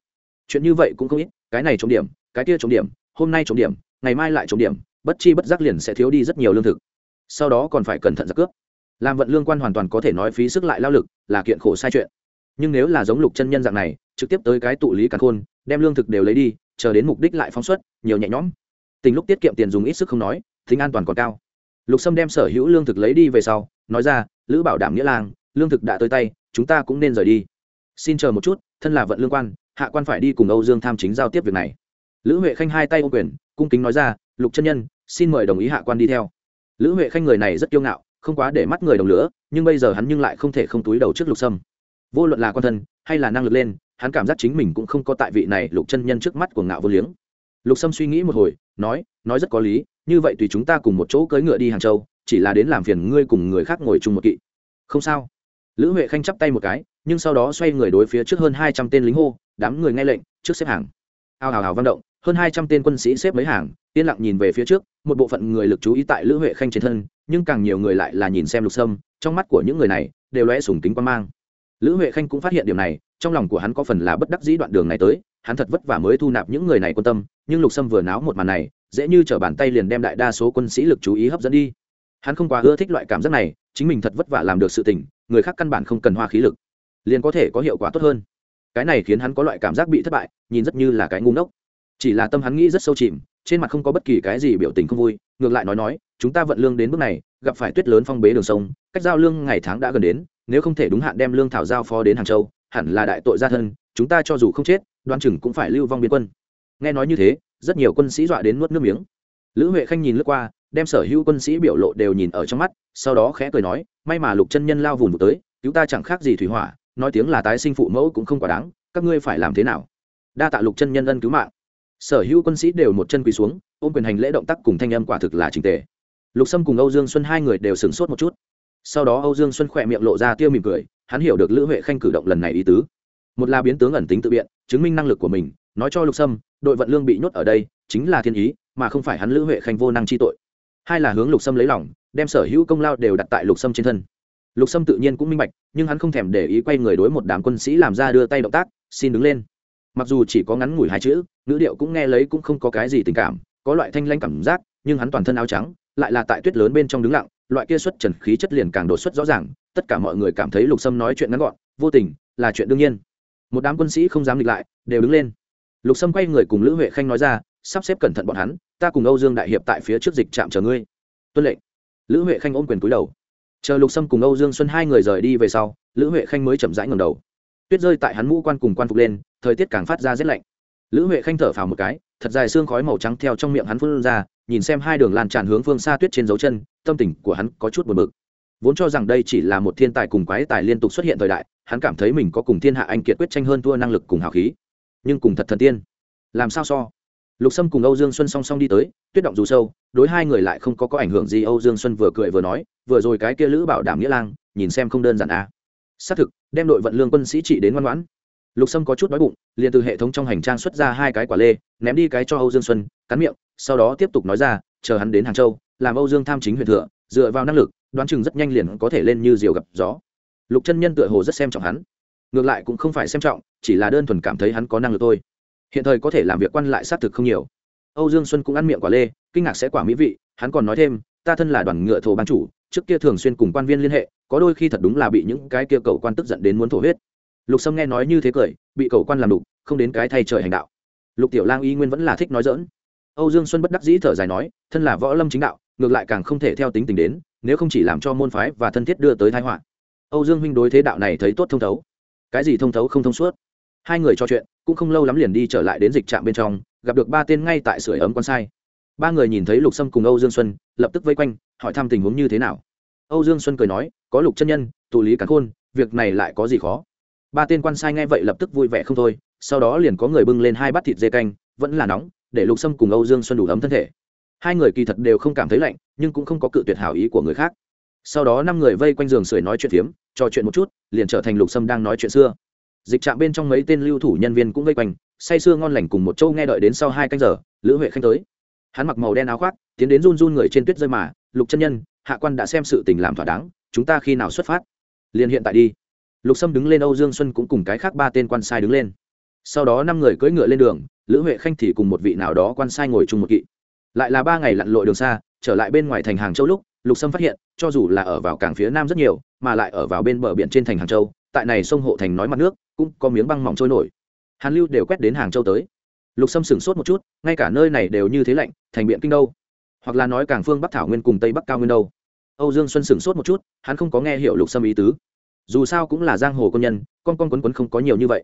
Chuyện như vậy cũng không ít, cái này trồng điểm, cái kia trồng điểm, hôm nay trồng điểm, ngày mai lại trồng điểm, bất chi bất giác liền sẽ thiếu đi rất nhiều lương thực. Sau đó còn phải cẩn thận giặc cướp. Làm vận lương quan hoàn toàn có thể nói phí sức lại lao lực, là kiện khổ sai chuyện. Nhưng nếu là giống lục chân nhân dạng này, trực tiếp tới cái tụ lý càn khôn, đem lương thực đều lấy đi, chờ đến mục đích lại phóng xuất, nhiều nhẹ nhõm. Tình lúc tiết kiệm tiền dùng ít sức không nói tính an toàn còn cao. Lục sâm đem sở hữu lương thực lấy đi về sau nói ra lữ bảo đảm nghĩa làng, lương thực đã tới tay chúng ta cũng nên rời đi. Xin chờ một chút thân là vận lương quan hạ quan phải đi cùng âu dương tham chính giao tiếp việc này. Lữ huệ khanh hai tay ô quyền cung kính nói ra lục chân nhân xin mời đồng ý hạ quan đi theo. Lữ huệ khanh người này rất kiêu ngạo không quá để mắt người đồng lửa nhưng bây giờ hắn nhưng lại không thể không túi đầu trước lục sâm. Vô luận là quan thân hay là năng lực lên hắn cảm giác chính mình cũng không có tại vị này lục chân nhân trước mắt của ngạo vô liếng. Lục sâm suy nghĩ một hồi nói nói rất có lý như vậy tùy chúng ta cùng một chỗ cưỡi ngựa đi hàng châu, chỉ là đến làm phiền ngươi cùng người khác ngồi chung một kỵ. Không sao. Lữ huệ khanh chắp tay một cái, nhưng sau đó xoay người đối phía trước hơn hai trăm tên lính hô, đám người nghe lệnh, trước xếp hàng. Ao hào hào văn động, hơn hai trăm tên quân sĩ xếp mấy hàng, yên lặng nhìn về phía trước, một bộ phận người lực chú ý tại lữ huệ khanh trên thân, nhưng càng nhiều người lại là nhìn xem lục sâm, trong mắt của những người này, đều lóe sùng kính quan mang. Lữ huệ khanh cũng phát hiện điều này, trong lòng của hắn có phần là bất đắc dĩ đoạn đường này tới, hắn thật vất vả mới thu nạp những người này quan tâm, nhưng lục sâm vừa náo một màn này dễ như t bàn tay liền đem đại đa số quân sĩ lực chú ý hấp dẫn đi. Hắn không quá ưa thích loại cảm giác này, chính mình thật vất vả làm được sự tình, người khác căn bản không cần hoa khí lực, liền có thể có hiệu quả tốt hơn. Cái này khiến hắn có loại cảm giác bị thất bại, nhìn rất như là cái ngu ngốc. Chỉ là tâm hắn nghĩ rất sâu chìm, trên mặt không có bất kỳ cái gì biểu tình không vui, ngược lại nói nói, chúng ta vận lương đến bước này, gặp phải tuyết lớn phong bế đường sông, cách giao lương ngày tháng đã gần đến, nếu không thể đúng hạn đem lương thảo giao phó đến hàng châu, hẳn là đại tội gia thân, chúng ta cho dù không chết, đoan chừng cũng phải lưu vong biên quân. Nghe nói như thế rất nhiều quân sĩ dọa đến nuốt nước miếng. Lữ huệ khanh nhìn lướt qua, đem sở hữu quân sĩ biểu lộ đều nhìn ở trong mắt, sau đó khẽ cười nói, may mà lục chân nhân lao vùng tới, cứu ta chẳng khác gì thủy hỏa, nói tiếng là tái sinh phụ mẫu cũng không quá đáng, các ngươi phải làm thế nào? Đa tạ lục chân nhân ân cứu mạng. Sở hữu quân sĩ đều một chân quỳ xuống, ôm quyền hành lễ động tác cùng thanh âm quả thực là trình tề. Lục sâm cùng âu dương xuân hai người đều sửng sốt một chút. Sau đó âu dương xuân khỏe miệng lộ ra tiêu mỉm cười, hắn hiểu được lữ huệ khanh cử động lần này ý tứ. Một là biến tướng ẩn tính tự biện, chứng minh năng lực của mình, nói cho lục sâm đội vận lương bị nhốt ở đây, chính là thiên ý, mà không phải hắn lữ huệ khanh vô năng chi tội. Hai là hướng lục sâm lấy lòng, đem sở hữu công lao đều đặt tại lục sâm trên thân. Lục sâm tự nhiên cũng minh bạch, nhưng hắn không thèm để ý quay người đối một đám quân sĩ làm ra đưa tay động tác, xin đứng lên. Mặc dù chỉ có ngắn ngủi hai chữ, ngữ điệu cũng nghe lấy cũng không có cái gì tình cảm, có loại thanh lanh cảm giác, nhưng hắn toàn thân áo trắng, lại là tại tuyết lớn bên trong đứng lặng, loại kia xuất trần khí chất liền càng đột xuất rõ ràng, tất cả mọi người cảm thấy lục sâm nói chuyện ngắn gọn, vô tình, là chuyện đương nhiên. Một đám quân sĩ không dám địch lại, đều đứng lên lục sâm quay người cùng lữ huệ khanh nói ra, sắp xếp cẩn thận bọn hắn, ta cùng âu dương đại hiệp tại phía trước dịch trạm chờ ngươi. Tuân lệnh. Lữ huệ khanh ôm quyền cúi đầu. Chờ lục sâm cùng âu dương xuân hai người rời đi về sau, lữ huệ khanh mới chậm rãi ngầm đầu. Tuyết rơi tại hắn mũ quan cùng quan phục lên, thời tiết càng phát ra rét lạnh. Lữ huệ khanh thở phào một cái, thật dài xương khói màu trắng theo trong miệng hắn phun ra, nhìn xem hai đường lan tràn hướng phương xa tuyết trên dấu chân, tâm tình của hắn có chút buồn bực. Vốn cho rằng đây chỉ là một thiên tài cùng quái tài liên tục xuất hiện thời đại, hắn cảm thấy mình có cùng thiên hạ anh kiệt quyết tranh hơn thua năng lực cùng hào khí nhưng cùng thật thần tiên. Làm sao so? Lục sâm cùng âu dương xuân song song đi tới, tuyết động dù sâu, đối hai người lại không có có ảnh hưởng gì, âu dương xuân vừa cười vừa nói, vừa rồi cái kia lữ bảo đảm nghĩa lang, nhìn xem không đơn giản à. xác thực, đem đội vận lương quân sĩ trị đến ngoan ngoãn. Lục sâm có chút đói bụng, liền từ hệ thống trong hành trang xuất ra hai cái quả lê, ném đi cái cho âu dương xuân, cắn miệng, sau đó tiếp tục nói ra, chờ hắn đến hàng châu, làm âu dương tham chính huyện thừa dựa vào năng lực, đoán chừng rất nhanh liền có thể lên như diều gặp gió. Lục chân nhân tựa hồ rất xem trọng hắn ngược lại cũng không phải xem trọng, chỉ là đơn thuần cảm thấy hắn có năng lực thôi. Hiện thời có thể làm việc quan lại xác thực không nhiều. Âu dương xuân cũng ăn miệng quả lê, kinh ngạc sẽ quả mỹ vị, hắn còn nói thêm, ta thân là đoàn ngựa thổ ban chủ, trước kia thường xuyên cùng quan viên liên hệ, có đôi khi thật đúng là bị những cái kia cầu quan tức giận đến muốn thổ huyết. Lục sâm nghe nói như thế cười, bị cầu quan làm đục, không đến cái thay trời hành đạo. Lục tiểu lang y nguyên vẫn là thích nói dỡn âu dương xuân bất đắc dĩ thở dài nói, thân là võ lâm chính đạo, ngược lại càng không thể theo tính tình đến, nếu không chỉ làm cho môn phái và thân thiết đưa tới thái họa. Âu dương huynh đối thế đạo này thấy tốt thông thấu cái gì thông thấu không thông suốt. Hai người trò chuyện, cũng không lâu lắm liền đi trở lại đến dịch trạm bên trong, gặp được ba tên ngay tại sưởi ấm con sai. Ba người nhìn thấy lục sâm cùng âu dương xuân, lập tức vây quanh, hỏi thăm tình huống như thế nào. Âu dương xuân cười nói, có lục chân nhân, tụ lý cắn khôn, việc này lại có gì khó? Ba tên quan sai nghe vậy lập tức vui vẻ không thôi, sau đó liền có người bưng lên hai bát thịt dê canh, vẫn là nóng, để lục sâm cùng âu dương xuân đủ ấm thân thể. Hai người kỳ thật đều không cảm thấy lạnh, nhưng cũng không có cự tuyệt hảo ý của người khác sau đó năm người vây quanh giường sưởi nói chuyện phiếm, trò chuyện một chút, liền trở thành lục sâm đang nói chuyện xưa. Dịch trạm bên trong mấy tên lưu thủ nhân viên cũng vây quanh, say sưa ngon lành cùng một châu nghe đợi đến sau hai canh giờ, lữ huệ khanh tới. Hắn mặc màu đen áo khoác, tiến đến run run người trên tuyết rơi mà, lục chân nhân, hạ quan đã xem sự tình làm thỏa đáng, chúng ta khi nào xuất phát? Liền hiện tại đi. Lục sâm đứng lên, âu dương xuân cũng cùng cái khác ba tên quan sai đứng lên. Sau đó năm người cưỡi ngựa lên đường, lữ huệ khanh thì cùng một vị nào đó quan sai ngồi chung một kỵ. Lại là ba ngày lặn lội đường xa, trở lại bên ngoài thành hàng châu lúc lục sâm phát hiện, cho dù là ở vào cảng phía nam rất nhiều, mà lại ở vào bên bờ biển trên thành hàng châu, tại này sông hộ thành nói mặt nước, cũng có miếng băng mỏng trôi nổi. Hàn lưu đều quét đến hàng châu tới. Lục sâm sửng sốt một chút, ngay cả nơi này đều như thế lạnh, thành biện kinh đâu? Hoặc là nói cảng phương bắc thảo nguyên cùng tây bắc cao nguyên đâu? Âu dương xuân sửng sốt một chút, hắn không có nghe hiểu lục sâm ý tứ. Dù sao cũng là giang hồ công nhân, con con quấn quấn không có nhiều như vậy.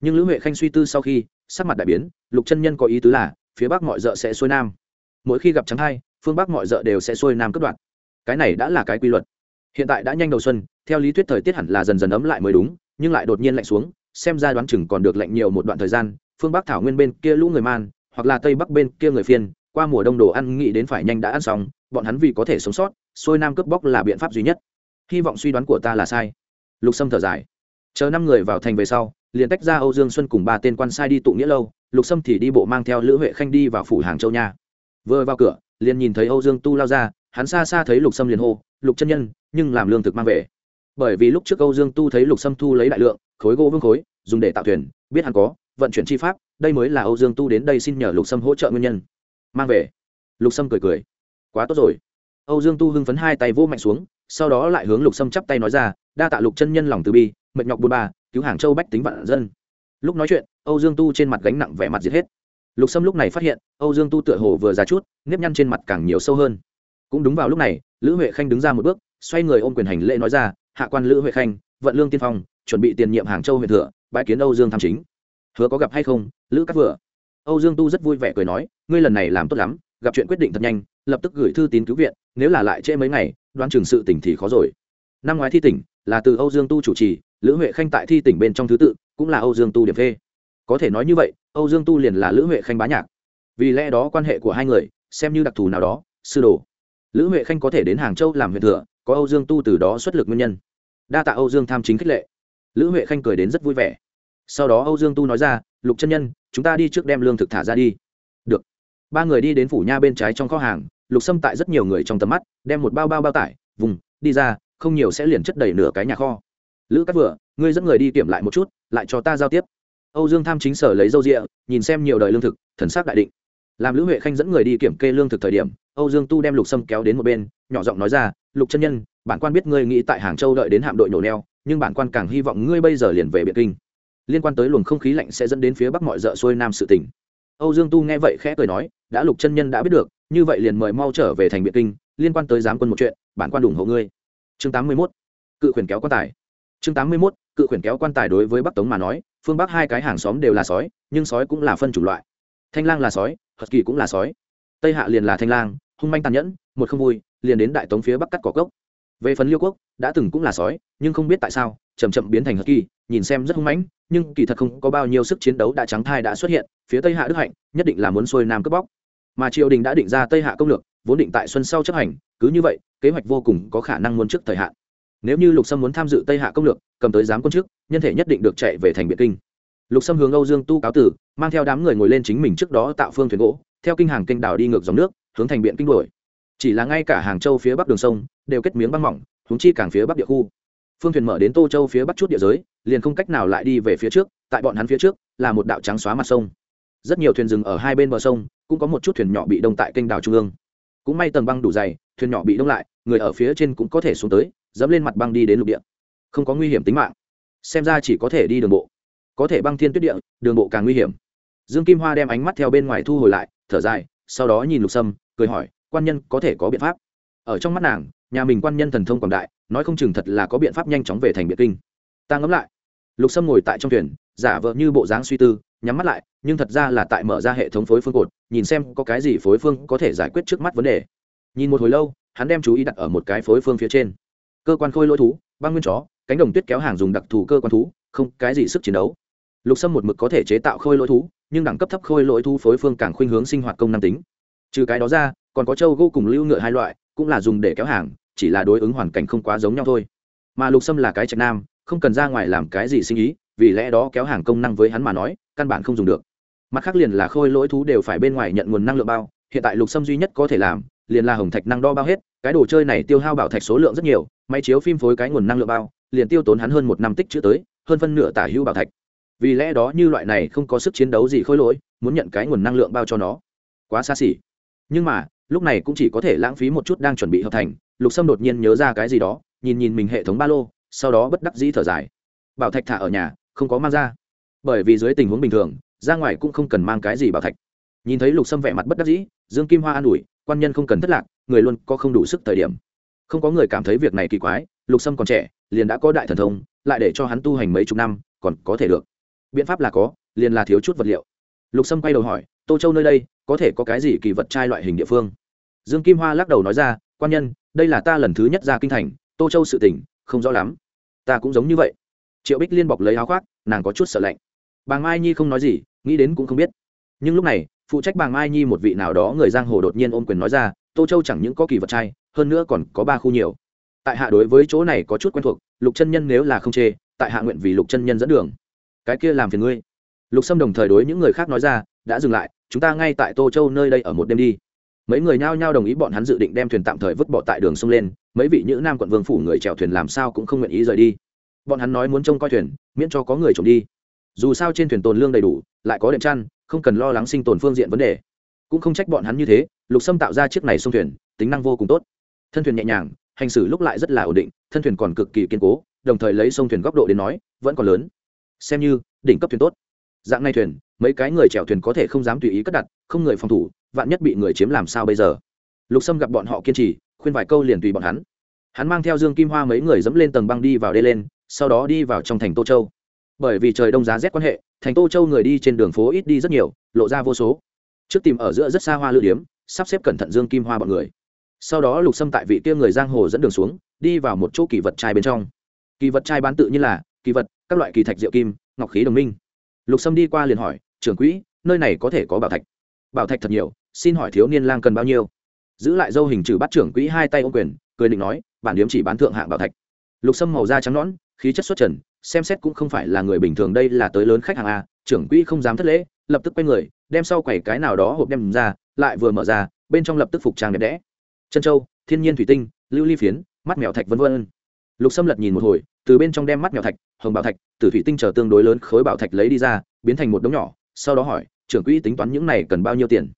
Nhưng lữ huệ khanh suy tư sau khi, sắc mặt đại biến, lục chân nhân có ý tứ là, phía bắc mọi d sẽ xuôi nam. Mỗi khi gặp trắng hai, phương bắc mọi d đều sẽ xuôi nam cất đoạn cái này đã là cái quy luật. Hiện tại đã nhanh đầu xuân, theo lý thuyết thời tiết hẳn là dần dần ấm lại mới đúng, nhưng lại đột nhiên lạnh xuống, xem ra đoán chừng còn được lạnh nhiều một đoạn thời gian, phương bắc thảo nguyên bên kia lũ người man, hoặc là tây bắc bên kia người phiên, qua mùa đông đồ ăn nghĩ đến phải nhanh đã ăn xong, bọn hắn vì có thể sống sót, xuôi nam cướp bóc là biện pháp duy nhất. Hy vọng suy đoán của ta là sai. Lục sâm thở dài. Chờ năm người vào thành về sau, liền tách ra âu dương xuân cùng ba tên quan sai đi tụ nghĩa lâu, lục sâm thì đi bộ mang theo lữ huệ khanh đi vào phủ hàng châu nha. Vừa vào cửa, liền nhìn thấy âu dương tu lao ra hắn xa xa thấy lục sâm liền hô, lục chân nhân, nhưng làm lương thực mang về. Bởi vì lúc trước âu dương tu thấy lục sâm thu lấy đại lượng, khối gỗ vương khối, dùng để tạo thuyền, biết hắn có, vận chuyển chi pháp, đây mới là âu dương tu đến đây xin nhờ lục sâm hỗ trợ nguyên nhân. Mang về. Lục sâm cười cười. Quá tốt rồi. Âu dương tu hưng phấn hai tay vô mạnh xuống, sau đó lại hướng lục sâm chắp tay nói ra, đa tạ lục chân nhân lòng từ bi mệt nhọc bôn ba, cứu hàng châu bách tính vạn dân. Lúc nói chuyện, âu dương tu trên mặt gánh nặng vẻ mặt giết hết. Lục sâm lúc này phát hiện, âu dương tu tựa hồ vừa ra chút, nếp nhăn trên mặt càng nhiều sâu hơn cũng đúng vào lúc này, lữ huệ khanh đứng ra một bước, xoay người ôm quyền hành lễ nói ra, hạ quan lữ huệ khanh, vận lương tiên phong, chuẩn bị tiền nhiệm hàng châu huyện thừa, bãi kiến âu dương tham chính. Hứa có gặp hay không? Lữ cắt vừa. Âu dương tu rất vui vẻ cười nói, ngươi lần này làm tốt lắm, gặp chuyện quyết định thật nhanh, lập tức gửi thư tín cứu viện, nếu là lại trễ mấy ngày, đoán trường sự tỉnh thì khó rồi. Năm ngoái thi tỉnh, là từ âu dương tu chủ trì, lữ huệ khanh tại thi tỉnh bên trong thứ tự, cũng là âu dương tu điểm phê. Có thể nói như vậy, âu dương tu liền là lữ huệ khanh bá nhạc. Vì lẽ đó quan hệ của hai người, xem như đặc thù nào đó, sư đồ lữ huệ khanh có thể đến hàng châu làm huyện thừa, có âu dương tu từ đó xuất lực nguyên nhân. Đa tạ âu dương tham chính khích lệ. Lữ huệ khanh cười đến rất vui vẻ. Sau đó âu dương tu nói ra, lục chân nhân, chúng ta đi trước đem lương thực thả ra đi. Được. Ba người đi đến phủ nha bên trái trong kho hàng, lục xâm tại rất nhiều người trong tầm mắt, đem một bao bao bao tải, vùng, đi ra, không nhiều sẽ liền chất đầy nửa cái nhà kho. Lữ cắt vừa, ngươi dẫn người đi kiểm lại một chút, lại cho ta giao tiếp. Âu dương tham chính sở lấy dâu rịa, nhìn xem nhiều đời lương thực, thần sắc đại định làm lữ huệ khanh dẫn người đi kiểm kê lương thực thời điểm âu dương tu đem lục sâm kéo đến một bên nhỏ giọng nói ra lục chân nhân bản quan biết ngươi nghĩ tại hàng châu đợi đến hạm đội nổ neo nhưng bản quan càng hy vọng ngươi bây giờ liền về biệt kinh liên quan tới luồng không khí lạnh sẽ dẫn đến phía bắc mọi rợ xuôi nam sự tỉnh âu dương tu nghe vậy khẽ cười nói đã lục chân nhân đã biết được như vậy liền mời mau trở về thành biệt kinh liên quan tới giám quân một chuyện bản quan ủng hộ ngươi chương tám mươi 81. cự khuyển kéo quan tài chương tám mươi 81. cự khuyển kéo quan tài đối với bắc tống mà nói phương bắc hai cái hàng xóm đều là sói nhưng sói cũng là phân chủng loại thanh lang là sói hất kỳ cũng là sói. Tây hạ liền là thanh lang, hung manh tàn nhẫn, một không vui, liền đến đại tống phía bắc cắt cỏ cốc. Về phần liêu quốc, đã từng cũng là sói, nhưng không biết tại sao chầm chậm biến thành hất kỳ, nhìn xem rất hung mãnh, nhưng kỳ thật không có bao nhiêu sức chiến đấu đã trắng thai đã xuất hiện, phía tây hạ đức hạnh, nhất định là muốn xuôi nam cướp bóc. Mà triều đình đã định ra tây hạ công lược, vốn định tại xuân sau chấp hành, cứ như vậy, kế hoạch vô cùng có khả năng muốn trước thời hạn. Nếu như lục sâm muốn tham dự tây hạ công lược, cầm tới giám quân chức, nhân thể nhất định được chạy về thành Biệt kinh. Lục sâm hướng âu dương tu cáo tử mang theo đám người ngồi lên chính mình trước đó tạo phương thuyền gỗ, theo kinh hàng kênh đảo đi ngược dòng nước, hướng thành biện kinh đuổi. Chỉ là ngay cả hàng châu phía bắc đường sông, đều kết miếng băng mỏng húng chi càng phía bắc địa khu. Phương thuyền mở đến tô châu phía bắc chút địa giới, liền không cách nào lại đi về phía trước, tại bọn hắn phía trước, là một đạo trắng xóa mặt sông. Rất nhiều thuyền dừng ở hai bên bờ sông, cũng có một chút thuyền nhỏ bị đông tại kênh đảo trung ương. Cũng may tầng băng đủ dày, thuyền nhỏ bị đông lại, người ở phía trên cũng có thể xuống tới, dẫm lên mặt băng đi đến lục địa. Không có nguy hiểm tính mạng. Xem ra chỉ có thể đi đường bộ. Có thể băng thiên tuyết địa, đường bộ càng nguy hiểm dương kim hoa đem ánh mắt theo bên ngoài thu hồi lại, thở dài, sau đó nhìn lục sâm, cười hỏi, quan nhân có thể có biện pháp? Ở trong mắt nàng, nhà mình quan nhân thần thông quảng đại, nói không chừng thật là có biện pháp nhanh chóng về thành Biệt kinh. Ta ngẫm lại, lục sâm ngồi tại trong thuyền, giả vợ như bộ dáng suy tư, nhắm mắt lại, nhưng thật ra là tại mở ra hệ thống phối phương cột, nhìn xem có cái gì phối phương có thể giải quyết trước mắt vấn đề. Nhìn một hồi lâu, hắn đem chú ý đặt ở một cái phối phương phía trên. Cơ quan khôi lỗi thú, băng nguyên chó, cánh đồng tuyết kéo hàng dùng đặc thù cơ quan thú, không, cái gì sức chiến đấu? Lục sâm một mực có thể chế tạo khôi lỗi thú, nhưng đẳng cấp thấp khôi lỗi thú phối phương càng khuynh hướng sinh hoạt công năng tính. Trừ cái đó ra, còn có châu gỗ cùng lưu ngựa hai loại, cũng là dùng để kéo hàng, chỉ là đối ứng hoàn cảnh không quá giống nhau thôi. Mà lục sâm là cái trạch nam, không cần ra ngoài làm cái gì sinh ý, vì lẽ đó kéo hàng công năng với hắn mà nói, căn bản không dùng được. Mặt khác liền là khôi lỗi thú đều phải bên ngoài nhận nguồn năng lượng bao, hiện tại lục sâm duy nhất có thể làm, liền là hồng thạch năng đo bao hết, cái đồ chơi này tiêu hao bảo thạch số lượng rất nhiều, máy chiếu phim phối cái nguồn năng lượng bao, liền tiêu tốn hắn hơn một năm tích chữ tới, hơn phân nửa tả hữu bảo thạch vì lẽ đó như loại này không có sức chiến đấu gì khôi lỗi, muốn nhận cái nguồn năng lượng bao cho nó. Quá xa xỉ. Nhưng mà, lúc này cũng chỉ có thể lãng phí một chút đang chuẩn bị hợp thành, lục sâm đột nhiên nhớ ra cái gì đó, nhìn nhìn mình hệ thống ba lô, sau đó bất đắc dĩ thở dài. Bảo thạch thả ở nhà, không có mang ra. Bởi vì dưới tình huống bình thường, ra ngoài cũng không cần mang cái gì bảo thạch. Nhìn thấy lục sâm vẻ mặt bất đắc dĩ, dương kim hoa an ủi, quan nhân không cần thất lạc, người luôn có không đủ sức thời điểm. Không có người cảm thấy việc này kỳ quái, lục sâm còn trẻ, liền đã có đại thần thông, lại để cho hắn tu hành mấy chục năm, còn có thể được biện pháp là có, liền là thiếu chút vật liệu. Lục sâm quay đầu hỏi, tô châu nơi đây, có thể có cái gì kỳ vật trai loại hình địa phương? Dương kim hoa lắc đầu nói ra, quan nhân, đây là ta lần thứ nhất ra kinh thành, tô châu sự tỉnh không rõ lắm. Ta cũng giống như vậy. Triệu bích liên bọc lấy áo khoác, nàng có chút sợ lạnh. Bàng mai nhi không nói gì, nghĩ đến cũng không biết. Nhưng lúc này, phụ trách bàng mai nhi một vị nào đó người giang hồ đột nhiên ôm quyền nói ra, tô châu chẳng những có kỳ vật trai, hơn nữa còn có ba khu nhiều. Tại hạ đối với chỗ này có chút quen thuộc, lục chân nhân nếu là không chê, tại hạ nguyện vì lục chân nhân dẫn đường cái kia làm phiền ngươi. Lục sâm đồng thời đối những người khác nói ra, đã dừng lại, chúng ta ngay tại tô châu nơi đây ở một đêm đi. Mấy người nhao nhao đồng ý bọn hắn dự định đem thuyền tạm thời vứt bỏ tại đường sông lên, mấy vị nữ nam quận vương phủ người chèo thuyền làm sao cũng không nguyện ý rời đi. Bọn hắn nói muốn trông coi thuyền, miễn cho có người trộm đi. Dù sao trên thuyền tồn lương đầy đủ, lại có đệm chăn, không cần lo lắng sinh tồn phương diện vấn đề. Cũng không trách bọn hắn như thế, lục sâm tạo ra chiếc này sông thuyền, tính năng vô cùng tốt. Thân thuyền nhẹ nhàng, hành xử lúc lại rất là ổn định, thân thuyền còn cực kỳ kiên cố, đồng thời lấy sông thuyền góc độ đến nói, vẫn còn lớn xem như đỉnh cấp thuyền tốt. Dạng này thuyền, mấy cái người chèo thuyền có thể không dám tùy ý cất đặt, không người phòng thủ, vạn nhất bị người chiếm làm sao bây giờ? Lục sâm gặp bọn họ kiên trì, khuyên vài câu liền tùy bọn hắn. Hắn mang theo dương kim hoa mấy người dẫm lên tầng băng đi vào đê lên, sau đó đi vào trong thành tô châu. Bởi vì trời đông giá rét quan hệ, thành tô châu người đi trên đường phố ít đi rất nhiều, lộ ra vô số. Trước tìm ở giữa rất xa hoa lữ điếm, sắp xếp cẩn thận dương kim hoa bọn người. Sau đó lục sâm tại vị kia người giang hồ dẫn đường xuống, đi vào một chỗ kỳ vật trai bên trong. Kỳ vật trai bán tự như là, kỳ vật các loại kỳ thạch diệu kim, ngọc khí đồng minh. Lục sâm đi qua liền hỏi, trưởng quỹ, nơi này có thể có bảo thạch? Bảo thạch thật nhiều, xin hỏi thiếu niên lang cần bao nhiêu? Giữ lại dâu hình trừ bắt trưởng quỹ hai tay ô quyền, cười định nói, bản điếm chỉ bán thượng hạng bảo thạch. Lục sâm màu da trắng nõn, khí chất xuất trần, xem xét cũng không phải là người bình thường, đây là tới lớn khách hàng a, trưởng quỹ không dám thất lễ, lập tức quay người, đem sau quầy cái nào đó hộp đem ra, lại vừa mở ra, bên trong lập tức phục trang đẹp đẽ. Chân châu, thiên nhiên thủy tinh, lưu ly phiến, mắt mèo thạch vân vân. lục sâm lật nhìn một hồi từ bên trong đem mắt nhỏ thạch, hồng bảo thạch từ thủy tinh chờ tương đối lớn khối bảo thạch lấy đi ra, biến thành một đống nhỏ, sau đó hỏi, trưởng quỹ tính toán những này cần bao nhiêu tiền?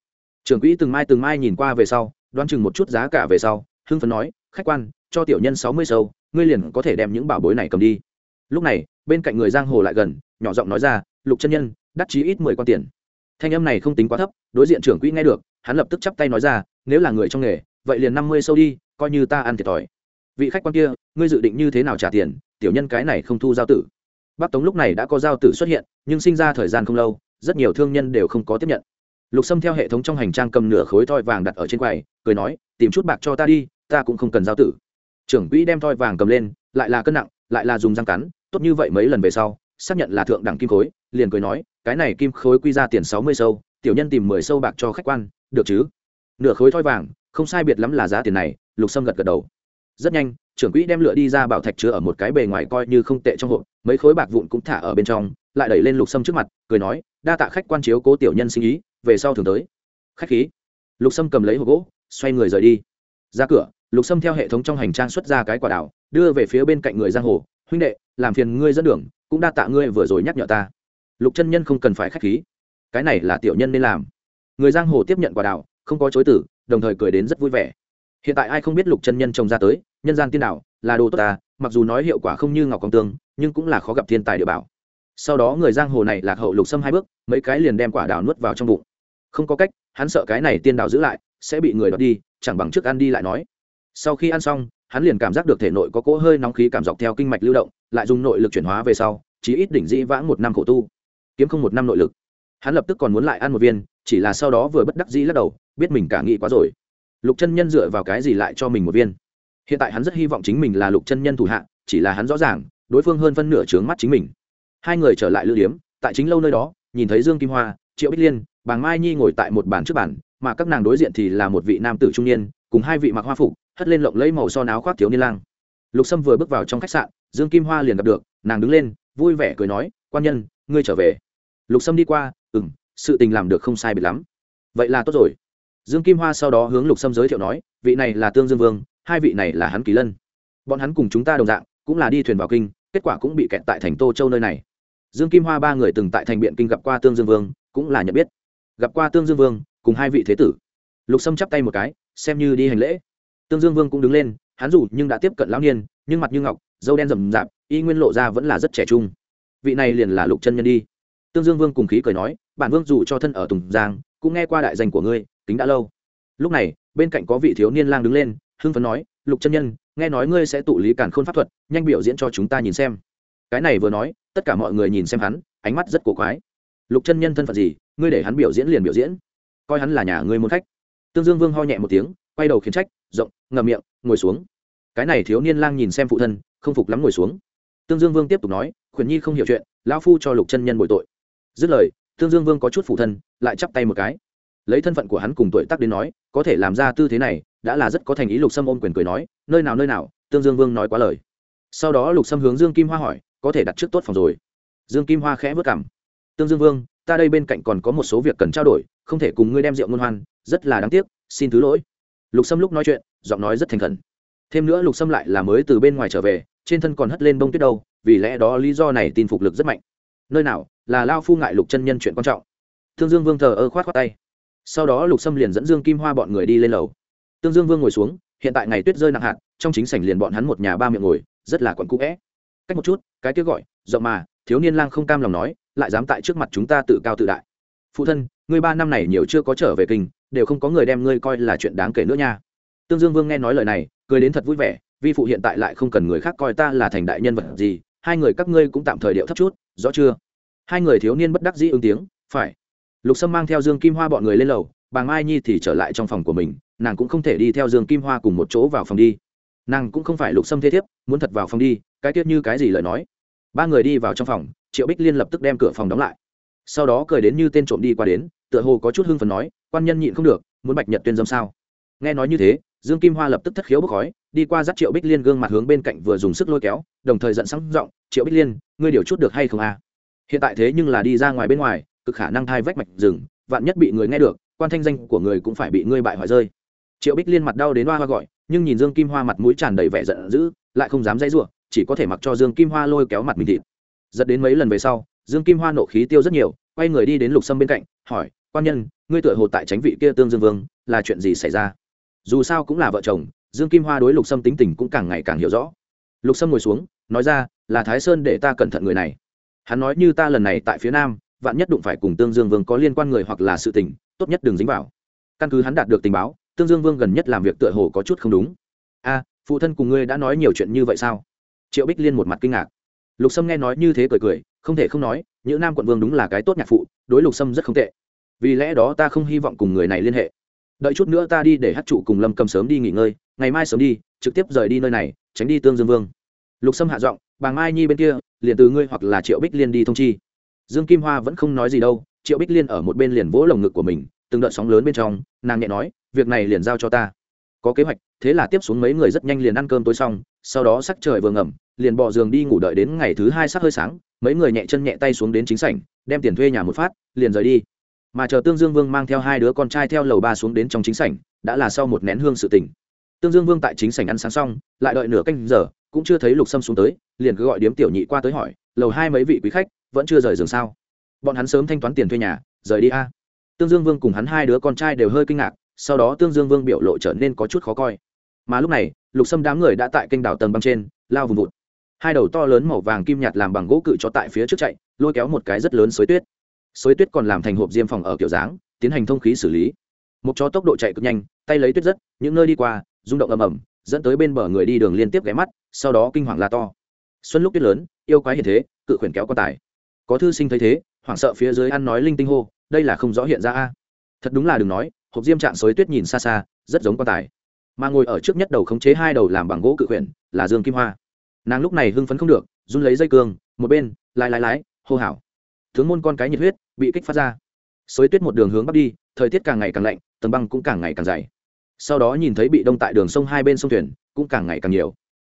Trưởng quỹ từng mai từng mai nhìn qua về sau, đoán chừng một chút giá cả về sau, hưng phấn nói, khách quan, cho tiểu nhân sáu mươi sâu, ngươi liền có thể đem những bảo bối này cầm đi. Lúc này, bên cạnh người giang hồ lại gần, nhỏ giọng nói ra, lục chân nhân, đắt chí ít mười con tiền. Thanh âm này không tính quá thấp, đối diện trưởng quỹ nghe được, hắn lập tức chắp tay nói ra, nếu là người trong nghề, vậy liền năm mươi sâu đi, coi như ta ăn thiệt thòi vị khách quan kia, ngươi dự định như thế nào trả tiền? Tiểu nhân cái này không thu giao tử. Bắc tống lúc này đã có giao tử xuất hiện, nhưng sinh ra thời gian không lâu, rất nhiều thương nhân đều không có tiếp nhận. Lục sâm theo hệ thống trong hành trang cầm nửa khối thoi vàng đặt ở trên quầy, cười nói, tìm chút bạc cho ta đi, ta cũng không cần giao tử. Trưởng quỹ đem thoi vàng cầm lên, lại là cân nặng, lại là dùng răng cắn, tốt như vậy mấy lần về sau, xác nhận là thượng đẳng kim khối, liền cười nói, cái này kim khối quy ra tiền sáu mươi sâu, tiểu nhân tìm mười sâu bạc cho khách quan, được chứ? Nửa khối thoi vàng, không sai biệt lắm là giá tiền này, lục sâm gật gật đầu rất nhanh, trưởng quỹ đem lựa đi ra bảo thạch chứa ở một cái bề ngoài coi như không tệ trong hộp, mấy khối bạc vụn cũng thả ở bên trong, lại đẩy lên lục sâm trước mặt, cười nói, đa tạ khách quan chiếu cố tiểu nhân sinh ý, về sau thường tới. Khách khí. Lục sâm cầm lấy hộp gỗ, xoay người rời đi. Ra cửa, lục sâm theo hệ thống trong hành trang xuất ra cái quả đảo đưa về phía bên cạnh người giang hồ, huynh đệ, làm phiền ngươi dẫn đường, cũng đa tạ ngươi vừa rồi nhắc nhở ta. Lục chân nhân không cần phải khách khí. Cái này là tiểu nhân nên làm. Người giang hồ tiếp nhận quả đảo không có chối tử đồng thời cười đến rất vui vẻ. Hiện tại ai không biết lục chân nhân trồng ra tới nhân gian tiên đạo là đồ tốt ta, mặc dù nói hiệu quả không như ngọc công tương, nhưng cũng là khó gặp thiên tài địa bảo. Sau đó người giang hồ này lạc hậu lục xâm hai bước, mấy cái liền đem quả đào nuốt vào trong bụng. Không có cách, hắn sợ cái này tiên đào giữ lại, sẽ bị người đọt đi, chẳng bằng trước ăn đi lại nói. Sau khi ăn xong, hắn liền cảm giác được thể nội có cỗ hơi nóng khí cảm dọc theo kinh mạch lưu động, lại dùng nội lực chuyển hóa về sau, chí ít đỉnh dĩ vãng một năm khổ tu. Kiếm không một năm nội lực. Hắn lập tức còn muốn lại ăn một viên, chỉ là sau đó vừa bất đắc dĩ lắc đầu, biết mình cả nghĩ quá rồi. Lục chân nhân dựa vào cái gì lại cho mình một viên? Hiện tại hắn rất hy vọng chính mình là lục chân nhân thủ hạ, chỉ là hắn rõ ràng, đối phương hơn phân nửa trướng mắt chính mình. Hai người trở lại lưu điếm, tại chính lâu nơi đó, nhìn thấy dương kim hoa, triệu bích liên bàng mai nhi ngồi tại một bàn trước bàn, mà các nàng đối diện thì là một vị nam tử trung niên, cùng hai vị mặc hoa phục, hất lên lộng lấy màu son áo khoác thiếu niên lang. Lục sâm vừa bước vào trong khách sạn, dương kim hoa liền gặp được, nàng đứng lên, vui vẻ cười nói, quan nhân, ngươi trở về. Lục sâm đi qua ừ m sự tình làm được không sai biệt lắm. Vậy là tốt rồi. Dương kim hoa sau đó hướng lục sâm giới thiệu nói, vị này là tương dương vương hai vị này là hắn kỳ lân. Bọn hắn cùng chúng ta đồng dạng, cũng là đi thuyền vào kinh, kết quả cũng bị kẹt tại thành tô châu nơi này. Dương kim hoa ba người từng tại thành biện kinh gặp qua tương dương vương, cũng là nhận biết. Gặp qua tương dương vương, cùng hai vị thế tử. Lục sâm chắp tay một cái, xem như đi hành lễ. Tương dương vương cũng đứng lên, hắn dù nhưng đã tiếp cận lão niên, nhưng mặt như ngọc, dâu đen rầm rạp, y nguyên lộ ra vẫn là rất trẻ trung. Vị này liền là lục chân nhân đi. Tương dương vương cùng khí cười nói, bản vương dù cho thân ở tùng giang, cũng nghe qua đại danh của ngươi tính đã lâu. Lúc này, bên cạnh có vị thiếu niên lang đứng lên hưng phấn nói, lục chân nhân, nghe nói ngươi sẽ tụ lý cản khôn pháp thuật, nhanh biểu diễn cho chúng ta nhìn xem. Cái này vừa nói, tất cả mọi người nhìn xem hắn, ánh mắt rất cổ quái. Lục chân nhân thân phận gì? Ngươi để hắn biểu diễn liền biểu diễn. Coi hắn là nhà ngươi muốn khách. Tương dương vương ho nhẹ một tiếng, quay đầu khiến trách, rộng, ngậm miệng, ngồi xuống. Cái này thiếu niên lang nhìn xem phụ thân, không phục lắm ngồi xuống. Tương dương vương tiếp tục nói, khuyển nhi không hiểu chuyện, lão phu cho lục chân nhân bồi tội. Dứt lời, tương dương vương có chút phụ thân, lại chắp tay một cái. Lấy thân phận của hắn cùng tuổi tác đến nói, có thể làm ra tư thế này đã là rất có thành ý lục sâm ôm quyền cười nói, nơi nào nơi nào, tương dương vương nói quá lời. Sau đó lục sâm hướng dương kim hoa hỏi, có thể đặt trước tốt phòng rồi? Dương kim hoa khẽ vất cảm tương dương vương, ta đây bên cạnh còn có một số việc cần trao đổi, không thể cùng ngươi đem rượu ngôn hoan, rất là đáng tiếc, xin thứ lỗi. Lục sâm lúc nói chuyện, giọng nói rất thành khẩn. Thêm nữa lục sâm lại là mới từ bên ngoài trở về, trên thân còn hất lên bông tuyết đâu, vì lẽ đó lý do này tin phục lực rất mạnh. Nơi nào, là lao phu ngại lục chân nhân chuyện quan trọng. Thương dương vương thờ ơ khoát khoát tay. Sau đó lục sâm liền dẫn dương kim hoa bọn người đi lên lầu tương dương vương ngồi xuống, hiện tại ngày tuyết rơi nặng hạt, trong chính sảnh liền bọn hắn một nhà ba miệng ngồi, rất là quặn cũ vẽ cách một chút, cái kia gọi, rộng mà, thiếu niên lang không cam lòng nói, lại dám tại trước mặt chúng ta tự cao tự đại. Phụ thân, ngươi ba năm này nhiều chưa có trở về kinh, đều không có người đem ngươi coi là chuyện đáng kể nữa nha. Tương dương vương nghe nói lời này, cười đến thật vui vẻ, vi phụ hiện tại lại không cần người khác coi ta là thành đại nhân vật gì, hai người các ngươi cũng tạm thời điệu thấp chút, rõ chưa? Hai người thiếu niên bất đắc dĩ ứng tiếng, phải. Lục sâm mang theo dương kim hoa bọn người lên lầu, bà mai nhi thì trở lại trong phòng của mình nàng cũng không thể đi theo dương kim hoa cùng một chỗ vào phòng đi. Nàng cũng không phải lục xâm thế thiếp, muốn thật vào phòng đi, cái tiết như cái gì lời nói. Ba người đi vào trong phòng, triệu bích liên lập tức đem cửa phòng đóng lại. Sau đó cười đến như tên trộm đi qua đến, tựa hồ có chút hưng phần nói, quan nhân nhịn không được, muốn bạch nhật tuyên dâm sao? Nghe nói như thế, dương kim hoa lập tức thất khiếu bốc khói, đi qua dắt triệu bích liên gương mặt hướng bên cạnh vừa dùng sức lôi kéo, đồng thời giận sẵn giọng, triệu bích liên, ngươi điều chút được hay không à? hiện tại thế nhưng là đi ra ngoài bên ngoài, cực khả năng thai vách mạch rừng, vạn nhất bị người nghe được, quan thanh danh của người cũng phải bị ngươi bại hoại rơi triệu bích liên mặt đau đến hoa hoa gọi nhưng nhìn dương kim hoa mặt mũi tràn đầy vẻ giận dữ lại không dám dãy r chỉ có thể mặc cho dương kim hoa lôi kéo mặt mình thịt giật đến mấy lần về sau dương kim hoa nộ khí tiêu rất nhiều quay người đi đến lục sâm bên cạnh hỏi quan nhân ngươi tựa hồ tại tránh vị kia tương dương vương là chuyện gì xảy ra dù sao cũng là vợ chồng dương kim hoa đối lục sâm tính tình cũng càng ngày càng hiểu rõ lục sâm ngồi xuống nói ra là thái sơn để ta cẩn thận người này hắn nói như ta lần này tại phía nam vạn nhất đụng phải cùng tương dương vương có liên quan người hoặc là sự tình tốt nhất đừng dính vào căn cứ hắn đạt được tình báo tương dương vương gần nhất làm việc tựa hồ có chút không đúng. A, phụ thân cùng ngươi đã nói nhiều chuyện như vậy sao? Triệu bích liên một mặt kinh ngạc. Lục sâm nghe nói như thế cười cười, không thể không nói, những nam quận vương đúng là cái tốt nhạc phụ, đối lục sâm rất không tệ. Vì lẽ đó ta không hy vọng cùng người này liên hệ. Đợi chút nữa ta đi để hát trụ cùng lâm cầm sớm đi nghỉ ngơi, ngày mai sớm đi, trực tiếp rời đi nơi này, tránh đi tương dương vương. Lục sâm hạ giọng bà mai nhi bên kia, liền từ ngươi hoặc là triệu bích liên đi thông chi. Dương kim hoa vẫn không nói gì đâu, triệu bích liên ở một bên liền vỗ lồng ngực của mình từng đợt sóng lớn bên trong, nàng nhẹ nói, việc này liền giao cho ta. Có kế hoạch, thế là tiếp xuống mấy người rất nhanh liền ăn cơm tối xong, sau đó sắc trời vừa ngầm, liền bỏ giường đi ngủ đợi đến ngày thứ hai sắc hơi sáng, mấy người nhẹ chân nhẹ tay xuống đến chính sảnh, đem tiền thuê nhà một phát, liền rời đi. Mà chờ tương dương vương mang theo hai đứa con trai theo lầu ba xuống đến trong chính sảnh, đã là sau một nén hương sự tỉnh tương dương vương tại chính sảnh ăn sáng xong, lại đợi nửa canh giờ, cũng chưa thấy lục sâm xuống tới, liền cứ gọi điếm tiểu nhị qua tới hỏi, lầu hai mấy vị quý khách, vẫn chưa rời giường sao? Bọn hắn sớm thanh toán tiền thuê nhà, rời đi a tương dương vương cùng hắn hai đứa con trai đều hơi kinh ngạc, sau đó tương dương vương biểu lộ trở nên có chút khó coi. Mà lúc này, lục sâm đám người đã tại kênh đảo tầng băng trên, lao vùng vụt. Hai đầu to lớn màu vàng kim nhạt làm bằng gỗ cự cho tại phía trước chạy, lôi kéo một cái rất lớn xới tuyết. Xới tuyết còn làm thành hộp diêm phòng ở kiểu dáng, tiến hành thông khí xử lý. Một chó tốc độ chạy cực nhanh, tay lấy tuyết rất, những nơi đi qua, rung động ầm ầm, dẫn tới bên bờ người đi đường liên tiếp ghé mắt, sau đó kinh hoàng la to. Xuân lúc tuyết lớn, yêu quái hiện thế, cự khuyển kéo quan tài. Có thư sinh thấy thế, hoảng sợ phía dưới ăn nói linh tinh hô đây là không rõ hiện ra a. Thật đúng là đừng nói, hộp diêm trạng xối tuyết nhìn xa xa, rất giống quan tài. Mà ngồi ở trước nhất đầu khống chế hai đầu làm bằng gỗ cự quyển, là dương kim hoa. Nàng lúc này hưng phấn không được, run lấy dây cương, một bên, lái lái lái, hô hảo tướng môn con cái nhiệt huyết, bị kích phát ra. Xối tuyết một đường hướng bắc đi, thời tiết càng ngày càng lạnh, tầng băng cũng càng ngày càng dày. Sau đó nhìn thấy bị đông tại đường sông hai bên sông thuyền, cũng càng ngày càng nhiều.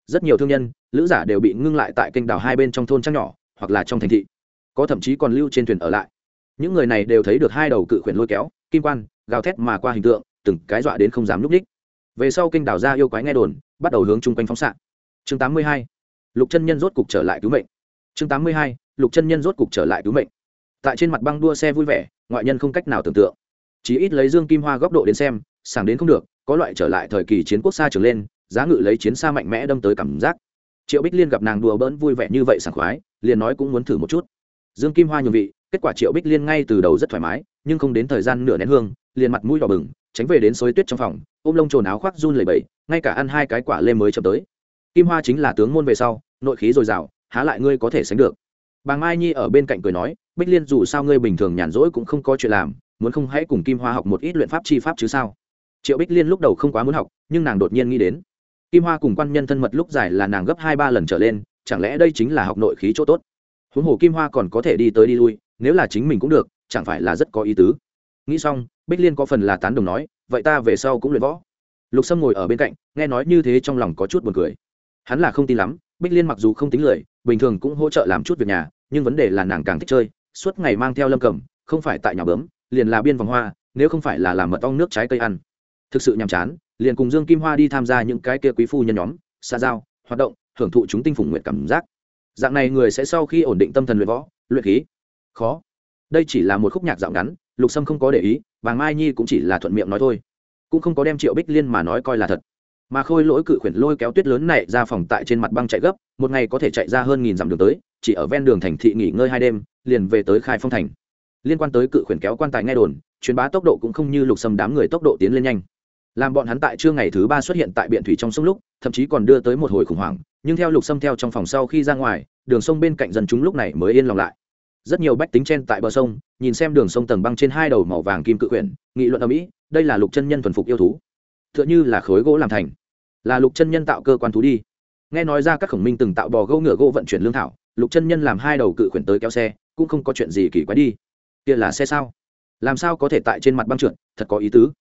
Rất nhiều thương nhân, lữ giả đều bị ngưng lại tại kênh đảo hai bên trong thôn trang nhỏ, hoặc là trong thành thị. Có thậm chí còn lưu trên thuyền ở lại những người này đều thấy được hai đầu cự khuyển lôi kéo, kim quan, gào thét mà qua hình tượng, từng cái dọa đến không dám núp ních về sau kênh đảo ra yêu quái nghe đồn, bắt đầu hướng chung quanh phóng xạ. Chương 82. lục chân nhân rốt cục trở lại cứu mệnh. Chương 82. lục chân nhân rốt cục trở lại cứu mệnh. Tại trên mặt băng đua xe vui vẻ, ngoại nhân không cách nào tưởng tượng. Chỉ ít lấy dương kim hoa góc độ đến xem sàng đến không được, có loại trở lại thời kỳ chiến quốc xa trở lên, giá ngự lấy chiến xa mạnh mẽ đâm tới cảm giác. Triệu bích liên gặp nàng đùa bỡn vui vẻ như vậy sảng khoái, liền nói cũng muốn thử một chút. Dương kim hoa nhường vị kết quả triệu bích liên ngay từ đầu rất thoải mái nhưng không đến thời gian nửa nén hương liền mặt mũi đỏ bừng tránh về đến xối tuyết trong phòng ôm lông trồn áo khoác run lẩy bẩy ngay cả ăn hai cái quả lê mới chậm tới kim hoa chính là tướng môn về sau nội khí dồi dào há lại ngươi có thể sánh được bà mai nhi ở bên cạnh cười nói bích liên dù sao ngươi bình thường nhàn rỗi cũng không có chuyện làm muốn không hãy cùng kim hoa học một ít luyện pháp chi pháp chứ sao triệu bích liên lúc đầu không quá muốn học nhưng nàng đột nhiên nghĩ đến kim hoa cùng quan nhân thân mật lúc dài là nàng gấp hai ba lần trở lên chẳng lẽ đây chính là học nội khí chỗ tốt huống hồ kim hoa còn có thể đi tới đi lui nếu là chính mình cũng được, chẳng phải là rất có ý tứ. Nghĩ xong, bích liên có phần là tán đồng nói, vậy ta về sau cũng luyện võ. Lục sâm ngồi ở bên cạnh, nghe nói như thế trong lòng có chút buồn cười. Hắn là không tin lắm, bích liên mặc dù không tính lười bình thường cũng hỗ trợ làm chút việc nhà, nhưng vấn đề là nàng càng thích chơi, suốt ngày mang theo lâm cầm không phải tại nhà bướm, liền là biên vòng hoa, nếu không phải là làm mật ong nước trái cây ăn. Thực sự nhàm chán, liền cùng dương kim hoa đi tham gia những cái kia quý phu nhân nhóm, xa giao, hoạt động, hưởng thụ chúng tinh phủng nguyện cảm giác. Dạng này người sẽ sau khi ổn định tâm thần luyện võ, luyện khí khó. Đây chỉ là một khúc nhạc dạo ngắn, lục sâm không có để ý vàng mai nhi cũng chỉ là thuận miệng nói thôi. Cũng không có đem triệu bích liên mà nói coi là thật. Mà khôi lỗi cự khuyển lôi kéo tuyết lớn này ra phòng tại trên mặt băng chạy gấp, một ngày có thể chạy ra hơn nghìn dặm đường tới, chỉ ở ven đường thành thị nghỉ ngơi hai đêm, liền về tới khai phong thành. Liên quan tới cự khuyển kéo quan tài nghe đồn, truyền bá tốc độ cũng không như lục sâm đám người tốc độ tiến lên nhanh. Làm bọn hắn tại trưa ngày thứ ba xuất hiện tại biện thủy trong sông lúc, thậm chí còn đưa tới một hồi khủng hoảng, nhưng theo lục sâm theo trong phòng sau khi ra ngoài, đường sông bên cạnh dân chúng lúc này mới yên lòng lại rất nhiều bách tính trên tại bờ sông, nhìn xem đường sông tầng băng trên hai đầu màu vàng kim cự quyển, nghị luận ở mỹ, đây là lục chân nhân thuần phục yêu thú. T h ư ợ n h ư là khối gỗ làm thành. Là lục chân nhân tạo cơ quan thú đi. Nghe nói ra các khổng minh từng tạo bò gỗ ngựa gỗ vận chuyển lương thảo, lục chân nhân làm hai đầu cự quyển tới kéo xe, cũng không có chuyện gì kỳ quái đi. Kia là xe sao? Làm sao có thể tại trên mặt băng trượt, thật có ý tứ.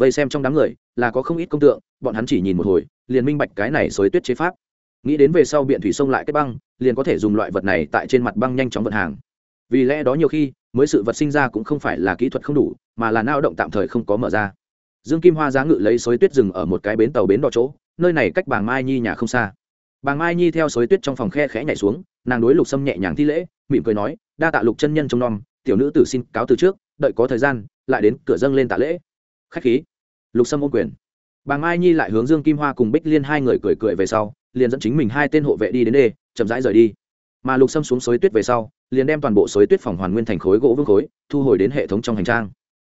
Vậy xem trong đám người, là có không ít công tượng, bọn hắn chỉ nhìn một hồi, liền minh bạch cái này xới tuyết chế pháp. Nghĩ đến về sau biện thủy sông lại kết băng, liền có thể dùng loại vật này tại trên mặt băng nhanh chóng vận hàng vì lẽ đó nhiều khi, mới sự vật sinh ra cũng không phải là kỹ thuật không đủ, mà là lao động tạm thời không có mở ra. Dương kim hoa giá ngự lấy xối tuyết rừng ở một cái bến tàu bến đỏ chỗ, nơi này cách bàng mai nhi nhà không xa. Bàng mai nhi theo xối tuyết trong phòng khe khẽ nhảy xuống, nàng đối lục sâm nhẹ nhàng thi lễ, mỉm cười nói, đa tạ lục chân nhân trong nom, tiểu nữ tử xin cáo từ trước, đợi có thời gian, lại đến cửa dâng lên tạ lễ. Khách khí. Lục sâm ôm quyền. Bàng mai nhi lại hướng dương kim hoa cùng bích liên hai người cười cười về sau, liền dẫn chính mình hai tên hộ vệ đi đến đê, chậm rãi rời đi. Mà lục sâm xuống xối tuyết về sau liền đem toàn bộ suối tuyết phòng hoàn nguyên thành khối gỗ vương khối, thu hồi đến hệ thống trong hành trang.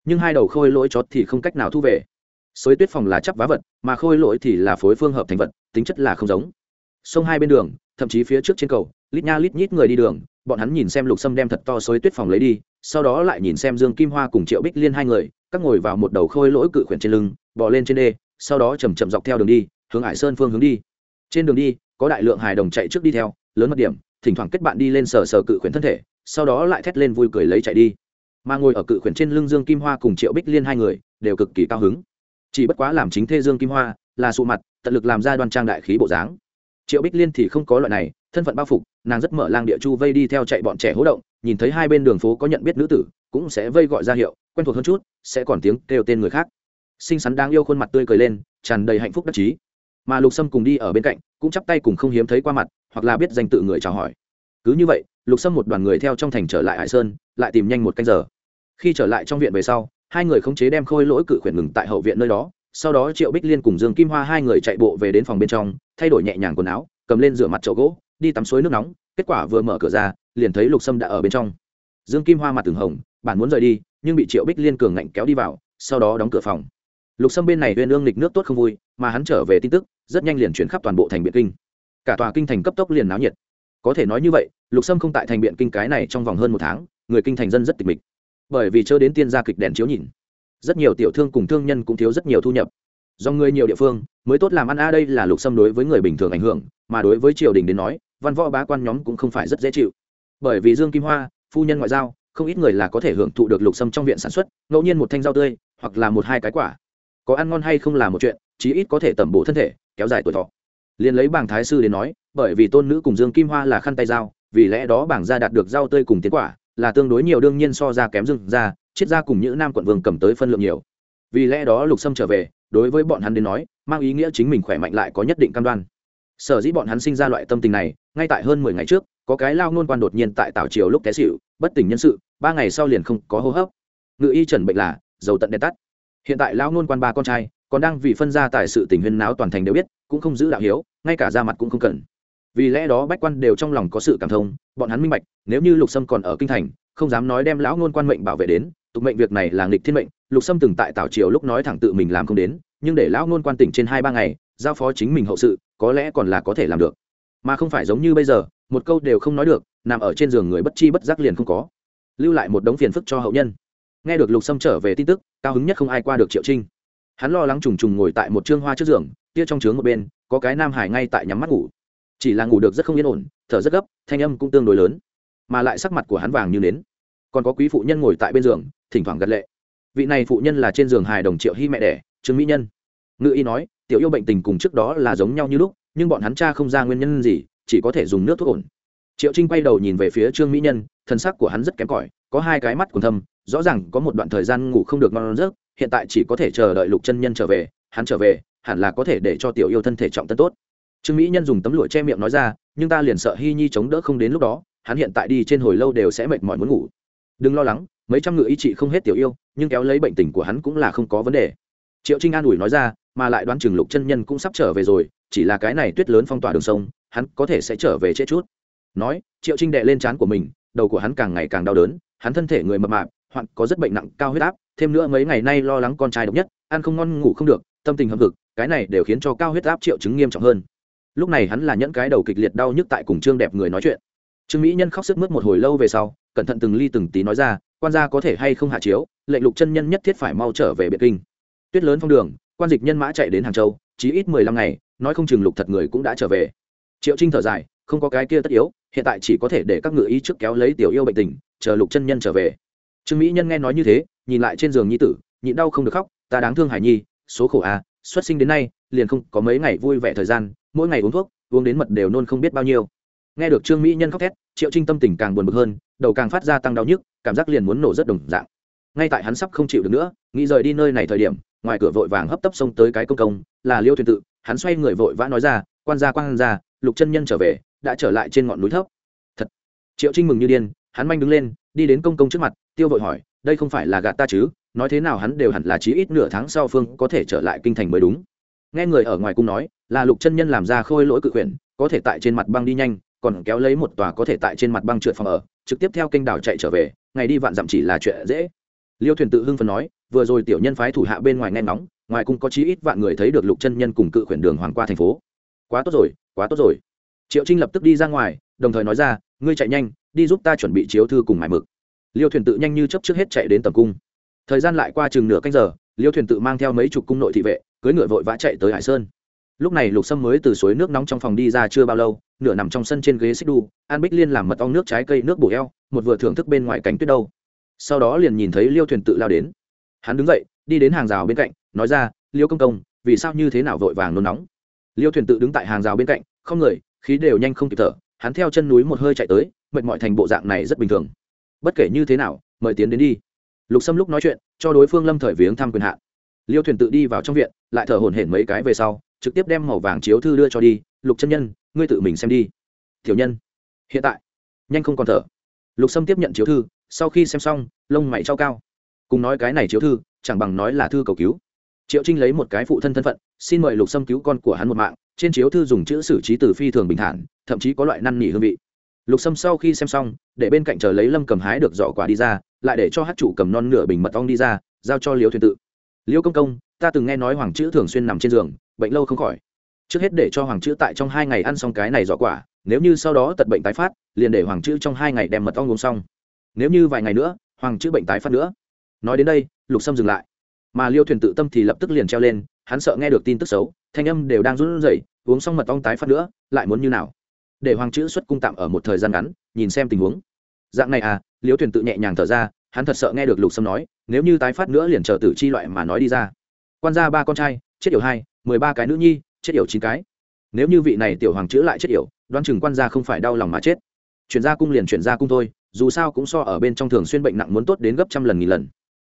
Nhưng hai đầu khôi lỗi chót thì không cách nào thu về. Suối tuyết phòng là chắp vá vật, mà khôi lỗi thì là phối phương hợp thành vật, tính chất là không giống. Sông hai bên đường, thậm chí phía trước trên cầu, lít nha lít nhít người đi đường, bọn hắn nhìn xem lục sâm đem thật to xối tuyết phòng lấy đi, sau đó lại nhìn xem dương kim hoa cùng triệu bích liên hai người, các ngồi vào một đầu khôi lỗi cự khuyển trên lưng bỏ lên trên đê, sau đó chầm chậm dọc theo đường đi, hướng hải sơn phương hướng đi. Trên đường đi, có đại lượng hài đồng chạy trước đi theo, lớn mất điểm thỉnh thoảng kết bạn đi lên sờ sờ cự khuyển thân thể, sau đó lại thét lên vui cười lấy chạy đi. Mà ngồi ở cự khuyển trên lưng dương kim hoa cùng triệu bích liên hai người, đều cực kỳ cao hứng. Chỉ bất quá làm chính thê dương kim hoa, là sụ mặt, tận lực làm ra đoan trang đại khí bộ dáng. Triệu bích liên thì không có loại này, thân phận bao phục, nàng rất mở lang địa chu vây đi theo chạy bọn trẻ hỗ động, nhìn thấy hai bên đường phố có nhận biết nữ tử, cũng sẽ vây gọi ra hiệu, quen thuộc hơn chút, sẽ còn tiếng kêu tên người khác. Xinh xắn đáng yêu khuôn mặt tươi cười lên, tràn đầy hạnh phúc đắc chí. Mà lục sâm cùng đi ở bên cạnh, cũng chắp tay cùng không hiếm thấy qua mặt hoặc là biết danh tự người chào hỏi. Cứ như vậy, lục sâm một đoàn người theo trong thành trở lại hải sơn, lại tìm nhanh một canh giờ. Khi trở lại trong viện về sau, hai người khống chế đem khôi lỗi cự khuyển ngừng tại hậu viện nơi đó, sau đó triệu bích liên cùng dương kim hoa hai người chạy bộ về đến phòng bên trong, thay đổi nhẹ nhàng quần áo, cầm lên rửa mặt chậu gỗ, đi tắm suối nước nóng, kết quả vừa mở cửa ra, liền thấy lục sâm đã ở bên trong. Dương kim hoa mặt từng hồng bản muốn rời đi, nhưng bị triệu bích liên cường ngạnh kéo đi vào, sau đó đóng cửa phòng. Lục sâm bên này huyên ương lịch nước tốt không vui, mà hắn trở về tin tức, rất nhanh liền chuyển khắp toàn bộ thành biệt kinh cả tòa kinh thành cấp tốc liền náo nhiệt. Có thể nói như vậy, lục sâm không tại thành biện kinh cái này trong vòng hơn một tháng, người kinh thành dân rất tịch mịch. Bởi vì chớ đến tiên gia kịch đèn chiếu nhìn. Rất nhiều tiểu thương cùng thương nhân cũng thiếu rất nhiều thu nhập. Do người nhiều địa phương, mới tốt làm ăn a, đây là lục sâm đối với người bình thường ảnh hưởng, mà đối với triều đình đến nói, văn võ bá quan nhóm cũng không phải rất dễ chịu. Bởi vì dương kim hoa, phu nhân ngoại giao, không ít người là có thể hưởng thụ được lục sâm trong viện sản xuất, ngẫu nhiên một thanh rau tươi, hoặc là một hai cái quả. Có ăn ngon hay không là một chuyện, chí ít có thể tẩm bổ thân thể, kéo dài tuổi thọ liền lấy bảng thái sư đến nói, bởi vì tôn nữ cùng dương kim hoa là khăn tay dao, vì lẽ đó bảng gia đạt được rau tươi cùng tiến quả, là tương đối nhiều đương nhiên so ra kém dương ra chiết ra cùng những nam quận vương cầm tới phân lượng nhiều. Vì lẽ đó lục sâm trở về, đối với bọn hắn đến nói, mang ý nghĩa chính mình khỏe mạnh lại có nhất định cam đoan. Sở dĩ bọn hắn sinh ra loại tâm tình này, ngay tại hơn mười ngày trước, có cái lao nôn quan đột nhiên tại tảo triều lúc té xịu bất tỉnh nhân sự, ba ngày sau liền không có hô hấp. Ngự y trần bệnh là, dầu tận đèn tắt. Hiện tại lao nôn quan ba con trai còn đang vì phân ra tại sự tình huyên náo toàn thành đều biết, cũng không giữ đạo hiếu, ngay cả ra mặt cũng không cần. Vì lẽ đó bách quan đều trong lòng có sự cảm thông, bọn hắn minh bạch, nếu như lục sâm còn ở kinh thành, không dám nói đem lão ngôn quan mệnh bảo vệ đến, tục mệnh việc này là nghịch thiên mệnh, lục sâm từng tại tảo triều lúc nói thẳng tự mình làm không đến, nhưng để lão ngôn quan tỉnh trên hai ba ngày, giao phó chính mình hậu sự, có lẽ còn là có thể làm được. Mà không phải giống như bây giờ, một câu đều không nói được, nằm ở trên giường người bất chi bất giác liền không có. Lưu lại một đống phiền phức cho hậu nhân. Nghe được lục sâm trở về tin tức, cao hứng nhất không ai qua được triệu trinh hắn lo lắng trùng trùng ngồi tại một trương hoa trước giường tia trong trướng một bên, có cái nam hải ngay tại nhắm mắt ngủ. Chỉ là ngủ được rất không yên ổn, thở rất gấp, thanh âm cũng tương đối lớn. Mà lại sắc mặt của hắn vàng như nến. Còn có quý phụ nhân ngồi tại bên giường, thỉnh thoảng gật lệ. Vị này phụ nhân là trên giường hài đồng triệu hy mẹ đẻ, trương mỹ nhân. Ngự y nói, tiểu yêu bệnh tình cùng trước đó là giống nhau như lúc, nhưng bọn hắn cha không ra nguyên nhân gì, chỉ có thể dùng nước thuốc ổn. Triệu trinh quay đầu nhìn về phía trương mỹ nhân thân sắc của hắn rất kém cỏi, có hai cái mắt còn thâm, rõ ràng có một đoạn thời gian ngủ không được ngon giấc hiện tại chỉ có thể chờ đợi lục chân nhân trở về, hắn trở về, hẳn là có thể để cho tiểu yêu thân thể trọng tân tốt. Trương mỹ nhân dùng tấm lụa che miệng nói ra, nhưng ta liền sợ hy nhi chống đỡ không đến lúc đó, hắn hiện tại đi trên hồi lâu đều sẽ mệt mỏi muốn ngủ. Đừng lo lắng, mấy trăm ngựa y trị không hết tiểu yêu, nhưng kéo lấy bệnh tình của hắn cũng là không có vấn đề. Triệu trinh an ủi nói ra, mà lại đoán chừng lục chân nhân cũng sắp trở về rồi, chỉ là cái này tuyết lớn phong tỏa đường sông, hắn có thể sẽ trở về chết chút. Nói, triệu trinh đệ lên trán của mình, đầu của hắn càng ngày càng đau đớn, hắn thân thể người mập mạp hoặc có rất bệnh nặng, cao huyết áp thêm nữa mấy ngày nay lo lắng con trai độc nhất, ăn không ngon, ngủ không được, tâm tình hâm hực, cái này đều khiến cho cao huyết áp triệu chứng nghiêm trọng hơn. Lúc này hắn là nhẫn cái đầu kịch liệt đau nhức tại cùng trương đẹp người nói chuyện. Trương mỹ nhân khóc sức mướt một hồi lâu về sau, cẩn thận từng ly từng tí nói ra, quan gia có thể hay không hạ chiếu, lệnh lục chân nhân nhất thiết phải mau trở về biệt kinh. Tuyết lớn phong đường, quan dịch nhân mã chạy đến hàng châu, chỉ ít mười lăm ngày, nói không chừng lục thật người cũng đã trở về. Triệu trinh thở dài, không có cái kia tất yếu, hiện tại chỉ có thể để các ngự ý trước kéo lấy tiểu yêu bệnh tình, chờ lục chân nhân trở về. Trương mỹ nhân nghe nói như thế nhìn lại trên giường nhi tử, nhịn đau không được khóc, ta đáng thương hải nhi, số khổ à xuất sinh đến nay, liền không có mấy ngày vui vẻ thời gian, mỗi ngày uống thuốc, uống đến mật đều nôn không biết bao nhiêu. Nghe được trương mỹ nhân khóc thét, triệu trinh tâm tình càng buồn bực hơn, đầu càng phát ra tăng đau nhức, cảm giác liền muốn nổ rất đồng dạng. Ngay tại hắn sắp không chịu được nữa, nghĩ rời đi nơi này thời điểm, ngoài cửa vội vàng hấp tấp xông tới cái công công, là liêu thuyền tự, hắn xoay người vội vã nói ra, quan gia quan gia, lục chân nhân trở về, đã trở lại trên ngọn núi thấp. Thật, triệu trinh mừng như điên, hắn manh đứng lên, đi đến công công trước mặt, tiêu vội hỏi đây không phải là gạt ta chứ, nói thế nào hắn đều hẳn là chí ít nửa tháng sau phương có thể trở lại kinh thành mới đúng. Nghe người ở ngoài cung nói, là lục chân nhân làm ra khôi lỗi cự quyển có thể tại trên mặt băng đi nhanh, còn kéo lấy một tòa có thể tại trên mặt băng trượt phòng ở, trực tiếp theo kênh đảo chạy trở về, ngày đi vạn dặm chỉ là chuyện dễ. Liêu thuyền tự hưng phần nói, vừa rồi tiểu nhân phái thủ hạ bên ngoài nghe nóng ngoài cung có chí ít vạn người thấy được lục chân nhân cùng cự quyển đường hoàng qua thành phố. Quá tốt rồi, quá tốt rồi. Triệu trinh lập tức đi ra ngoài, đồng thời nói ra, ngươi chạy nhanh, đi giúp ta chuẩn bị chiếu thư cùng mải mực liêu thuyền tự nhanh như chấp trước hết chạy đến tầm cung. Thời gian lại qua chừng nửa canh giờ, liêu thuyền tự mang theo mấy chục cung nội thị vệ, cưỡi ngựa vội vã chạy tới hải sơn. Lúc này lục sâm mới từ suối nước nóng trong phòng đi ra chưa bao lâu, nửa nằm trong sân trên ghế xích đu, an bích liên làm mật ong nước trái cây nước bổ eo, một vừa thưởng thức bên ngoài cánh tuyết đâu. Sau đó liền nhìn thấy liêu thuyền tự lao đến. Hắn đứng dậy, đi đến hàng rào bên cạnh, nói ra, liêu công công, vì sao như thế nào vội vàng nôn nóng? Liêu thuyền tự đứng tại hàng rào bên cạnh, không người, khí đều nhanh không kịp thở, hắn theo chân núi một hơi chạy tới, mệt mỏi thành bộ dạng này rất bình thường bất kể như thế nào, mời tiến đến đi. Lục sâm lúc nói chuyện, cho đối phương lâm thời viếng thăm quyền hạn. Liêu thuyền tự đi vào trong viện, lại thở hổn hển mấy cái về sau, trực tiếp đem màu vàng chiếu thư đưa cho đi. Lục chân nhân, ngươi tự mình xem đi. Thiểu nhân. Hiện tại. Nhanh không còn thở. Lục sâm tiếp nhận chiếu thư, sau khi xem xong, lông mày trao cao. Cùng nói cái này chiếu thư, chẳng bằng nói là thư cầu cứu. Triệu trinh lấy một cái phụ thân thân phận, xin mời lục sâm cứu con của hắn một mạng. Trên chiếu thư dùng chữ xử trí từ phi thường bình thản, thậm chí có loại năn nỉ hương vị lục sâm sau khi xem xong, để bên cạnh chờ lấy lâm cầm hái được giỏ quả đi ra, lại để cho hát chủ cầm non nửa bình mật ong đi ra, giao cho Liêu thuyền tự. Liêu công công, ta từng nghe nói hoàng chữ thường xuyên nằm trên giường, bệnh lâu không khỏi. Trước hết để cho hoàng chữ tại trong hai ngày ăn xong cái này giỏ quả, nếu như sau đó tật bệnh tái phát, liền để hoàng chữ trong hai ngày đem mật ong uống xong. Nếu như vài ngày nữa, hoàng chữ bệnh tái phát nữa. Nói đến đây, lục sâm dừng lại. Mà liêu thuyền tự tâm thì lập tức liền treo lên, hắn sợ nghe được tin tức xấu, thanh âm đều đang run rẩy, uống xong mật ong tái phát nữa, lại muốn như nào? Để hoàng chữ xuất cung tạm ở một thời gian ngắn, nhìn xem tình huống. Dạng này à liêu thuyền tự nhẹ nhàng thở ra, hắn thật sợ nghe được lục sâm nói, nếu như tái phát nữa liền chờ tử chi loại mà nói đi ra. Quan gia ba con trai, chết yểu hai, mười ba cái nữ nhi, chết yểu chín cái. Nếu như vị này tiểu hoàng chữ lại chết yểu, đoán chừng quan gia không phải đau lòng mà chết. Chuyển ra cung liền chuyển ra cung thôi, dù sao cũng so ở bên trong thường xuyên bệnh nặng muốn tốt đến gấp trăm lần nghìn lần.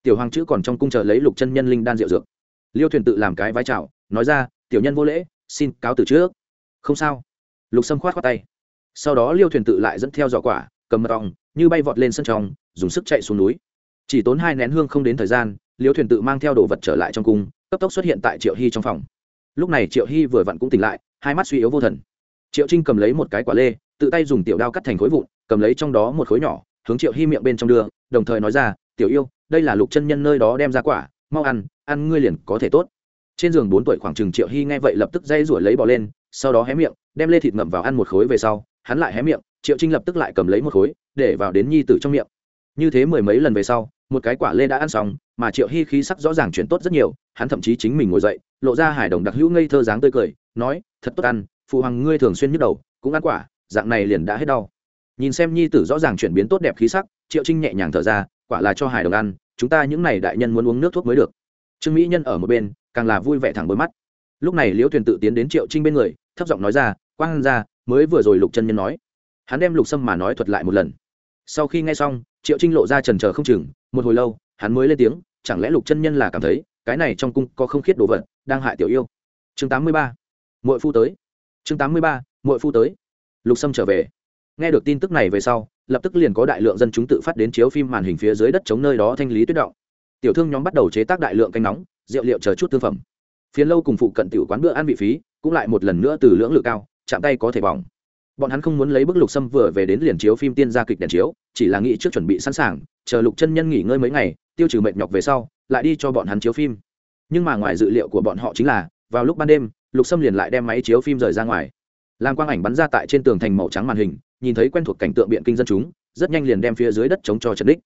Tiểu hoàng chữ còn trong cung chờ lấy lục chân nhân linh đan rượu dược. Liêu thuyền tự làm cái vai trào nói ra, tiểu nhân vô lễ, xin cáo từ trước. Không sao lục sâm khoát khoát tay. Sau đó liêu thuyền tự lại dẫn theo giỏ quả, cầm mật ong, như bay vọt lên sân trong, dùng sức chạy xuống núi. Chỉ tốn hai nén hương không đến thời gian, liêu thuyền tự mang theo đồ vật trở lại trong cung, cấp tốc xuất hiện tại triệu hy trong phòng. Lúc này triệu hy vừa vặn cũng tỉnh lại, hai mắt suy yếu vô thần. Triệu trinh cầm lấy một cái quả lê, tự tay dùng tiểu đao cắt thành khối vụn, cầm lấy trong đó một khối nhỏ, hướng triệu hy miệng bên trong đưa, đồng thời nói ra, tiểu yêu, đây là lục chân nhân nơi đó đem ra quả, mau ăn ăn ngươi liền có thể tốt. Trên giường bốn tuổi khoảng chừng triệu hy nghe vậy lập tức dây rủi lấy bỏ lên, sau đó hé miệng đem lê thịt ngậm vào ăn một khối về sau, hắn lại hé miệng, triệu trinh lập tức lại cầm lấy một khối, để vào đến nhi tử trong miệng. Như thế mười mấy lần về sau, một cái quả lê đã ăn xong, mà triệu hy khí sắc rõ ràng chuyển tốt rất nhiều, hắn thậm chí chính mình ngồi dậy, lộ ra hài đồng đặc hữu ngây thơ dáng tươi cười, nói, thật tốt ăn, phụ hoàng ngươi thường xuyên nhức đầu, cũng ăn quả, dạng này liền đã hết đau. Nhìn xem nhi tử rõ ràng chuyển biến tốt đẹp khí sắc, triệu trinh nhẹ nhàng thở ra, quả là cho hài đồng ăn, chúng ta những n à y đại nhân muốn uống nước thuốc mới được. Trương mỹ nhân ở một bên, càng là vui vẻ thẳng bới mắt. Lúc này liễu thuyền tự tiến đến triệu trinh bên người, thấp giọng nói ra quang ra, mới vừa rồi lục chân nhân nói. Hắn đem lục sâm mà nói thuật lại một lần. Sau khi nghe xong, triệu trinh lộ ra trần trờ không chừng, một hồi lâu, hắn mới lên tiếng, chẳng lẽ lục chân nhân là cảm thấy, cái này trong cung có không khiết đồ vật, đang hại tiểu yêu? Chương tám mươi ba mỗi phu tới. Chương tám mươi ba mỗi phu tới. Lục sâm trở về. Nghe được tin tức này về sau, lập tức liền có đại lượng dân chúng tự phát đến chiếu phim màn hình phía dưới đất chống nơi đó thanh lý tuyết động. Tiểu thương nhóm bắt đầu chế tác đại lượng canh nóng, rượu liệu chờ chút thương phẩm. Phiến lâu cùng phụ cận tiểu quán bữa ăn vị phí, cũng lại một lần nữa từ lưỡng lự cao chạm tay có thể bỏng. Bọn hắn không muốn lấy bức lục sâm vừa về đến liền chiếu phim tiên gia kịch đèn chiếu, chỉ là nghĩ trước chuẩn bị sẵn sàng, chờ lục chân nhân nghỉ ngơi mấy ngày, tiêu trừ mệt nhọc về sau, lại đi cho bọn hắn chiếu phim. Nhưng mà ngoài dự liệu của bọn họ chính là, vào lúc ban đêm, lục sâm liền lại đem máy chiếu phim rời ra ngoài. Làm quang ảnh bắn ra tại trên tường thành màu trắng màn hình, nhìn thấy quen thuộc cảnh tượng biện kinh dân chúng, rất nhanh liền đem phía dưới đất chống cho trần đích.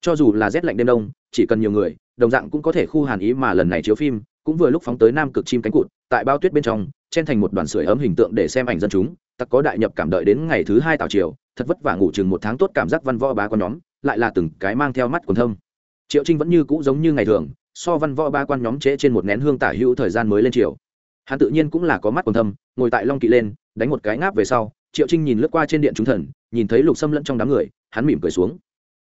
Cho dù là rét lạnh đêm đông, chỉ cần nhiều người, đồng dạng cũng có thể khu hàn ý mà lần này chiếu phim, cũng vừa lúc phóng tới nam cực chim cánh cụt, tại bao tuyết bên trong chen thành một đoàn sưởi ấm hình tượng để xem ảnh dân chúng, tặc có đại nhập cảm đợi đến ngày thứ hai tào chiều thật vất vả ngủ chừng một tháng tốt cảm giác văn võ bá con nhóm, lại là từng cái mang theo mắt quần thâm. Triệu trinh vẫn như cũ giống như ngày thường, so văn võ ba quan nhóm trễ trên một nén hương tả hữu thời gian mới lên chiều hắn tự nhiên cũng là có mắt quần thâm, ngồi tại long kỵ lên, đánh một cái ngáp về sau, triệu trinh nhìn lướt qua trên điện chúng thần, nhìn thấy lục xâm lẫn trong đám người, hắn mỉm cười xuống.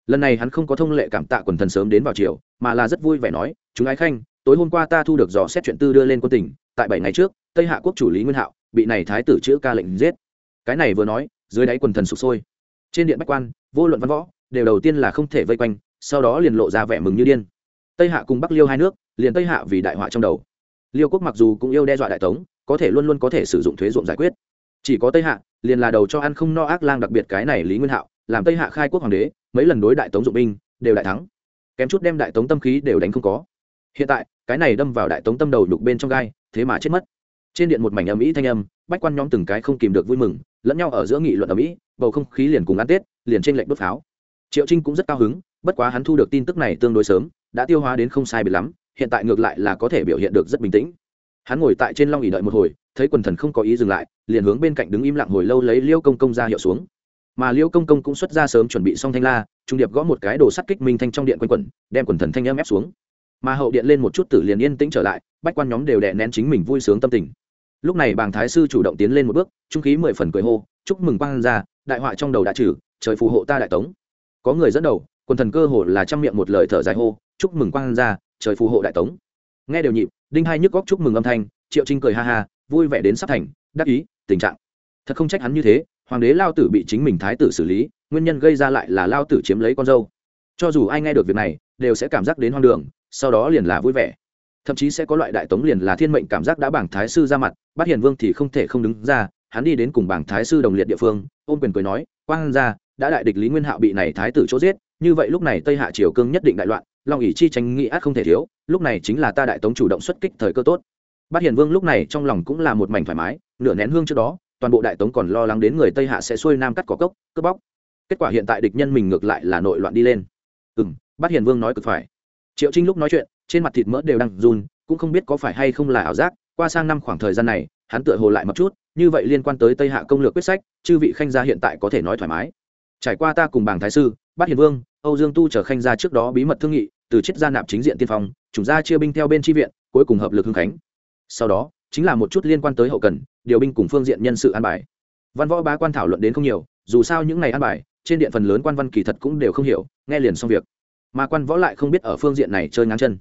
Lần này hắn không có thông lệ cảm tạ quần thần sớm đến vào chiều mà là rất vui vẻ nói, chúng ái khanh, tối hôm qua ta thu được dò xét chuyện tư đưa lên quân tỉnh tại bảy ngày trước, tây hạ quốc chủ lý nguyên hạo bị này thái tử chữ ca lệnh giết. Cái này vừa nói, dưới đáy quần thần sụp sôi. Trên điện bách quan, vô luận văn võ, đều đầu tiên là không thể vây quanh, sau đó liền lộ ra vẻ mừng như điên. Tây hạ cùng bắc liêu hai nước, liền tây hạ vì đại họa trong đầu. Liêu quốc mặc dù cũng yêu đe dọa đại tống, có thể luôn luôn có thể sử dụng thuế ruộng giải quyết. Chỉ có tây hạ, liền là đầu cho ăn không no ác lang đặc biệt cái này lý nguyên hạo, làm tây hạ khai quốc hoàng đế, mấy lần đối đại tống dụng binh, đều đại thắng. Kém chút đem đại tống tâm khí đều đánh không có. Hiện tại, cái này đâm vào đại tống tâm đầu đục bên trong gai thế mà chết mất. Trên điện một mảnh âm ý thanh âm, bách quan nhóm từng cái không kìm được vui mừng, lẫn nhau ở giữa nghị luận âm mỹ bầu không khí liền cùng ăn tết, liền trên lệnh đốt pháo. Triệu trinh cũng rất cao hứng, bất quá hắn thu được tin tức này tương đối sớm, đã tiêu hóa đến không sai bị lắm, hiện tại ngược lại là có thể biểu hiện được rất bình tĩnh. Hắn ngồi tại trên long ỉ đợi một hồi, thấy quần thần không có ý dừng lại, liền hướng bên cạnh đứng im lặng hồi lâu lấy liêu công công ra hiệu xuống. Mà liêu công công cũng xuất ra sớm chuẩn bị xong thanh la, trung điệp gõ một cái đồ sắt kích minh thanh trong điện quanh quẩn, đem quần thần thanh âm ép xuống mà hậu điện lên một chút tử liền yên tĩnh trở lại, bách quan nhóm đều đè nén chính mình vui sướng tâm tình. Lúc này bàng thái sư chủ động tiến lên một bước, trung khí mười phần cười hô, chúc mừng quang gia, đại họa trong đầu đã trừ, trời phù hộ ta đại tống. Có người dẫn đầu, quần thần cơ hồ là trăm miệng một lời thở dài hô, chúc mừng quang gia, trời phù hộ đại tống. Nghe đều nhịp, đinh hai nhức góc chúc mừng âm thanh, triệu trinh cười ha ha, vui vẻ đến sắp thành, đắc ý, tình trạng. Thật không trách hắn như thế, hoàng đế lao tử bị chính mình thái tử xử lý, nguyên nhân gây ra lại là lao tử chiếm lấy con dâu. Cho dù ai nghe được việc này, đều sẽ cảm giác đến hoang đường sau đó liền là vui vẻ. Thậm chí sẽ có loại đại tống liền là thiên mệnh cảm giác đã bảng thái sư ra mặt, bát hiền vương thì không thể không đứng ra, hắn đi đến cùng bảng thái sư đồng liệt địa phương, ôm quyền cười nói, quang ra đã đại địch lý nguyên hạo bị này thái tử chỗ giết, như vậy lúc này tây hạ triều cương nhất định đại loạn, long ỷ chi tranh nghĩ ác không thể thiếu, lúc này chính là ta đại tống chủ động xuất kích thời cơ tốt. Bát hiền vương lúc này trong lòng cũng là một mảnh thoải mái, nửa nén hương trước đó, toàn bộ đại tống còn lo lắng đến người tây hạ sẽ xuôi nam cắt cỏ cốc, cướp bóc. Kết quả hiện tại địch nhân mình ngược lại là nội loạn đi lên. Ừ m bát hiền vương nói cực phải triệu trinh lúc nói chuyện, trên mặt thịt mỡ đều đang run, cũng không biết có phải hay không là ảo giác, qua sang năm khoảng thời gian này, hắn tựa hồ lại một chút, như vậy liên quan tới tây hạ công lược quyết sách, chư vị khanh gia hiện tại có thể nói thoải mái. Trải qua ta cùng bảng thái sư, bát hiền vương, âu dương tu chờ khanh gia trước đó bí mật thương nghị, từ chết gia nạp chính diện tiên phong, chủng gia chia binh theo bên tri viện, cuối cùng hợp lực hưng khánh. Sau đó, chính là một chút liên quan tới hậu cần, điều binh cùng phương diện nhân sự an bài. Văn võ bá quan thảo luận đến không nhiều, dù sao những ngày an bài, trên điện phần lớn quan văn kỳ thật cũng đều không hiểu, nghe liền xong việc mà quan võ lại không biết ở phương diện này chơi ngang chân.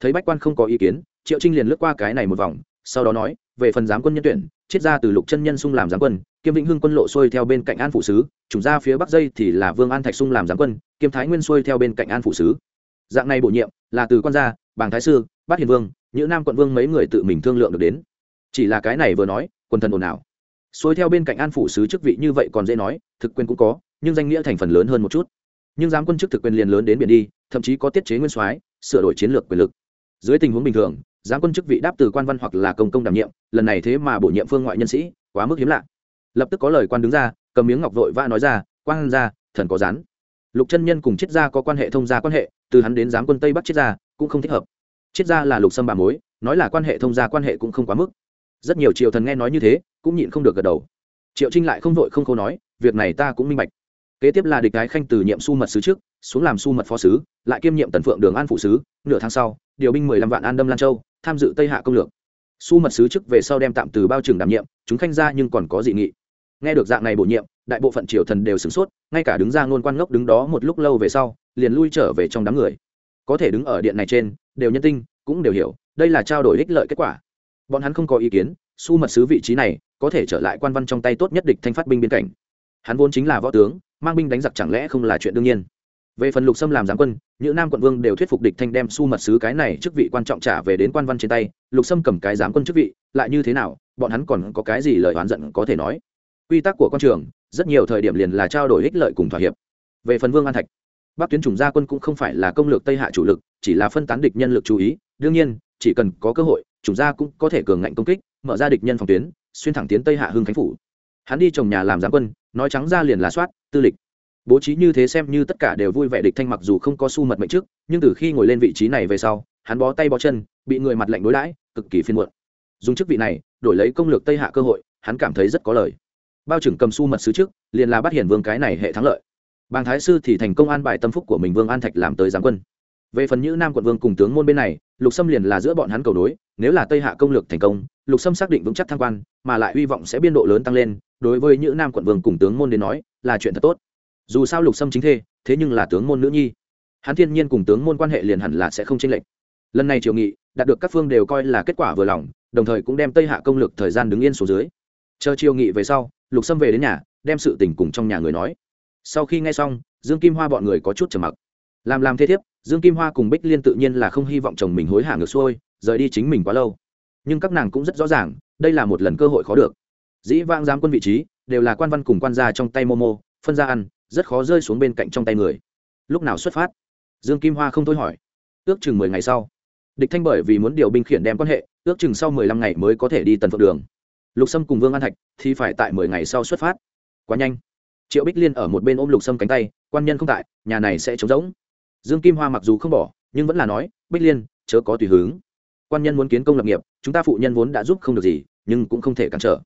Thấy bách quan không có ý kiến, triệu trinh liền lướt qua cái này một vòng, sau đó nói, về phần giám quân nhân tuyển triết ra từ lục chân nhân sung làm giám quân, kiêm vĩnh hưng quân lộ xuôi theo bên cạnh an phụ sứ chủng ra phía bắc dây thì là vương an thạch sung làm giám quân, kiêm thái nguyên xuôi theo bên cạnh an phụ sứ. Dạng này bổ nhiệm, là từ quan gia, bàng thái sư, bát hiền vương những nam quận vương mấy người tự mình thương lượng được đến. Chỉ là cái này vừa nói, quần thần ồn ào. Xuôi theo bên cạnh an phủ sứ chức vị như vậy còn dễ nói, thực quyền cũng có, nhưng danh nghĩa thành phần lớn hơn một chút. Nhưng giám quân chức thực quyền liền lớn đến biển đi thậm chí có tiết chế nguyên soái, sửa đổi chiến lược quyền lực. Dưới tình huống bình thường, giám quân chức vị đáp từ quan văn hoặc là công công đảm nhiệm, lần này thế mà bổ nhiệm phương ngoại nhân sĩ, quá mức hiếm lạ. Lập tức có lời quan đứng ra, cầm miếng ngọc vội vã nói ra, quan ra, thần có rán lục chân nhân cùng triết gia có quan hệ thông gia quan hệ, từ hắn đến giám quân tây bắc triết gia cũng không thích hợp. Triết gia là lục sâm bà mối, nói là quan hệ thông gia quan hệ cũng không quá mức. Rất nhiều triều thần nghe nói như thế, cũng nhịn không được gật đầu. Triệu trinh lại không vội không khâu nói, việc này ta cũng minh bạch kế tiếp là địch cái khanh từ nhiệm su mật sứ trước, xuống làm su mật phó sứ, lại kiêm nhiệm tần phượng đường an phụ sứ, nửa tháng sau, điều binh mười lăm vạn an đâm lan châu, tham dự tây hạ công lược. Su mật sứ chức về sau đem tạm từ bao trường đảm nhiệm, chúng khanh ra nhưng còn có dị nghị. Nghe được dạng này bổ nhiệm, đại bộ phận triều thần đều sửng sốt, ngay cả đứng ra ngôn quan ngốc đứng đó một lúc lâu về sau, liền lui trở về trong đám người. Có thể đứng ở điện này trên, đều nhân tinh, cũng đều hiểu, đây là trao đổi ích lợi kết quả. Bọn hắn không có ý kiến, su mật sứ vị trí này, có thể trở lại quan văn trong tay tốt nhất địch thanh phát binh biên cảnh. Hắn vốn chính là võ tướng mang binh đánh giặc chẳng lẽ không là chuyện đương nhiên? Về phần lục sâm làm giáng quân, những nam quận vương đều thuyết phục địch thanh đem su mật sứ cái này chức vị quan trọng trả về đến quan văn trên tay. Lục sâm cầm cái giám quân chức vị, lại như thế nào, bọn hắn còn có cái gì lời oán giận có thể nói? Quy tắc của quan trường, rất nhiều thời điểm liền là trao đổi ích lợi cùng thỏa hiệp. Về phần vương an thạch, bắc tuyến chủng gia quân cũng không phải là công lược tây hạ chủ lực, chỉ là phân tán địch nhân lực chú ý. Đương nhiên, chỉ cần có cơ hội, chủng gia cũng có thể cường ngạnh công kích, mở ra địch nhân phòng tuyến, xuyên thẳng tiến tây hạ hưng khánh phủ hắn đi trồng nhà làm giám quân, nói trắng ra liền là soát, tư lịch. Bố trí như thế xem như tất cả đều vui vẻ địch thanh mặc dù không có su mật mệnh trước, nhưng từ khi ngồi lên vị trí này về sau, hắn bó tay bó chân, bị người mặt lạnh đối đãi, cực kỳ phiên muộn. Dùng chức vị này, đổi lấy công lược tây hạ cơ hội, hắn cảm thấy rất có lời bao trưởng cầm su mật sứ trước, liền là bắt hiển vương cái này hệ thắng lợi. Bàng thái sư thì thành công an bài tâm phúc của mình vương an thạch làm tới giáng quân. Về phần nhữ nam quận vương cùng tướng môn bên này, lục sâm liền là giữa bọn hắn cầu nối, nếu là tây hạ công lược thành công, lục sâm xác định vững chắc thăng quan, mà lại hy vọng sẽ biên độ lớn tăng lên đối với những nam quận vương cùng tướng môn đến nói, là chuyện thật tốt. Dù sao lục sâm chính thê, thế nhưng là tướng môn nữ nhi. Hắn thiên nhiên cùng tướng môn quan hệ liền hẳn là sẽ không chênh lệch. Lần này triều nghị, đạt được các phương đều coi là kết quả vừa lòng, đồng thời cũng đem tây hạ công lực thời gian đứng yên xuống dưới. Chờ triều nghị về sau, lục sâm về đến nhà, đem sự tình cùng trong nhà người nói. Sau khi nghe xong, dương kim hoa bọn người có chút trầm mặc. Làm làm thế thiếp, dương kim hoa cùng bích liên tự nhiên là không hy vọng chồng mình hối hả ngược xuôi, rời đi chính mình quá lâu. Nhưng các nàng cũng rất rõ ràng, đây là một lần cơ hội khó được dĩ vãng giám quân vị trí, đều là quan văn cùng quan gia trong tay momo, phân ra ăn, rất khó rơi xuống bên cạnh trong tay người. Lúc nào xuất phát? Dương kim hoa không thôi hỏi. Ước chừng mười ngày sau. Địch thanh bởi vì muốn điều binh khiển đem quan hệ, ước chừng sau mười lăm ngày mới có thể đi tần phượng đường. Lục sâm cùng vương an thạch thì phải tại mười ngày sau xuất phát. Quá nhanh. Triệu bích liên ở một bên ôm lục sâm cánh tay, quan nhân không tại, nhà này sẽ trống rỗng. Dương kim hoa mặc dù không bỏ, nhưng vẫn là nói, bích liên, chớ có tùy hướng quan nhân muốn kiến công lập nghiệp, chúng ta phụ nhân vốn đã giúp không được gì, nhưng cũng không thể cản trở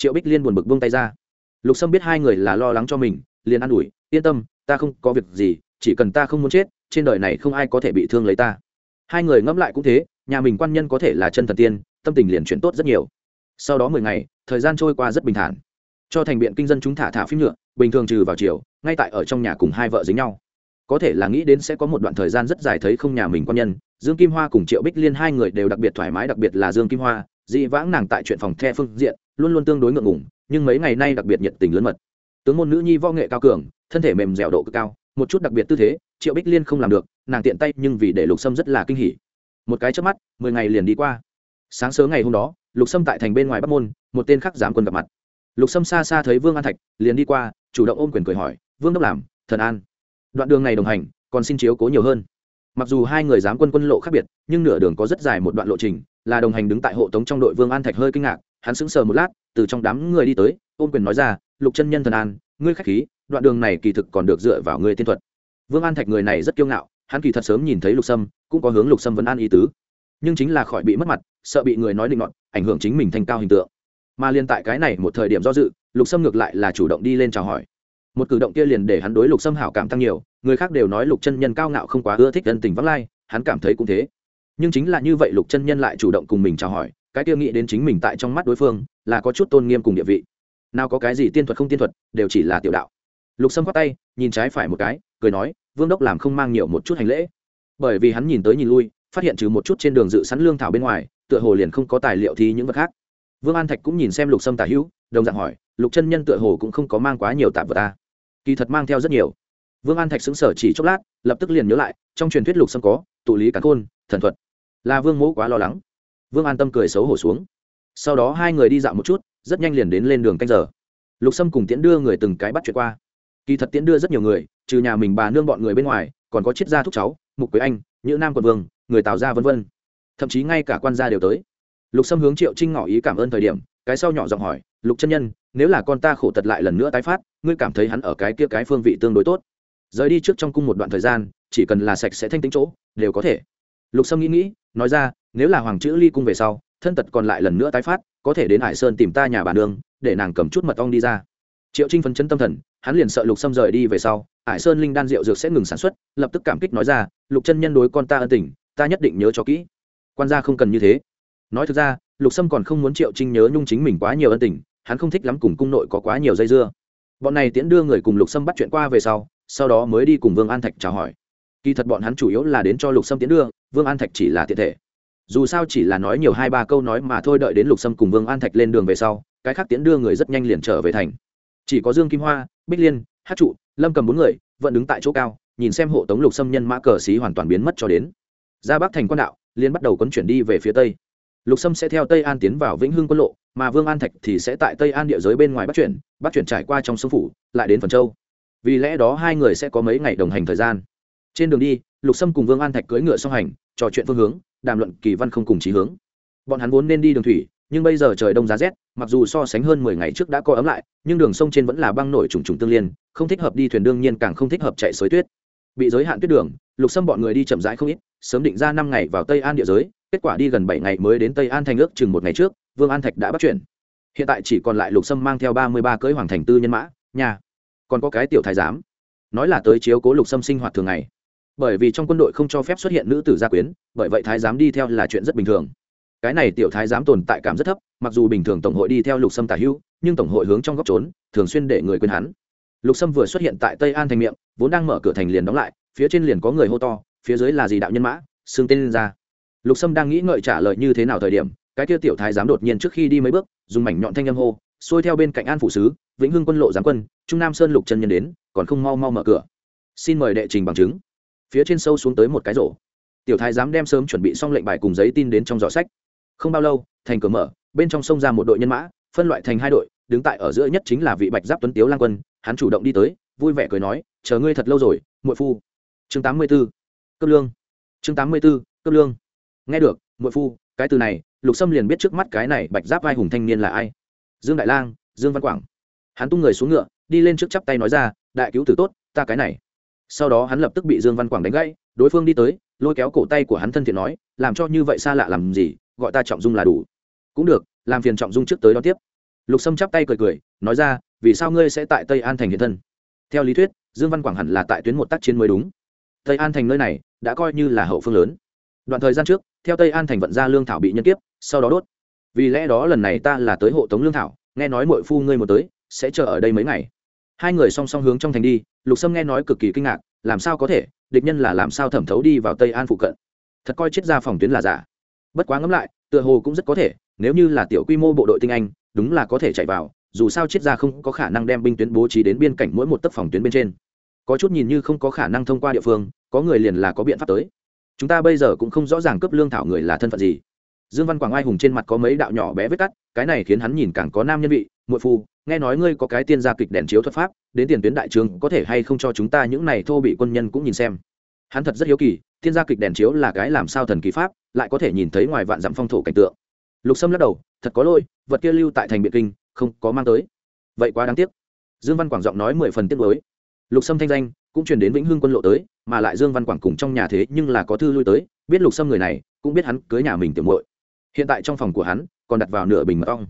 triệu bích liên buồn bực buông tay ra lục sâm biết hai người là lo lắng cho mình liền an ủi yên tâm ta không có việc gì chỉ cần ta không muốn chết trên đời này không ai có thể bị thương lấy ta hai người ngẫm lại cũng thế nhà mình quan nhân có thể là chân thần tiên tâm tình liền chuyển tốt rất nhiều sau đó mười ngày thời gian trôi qua rất bình thản cho thành biện kinh dân chúng thả thả phim nhựa bình thường trừ vào chiều ngay tại ở trong nhà cùng hai vợ dính nhau có thể là nghĩ đến sẽ có một đoạn thời gian rất dài thấy không nhà mình quan nhân dương kim hoa cùng triệu bích liên hai người đều đặc biệt thoải mái đặc biệt là dương kim hoa dị vãng nàng tại chuyện phòng the phương diện luôn luôn tương đối ngượng ngùng, nhưng mấy ngày nay đặc biệt nhiệt tình lớn mật. Tướng môn nữ nhi võ nghệ cao cường thân thể mềm dẻo độ cực cao một chút đặc biệt tư thế triệu bích liên không làm được nàng tiện tay nhưng vì để lục sâm rất là kinh hỉ. Một cái trước mắt mười ngày liền đi qua. Sáng sớm ngày hôm đó lục sâm tại thành bên ngoài bắc môn một tên khác giám quân gặp mặt. Lục sâm xa xa thấy vương an thạch liền đi qua chủ động ôm quyền cười hỏi vương đốc làm thần an. Đoạn đường này đồng hành còn xin chiếu cố nhiều hơn. Mặc dù hai người giám quân quân lộ khác biệt nhưng nửa đường có rất dài một đoạn lộ trình là đồng hành đứng tại hộ tống trong đội vương an thạch hơi kinh ngạc, hắn sững sờ một lát, từ trong đám người đi tới, ôm quyền nói ra, lục chân nhân thần an, ngươi khách khí, đoạn đường này kỳ thực còn được dựa vào ngươi tiên thuật. Vương an thạch người này rất kiêu ngạo, hắn kỳ thật sớm nhìn thấy lục sâm, cũng có hướng lục sâm vấn an ý tứ. Nhưng chính là khỏi bị mất mặt, sợ bị người nói định luận ảnh hưởng chính mình thành cao hình tượng. Mà liên tại cái này một thời điểm do dự, lục sâm ngược lại là chủ động đi lên chào hỏi. Một cử động kia liền để hắn đối lục sâm hảo cảm tăng nhiều, người khác đều nói lục chân nhân cao ngạo không quá ưa thích dân tình vắng lai, hắn cảm thấy cũng thế nhưng chính là như vậy lục chân nhân lại chủ động cùng mình chào hỏi, cái kia nghĩ đến chính mình tại trong mắt đối phương, là có chút tôn nghiêm cùng địa vị. Nào có cái gì tiên thuật không tiên thuật, đều chỉ là tiểu đạo. Lục sâm khoác tay, nhìn trái phải một cái, cười nói, vương đốc làm không mang nhiều một chút hành lễ. Bởi vì hắn nhìn tới nhìn lui, phát hiện trừ một chút trên đường dự sẵn lương thảo bên ngoài, tựa hồ liền không có tài liệu thì những vật khác. Vương an thạch cũng nhìn xem lục sâm tả hữu, đồng dạng hỏi, lục chân nhân tựa hồ cũng không có mang quá nhiều tạp vật ta? Kỳ thật mang theo rất nhiều. Vương an thạch xứng sở chỉ chốc lát, lập tức liền nhớ lại, trong truyền thuyết lục sâm có, tụ lý cắn khôn, thần thuật là vương mỗ quá lo lắng. Vương an tâm cười xấu hổ xuống. Sau đó hai người đi dạo một chút, rất nhanh liền đến lên đường canh giờ. Lục sâm cùng tiễn đưa người từng cái bắt chuyện qua. Kỳ thật tiễn đưa rất nhiều người, trừ nhà mình bà nương bọn người bên ngoài, còn có chiết gia thúc cháu, mục quế anh, nhữ nam quận vương, người tào gia vân vân. Thậm chí ngay cả quan gia đều tới. Lục sâm hướng triệu trinh ngỏ ý cảm ơn thời điểm, cái sau nhỏ giọng hỏi, lục chân nhân, nếu là con ta khổ tật lại lần nữa tái phát, ngươi cảm thấy hắn ở cái kia cái phương vị tương đối tốt. Rời đi trước trong cung một đoạn thời gian, chỉ cần là sạch sẽ thanh tính chỗ, đều có thể. Lục sâm nghĩ nghĩ nói ra, nếu là hoàng chữ ly cung về sau, thân tật còn lại lần nữa tái phát, có thể đến hải sơn tìm ta nhà bà nương, để nàng cầm chút mật ong đi ra. Triệu trinh phấn chấn tâm thần, hắn liền sợ lục sâm rời đi về sau, hải sơn linh đan rượu dược sẽ ngừng sản xuất, lập tức cảm kích nói ra, lục chân nhân đối con ta ân tình, ta nhất định nhớ cho kỹ. Quan gia không cần như thế. Nói thực ra, lục sâm còn không muốn triệu trinh nhớ nhung chính mình quá nhiều ân tình, hắn không thích lắm cùng cung nội có quá nhiều dây dưa. Bọn này tiễn đưa người cùng lục sâm bắt chuyện qua về sau sau đó mới đi cùng vương an thạch chào hỏi. Kỳ thật bọn hắn chủ yếu là đến cho lục sâm tiễn đưa vương an thạch chỉ là tiện thể. Dù sao chỉ là nói nhiều hai ba câu nói mà thôi đợi đến lục sâm cùng vương an thạch lên đường về sau, cái khác tiễn đưa người rất nhanh liền trở về thành. Chỉ có dương kim hoa, bích liên hát trụ, lâm cầm bốn người vẫn đứng tại chỗ cao, nhìn xem hộ tống lục sâm nhân mã cờ xí hoàn toàn biến mất cho đến. Ra bắc thành quan đạo liên bắt đầu quấn chuyển đi về phía tây. Lục sâm sẽ theo tây an tiến vào vĩnh hưng quân lộ, mà vương an thạch thì sẽ tại tây an địa giới bên ngoài bắt chuyển bắt chuyển trải qua trong sông phủ, lại đến phần châu. Vì lẽ đó hai người sẽ có mấy ngày đồng hành thời gian. Trên đường đi lục sâm cùng vương an thạch cưỡi ngựa song hành, trò chuyện phương hướng, đàm luận kỳ văn không cùng chí hướng. Bọn hắn vốn nên đi đường thủy, nhưng bây giờ trời đông giá rét, mặc dù so sánh hơn mười ngày trước đã có ấm lại, nhưng đường sông trên vẫn là băng nổi trùng trùng tương liên, không thích hợp đi thuyền đương nhiên càng không thích hợp chạy xới tuyết. Bị giới hạn tuyết đường, lục sâm bọn người đi chậm rãi không ít, sớm định ra năm ngày vào tây an địa giới, kết quả đi gần bảy ngày mới đến tây an thành ước chừng một ngày trước, vương an thạch đã bắt chuyển hiện tại chỉ còn lại lục sâm mang theo ba mươi ba cưỡi hoàng thành tư nhân mã, nhà. Còn có cái tiểu thái giám, nói là tới chiếu cố lục sâm sinh hoạt thường ngày bởi vì trong quân đội không cho phép xuất hiện nữ tử gia quyến, bởi vậy thái giám đi theo là chuyện rất bình thường. Cái này tiểu thái giám tồn tại cảm rất thấp, mặc dù bình thường tổng hội đi theo lục sâm tả hữu, nhưng tổng hội hướng trong góc trốn, thường xuyên để người quên hắn. Lục sâm vừa xuất hiện tại tây an thành miệng, vốn đang mở cửa thành liền đóng lại, phía trên liền có người hô to, phía dưới là gì đạo nhân mã, xưng tên lên ra. Lục sâm đang nghĩ ngợi trả lời như thế nào thời điểm, cái kia tiểu thái giám đột nhiên trước khi đi mấy bước, dùng mảnh nhọn thanh âm hô, xuôi theo bên cạnh an phủ sứ, vĩnh hưng quân lộ giáng quân, trung nam sơn lục chân nhân đến, còn không mau mau mở cửa. Xin mời đệ trình bằng chứng phía trên sâu xuống tới một cái rổ. Tiểu thái giám đem sớm chuẩn bị xong lệnh bài cùng giấy tin đến trong giỏ sách. Không bao lâu, thành cửa mở, bên trong sông ra một đội nhân mã, phân loại thành hai đội, đứng tại ở giữa nhất chính là vị bạch giáp tuấn tiếu lang quân, hắn chủ động đi tới, vui vẻ cười nói, chờ ngươi thật lâu rồi, muội phu. Chương tám mươi b ố cấp lương. Chương tám mươi b ố cấp lương. Nghe được, muội phu, cái từ này, lục sâm liền biết trước mắt cái này bạch giáp vai hùng thanh niên là ai. Dương đại lang, dương văn quảng. Hắn tung người xuống ngựa, đi lên trước chắp tay nói ra, đại cứu tử tốt, ta cái này sau đó hắn lập tức bị dương văn quảng đánh gãy, đối phương đi tới, lôi kéo cổ tay của hắn thân thiện nói, làm cho như vậy xa lạ làm gì, gọi ta trọng dung là đủ. Cũng được, làm phiền trọng dung trước tới đó tiếp. Lục sâm chắp tay cười cười, nói ra, vì sao ngươi sẽ tại tây an thành hiện thân? Theo lý thuyết, dương văn quảng hẳn là tại tuyến một tác chiến mới đúng. Tây an thành nơi này đã coi như là hậu phương lớn. Đoạn thời gian trước, theo tây an thành vận ra lương thảo bị nhân kiếp, sau đó đốt. Vì lẽ đó lần này ta là tới hộ tống lương thảo, nghe nói mội phu ngươi một tới, sẽ chờ ở đây mấy ngày. Hai người song song hướng trong thành đi lục sâm nghe nói cực kỳ kinh ngạc, làm sao có thể? Địch nhân là làm sao thẩm thấu đi vào tây an phụ cận? Thật coi chết ra phòng tuyến là giả. Bất quá ngẫm lại, tựa hồ cũng rất có thể, nếu như là tiểu quy mô bộ đội tinh anh, đúng là có thể chạy vào, dù sao chết ra không có khả năng đem binh tuyến bố trí đến biên cảnh mỗi một tấc phòng tuyến bên trên. Có chút nhìn như không có khả năng thông qua địa phương, có người liền là có biện pháp tới. Chúng ta bây giờ cũng không rõ ràng cấp lương thảo người là thân phận gì dương văn quảng ai hùng trên mặt có mấy đạo nhỏ bé vết cắt, cái này khiến hắn nhìn càng có nam nhân vị, muội phu, nghe nói ngươi có cái tiên gia kịch đèn chiếu thuật pháp, đến tiền tuyến đại trường có thể hay không cho chúng ta những này thô bị quân nhân cũng nhìn xem. Hắn thật rất hiếu kỳ, tiên gia kịch đèn chiếu là cái làm sao thần kỳ pháp, lại có thể nhìn thấy ngoài vạn dặm phong thổ cảnh tượng. Lục sâm lắc đầu, thật có lỗi, vật kia lưu tại thành biệt kinh, không có mang tới. Vậy quá đáng tiếc. Dương văn quảng giọng nói mười phần tiếc với lục sâm thanh danh, cũng truyền đến vĩnh hưng quân lộ tới, mà lại dương văn quảng cùng trong nhà thế nhưng là có thư lui tới, biết lục sâm người này, cũng biết hắn cưới nhà mình tiểu muội hiện tại trong phòng của hắn còn đặt vào nửa bình mật ong.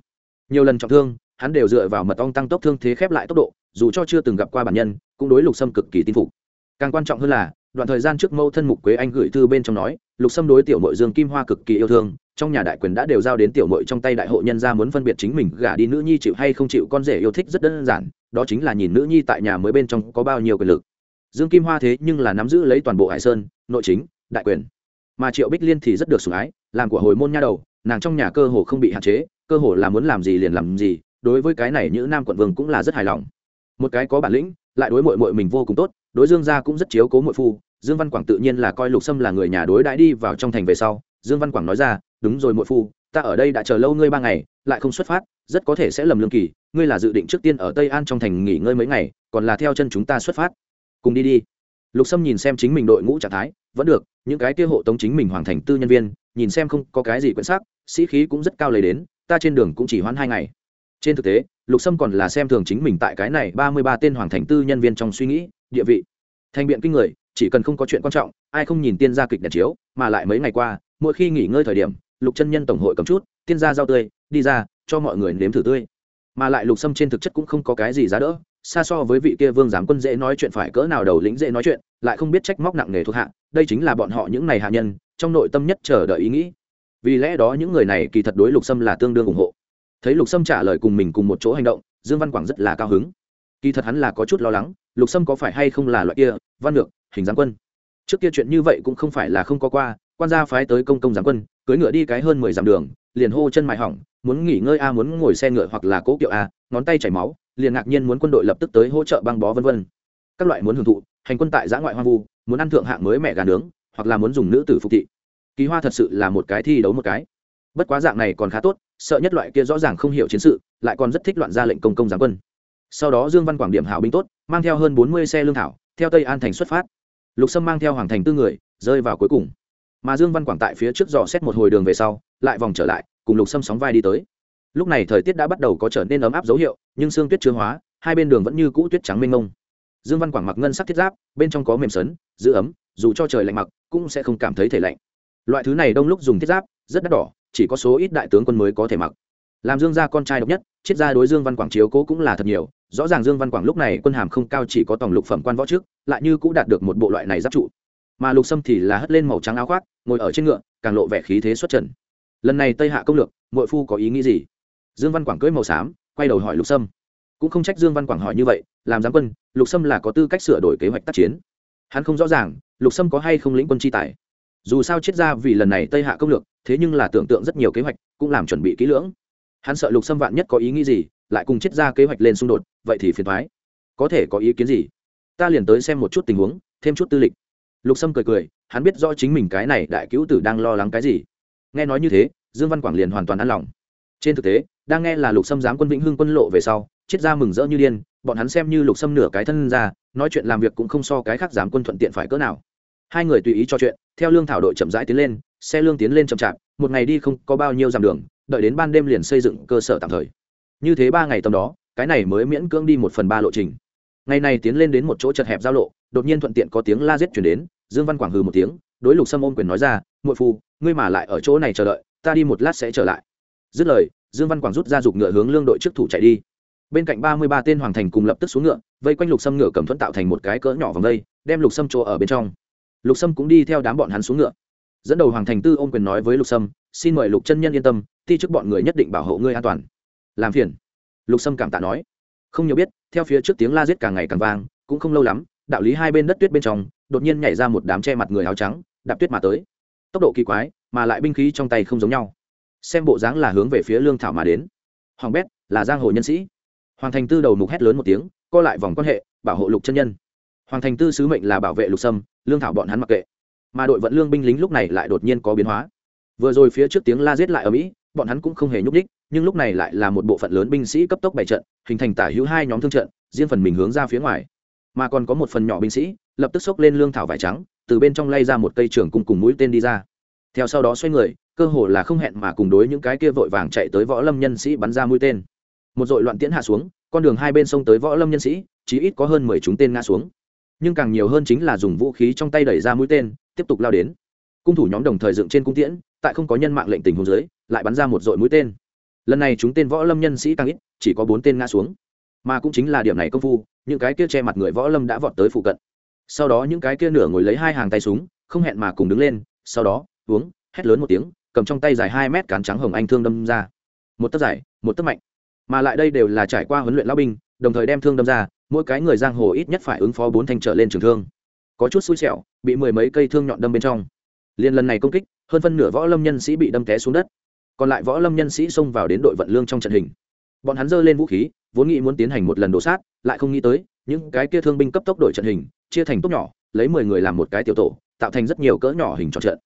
Nhiều lần trọng thương, hắn đều dựa vào mật ong tăng tốc thương thế khép lại tốc độ, dù cho chưa từng gặp qua bản nhân, cũng đối lục sâm cực kỳ tin phục. Càng quan trọng hơn là, đoạn thời gian trước mâu thân mục quế anh gửi thư bên trong nói, lục sâm đối tiểu mội dương kim hoa cực kỳ yêu thương, trong nhà đại quyền đã đều giao đến tiểu mội trong tay đại hội nhân ra muốn phân biệt chính mình gả đi nữ nhi chịu hay không chịu con rể yêu thích rất đơn giản, đó chính là nhìn nữ nhi tại nhà mới bên trong có bao nhiêu quyền lực. Dương kim hoa thế nhưng là nắm giữ lấy toàn bộ hải sơn, nội chính, đại quyền. Mà triệu bích liên thì rất được sủng ái làm của hồi môn nha đầu, nàng trong nhà cơ hồ không bị hạn chế, cơ hồ là muốn làm gì liền làm gì, đối với cái này nữ nam quận vương cũng là rất hài lòng. Một cái có bản lĩnh, lại đối mội mội mình vô cùng tốt, đối dương gia cũng rất chiếu cố mội phu, dương văn quảng tự nhiên là coi lục sâm là người nhà đối đãi đi vào trong thành về sau, dương văn quảng nói ra, đúng rồi mội phu, ta ở đây đã chờ lâu ngươi ba ngày, lại không xuất phát, rất có thể sẽ lầm lương kỳ, ngươi là dự định trước tiên ở tây an trong thành nghỉ ngơi mấy ngày, còn là theo chân chúng ta xuất phát. Cùng đi đi lục sâm nhìn xem chính mình đội ngũ trạng thái, vẫn được, những cái kia hộ tống chính mình hoàn thành tư nhân viên, nhìn xem không có cái gì quyển sắc, sĩ khí cũng rất cao lấy đến, ta trên đường cũng chỉ hoãn hai ngày. Trên thực tế, lục sâm còn là xem thường chính mình tại cái này ba mươi ba tên hoàng thành tư nhân viên trong suy nghĩ, địa vị. Thành biện kinh người, chỉ cần không có chuyện quan trọng, ai không nhìn tiên gia kịch đèn chiếu, mà lại mấy ngày qua, mỗi khi nghỉ ngơi thời điểm, lục chân nhân tổng hội cầm chút, tiên gia rau tươi, đi ra, cho mọi người nếm thử tươi. Mà lại lục sâm trên thực chất cũng không có cái gì giá đỡ xa so với vị kia vương giám quân dễ nói chuyện phải cỡ nào đầu lĩnh dễ nói chuyện, lại không biết trách móc nặng nề thuộc hạ, đây chính là bọn họ những này hạ nhân, trong nội tâm nhất chờ đợi ý nghĩ. Vì lẽ đó những người này kỳ thật đối lục sâm là tương đương ủng hộ. Thấy lục sâm trả lời cùng mình cùng một chỗ hành động, dương văn quảng rất là cao hứng. Kỳ thật hắn là có chút lo lắng, lục sâm có phải hay không là loại kia văn được hình giáng quân. Trước kia chuyện như vậy cũng không phải là không có qua, quan gia phái tới công công giáng quân cưới ngựa đi cái hơn mười dặm đường, liền hô chân mại hỏng, muốn nghỉ ngơi a, muốn ngồi xe ngựa hoặc là cố kiệu a, ngón tay chảy máu liền ngạc nhiên muốn quân đội lập tức tới hỗ trợ băng bó vân vân. Các loại muốn hưởng thụ, hành quân tại giã ngoại hoang vu, muốn ăn thượng hạng mới mẹ gà nướng, hoặc là muốn dùng nữ tử phục thị. Kỳ hoa thật sự là một cái thi đấu một cái. Bất quá dạng này còn khá tốt, sợ nhất loại kia rõ ràng không hiểu chiến sự, lại còn rất thích loạn ra lệnh công công giáng quân. Sau đó dương văn quảng điểm hảo binh tốt, mang theo hơn bốn mươi xe lương thảo, theo tây an thành xuất phát. Lục sâm mang theo hoàng thành tư người, rơi vào cuối cùng. Mà dương văn quảng tại phía trước dò xét một hồi đường về sau, lại vòng trở lại, cùng lục sâm sóng vai đi tới lúc này thời tiết đã bắt đầu có trở nên ấm áp dấu hiệu, nhưng sương tuyết chưa hóa, hai bên đường vẫn như cũ tuyết trắng mênh mông. Dương văn quảng mặc ngân sắc thiết giáp, bên trong có mềm sấn, giữ ấm, dù cho trời lạnh mặc, cũng sẽ không cảm thấy thể lạnh. Loại thứ này đông lúc dùng thiết giáp, rất đắt đỏ, chỉ có số ít đại tướng quân mới có thể mặc. Làm dương gia con trai độc nhất, triết gia đối dương văn quảng chiếu cố cũng là thật nhiều, rõ ràng dương văn quảng lúc này quân hàm không cao chỉ có tổng lục phẩm quan võ trước, lại như cũng đạt được một bộ loại này giáp trụ. Mà lục sâm thì là hất lên màu trắng áo khoác, ngồi ở trên ngựa, càng lộ vẻ khí thế xuất trần. Lần này tây hạ công lược mội phu có ý nghĩ gì? Dương văn quảng cưỡi màu xám, quay đầu hỏi lục sâm. Cũng không trách dương văn quảng hỏi như vậy, làm giám quân, lục sâm là có tư cách sửa đổi kế hoạch tác chiến. Hắn không rõ ràng, lục sâm có hay không lĩnh quân chi tài. Dù sao chết ra vì lần này tây hạ công lược, thế nhưng là tưởng tượng rất nhiều kế hoạch, cũng làm chuẩn bị kỹ lưỡng. Hắn sợ lục sâm vạn nhất có ý nghĩ gì, lại cùng chết ra kế hoạch lên xung đột, vậy thì phiền thoái có thể có ý kiến gì? Ta liền tới xem một chút tình huống, thêm chút tư lịch. Lục sâm cười cười, hắn biết rõ chính mình cái này đại cứu tử đang lo lắng cái gì. Nghe nói như thế, dương văn quảng liền hoàn toàn an lòng. Trên thực tế đang nghe là lục sâm giám quân vĩnh hưng quân lộ về sau chiết ra mừng rỡ như điên, bọn hắn xem như lục sâm nửa cái thân ra, nói chuyện làm việc cũng không so cái khác giám quân thuận tiện phải cỡ nào. Hai người tùy ý cho chuyện, theo lương thảo đội chậm rãi tiến lên, xe lương tiến lên chậm chạp, một ngày đi không có bao nhiêu dặm đường, đợi đến ban đêm liền xây dựng cơ sở tạm thời. Như thế ba ngày tầm đó, cái này mới miễn cưỡng đi một phần ba lộ trình. Ngày này tiến lên đến một chỗ chật hẹp giao lộ, đột nhiên thuận tiện có tiếng la giết chuyển đến, dương văn quảng hừ một tiếng, đối lục sâm ôm quyền nói ra, muội phu, ngươi mà lại ở chỗ này chờ đợi, ta đi một lát sẽ trở lại. Dứt lời dương văn quảng rút ra giục ngựa hướng lương đội trước thủ chạy đi. Bên cạnh ba mươi ba tên hoàng thành cùng lập tức xuống ngựa, vây quanh lục sâm ngựa cầm thuẫn tạo thành một cái cỡ nhỏ vòng vây đem lục sâm chỗ ở bên trong. Lục sâm cũng đi theo đám bọn hắn xuống ngựa. Dẫn đầu hoàng thành tư ôm quyền nói với lục sâm, xin mời lục chân nhân yên tâm, ti chức bọn người nhất định bảo hộ ngươi an toàn. Làm phiền. Lục sâm cảm tạ nói. Không nhiều biết, theo phía trước tiếng la giết càng ngày càng vang, cũng không lâu lắm, đạo lý hai bên đất tuyết bên trong, đột nhiên nhảy ra một đám che mặt người áo trắng, đạp tuyết mà tới. Tốc độ kỳ quái, mà lại binh khí trong tay không giống nhau xem bộ dáng là hướng về phía lương thảo mà đến hoàng bét là giang hồ nhân sĩ hoàng thành tư đầu mục hét lớn một tiếng co lại vòng quan hệ bảo hộ lục chân nhân hoàng thành tư sứ mệnh là bảo vệ lục sâm lương thảo bọn hắn mặc kệ mà đội vận lương binh lính lúc này lại đột nhiên có biến hóa vừa rồi phía trước tiếng la giết lại ở mỹ bọn hắn cũng không hề nhúc đích nhưng lúc này lại là một bộ phận lớn binh sĩ cấp tốc bày trận hình thành tả hữu hai nhóm thương trận riêng phần mình hướng ra phía ngoài mà còn có một phần nhỏ binh sĩ lập tức xốc lên lương thảo vải trắng từ bên trong lay ra một cây trường cùng cùng mũi tên đi ra theo sau đó xoay người, cơ hồ là không hẹn mà cùng đối những cái kia vội vàng chạy tới võ lâm nhân sĩ bắn ra mũi tên. Một dội loạn tiễn hạ xuống, con đường hai bên sông tới võ lâm nhân sĩ chỉ ít có hơn mười chúng tên ngã xuống. Nhưng càng nhiều hơn chính là dùng vũ khí trong tay đẩy ra mũi tên, tiếp tục lao đến. Cung thủ nhóm đồng thời dựng trên cung tiễn, tại không có nhân mạng lệnh tình hồ dưới, lại bắn ra một dội mũi tên. Lần này chúng tên võ lâm nhân sĩ càng ít, chỉ có bốn tên ngã xuống. Mà cũng chính là điểm này công phu, những cái kia che mặt người võ lâm đã vọt tới phụ cận. Sau đó những cái kia nửa ngồi lấy hai hàng tay súng, không hẹn mà cùng đứng lên, sau đó uống, hét lớn một tiếng, cầm trong tay dài hai mét cán trắng hồng anh thương đâm ra. Một tấc dài, một tấc mạnh. Mà lại đây đều là trải qua huấn luyện lao binh, đồng thời đem thương đâm ra, mỗi cái người giang hồ ít nhất phải ứng phó bốn thanh trở lên trường thương. Có chút xui xẻo, bị mười mấy cây thương nhọn đâm bên trong. Liên lần này công kích, hơn phân nửa võ lâm nhân sĩ bị đâm té xuống đất. Còn lại võ lâm nhân sĩ xông vào đến đội vận lương trong trận hình. Bọn hắn giơ lên vũ khí, vốn nghĩ muốn tiến hành một lần đổ sát, lại không nghĩ tới, những cái kia thương binh cấp tốc đội trận hình, chia thành tốt nhỏ, lấy mười người làm một cái tiểu tổ, tạo thành rất nhiều cỡ nhỏ hình tròn trận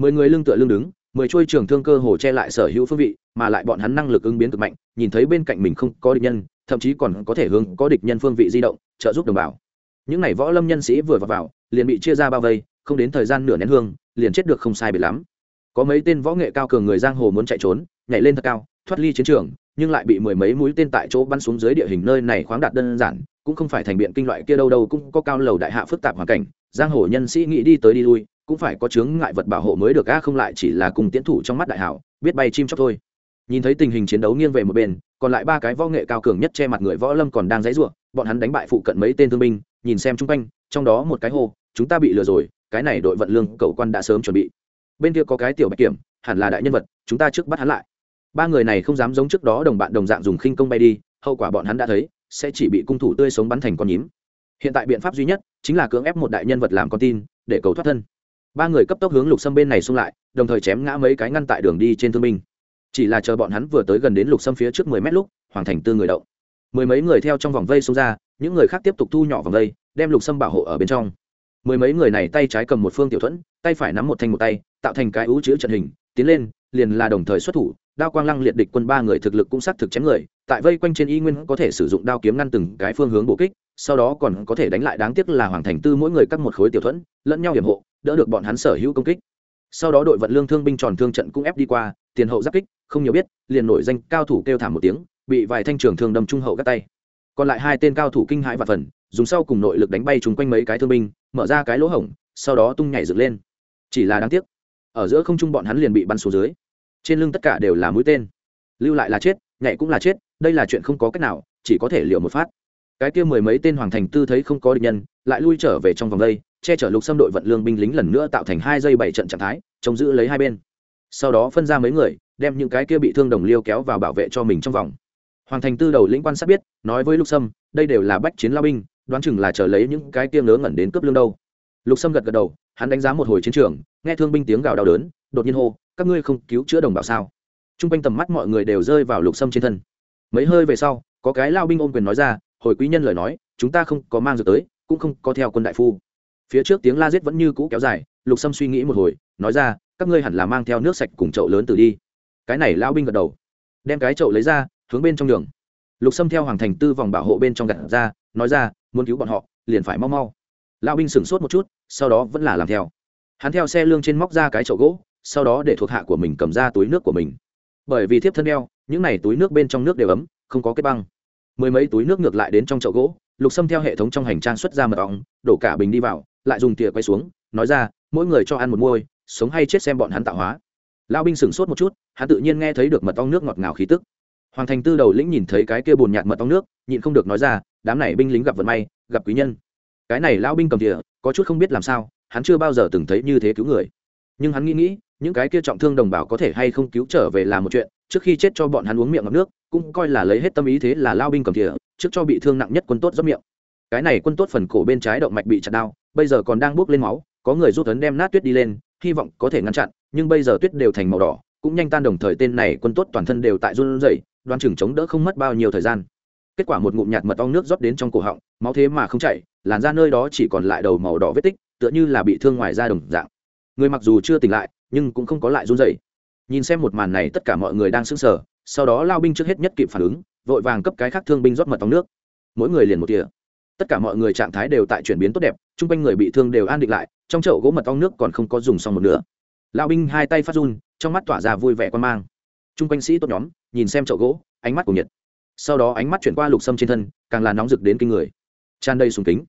mười người lưng tựa lưng đứng mười chuôi trường thương cơ hồ che lại sở hữu phương vị mà lại bọn hắn năng lực ứng biến cực mạnh nhìn thấy bên cạnh mình không có địch nhân thậm chí còn có thể hướng có địch nhân phương vị di động trợ giúp đồng bào. Những n à y võ lâm nhân sĩ vừa vào, vào liền bị chia ra bao vây không đến thời gian nửa nén hương liền chết được không sai biệt lắm. Có mấy tên võ nghệ cao cường người giang hồ muốn chạy trốn nhảy lên thật cao thoát ly chiến trường nhưng lại bị mười mấy mũi tên tại chỗ bắn xuống dưới địa hình nơi này khoáng đạt đơn giản cũng không phải thành biện kinh loại kia đâu đâu cũng có cao lầu đại hạ phức tạp hoàn cảnh giang hồ nhân sĩ nghĩ đi tới đi lui cũng phải có chướng ngại vật bảo hộ mới được, a, không lại chỉ là cùng tiến thủ trong mắt đại hảo, biết bay chim chóc thôi. Nhìn thấy tình hình chiến đấu nghiêng về một bên, còn lại ba cái võ nghệ cao cường nhất che mặt người võ lâm còn đang dãy ruộng bọn hắn đánh bại phụ cận mấy tên thương binh, nhìn xem chung quanh, trong đó một cái hô, chúng ta bị lừa rồi, cái này đội vận lương cầu quan đã sớm chuẩn bị. Bên kia có cái tiểu bạch kiểm, hẳn là đại nhân vật, chúng ta trước bắt hắn lại. Ba người này không dám giống trước đó đồng bạn đồng dạng dùng khinh công bay đi, hậu quả bọn hắn đã thấy, sẽ chỉ bị cung thủ tươi sống bắn thành con nhím. Hiện tại biện pháp duy nhất chính là cưỡng ép một đại nhân vật làm con tin, để cầu thoát thân ba người cấp tốc hướng lục sâm bên này xung lại, đồng thời chém ngã mấy cái ngăn tại đường đi trên thương binh. Chỉ là chờ bọn hắn vừa tới gần đến lục sâm phía trước mười mét lúc, hoàng thành tư người động. Mười mấy người theo trong vòng vây xông ra, những người khác tiếp tục thu nhỏ vòng vây, đem lục sâm bảo hộ ở bên trong. Mười mấy người này tay trái cầm một phương tiểu thuẫn, tay phải nắm một thanh một tay, tạo thành cái ú chữ trận hình, tiến lên, liền là đồng thời xuất thủ, đao quang lăng liệt địch quân ba người thực lực cũng xác thực chém người, tại vây quanh trên y nguyên có thể sử dụng đao kiếm ngăn từng cái phương hướng bổ kích, sau đó còn có thể đánh lại đáng tiếc là hoàng thành tư mỗi người cắt một khối tiểu thuẫn, lẫn nhau hiểm hộ đỡ được bọn hắn sở hữu công kích. Sau đó đội vận lương thương binh tròn thương trận cũng ép đi qua, tiền hậu giáp kích, không nhiều biết, liền nổi danh cao thủ kêu thảm một tiếng, bị vài thanh trường thương đâm trung hậu các tay. Còn lại hai tên cao thủ kinh hãi và phần, dùng sau cùng nội lực đánh bay chúng quanh mấy cái thương binh, mở ra cái lỗ hổng, sau đó tung nhảy dựng lên. Chỉ là đáng tiếc, ở giữa không trung bọn hắn liền bị bắn xuống dưới. Trên lưng tất cả đều là mũi tên. Lưu lại là chết, nhảy cũng là chết, đây là chuyện không có cách nào, chỉ có thể liều một phát. Cái kia mười mấy tên hoàng thành tư thấy không có địch nhân, lại lui trở về trong vòng đây che chở lục xâm đội vận lương binh lính lần nữa tạo thành hai dây bảy trận trạng thái, chống giữ lấy hai bên. Sau đó phân ra mấy người, đem những cái kia bị thương đồng liêu kéo vào bảo vệ cho mình trong vòng. Hoàng thành tư đầu lĩnh quan sát biết, nói với lục sâm đây đều là bách chiến lao binh, đoán chừng là chờ lấy những cái kia ngớ ngẩn đến cướp lương đâu. Lục sâm gật gật đầu, hắn đánh giá một hồi chiến trường, nghe thương binh tiếng gào đau đớn, đột nhiên hô, các ngươi không cứu chữa đồng bào sao? T r u n g quanh tầm mắt mọi người đều rơi vào lục sâm trên thân. Mấy hơi về sau, có cái lao binh ôm quyền nói ra, hồi quý nhân lời nói, chúng ta không có mang dược tới, cũng không có theo quân đại phu phía trước tiếng la giết vẫn như cũ kéo dài, lục sâm suy nghĩ một hồi, nói ra, các ngươi hẳn là mang theo nước sạch cùng chậu lớn từ đi. Cái này lao binh gật đầu. Đem cái chậu lấy ra, hướng bên trong đường. Lục sâm theo hoàng thành tư vòng bảo hộ bên trong gặt ra, nói ra, muốn cứu bọn họ, liền phải mau mau. Lao binh sửng sốt một chút, sau đó vẫn là làm theo. Hắn theo xe lương trên móc ra cái chậu gỗ, sau đó để thuộc hạ của mình cầm ra túi nước của mình. Bởi vì thiếp thân đeo, những n à y túi nước bên trong nước đều ấm, không có kết băng. Mười mấy túi nước ngược lại đến trong chậu gỗ lục sâm theo hệ thống trong hành trang xuất ra mật ong, đổ cả bình đi vào, lại dùng tỉa quay xuống, nói ra, mỗi người cho ăn một môi sống hay chết xem bọn hắn tạo hóa. Lão binh sửng sốt một chút, hắn tự nhiên nghe thấy được mật ong nước ngọt ngào khí tức. Hoàng thành tư đầu lĩnh nhìn thấy cái kia bùn nhạt mật ong nước, nhịn không được nói ra, đám này binh lính gặp vận may, gặp quý nhân. Cái này lão binh cầm tỉa, có chút không biết làm sao, hắn chưa bao giờ từng thấy như thế cứu người. Nhưng hắn nghĩ nghĩ, những cái kia trọng thương đồng bào có thể hay không cứu trở về là một chuyện, trước khi chết cho bọn hắn uống miệng ngập nước, cũng coi là lấy hết tâm ý thế là lao binh cầm thìa trước cho bị thương nặng nhất quân tốt rót miệng. Cái này quân tốt phần cổ bên trái động mạch bị chặt đau bây giờ còn đang bốc lên máu, có người rút ấn đem nát tuyết đi lên, hy vọng có thể ngăn chặn, nhưng bây giờ tuyết đều thành màu đỏ, cũng nhanh tan đồng thời tên này quân tốt toàn thân đều tại run rẩy, đoan chừng chống đỡ không mất bao nhiêu thời gian. Kết quả một ngụm nhạt mật ong nước rót đến trong cổ họng, máu thế mà không chảy, làn da nơi đó chỉ còn lại đầu màu đỏ vết tích, tựa như là bị thương ngoài da đồng dạng. Người mặc dù chưa tỉnh lại, nhưng cũng không có lại run rẩy. Nhìn xem một màn này tất cả mọi người đang sững sờ, sau đó lao binh trước hết nhất kịp phản ứng vội vàng cấp cái khác thương binh rót mật ong nước. Mỗi người liền một tỉa tất cả mọi người trạng thái đều tại chuyển biến tốt đẹp, chung quanh người bị thương đều an định lại, trong chậu gỗ mật ong nước còn không có dùng xong một nửa. Lao binh hai tay phát run, trong mắt tỏa ra vui vẻ quan mang. Chung quanh sĩ tốt nhóm, nhìn xem chậu gỗ, ánh mắt của nhiệt. Sau đó ánh mắt chuyển qua lục sâm trên thân, càng là nóng rực đến kinh người. Tràn đầy sùng kính.